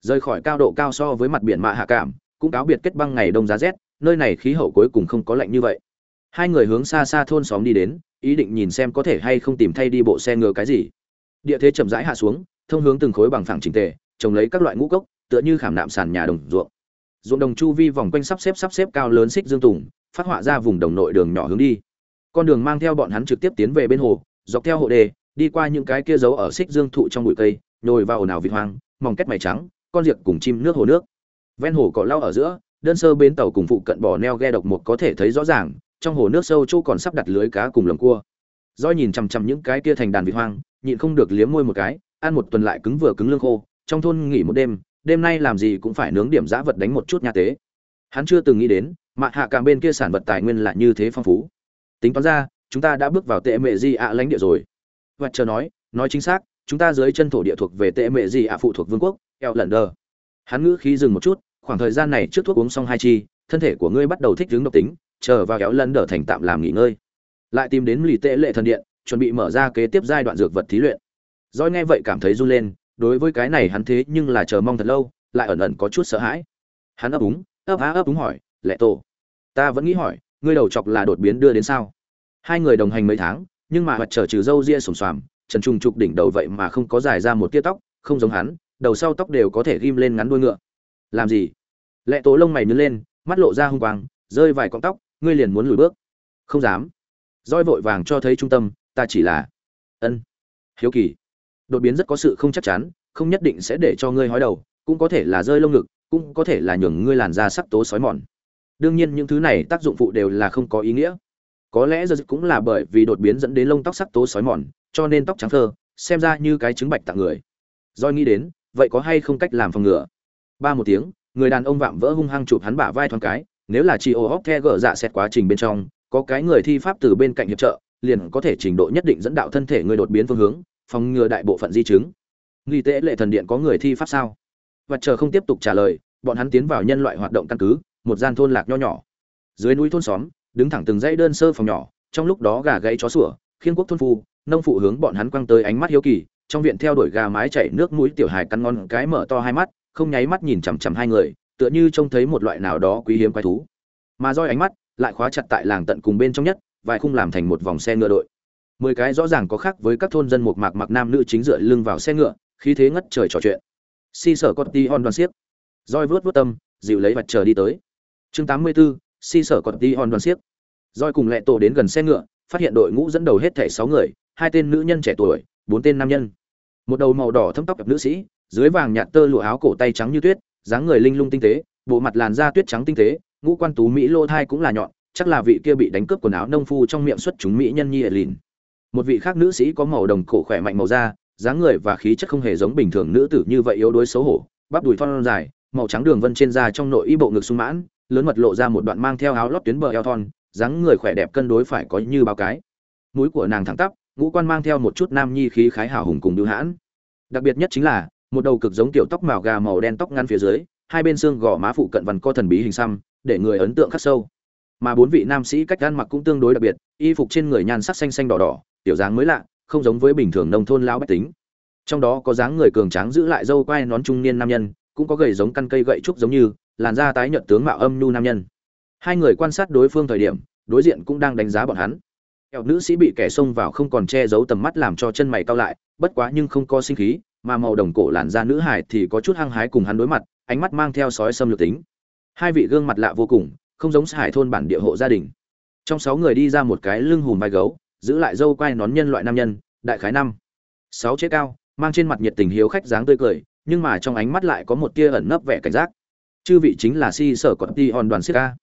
Rời khỏi cao độ cao so với mặt biển mạ hạ cảm, cũng cáo biệt kết băng ngày đông giá rét nơi này khí hậu cuối cùng không có lạnh như vậy. Hai người hướng xa xa thôn xóm đi đến, ý định nhìn xem có thể hay không tìm thay đi bộ xe ngựa cái gì. Địa thế chậm rãi hạ xuống, thông hướng từng khối bằng phẳng chỉnh tề, trồng lấy các loại ngũ cốc, tựa như khảm nạm sàn nhà đồng ruộng. Ruộng đồng chu vi vòng quanh sắp xếp sắp xếp cao lớn xích dương tùng, phát họa ra vùng đồng nội đường nhỏ hướng đi. Con đường mang theo bọn hắn trực tiếp tiến về bên hồ, dọc theo hộ đề, đi qua những cái kia giấu ở xích dương thụ trong bụi cây, nhồi vào ồn ào vịt hoang mòng kết mày trắng, con diệc cùng chim nước hồ nước. Ven hồ cỏ lau ở giữa đơn sơ bến tàu cùng phụ cận bò neo ghe độc một có thể thấy rõ ràng, trong hồ nước sâu chỗ còn sắp đặt lưới cá cùng lồng cua. Do nhìn chằm chằm những cái kia thành đàn vịt hoang, nhịn không được liếm môi một cái, ăn một tuần lại cứng vừa cứng lương khô, trong thôn nghỉ một đêm đêm nay làm gì cũng phải nướng điểm giã vật đánh một chút nha tế. Hắn chưa từng nghĩ đến, mạ hạ cả bên kia sản vật tài nguyên lại như thế phong phú. Tính toán ra, chúng ta đã bước vào tệ mệ di ạ lãnh địa rồi. Và chờ nói nói chính xác, chúng ta dưới chân thổ địa thuộc về tệ mệ di ạ phụ thuộc vương quốc eo lần đờ hắn ngữ khí dừng một chút khoảng thời gian này trước thuốc uống xong hai chi thân thể của ngươi bắt đầu thích ứng độc tính chờ vào kéo lần đờ thành tạm làm nghỉ ngơi lại tìm đến lì tệ lệ thần điện chuẩn bị mở ra kế tiếp giai đoạn dược vật thí luyện Doi nghe vậy cảm thấy run lên, đối với cái này hắn thế nhưng là chờ mong thật lâu, lại ẩn ẩn có chút sợ hãi. Hắn ấp úng, ấp á ấp úng hỏi, "Lệ tổ, ta vẫn nghĩ hỏi, ngươi đầu chọc là đột biến đưa đến sao?" Hai người đồng hành mấy tháng, nhưng mà mặt trở trừ râu ria sồm xoàm, trần trùng trục đỉnh đầu vậy mà không có dài ra một tia tóc, không giống hắn, đầu sau tóc đều có thể ghim lên ngắn đuôi ngựa. Làm gì? Lệ tố lông mày nhướng lên, mắt lộ ra hung quang, rơi vài cọng tóc, ngươi liền muốn lùi bước. Không dám. Roi vội vàng cho thấy trung tâm, ta chỉ là ân hiếu kỳ đột biến rất có sự không chắc chắn không nhất định sẽ để cho ngươi hói đầu cũng có thể là rơi lông ngực cũng có thể là nhường ngươi làn da sắc tố sói mòn đương nhiên những thứ này tác dụng phụ đều là không có ý nghĩa có lẽ giờ cũng là bởi vì đột biến dẫn đến lông tóc sắc tố sói mòn cho nên tóc trắng thơ xem ra như cái trứng bạch tặng người roi nghĩ đến vậy có hay không cách làm phòng ngừa ba một tiếng, người đàn ông vạm vỡ hung hăng chụp hắn bả vai thoáng cái, nếu là chị ô hóc the gở dạ xét quá trình bên trong, có cái người thi pháp từ bên cạnh hiệp trợ, liền có thể trình độ nhất định dẫn đạo thân thể người đột biến phương hướng, phòng ngừa đại bộ phận di chứng. Nghi tế lệ thần điện có người thi pháp sao? Và chờ không tiếp tục trả lời, bọn hắn tiến vào nhân loại hoạt động căn cứ, một gian thôn lạc nho nhỏ. Dưới núi thôn xóm, đứng thẳng từng dãy đơn sơ phòng nhỏ, trong lúc đó gà gáy chó sủa khiên quốc thôn phu, nông phụ hướng bọn hắn quăng tới ánh mắt hiếu kỳ, trong viện theo đuổi gà mái chảy nước mũi tiểu hài cắn ngon cái mở to hai mắt không nháy mắt nhìn chằm chằm hai người tựa như trông thấy một loại nào đó quý hiếm quái thú. Mà roi ánh mắt lại khóa chặt tại làng tận cùng bên trong nhất vài khung làm thành một vòng xe ngựa đội. Mười cái rõ ràng có khác với các thôn dân một mạc mặc nam nữ chính dựa lưng vào xe ngựa khí thế ngất trời trò chuyện. Si sở con ti hon đoàn xiếc roi vớt vớt tâm dịu lấy vật chờ đi tới. Chương tám mươi 84, si sở con ti hon đoàn xiếc roi cùng lẹ tổ đến gần xe ngựa phát hiện đội ngũ dẫn đầu hết thảy sáu người hai tên nữ nhân trẻ tuổi bốn tên nam nhân. Một đầu màu đỏ thâm tóc cặp nữ sĩ dưới vàng nhạt tơ lụa áo cổ tay trắng như tuyết, dáng người linh lung tinh tế, bộ mặt làn da tuyết trắng tinh tế, ngũ quan tú mỹ lô thai cũng là nhọn, chắc là vị kia bị đánh cướp quần áo nông phu trong miệng xuất chúng mỹ nhân nhi lìn một vị khác nữ sĩ có màu đồng cổ khỏe mạnh màu da, dáng người và khí chất không hề giống bình thường nữ tử như vậy yếu đuối xấu hổ, bắp đùi thon dài, màu trắng đường vân trên da trong nội y bộ ngực sung mãn, lớn mật lộ ra một đoạn mang theo áo lót tuyến bờ eo thon, dáng người khỏe đẹp cân đối phải có như bao cái. Mũi của nàng thẳng tắp, ngũ quan mang theo một chút nam nhi khí khái hào hùng cùng đưu hãn. Đặc biệt nhất chính là một đầu cực giống tiểu tóc màu gà màu đen tóc ngắn phía dưới, hai bên xương gò má phụ cận vằn co thần bí hình xăm, để người ấn tượng khắc sâu. Mà bốn vị nam sĩ cách ăn mặc cũng tương đối đặc biệt, y phục trên người nhan sắc xanh xanh đỏ đỏ, tiểu dáng mới lạ, không giống với bình thường nông thôn lão bách tính. Trong đó có dáng người cường tráng giữ lại dâu quai nón trung niên nam nhân, cũng có gầy giống căn cây gậy trúc giống như, làn da tái nhợt tướng mạo âm nhu nam nhân. Hai người quan sát đối phương thời điểm, đối diện cũng đang đánh giá bọn hắn. Kẹo nữ sĩ bị kẻ xông vào không còn che giấu tầm mắt làm cho chân mày cao lại, bất quá nhưng không có sinh khí mà màu đồng cổ làn da nữ hải thì có chút hăng hái cùng hắn đối mặt, ánh mắt mang theo sói xâm lược tính. Hai vị gương mặt lạ vô cùng, không giống hải thôn bản địa hộ gia đình. Trong sáu người đi ra một cái lưng hùm vai gấu, giữ lại dâu quai nón nhân loại nam nhân, đại khái năm, sáu chế cao, mang trên mặt nhiệt tình hiếu khách dáng tươi cười, nhưng mà trong ánh mắt lại có một tia ẩn nấp vẻ cảnh giác. Chư vị chính là si sở có ti hòn đoàn siết ca.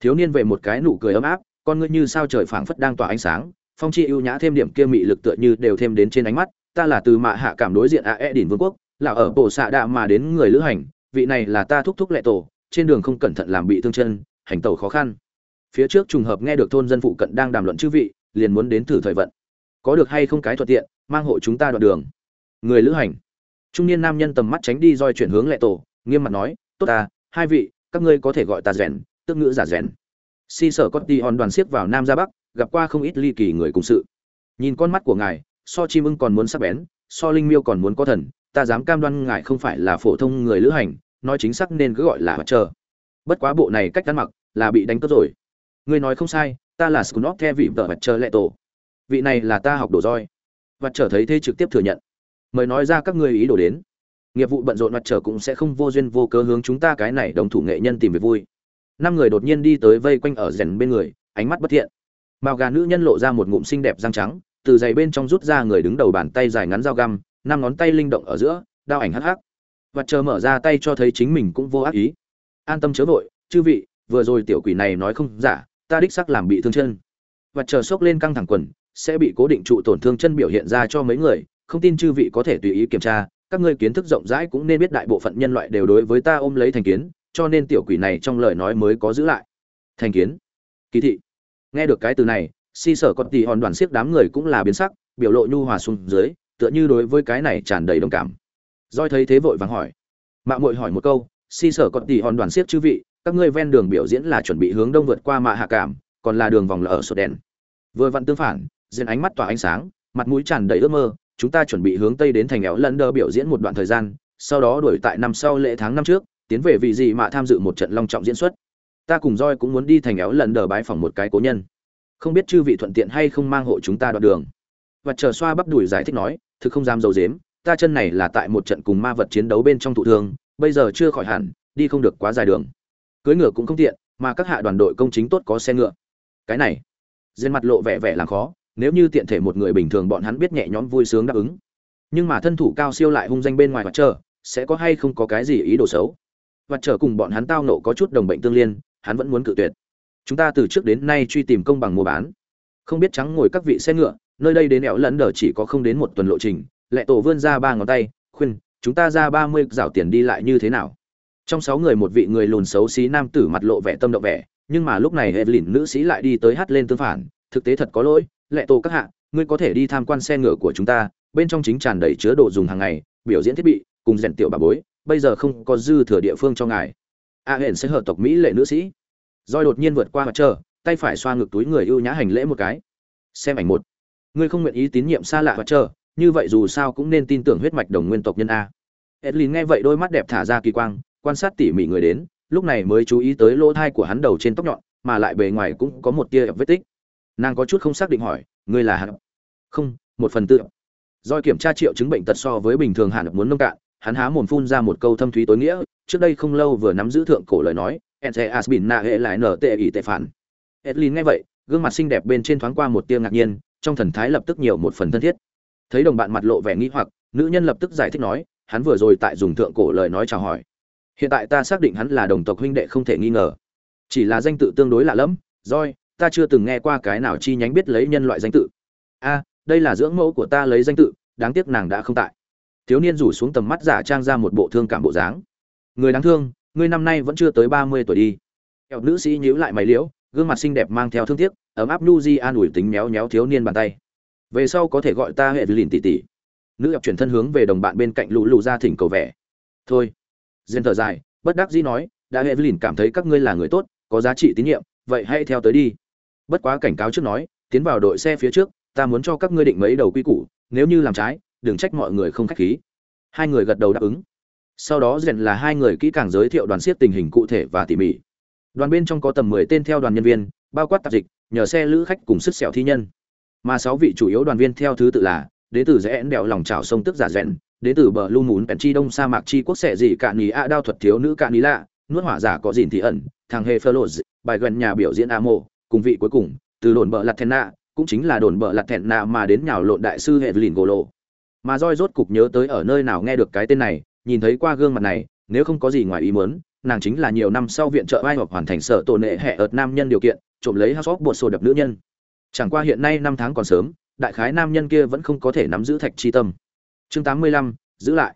Thiếu niên về một cái nụ cười ấm áp, con ngươi như sao trời phảng phất đang tỏa ánh sáng, phong chi ưu nhã thêm điểm kia mị lực tựa như đều thêm đến trên ánh mắt ta là từ mạ hạ cảm đối diện a e đỉnh vương quốc, là ở bộ xạ đạ mà đến người lữ hành, vị này là ta thúc thúc lệ tổ, trên đường không cẩn thận làm bị thương chân, hành tẩu khó khăn. Phía trước trùng hợp nghe được thôn dân phụ cận đang đàm luận chư vị, liền muốn đến thử thời vận. Có được hay không cái thuận tiện, mang hộ chúng ta đoạn đường. Người lữ hành. Trung niên nam nhân tầm mắt tránh đi roi chuyển hướng lệ tổ, nghiêm mặt nói, tốt ta, hai vị, các ngươi có thể gọi ta rèn, tức ngữ giả rèn. Si sở có ti hòn đoàn xiếc vào nam ra bắc, gặp qua không ít ly kỳ người cùng sự. Nhìn con mắt của ngài so chim ưng còn muốn sắc bén, so linh miêu còn muốn có thần, ta dám cam đoan ngài không phải là phổ thông người lữ hành, nói chính xác nên cứ gọi là mặt trời bất quá bộ này cách ăn mặc là bị đánh cướp rồi. Ngươi nói không sai, ta là scunop the vị vợ mặt trời lệ tổ. Vị này là ta học đồ roi. Mặt trở thấy thế trực tiếp thừa nhận. Mời nói ra các ngươi ý đồ đến. Nghiệp vụ bận rộn mặt trời cũng sẽ không vô duyên vô cớ hướng chúng ta cái này đồng thủ nghệ nhân tìm về vui. Năm người đột nhiên đi tới vây quanh ở rèn bên người, ánh mắt bất thiện. Màu gà nữ nhân lộ ra một ngụm xinh đẹp răng trắng từ giày bên trong rút ra người đứng đầu bàn tay dài ngắn dao găm, năm ngón tay linh động ở giữa, đao ảnh hắc hắc. Và chờ mở ra tay cho thấy chính mình cũng vô ác ý. An tâm chớ vội, chư vị, vừa rồi tiểu quỷ này nói không giả, ta đích xác làm bị thương chân. Và chờ sốc lên căng thẳng quần, sẽ bị cố định trụ tổn thương chân biểu hiện ra cho mấy người, không tin chư vị có thể tùy ý kiểm tra, các ngươi kiến thức rộng rãi cũng nên biết đại bộ phận nhân loại đều đối với ta ôm lấy thành kiến, cho nên tiểu quỷ này trong lời nói mới có giữ lại. Thành kiến. Kỳ thị. Nghe được cái từ này si sở còn tỷ hòn đoàn siếc đám người cũng là biến sắc, biểu lộ nhu hòa xuống dưới, tựa như đối với cái này tràn đầy đồng cảm. Doi thấy thế vội vàng hỏi. Mạng muội hỏi một câu, si sở còn tỷ hòn đoàn siếc chư vị, các ngươi ven đường biểu diễn là chuẩn bị hướng đông vượt qua mạ hạ cảm, còn là đường vòng là ở sột đèn. Vừa vặn tương phản diện ánh mắt tỏa ánh sáng, mặt mũi tràn đầy ước mơ, chúng ta chuẩn bị hướng tây đến thành éo lân đơ biểu diễn một đoạn thời gian, sau đó đuổi tại năm sau lễ tháng năm trước, tiến về vị gì mà tham dự một trận long trọng diễn xuất. Ta cùng roi cũng muốn đi thành éo lần đờ bái phỏng một cái cố nhân không biết chư vị thuận tiện hay không mang hộ chúng ta đoạn đường. Và chờ xoa bắp đùi giải thích nói, thực không dám dầu dếm ta chân này là tại một trận cùng ma vật chiến đấu bên trong thụ thương, bây giờ chưa khỏi hẳn, đi không được quá dài đường. Cưới ngựa cũng không tiện, mà các hạ đoàn đội công chính tốt có xe ngựa. Cái này trên mặt lộ vẻ vẻ làm khó, nếu như tiện thể một người bình thường bọn hắn biết nhẹ nhõm vui sướng đáp ứng. Nhưng mà thân thủ cao siêu lại hung danh bên ngoài mặt chờ sẽ có hay không có cái gì ý đồ xấu? Và trở cùng bọn hắn tao nộ có chút đồng bệnh tương liên, hắn vẫn muốn cự tuyệt chúng ta từ trước đến nay truy tìm công bằng mua bán. Không biết trắng ngồi các vị xe ngựa, nơi đây đến ẻo lẫn đờ chỉ có không đến một tuần lộ trình lệ tổ vươn ra ba ngón tay, khuyên, chúng ta ra ba mươi rảo tiền đi lại như thế nào? Trong sáu người một vị người lùn xấu xí nam tử mặt lộ vẻ tâm động vẻ, nhưng mà lúc này Evelyn nữ sĩ lại đi tới hát lên tương phản, thực tế thật có lỗi lệ tổ các hạ, ngươi có thể đi tham quan xe ngựa của chúng ta, bên trong chính tràn đầy chứa đồ dùng hàng ngày, biểu diễn thiết bị, cùng rèn tiểu bà bối, bây giờ không có dư thừa địa phương cho ngài. A hển sẽ hợp tộc mỹ lệ nữ sĩ. Rồi đột nhiên vượt qua mặt trở, tay phải xoa ngực túi người ưu nhã hành lễ một cái. Xem ảnh một. Ngươi không nguyện ý tín nhiệm xa lạ mặt trở, như vậy dù sao cũng nên tin tưởng huyết mạch đồng nguyên tộc nhân a. Edlin nghe vậy đôi mắt đẹp thả ra kỳ quang quan sát tỉ mỉ người đến lúc này mới chú ý tới lỗ thai của hắn đầu trên tóc nhọn mà lại bề ngoài cũng có một tia vết tích. Nàng có chút không xác định hỏi ngươi là hạng không một phần tư. Doi kiểm tra triệu chứng bệnh tật so với bình thường hẳn muốn nông cạn hắn há mồm phun ra một câu thâm thúy tối nghĩa trước đây không lâu vừa nắm giữ thượng cổ lời nói ente asbin na hệ lại nở tệ ỷ tệ phản. Edlin nghe vậy, gương mặt xinh đẹp bên trên thoáng qua một tia ngạc nhiên, trong thần thái lập tức nhiều một phần thân thiết. Thấy đồng bạn mặt lộ vẻ nghi hoặc, nữ nhân lập tức giải thích nói, hắn vừa rồi tại dùng thượng cổ lời nói chào hỏi. Hiện tại ta xác định hắn là đồng tộc huynh đệ không thể nghi ngờ. Chỉ là danh tự tương đối lạ lẫm roi ta chưa từng nghe qua cái nào chi nhánh biết lấy nhân loại danh tự. A, đây là dưỡng mẫu của ta lấy danh tự, đáng tiếc nàng đã không tại. Thiếu niên rủ xuống tầm mắt giả trang ra một bộ thương cảm bộ dáng. Người đáng thương ngươi năm nay vẫn chưa tới ba mươi tuổi đi. Kẹo nữ sĩ nhíu lại mày liễu, gương mặt xinh đẹp mang theo thương tiếc, ấm áp nu di an ủi tính méo méo thiếu niên bàn tay. Về sau có thể gọi ta hệ lìn tỷ tỷ. Nữ eo chuyển thân hướng về đồng bạn bên cạnh lũ lụ ra thỉnh cầu vẻ. Thôi. Diên thở dài, bất đắc dĩ nói, đã hệ lìn cảm thấy các ngươi là người tốt, có giá trị tín nhiệm, vậy hãy theo tới đi. Bất quá cảnh cáo trước nói, tiến vào đội xe phía trước, ta muốn cho các ngươi định mấy đầu quy củ, nếu như làm trái, đừng trách mọi người không khách khí. Hai người gật đầu đáp ứng sau đó rèn là hai người kỹ càng giới thiệu đoàn siết tình hình cụ thể và tỉ mỉ. Đoàn bên trong có tầm mười tên theo đoàn nhân viên, bao quát tạp dịch, nhờ xe lữ khách cùng sức sẹo thi nhân. Mà sáu vị chủ yếu đoàn viên theo thứ tự là, đế tử rẽ đèo lòng trào sông tức giả rèn, đế tử bờ lu mún bèn chi đông sa mạc chi quốc xẻ gì cạn ní a đao thuật thiếu nữ cạn ý lạ, nuốt hỏa giả có dìn thì ẩn, thằng hề phơ lộ bài gần nhà biểu diễn a mô cùng vị cuối cùng, từ đồn bờ lặt thèn nạ, cũng chính là đồn bờ lặt thẹn nạ mà đến nhào lộn đại sư hệ lìn gỗ lộ. Mà roi rốt cục nhớ tới ở nơi nào nghe được cái tên này nhìn thấy qua gương mặt này, nếu không có gì ngoài ý muốn, nàng chính là nhiều năm sau viện trợ vai hoặc hoàn thành sở tổ nệ hệ ợt nam nhân điều kiện, trộm lấy hắc bột sổ đập nữ nhân. Chẳng qua hiện nay năm tháng còn sớm, đại khái nam nhân kia vẫn không có thể nắm giữ thạch chi tâm. Chương tám mươi lăm, giữ lại.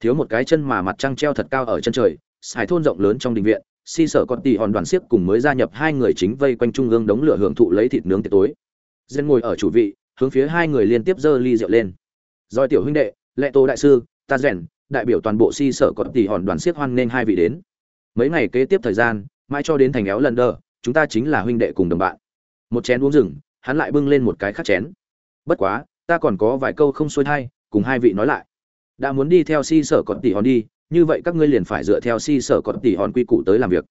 Thiếu một cái chân mà mặt trăng treo thật cao ở chân trời xài thôn rộng lớn trong đình viện, si sở con tì hòn đoàn siếc cùng mới gia nhập hai người chính vây quanh trung ương đống lửa hưởng thụ lấy thịt nướng tiệc tối. Dân ngồi ở chủ vị, hướng phía hai người liên tiếp giơ ly rượu lên. Doi tiểu huynh đệ, lệ tô đại sư, ta rèn đại biểu toàn bộ si sở con Tỷ hòn đoàn siết hoan nên hai vị đến. Mấy ngày kế tiếp thời gian, mãi cho đến thành éo lần đờ, chúng ta chính là huynh đệ cùng đồng bạn. Một chén uống rừng, hắn lại bưng lên một cái khác chén. Bất quá, ta còn có vài câu không xuôi thay cùng hai vị nói lại. Đã muốn đi theo si sở còn tỷ hòn đi, như vậy các ngươi liền phải dựa theo si sở còn tỷ hòn quy củ tới làm việc.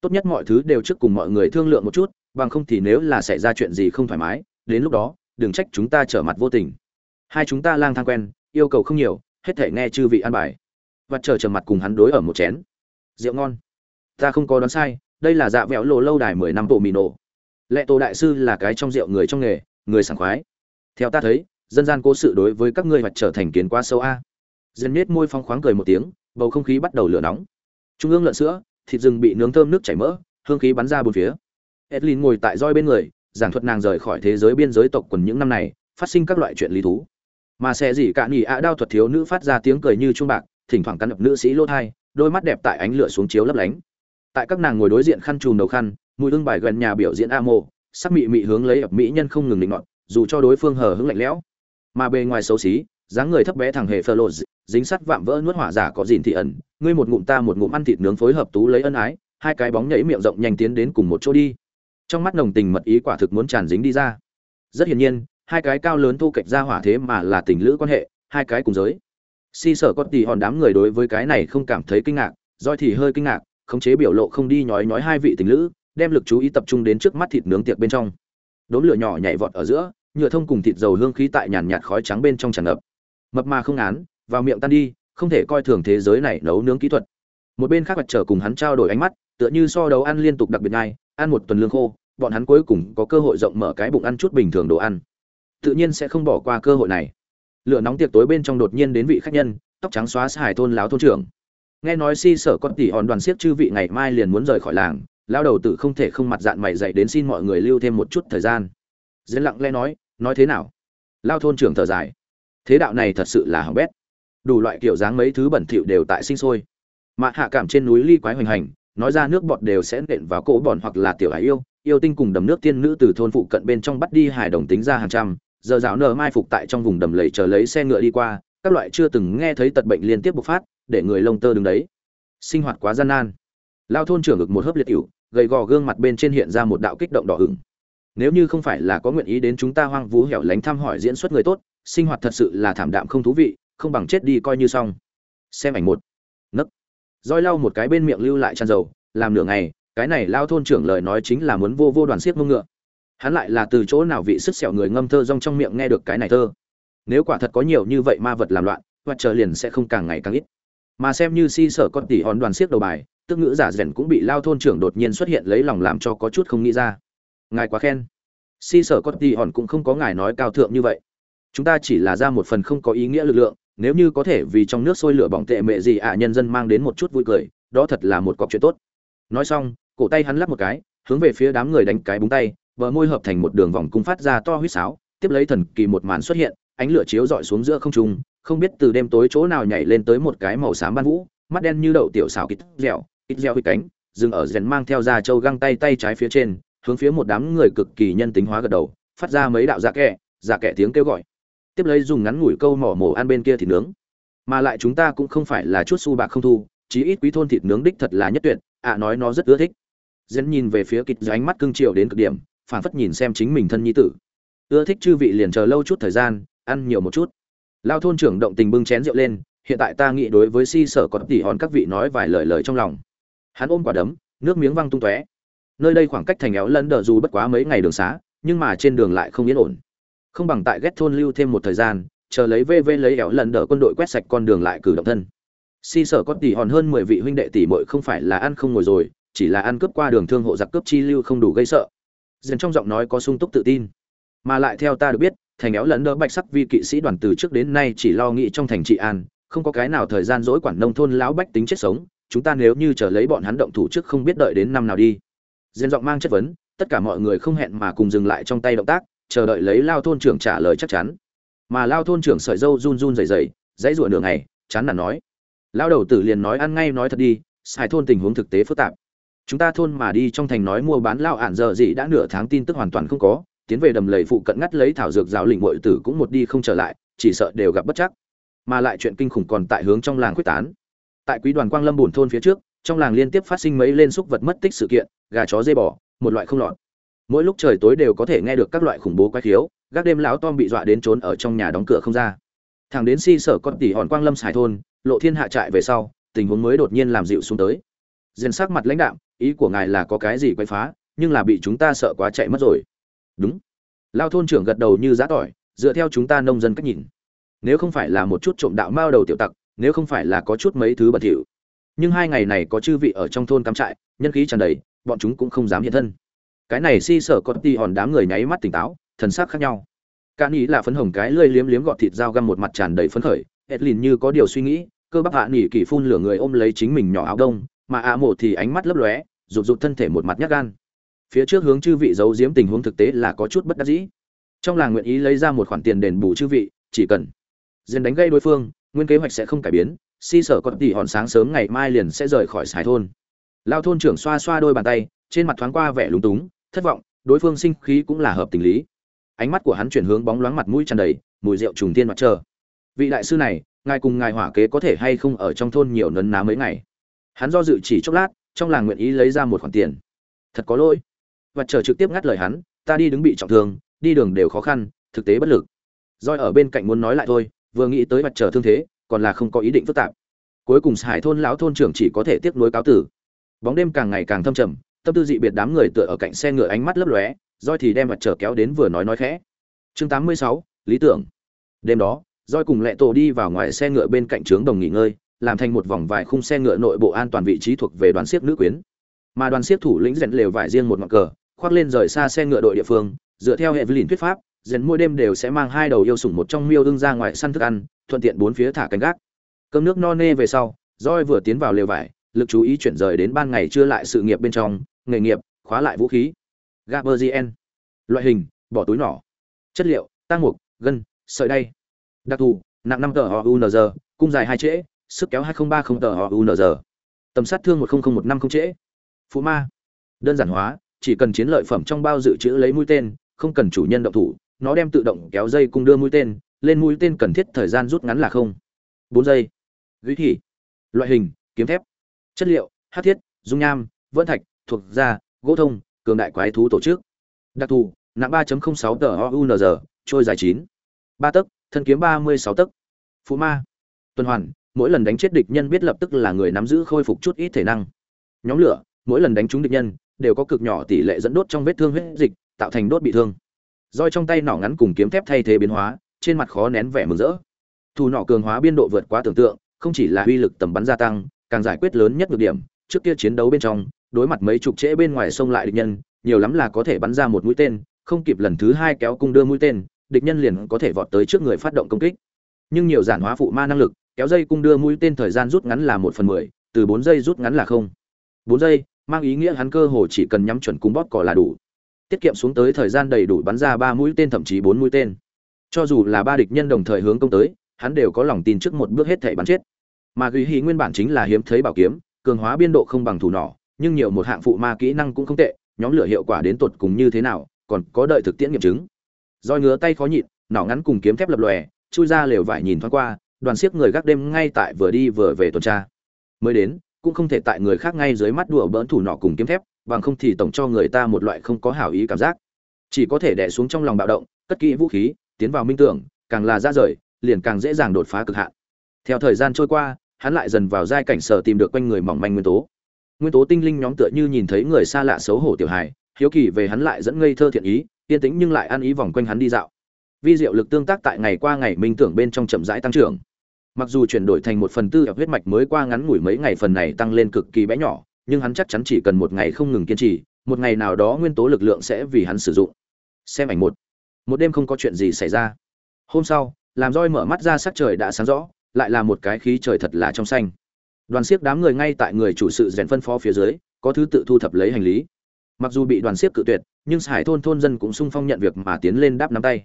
Tốt nhất mọi thứ đều trước cùng mọi người thương lượng một chút, bằng không thì nếu là xảy ra chuyện gì không thoải mái, đến lúc đó, đừng trách chúng ta trở mặt vô tình. Hai chúng ta lang thang quen, yêu cầu không nhiều hết thể nghe chư vị an bài. Và chờ trầm mặt cùng hắn đối ở một chén. Rượu ngon. Ta không có đoán sai, đây là dạ vẹo lộ lâu đài mười năm tổ mì nổ. Lệ tổ đại sư là cái trong rượu người trong nghề, người sảng khoái. Theo ta thấy, dân gian cố sự đối với các ngươi mặt trở thành kiến quá sâu a. Dân nết môi phong khoáng cười một tiếng, bầu không khí bắt đầu lửa nóng. Trung ương lợn sữa, thịt rừng bị nướng thơm nước chảy mỡ, hương khí bắn ra bốn phía. Edlin ngồi tại roi bên người, giảng thuật nàng rời khỏi thế giới biên giới tộc quần những năm này, phát sinh các loại chuyện lý thú mà xe gì cả nhỉ ạ đao thuật thiếu nữ phát ra tiếng cười như chuông bạc thỉnh thoảng cắn đập nữ sĩ lỗ thai đôi mắt đẹp tại ánh lửa xuống chiếu lấp lánh. Tại các nàng ngồi đối diện khăn trùm đầu khăn mùi hương bài gần nhà biểu diễn a mô sắc mị mị hướng lấy ập mỹ nhân không ngừng định ngọn, dù cho đối phương hờ hững lạnh lẽo. Mà bề ngoài xấu xí dáng người thấp bé thằng hề phơ lộ dính sắt vạm vỡ nuốt hỏa giả có dìn thị ẩn ngươi một ngụm ta một ngụm ăn thịt nướng phối hợp tú lấy ân ái hai cái bóng nhảy miệng rộng nhanh tiến đến cùng một chỗ đi. Trong mắt nồng tình mật ý quả thực muốn tràn dính đi ra. Rất hiển nhiên hai cái cao lớn thu kệch ra hỏa thế mà là tình lữ quan hệ, hai cái cùng giới. Si sở có tỷ hòn đám người đối với cái này không cảm thấy kinh ngạc doi thì hơi kinh ngạc, khống chế biểu lộ không đi nhói nhói hai vị tình lữ, đem lực chú ý tập trung đến trước mắt thịt nướng tiệc bên trong. Đốm lửa nhỏ nhảy vọt ở giữa, nhựa thông cùng thịt dầu hương khí tại nhàn nhạt khói trắng bên trong tràn ngập. Mập mà không án, vào miệng tan đi, không thể coi thường thế giới này nấu nướng kỹ thuật. Một bên khác mặt trở cùng hắn trao đổi ánh mắt, tựa như so đấu ăn liên tục đặc biệt ngay, ăn một tuần lương khô, bọn hắn cuối cùng có cơ hội rộng mở cái bụng ăn chút bình thường đồ ăn tự nhiên sẽ không bỏ qua cơ hội này. Lửa nóng tiệc tối bên trong đột nhiên đến vị khách nhân, tóc trắng xóa hải thôn láo thôn trưởng. Nghe nói si sở con tỷ hòn đoàn siết chư vị ngày mai liền muốn rời khỏi làng lao đầu tử không thể không mặt dạng mày dậy đến xin mọi người lưu thêm một chút thời gian. Diễn lặng lẽ nói nói thế nào? Lao thôn trưởng thở dài. Thế đạo này thật sự là hỏng bét. Đủ loại kiểu dáng mấy thứ bẩn thỉu đều tại sinh sôi. Mạ hạ cảm trên núi ly quái hoành hành, nói ra nước bọt đều sẽ nện vào cỗ bòn hoặc là tiểu hải yêu yêu tinh cùng đầm nước tiên nữ từ thôn phụ cận bên trong bắt đi hải đồng tính ra hàng trăm giờ rào nở mai phục tại trong vùng đầm lầy chờ lấy xe ngựa đi qua, các loại chưa từng nghe thấy tật bệnh liên tiếp bộc phát, để người lông tơ đứng đấy. Sinh hoạt quá gian nan. Lao thôn trưởng ngực một hớp liệt cựu gầy gò gương mặt bên trên hiện ra một đạo kích động đỏ hửng nếu như không phải là có nguyện ý đến chúng ta hoang vú hẻo lánh thăm hỏi diễn xuất người tốt, sinh hoạt thật sự là thảm đạm không thú vị, không bằng chết đi coi như xong. Xem ảnh một. Nấc. Roi lau một cái bên miệng lưu lại tràn dầu, làm nửa ngày, cái này lao thôn trưởng lời nói chính là muốn vô vô đoàn xiết mông ngựa hắn lại là từ chỗ nào vị sức sẹo người ngâm thơ rong trong miệng nghe được cái này thơ? Nếu quả thật có nhiều như vậy ma vật làm loạn, hoặc chờ liền sẽ không càng ngày càng ít. Mà xem như si sở con tỷ hòn đoàn siết đầu bài, tức ngữ giả rèn cũng bị lao thôn trưởng đột nhiên xuất hiện lấy lòng làm cho có chút không nghĩ ra. Ngài quá khen. Si sở con tỷ hòn cũng không có ngài nói cao thượng như vậy. Chúng ta chỉ là ra một phần không có ý nghĩa lực lượng, nếu như có thể vì trong nước sôi lửa bỏng tệ mẹ gì ạ à, nhân dân mang đến một chút vui cười, đó thật là một cọc chuyện tốt. Nói xong, cổ tay hắn lắp một cái, hướng về phía đám người đánh cái búng tay bờ môi hợp thành một đường vòng cung phát ra to huýt sáo, tiếp lấy thần kỳ một màn xuất hiện, ánh lửa chiếu rọi xuống giữa không trung, không biết từ đêm tối chỗ nào nhảy lên tới một cái màu xám ban vũ, mắt đen như đậu tiểu xào kít dẻo kít dẻo huy cánh, dừng ở rèn mang theo ra châu găng tay tay trái phía trên, hướng phía một đám người cực kỳ nhân tính hóa gật đầu, phát ra mấy đạo dạ kẹ dạ kẹ tiếng kêu gọi. Tiếp lấy dùng ngắn ngủi câu mỏ mổ ăn bên kia thịt nướng. Mà lại chúng ta cũng không phải là chút xu bạc không thu, chí ít quý thôn thịt nướng đích thật là nhất tuyệt, ạ, nói nó rất ưa thích. Dẫn nhìn về phía kịch ánh mắt cưng chiều đến cực điểm phản phất nhìn xem chính mình thân nhi tử. Ưa thích chư vị liền chờ lâu chút thời gian, ăn nhiều một chút. Lao thôn trưởng động tình bưng chén rượu lên, hiện tại ta nghĩ đối với si sở có tỉ hòn các vị nói vài lời lời trong lòng. Hắn ôm quả đấm, nước miếng văng tung tóe. Nơi đây khoảng cách thành éo lân đờ dù bất quá mấy ngày đường xá, nhưng mà trên đường lại không yên ổn. Không bằng tại ghét thôn lưu thêm một thời gian, chờ lấy vv lấy éo lần đờ quân đội quét sạch con đường lại cử động thân. Si sở có tỉ hòn hơn mười vị huynh đệ tỷ muội không phải là ăn không ngồi rồi, chỉ là ăn cướp qua đường thương hộ giặc cướp chi lưu không đủ gây sợ dần trong giọng nói có sung túc tự tin. Mà lại theo ta được biết, thành éo lẫn đỡ bạch sắc vi kỵ sĩ đoàn từ trước đến nay chỉ lo nghĩ trong thành trị an, không có cái nào thời gian dỗi quản nông thôn lão bách tính chết sống, chúng ta nếu như chờ lấy bọn hắn động thủ trước không biết đợi đến năm nào đi. Diên giọng mang chất vấn, tất cả mọi người không hẹn mà cùng dừng lại trong tay động tác, chờ đợi lấy lao thôn trưởng trả lời chắc chắn. Mà lao thôn trưởng sợi dâu run run rẩy rẩy, dãy rủa nửa ngày, chán nản nói. Lao đầu tử liền nói ăn ngay nói thật đi xài thôn tình huống thực tế phức tạp chúng ta thôn mà đi trong thành nói mua bán lao ản giờ gì đã nửa tháng tin tức hoàn toàn không có, tiến về đầm lầy phụ cận ngắt lấy thảo dược giáo lĩnh muội tử cũng một đi không trở lại, chỉ sợ đều gặp bất chắc. Mà lại chuyện kinh khủng còn tại hướng trong làng quyết tán. Tại quý đoàn quang lâm bùn thôn phía trước, trong làng liên tiếp phát sinh mấy lên xúc vật mất tích sự kiện, gà chó dê bò, một loại không lọt. Mỗi lúc trời tối đều có thể nghe được các loại khủng bố quái khiếu, gác đêm lão tom bị dọa đến trốn ở trong nhà đóng cửa không ra. Thằng đến si sở con tỷ hòn quang lâm xài thôn, lộ thiên hạ trại về sau, tình huống mới đột nhiên làm dịu xuống tới diên sắc mặt lãnh đạm, ý của ngài là có cái gì quay phá, nhưng là bị chúng ta sợ quá chạy mất rồi. Đúng. Lao thôn trưởng gật đầu như giá tỏi, dựa theo chúng ta nông dân cách nhìn. Nếu không phải là một chút trộm đạo mao đầu tiểu tặc, nếu không phải là có chút mấy thứ bẩn thỉu. Nhưng hai ngày này có chư vị ở trong thôn cắm trại, nhân khí tràn đầy, bọn chúng cũng không dám hiện thân. Cái này si sở có ti hòn đám người nháy mắt tỉnh táo, thần sắc khác nhau. Cả nghĩ là phấn hồng cái lơi liếm liếm gọt thịt dao găm một mặt tràn đầy phấn khởi, edlin như có điều suy nghĩ, cơ bắp hạ nỉ kỳ phun lửa người ôm lấy chính mình nhỏ áo đông mà ạ mộ thì ánh mắt lấp lóe, rụt rụt thân thể một mặt nhát gan. Phía trước hướng chư vị giấu giếm tình huống thực tế là có chút bất đắc dĩ. Trong làng nguyện ý lấy ra một khoản tiền đền bù chư vị, chỉ cần dần đánh gây đối phương, nguyên kế hoạch sẽ không cải biến, si sở còn tỉ hòn sáng sớm ngày mai liền sẽ rời khỏi xài thôn. Lao thôn trưởng xoa xoa đôi bàn tay, trên mặt thoáng qua vẻ lúng túng, thất vọng, đối phương sinh khí cũng là hợp tình lý. Ánh mắt của hắn chuyển hướng bóng loáng mặt mũi tràn đầy, mùi rượu trùng tiên mặt trơ vị đại sư này, ngài cùng ngài hỏa kế có thể hay không ở trong thôn nhiều nấn ná mấy ngày? Hắn do dự chỉ chốc lát trong làng nguyện ý lấy ra một khoản tiền. Thật có lỗi. Và chờ trực tiếp ngắt lời hắn ta đi đứng bị trọng thương đi đường đều khó khăn thực tế bất lực. Roi ở bên cạnh muốn nói lại thôi vừa nghĩ tới mặt trở thương thế còn là không có ý định phức tạp. Cuối cùng hải thôn lão thôn trưởng chỉ có thể tiếp nối cáo tử. Bóng đêm càng ngày càng thâm trầm tâm tư dị biệt đám người tựa ở cạnh xe ngựa ánh mắt lấp lóe roi thì đem mặt trở kéo đến vừa nói nói khẽ. Chương 86, lý tưởng. Đêm đó roi cùng lẹ tổ đi vào ngoài xe ngựa bên cạnh trướng đồng nghỉ ngơi làm thành một vòng vài khung xe ngựa nội bộ an toàn vị trí thuộc về đoàn siếc nữ quyến. Mà đoàn siếc thủ lĩnh rèn lều vải riêng một ngọn cờ, khoác lên rời xa xe ngựa đội địa phương, dựa theo hệ vlin thuyết pháp, rèn mỗi đêm đều sẽ mang hai đầu yêu sủng một trong miêu đương ra ngoài săn thức ăn, thuận tiện bốn phía thả canh gác. Cơm nước no nê về sau roi vừa tiến vào lều vải, lực chú ý chuyển rời đến ban ngày chưa lại sự nghiệp bên trong, nghề nghiệp, khóa lại vũ khí. Gaberzien loại hình, bỏ túi nhỏ chất liệu tăng mục, gân, sợi đay. Đặc thù, nặng năm tờ họ unz cung dài hai trễ sức kéo hai nghìn ba không tờ tầm sát thương một nghìn một năm không trễ. Phú ma. Đơn giản hóa, chỉ cần chiến lợi phẩm trong bao dự trữ lấy mũi tên, không cần chủ nhân động thủ, nó đem tự động kéo dây cung đưa mũi tên, lên mũi tên cần thiết thời gian rút ngắn là không. 4 giây. Ghi thị loại hình, kiếm thép. Chất liệu hắc thiết, dung nham vân thạch, thuộc da, gỗ thông, cường đại quái thú tổ chức. Đặc thù, nặng 3.06 tờ trôi dài chín. Ba tấc, thân kiếm ba mươi sáu tấc. Phú ma. Tuần hoàn mỗi lần đánh chết địch nhân biết lập tức là người nắm giữ khôi phục chút ít thể năng. Nhóm lửa, mỗi lần đánh trúng địch nhân, đều có cực nhỏ tỷ lệ dẫn đốt trong vết thương huyết dịch, tạo thành đốt bị thương. Roi trong tay nỏ ngắn cùng kiếm thép thay thế biến hóa, trên mặt khó nén vẻ mừng rỡ. Thủ nỏ cường hóa biên độ vượt quá tưởng tượng, không chỉ là uy lực tầm bắn gia tăng, càng giải quyết lớn nhất nhược điểm, trước kia chiến đấu bên trong, đối mặt mấy chục trễ bên ngoài sông lại địch nhân, nhiều lắm là có thể bắn ra một mũi tên, không kịp lần thứ hai kéo cung đưa mũi tên, địch nhân liền có thể vọt tới trước người phát động công kích. Nhưng nhiều giản hóa phụ ma năng lực kéo dây cung đưa mũi tên thời gian rút ngắn là một phần mười, từ bốn giây rút ngắn là không. Bốn giây, mang ý nghĩa hắn cơ hồ chỉ cần nhắm chuẩn cung bóp cỏ là đủ. Tiết kiệm xuống tới thời gian đầy đủ bắn ra ba mũi tên, thậm chí bốn mũi tên. Cho dù là ba địch nhân đồng thời hướng công tới, hắn đều có lòng tin trước một bước hết thể bắn chết. Mà ghi hí nguyên bản chính là hiếm thấy bảo kiếm, cường hóa biên độ không bằng thủ nỏ, nhưng nhiều một hạng phụ ma kỹ năng cũng không tệ, nhóm lửa hiệu quả đến tột cùng như thế nào, còn có đợi thực tiễn nghiệm chứng. Roi ngứa tay khó nhịn, nỏ ngắn cùng kiếm thép lập lòe, chui ra lều vải nhìn thoáng qua đoàn siếc người gác đêm ngay tại vừa đi vừa về tuần tra. Mới đến, cũng không thể tại người khác ngay dưới mắt đùa bỡn thủ nọ cùng kiếm thép, bằng không thì tổng cho người ta một loại không có hảo ý cảm giác. Chỉ có thể đè xuống trong lòng bạo động, cất kỹ vũ khí, tiến vào minh tưởng, càng là ra rời, liền càng dễ dàng đột phá cực hạn. Theo thời gian trôi qua, hắn lại dần vào giai cảnh sở tìm được quanh người mỏng manh nguyên tố. Nguyên tố tinh linh nhóm tựa như nhìn thấy người xa lạ xấu hổ tiểu hài, hiếu kỳ về hắn lại dẫn ngây thơ thiện ý, yên tĩnh nhưng lại ăn ý vòng quanh hắn đi dạo. Vi diệu lực tương tác tại ngày qua ngày minh tưởng bên trong chậm rãi tăng trưởng mặc dù chuyển đổi thành một phần tư huyết mạch mới qua ngắn ngủi mấy ngày phần này tăng lên cực kỳ bé nhỏ, nhưng hắn chắc chắn chỉ cần một ngày không ngừng kiên trì, một ngày nào đó nguyên tố lực lượng sẽ vì hắn sử dụng. Xem ảnh một. Một đêm không có chuyện gì xảy ra. Hôm sau, làm roi mở mắt ra sắc trời đã sáng rõ, lại là một cái khí trời thật là trong xanh. Đoàn siếc đám người ngay tại người chủ sự rèn phân phó phía dưới, có thứ tự thu thập lấy hành lý. Mặc dù bị đoàn siếc cự tuyệt, nhưng hải thôn thôn dân cũng sung phong nhận việc mà tiến lên đáp nắm tay.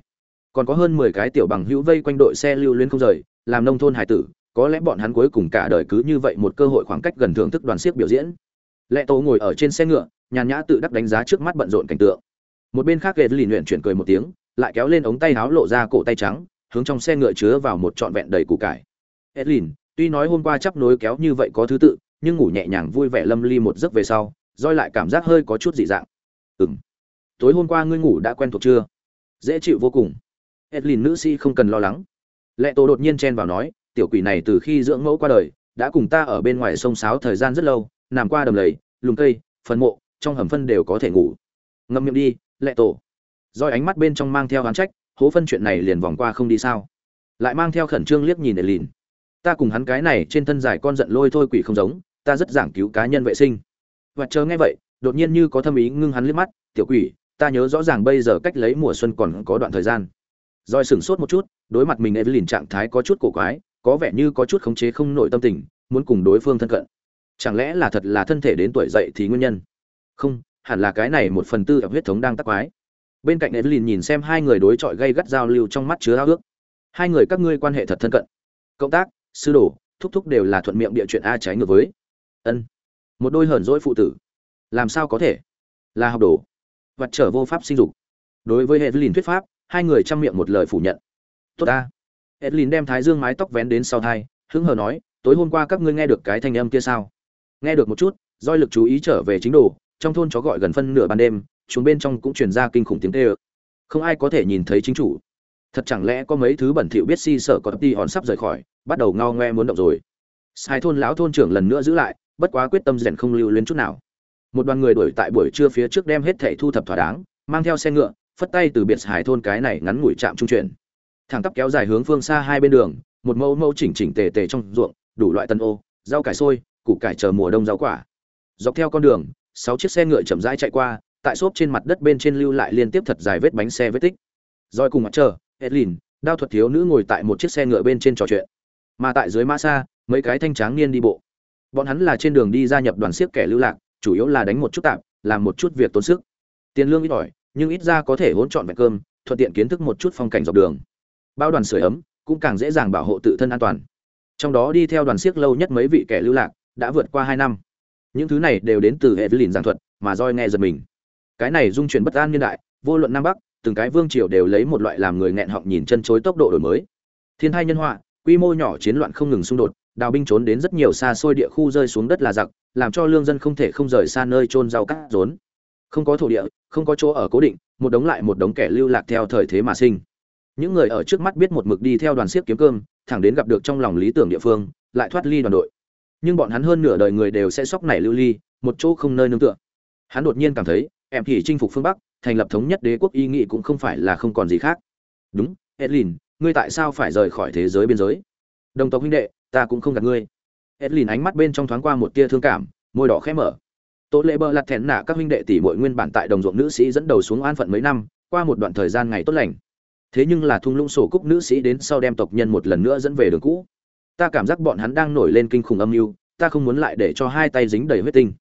Còn có hơn mười cái tiểu bằng hữu vây quanh đội xe lưu luyến không rời làm nông thôn hải tử, có lẽ bọn hắn cuối cùng cả đời cứ như vậy một cơ hội khoảng cách gần thưởng thức đoàn siếc biểu diễn. Lệ tổ ngồi ở trên xe ngựa, nhàn nhã tự đắc đánh giá trước mắt bận rộn cảnh tượng. Một bên khác ghệ lìn luyện chuyển cười một tiếng, lại kéo lên ống tay áo lộ ra cổ tay trắng, hướng trong xe ngựa chứa vào một trọn vẹn đầy củ cải. Edlin tuy nói hôm qua chắp nối kéo như vậy có thứ tự, nhưng ngủ nhẹ nhàng vui vẻ lâm ly một giấc về sau, roi lại cảm giác hơi có chút dị dạng. Ừm. Tối hôm qua ngươi ngủ đã quen thuộc chưa? Dễ chịu vô cùng. Edlin nữ sĩ không cần lo lắng lệ tổ đột nhiên chen vào nói, tiểu quỷ này từ khi dưỡng mẫu qua đời, đã cùng ta ở bên ngoài sông sáo thời gian rất lâu, nằm qua đầm lầy, lùm cây, phần mộ, trong hầm phân đều có thể ngủ. Ngâm miệng đi, lệ tổ roi ánh mắt bên trong mang theo oán trách, hố phân chuyện này liền vòng qua không đi sao? Lại mang theo khẩn trương liếc nhìn lìn. ta cùng hắn cái này trên thân dài con giận lôi thôi quỷ không giống, ta rất giảng cứu cá nhân vệ sinh. Và chờ nghe vậy, đột nhiên như có thâm ý ngưng hắn liếc mắt, tiểu quỷ, ta nhớ rõ ràng bây giờ cách lấy mùa xuân còn có đoạn thời gian. Rồi sửng sốt một chút, đối mặt mình evelyn trạng thái có chút cổ quái, có vẻ như có chút khống chế không nổi tâm tình, muốn cùng đối phương thân cận. Chẳng lẽ là thật là thân thể đến tuổi dậy thì nguyên nhân? Không, hẳn là cái này một phần tư huyết thống đang tắc quái. Bên cạnh evelyn nhìn xem hai người đối chọi gây gắt giao lưu trong mắt chứa ao ước. Hai người các ngươi quan hệ thật thân cận. Cộng tác, sư đồ, thúc thúc đều là thuận miệng địa chuyện a trái ngược với. Ân. Một đôi hờn dỗi phụ tử. Làm sao có thể? Là học đồ. Vật trở vô pháp sinh dục. Đối với hệ thuyết pháp hai người chăm miệng một lời phủ nhận. Tốt ta. Edlin đem thái dương mái tóc vén đến sau thai, hứng hờ nói, tối hôm qua các ngươi nghe được cái thanh âm kia sao? Nghe được một chút doi lực chú ý trở về chính đồ, trong thôn chó gọi gần phân nửa ban đêm, chúng bên trong cũng truyền ra kinh khủng tiếng tê ơ không ai có thể nhìn thấy chính chủ. Thật chẳng lẽ có mấy thứ bẩn thỉu biết si sợ có tập đi hòn sắp rời khỏi, bắt đầu ngao ngoe muốn động rồi? Sai thôn lão thôn trưởng lần nữa giữ lại, bất quá quyết tâm rèn không lưu luyến chút nào. Một đoàn người đuổi tại buổi trưa phía trước đem hết thảy thu thập thỏa đáng, mang theo xe ngựa phất tay từ biệt hải thôn cái này ngắn ngủi chạm trung chuyển. Thẳng tắp kéo dài hướng phương xa hai bên đường, một mẫu mẫu chỉnh chỉnh tề tề trong ruộng, đủ loại tân ô, rau cải sôi củ cải chờ mùa đông rau quả. Dọc theo con đường, sáu chiếc xe ngựa chậm rãi chạy qua, tại xốp trên mặt đất bên trên lưu lại liên tiếp thật dài vết bánh xe vết tích. Roi cùng mặt chờ edlin, đao thuật thiếu nữ ngồi tại một chiếc xe ngựa bên trên trò chuyện. Mà tại dưới ma xa, mấy cái thanh tráng niên đi bộ. Bọn hắn là trên đường đi gia nhập đoàn siếc kẻ lưu lạc, chủ yếu là đánh một chút tạm làm một chút việc tốn sức. Tiền lương ít ỏi nhưng ít ra có thể hỗn trọn vẹn cơm, thuận tiện kiến thức một chút phong cảnh dọc đường. Bao đoàn sưởi ấm cũng càng dễ dàng bảo hộ tự thân an toàn. Trong đó đi theo đoàn siếc lâu nhất mấy vị kẻ lưu lạc đã vượt qua hai năm. Những thứ này đều đến từ hệ lìn giảng thuật mà roi nghe giật mình. Cái này dung chuyển bất an niên đại, vô luận nam bắc, từng cái vương triều đều lấy một loại làm người nghẹn họng nhìn chân chối tốc độ đổi mới. Thiên hai nhân họa, quy mô nhỏ chiến loạn không ngừng xung đột, đào binh trốn đến rất nhiều xa xôi địa khu rơi xuống đất là giặc, làm cho lương dân không thể không rời xa nơi trôn rau cắt rốn không có thổ địa, không có chỗ ở cố định, một đống lại một đống kẻ lưu lạc theo thời thế mà sinh. Những người ở trước mắt biết một mực đi theo đoàn siếc kiếm cơm, thẳng đến gặp được trong lòng lý tưởng địa phương, lại thoát ly đoàn đội. Nhưng bọn hắn hơn nửa đời người đều sẽ sóc nảy lưu ly, một chỗ không nơi nương tựa. Hắn đột nhiên cảm thấy, em thì chinh phục phương bắc, thành lập thống nhất đế quốc y nghị cũng không phải là không còn gì khác. Đúng, edlin, ngươi tại sao phải rời khỏi thế giới biên giới? Đồng tộc huynh đệ, ta cũng không gạt ngươi. Edlin ánh mắt bên trong thoáng qua một tia thương cảm, môi đỏ khẽ mở. Tố Lệ Bờ lạt thẹn nạ các huynh đệ tỷ muội nguyên bản tại đồng ruộng nữ sĩ dẫn đầu xuống an phận mấy năm, qua một đoạn thời gian ngày tốt lành. Thế nhưng là thung lũng sổ cúc nữ sĩ đến sau đem tộc nhân một lần nữa dẫn về đường cũ. Ta cảm giác bọn hắn đang nổi lên kinh khủng âm mưu, ta không muốn lại để cho hai tay dính đầy huyết tinh.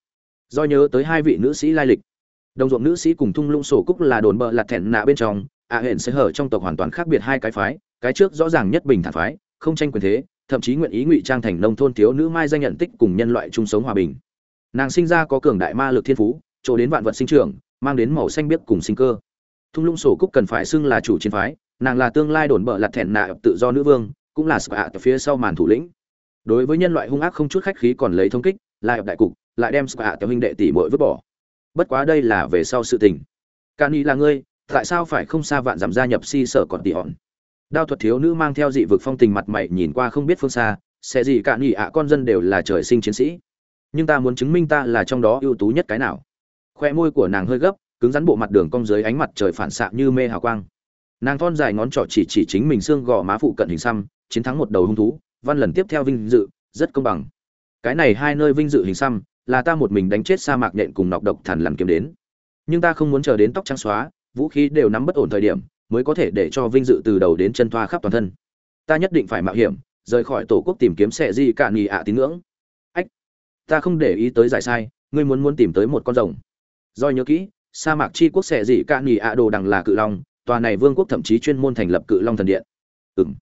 Do nhớ tới hai vị nữ sĩ lai lịch. Đồng ruộng nữ sĩ cùng thung lũng sổ cúc là đồn bờ lạt thẹn nạ bên trong, à hển sẽ hở trong tộc hoàn toàn khác biệt hai cái phái, cái trước rõ ràng nhất bình thản phái, không tranh quyền thế, thậm chí nguyện ý ngụy trang thành nông thôn thiếu nữ mai danh nhận tích cùng nhân loại chung sống hòa bình nàng sinh ra có cường đại ma lực thiên phú, chỗ đến vạn vật sinh trưởng, mang đến màu xanh biếc cùng sinh cơ. Thung lũng sổ cúc cần phải xưng là chủ chiến phái, nàng là tương lai đồn bợ lặt thẹn nạ tự do nữ vương, cũng là sự hạ phía sau màn thủ lĩnh. Đối với nhân loại hung ác không chút khách khí còn lấy thông kích, lại đại cục, lại đem sự hạ tiểu huynh đệ tỷ muội vứt bỏ. Bất quá đây là về sau sự tình. Cani là ngươi, tại sao phải không xa vạn giảm gia nhập si sở còn tỷ hòn? Đao thuật thiếu nữ mang theo dị vực phong tình mặt mày nhìn qua không biết phương xa, sẽ gì cả nhị ạ con dân đều là trời sinh chiến sĩ nhưng ta muốn chứng minh ta là trong đó ưu tú nhất cái nào. Khoe môi của nàng hơi gấp, cứng rắn bộ mặt đường cong dưới ánh mặt trời phản xạ như mê hào quang. Nàng thon dài ngón trỏ chỉ chỉ chính mình xương gò má phụ cận hình xăm, chiến thắng một đầu hung thú, văn lần tiếp theo vinh dự, rất công bằng. Cái này hai nơi vinh dự hình xăm, là ta một mình đánh chết sa mạc nhện cùng nọc độc thằn lằn kiếm đến. Nhưng ta không muốn chờ đến tóc trắng xóa, vũ khí đều nắm bất ổn thời điểm, mới có thể để cho vinh dự từ đầu đến chân thoa khắp toàn thân. Ta nhất định phải mạo hiểm, rời khỏi tổ quốc tìm kiếm sẹ di cạn nhì ạ tín ngưỡng ta không để ý tới giải sai, ngươi muốn muốn tìm tới một con rồng. Do nhớ kỹ, sa mạc chi quốc xẻ dị cạn nghỉ ạ đồ đằng là cự long, tòa này vương quốc thậm chí chuyên môn thành lập cự long thần điện. Ừng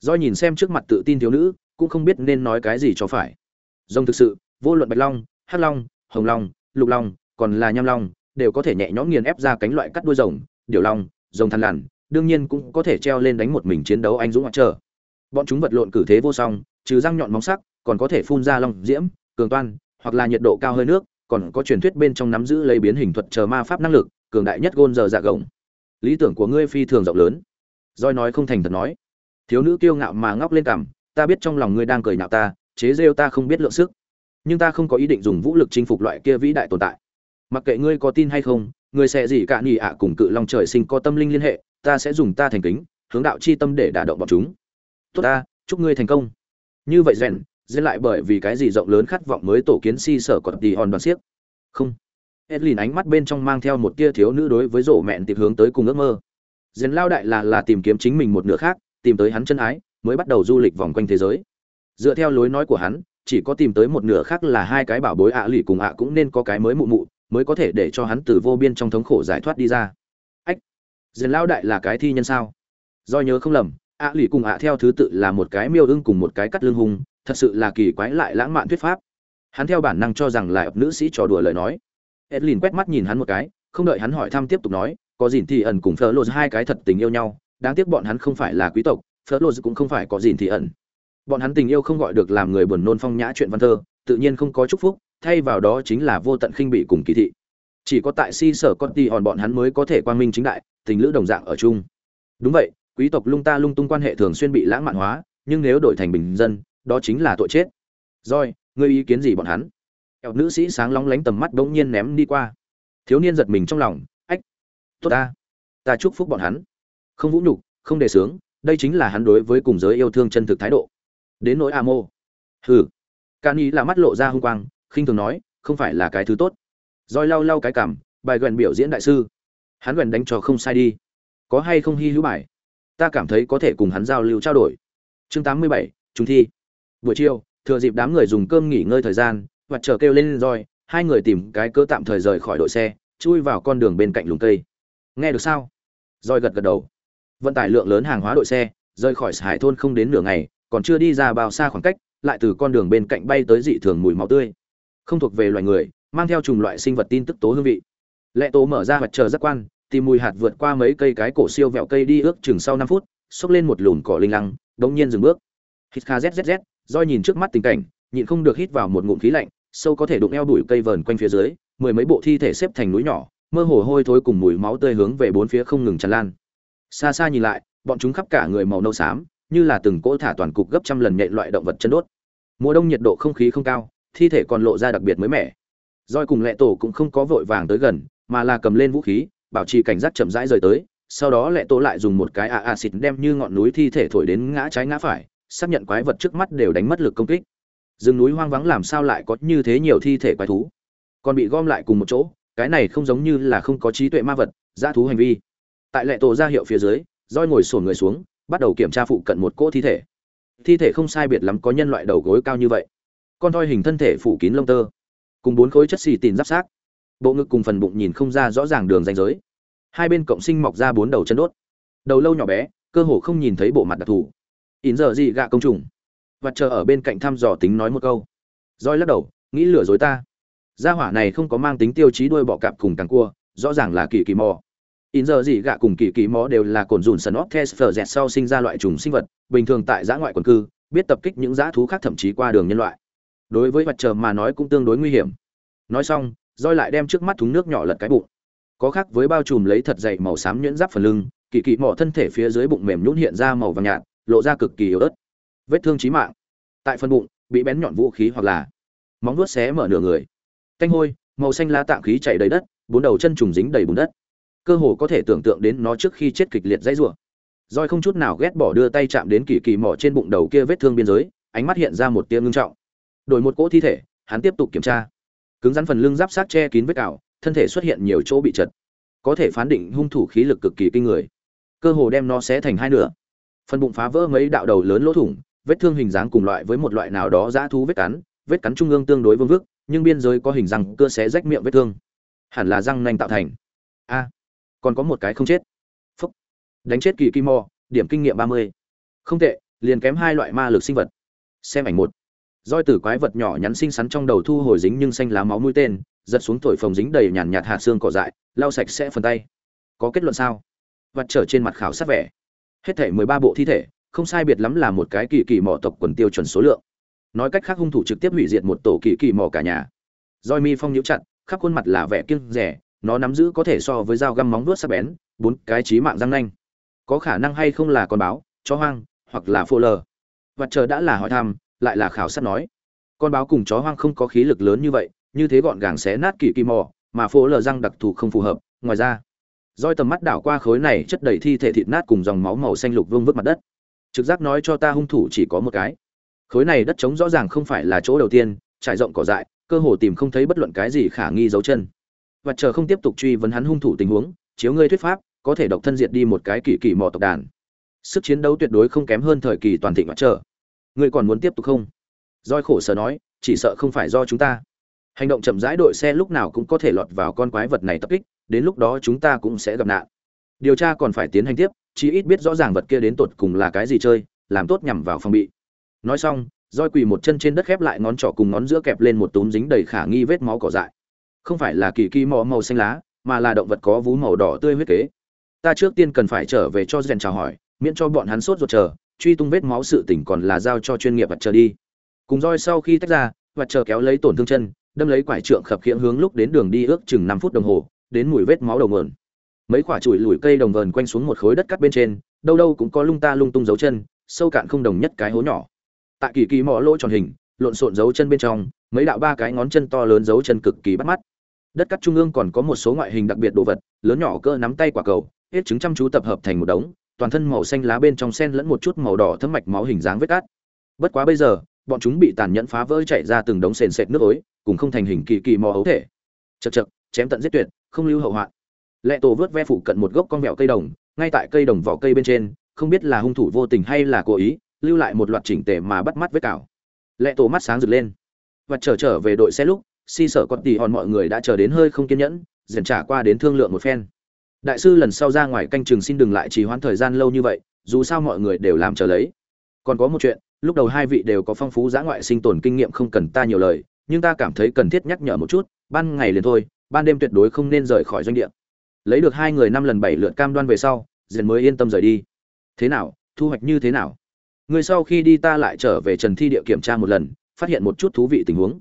do nhìn xem trước mặt tự tin thiếu nữ, cũng không biết nên nói cái gì cho phải. Rồng thực sự, vô luận bạch long, hắc long, hồng long, lục long, còn là nham long, đều có thể nhẹ nhõm nghiền ép ra cánh loại cắt đuôi rồng, điều long, rồng thằn lằn, đương nhiên cũng có thể treo lên đánh một mình chiến đấu anh dũng ngoại trở bọn chúng vật lộn cử thế vô song, trừ răng nhọn móng sắc, còn có thể phun ra long diễm cường toan, hoặc là nhiệt độ cao hơi nước, còn có truyền thuyết bên trong nắm giữ lấy biến hình thuật chờ ma pháp năng lực, cường đại nhất gôn giờ dạ gồng. Lý tưởng của ngươi phi thường rộng lớn. Roi nói không thành thật nói. Thiếu nữ kiêu ngạo mà ngóc lên cằm, ta biết trong lòng ngươi đang cười nhạo ta, chế rêu ta không biết lượng sức. Nhưng ta không có ý định dùng vũ lực chinh phục loại kia vĩ đại tồn tại. Mặc kệ ngươi có tin hay không, ngươi sẽ gì cả nhì ạ cùng cự long trời sinh có tâm linh liên hệ, ta sẽ dùng ta thành kính, hướng đạo chi tâm để đả động bọn chúng. Tốt ta, chúc ngươi thành công. Như vậy rèn diễn lại bởi vì cái gì rộng lớn khát vọng mới tổ kiến si sở còn tì hòn đoàn siếc? Không. Edlin ánh mắt bên trong mang theo một tia thiếu nữ đối với rổ mẹn tìm hướng tới cùng ước mơ. Diễn lao đại là là tìm kiếm chính mình một nửa khác, tìm tới hắn chân ái, mới bắt đầu du lịch vòng quanh thế giới. Dựa theo lối nói của hắn, chỉ có tìm tới một nửa khác là hai cái bảo bối ạ à lì cùng ạ cũng nên có cái mới mụ mụ, mới có thể để cho hắn từ vô biên trong thống khổ giải thoát đi ra. Ách! Diễn lao đại là cái thi nhân sao? Do nhớ không lầm, ạ lì cùng ạ theo thứ tự là một cái miêu ưng cùng một cái cắt lương hùng thật sự là kỳ quái lại lãng mạn thuyết pháp. Hắn theo bản năng cho rằng là nữ sĩ trò đùa lời nói. Edlin quét mắt nhìn hắn một cái, không đợi hắn hỏi thăm tiếp tục nói, có dìn thì ẩn cùng phở lô hai cái thật tình yêu nhau, đáng tiếc bọn hắn không phải là quý tộc phở lô cũng không phải có dìn thì ẩn. Bọn hắn tình yêu không gọi được làm người buồn nôn phong nhã chuyện văn thơ, tự nhiên không có chúc phúc, thay vào đó chính là vô tận khinh bị cùng kỳ thị. Chỉ có tại si sở con ti hòn bọn hắn mới có thể quang minh chính đại, tình lữ đồng dạng ở chung. Đúng vậy, quý tộc lung ta lung tung quan hệ thường xuyên bị lãng mạn hóa, nhưng nếu đổi thành bình dân đó chính là tội chết. Rồi, ngươi ý kiến gì bọn hắn? Eo nữ sĩ sáng lóng lánh tầm mắt bỗng nhiên ném đi qua. Thiếu niên giật mình trong lòng, ách, tốt ta ta chúc phúc bọn hắn. Không vũ nhục, không đề sướng đây chính là hắn đối với cùng giới yêu thương chân thực thái độ. Đến nỗi a mô. Hừ. Ca ý là mắt lộ ra hung quang, khinh thường nói, không phải là cái thứ tốt. Roi lau lau cái cảm, bài gần biểu diễn đại sư. Hắn gần đánh cho không sai đi. Có hay không hy hữu bài? Ta cảm thấy có thể cùng hắn giao lưu trao đổi. Chương tám mươi bảy chúng thi buổi chiều, thừa dịp đám người dùng cơm nghỉ ngơi thời gian, và chờ kêu lên roi hai người tìm cái cớ tạm thời rời khỏi đội xe, chui vào con đường bên cạnh lùng cây. Nghe được sao? Roi gật gật đầu. Vận tải lượng lớn hàng hóa đội xe, rời khỏi hải thôn không đến nửa ngày, còn chưa đi ra bao xa khoảng cách, lại từ con đường bên cạnh bay tới dị thường mùi máu tươi. Không thuộc về loài người, mang theo chủng loại sinh vật tin tức tố hương vị. Lệ tố mở ra mặt chờ giác quan, tìm mùi hạt vượt qua mấy cây cái cổ siêu vẹo cây đi ước chừng sau năm phút, xốc lên một lùn cỏ linh lăng, đống nhiên dừng bước. Hít kha zzz do nhìn trước mắt tình cảnh, nhịn không được hít vào một ngụm khí lạnh, sâu có thể đụng eo đuổi cây vờn quanh phía dưới, mười mấy bộ thi thể xếp thành núi nhỏ, mơ hồ hôi thối cùng mùi máu tươi hướng về bốn phía không ngừng tràn lan. Xa xa nhìn lại, bọn chúng khắp cả người màu nâu xám, như là từng cỗ thả toàn cục gấp trăm lần nhện loại động vật chân đốt. Mùa đông nhiệt độ không khí không cao, thi thể còn lộ ra đặc biệt mới mẻ. Roi cùng lệ tổ cũng không có vội vàng tới gần, mà là cầm lên vũ khí, bảo trì cảnh giác chậm rãi rời tới, sau đó lệ tổ lại dùng một cái a a xịt đem như ngọn núi thi thể thổi đến ngã trái ngã phải xác nhận quái vật trước mắt đều đánh mất lực công kích. Rừng núi hoang vắng làm sao lại có như thế nhiều thi thể quái thú? Còn bị gom lại cùng một chỗ, cái này không giống như là không có trí tuệ ma vật, dã thú hành vi. Tại lệ tổ ra hiệu phía dưới roi ngồi sổn người xuống, bắt đầu kiểm tra phụ cận một cỗ thi thể. Thi thể không sai biệt lắm có nhân loại đầu gối cao như vậy. Con thoi hình thân thể phủ kín lông tơ, cùng bốn khối chất xì tìm giáp sát bộ ngực cùng phần bụng nhìn không ra rõ ràng đường ranh giới. Hai bên cộng sinh mọc ra bốn đầu chân đốt. Đầu lâu nhỏ bé, cơ hồ không nhìn thấy bộ mặt đặc thù in giờ gì gạ công trùng? Và chờ ở bên cạnh thăm dò tính nói một câu. Roi lắc đầu, nghĩ lừa dối ta. Gia hỏa này không có mang tính tiêu chí đuôi bọ cạp cùng càng cua, rõ ràng là kỳ kỳ mò. In giờ gì gạ cùng kỳ kỳ mò đều là cồn dùn sần óc thes phở dẹt sau sinh ra loại trùng sinh vật, bình thường tại giã ngoại quần cư, biết tập kích những giã thú khác thậm chí qua đường nhân loại. Đối với vật chờ mà nói cũng tương đối nguy hiểm. Nói xong roi lại đem trước mắt thúng nước nhỏ lật cái bụng. Có khác với bao trùm lấy thật dày màu xám nhuyễn giáp phần lưng, kỳ kỳ mỏ thân thể phía dưới bụng mềm nhũn hiện ra màu vàng nhạt lộ ra cực kỳ yếu ớt. Vết thương chí mạng. Tại phần bụng, bị bén nhọn vũ khí hoặc là móng vuốt xé mở nửa người. Tanh hôi, màu xanh lá tạng khí chảy đầy đất, bốn đầu chân trùng dính đầy bùn đất. Cơ hồ có thể tưởng tượng đến nó trước khi chết kịch liệt dãy rủa. Roi không chút nào ghét bỏ đưa tay chạm đến kỳ kỳ mỏ trên bụng đầu kia vết thương biên giới, ánh mắt hiện ra một tia ngưng trọng. Đổi một cỗ thi thể, hắn tiếp tục kiểm tra. Cứng rắn phần lưng giáp sát che kín vết cào, thân thể xuất hiện nhiều chỗ bị chật. Có thể phán định hung thủ khí lực cực kỳ kinh người. Cơ hồ đem nó xé thành hai nửa phần bụng phá vỡ mấy đạo đầu lớn lỗ thủng, vết thương hình dáng cùng loại với một loại nào đó dã thú vết cắn vết cắn trung ương tương đối vương vức, nhưng biên giới có hình răng cơ xé rách miệng vết thương. Hẳn là răng nanh tạo thành. A, còn có một cái không chết. Phúc. Đánh chết kỳ kim mò, điểm kinh nghiệm ba mươi. Không tệ, liền kém hai loại ma lực sinh vật. Xem ảnh một. Roi tử quái vật nhỏ nhắn xinh xắn trong đầu thu hồi dính nhưng xanh lá máu mũi tên, giật xuống thổi phồng dính đầy nhàn nhạt hạt xương cỏ dại, lau sạch sẽ phần tay. Có kết luận sao? Vật trở trên mặt khảo sát vẻ hết thể mười ba bộ thi thể, không sai biệt lắm là một cái kỳ kỳ mỏ tộc quần tiêu chuẩn số lượng. Nói cách khác hung thủ trực tiếp hủy diệt một tổ kỳ kỳ mỏ cả nhà. Roi mi phong nhiễu chặt, khắp khuôn mặt là vẻ kiêng rẻ, nó nắm giữ có thể so với dao găm móng vuốt sắc bén, bốn cái trí mạng răng nanh. Có khả năng hay không là con báo, chó hoang, hoặc là phô lờ. Vật chờ đã là hỏi thăm, lại là khảo sát nói. Con báo cùng chó hoang không có khí lực lớn như vậy, như thế gọn gàng xé nát kỳ kỳ mỏ, mà phô lờ răng đặc thù không phù hợp, ngoài ra roi tầm mắt đảo qua khối này chất đầy thi thể thịt nát cùng dòng máu màu xanh lục vương vứt mặt đất. Trực giác nói cho ta hung thủ chỉ có một cái. Khối này đất trống rõ ràng không phải là chỗ đầu tiên, trải rộng cỏ dại, cơ hồ tìm không thấy bất luận cái gì khả nghi dấu chân. Và chờ không tiếp tục truy vấn hắn hung thủ tình huống, chiếu ngươi thuyết pháp, có thể độc thân diệt đi một cái kỳ kỳ mò tộc đàn. Sức chiến đấu tuyệt đối không kém hơn thời kỳ toàn thịnh mặt trời ngươi còn muốn tiếp tục không? Roi khổ sở nói, chỉ sợ không phải do chúng ta. Hành động chậm rãi đội xe lúc nào cũng có thể lọt vào con quái vật này tập kích đến lúc đó chúng ta cũng sẽ gặp nạn. Điều tra còn phải tiến hành tiếp, chí ít biết rõ ràng vật kia đến tột cùng là cái gì chơi, làm tốt nhằm vào phòng bị. Nói xong, roi quỳ một chân trên đất khép lại ngón trỏ cùng ngón giữa kẹp lên một túm dính đầy khả nghi vết máu cỏ dại. Không phải là kỳ kỳ mò màu xanh lá, mà là động vật có vú màu đỏ tươi huyết kế. Ta trước tiên cần phải trở về cho rèn chào hỏi, miễn cho bọn hắn sốt ruột chờ, truy tung vết máu sự tỉnh còn là giao cho chuyên nghiệp vật chờ đi. Cùng roi sau khi tách ra, vật chờ kéo lấy tổn thương chân, đâm lấy quải trượng khập khiễng hướng lúc đến đường đi ước chừng năm phút đồng hồ đến mùi vết máu đầu nguồn. Mấy quả chùi lùi cây đồng vờn quanh xuống một khối đất cắt bên trên, đâu đâu cũng có lung ta lung tung dấu chân, sâu cạn không đồng nhất cái hố nhỏ. Tại kỳ kỳ mỏ lỗ tròn hình, lộn xộn dấu chân bên trong, mấy đạo ba cái ngón chân to lớn dấu chân cực kỳ bắt mắt. Đất cắt trung ương còn có một số ngoại hình đặc biệt đồ vật, lớn nhỏ cỡ nắm tay quả cầu, hết trứng chăm chú tập hợp thành một đống, toàn thân màu xanh lá bên trong sen lẫn một chút màu đỏ thấm mạch máu hình dáng vết cát. Bất quá bây giờ, bọn chúng bị tàn nhẫn phá vỡ chạy ra từng đống sền sệt nước ối, cùng không thành hình kỳ kỳ mò ấu thể. Chật chật chém tận giết tuyệt không lưu hậu hoạn. Lệ tổ vớt ve phụ cận một gốc con mẹo cây đồng, ngay tại cây đồng vỏ cây bên trên, không biết là hung thủ vô tình hay là cố ý, lưu lại một loạt chỉnh tề mà bắt mắt vết cào. Lệ tổ mắt sáng rực lên. Và trở trở về đội xe lúc, si sở con tỉ hòn mọi người đã chờ đến hơi không kiên nhẫn, dần trả qua đến thương lượng một phen. Đại sư lần sau ra ngoài canh chừng xin đừng lại trì hoãn thời gian lâu như vậy, dù sao mọi người đều làm chờ lấy. Còn có một chuyện, lúc đầu hai vị đều có phong phú giã ngoại sinh tồn kinh nghiệm không cần ta nhiều lời, nhưng ta cảm thấy cần thiết nhắc nhở một chút, ban ngày liền thôi ban đêm tuyệt đối không nên rời khỏi doanh địa. Lấy được hai người năm lần bảy lượt cam đoan về sau dần mới yên tâm rời đi. Thế nào, thu hoạch như thế nào? Người sau khi đi ta lại trở về trần thi địa kiểm tra một lần, phát hiện một chút thú vị tình huống.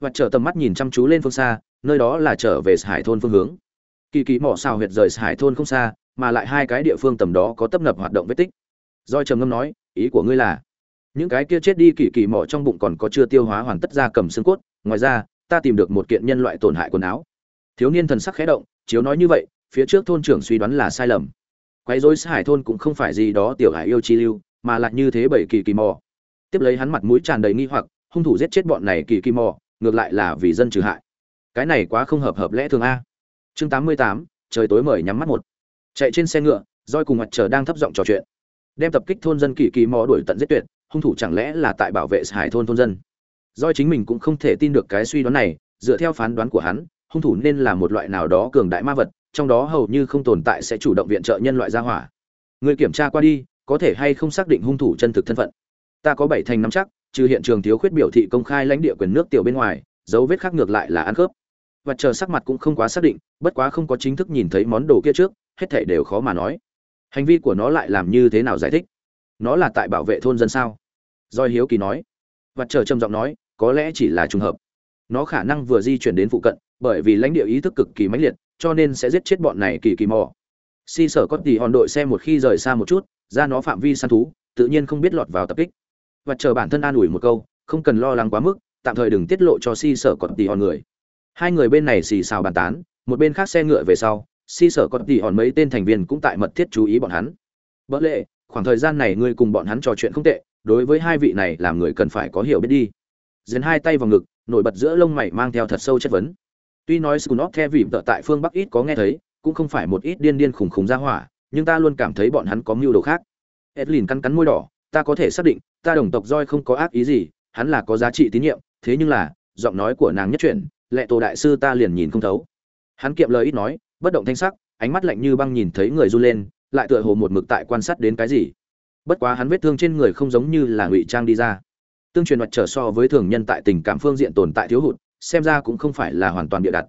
Và trở tầm mắt nhìn chăm chú lên phương xa, nơi đó là trở về hải thôn phương hướng. Kỳ kỳ mỏ xào huyệt rời hải thôn không xa, mà lại hai cái địa phương tầm đó có tấp nập hoạt động vết tích. Doi trầm ngâm nói, ý của ngươi là, những cái kia chết đi kỳ kỳ mỏ trong bụng còn có chưa tiêu hóa hoàn tất ra cầm xương cốt, ngoài ra, ta tìm được một kiện nhân loại tổn hại quần áo thiếu niên thần sắc khẽ động, chiếu nói như vậy, phía trước thôn trưởng suy đoán là sai lầm. Quấy rối hải thôn cũng không phải gì đó tiểu hải yêu chi lưu, mà lại như thế bảy kỳ kỳ mò. Tiếp lấy hắn mặt mũi tràn đầy nghi hoặc, hung thủ giết chết bọn này kỳ kỳ mò, ngược lại là vì dân trừ hại. Cái này quá không hợp hợp lẽ thường a. Chương tám mươi tám, trời tối mời nhắm mắt một. Chạy trên xe ngựa roi cùng mặt trời đang thấp giọng trò chuyện. Đem tập kích thôn dân kỳ kỳ mò đuổi tận giết tuyệt, hung thủ chẳng lẽ là tại bảo vệ hải thôn thôn dân? Roi chính mình cũng không thể tin được cái suy đoán này, dựa theo phán đoán của hắn hung thủ nên là một loại nào đó cường đại ma vật, trong đó hầu như không tồn tại sẽ chủ động viện trợ nhân loại ra hỏa. Người kiểm tra qua đi, có thể hay không xác định hung thủ chân thực thân phận. Ta có bảy thành nắm chắc, trừ hiện trường thiếu khuyết biểu thị công khai lãnh địa quyền nước tiểu bên ngoài, dấu vết khác ngược lại là ăn khớp. Và chờ sắc mặt cũng không quá xác định, bất quá không có chính thức nhìn thấy món đồ kia trước, hết thảy đều khó mà nói. Hành vi của nó lại làm như thế nào giải thích? Nó là tại bảo vệ thôn dân sao? Doi hiếu kỳ nói. Và chờ trầm giọng nói, có lẽ chỉ là trùng hợp. Nó khả năng vừa di chuyển đến phụ cận bởi vì lãnh địa ý thức cực kỳ mãnh liệt, cho nên sẽ giết chết bọn này kỳ kỳ mò. Si sở có tỷ hòn đội xe một khi rời xa một chút, ra nó phạm vi săn thú, tự nhiên không biết lọt vào tập kích. Và chờ bản thân an ủi một câu, không cần lo lắng quá mức, tạm thời đừng tiết lộ cho si sở còn tỷ hòn người. Hai người bên này xì xào bàn tán, một bên khác xe ngựa về sau, si sở còn tỷ hòn mấy tên thành viên cũng tại mật thiết chú ý bọn hắn. Bỡ lệ, khoảng thời gian này ngươi cùng bọn hắn trò chuyện không tệ, đối với hai vị này làm người cần phải có hiểu biết đi. Dần hai tay vào ngực, nổi bật giữa lông mày mang theo thật sâu chất vấn tuy nói scunop the vì tợ tại phương bắc ít có nghe thấy, cũng không phải một ít điên điên khủng khủng ra hỏa, nhưng ta luôn cảm thấy bọn hắn có mưu đồ khác. Edlin cắn cắn môi đỏ, ta có thể xác định, ta đồng tộc roi không có ác ý gì, hắn là có giá trị tín nhiệm, thế nhưng là, giọng nói của nàng nhất chuyển, lệ tổ đại sư ta liền nhìn không thấu. Hắn kiệm lời ít nói, bất động thanh sắc, ánh mắt lạnh như băng nhìn thấy người run lên, lại tựa hồ một mực tại quan sát đến cái gì. Bất quá hắn vết thương trên người không giống như là ngụy trang đi ra. Tương truyền mặt trở so với thường nhân tại tình cảm phương diện tồn tại thiếu hụt xem ra cũng không phải là hoàn toàn bịa đặt.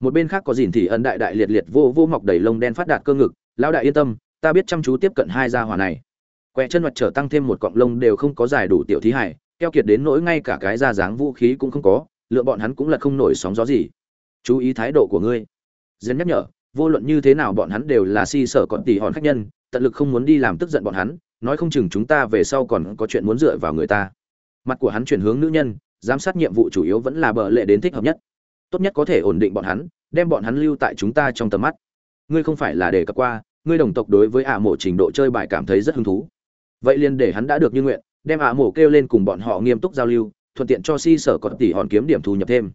Một bên khác có dìn thì ân đại đại liệt liệt vô vô mọc đầy lông đen phát đạt cơ ngực, lão đại yên tâm, ta biết chăm chú tiếp cận hai gia hỏa này. Quẹ chân mặt trở tăng thêm một cọng lông đều không có dài đủ tiểu thí hải, keo kiệt đến nỗi ngay cả cái da dáng vũ khí cũng không có, lựa bọn hắn cũng là không nổi sóng gió gì. Chú ý thái độ của ngươi. Diễn nhắc nhở, vô luận như thế nào bọn hắn đều là si sở còn tỷ hòn khách nhân, tận lực không muốn đi làm tức giận bọn hắn, nói không chừng chúng ta về sau còn có chuyện muốn dựa vào người ta. Mặt của hắn chuyển hướng nữ nhân giám sát nhiệm vụ chủ yếu vẫn là bờ lệ đến thích hợp nhất. Tốt nhất có thể ổn định bọn hắn, đem bọn hắn lưu tại chúng ta trong tầm mắt. Ngươi không phải là để cập qua, ngươi đồng tộc đối với ả mộ trình độ chơi bài cảm thấy rất hứng thú. Vậy liền để hắn đã được như nguyện, đem ả mộ kêu lên cùng bọn họ nghiêm túc giao lưu, thuận tiện cho si sở còn tỷ hòn kiếm điểm thu nhập thêm.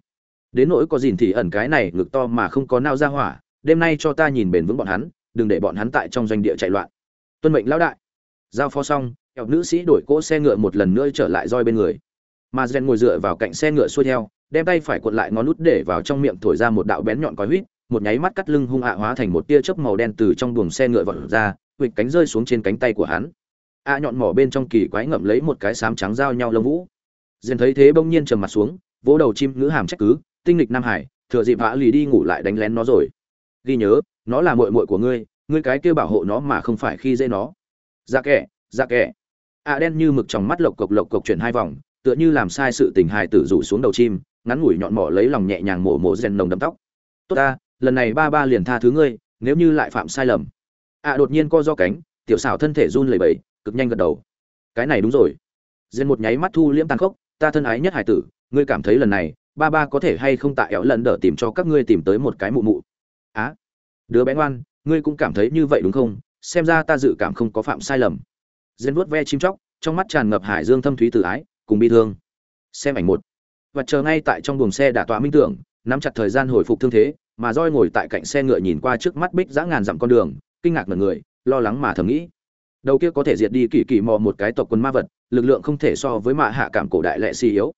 Đến nỗi có dìn thì ẩn cái này ngực to mà không có nao ra hỏa, đêm nay cho ta nhìn bền vững bọn hắn, đừng để bọn hắn tại trong doanh địa chạy loạn. Tuân mệnh lão đại. Giao phó xong, kẹo nữ sĩ đổi cỗ xe ngựa một lần nữa trở lại roi bên người mà rèn ngồi dựa vào cạnh xe ngựa xuôi theo, đem tay phải cuộn lại ngón nút để vào trong miệng thổi ra một đạo bén nhọn cói huýt, một nháy mắt cắt lưng hung hạ hóa thành một tia chớp màu đen từ trong buồng xe ngựa vọt ra huỵch cánh rơi xuống trên cánh tay của hắn. A nhọn mỏ bên trong kỳ quái ngậm lấy một cái xám trắng giao nhau lông vũ. Rèn thấy thế bỗng nhiên trầm mặt xuống, vỗ đầu chim ngữ hàm trách cứ, tinh lịch nam hải, thừa dịp vã lì đi ngủ lại đánh lén nó rồi. Ghi nhớ, nó là muội muội của ngươi ngươi cái kia bảo hộ nó mà không phải khi dễ nó. Dạ kẻ dạ kẻ. À đen như mực trong mắt lộc cộc lộc cộc chuyển hai vòng tựa như làm sai sự tình hài tử rủ xuống đầu chim, ngắn ngủi nhọn mỏ lấy lòng nhẹ nhàng mổ mổ rèn nồng đầm tóc. Tốt ta, lần này ba ba liền tha thứ ngươi, nếu như lại phạm sai lầm. Ạ đột nhiên co do cánh, tiểu xảo thân thể run lẩy bẩy, cực nhanh gật đầu. Cái này đúng rồi. Rèn một nháy mắt thu liễm tàn khốc, ta thân ái nhất hải tử, ngươi cảm thấy lần này, ba ba có thể hay không tại éo lần đỡ tìm cho các ngươi tìm tới một cái mụ mụ? Á, đứa bé ngoan, ngươi cũng cảm thấy như vậy đúng không? Xem ra ta dự cảm không có phạm sai lầm. Diên vuốt ve chim chóc, trong mắt tràn ngập hải dương thâm thúy tự ái cùng bi thương. Xem ảnh một. Và chờ ngay tại trong buồng xe đả tọa minh tưởng, nắm chặt thời gian hồi phục thương thế, mà roi ngồi tại cạnh xe ngựa nhìn qua trước mắt bích dã ngàn dặm con đường, kinh ngạc ngần người, lo lắng mà thầm nghĩ. Đầu kia có thể diệt đi kỳ kỳ mò một cái tộc quân ma vật, lực lượng không thể so với mạ hạ cảm cổ đại lệ si yếu.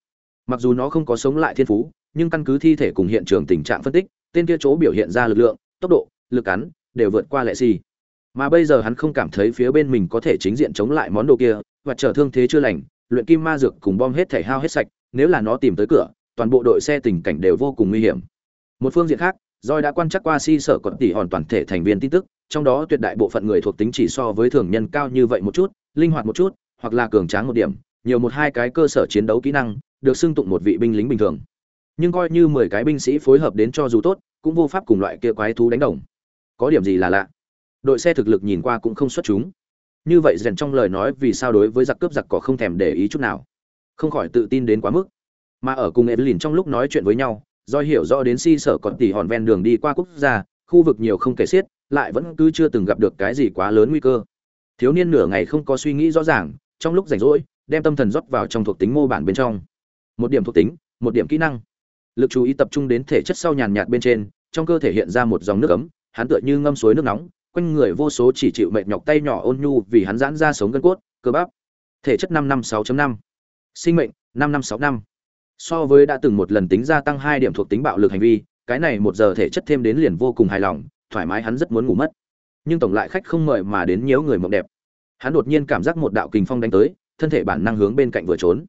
Mặc dù nó không có sống lại thiên phú, nhưng căn cứ thi thể cùng hiện trường tình trạng phân tích, tên kia chỗ biểu hiện ra lực lượng, tốc độ, lực cắn, đều vượt qua lệ si. Mà bây giờ hắn không cảm thấy phía bên mình có thể chính diện chống lại món đồ kia, và chờ thương thế chưa lành luyện kim ma dược cùng bom hết thể hao hết sạch, nếu là nó tìm tới cửa, toàn bộ đội xe tình cảnh đều vô cùng nguy hiểm. Một phương diện khác Doi đã quan trắc qua si sở còn tỷ hòn toàn thể thành viên tin tức, trong đó tuyệt đại bộ phận người thuộc tính chỉ so với thường nhân cao như vậy một chút, linh hoạt một chút, hoặc là cường tráng một điểm, nhiều một hai cái cơ sở chiến đấu kỹ năng, được xưng tụng một vị binh lính bình thường. Nhưng coi như mười cái binh sĩ phối hợp đến cho dù tốt, cũng vô pháp cùng loại kia quái thú đánh đồng. Có điểm gì là lạ? Đội xe thực lực nhìn qua cũng không xuất chúng như vậy rèn trong lời nói vì sao đối với giặc cướp giặc cỏ không thèm để ý chút nào. Không khỏi tự tin đến quá mức. Mà ở cùng evelyn trong lúc nói chuyện với nhau, do hiểu rõ đến si sở còn tỉ hòn ven đường đi qua quốc gia, khu vực nhiều không kể xiết, lại vẫn cứ chưa từng gặp được cái gì quá lớn nguy cơ. Thiếu niên nửa ngày không có suy nghĩ rõ ràng, trong lúc rảnh rỗi, đem tâm thần rót vào trong thuộc tính mô bản bên trong. Một điểm thuộc tính, một điểm kỹ năng. Lực chú ý tập trung đến thể chất sau nhàn nhạt bên trên, trong cơ thể hiện ra một dòng nước ấm, hắn tựa như ngâm suối nước nóng quanh người vô số chỉ chịu mệt nhọc tay nhỏ ôn nhu vì hắn giãn ra sống gân cốt, cơ bắp. Thể chất năm năm sáu năm. Sinh mệnh, năm năm sáu năm. So với đã từng một lần tính gia tăng hai điểm thuộc tính bạo lực hành vi, cái này một giờ thể chất thêm đến liền vô cùng hài lòng, thoải mái hắn rất muốn ngủ mất. Nhưng tổng lại khách không mời mà đến nhiễu người mộng đẹp. Hắn đột nhiên cảm giác một đạo kình phong đánh tới, thân thể bản năng hướng bên cạnh vừa trốn.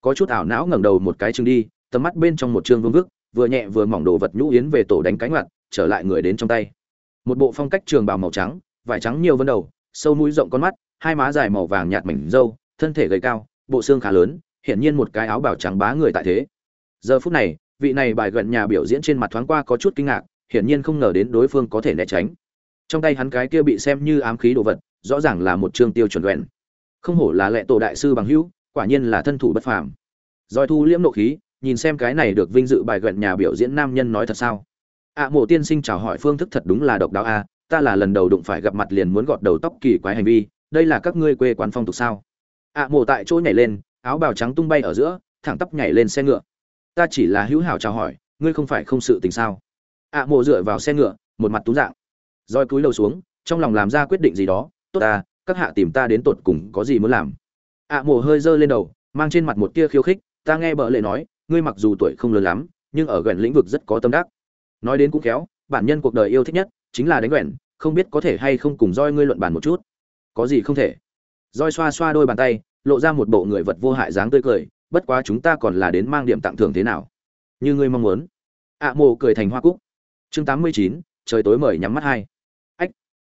Có chút ảo não ngẩng đầu một cái chừng đi, tầm mắt bên trong một trương vương vức, vừa nhẹ vừa mỏng đồ vật nhũ yến về tổ đánh cánh mặt trở lại người đến trong tay một bộ phong cách trường bào màu trắng, vải trắng nhiều vân đầu, sâu mũi rộng con mắt, hai má dài màu vàng nhạt mảnh râu, thân thể gầy cao, bộ xương khá lớn, hiển nhiên một cái áo bào trắng bá người tại thế. Giờ phút này, vị này bài gần nhà biểu diễn trên mặt thoáng qua có chút kinh ngạc, hiển nhiên không ngờ đến đối phương có thể né tránh. Trong tay hắn cái kia bị xem như ám khí đồ vật, rõ ràng là một chương tiêu chuẩn đoẹn không hổ là lệ tổ đại sư bằng hữu, quả nhiên là thân thủ bất phàm. Doi thu liễm nộ khí, nhìn xem cái này được vinh dự bài gần nhà biểu diễn nam nhân nói thật sao ạ à, mộ tiên sinh chào hỏi phương thức thật đúng là độc đáo a ta là lần đầu đụng phải gặp mặt liền muốn gọt đầu tóc kỳ quái hành vi đây là các ngươi quê quán phong tục sao? ạ à, mộ tại chỗ nhảy lên áo bào trắng tung bay ở giữa thẳng tắp nhảy lên xe ngựa. Ta chỉ là hữu hảo chào hỏi ngươi không phải không sự tình sao? ạ mộ dựa vào xe ngựa một mặt tú dạng. Roi cúi đầu xuống trong lòng làm ra quyết định gì đó tốt ta các hạ tìm ta đến tột cùng có gì muốn làm? ạ mộ hơi giơ lên đầu mang trên mặt một tia khiêu khích ta nghe bợ lệ nói ngươi mặc dù tuổi không lớn lắm nhưng ở gần lĩnh vực rất có tâm đắc nói đến cũng khéo, bản nhân cuộc đời yêu thích nhất chính là đánh quẹn, không biết có thể hay không cùng roi ngươi luận bàn một chút. Có gì không thể. Roi xoa xoa đôi bàn tay, lộ ra một bộ người vật vô hại dáng tươi cười, bất quá chúng ta còn là đến mang điểm tặng thưởng thế nào? Như ngươi mong muốn. Ạ mộ cười thành hoa cúc. Chương tám mươi chín, trời tối mời nhắm mắt hai. Ách.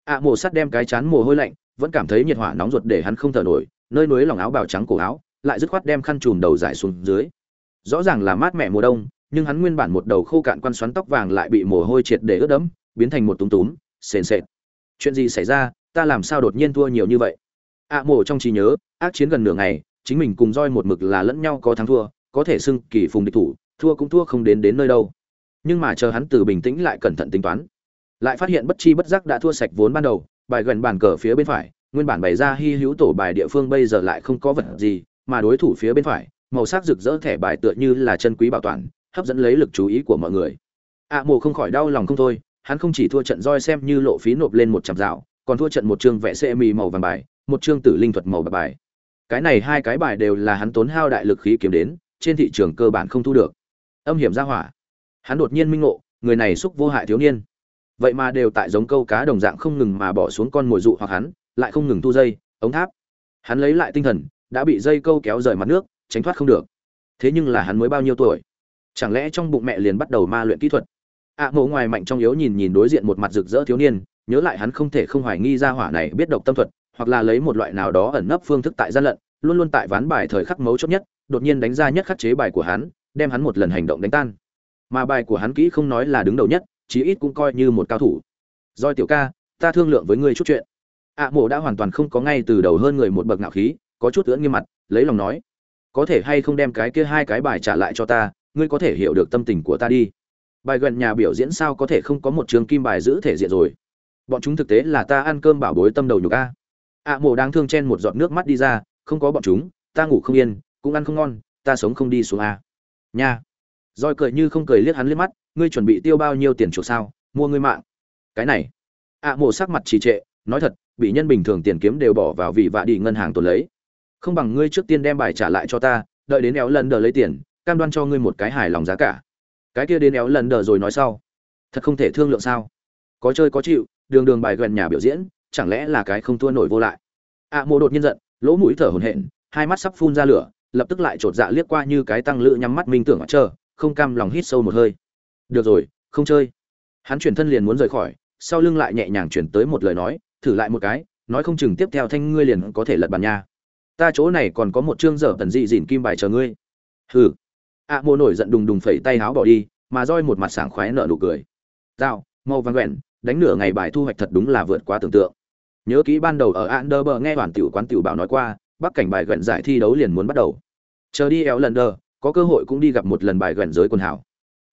Ạ mộ sắt đem cái chán mồ hôi lạnh, vẫn cảm thấy nhiệt hỏa nóng ruột để hắn không thở nổi, nơi núi lòng áo bào trắng cổ áo, lại dứt khoát đem khăn trùm đầu dài xuống dưới. Rõ ràng là mát mẻ mùa đông nhưng hắn nguyên bản một đầu khô cạn quan xoắn tóc vàng lại bị mồ hôi triệt để ướt đẫm biến thành một túm túm sền sệt. Chuyện gì xảy ra? Ta làm sao đột nhiên thua nhiều như vậy? Ạ à, mổ trong trí nhớ ác chiến gần nửa ngày chính mình cùng roi một mực là lẫn nhau có thắng thua có thể xưng kỳ phùng địch thủ thua cũng thua không đến đến nơi đâu. Nhưng mà chờ hắn từ bình tĩnh lại cẩn thận tính toán lại phát hiện bất chi bất giác đã thua sạch vốn ban đầu bài gần bàn cờ phía bên phải nguyên bản bày ra hy hữu tổ bài địa phương bây giờ lại không có vật gì mà đối thủ phía bên phải màu sắc rực rỡ thẻ bài tựa như là chân quý bảo toàn hấp dẫn lấy lực chú ý của mọi người. Ạ mộ không khỏi đau lòng không thôi, hắn không chỉ thua trận roi xem như lộ phí nộp lên một trăm dạo, còn thua trận một chương vẽ xe mì màu vàng bài, một chương tử linh thuật màu bạc bài. Cái này hai cái bài đều là hắn tốn hao đại lực khí kiếm đến, trên thị trường cơ bản không thu được. Âm hiểm ra hỏa. Hắn đột nhiên minh ngộ, người này xúc vô hại thiếu niên. Vậy mà đều tại giống câu cá đồng dạng không ngừng mà bỏ xuống con mồi dụ hoặc hắn, lại không ngừng thu dây, ống tháp. Hắn lấy lại tinh thần, đã bị dây câu kéo rời mặt nước, tránh thoát không được. Thế nhưng là hắn mới bao nhiêu tuổi? Chẳng lẽ trong bụng mẹ liền bắt đầu ma luyện kỹ thuật? Ạ à, mộ ngoài mạnh trong yếu nhìn nhìn đối diện một mặt rực rỡ thiếu niên nhớ lại hắn không thể không hoài nghi ra hỏa này biết độc tâm thuật hoặc là lấy một loại nào đó ẩn nấp phương thức tại gian lận luôn luôn tại ván bài thời khắc mấu chốt nhất đột nhiên đánh ra nhất khắc chế bài của hắn đem hắn một lần hành động đánh tan. Mà bài của hắn kỹ không nói là đứng đầu nhất chí ít cũng coi như một cao thủ. Doi tiểu ca ta thương lượng với ngươi chút chuyện. Ạ à, mộ đã hoàn toàn không có ngay từ đầu hơn người một bậc ngạo khí có chút ưỡn nghiêm mặt lấy lòng nói có thể hay không đem cái kia hai cái bài trả lại cho ta ngươi có thể hiểu được tâm tình của ta đi. Bài gần nhà biểu diễn sao có thể không có một trường kim bài giữ thể diện rồi? Bọn chúng thực tế là ta ăn cơm bảo bối tâm đầu nhục a. Ạ mộ đang thương chen một giọt nước mắt đi ra, không có bọn chúng, ta ngủ không yên, cũng ăn không ngon, ta sống không đi xuống a. Nha. Roi cười như không cười liếc hắn liếc mắt, ngươi chuẩn bị tiêu bao nhiêu tiền chuộc sao, mua ngươi mạng. Cái này. Ạ mộ sắc mặt trì trệ, nói thật, bị nhân bình thường tiền kiếm đều bỏ vào vì vạ đi ngân hàng tồn lấy. Không bằng ngươi trước tiên đem bài trả lại cho ta, đợi đến éo lần đờ lấy tiền cam đoan cho ngươi một cái hài lòng giá cả. Cái kia đến éo lần đờ rồi nói sau. Thật không thể thương lượng sao? Có chơi có chịu đường đường bài gần nhà biểu diễn chẳng lẽ là cái không thua nổi vô lại? Ạ à, mộ đột nhiên giận lỗ mũi thở hổn hển hai mắt sắp phun ra lửa lập tức lại chột dạ liếc qua như cái tăng lự, nhắm mắt minh tưởng chờ không cam lòng hít sâu một hơi. Được rồi không chơi. Hắn chuyển thân liền muốn rời khỏi sau lưng lại nhẹ nhàng chuyển tới một lời nói thử lại một cái nói không chừng tiếp theo thanh ngươi liền có thể lật bàn nha. Ta chỗ này còn có một chương dở tần dị dỉn kim bài chờ ngươi. Hừ ạ à, mô nổi giận đùng đùng phẩy tay háo bỏ đi mà roi một mặt sảng khoái nở nụ cười. Dao mau vang quẹn đánh nửa ngày bài thu hoạch thật đúng là vượt quá tưởng tượng. Nhớ kỹ ban đầu ở Anderber nghe đoàn tiểu quán tiểu bảo nói qua bắc cảnh bài gần giải thi đấu liền muốn bắt đầu. Chờ đi éo lần đờ có cơ hội cũng đi gặp một lần bài gần giới quần hảo.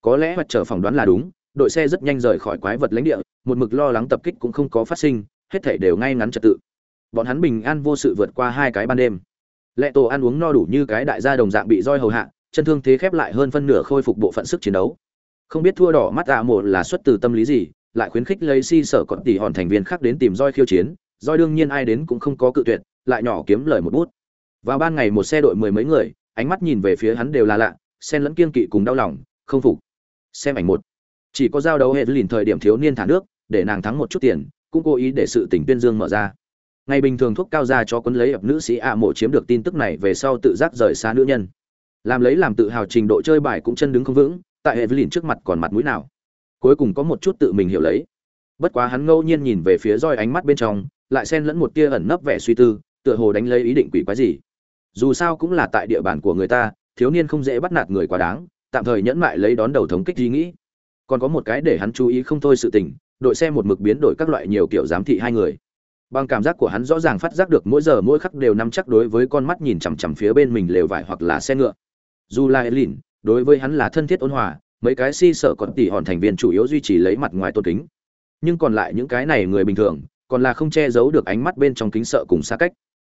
Có lẽ hoặc chờ phỏng đoán là đúng đội xe rất nhanh rời khỏi quái vật lãnh địa một mực lo lắng tập kích cũng không có phát sinh hết thảy đều ngay ngắn trật tự. Bọn hắn bình an vô sự vượt qua hai cái ban đêm. Lệ tổ ăn uống no đủ như cái đại gia đồng dạng bị roi hầu hạ chân thương thế khép lại hơn phân nửa khôi phục bộ phận sức chiến đấu. Không biết thua đỏ mắt ạ à là xuất từ tâm lý gì, lại khuyến khích lấy si sở còn tỷ hòn thành viên khác đến tìm roi khiêu chiến, roi đương nhiên ai đến cũng không có cự tuyệt, lại nhỏ kiếm lời một bút. Vào ban ngày một xe đội mười mấy người, ánh mắt nhìn về phía hắn đều là lạ, xen lẫn kiên kỵ cùng đau lòng, không phục. Xem ảnh một. Chỉ có giao đấu hệ lìn thời điểm thiếu niên thả nước, để nàng thắng một chút tiền, cũng cố ý để sự tình tuyên dương mở ra. Ngày bình thường thuốc cao ra cho quân lấy ập nữ sĩ ạ mộ chiếm được tin tức này về sau tự giác rời xa nữ nhân làm lấy làm tự hào trình độ chơi bài cũng chân đứng không vững, tại hệ lìn trước mặt còn mặt mũi nào. Cuối cùng có một chút tự mình hiểu lấy. Bất quá hắn ngẫu nhiên nhìn về phía roi ánh mắt bên trong, lại xen lẫn một tia ẩn nấp vẻ suy tư, tựa hồ đánh lấy ý định quỷ quái gì. Dù sao cũng là tại địa bàn của người ta, thiếu niên không dễ bắt nạt người quá đáng, tạm thời nhẫn mại lấy đón đầu thống kích ý nghĩ. Còn có một cái để hắn chú ý không thôi sự tình, đội xe một mực biến đổi các loại nhiều kiểu giám thị hai người. Bằng cảm giác của hắn rõ ràng phát giác được mỗi giờ mỗi khắc đều nắm chắc đối với con mắt nhìn chằm chằm phía bên mình lều vải hoặc là xe ngựa dù là elin, đối với hắn là thân thiết ôn hòa, mấy cái si sợ còn tỉ hòn thành viên chủ yếu duy trì lấy mặt ngoài tôn kính. Nhưng còn lại những cái này người bình thường, còn là không che giấu được ánh mắt bên trong kính sợ cùng xa cách.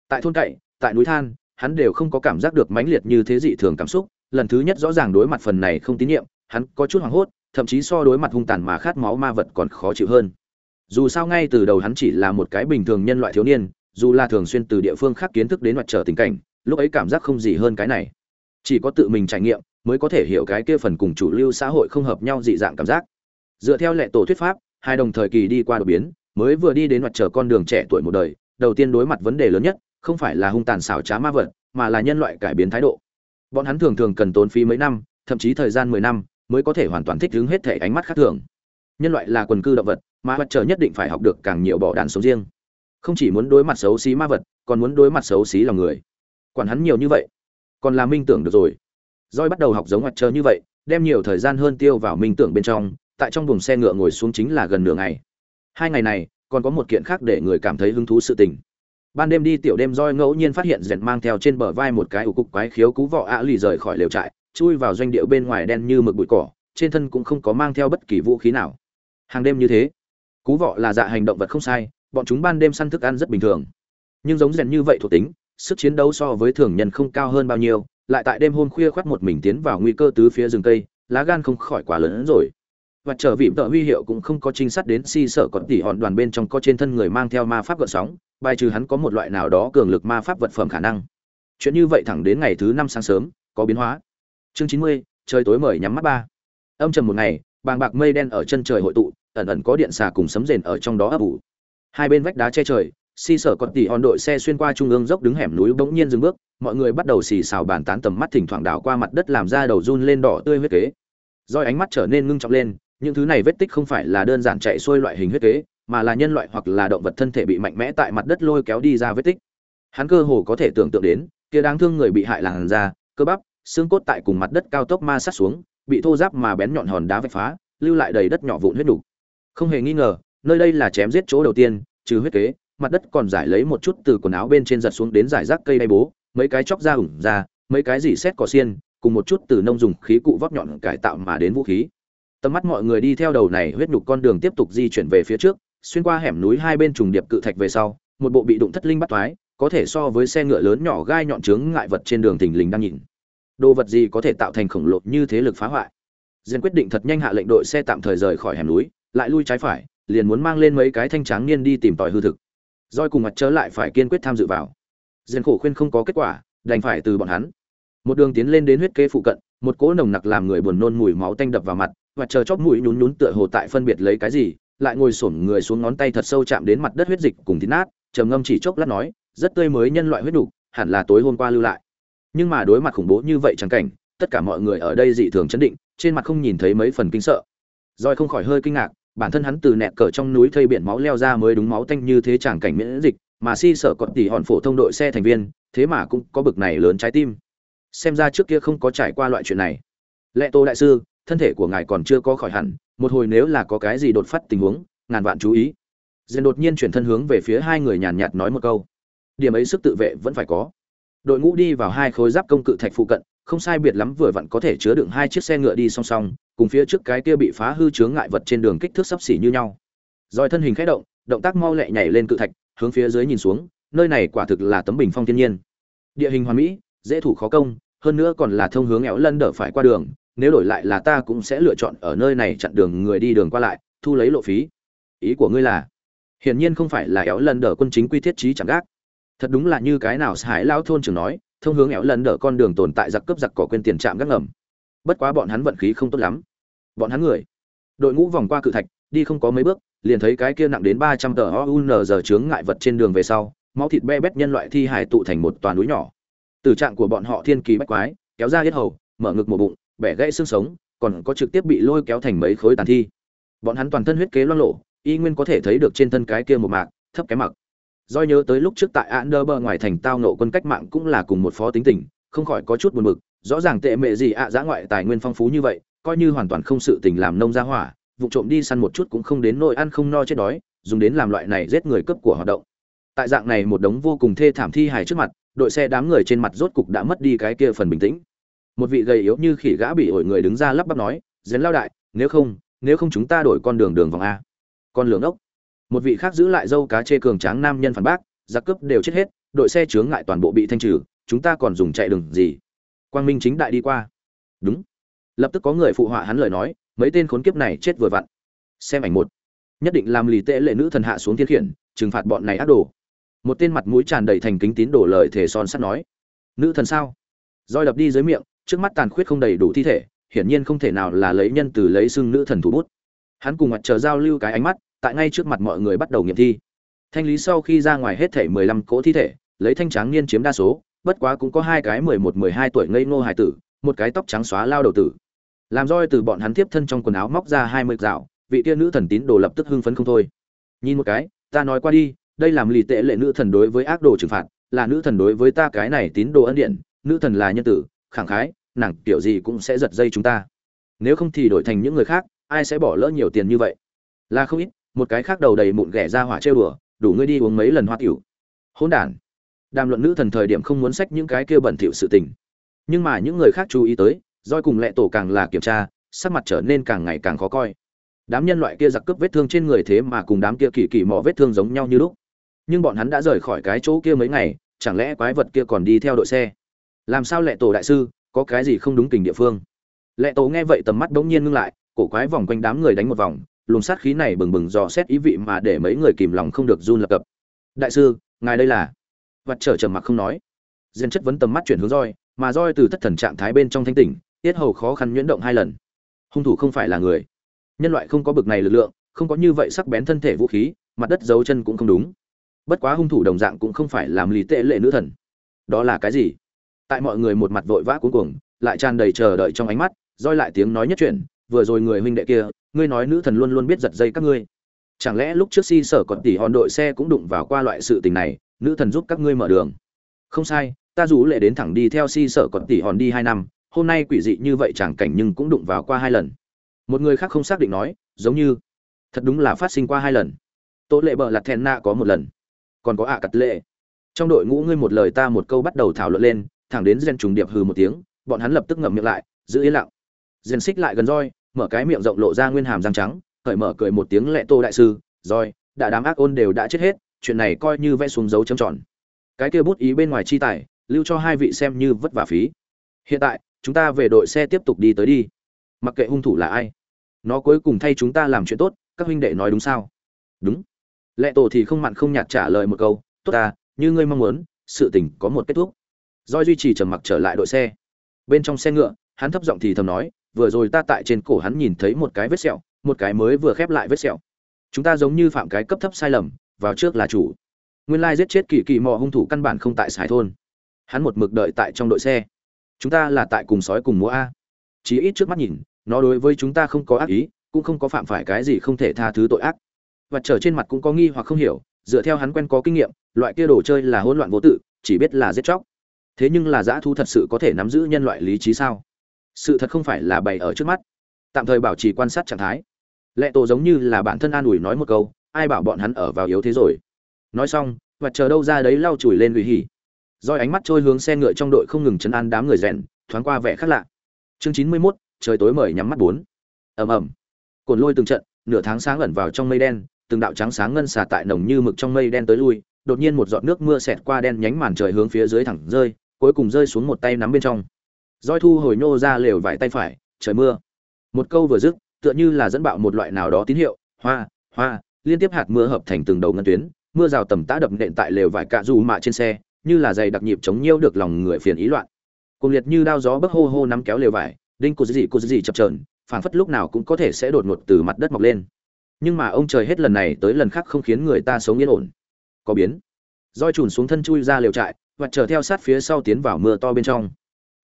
Tại thôn cậy, tại núi than, hắn đều không có cảm giác được mãnh liệt như thế dị thường cảm xúc. Lần thứ nhất rõ ràng đối mặt phần này không tín nhiệm, hắn có chút hoảng hốt, thậm chí so đối mặt hung tàn mà khát máu ma vật còn khó chịu hơn. Dù sao ngay từ đầu hắn chỉ là một cái bình thường nhân loại thiếu niên, dù là thường xuyên từ địa phương khác kiến thức đến mặt trở tình cảnh, lúc ấy cảm giác không gì hơn cái này chỉ có tự mình trải nghiệm mới có thể hiểu cái kia phần cùng chủ lưu xã hội không hợp nhau dị dạng cảm giác. Dựa theo lệ tổ thuyết pháp, hai đồng thời kỳ đi qua đột biến, mới vừa đi đến mặt trở con đường trẻ tuổi một đời, đầu tiên đối mặt vấn đề lớn nhất, không phải là hung tàn xảo trá ma vật, mà là nhân loại cải biến thái độ. Bọn hắn thường thường cần tốn phí mấy năm, thậm chí thời gian mười năm mới có thể hoàn toàn thích ứng hết thể ánh mắt khác thường. Nhân loại là quần cư động vật, mà mặt trời nhất định phải học được càng nhiều bỏ đàn sống riêng. Không chỉ muốn đối mặt xấu xí ma vật, còn muốn đối mặt xấu xí lòng người. Quản hắn nhiều như vậy còn là minh tưởng được rồi. Roi bắt đầu học giống mặt trời như vậy, đem nhiều thời gian hơn tiêu vào minh tưởng bên trong, tại trong buồng xe ngựa ngồi xuống chính là gần nửa ngày. Hai ngày này, còn có một kiện khác để người cảm thấy hứng thú sự tình. Ban đêm đi tiểu đêm roi ngẫu nhiên phát hiện rèn mang theo trên bờ vai một cái ủ cục quái khiếu cú vọ ạ lì rời khỏi lều trại, chui vào doanh địa bên ngoài đen như mực bụi cỏ, trên thân cũng không có mang theo bất kỳ vũ khí nào. Hàng đêm như thế, cú vọ là dạ hành động vật không sai, bọn chúng ban đêm săn thức ăn rất bình thường. Nhưng giống rèn như vậy thuộc tính sức chiến đấu so với thường nhân không cao hơn bao nhiêu, lại tại đêm hôm khuya khoắt một mình tiến vào nguy cơ tứ phía rừng cây, lá gan không khỏi quá lớn hơn rồi. Và trở vị tợ huy hiệu cũng không có trinh sát đến si sợ còn tỉ hòn đoàn bên trong có trên thân người mang theo ma pháp gợn sóng, bài trừ hắn có một loại nào đó cường lực ma pháp vật phẩm khả năng. Chuyện như vậy thẳng đến ngày thứ năm sáng sớm, có biến hóa. Chương chín mươi, trời tối mời nhắm mắt ba. Âm trầm một ngày, bàng bạc mây đen ở chân trời hội tụ, ẩn ẩn có điện xà cùng sấm rền ở trong đó ấp ủ. Hai bên vách đá che trời si sở còn tỷ hòn đội xe xuyên qua trung ương dốc đứng hẻm núi bỗng nhiên dừng bước, mọi người bắt đầu xì xào bàn tán tầm mắt thỉnh thoảng đảo qua mặt đất làm ra đầu run lên đỏ tươi huyết kế. Doi ánh mắt trở nên ngưng trọng lên, những thứ này vết tích không phải là đơn giản chạy xuôi loại hình huyết kế, mà là nhân loại hoặc là động vật thân thể bị mạnh mẽ tại mặt đất lôi kéo đi ra vết tích. Hắn cơ hồ có thể tưởng tượng đến, kia đáng thương người bị hại làn da, cơ bắp, xương cốt tại cùng mặt đất cao tốc ma sát xuống, bị thô ráp mà bén nhọn hòn đá vạch phá, lưu lại đầy đất nhỏ vụn huyết đủ. không hề nghi ngờ, nơi đây là chém giết chỗ đầu tiên, trừ huyết kế mặt đất còn giải lấy một chút từ quần áo bên trên giật xuống đến giải rác cây đay bố, mấy cái chóc da ủng ra, mấy cái gì xét cỏ xiên, cùng một chút từ nông dùng khí cụ vóc nhọn cải tạo mà đến vũ khí. Tầm mắt mọi người đi theo đầu này huyết nhục con đường tiếp tục di chuyển về phía trước, xuyên qua hẻm núi hai bên trùng điệp cự thạch về sau, một bộ bị đụng thất linh bắt thoái có thể so với xe ngựa lớn nhỏ gai nhọn trướng ngại vật trên đường thình lình đang nhìn. Đồ vật gì có thể tạo thành khổng lồ như thế lực phá hoại? Diên quyết định thật nhanh hạ lệnh đội xe tạm thời rời khỏi hẻm núi, lại lui trái phải, liền muốn mang lên mấy cái thanh tráng niên đi tìm tòi hư thực roi cùng mặt trở lại phải kiên quyết tham dự vào. Diên khổ khuyên không có kết quả đành phải từ bọn hắn. Một đường tiến lên đến huyết kế phụ cận một cỗ nồng nặc làm người buồn nôn mùi máu tanh đập vào mặt và chờ chóp mũi nhún nhún tựa hồ tại phân biệt lấy cái gì lại ngồi xổm người xuống ngón tay thật sâu chạm đến mặt đất huyết dịch cùng thịt nát trầm ngâm chỉ chốc lát nói rất tươi mới nhân loại huyết đủ, hẳn là tối hôm qua lưu lại. Nhưng mà đối mặt khủng bố như vậy chẳng cảnh tất cả mọi người ở đây dị thường chấn định trên mặt không nhìn thấy mấy phần kinh sợ. Roi không khỏi hơi kinh ngạc bản thân hắn từ nẹt cờ trong núi thây biển máu leo ra mới đúng máu tanh như thế chẳng cảnh miễn dịch, mà si sợ còn tỉ hòn phổ thông đội xe thành viên, thế mà cũng có bực này lớn trái tim. Xem ra trước kia không có trải qua loại chuyện này. Lệ tô đại sư, thân thể của ngài còn chưa có khỏi hẳn, một hồi nếu là có cái gì đột phát tình huống, ngàn vạn chú ý. Dền đột nhiên chuyển thân hướng về phía hai người nhàn nhạt nói một câu. Điểm ấy sức tự vệ vẫn phải có. Đội ngũ đi vào hai khối giáp công cự thạch phụ cận, không sai biệt lắm vừa vặn có thể chứa đựng hai chiếc xe ngựa đi song song cùng phía trước cái kia bị phá hư chướng ngại vật trên đường kích thước sấp xỉ như nhau. Rồi thân hình khẽ động động tác mau lẹ nhảy lên cự thạch, hướng phía dưới nhìn xuống, nơi này quả thực là tấm bình phong thiên nhiên. Địa hình hoàn mỹ, dễ thủ khó công, hơn nữa còn là thông hướng éo lân đỡ phải qua đường, nếu đổi lại là ta cũng sẽ lựa chọn ở nơi này chặn đường người đi đường qua lại, thu lấy lộ phí. Ý của ngươi là, hiển nhiên không phải là éo lân đỡ quân chính quy thiết trí chẳng gác. Thật đúng là như cái nào hải lão thôn trưởng nói, thông hướng éo lân đỡ con đường tồn tại giặc cướp giặc cỏ quên tiền trạm gác ngầm. Bất quá bọn hắn vận khí không tốt lắm bọn hắn người. Đội ngũ vòng qua cự thạch, đi không có mấy bước, liền thấy cái kia nặng đến ba trăm tờ oun giờ chướng ngại vật trên đường về sau, máu thịt be bét nhân loại thi hài tụ thành một toàn núi nhỏ. Từ trạng của bọn họ thiên kỳ bách quái, kéo ra hết hầu, mở ngực một bụng, bẻ gãy xương sống, còn có trực tiếp bị lôi kéo thành mấy khối tàn thi. Bọn hắn toàn thân huyết kế loang lộ y nguyên có thể thấy được trên thân cái kia một mạc, thấp cái mặc. Do nhớ tới lúc trước tại Anderber ngoài thành tao nộ quân cách mạng cũng là cùng một phó tính tình, không khỏi có chút buồn bực, rõ ràng tệ mẹ gì ạ giã ngoại tài nguyên phong phú như vậy coi như hoàn toàn không sự tình làm nông gia hỏa, vụ trộm đi săn một chút cũng không đến nỗi ăn không no chết đói, dùng đến làm loại này giết người cướp của hoạt động. Tại dạng này một đống vô cùng thê thảm thi hài trước mặt, đội xe đám người trên mặt rốt cục đã mất đi cái kia phần bình tĩnh. Một vị gầy yếu như khỉ gã bị ổi người đứng ra lắp bắp nói, dén lao đại, nếu không nếu không chúng ta đổi con đường đường vòng a. Con lường ốc. Một vị khác giữ lại dâu cá chê cường tráng nam nhân phản bác, giặc cướp đều chết hết, đội xe chướng ngại toàn bộ bị thanh trừ, chúng ta còn dùng chạy đường gì? Quang minh chính đại đi qua. Đúng lập tức có người phụ họa hắn lời nói, mấy tên khốn kiếp này chết vừa vặn. Xem ảnh một. Nhất định làm lì tệ lệ nữ thần hạ xuống thiên khiển, trừng phạt bọn này ác đồ. Một tên mặt mũi tràn đầy thành kính tín đổ lời thể son sắt nói. Nữ thần sao? Roi đập đi dưới miệng, trước mắt tàn khuyết không đầy đủ thi thể, hiển nhiên không thể nào là lấy nhân từ lấy xưng nữ thần thủ bút. Hắn cùng mặt chờ giao lưu cái ánh mắt, tại ngay trước mặt mọi người bắt đầu nghiệm thi. Thanh lý sau khi ra ngoài hết thể mười lăm cỗ thi thể, lấy thanh tráng niên chiếm đa số, bất quá cũng có hai cái mười một, mười hai tuổi ngây ngô hải tử, một cái tóc trắng xóa lao đầu tử làm roi từ bọn hắn tiếp thân trong quần áo móc ra hai mươi dạo, vị tiên nữ thần tín đồ lập tức hưng phấn không thôi. Nhìn một cái, ta nói qua đi, đây làm lì tệ lệ nữ thần đối với ác đồ trừng phạt, là nữ thần đối với ta cái này tín đồ ân điện nữ thần là nhân tử, khẳng khái, nàng kiểu gì cũng sẽ giật dây chúng ta. Nếu không thì đổi thành những người khác, ai sẽ bỏ lỡ nhiều tiền như vậy? Là không ít, một cái khác đầu đầy mụn ghẻ ra hỏa trêu đùa, đủ ngươi đi uống mấy lần hoa tiểu. Hỗn đản. Đàm luận nữ thần thời điểm không muốn sách những cái kia bẩn thỉu sự tình. Nhưng mà những người khác chú ý tới roi cùng lệ tổ càng là kiểm tra, sắc mặt trở nên càng ngày càng khó coi. Đám nhân loại kia giặc cướp vết thương trên người thế mà cùng đám kia kỳ kỳ mò vết thương giống nhau như lúc. Nhưng bọn hắn đã rời khỏi cái chỗ kia mấy ngày, chẳng lẽ quái vật kia còn đi theo đội xe? Làm sao lệ tổ đại sư, có cái gì không đúng tình địa phương? Lệ tổ nghe vậy tầm mắt bỗng nhiên ngưng lại, cổ quái vòng quanh đám người đánh một vòng, luồng sát khí này bừng bừng dò xét ý vị mà để mấy người kìm lòng không được run lập cập. Đại sư, ngài đây là? Vật trở trầm mặc không nói. Diên chất vấn tầm mắt chuyển hướng roi, mà roi từ thất thần trạng thái bên trong thanh tỉnh tiết hầu khó khăn nhuyễn động hai lần. Hung thủ không phải là người. Nhân loại không có bực này lực lượng, không có như vậy sắc bén thân thể vũ khí, mặt đất dấu chân cũng không đúng. Bất quá hung thủ đồng dạng cũng không phải làm lý tệ lệ nữ thần. Đó là cái gì? Tại mọi người một mặt vội vã cuống cuồng, lại tràn đầy chờ đợi trong ánh mắt, roi lại tiếng nói nhất chuyện, vừa rồi người huynh đệ kia, ngươi nói nữ thần luôn luôn biết giật dây các ngươi. Chẳng lẽ lúc trước si sở còn tỉ hòn đội xe cũng đụng vào qua loại sự tình này, nữ thần giúp các ngươi mở đường? Không sai, ta rủ lệ đến thẳng đi theo si sở còn tỉ hòn đi hai năm hôm nay quỷ dị như vậy chẳng cảnh nhưng cũng đụng vào qua hai lần. Một người khác không xác định nói, giống như, thật đúng là phát sinh qua hai lần. Tố lệ bờ lặt thèn nạ có một lần. Còn có ạ à cặt lệ. Trong đội ngũ ngươi một lời ta một câu bắt đầu thảo luận lên, thẳng đến gen trùng điệp hừ một tiếng, bọn hắn lập tức ngậm miệng lại, giữ yên lặng. Gen xích lại gần roi, mở cái miệng rộng lộ ra nguyên hàm răng trắng, cởi mở cười một tiếng lệ tô đại sư, roi, đã đám ác ôn đều đã chết hết, chuyện này coi như vẽ xuống dấu chấm tròn. Cái kia bút ý bên ngoài chi tài, lưu cho hai vị xem như vất vả phí. Hiện tại chúng ta về đội xe tiếp tục đi tới đi. Mặc kệ hung thủ là ai, nó cuối cùng thay chúng ta làm chuyện tốt, các huynh đệ nói đúng sao? Đúng. Lệ tổ thì không mặn không nhạt trả lời một câu, tốt ta, như ngươi mong muốn, sự tình có một kết thúc. Do duy trì trầm mặc trở lại đội xe. Bên trong xe ngựa, hắn thấp giọng thì thầm nói, vừa rồi ta tại trên cổ hắn nhìn thấy một cái vết sẹo, một cái mới vừa khép lại vết sẹo. Chúng ta giống như phạm cái cấp thấp sai lầm, vào trước là chủ. Nguyên lai giết chết kỳ kỳ mò hung thủ căn bản không tại sài thôn. Hắn một mực đợi tại trong đội xe chúng ta là tại cùng sói cùng múa a. Chí ít trước mắt nhìn, nó đối với chúng ta không có ác ý, cũng không có phạm phải cái gì không thể tha thứ tội ác. Và trở trên mặt cũng có nghi hoặc không hiểu, dựa theo hắn quen có kinh nghiệm, loại kia đồ chơi là hỗn loạn vô tự, chỉ biết là giết chóc. Thế nhưng là dã thu thật sự có thể nắm giữ nhân loại lý trí sao? Sự thật không phải là bày ở trước mắt. Tạm thời bảo trì quan sát trạng thái. Lệ tổ giống như là bản thân an ủi nói một câu, ai bảo bọn hắn ở vào yếu thế rồi? Nói xong, và chờ đâu ra đấy lau chùi lên vì hỉ. Rồi ánh mắt trôi hướng xe ngựa trong đội không ngừng chấn an đám người rèn thoáng qua vẻ khác lạ. Chương chín mươi 91, trời tối mời nhắm mắt bốn. Ầm ầm. Cồn lôi từng trận nửa tháng sáng ẩn vào trong mây đen từng đạo trắng sáng ngân xà tại nồng như mực trong mây đen tới lui đột nhiên một giọt nước mưa xẹt qua đen nhánh màn trời hướng phía dưới thẳng rơi cuối cùng rơi xuống một tay nắm bên trong. Rồi thu hồi nô ra lều vải tay phải trời mưa. Một câu vừa dứt tựa như là dẫn bạo một loại nào đó tín hiệu hoa hoa liên tiếp hạt mưa hợp thành từng đầu ngân tuyến mưa rào tầm tã đập nện tại lều vải cạ dù mạ trên xe như là giày đặc nhịp chống nhiêu được lòng người phiền ý loạn. Cùng liệt như đao gió bấc hô hô nắm kéo lều vải, đinh cô gì cô gì chập trờn phảng phất lúc nào cũng có thể sẽ đột ngột từ mặt đất mọc lên. Nhưng mà ông trời hết lần này tới lần khác không khiến người ta sống yên ổn. Có biến. Roi trùn xuống thân chui ra liều trại, và chờ theo sát phía sau tiến vào mưa to bên trong.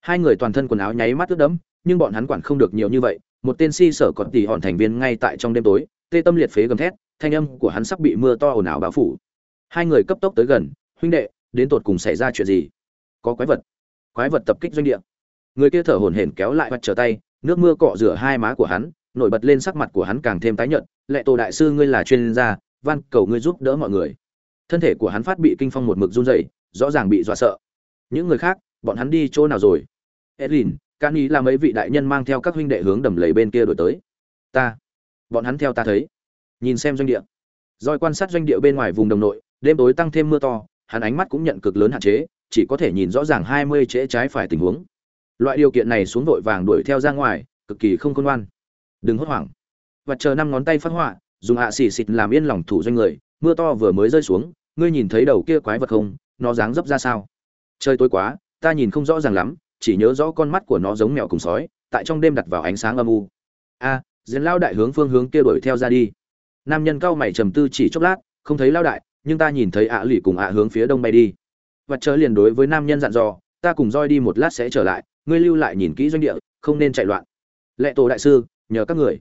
Hai người toàn thân quần áo nháy mắt ướt đẫm, nhưng bọn hắn quản không được nhiều như vậy, một tên si sở còn tỉ hòn thành viên ngay tại trong đêm tối, tê tâm liệt phế gầm thét, thanh âm của hắn sắp bị mưa to ồn ào bao phủ. Hai người cấp tốc tới gần, huynh đệ đến tột cùng xảy ra chuyện gì? Có quái vật. Quái vật tập kích doanh địa. Người kia thở hổn hển kéo lại mặt trở tay, nước mưa cọ rửa hai má của hắn, nổi bật lên sắc mặt của hắn càng thêm tái nhợt. Lệ tổ đại sư ngươi là chuyên gia, van cầu ngươi giúp đỡ mọi người. Thân thể của hắn phát bị kinh phong một mực run rẩy, rõ ràng bị dọa sợ. Những người khác, bọn hắn đi chỗ nào rồi? Edlin can ý là mấy vị đại nhân mang theo các huynh đệ hướng đầm lầy bên kia đổi tới. Ta. Bọn hắn theo ta thấy. Nhìn xem doanh địa. Roi quan sát doanh địa bên ngoài vùng đồng nội, đêm tối tăng thêm mưa to hắn ánh mắt cũng nhận cực lớn hạn chế chỉ có thể nhìn rõ ràng hai mươi trễ trái phải tình huống. Loại điều kiện này xuống vội vàng đuổi theo ra ngoài cực kỳ không khôn ngoan. Đừng hốt hoảng. Vật chờ năm ngón tay phát họa dùng hạ xì xịt làm yên lòng thủ doanh người mưa to vừa mới rơi xuống ngươi nhìn thấy đầu kia quái vật không? Nó dáng dấp ra sao? Trời tối quá ta nhìn không rõ ràng lắm chỉ nhớ rõ con mắt của nó giống mèo cùng sói tại trong đêm đặt vào ánh sáng âm u. A à, diễn lao đại hướng phương hướng kia đuổi theo ra đi. Nam nhân cao mày trầm tư chỉ chốc lát không thấy lao đại nhưng ta nhìn thấy ạ à cùng ạ hướng phía đông bay đi. Và chớ liền đối với nam nhân dặn dò, ta cùng roi đi một lát sẽ trở lại, ngươi lưu lại nhìn kỹ doanh địa, không nên chạy loạn. Lệ tổ đại sư, nhờ các người.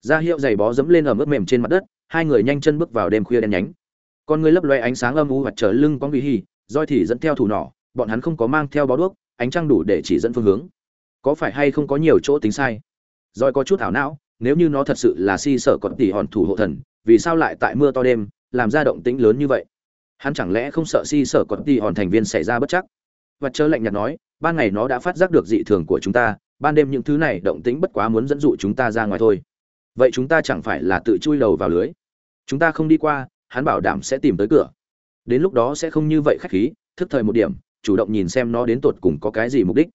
Ra hiệu giày bó dẫm lên ở mức mềm trên mặt đất, hai người nhanh chân bước vào đêm khuya đen nhánh. Con ngươi lấp loe ánh sáng âm u hoặc trở lưng con vì hì roi thì dẫn theo thủ nỏ, bọn hắn không có mang theo bó đuốc, ánh trăng đủ để chỉ dẫn phương hướng. Có phải hay không có nhiều chỗ tính sai? Roi có chút ảo não, nếu như nó thật sự là si sở còn tỉ hòn thủ hộ thần, vì sao lại tại mưa to đêm làm ra động tĩnh lớn như vậy. Hắn chẳng lẽ không sợ si sở còn tỉ hòn thành viên xảy ra bất chắc? Và chớ lạnh nhạt nói, ban ngày nó đã phát giác được dị thường của chúng ta, ban đêm những thứ này động tĩnh bất quá muốn dẫn dụ chúng ta ra ngoài thôi. Vậy chúng ta chẳng phải là tự chui đầu vào lưới? Chúng ta không đi qua, hắn bảo đảm sẽ tìm tới cửa. Đến lúc đó sẽ không như vậy khách khí, thức thời một điểm, chủ động nhìn xem nó đến tột cùng có cái gì mục đích.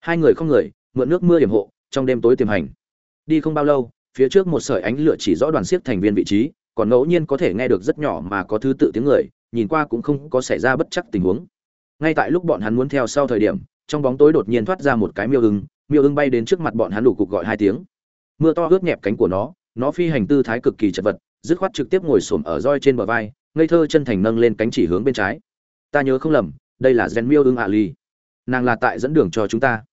Hai người không người, mượn nước mưa hiểm hộ, trong đêm tối tiềm hành. Đi không bao lâu, phía trước một sợi ánh lửa chỉ rõ đoàn siếc thành viên vị trí còn ngẫu nhiên có thể nghe được rất nhỏ mà có thứ tự tiếng người, nhìn qua cũng không có xảy ra bất chắc tình huống. Ngay tại lúc bọn hắn muốn theo sau thời điểm, trong bóng tối đột nhiên thoát ra một cái miêu ưng miêu ưng bay đến trước mặt bọn hắn đủ cục gọi hai tiếng. Mưa to ướt nhẹp cánh của nó nó phi hành tư thái cực kỳ chật vật, dứt khoát trực tiếp ngồi xổm ở roi trên bờ vai, ngây thơ chân thành nâng lên cánh chỉ hướng bên trái. Ta nhớ không lầm, đây là gen miêu ưng ạ ly nàng là tại dẫn đường cho chúng ta.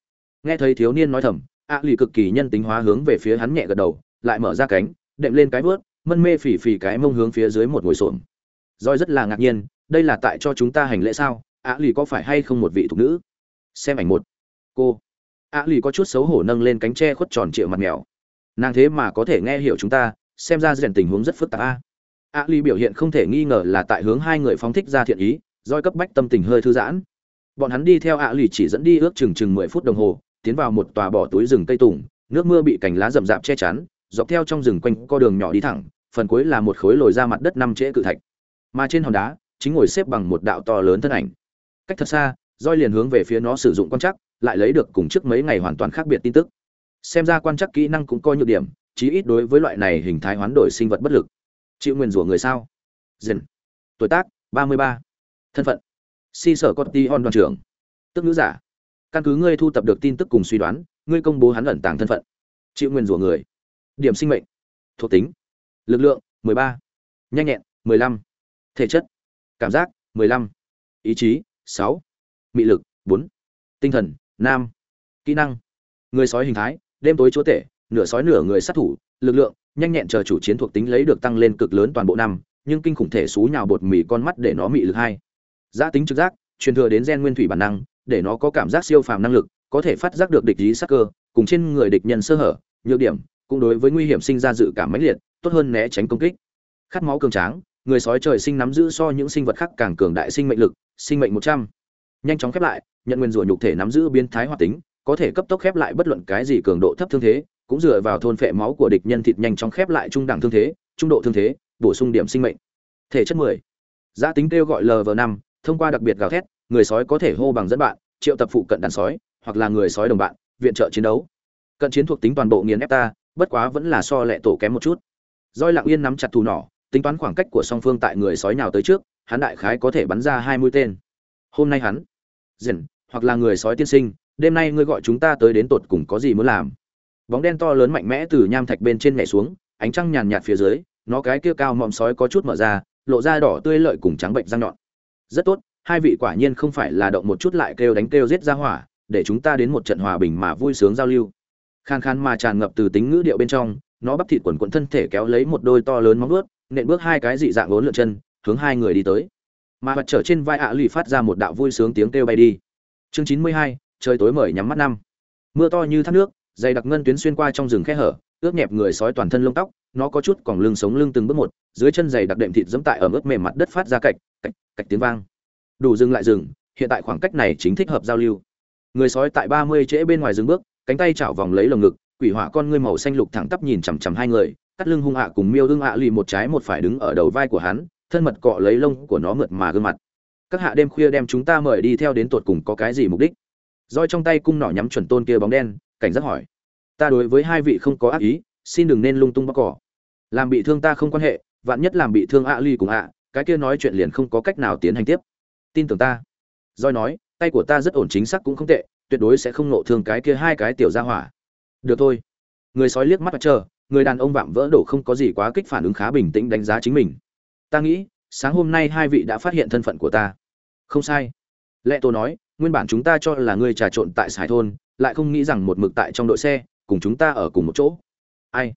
Nghe thấy thiếu niên nói thầm, ạ ly cực kỳ nhân tính hóa hướng về phía hắn nhẹ gật đầu, lại mở ra cánh, đệm lên cái vớt mân mê phỉ phỉ cái mông hướng phía dưới một ngồi xổm. Roi rất là ngạc nhiên, đây là tại cho chúng ta hành lễ sao? Ạ lì có phải hay không một vị thục nữ? Xem ảnh một. Cô. Ạ lì có chút xấu hổ nâng lên cánh tre khuất tròn trịa mặt mèo. Nàng thế mà có thể nghe hiểu chúng ta, xem ra rèn tình huống rất phức tạp a. Ạ lì biểu hiện không thể nghi ngờ là tại hướng hai người phóng thích ra thiện ý roi cấp bách tâm tình hơi thư giãn. Bọn hắn đi theo ạ lì chỉ dẫn đi ước chừng chừng mười phút đồng hồ, tiến vào một tòa bỏ túi rừng cây tùng, nước mưa bị cành lá rậm rạp che chắn, dọc theo trong rừng quanh co đường nhỏ đi thẳng phần cuối là một khối lồi ra mặt đất năm trễ cự thạch. Mà trên hòn đá, chính ngồi xếp bằng một đạo to lớn thân ảnh. Cách thật xa, roi liền hướng về phía nó sử dụng quan chắc lại lấy được cùng trước mấy ngày hoàn toàn khác biệt tin tức. Xem ra quan chắc kỹ năng cũng coi nhược điểm, chí ít đối với loại này hình thái hoán đổi sinh vật bất lực. Chịu nguyền rủa người sao? Dần. Tuổi tác, ba mươi ba. Thân phận, si sở con ti hòn đoàn trưởng. Tức nữ giả. Căn cứ ngươi thu tập được tin tức cùng suy đoán, ngươi công bố hắn ẩn tàng thân phận. Chịu nguyền rủa người. Điểm sinh mệnh. Thuộc tính lực lượng 13. nhanh nhẹn 15. thể chất cảm giác 15. ý chí 6. mị lực 4. tinh thần 5, kỹ năng người sói hình thái đêm tối chúa tể nửa sói nửa người sát thủ lực lượng nhanh nhẹn chờ chủ chiến thuộc tính lấy được tăng lên cực lớn toàn bộ năm nhưng kinh khủng thể xú nhào bột mì con mắt để nó mị lực hai giá tính trực giác truyền thừa đến gen nguyên thủy bản năng để nó có cảm giác siêu phàm năng lực có thể phát giác được địch ý sắc cơ cùng trên người địch nhân sơ hở nhược điểm cũng đối với nguy hiểm sinh ra dự cảm mãnh liệt tốt hơn né tránh công kích. Khát máu cường tráng, người sói trời sinh nắm giữ so những sinh vật khác càng cường đại sinh mệnh lực, sinh mệnh một trăm. Nhanh chóng khép lại, nhận nguyên rủa nhục thể nắm giữ biến thái hoạt tính, có thể cấp tốc khép lại bất luận cái gì cường độ thấp thương thế, cũng dựa vào thôn phệ máu của địch nhân thịt nhanh chóng khép lại trung đẳng thương thế, trung độ thương thế, bổ sung điểm sinh mệnh. Thể chất mười. Giá tính kêu gọi lv năm, thông qua đặc biệt gào thét, người sói có thể hô bằng dẫn bạn, triệu tập phụ cận đàn sói, hoặc là người sói đồng bạn, viện trợ chiến đấu. Cận chiến thuộc tính toàn bộ nghiền ép ta, bất quá vẫn là so lệ tổ kém một chút roi lặng yên nắm chặt thù nỏ, tính toán khoảng cách của song phương tại người sói nào tới trước, hắn đại khái có thể bắn ra hai mũi tên. Hôm nay hắn, dần, hoặc là người sói tiên sinh, đêm nay ngươi gọi chúng ta tới đến tột cùng có gì muốn làm? Bóng đen to lớn mạnh mẽ từ nham thạch bên trên nhảy xuống, ánh trăng nhàn nhạt phía dưới, nó cái kia cao mọm sói có chút mở ra, lộ ra đỏ tươi lợi cùng trắng bệnh răng nhọn. Rất tốt, hai vị quả nhiên không phải là động một chút lại kêu đánh kêu giết ra hỏa, để chúng ta đến một trận hòa bình mà vui sướng giao lưu. Khan khan mà tràn ngập từ tính ngữ điệu bên trong nó bắp thịt quần quần thân thể kéo lấy một đôi to lớn móng vuốt, nện bước hai cái dị dạng ốn lượn chân, hướng hai người đi tới. Mà vật trở trên vai ạ lì phát ra một đạo vui sướng tiếng kêu bay đi. Chương chín mươi hai, trời tối mời nhắm mắt năm. Mưa to như thác nước, dày đặc ngân tuyến xuyên qua trong rừng khe hở, ướt nhẹp người sói toàn thân lông tóc, nó có chút còn lưng sống lưng từng bước một, dưới chân dày đặc đệm thịt dẫm tại ở ướt mềm mặt đất phát ra cạch cạch cạch tiếng vang. Đủ dừng lại rừng, hiện tại khoảng cách này chính thích hợp giao lưu. Người sói tại ba mươi trễ bên ngoài dừng bước, cánh tay chảo vòng lấy lồng ngực quỷ hỏa con ngươi màu xanh lục thẳng tắp nhìn chằm chằm hai người, cắt lưng hung hạ cùng miêu hưng hạ lì một trái một phải đứng ở đầu vai của hắn, thân mật cọ lấy lông của nó mượt mà gương mặt. Các hạ đêm khuya đem chúng ta mời đi theo đến tột cùng có cái gì mục đích? Roi trong tay cung nỏ nhắm chuẩn tôn kia bóng đen, cảnh giác hỏi. Ta đối với hai vị không có ác ý, xin đừng nên lung tung bóc cỏ. Làm bị thương ta không quan hệ, vạn nhất làm bị thương ạ ly cùng ạ, cái kia nói chuyện liền không có cách nào tiến hành tiếp. Tin tưởng ta. Roi nói, tay của ta rất ổn chính xác cũng không tệ, tuyệt đối sẽ không nộ thương cái kia hai cái tiểu gia hỏa được thôi. Người sói liếc mắt và chờ, người đàn ông vạm vỡ đổ không có gì quá kích phản ứng khá bình tĩnh đánh giá chính mình. Ta nghĩ, sáng hôm nay hai vị đã phát hiện thân phận của ta. Không sai. Lẽ tôi nói, nguyên bản chúng ta cho là ngươi trà trộn tại sài thôn, lại không nghĩ rằng một mực tại trong đội xe, cùng chúng ta ở cùng một chỗ. Ai?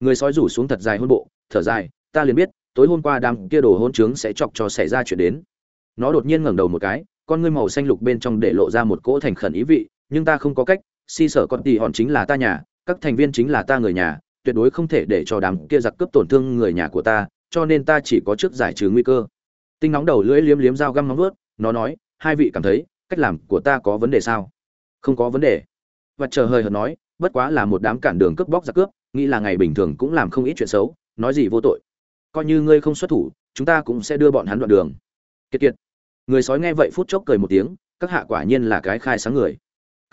Người sói rủ xuống thật dài hôn bộ, thở dài, ta liền biết, tối hôm qua đám kia đồ hôn trướng sẽ chọc cho xảy ra chuyện đến. Nó đột nhiên ngẩng đầu một cái, con ngươi màu xanh lục bên trong để lộ ra một cỗ thành khẩn ý vị, nhưng ta không có cách si sở con tỷ hòn chính là ta nhà, các thành viên chính là ta người nhà, tuyệt đối không thể để cho đám kia giặc cướp tổn thương người nhà của ta, cho nên ta chỉ có trước giải trừ nguy cơ. Tinh nóng đầu lưỡi liếm liếm dao găm nóng vớt nó nói, hai vị cảm thấy, cách làm của ta có vấn đề sao? Không có vấn đề. Và chờ hơi hợt nói, bất quá là một đám cản đường cướp bóc giặc cướp, nghĩ là ngày bình thường cũng làm không ít chuyện xấu, nói gì vô tội. Coi như ngươi không xuất thủ, chúng ta cũng sẽ đưa bọn hắn đoạn đường. Kiệt kiệt. Người sói nghe vậy phút chốc cười một tiếng, các hạ quả nhiên là cái khai sáng người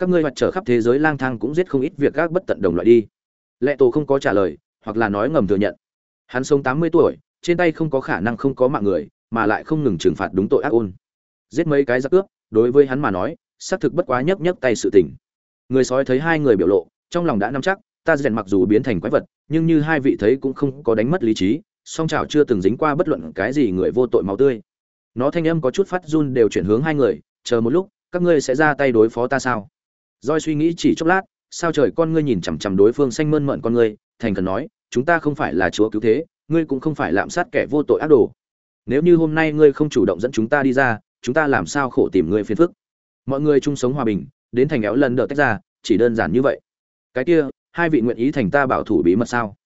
các ngươi hoạt trở khắp thế giới lang thang cũng giết không ít việc gác bất tận đồng loại đi. Lệ tổ không có trả lời, hoặc là nói ngầm thừa nhận. Hắn sống tám mươi tuổi, trên tay không có khả năng không có mạng người, mà lại không ngừng trừng phạt đúng tội ác ôn. Giết mấy cái giặc cướp, đối với hắn mà nói, xác thực bất quá nhấc nhấc tay sự tình. Người sói thấy hai người biểu lộ, trong lòng đã nắm chắc, ta rèn mặc dù biến thành quái vật, nhưng như hai vị thấy cũng không có đánh mất lý trí, song chảo chưa từng dính qua bất luận cái gì người vô tội máu tươi. Nó thanh âm có chút phát run đều chuyển hướng hai người, chờ một lúc, các ngươi sẽ ra tay đối phó ta sao? Doi suy nghĩ chỉ chốc lát, sao trời con ngươi nhìn chằm chằm đối phương xanh mơn mởn con ngươi, thành cần nói, chúng ta không phải là chúa cứu thế, ngươi cũng không phải lạm sát kẻ vô tội ác đồ. Nếu như hôm nay ngươi không chủ động dẫn chúng ta đi ra, chúng ta làm sao khổ tìm ngươi phiền phức? Mọi người chung sống hòa bình, đến thành éo lần đỡ tách ra, chỉ đơn giản như vậy. Cái kia, hai vị nguyện ý thành ta bảo thủ bí mật sao?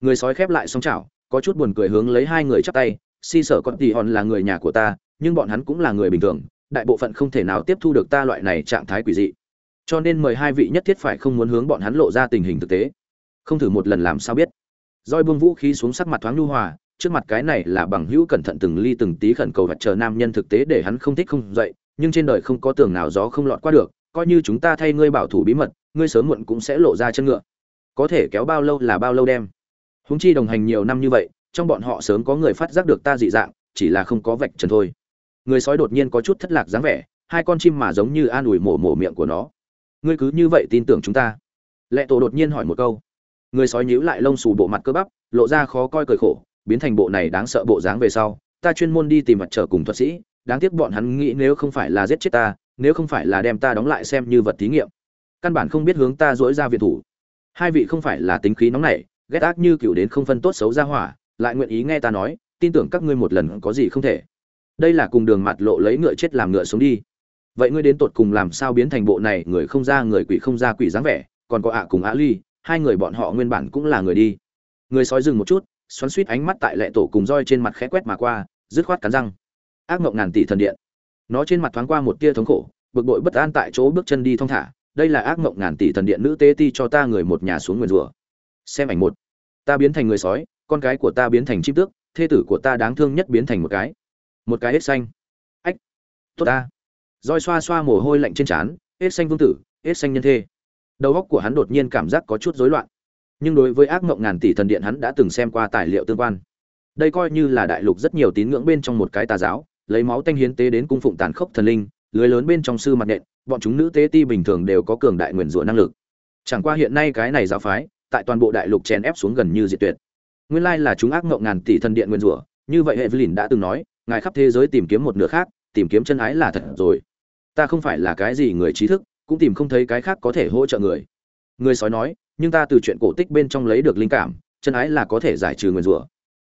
Người sói khép lại song chảo, có chút buồn cười hướng lấy hai người chắp tay, si sở con tỷ hòn là người nhà của ta, nhưng bọn hắn cũng là người bình thường, đại bộ phận không thể nào tiếp thu được ta loại này trạng thái quỷ dị cho nên mời hai vị nhất thiết phải không muốn hướng bọn hắn lộ ra tình hình thực tế. Không thử một lần làm sao biết. Roi buông vũ khí xuống sắc mặt thoáng lưu hòa, trước mặt cái này là bằng hữu cẩn thận từng ly từng tí khẩn cầu vật chờ nam nhân thực tế để hắn không thích không dậy, nhưng trên đời không có tường nào gió không lọt qua được, coi như chúng ta thay ngươi bảo thủ bí mật, ngươi sớm muộn cũng sẽ lộ ra chân ngựa. Có thể kéo bao lâu là bao lâu đem. Húng chi đồng hành nhiều năm như vậy, trong bọn họ sớm có người phát giác được ta dị dạng, chỉ là không có vạch trần thôi. Người sói đột nhiên có chút thất lạc dáng vẻ, hai con chim mà giống như an ủi mổ mổ miệng của nó ngươi cứ như vậy tin tưởng chúng ta. Lệ tổ đột nhiên hỏi một câu. Người sói nhíu lại lông xù bộ mặt cơ bắp, lộ ra khó coi cười khổ, biến thành bộ này đáng sợ bộ dáng về sau, ta chuyên môn đi tìm mặt trở cùng thuật sĩ, đáng tiếc bọn hắn nghĩ nếu không phải là giết chết ta, nếu không phải là đem ta đóng lại xem như vật thí nghiệm. Căn bản không biết hướng ta dỗi ra viện thủ. Hai vị không phải là tính khí nóng nảy, ghét ác như cựu đến không phân tốt xấu ra hỏa, lại nguyện ý nghe ta nói, tin tưởng các ngươi một lần có gì không thể. Đây là cùng đường mặt lộ lấy ngựa chết làm ngựa sống đi vậy ngươi đến tột cùng làm sao biến thành bộ này, người không ra người quỷ không ra quỷ dáng vẻ, còn có ạ cùng ạ ly, hai người bọn họ nguyên bản cũng là người đi. Người sói dừng một chút, xoắn suýt ánh mắt tại lệ tổ cùng roi trên mặt khẽ quét mà qua, dứt khoát cắn răng. Ác mộng ngàn tỷ thần điện. Nó trên mặt thoáng qua một tia thống khổ, bực bội bất an tại chỗ bước chân đi thong thả. Đây là ác mộng ngàn tỷ thần điện nữ tế ti cho ta người một nhà xuống nguyền rủa. Xem ảnh một. Ta biến thành người sói, con cái của ta biến thành chim tước, thê tử của ta đáng thương nhất biến thành một cái. Một cái hết xanh. Ách. Tốt ta roi xoa xoa mồ hôi lạnh trên trán, hết xanh vương tử, hết xanh nhân thê. Đầu óc của hắn đột nhiên cảm giác có chút rối loạn. Nhưng đối với ác mộng ngàn tỷ thần điện hắn đã từng xem qua tài liệu tương quan. Đây coi như là đại lục rất nhiều tín ngưỡng bên trong một cái tà giáo, lấy máu tanh hiến tế đến cung phụng tàn khốc thần linh, lưới lớn bên trong sư mặt nện, bọn chúng nữ tế ti bình thường đều có cường đại nguyền rủa năng lực. Chẳng qua hiện nay cái này giáo phái, tại toàn bộ đại lục chèn ép xuống gần như diệt tuyệt. Nguyên lai là chúng ác mộng ngàn tỷ thần điện nguyền rủa, như vậy hệ vlin đã từng nói, ngài khắp thế giới tìm kiếm một nửa khác, tìm kiếm chân ái là thật rồi ta không phải là cái gì người trí thức, cũng tìm không thấy cái khác có thể hỗ trợ người. Người sói nói, nhưng ta từ chuyện cổ tích bên trong lấy được linh cảm, chân ái là có thể giải trừ nguyền rủa.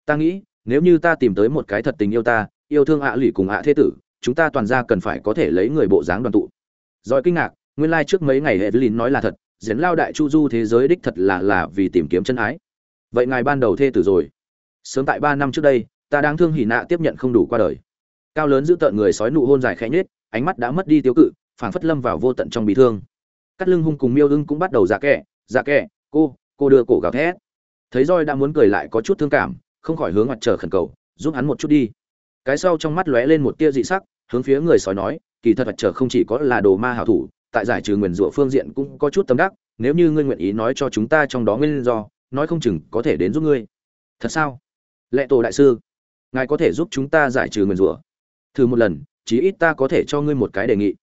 Ta nghĩ, nếu như ta tìm tới một cái thật tình yêu ta, yêu thương ạ à lụy cùng ạ thế tử, chúng ta toàn ra cần phải có thể lấy người bộ dáng đoàn tụ. Rồi kinh ngạc, nguyên lai trước mấy ngày hệ Evelyn nói là thật, diễn lao đại chu du thế giới đích thật là là vì tìm kiếm chân ái. Vậy ngài ban đầu thê tử rồi. Sớm tại ba năm trước đây, ta đang thương hỉ nạ tiếp nhận không đủ qua đời. Cao lớn giữ tợn người sói nụ hôn dài khẽ nhết ánh mắt đã mất đi tiêu cự, phảng phất lâm vào vô tận trong bị thương. Cắt lưng hung cùng miêu ưng cũng bắt đầu giả kẹ giả kẹ cô cô đưa cổ gào thét. Thấy roi đã muốn cười lại có chút thương cảm, không khỏi hướng mặt trời khẩn cầu, giúp hắn một chút đi. Cái sau trong mắt lóe lên một tia dị sắc, hướng phía người sói nói, kỳ thật mặt trời không chỉ có là đồ ma hảo thủ, tại giải trừ nguyền rủa phương diện cũng có chút tâm đắc, nếu như ngươi nguyện ý nói cho chúng ta trong đó nguyên do, nói không chừng có thể đến giúp ngươi. Thật sao? Lệ tổ đại sư, ngài có thể giúp chúng ta giải trừ nguyền rủa. Thử một lần chí ít ta có thể cho ngươi một cái đề nghị.